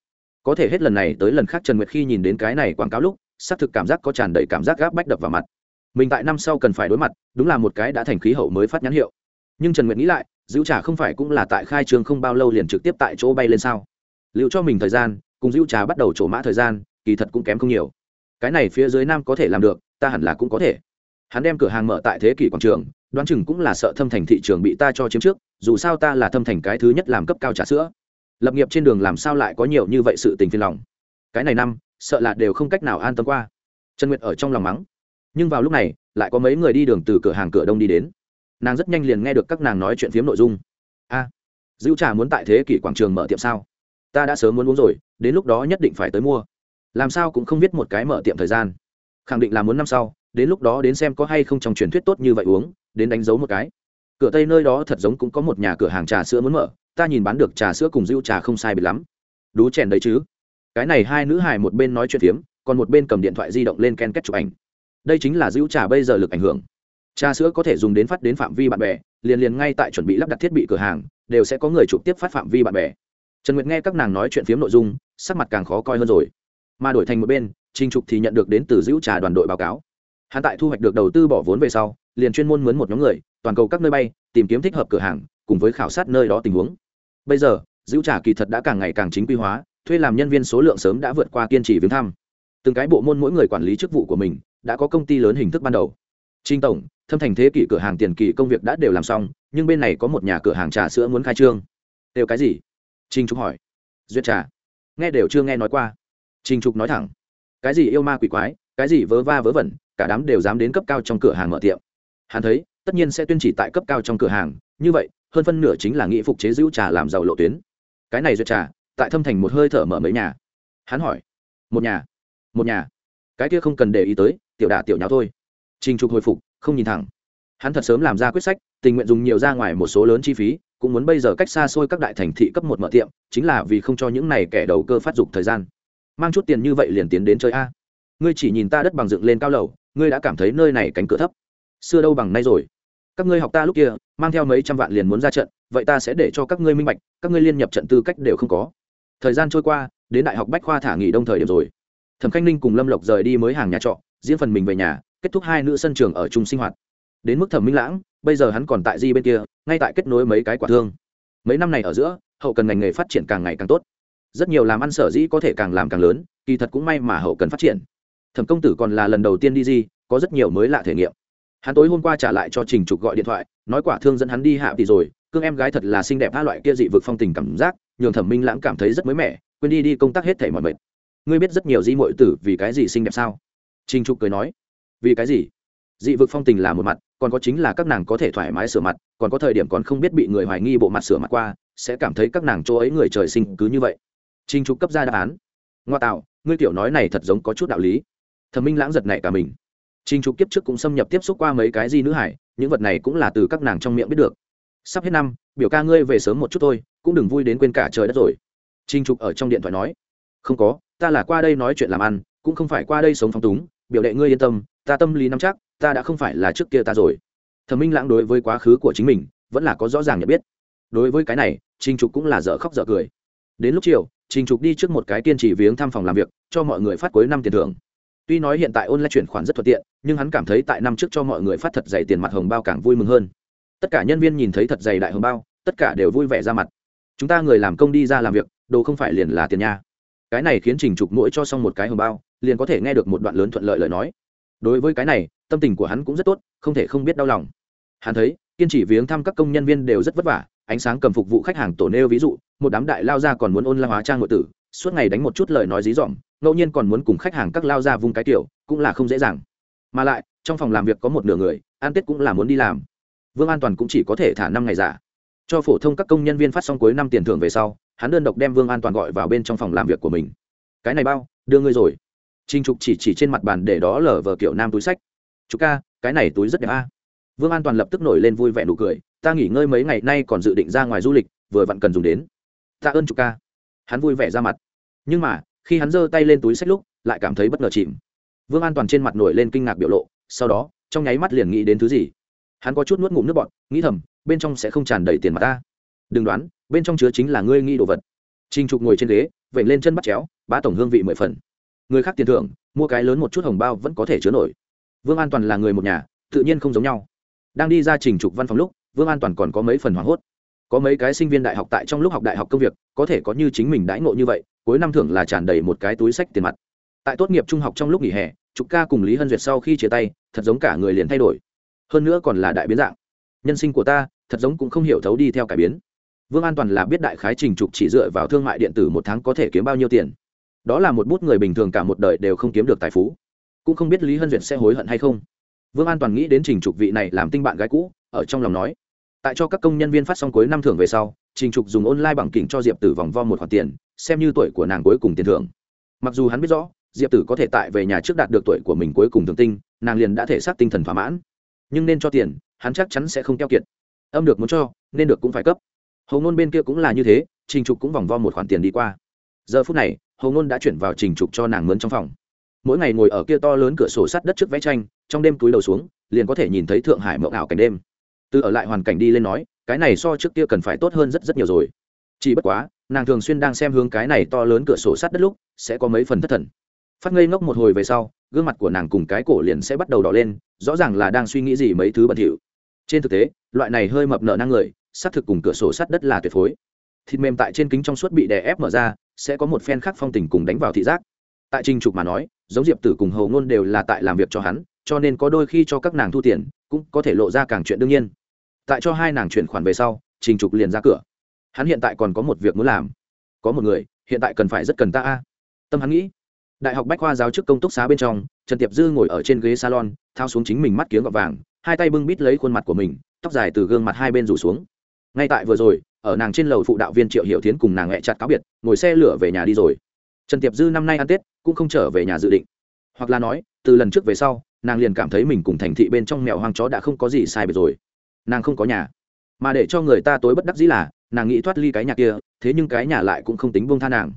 có thể hết lần này tới lần khác trần nguyệt khi nhìn đến cái này quảng cáo lúc, xác thực cảm giác có tràn đầy cảm giác gáp bách đập vào mặt. Mình tại năm sau cần phải đối mặt, đúng là một cái đã thành khí hậu mới phát nhãn hiệu. Nhưng trần nguyệt nghĩ lại dữ trà không phải cũng là tại khai trường không bao lâu liền trực tiếp tại chỗ bay lên sao? Liệu cho mình thời gian, cùng dữ trà bắt đầu trổ mã thời gian, kỳ thật cũng kém không nhiều. Cái này phía dưới nam có thể làm được, ta hẳn là cũng có thể. Hắn đem cửa hàng mở tại thế kỷ quảng trường, đoán chừng cũng là sợ thâm thành thị trường bị ta cho chiếm trước, dù sao ta là thâm thành cái thứ nhất làm cấp cao trà sữa lập nghiệp trên đường làm sao lại có nhiều như vậy sự tình phiền lòng? Cái này năm sợ là đều không cách nào an tâm qua. Trần nguyệt ở trong lòng mắng. Nhưng vào lúc này lại có mấy người đi đường từ cửa hàng cửa đông đi đến. Nàng rất nhanh liền nghe được các nàng nói chuyện phiếm nội dung. A à, dữ trà muốn tại thế kỷ quảng trường mở tiệm sao? Ta đã sớm muốn uống rồi đến lúc đó nhất định phải tới mua. Làm sao cũng không biết một cái mở tiệm thời gian. Khẳng định là muốn năm sau đến lúc đó đến xem có hay không trong truyền thuyết tốt như vậy uống đến đánh dấu một cái. Cửa tây nơi đó thật giống cũng có một nhà cửa hàng trà sữa muốn mở ta nhìn bán được trà sữa cùng rượu trà không sai bị lắm. Đú chèn đấy chứ? Cái này hai nữ hài một bên nói chuyện phiếm, còn một bên cầm điện thoại di động lên ken kết chụp ảnh. Đây chính là rượu trà bây giờ lực ảnh hưởng. Trà sữa có thể dùng đến phát đến phạm vi bạn bè, liền liền ngay tại chuẩn bị lắp đặt thiết bị cửa hàng, đều sẽ có người chụp tiếp phát phạm vi bạn bè. Trần nguyệt nghe các nàng nói chuyện phiếm nội dung, sắc mặt càng khó coi hơn rồi. Mà đổi thành một bên trinh trục thì nhận được đến từ giữ trà đoàn đội báo cáo. Hắn tại thu hoạch được đầu tư bỏ vốn về sau, liền chuyên môn mướn một nhóm người, toàn cầu các nơi bay, tìm kiếm thích hợp cửa hàng, cùng với khảo sát nơi đó tình huống bây giờ giữ trà kỳ thật đã càng ngày càng chính quy hóa, thuê làm nhân viên số lượng sớm đã vượt qua kiên trì viếng thăm. Từng cái bộ môn mỗi người quản lý chức vụ của mình, đã có công ty lớn hình thức ban đầu. Trinh tổng, thâm thành thế kỷ cửa hàng tiền kỳ công việc đã đều làm xong, nhưng bên này có một nhà cửa hàng trà sữa muốn khai trương. Đều cái gì? Trinh trục hỏi. Duyệt trà. Nghe đều chưa nghe nói qua. Trinh trục nói thẳng. Cái gì yêu ma quỷ quái, cái gì vớ va vớ vẩn, cả đám đều dám đến cấp cao trong cửa hàng mở tiệm. Hắn thấy, tất nhiên sẽ tuyên chỉ tại cấp cao trong cửa hàng, như vậy hơn phân nửa chính là nghị phục chế giữ trà làm giàu lộ tuyến. Cái này duyệt trà, tại thâm thành một hơi thở mở mấy nhà. Hắn hỏi, một nhà một nhà? Cái kia không cần để ý tới, tiểu đả tiểu nháo thôi. Trình trục hồi phục, không nhìn thẳng. Hắn thật sớm làm ra quyết sách, tình nguyện dùng nhiều ra ngoài một số lớn chi phí, cũng muốn bây giờ cách xa xôi các đại thành thị cấp một mở tiệm, chính là vì không cho những này kẻ đầu cơ phát dục thời gian. Mang chút tiền như vậy liền tiến đến chơi a. Ngươi chỉ nhìn ta đất bằng dựng lên cao lầu, ngươi đã cảm thấy nơi này cánh cửa thấp. Xưa đâu bằng nay rồi các ngươi học ta lúc kia, mang theo mấy trăm vạn liền muốn ra trận, vậy ta sẽ để cho các ngươi minh bạch, các ngươi liên nhập trận tư cách đều không có. Thời gian trôi qua, đến đại học bách khoa thả nghỉ đông thời điểm rồi. Thẩm khanh ninh cùng lâm lộc rời đi mới hàng nhà trọ, diễn phần mình về nhà, kết thúc hai nữ sân trường ở chung sinh hoạt. Đến mức thẩm minh lãng, bây giờ hắn còn tại di bên kia, ngay tại kết nối mấy cái quả thương. Mấy năm này ở giữa, hậu cần ngành nghề phát triển càng ngày càng tốt. Rất nhiều làm ăn sở dĩ có thể càng làm càng lớn, kỳ thật cũng may mà hậu cần phát triển. Thẩm công tử còn là lần đầu tiên đi di, có rất nhiều mới lạ thể nghiệm hắn tối hôm qua trả lại cho trình trục gọi điện thoại, nói quả thương dẫn hắn đi hạ tỷ rồi, cương em gái thật là xinh đẹp hai loại kia dị vực phong tình cảm giác, nhường thẩm minh lãng cảm thấy rất mới mẻ, quên đi đi công tác hết thể mọi mệt. Ngươi biết rất nhiều di mội tử vì cái gì xinh đẹp sao? Trình trục cười nói. Vì cái gì? Dị vực phong tình là một mặt, còn có chính là các nàng có thể thoải mái sửa mặt, còn có thời điểm còn không biết bị người hoài nghi bộ mặt sửa mặt qua, sẽ cảm thấy các nàng chỗ ấy người trời sinh cứ như vậy. Trình trục cấp ra đáp án. Ngoa tạo, ngươi tiểu nói này thật giống có chút đạo lý. Thẩm minh lãng giật này cả mình trình trục kiếp trước cũng xâm nhập tiếp xúc qua mấy cái di nữ hải, những vật này cũng là từ các nàng trong miệng biết được. Sắp hết năm, biểu ca ngươi về sớm một chút thôi, cũng đừng vui đến quên cả trời đất rồi. Trình trục ở trong điện thoại nói, không có, ta là qua đây nói chuyện làm ăn, cũng không phải qua đây sống phóng túng, biểu đệ ngươi yên tâm, ta tâm lý nắm chắc, ta đã không phải là trước kia ta rồi. Thẩm minh lãng đối với quá khứ của chính mình, vẫn là có rõ ràng nhận biết. Đối với cái này, trình trục cũng là dở khóc dở cười. Đến lúc chiều, trình trục đi trước một cái kiên trì viếng thăm phòng làm việc, cho mọi người phát cuối năm tiền thưởng tuy nói hiện tại online chuyển khoản rất thuận tiện, nhưng hắn cảm thấy tại năm trước cho mọi người phát thật dày tiền mặt hồng bao càng vui mừng hơn. Tất cả nhân viên nhìn thấy thật dày đại hồng bao, tất cả đều vui vẻ ra mặt. Chúng ta người làm công đi ra làm việc, đồ không phải liền là tiền nha. Cái này khiến trình trục mỗi cho xong một cái hồng bao, liền có thể nghe được một đoạn lớn thuận lợi lời nói. Đối với cái này, tâm tình của hắn cũng rất tốt, không thể không biết đau lòng. Hắn thấy, kiên trì viếng thăm các công nhân viên đều rất vất vả, ánh sáng cầm phục vụ khách hàng tổ nêu ví dụ, một đám đại lao ra còn muốn ôn la hóa trang ngội tử suốt ngày đánh một chút lời nói dí dỏm, ngẫu nhiên còn muốn cùng khách hàng các lao ra vùng cái tiểu, cũng là không dễ dàng. Mà lại, trong phòng làm việc có một nửa người an tết cũng là muốn đi làm. Vương an toàn cũng chỉ có thể thả năm ngày giả. Cho phổ thông các công nhân viên phát xong cuối năm tiền thưởng về sau, hắn đơn độc đem vương an toàn gọi vào bên trong phòng làm việc của mình. Cái này bao, đưa ngươi rồi. Trinh trục chỉ chỉ trên mặt bàn để đó lở vờ kiểu nam túi sách. Chú ca, cái này túi rất đẹp a. Vương an toàn lập tức nổi lên vui vẻ nụ cười. Ta nghỉ ngơi mấy ngày nay còn dự định ra ngoài du lịch, vừa vặn cần dùng đến. Ta ơn chú ca. Hắn vui vẻ ra mặt nhưng mà, khi hắn giơ tay lên túi sách lúc, lại cảm thấy bất ngờ chìm. Vương an toàn trên mặt nổi lên kinh ngạc biểu lộ, sau đó, trong nháy mắt liền nghĩ đến thứ gì? Hắn có chút nuốt ngụm nước bọt, nghĩ thầm, bên trong sẽ không tràn đầy tiền mặt ta. Đừng đoán, bên trong chứa chính là ngươi nghi đồ vật. Trinh trục ngồi trên ghế vẩy lên chân bắt chéo, bá tổng hương vị mười phần. Người khác tiền thưởng, mua cái lớn một chút hồng bao vẫn có thể chứa nổi. Vương an toàn là người một nhà, tự nhiên không giống nhau. Đang đi ra trình trục văn phòng lúc, vương an toàn còn có mấy phần hoảng hốt. Có mấy cái sinh viên đại học tại trong lúc học đại học công việc, có thể có như chính mình đãi ngộ như vậy cuối năm thưởng là tràn đầy một cái túi sách tiền mặt. Tại tốt nghiệp trung học trong lúc nghỉ hè, trục ca cùng lý hân duyệt sau khi chia tay, thật giống cả người liền thay đổi. Hơn nữa còn là đại biến dạng. Nhân sinh của ta, thật giống cũng không hiểu thấu đi theo cải biến. Vương an toàn là biết đại khái trình trục chỉ dựa vào thương mại điện tử một tháng có thể kiếm bao nhiêu tiền. Đó là một bút người bình thường cả một đời đều không kiếm được tài phú. Cũng không biết lý hân duyệt sẽ hối hận hay không. Vương an toàn nghĩ đến trình trục vị này làm tinh bạn gái cũ, ở trong lòng nói, tại cho các công nhân viên phát xong cuối năm thưởng về sau trình trục dùng online bằng kỉnh cho diệp tử vòng vo một khoản tiền, xem như tuổi của nàng cuối cùng tiền thưởng. Mặc dù hắn biết rõ, diệp tử có thể tại về nhà trước đạt được tuổi của mình cuối cùng thường tinh, nàng liền đã thể xác tinh thần thỏa mãn. Nhưng nên cho tiền, hắn chắc chắn sẽ không keo kiệt. Âm được muốn cho, nên được cũng phải cấp. Hầu ngôn bên kia cũng là như thế, trình trục cũng vòng vo một khoản tiền đi qua. Giờ phút này, hầu ngôn đã chuyển vào trình trục cho nàng mướn trong phòng. Mỗi ngày ngồi ở kia to lớn cửa sổ sắt đất trước vẽ tranh, trong đêm túi đầu xuống, liền có thể nhìn thấy thượng hải mộng ảo cảnh đêm. Từ ở lại hoàn cảnh đi lên nói cái này so trước kia cần phải tốt hơn rất rất nhiều rồi. Chỉ bất quá, nàng thường xuyên đang xem hướng cái này to lớn cửa sổ sắt đất lúc, sẽ có mấy phần thất thần. Phát ngây ngốc một hồi về sau, gương mặt của nàng cùng cái cổ liền sẽ bắt đầu đỏ lên, rõ ràng là đang suy nghĩ gì mấy thứ bẩn thỉu. Trên thực tế, loại này hơi mập nợ năng người, xác thực cùng cửa sổ sắt đất là tuyệt phối. Thịt mềm tại trên kính trong suốt bị đè ép mở ra, sẽ có một phen khác phong tình cùng đánh vào thị giác. Tại trình trục mà nói, giống diệp tử cùng hầu ngôn đều là tại làm việc cho hắn, cho nên có đôi khi cho các nàng thu tiền, cũng có thể lộ ra càng chuyện đương nhiên tại cho hai nàng chuyển khoản về sau, trình trục liền ra cửa. Hắn hiện tại còn có một việc muốn làm. Có một người, hiện tại cần phải rất cần ta a. Tâm hắn nghĩ, đại học bách khoa giáo chức công túc xá bên trong, trần tiệp dư ngồi ở trên ghế salon, thao xuống chính mình mắt kiếng gọt vàng, hai tay bưng bít lấy khuôn mặt của mình, tóc dài từ gương mặt hai bên rủ xuống. Ngay tại vừa rồi, ở nàng trên lầu phụ đạo viên triệu hiệu tiến cùng nàng hẹ chặt cáo biệt, ngồi xe lửa về nhà đi rồi. Trần tiệp dư năm nay ăn tết, cũng không trở về nhà dự định. Hoặc là nói, từ lần trước về sau, nàng liền cảm thấy mình cùng thành thị bên trong mèo hoang chó đã không có gì sai biệt rồi nàng không có nhà. Mà để cho người ta tối bất đắc dĩ là, nàng nghĩ thoát ly cái nhà kia, thế nhưng cái nhà lại cũng không tính bông tha nàng.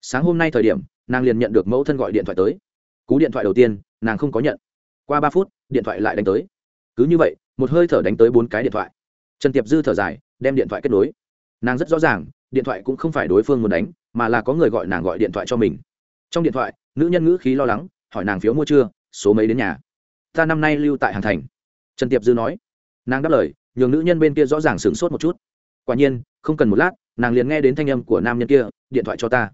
Sáng hôm nay thời điểm, nàng liền nhận được mẫu thân gọi điện thoại tới. Cú điện thoại đầu tiên, nàng không có nhận. Qua ba phút, điện thoại lại đánh tới. Cứ như vậy, một hơi thở đánh tới bốn cái điện thoại. Trần tiệp dư thở dài, đem điện thoại kết nối. Nàng rất rõ ràng, điện thoại cũng không phải đối phương muốn đánh, mà là có người gọi nàng gọi điện thoại cho mình. Trong điện thoại, nữ nhân ngữ khí lo lắng, hỏi nàng phiếu mua chưa, số mấy đến nhà. Ta năm nay lưu tại hàn thành. Trần tiệp dư nói nàng đáp lời, nhường nữ nhân bên kia rõ ràng sửng sốt một chút. Quả nhiên, không cần một lát, nàng liền nghe đến thanh âm của nam nhân kia, điện thoại cho ta.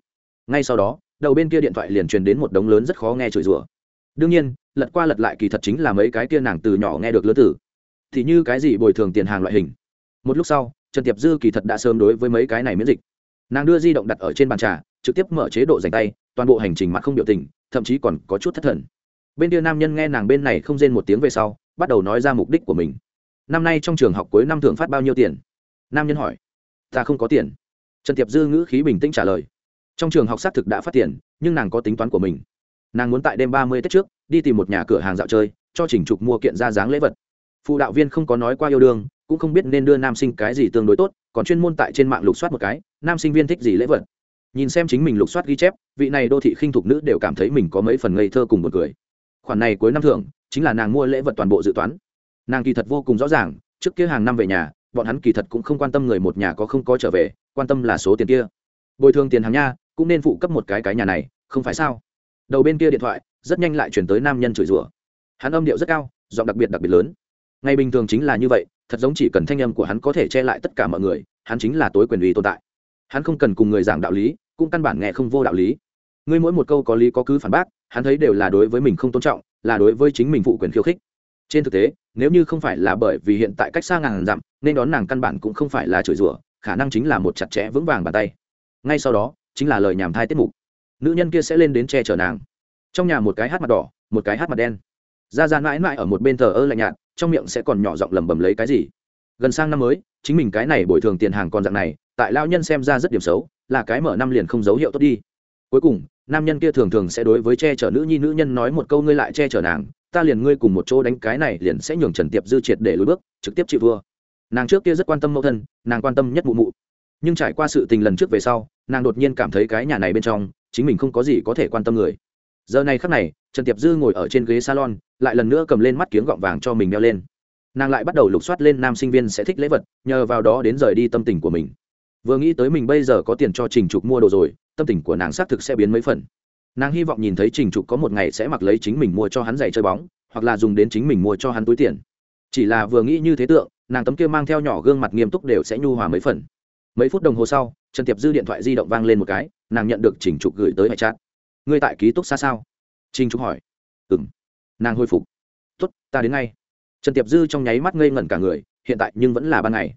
Ngay sau đó, đầu bên kia điện thoại liền truyền đến một đống lớn rất khó nghe chửi rủa. Đương nhiên, lật qua lật lại kỳ thật chính là mấy cái kia nàng từ nhỏ nghe được lứa tử. Thì như cái gì bồi thường tiền hàng loại hình. Một lúc sau, trần tiệp dư kỳ thật đã sớm đối với mấy cái này miễn dịch. Nàng đưa di động đặt ở trên bàn trà, trực tiếp mở chế độ dành tay, toàn bộ hành trình mặt không biểu tình, thậm chí còn có chút thất thần. Bên kia nam nhân nghe nàng bên này không rên một tiếng về sau, bắt đầu nói ra mục đích của mình năm nay trong trường học cuối năm thường phát bao nhiêu tiền? Nam nhân hỏi. Ta không có tiền. Trần tiệp dư ngữ khí bình tĩnh trả lời. Trong trường học xác thực đã phát tiền, nhưng nàng có tính toán của mình. Nàng muốn tại đêm ba mươi tết trước, đi tìm một nhà cửa hàng dạo chơi, cho chỉnh trục mua kiện ra dáng lễ vật. Phụ đạo viên không có nói qua yêu đương, cũng không biết nên đưa nam sinh cái gì tương đối tốt, còn chuyên môn tại trên mạng lục soát một cái, nam sinh viên thích gì lễ vật. Nhìn xem chính mình lục soát ghi chép, vị này đô thị khinh thục nữ đều cảm thấy mình có mấy phần ngây thơ cùng một cười. Khoản này cuối năm thưởng, chính là nàng mua lễ vật toàn bộ dự toán nàng kỳ thật vô cùng rõ ràng, trước kia hàng năm về nhà, bọn hắn kỳ thật cũng không quan tâm người một nhà có không có trở về, quan tâm là số tiền kia. Bồi thường tiền hàng nha, cũng nên phụ cấp một cái cái nhà này, không phải sao? Đầu bên kia điện thoại, rất nhanh lại chuyển tới nam nhân chửi rủa. Hắn âm điệu rất cao, giọng đặc biệt đặc biệt lớn. Ngày bình thường chính là như vậy, thật giống chỉ cần thanh âm của hắn có thể che lại tất cả mọi người, hắn chính là tối quyền uy tồn tại. Hắn không cần cùng người giảng đạo lý, cũng căn bản nghe không vô đạo lý. Ngươi mỗi một câu có lý có cứ phản bác, hắn thấy đều là đối với mình không tôn trọng, là đối với chính mình phụ quyền khiêu khích trên thực tế, nếu như không phải là bởi vì hiện tại cách xa ngàn dặm, nên đón nàng căn bản cũng không phải là chửi rủa, khả năng chính là một chặt chẽ vững vàng bàn tay. Ngay sau đó, chính là lời nhảm thai tiết mục. Nữ nhân kia sẽ lên đến che chở nàng. Trong nhà một cái hát mặt đỏ, một cái hát mặt đen. Ra ra mãi mãi ở một bên thờ ơ lạnh nhạt, trong miệng sẽ còn nhỏ giọng lầm bầm lấy cái gì? Gần sang năm mới, chính mình cái này bồi thường tiền hàng còn dạng này, tại lao nhân xem ra rất điểm xấu, là cái mở năm liền không dấu hiệu tốt đi. Cuối cùng, nam nhân kia thường thường sẽ đối với che chở nữ nhi nữ nhân nói một câu ngươi lại che chở nàng ta liền ngươi cùng một chỗ đánh cái này liền sẽ nhường trần tiệp dư triệt để lùi bước, trực tiếp chịu vua nàng trước kia rất quan tâm mẫu thân, nàng quan tâm nhất mụ mụ. Nhưng trải qua sự tình lần trước về sau, nàng đột nhiên cảm thấy cái nhà này bên trong, chính mình không có gì có thể quan tâm người. Giờ này khắc này, trần tiệp dư ngồi ở trên ghế salon, lại lần nữa cầm lên mắt kiếng gọng vàng cho mình đeo lên. Nàng lại bắt đầu lục soát lên nam sinh viên sẽ thích lễ vật, nhờ vào đó đến rời đi tâm tình của mình. Vừa nghĩ tới mình bây giờ có tiền cho trình trục mua đồ rồi, tâm tình của nàng xác thực sẽ biến mấy phần nàng hy vọng nhìn thấy trình trục có một ngày sẽ mặc lấy chính mình mua cho hắn giày chơi bóng, hoặc là dùng đến chính mình mua cho hắn túi tiền. Chỉ là vừa nghĩ như thế tượng, nàng tấm kia mang theo nhỏ gương mặt nghiêm túc đều sẽ nhu hòa mấy phần. Mấy phút đồng hồ sau, trần tiệp dư điện thoại di động vang lên một cái, nàng nhận được trình trục gửi tới hệ chat. Ngươi tại ký túc xa sao? Trình trục hỏi. Ừ m nàng hồi phục. Tuất ta đến ngay. Trần tiệp dư trong nháy mắt ngây ngẩn cả người, hiện tại nhưng vẫn là ban ngày.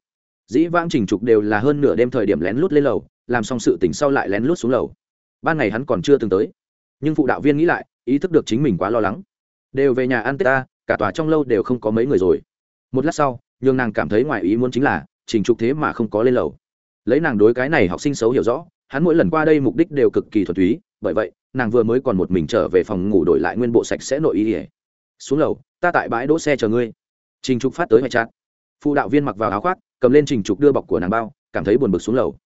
Dĩ vãng trình trục đều là hơn nửa đêm thời điểm lén lút lên lầu, làm xong sự tỉnh sau lại lén lút xuống lầu. Ban ngày hắn còn chưa từng tới nhưng phụ đạo viên nghĩ lại, ý thức được chính mình quá lo lắng. Đều về nhà ăn tết ta, cả tòa trong lâu đều không có mấy người rồi. Một lát sau, nhường nàng cảm thấy ngoài ý muốn chính là, trình trục thế mà không có lên lầu. Lấy nàng đối cái này học sinh xấu hiểu rõ, hắn mỗi lần qua đây mục đích đều cực kỳ thuần túy, bởi vậy, nàng vừa mới còn một mình trở về phòng ngủ đổi lại nguyên bộ sạch sẽ nội ý ỉa xuống lầu, ta tại bãi đỗ xe chờ ngươi. Trình trục phát tới hoài chát phụ đạo viên mặc vào áo khoác, cầm lên trình trục đưa bọc của nàng bao, cảm thấy buồn bực xuống lầu.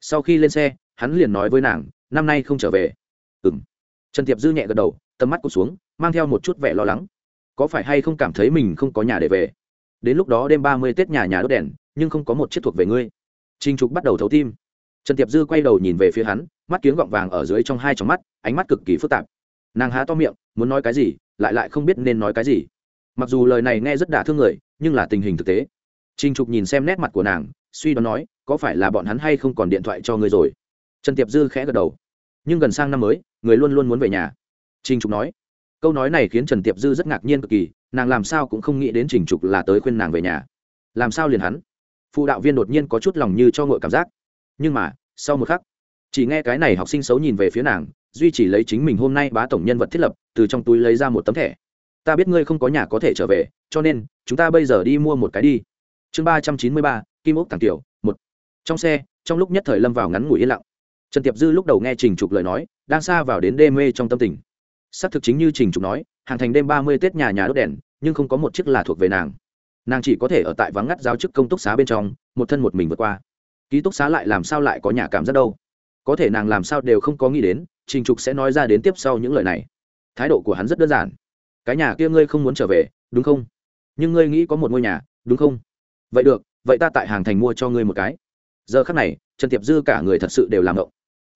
Sau khi lên xe, hắn liền nói với nàng, năm nay không trở về. Ừ m trần tiệp dư nhẹ gật đầu tầm mắt cụt xuống mang theo một chút vẻ lo lắng có phải hay không cảm thấy mình không có nhà để về đến lúc đó đêm ba mươi tết nhà nhà đốt đèn nhưng không có một chiếc thuộc về ngươi Trình Trục bắt đầu thấu tim. Trần Tiệp Dư quay đầu nhìn về phía hắn, mắt kiếng gọng vàng ở dưới trong hai tròng mắt, ánh mắt cực kỳ phức tạp. Nàng há to miệng, muốn nói cái gì, lại lại không biết nên nói cái gì. Mặc dù lời này nghe rất đả thương người, nhưng là tình hình thực tế. Trình Trục nhìn xem nét mặt của nàng, suy đoán nói, có phải là bọn hắn hay không còn điện thoại cho ngươi rồi? Trần Tiệp Dư khẽ gật đầu. Nhưng gần sang năm mới, người luôn luôn muốn về nhà. Trình Trục nói. Câu nói này khiến Trần Tiệp Dư rất ngạc nhiên cực kỳ, nàng làm sao cũng không nghĩ đến Trình Trục là tới khuyên nàng về nhà. Làm sao liền hắn? phụ đạo viên đột nhiên có chút lòng như cho ngội cảm giác nhưng mà sau một khắc chỉ nghe cái này học sinh xấu nhìn về phía nàng duy chỉ lấy chính mình hôm nay bá tổng nhân vật thiết lập từ trong túi lấy ra một tấm thẻ ta biết ngươi không có nhà có thể trở về cho nên chúng ta bây giờ đi mua một cái đi chương ba trăm chín mươi ba kim ốc tàng tiểu một trong xe trong lúc nhất thời lâm vào ngắn ngủi yên lặng trần tiệp dư lúc đầu nghe trình trục lời nói, đang xa vào đến đê mê trong tâm tình. Xác thực chính như trình trục nói, hàng thành đêm ba mươi tết nhà nhà đốt đèn, nhưng không có một chiếc là thuộc về nàng. Nàng chỉ có thể ở tại vắng ngắt giáo chức công túc xá bên trong, một thân một mình vượt qua. Ký túc xá lại làm sao lại có nhà cảm giác đâu? Có thể nàng làm sao đều không có nghĩ đến, trình trục sẽ nói ra đến tiếp sau những lời này. Thái độ của hắn rất đơn giản. Cái nhà kia ngươi không muốn trở về, đúng không? Nhưng ngươi nghĩ có một ngôi nhà, đúng không? Vậy được, vậy ta tại hàng thành mua cho ngươi một cái. Giờ khắc này, trần tiệp dư cả người thật sự đều làm động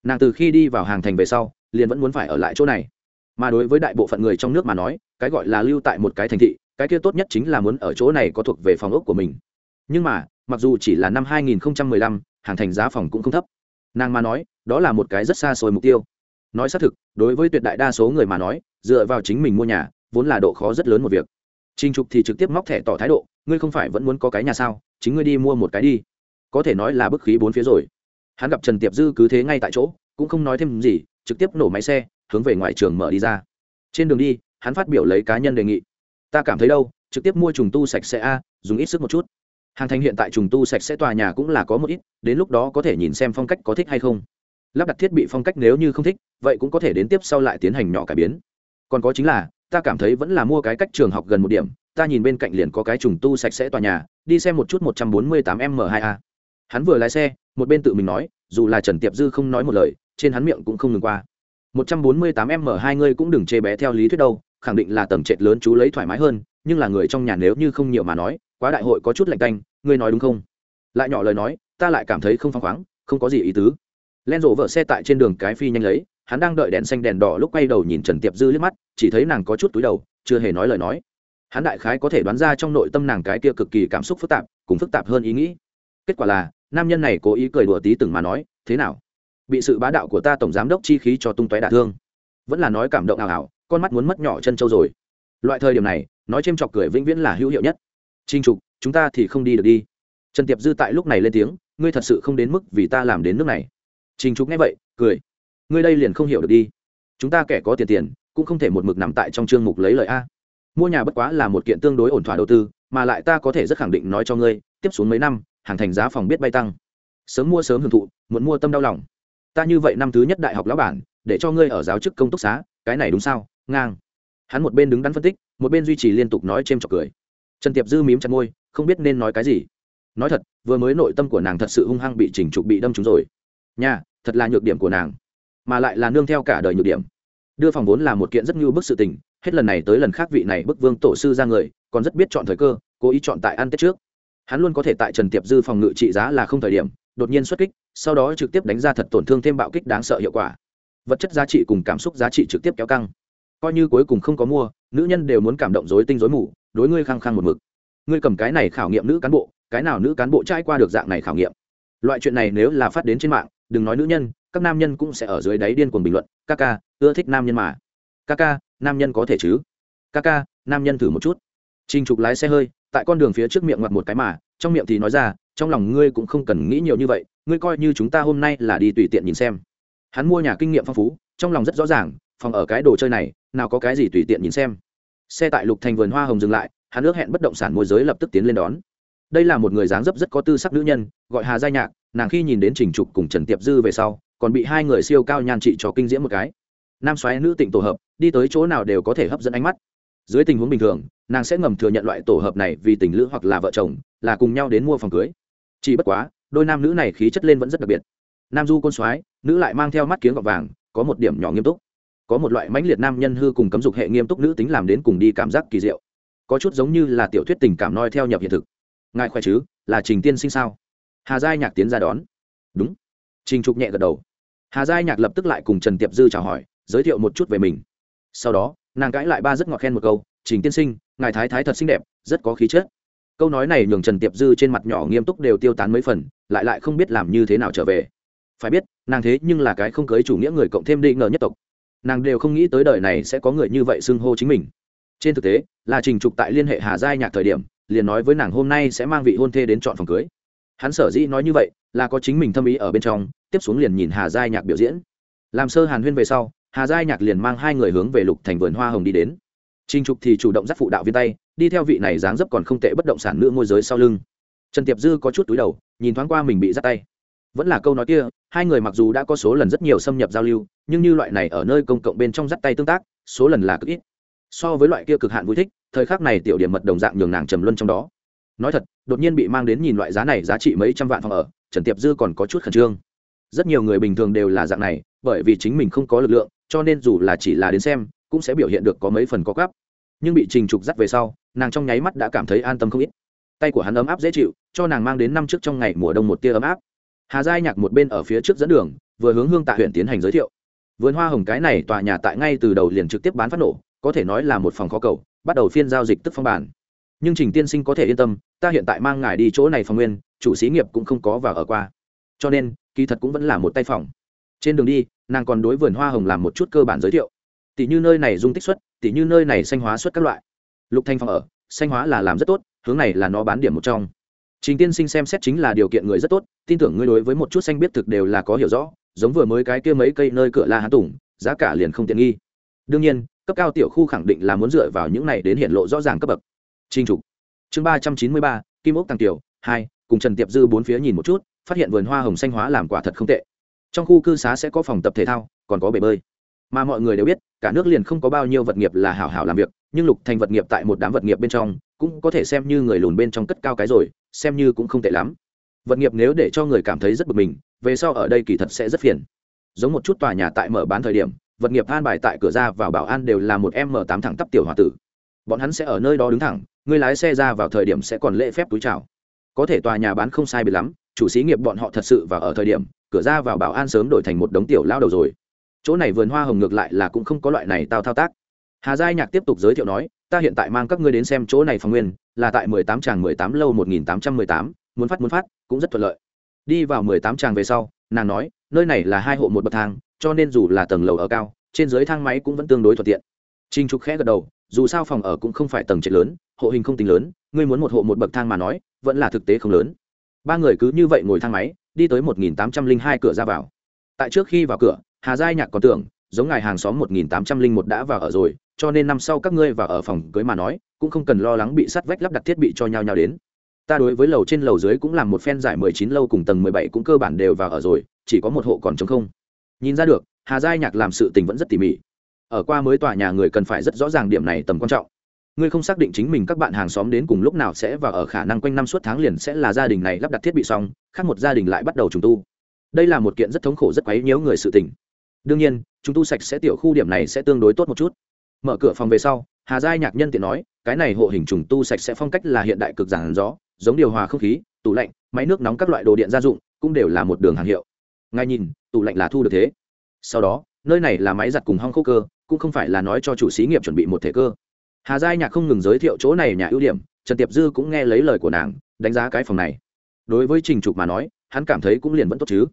nàng từ khi đi vào hàng thành về sau liền vẫn muốn phải ở lại chỗ này. Mà đối với đại bộ phận người trong nước mà nói cái gọi là lưu tại một cái thành thị cái kia tốt nhất chính là muốn ở chỗ này có thuộc về phòng ốc của mình. Nhưng mà mặc dù chỉ là năm 2015, hàng thành giá phòng cũng không thấp. Nàng mà nói đó là một cái rất xa xôi mục tiêu. Nói xác thực đối với tuyệt đại đa số người mà nói dựa vào chính mình mua nhà vốn là độ khó rất lớn một việc. Trinh trục thì trực tiếp móc thẻ tỏ thái độ ngươi không phải vẫn muốn có cái nhà sao? Chính ngươi đi mua một cái đi. Có thể nói là bức khí bốn phía rồi hắn gặp trần tiệp dư cứ thế ngay tại chỗ, cũng không nói thêm gì, trực tiếp nổ máy xe, hướng về ngoại trường mở đi ra. Trên đường đi, hắn phát biểu lấy cá nhân đề nghị. Ta cảm thấy đâu, trực tiếp mua trùng tu sạch sẽ a, dùng ít sức một chút. Hàng thành hiện tại trùng tu sạch sẽ tòa nhà cũng là có một ít, đến lúc đó có thể nhìn xem phong cách có thích hay không. Lắp đặt thiết bị phong cách nếu như không thích, vậy cũng có thể đến tiếp sau lại tiến hành nhỏ cải biến. Còn có chính là, ta cảm thấy vẫn là mua cái cách trường học gần một điểm, ta nhìn bên cạnh liền có cái trùng tu sạch sẽ tòa nhà, đi xem một chút một trăm bốn mươi tám m hai a. Hắn vừa lái xe một bên tự mình nói, dù là trần tiệp dư không nói một lời, trên hắn miệng cũng không ngừng qua. Một trăm bốn mươi tám m hai ngươi cũng đừng chê bé theo lý thuyết đâu, khẳng định là tầng trệt lớn chú lấy thoải mái hơn, nhưng là người trong nhà nếu như không nhiều mà nói, quá đại hội có chút lạnh tanh, ngươi nói đúng không? Lại nhỏ lời nói, ta lại cảm thấy không phăng khoáng, không có gì ý tứ. Len rộ vợ xe tại trên đường cái phi nhanh lấy, hắn đang đợi đèn xanh đèn đỏ lúc quay đầu nhìn trần tiệp dư liếc mắt, chỉ thấy nàng có chút túi đầu, chưa hề nói lời nói. Hắn đại khái có thể đoán ra trong nội tâm nàng cái kia cực kỳ cảm xúc phức tạp, cùng phức tạp hơn ý nghĩ. Kết quả là nam nhân này cố ý cười đùa tí từng mà nói, thế nào? Bị sự bá đạo của ta tổng giám đốc chi khí cho tung tóe đả thương. Vẫn là nói cảm động ảo ảo, con mắt muốn mất nhỏ chân trâu rồi. Loại thời điểm này, nói c h chọc cười vĩnh viễn là hữu hiệu nhất. Trinh trục, chúng ta thì không đi được đi. Trần tiệp dư tại lúc này lên tiếng, ngươi thật sự không đến mức vì ta làm đến nước này. Trinh trục nghe vậy, cười. Ngươi đây liền không hiểu được đi. Chúng ta kẻ có tiền tiền, cũng không thể một mực nằm tại trong chương mục lấy lời a. Mua nhà bất quá là một kiện tương đối ổn thỏa đầu tư, mà lại ta có thể rất khẳng định nói cho ngươi, tiếp xuống mấy năm hàng thành giá phòng biết bay tăng. Sớm mua sớm hưởng thụ muốn mua tâm đau lòng. Ta như vậy năm thứ nhất đại học lão bản, để cho ngươi ở giáo chức công túc xá, cái này đúng sao? Ngang. Hắn một bên đứng đắn phân tích, một bên duy trì liên tục nói c h trọc cười. Trần tiệp dư mím chặt môi, không biết nên nói cái gì. Nói thật, vừa mới nội tâm của nàng thật sự hung hăng bị chỉnh trục bị đâm trúng rồi. Nhà thật là nhược điểm của nàng, mà lại là nương theo cả đời nhược điểm. Đưa phòng vốn là một kiện rất như bức sự tình, hết lần này tới lần khác vị này bức vương tổ sư ra người, còn rất biết chọn thời cơ, cố ý chọn tại ăn tết trước hắn luôn có thể tại trần tiệp dư phòng ngự trị giá là không thời điểm, đột nhiên xuất kích, sau đó trực tiếp đánh ra thật tổn thương thêm bạo kích đáng sợ hiệu quả. Vật chất giá trị cùng cảm xúc giá trị trực tiếp kéo căng. Coi như cuối cùng không có mua, nữ nhân đều muốn cảm động dối tinh dối mù, đối ngươi khăng khăng một mực. Ngươi cầm cái này khảo nghiệm nữ cán bộ, cái nào nữ cán bộ trải qua được dạng này khảo nghiệm? Loại chuyện này nếu là phát đến trên mạng, đừng nói nữ nhân, các nam nhân cũng sẽ ở dưới đáy điên cuồng bình luận, ca ca, ưa thích nam nhân mà. Ca ca, nam nhân có thể chứ? Ca ca, nam nhân thử một chút. Trinh trục lái xe hơi tại con đường phía trước miệng ngoặt một cái mà, trong miệng thì nói ra, trong lòng ngươi cũng không cần nghĩ nhiều như vậy, ngươi coi như chúng ta hôm nay là đi tùy tiện nhìn xem. Hắn mua nhà kinh nghiệm phong phú, trong lòng rất rõ ràng, phòng ở cái đồ chơi này, nào có cái gì tùy tiện nhìn xem. Xe tại lục thành vườn hoa hồng dừng lại, hắn ước hẹn bất động sản môi giới lập tức tiến lên đón. Đây là một người dáng dấp rất có tư sắc nữ nhân, gọi hà gia nhạc, nàng khi nhìn đến trình trục cùng trần tiệp dư về sau, còn bị hai người siêu cao nhan trị cho kinh diễm một cái. Nam xoáy nữ tịnh tổ hợp, đi tới chỗ nào đều có thể hấp dẫn ánh mắt dưới tình huống bình thường, nàng sẽ ngầm thừa nhận loại tổ hợp này vì tình lữ hoặc là vợ chồng, là cùng nhau đến mua phòng cưới. Chỉ bất quá, đôi nam nữ này khí chất lên vẫn rất đặc biệt. Nam du côn soái, nữ lại mang theo mắt kiếng gọt vàng, có một điểm nhỏ nghiêm túc. Có một loại mãnh liệt nam nhân hư cùng cấm dục hệ nghiêm túc nữ tính làm đến cùng đi cảm giác kỳ diệu. Có chút giống như là tiểu thuyết tình cảm noi theo nhập hiện thực. Ngài khỏe chứ, là trình tiên sinh sao? Hà giai nhạc tiến ra đón. Đúng. Trình trục nhẹ gật đầu. Hà giai nhạc lập tức lại cùng trần tiệp dư chào hỏi, giới thiệu một chút về mình. Sau đó nàng cãi lại ba rất ngọt khen một câu, trình tiên sinh, ngài thái thái thật xinh đẹp, rất có khí chất. Câu nói này nhường trần tiệp dư trên mặt nhỏ nghiêm túc đều tiêu tán mấy phần, lại lại không biết làm như thế nào trở về. Phải biết, nàng thế nhưng là cái không cưới chủ nghĩa người cộng thêm đi ngờ nhất tộc. Nàng đều không nghĩ tới đời này sẽ có người như vậy xưng hô chính mình. Trên thực tế, là trình trục tại liên hệ hà giai nhạc thời điểm, liền nói với nàng hôm nay sẽ mang vị hôn thê đến chọn phòng cưới. Hắn sở dĩ nói như vậy, là có chính mình thâm ý ở bên trong, tiếp xuống liền nhìn hà giai nhạc biểu diễn. Làm sơ hàn huyên về sau hà giai nhạc liền mang hai người hướng về lục thành vườn hoa hồng đi đến Trình Trục thì chủ động dắt phụ đạo viên tay, đi theo vị này dáng dấp còn không tệ bất động sản nữ môi giới sau lưng. Trần Tiệp Dư có chút túi đầu, nhìn thoáng qua mình bị dắt tay. Vẫn là câu nói kia, hai người mặc dù đã có số lần rất nhiều xâm nhập giao lưu, nhưng như loại này ở nơi công cộng bên trong dắt tay tương tác, số lần là cực ít. So với loại kia cực hạn vui thích, thời khắc này tiểu điểm mật đồng dạng nhường nàng trầm luân trong đó. Nói thật, đột nhiên bị mang đến nhìn loại giá này giá trị mấy trăm vạn phòng ở, Trần Tiệp Dư còn có chút khẩn trương. Rất nhiều người bình thường đều là dạng này, bởi vì chính mình không có lực lượng, cho nên dù là chỉ là đến xem, cũng sẽ biểu hiện được có mấy phần có gắp. Nhưng bị trình trục dắt về sau nàng trong nháy mắt đã cảm thấy an tâm không ít. Tay của hắn ấm áp dễ chịu cho nàng mang đến năm trước trong ngày mùa đông một tia ấm áp. Hà giai nhạc một bên ở phía trước dẫn đường vừa hướng hương tạ huyện tiến hành giới thiệu. Vườn hoa hồng cái này tòa nhà tại ngay từ đầu liền trực tiếp bán phát nổ có thể nói là một phòng khó cầu bắt đầu phiên giao dịch tức phong bản. Nhưng trình tiên sinh có thể yên tâm ta hiện tại mang ngài đi chỗ này phòng nguyên chủ xí nghiệp cũng không có và ở qua. Cho nên kỳ thật cũng vẫn là một tay phòng trên đường đi, nàng còn đối vườn hoa hồng làm một chút cơ bản giới thiệu. Tỷ như nơi này dung tích xuất tỷ như nơi này xanh hóa xuất các loại. Lục thanh phòng ở, xanh hóa là làm rất tốt, hướng này là nó bán điểm một trong. Trình tiên sinh xem xét chính là điều kiện người rất tốt, tin tưởng ngươi đối với một chút xanh biết thực đều là có hiểu rõ, giống vừa mới cái kia mấy cây nơi cửa la hán tùng, giá cả liền không tiện nghi. Đương nhiên, cấp cao tiểu khu khẳng định là muốn dựa vào những này đến hiện lộ rõ ràng cấp bậc. Trình trục. Chương ba trăm chín mươi ba, kim ốc tăng tiểu, hai, cùng trần tiệp dư bốn phía nhìn một chút, phát hiện vườn hoa hồng xanh hóa làm quả thật không tệ trong khu cư xá sẽ có phòng tập thể thao, còn có bể bơi. Mà mọi người đều biết, cả nước liền không có bao nhiêu vật nghiệp là hảo hảo làm việc, nhưng lục thành vật nghiệp tại một đám vật nghiệp bên trong, cũng có thể xem như người lùn bên trong cất cao cái rồi, xem như cũng không tệ lắm. Vật nghiệp nếu để cho người cảm thấy rất bực mình, về sau ở đây kỳ thật sẽ rất phiền. Giống một chút tòa nhà tại mở bán thời điểm, vật nghiệp an bài tại cửa ra vào bảo an đều là một m tám thẳng tắp tiểu h tử. Bọn hắn sẽ ở nơi đó đứng thẳng, người lái xe ra vào thời điểm sẽ còn lễ phép túi chào. Có thể tòa nhà bán không sai biệt lắm, chủ xí nghiệp bọn họ thật sự và ở thời điểm cửa ra vào bảo an sớm đổi thành một đống tiểu lao đầu rồi. Chỗ này vườn hoa hồng ngược lại là cũng không có loại này tao thao tác. Hà giai nhạc tiếp tục giới thiệu nói, ta hiện tại mang các ngươi đến xem chỗ này phòng nguyên, là tại mười tám tràng mười tám lâu một nghìn tám trăm mười tám, muốn phát muốn phát, cũng rất thuận lợi. Đi vào mười tám tràng về sau, nàng nói, nơi này là hai hộ một bậc thang, cho nên dù là tầng lầu ở cao, trên dưới thang máy cũng vẫn tương đối thuận tiện. Trinh trục khẽ gật đầu, dù sao phòng ở cũng không phải tầng trệt lớn, hộ hình không tính lớn, ngươi muốn một hộ một bậc thang mà nói, vẫn là thực tế không lớn. Ba người cứ như vậy ngồi thang máy đi tới một nghìn tám trăm linh hai cửa ra vào. Tại trước khi vào cửa, hà giai nhạc còn tưởng, giống ngài hàng xóm một nghìn tám trăm linh một đã vào ở rồi, cho nên năm sau các ngươi vào ở phòng cưới mà nói, cũng không cần lo lắng bị sắt vách lắp đặt thiết bị cho nhau nhau đến. Ta đối với lầu trên lầu dưới cũng làm một phen giải mười chín lâu cùng tầng mười bảy cũng cơ bản đều vào ở rồi, chỉ có một hộ còn chống không. Nhìn ra được, hà giai nhạc làm sự tình vẫn rất tỉ mỉ. Ở qua mới tòa nhà người cần phải rất rõ ràng điểm này tầm quan trọng ngươi không xác định chính mình các bạn hàng xóm đến cùng lúc nào sẽ và ở khả năng quanh năm suốt tháng liền sẽ là gia đình này lắp đặt thiết bị xong, khác một gia đình lại bắt đầu trùng tu. Đây là một kiện rất thống khổ rất quấy nhiễu người sự tình. Đương nhiên, chúng tu sạch sẽ tiểu khu điểm này sẽ tương đối tốt một chút. Mở cửa phòng về sau, hà giai nhạc nhân tiện nói, cái này hộ hình trùng tu sạch sẽ phong cách là hiện đại cực giản gió, giống điều hòa không khí, tủ lạnh, máy nước nóng các loại đồ điện gia dụng, cũng đều là một đường hàng hiệu. Ngay nhìn, tủ lạnh là thu được thế. Sau đó, nơi này là máy giặt cùng hong khô cơ, cũng không phải là nói cho chủ xí nghiệp chuẩn bị một thể cơ hà giai nhạc không ngừng giới thiệu chỗ này nhà ưu điểm, trần tiệp dư cũng nghe lấy lời của nàng, đánh giá cái phòng này. Đối với trình trục mà nói, hắn cảm thấy cũng liền vẫn tốt chứ.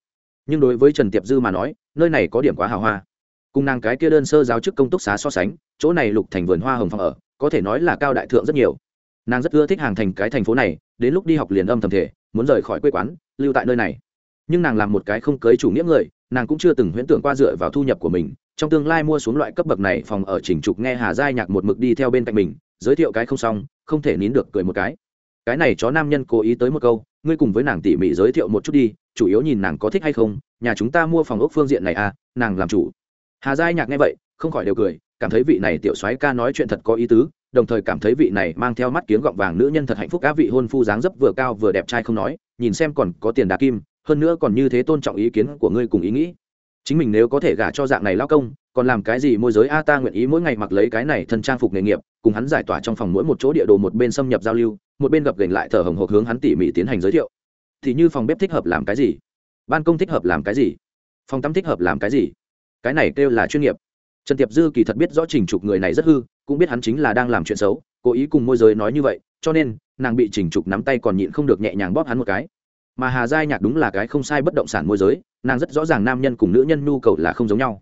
Nhưng đối với trần tiệp dư mà nói, nơi này có điểm quá hào hoa. Cùng nàng cái kia đơn sơ giáo chức công túc xá so sánh, chỗ này lục thành vườn hoa hồng phòng ở, có thể nói là cao đại thượng rất nhiều. Nàng rất ưa thích hàng thành cái thành phố này, đến lúc đi học liền âm thầm thể, muốn rời khỏi quê quán, lưu tại nơi này. Nhưng nàng làm một cái không cưới chủ nghĩa người, nàng cũng chưa từng huyễn tưởng qua dựa vào thu nhập của mình trong tương lai mua xuống loại cấp bậc này phòng ở chỉnh trục nghe hà giai nhạc một mực đi theo bên cạnh mình, giới thiệu cái không xong, không thể nín được cười một cái. Cái này chó nam nhân cố ý tới một câu, ngươi cùng với nàng tỉ mỉ giới thiệu một chút đi, chủ yếu nhìn nàng có thích hay không, nhà chúng ta mua phòng ốc phương diện này à nàng làm chủ. Hà giai nhạc nghe vậy, không khỏi đều cười, cảm thấy vị này tiểu soái ca nói chuyện thật có ý tứ, đồng thời cảm thấy vị này mang theo mắt kiếng gọng vàng nữ nhân thật hạnh phúc các vị hôn phu dáng dấp vừa cao vừa đẹp trai không nói, nhìn xem còn có tiền đà kim, hơn nữa còn như thế tôn trọng ý kiến của ngươi cùng ý nghĩ chính mình nếu có thể gả cho dạng này lao công, còn làm cái gì môi giới a ta nguyện ý mỗi ngày mặc lấy cái này thân trang phục nghề nghiệp, cùng hắn giải tỏa trong phòng mỗi một chỗ địa đồ một bên xâm nhập giao lưu, một bên gập gành lại thở hồng hộc hướng hắn tỉ mỉ tiến hành giới thiệu. Thì như phòng bếp thích hợp làm cái gì? Ban công thích hợp làm cái gì? Phòng tắm thích hợp làm cái gì? Cái này kêu là chuyên nghiệp. Trần tiệp dư kỳ thật biết rõ trình trục người này rất hư, cũng biết hắn chính là đang làm chuyện xấu, cố ý cùng môi giới nói như vậy, cho nên, nàng bị trình trục nắm tay còn nhịn không được nhẹ nhàng bóp hắn một cái mà hà giai nhạc đúng là cái không sai bất động sản môi giới, nàng rất rõ ràng nam nhân cùng nữ nhân nhu cầu là không giống nhau.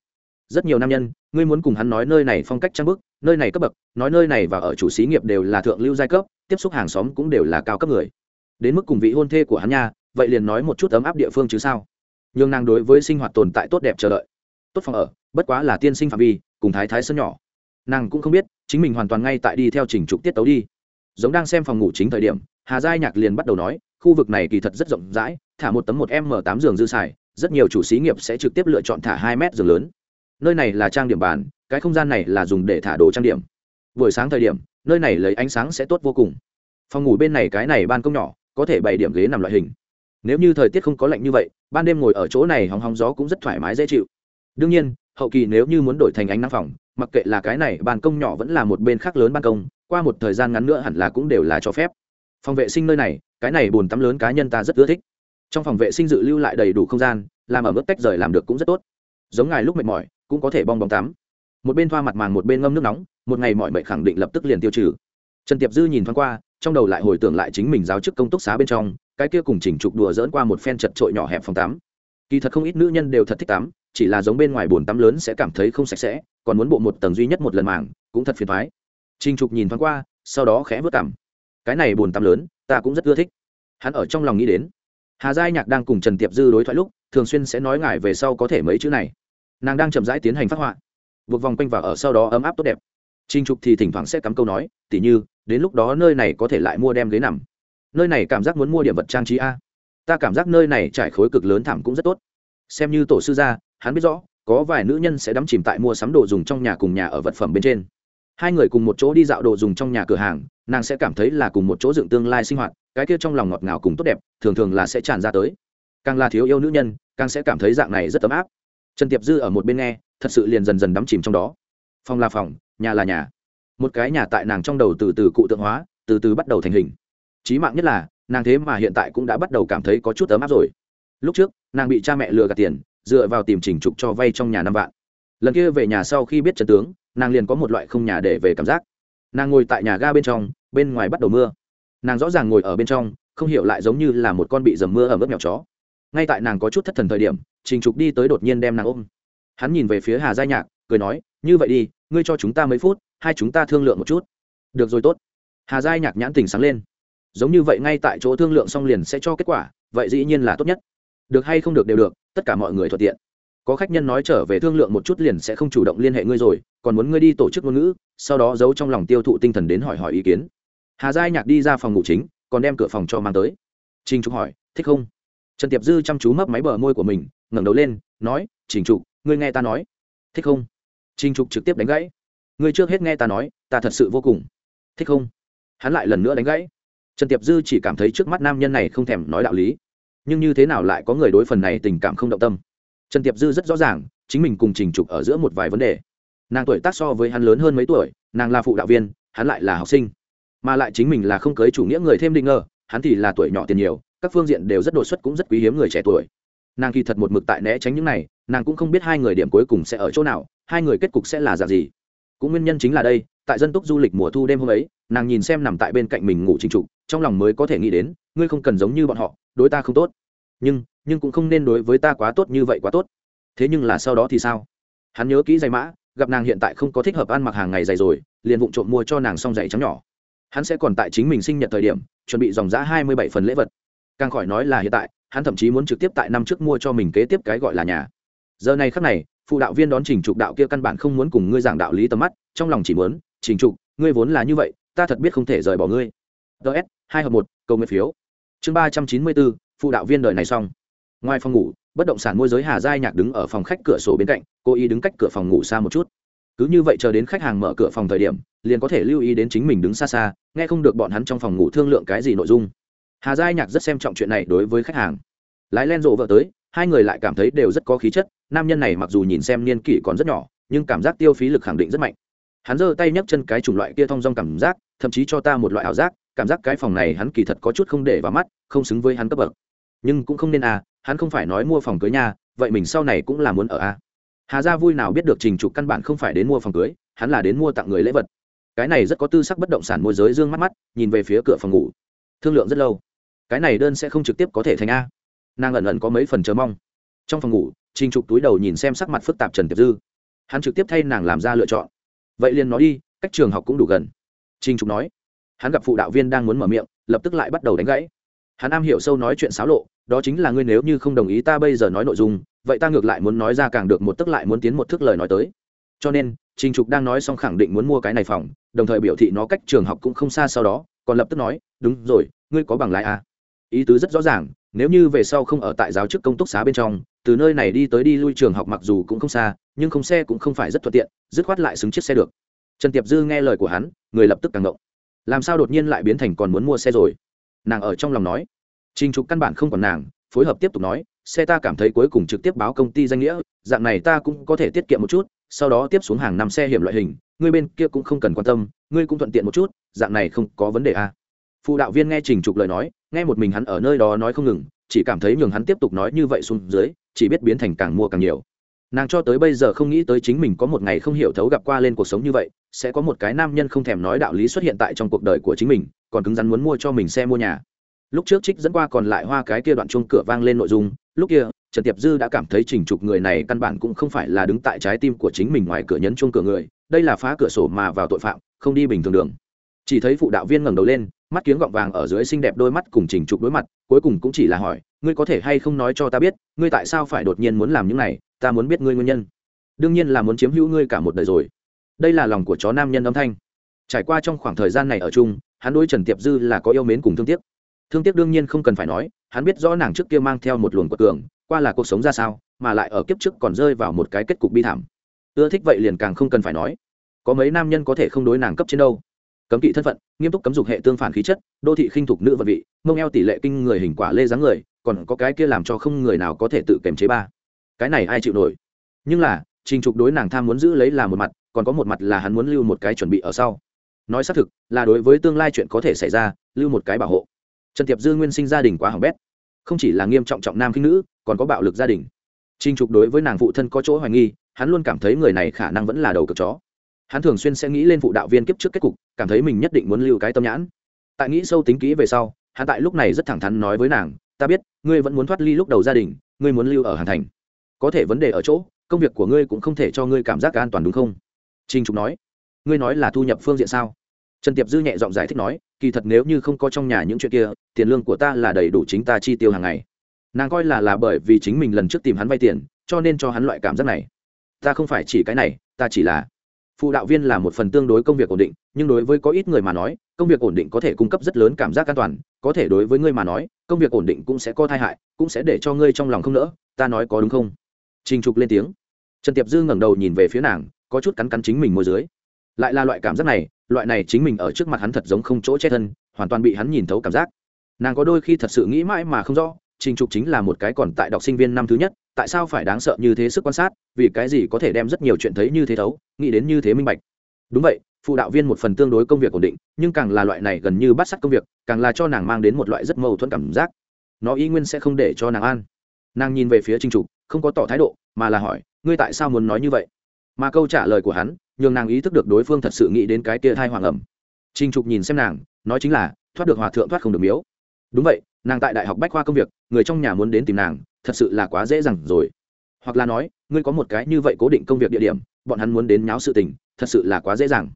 Rất nhiều nam nhân, ngươi muốn cùng hắn nói nơi này phong cách trang bức, nơi này cấp bậc, nói nơi này và ở chủ xí nghiệp đều là thượng lưu giai cấp, tiếp xúc hàng xóm cũng đều là cao cấp người. Đến mức cùng vị hôn thê của hắn nha, vậy liền nói một chút ấm áp địa phương chứ sao? Nhưng nàng đối với sinh hoạt tồn tại tốt đẹp chờ đợi. Tốt phòng ở, bất quá là tiên sinh phạm vi, cùng thái thái sân nhỏ. Nàng cũng không biết, chính mình hoàn toàn ngay tại đi theo trình trục tiết tấu đi. Giống đang xem phòng ngủ chính thời điểm, hà giai nhạc liền bắt đầu nói khu vực này kỳ thật rất rộng rãi, thả một tấm một m tám giường dư xài, rất nhiều chủ xí nghiệp sẽ trực tiếp lựa chọn thả hai mét giường lớn. Nơi này là trang điểm bàn, cái không gian này là dùng để thả đồ trang điểm. Buổi sáng thời điểm, nơi này lấy ánh sáng sẽ tốt vô cùng. Phòng ngủ bên này cái này ban công nhỏ, có thể bày điểm ghế nằm loại hình. Nếu như thời tiết không có lạnh như vậy, ban đêm ngồi ở chỗ này hóng hóng gió cũng rất thoải mái dễ chịu. Đương nhiên, hậu kỳ nếu như muốn đổi thành ánh nắng phòng, mặc kệ là cái này ban công nhỏ vẫn là một bên khác lớn ban công, qua một thời gian ngắn nữa hẳn là cũng đều là cho phép. Phòng vệ sinh nơi này cái này bồn tắm lớn cá nhân ta rất ưa thích. Trong phòng vệ sinh dự lưu lại đầy đủ không gian, làm ở mức tách rời làm được cũng rất tốt. Giống ngài lúc mệt mỏi, cũng có thể bong bóng tắm. Một bên thoa mặt màng, một bên ngâm nước nóng, một ngày mọi mệnh khẳng định lập tức liền tiêu trừ. Trần tiệp dư nhìn thoáng qua, trong đầu lại hồi tưởng lại chính mình giáo chức công túc xá bên trong, cái kia cùng chỉnh trục đùa dỡn qua một phen chật trội nhỏ hẹp phòng tắm. Kỳ thật không ít nữ nhân đều thật thích tắm, chỉ là giống bên ngoài bồn tắm lớn sẽ cảm thấy không sạch sẽ, còn muốn bộ một tầng duy nhất một lần màng, cũng thật phiền thoái. Trình trục nhìn thoáng qua, sau đó khẽ vớt cảm cái này bồn tắm lớn ta cũng rất ưa thích. Hắn ở trong lòng nghĩ đến, hà giai nhạc đang cùng trần tiệp dư đối thoại lúc, thường xuyên sẽ nói ngài về sau có thể mấy chữ này. Nàng đang chậm rãi tiến hành phát họa, buộc vòng quanh vào ở sau đó ấm áp tốt đẹp. Trinh trục thì thỉnh thoảng sẽ cắm câu nói, tỉ như, đến lúc đó nơi này có thể lại mua đem ghế nằm. Nơi này cảm giác muốn mua điểm vật trang trí a. Ta cảm giác nơi này trải khối cực lớn thảm cũng rất tốt. Xem như tổ sư gia, hắn biết rõ, có vài nữ nhân sẽ đắm chìm tại mua sắm đồ dùng trong nhà cùng nhà ở vật phẩm bên trên hai người cùng một chỗ đi dạo đồ dùng trong nhà cửa hàng, nàng sẽ cảm thấy là cùng một chỗ dựng tương lai sinh hoạt, cái kia trong lòng ngọt ngào cùng tốt đẹp, thường thường là sẽ tràn ra tới. Càng là thiếu yêu nữ nhân, càng sẽ cảm thấy dạng này rất ấm áp. Trần tiệp dư ở một bên nghe, thật sự liền dần dần đắm chìm trong đó. Phòng là phòng, nhà là nhà. Một cái nhà tại nàng trong đầu từ từ cụ tượng hóa, từ từ bắt đầu thành hình. Trí mạng nhất là, nàng thế mà hiện tại cũng đã bắt đầu cảm thấy có chút ấm áp rồi. Lúc trước, nàng bị cha mẹ lừa gạt tiền, dựa vào tìm trình trục cho vay trong nhà năm vạn. Lần kia về nhà sau khi biết trần tướng nàng liền có một loại không nhà để về cảm giác. Nàng ngồi tại nhà ga bên trong, bên ngoài bắt đầu mưa. Nàng rõ ràng ngồi ở bên trong, không hiểu lại giống như là một con bị dầm mưa ở mức mèo chó. Ngay tại nàng có chút thất thần thời điểm, trình trục đi tới đột nhiên đem nàng ôm. Hắn nhìn về phía hà gia nhạc, cười nói, như vậy đi, ngươi cho chúng ta mấy phút, hai chúng ta thương lượng một chút. Được rồi, tốt. Hà gia nhạc nhãn tình sáng lên. Giống như vậy ngay tại chỗ thương lượng xong liền sẽ cho kết quả, vậy dĩ nhiên là tốt nhất. Được hay không được đều được, tất cả mọi người thuận tiện có khách nhân nói trở về thương lượng một chút liền sẽ không chủ động liên hệ ngươi rồi, còn muốn ngươi đi tổ chức ngôn ngữ, sau đó giấu trong lòng tiêu thụ tinh thần đến hỏi hỏi ý kiến. Hà giai nhạc đi ra phòng ngủ chính, còn đem cửa phòng cho mang tới. Trình trục hỏi, thích không? Trần tiệp dư chăm chú mấp máy bờ môi của mình, ngẩng đầu lên, nói, trình trục, ngươi nghe ta nói. Thích không? Trình trục trực tiếp đánh gãy. Ngươi trước hết nghe ta nói, ta thật sự vô cùng. Thích không? Hắn lại lần nữa đánh gãy. Trần tiệp dư chỉ cảm thấy trước mắt nam nhân này không thèm nói đạo lý. Nhưng như thế nào lại có người đối phần này tình cảm không động tâm? Trần tiệp dư rất rõ ràng, chính mình cùng trình trục ở giữa một vài vấn đề. Nàng tuổi tác so với hắn lớn hơn mấy tuổi, nàng là phụ đạo viên, hắn lại là học sinh. Mà lại chính mình là không cưới chủ nghĩa người thêm định ngờ, hắn thì là tuổi nhỏ tiền nhiều, các phương diện đều rất đột xuất cũng rất quý hiếm người trẻ tuổi. Nàng kỳ thật một mực tại né tránh những này, nàng cũng không biết hai người điểm cuối cùng sẽ ở chỗ nào, hai người kết cục sẽ là dạng gì. Cũng nguyên nhân chính là đây, tại dân túc du lịch mùa thu đêm hôm ấy, nàng nhìn xem nằm tại bên cạnh mình ngủ trình trục, trong lòng mới có thể nghĩ đến, ngươi không cần giống như bọn họ, đối ta không tốt. Nhưng nhưng cũng không nên đối với ta quá tốt như vậy quá tốt. Thế nhưng là sau đó thì sao? Hắn nhớ kỹ giày mã, gặp nàng hiện tại không có thích hợp ăn mặc hàng ngày giày rồi, liền vụng trộm mua cho nàng xong giày trắng nhỏ. Hắn sẽ còn tại chính mình sinh nhật thời điểm, chuẩn bị dòng giã hai mươi bảy phần lễ vật. Càng khỏi nói là hiện tại, hắn thậm chí muốn trực tiếp tại năm trước mua cho mình kế tiếp cái gọi là nhà. Giờ này khắc này, phụ đạo viên đón trình trục đạo kia căn bản không muốn cùng ngươi giảng đạo lý tầm mắt, trong lòng chỉ muốn, trình trục, ngươi vốn là như vậy, ta thật biết không thể rời bỏ ngươi. Ts hai hợp một, cầu nguyện phiếu. Chương ba trăm chín mươi bốn, phụ đạo viên đời này xong ngoài phòng ngủ, bất động sản môi giới hà giai nhạc đứng ở phòng khách cửa sổ bên cạnh, cô ý đứng cách cửa phòng ngủ xa một chút. Cứ như vậy chờ đến khách hàng mở cửa phòng thời điểm, liền có thể lưu ý đến chính mình đứng xa xa, nghe không được bọn hắn trong phòng ngủ thương lượng cái gì nội dung. Hà giai nhạc rất xem trọng chuyện này đối với khách hàng. Lái len rộ vợ tới, hai người lại cảm thấy đều rất có khí chất, nam nhân này mặc dù nhìn xem niên kỷ còn rất nhỏ, nhưng cảm giác tiêu phí lực khẳng định rất mạnh. Hắn giơ tay nhấc chân cái chủng loại kia thong dong cảm giác, thậm chí cho ta một loại ảo giác, cảm giác cái phòng này hắn kỳ thật có chút không để vào mắt, không xứng với hắn cấp bậc. Nhưng cũng không nên à hắn không phải nói mua phòng cưới nhà vậy mình sau này cũng là muốn ở à hà gia vui nào biết được trình trục căn bản không phải đến mua phòng cưới, hắn là đến mua tặng người lễ vật. Cái này rất có tư sắc bất động sản môi giới dương mắt mắt, nhìn về phía cửa phòng ngủ. Thương lượng rất lâu. Cái này đơn sẽ không trực tiếp có thể thành a. Nàng ẩn ẩn có mấy phần chờ mong. Trong phòng ngủ, trình trục túi đầu nhìn xem sắc mặt phức tạp trần tiệp dư. Hắn trực tiếp thay nàng làm ra lựa chọn. Vậy liền nói đi, cách trường học cũng đủ gần. Trình trục nói. Hắn gặp phụ đạo viên đang muốn mở miệng, lập tức lại bắt đầu đánh gãy. Hắn am hiểu sâu nói chuyện xáo lộ đó chính là ngươi nếu như không đồng ý ta bây giờ nói nội dung, vậy ta ngược lại muốn nói ra càng được một tức lại muốn tiến một thước lời nói tới. Cho nên, trình trục đang nói xong khẳng định muốn mua cái này phòng, đồng thời biểu thị nó cách trường học cũng không xa sau đó, còn lập tức nói, đúng rồi, ngươi có bằng lái à? ý tứ rất rõ ràng, nếu như về sau không ở tại giáo chức công túc xá bên trong, từ nơi này đi tới đi lui trường học mặc dù cũng không xa, nhưng không xe cũng không phải rất thuận tiện, dứt khoát lại xứng chiếc xe được. Trần tiệp dư nghe lời của hắn, người lập tức càng ngộng làm sao đột nhiên lại biến thành còn muốn mua xe rồi? Nàng ở trong lòng nói trình trục căn bản không còn nàng, phối hợp tiếp tục nói, xe ta cảm thấy cuối cùng trực tiếp báo công ty danh nghĩa, dạng này ta cũng có thể tiết kiệm một chút, sau đó tiếp xuống hàng năm xe hiểm loại hình, ngươi bên kia cũng không cần quan tâm, ngươi cũng thuận tiện một chút, dạng này không có vấn đề à. phụ đạo viên nghe trình trục lời nói, nghe một mình hắn ở nơi đó nói không ngừng, chỉ cảm thấy nhường hắn tiếp tục nói như vậy xuống dưới, chỉ biết biến thành càng mua càng nhiều nàng cho tới bây giờ không nghĩ tới chính mình có một ngày không hiểu thấu gặp qua lên cuộc sống như vậy, sẽ có một cái nam nhân không thèm nói đạo lý xuất hiện tại trong cuộc đời của chính mình, còn cứng rắn muốn mua cho mình xe mua nhà lúc trước trích dẫn qua còn lại hoa cái kia đoạn chuông cửa vang lên nội dung, lúc kia, trần tiệp dư đã cảm thấy trình trục người này căn bản cũng không phải là đứng tại trái tim của chính mình ngoài cửa nhấn chuông cửa người, đây là phá cửa sổ mà vào tội phạm, không đi bình thường đường. Chỉ thấy phụ đạo viên ngẩng đầu lên, mắt kiếng gọng vàng ở dưới xinh đẹp đôi mắt cùng trình trục đối mặt, cuối cùng cũng chỉ là hỏi, ngươi có thể hay không nói cho ta biết, ngươi tại sao phải đột nhiên muốn làm những này, ta muốn biết ngươi nguyên nhân. Đương nhiên là muốn chiếm hữu ngươi cả một đời rồi. Đây là lòng của chó nam nhân âm thanh. Trải qua trong khoảng thời gian này ở chung, hắn đôi trần tiệp dư là có yêu mến cùng thương tiếc thương tiếc đương nhiên không cần phải nói, hắn biết rõ nàng trước kia mang theo một luồng quật cường, qua là cuộc sống ra sao, mà lại ở kiếp trước còn rơi vào một cái kết cục bi thảm. Ưa thích vậy liền càng không cần phải nói. Có mấy nam nhân có thể không đối nàng cấp trên đâu. Cấm kỵ thân phận, nghiêm túc cấm dục hệ tương phản khí chất, đô thị khinh thục nữ vật vị, mông eo tỷ lệ kinh người hình quả lê dáng người, còn có cái kia làm cho không người nào có thể tự kềm chế ba. Cái này ai chịu nổi? Nhưng là, trình trục đối nàng tham muốn giữ lấy là một mặt, còn có một mặt là hắn muốn lưu một cái chuẩn bị ở sau. Nói xác thực, là đối với tương lai chuyện có thể xảy ra, lưu một cái bảo hộ trần tiệp dư nguyên sinh gia đình quá hỏng bét. Không chỉ là nghiêm trọng trọng nam khinh nữ, còn có bạo lực gia đình. Trình trục đối với nàng phụ thân có chỗ hoài nghi, hắn luôn cảm thấy người này khả năng vẫn là đầu cực chó. Hắn thường xuyên sẽ nghĩ lên phụ đạo viên kiếp trước kết cục, cảm thấy mình nhất định muốn lưu cái tâm nhãn. Tại nghĩ sâu tính kỹ về sau, hắn tại lúc này rất thẳng thắn nói với nàng, ta biết, ngươi vẫn muốn thoát ly lúc đầu gia đình, ngươi muốn lưu ở hàn thành. Có thể vấn đề ở chỗ, công việc của ngươi cũng không thể cho ngươi cảm giác an toàn đúng không? Trinh trục nói. Ngươi nói là thu nhập phương diện sao? Trần tiệp dư nhẹ giọng giải thích nói kỳ thật nếu như không có trong nhà những chuyện kia, tiền lương của ta là đầy đủ chính ta chi tiêu hàng ngày. Nàng coi là là bởi vì chính mình lần trước tìm hắn vay tiền, cho nên cho hắn loại cảm giác này. Ta không phải chỉ cái này, ta chỉ là phụ đạo viên là một phần tương đối công việc ổn định, nhưng đối với có ít người mà nói, công việc ổn định có thể cung cấp rất lớn cảm giác an toàn, có thể đối với ngươi mà nói, công việc ổn định cũng sẽ có tai hại, cũng sẽ để cho ngươi trong lòng không nỡ, ta nói có đúng không? Trình trục lên tiếng. Trần tiệp dư ngẩng đầu nhìn về phía nàng, có chút cắn cắn chính mình môi dưới lại là loại cảm giác này, loại này chính mình ở trước mặt hắn thật giống không chỗ che thân, hoàn toàn bị hắn nhìn thấu cảm giác. Nàng có đôi khi thật sự nghĩ mãi mà không rõ, trình trục chính là một cái còn tại đọc sinh viên năm thứ nhất, tại sao phải đáng sợ như thế sức quan sát, vì cái gì có thể đem rất nhiều chuyện thấy như thế thấu, nghĩ đến như thế minh bạch. Đúng vậy, phụ đạo viên một phần tương đối công việc ổn định, nhưng càng là loại này gần như bắt sắt công việc, càng là cho nàng mang đến một loại rất mâu thuẫn cảm giác. Nó y nguyên sẽ không để cho nàng an. Nàng nhìn về phía trình trục, không có tỏ thái độ, mà là hỏi, ngươi tại sao muốn nói như vậy? Mà câu trả lời của hắn nhường nàng ý thức được đối phương thật sự nghĩ đến cái kia thai hoàng ẩm. Trinh trục nhìn xem nàng, nói chính là, thoát được hòa thượng thoát không được miếu. Đúng vậy, nàng tại đại học bách khoa công việc, người trong nhà muốn đến tìm nàng, thật sự là quá dễ dàng rồi. Hoặc là nói, ngươi có một cái như vậy cố định công việc địa điểm, bọn hắn muốn đến nháo sự tình, thật sự là quá dễ dàng.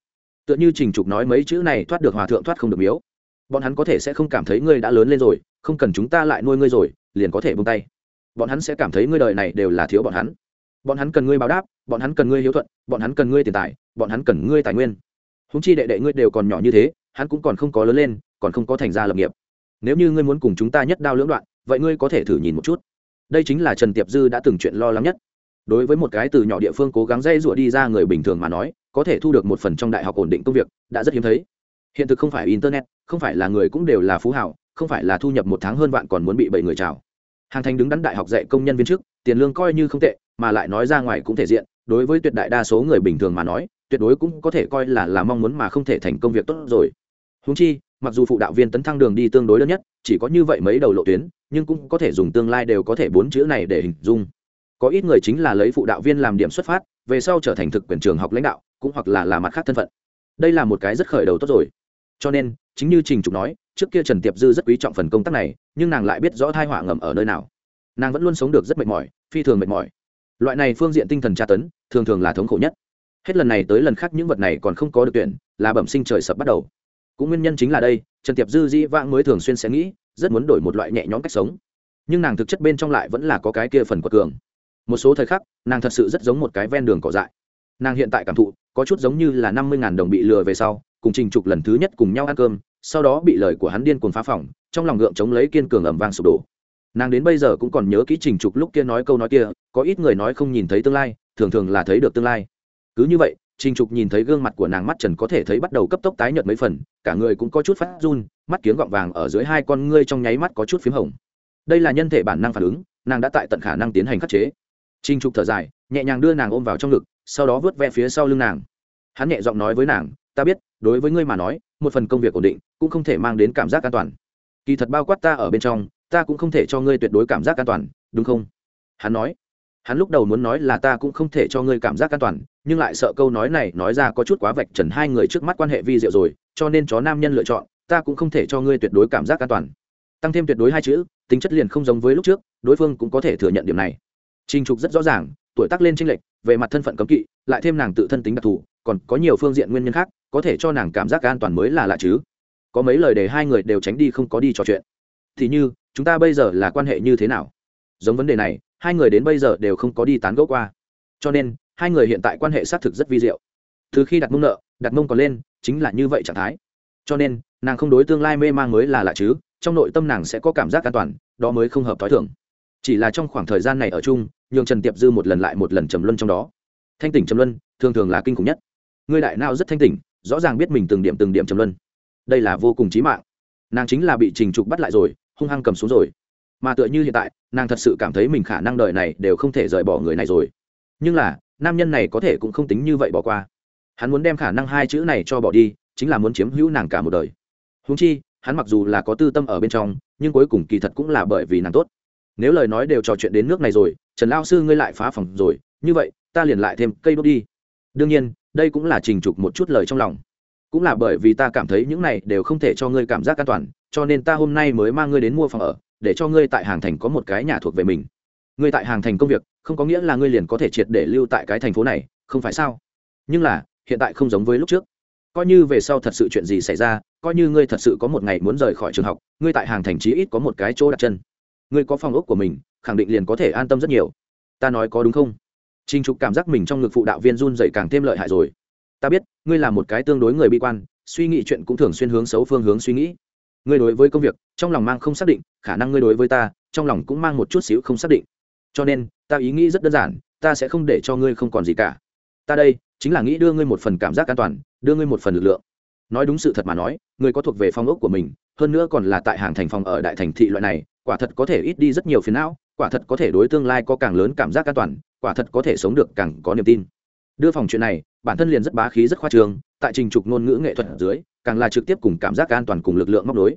Tựa như trình trục nói mấy chữ này thoát được hòa thượng thoát không được miếu. Bọn hắn có thể sẽ không cảm thấy ngươi đã lớn lên rồi, không cần chúng ta lại nuôi ngươi rồi, liền có thể bông tay. Bọn hắn sẽ cảm thấy ngươi đời này đều là thiếu bọn hắn bọn hắn cần ngươi báo đáp, bọn hắn cần ngươi hiếu thuận, bọn hắn cần ngươi tiền tài, bọn hắn cần ngươi tài nguyên. Húng chi đệ đệ ngươi đều còn nhỏ như thế, hắn cũng còn không có lớn lên, còn không có thành ra lập nghiệp. Nếu như ngươi muốn cùng chúng ta nhất đao lưỡng đoạn, vậy ngươi có thể thử nhìn một chút. Đây chính là trần tiệp dư đã từng chuyện lo lắng nhất. Đối với một cái từ nhỏ địa phương cố gắng dây rụa đi ra người bình thường mà nói, có thể thu được một phần trong đại học ổn định công việc, đã rất hiếm thấy. Hiện thực không phải internet, không phải là người cũng đều là phú hảo, không phải là thu nhập một tháng hơn vạn còn muốn bị bảy người chào hàng thành đứng đắn đại học dạy công nhân viên chức, tiền lương coi như không tệ, mà lại nói ra ngoài cũng thể diện, đối với tuyệt đại đa số người bình thường mà nói, tuyệt đối cũng có thể coi là là mong muốn mà không thể thành công việc tốt rồi. Húng chi, mặc dù phụ đạo viên tấn thăng đường đi tương đối đơn nhất, chỉ có như vậy mấy đầu lộ tuyến, nhưng cũng có thể dùng tương lai đều có thể bốn chữ này để hình dung. Có ít người chính là lấy phụ đạo viên làm điểm xuất phát, về sau trở thành thực quyền trường học lãnh đạo, cũng hoặc là là mặt khác thân phận. Đây là một cái rất khởi đầu tốt rồi. Cho nên chính như trình trục nói, trước kia trần tiệp dư rất quý trọng phần công tác này, nhưng nàng lại biết rõ thai họa ngầm ở nơi nào. Nàng vẫn luôn sống được rất mệt mỏi, phi thường mệt mỏi. Loại này phương diện tinh thần tra tấn, thường thường là thống khổ nhất. Hết lần này tới lần khác những vật này còn không có được tuyển, là bẩm sinh trời sập bắt đầu. Cũng nguyên nhân chính là đây, trần tiệp dư dĩ vãng mới thường xuyên sẽ nghĩ, rất muốn đổi một loại nhẹ nhõm cách sống. Nhưng nàng thực chất bên trong lại vẫn là có cái kia phần quật cường. Một số thời khắc, nàng thật sự rất giống một cái ven đường cỏ dại. Nàng hiện tại cảm thụ, có chút giống như là năm mươi đồng bị lừa về sau, cùng trình trục lần thứ nhất cùng nhau ăn cơm sau đó bị lời của hắn điên cuồng phá phỏng, trong lòng gượng chống lấy kiên cường ẩm vang sụp đổ. Nàng đến bây giờ cũng còn nhớ kỹ trình trục lúc kia nói câu nói kia, có ít người nói không nhìn thấy tương lai, thường thường là thấy được tương lai. Cứ như vậy, trình trục nhìn thấy gương mặt của nàng mắt trần có thể thấy bắt đầu cấp tốc tái nhợt mấy phần, cả người cũng có chút phát run, mắt kiếng gọng vàng ở dưới hai con ngươi trong nháy mắt có chút p h í m hồng. Đây là nhân thể bản năng phản ứng, nàng đã tại tận khả năng tiến hành khắc chế. Trình trục thở dài, nhẹ nhàng đưa nàng ôm vào trong ngực, sau đó vớt ve phía sau lưng nàng. Hắn nhẹ giọng nói với nàng, ta biết, đối với ngươi mà nói một phần công việc ổn định, cũng không thể mang đến cảm giác an toàn. Kỳ thật bao quát ta ở bên trong, ta cũng không thể cho ngươi tuyệt đối cảm giác an toàn, đúng không? Hắn nói. Hắn lúc đầu muốn nói là ta cũng không thể cho ngươi cảm giác an toàn, nhưng lại sợ câu nói này nói ra có chút quá vạch trần hai người trước mắt quan hệ vi diệu rồi, cho nên chó nam nhân lựa chọn, ta cũng không thể cho ngươi tuyệt đối cảm giác an toàn. Tăng thêm tuyệt đối hai chữ, tính chất liền không giống với lúc trước, đối phương cũng có thể thừa nhận điểm này. Trình trục rất rõ ràng, tuổi tác lên tranh lệch, về mặt thân phận cấm kỵ, lại thêm nàng tự thân tính đặc thù còn có nhiều phương diện nguyên nhân khác, có thể cho nàng cảm giác an toàn mới là lạ chứ. Có mấy lời để hai người đều tránh đi không có đi trò chuyện. Thì như, chúng ta bây giờ là quan hệ như thế nào? Giống vấn đề này, hai người đến bây giờ đều không có đi tán gẫu qua. Cho nên, hai người hiện tại quan hệ xác thực rất vi diệu. Từ khi đặt mông nợ, đặt mông còn lên, chính là như vậy trạng thái. Cho nên, nàng không đối tương lai mê mang mới là lạ chứ, trong nội tâm nàng sẽ có cảm giác an toàn, đó mới không hợp t h ó i thưởng chỉ là trong khoảng thời gian này ở chung, nhường trần tiệp dư một lần lại một lần trầm luân trong đó. Thanh tỉnh trầm luân, thường thường là kinh khủng nhất. Ngươi đại nào rất thanh tỉnh, rõ ràng biết mình từng điểm từng điểm trầm luân. Đây là vô cùng trí mạng. Nàng chính là bị trình trục bắt lại rồi, hung hăng cầm xuống rồi. Mà tựa như hiện tại, nàng thật sự cảm thấy mình khả năng đời này đều không thể rời bỏ người này rồi. Nhưng là, nam nhân này có thể cũng không tính như vậy bỏ qua. Hắn muốn đem khả năng hai chữ này cho bỏ đi, chính là muốn chiếm hữu nàng cả một đời. Húng chi, hắn mặc dù là có tư tâm ở bên trong, nhưng cuối cùng kỳ thật cũng là bởi vì nàng tốt. Nếu lời nói đều trò chuyện đến nước này rồi, trần lao sư ngươi lại phá phòng rồi, như vậy, ta liền lại thêm cây đốt đi đương nhiên, đây cũng là trình trục một chút lời trong lòng. Cũng là bởi vì ta cảm thấy những này đều không thể cho ngươi cảm giác an toàn, cho nên ta hôm nay mới mang ngươi đến mua phòng ở, để cho ngươi tại hàng thành có một cái nhà thuộc về mình. Ngươi tại hàng thành công việc, không có nghĩa là ngươi liền có thể triệt để lưu tại cái thành phố này, không phải sao? Nhưng là, hiện tại không giống với lúc trước. Coi như về sau thật sự chuyện gì xảy ra, coi như ngươi thật sự có một ngày muốn rời khỏi trường học, ngươi tại hàng thành chí ít có một cái chỗ đặt chân. Ngươi có phòng ốc của mình, khẳng định liền có thể an tâm rất nhiều. Ta nói có đúng không? Trình trục cảm giác mình trong ngực phụ đạo viên run rẩy càng thêm lợi hại rồi. Ta biết, ngươi là một cái tương đối người bi quan, suy nghĩ chuyện cũng thường xuyên hướng xấu phương hướng suy nghĩ. Ngươi đối với công việc, trong lòng mang không xác định, khả năng ngươi đối với ta, trong lòng cũng mang một chút xíu không xác định. Cho nên, ta ý nghĩ rất đơn giản, ta sẽ không để cho ngươi không còn gì cả. Ta đây, chính là nghĩ đưa ngươi một phần cảm giác an toàn, đưa ngươi một phần lực lượng. Nói đúng sự thật mà nói, ngươi có thuộc về phong ốc của mình, hơn nữa còn là tại hàng thành phòng ở đại thành thị loại này, quả thật có thể ít đi rất nhiều phiền não, quả thật có thể đối tương lai có càng lớn cảm giác an toàn quả thật có thể sống được càng có niềm tin. Đưa phòng chuyện này, bản thân liền rất bá khí rất khoa trương, tại trình trục ngôn ngữ nghệ thuật ở dưới, càng là trực tiếp cùng cảm giác an toàn cùng lực lượng móc nối.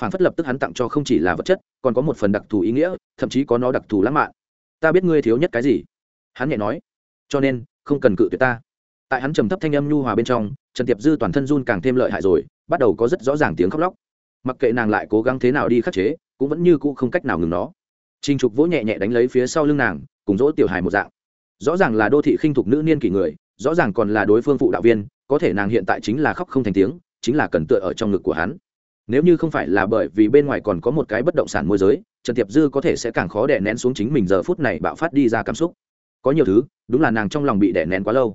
Phản phất lập tức hắn tặng cho không chỉ là vật chất, còn có một phần đặc thù ý nghĩa, thậm chí có nó đặc thù lãng mạn. Ta biết ngươi thiếu nhất cái gì? Hắn nhẹ nói. Cho nên, không cần cự tuyệt ta. Tại hắn trầm thấp thanh âm nhu hòa bên trong, trần tiệp dư toàn thân run càng thêm lợi hại rồi, bắt đầu có rất rõ ràng tiếng khóc lóc. Mặc kệ nàng lại cố gắng thế nào đi khắc chế, cũng vẫn như cũ không cách nào ngừng nó. Trình Trục vỗ nhẹ nhẹ đánh lấy phía sau lưng nàng, cùng dỗ tiểu hài một dạng. Rõ ràng là đô thị khinh thục nữ niên kỷ người, rõ ràng còn là đối phương phụ đạo viên, có thể nàng hiện tại chính là khóc không thành tiếng, chính là cần tựa ở trong ngực của hắn. Nếu như không phải là bởi vì bên ngoài còn có một cái bất động sản môi giới, Trần Tiệp Dư có thể sẽ càng khó đè nén xuống chính mình giờ phút này bạo phát đi ra cảm xúc. Có nhiều thứ, đúng là nàng trong lòng bị đè nén quá lâu.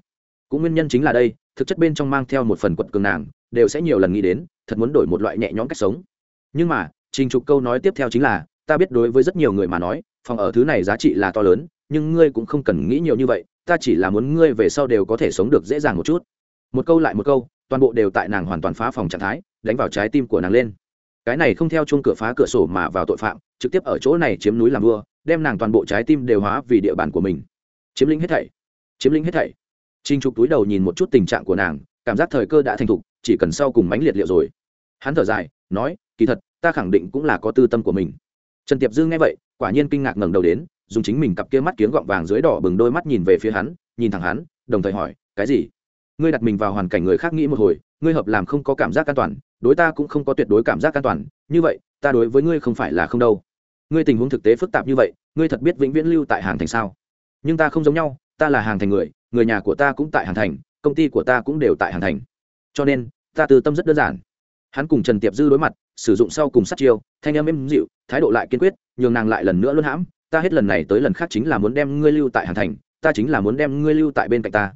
Cũng nguyên nhân chính là đây, thực chất bên trong mang theo một phần quật cường nàng, đều sẽ nhiều lần nghĩ đến, thật muốn đổi một loại nhẹ nhõm cách sống. Nhưng mà, Trình Trục câu nói tiếp theo chính là, ta biết đối với rất nhiều người mà nói, phòng ở thứ này giá trị là to lớn, nhưng ngươi cũng không cần nghĩ nhiều như vậy, ta chỉ là muốn ngươi về sau đều có thể sống được dễ dàng một chút. Một câu lại một câu, toàn bộ đều tại nàng hoàn toàn phá phòng trạng thái, đánh vào trái tim của nàng lên. Cái này không theo chung cửa phá cửa sổ mà vào tội phạm, trực tiếp ở chỗ này chiếm núi làm vua, đem nàng toàn bộ trái tim đều hóa vì địa bàn của mình. Chiếm lĩnh hết thảy, chiếm lĩnh hết thảy. Trinh trục túi đầu nhìn một chút tình trạng của nàng, cảm giác thời cơ đã thành thục, chỉ cần sau cùng mánh liệt liệu rồi. Hắn thở dài, nói, kỳ thật, ta khẳng định cũng là có tư tâm của mình trần tiệp dư nghe vậy, quả nhiên kinh ngạc ngẩng đầu đến, dùng chính mình cặp kia mắt kiếng gọng vàng dưới đỏ bừng đôi mắt nhìn về phía hắn, nhìn thẳng hắn, đồng thời hỏi, cái gì? Ngươi đặt mình vào hoàn cảnh người khác nghĩ một hồi, ngươi hợp làm không có cảm giác an toàn, đối ta cũng không có tuyệt đối cảm giác an toàn, như vậy, ta đối với ngươi không phải là không đâu. Ngươi tình huống thực tế phức tạp như vậy, ngươi thật biết vĩnh viễn lưu tại hàng thành sao? Nhưng ta không giống nhau, ta là hàng thành người người nhà của ta cũng tại hàng thành, công ty của ta cũng đều tại hàng thành. Cho nên, ta từ tâm rất đơn giản. Hắn cùng trần tiệp dư đối mặt sử dụng sau cùng sát chiêu, thanh âm êm dịu, thái độ lại kiên quyết, nhường nàng lại lần nữa luôn hãm, ta hết lần này tới lần khác chính là muốn đem ngươi lưu tại hàn thành, ta chính là muốn đem ngươi lưu tại bên cạnh ta.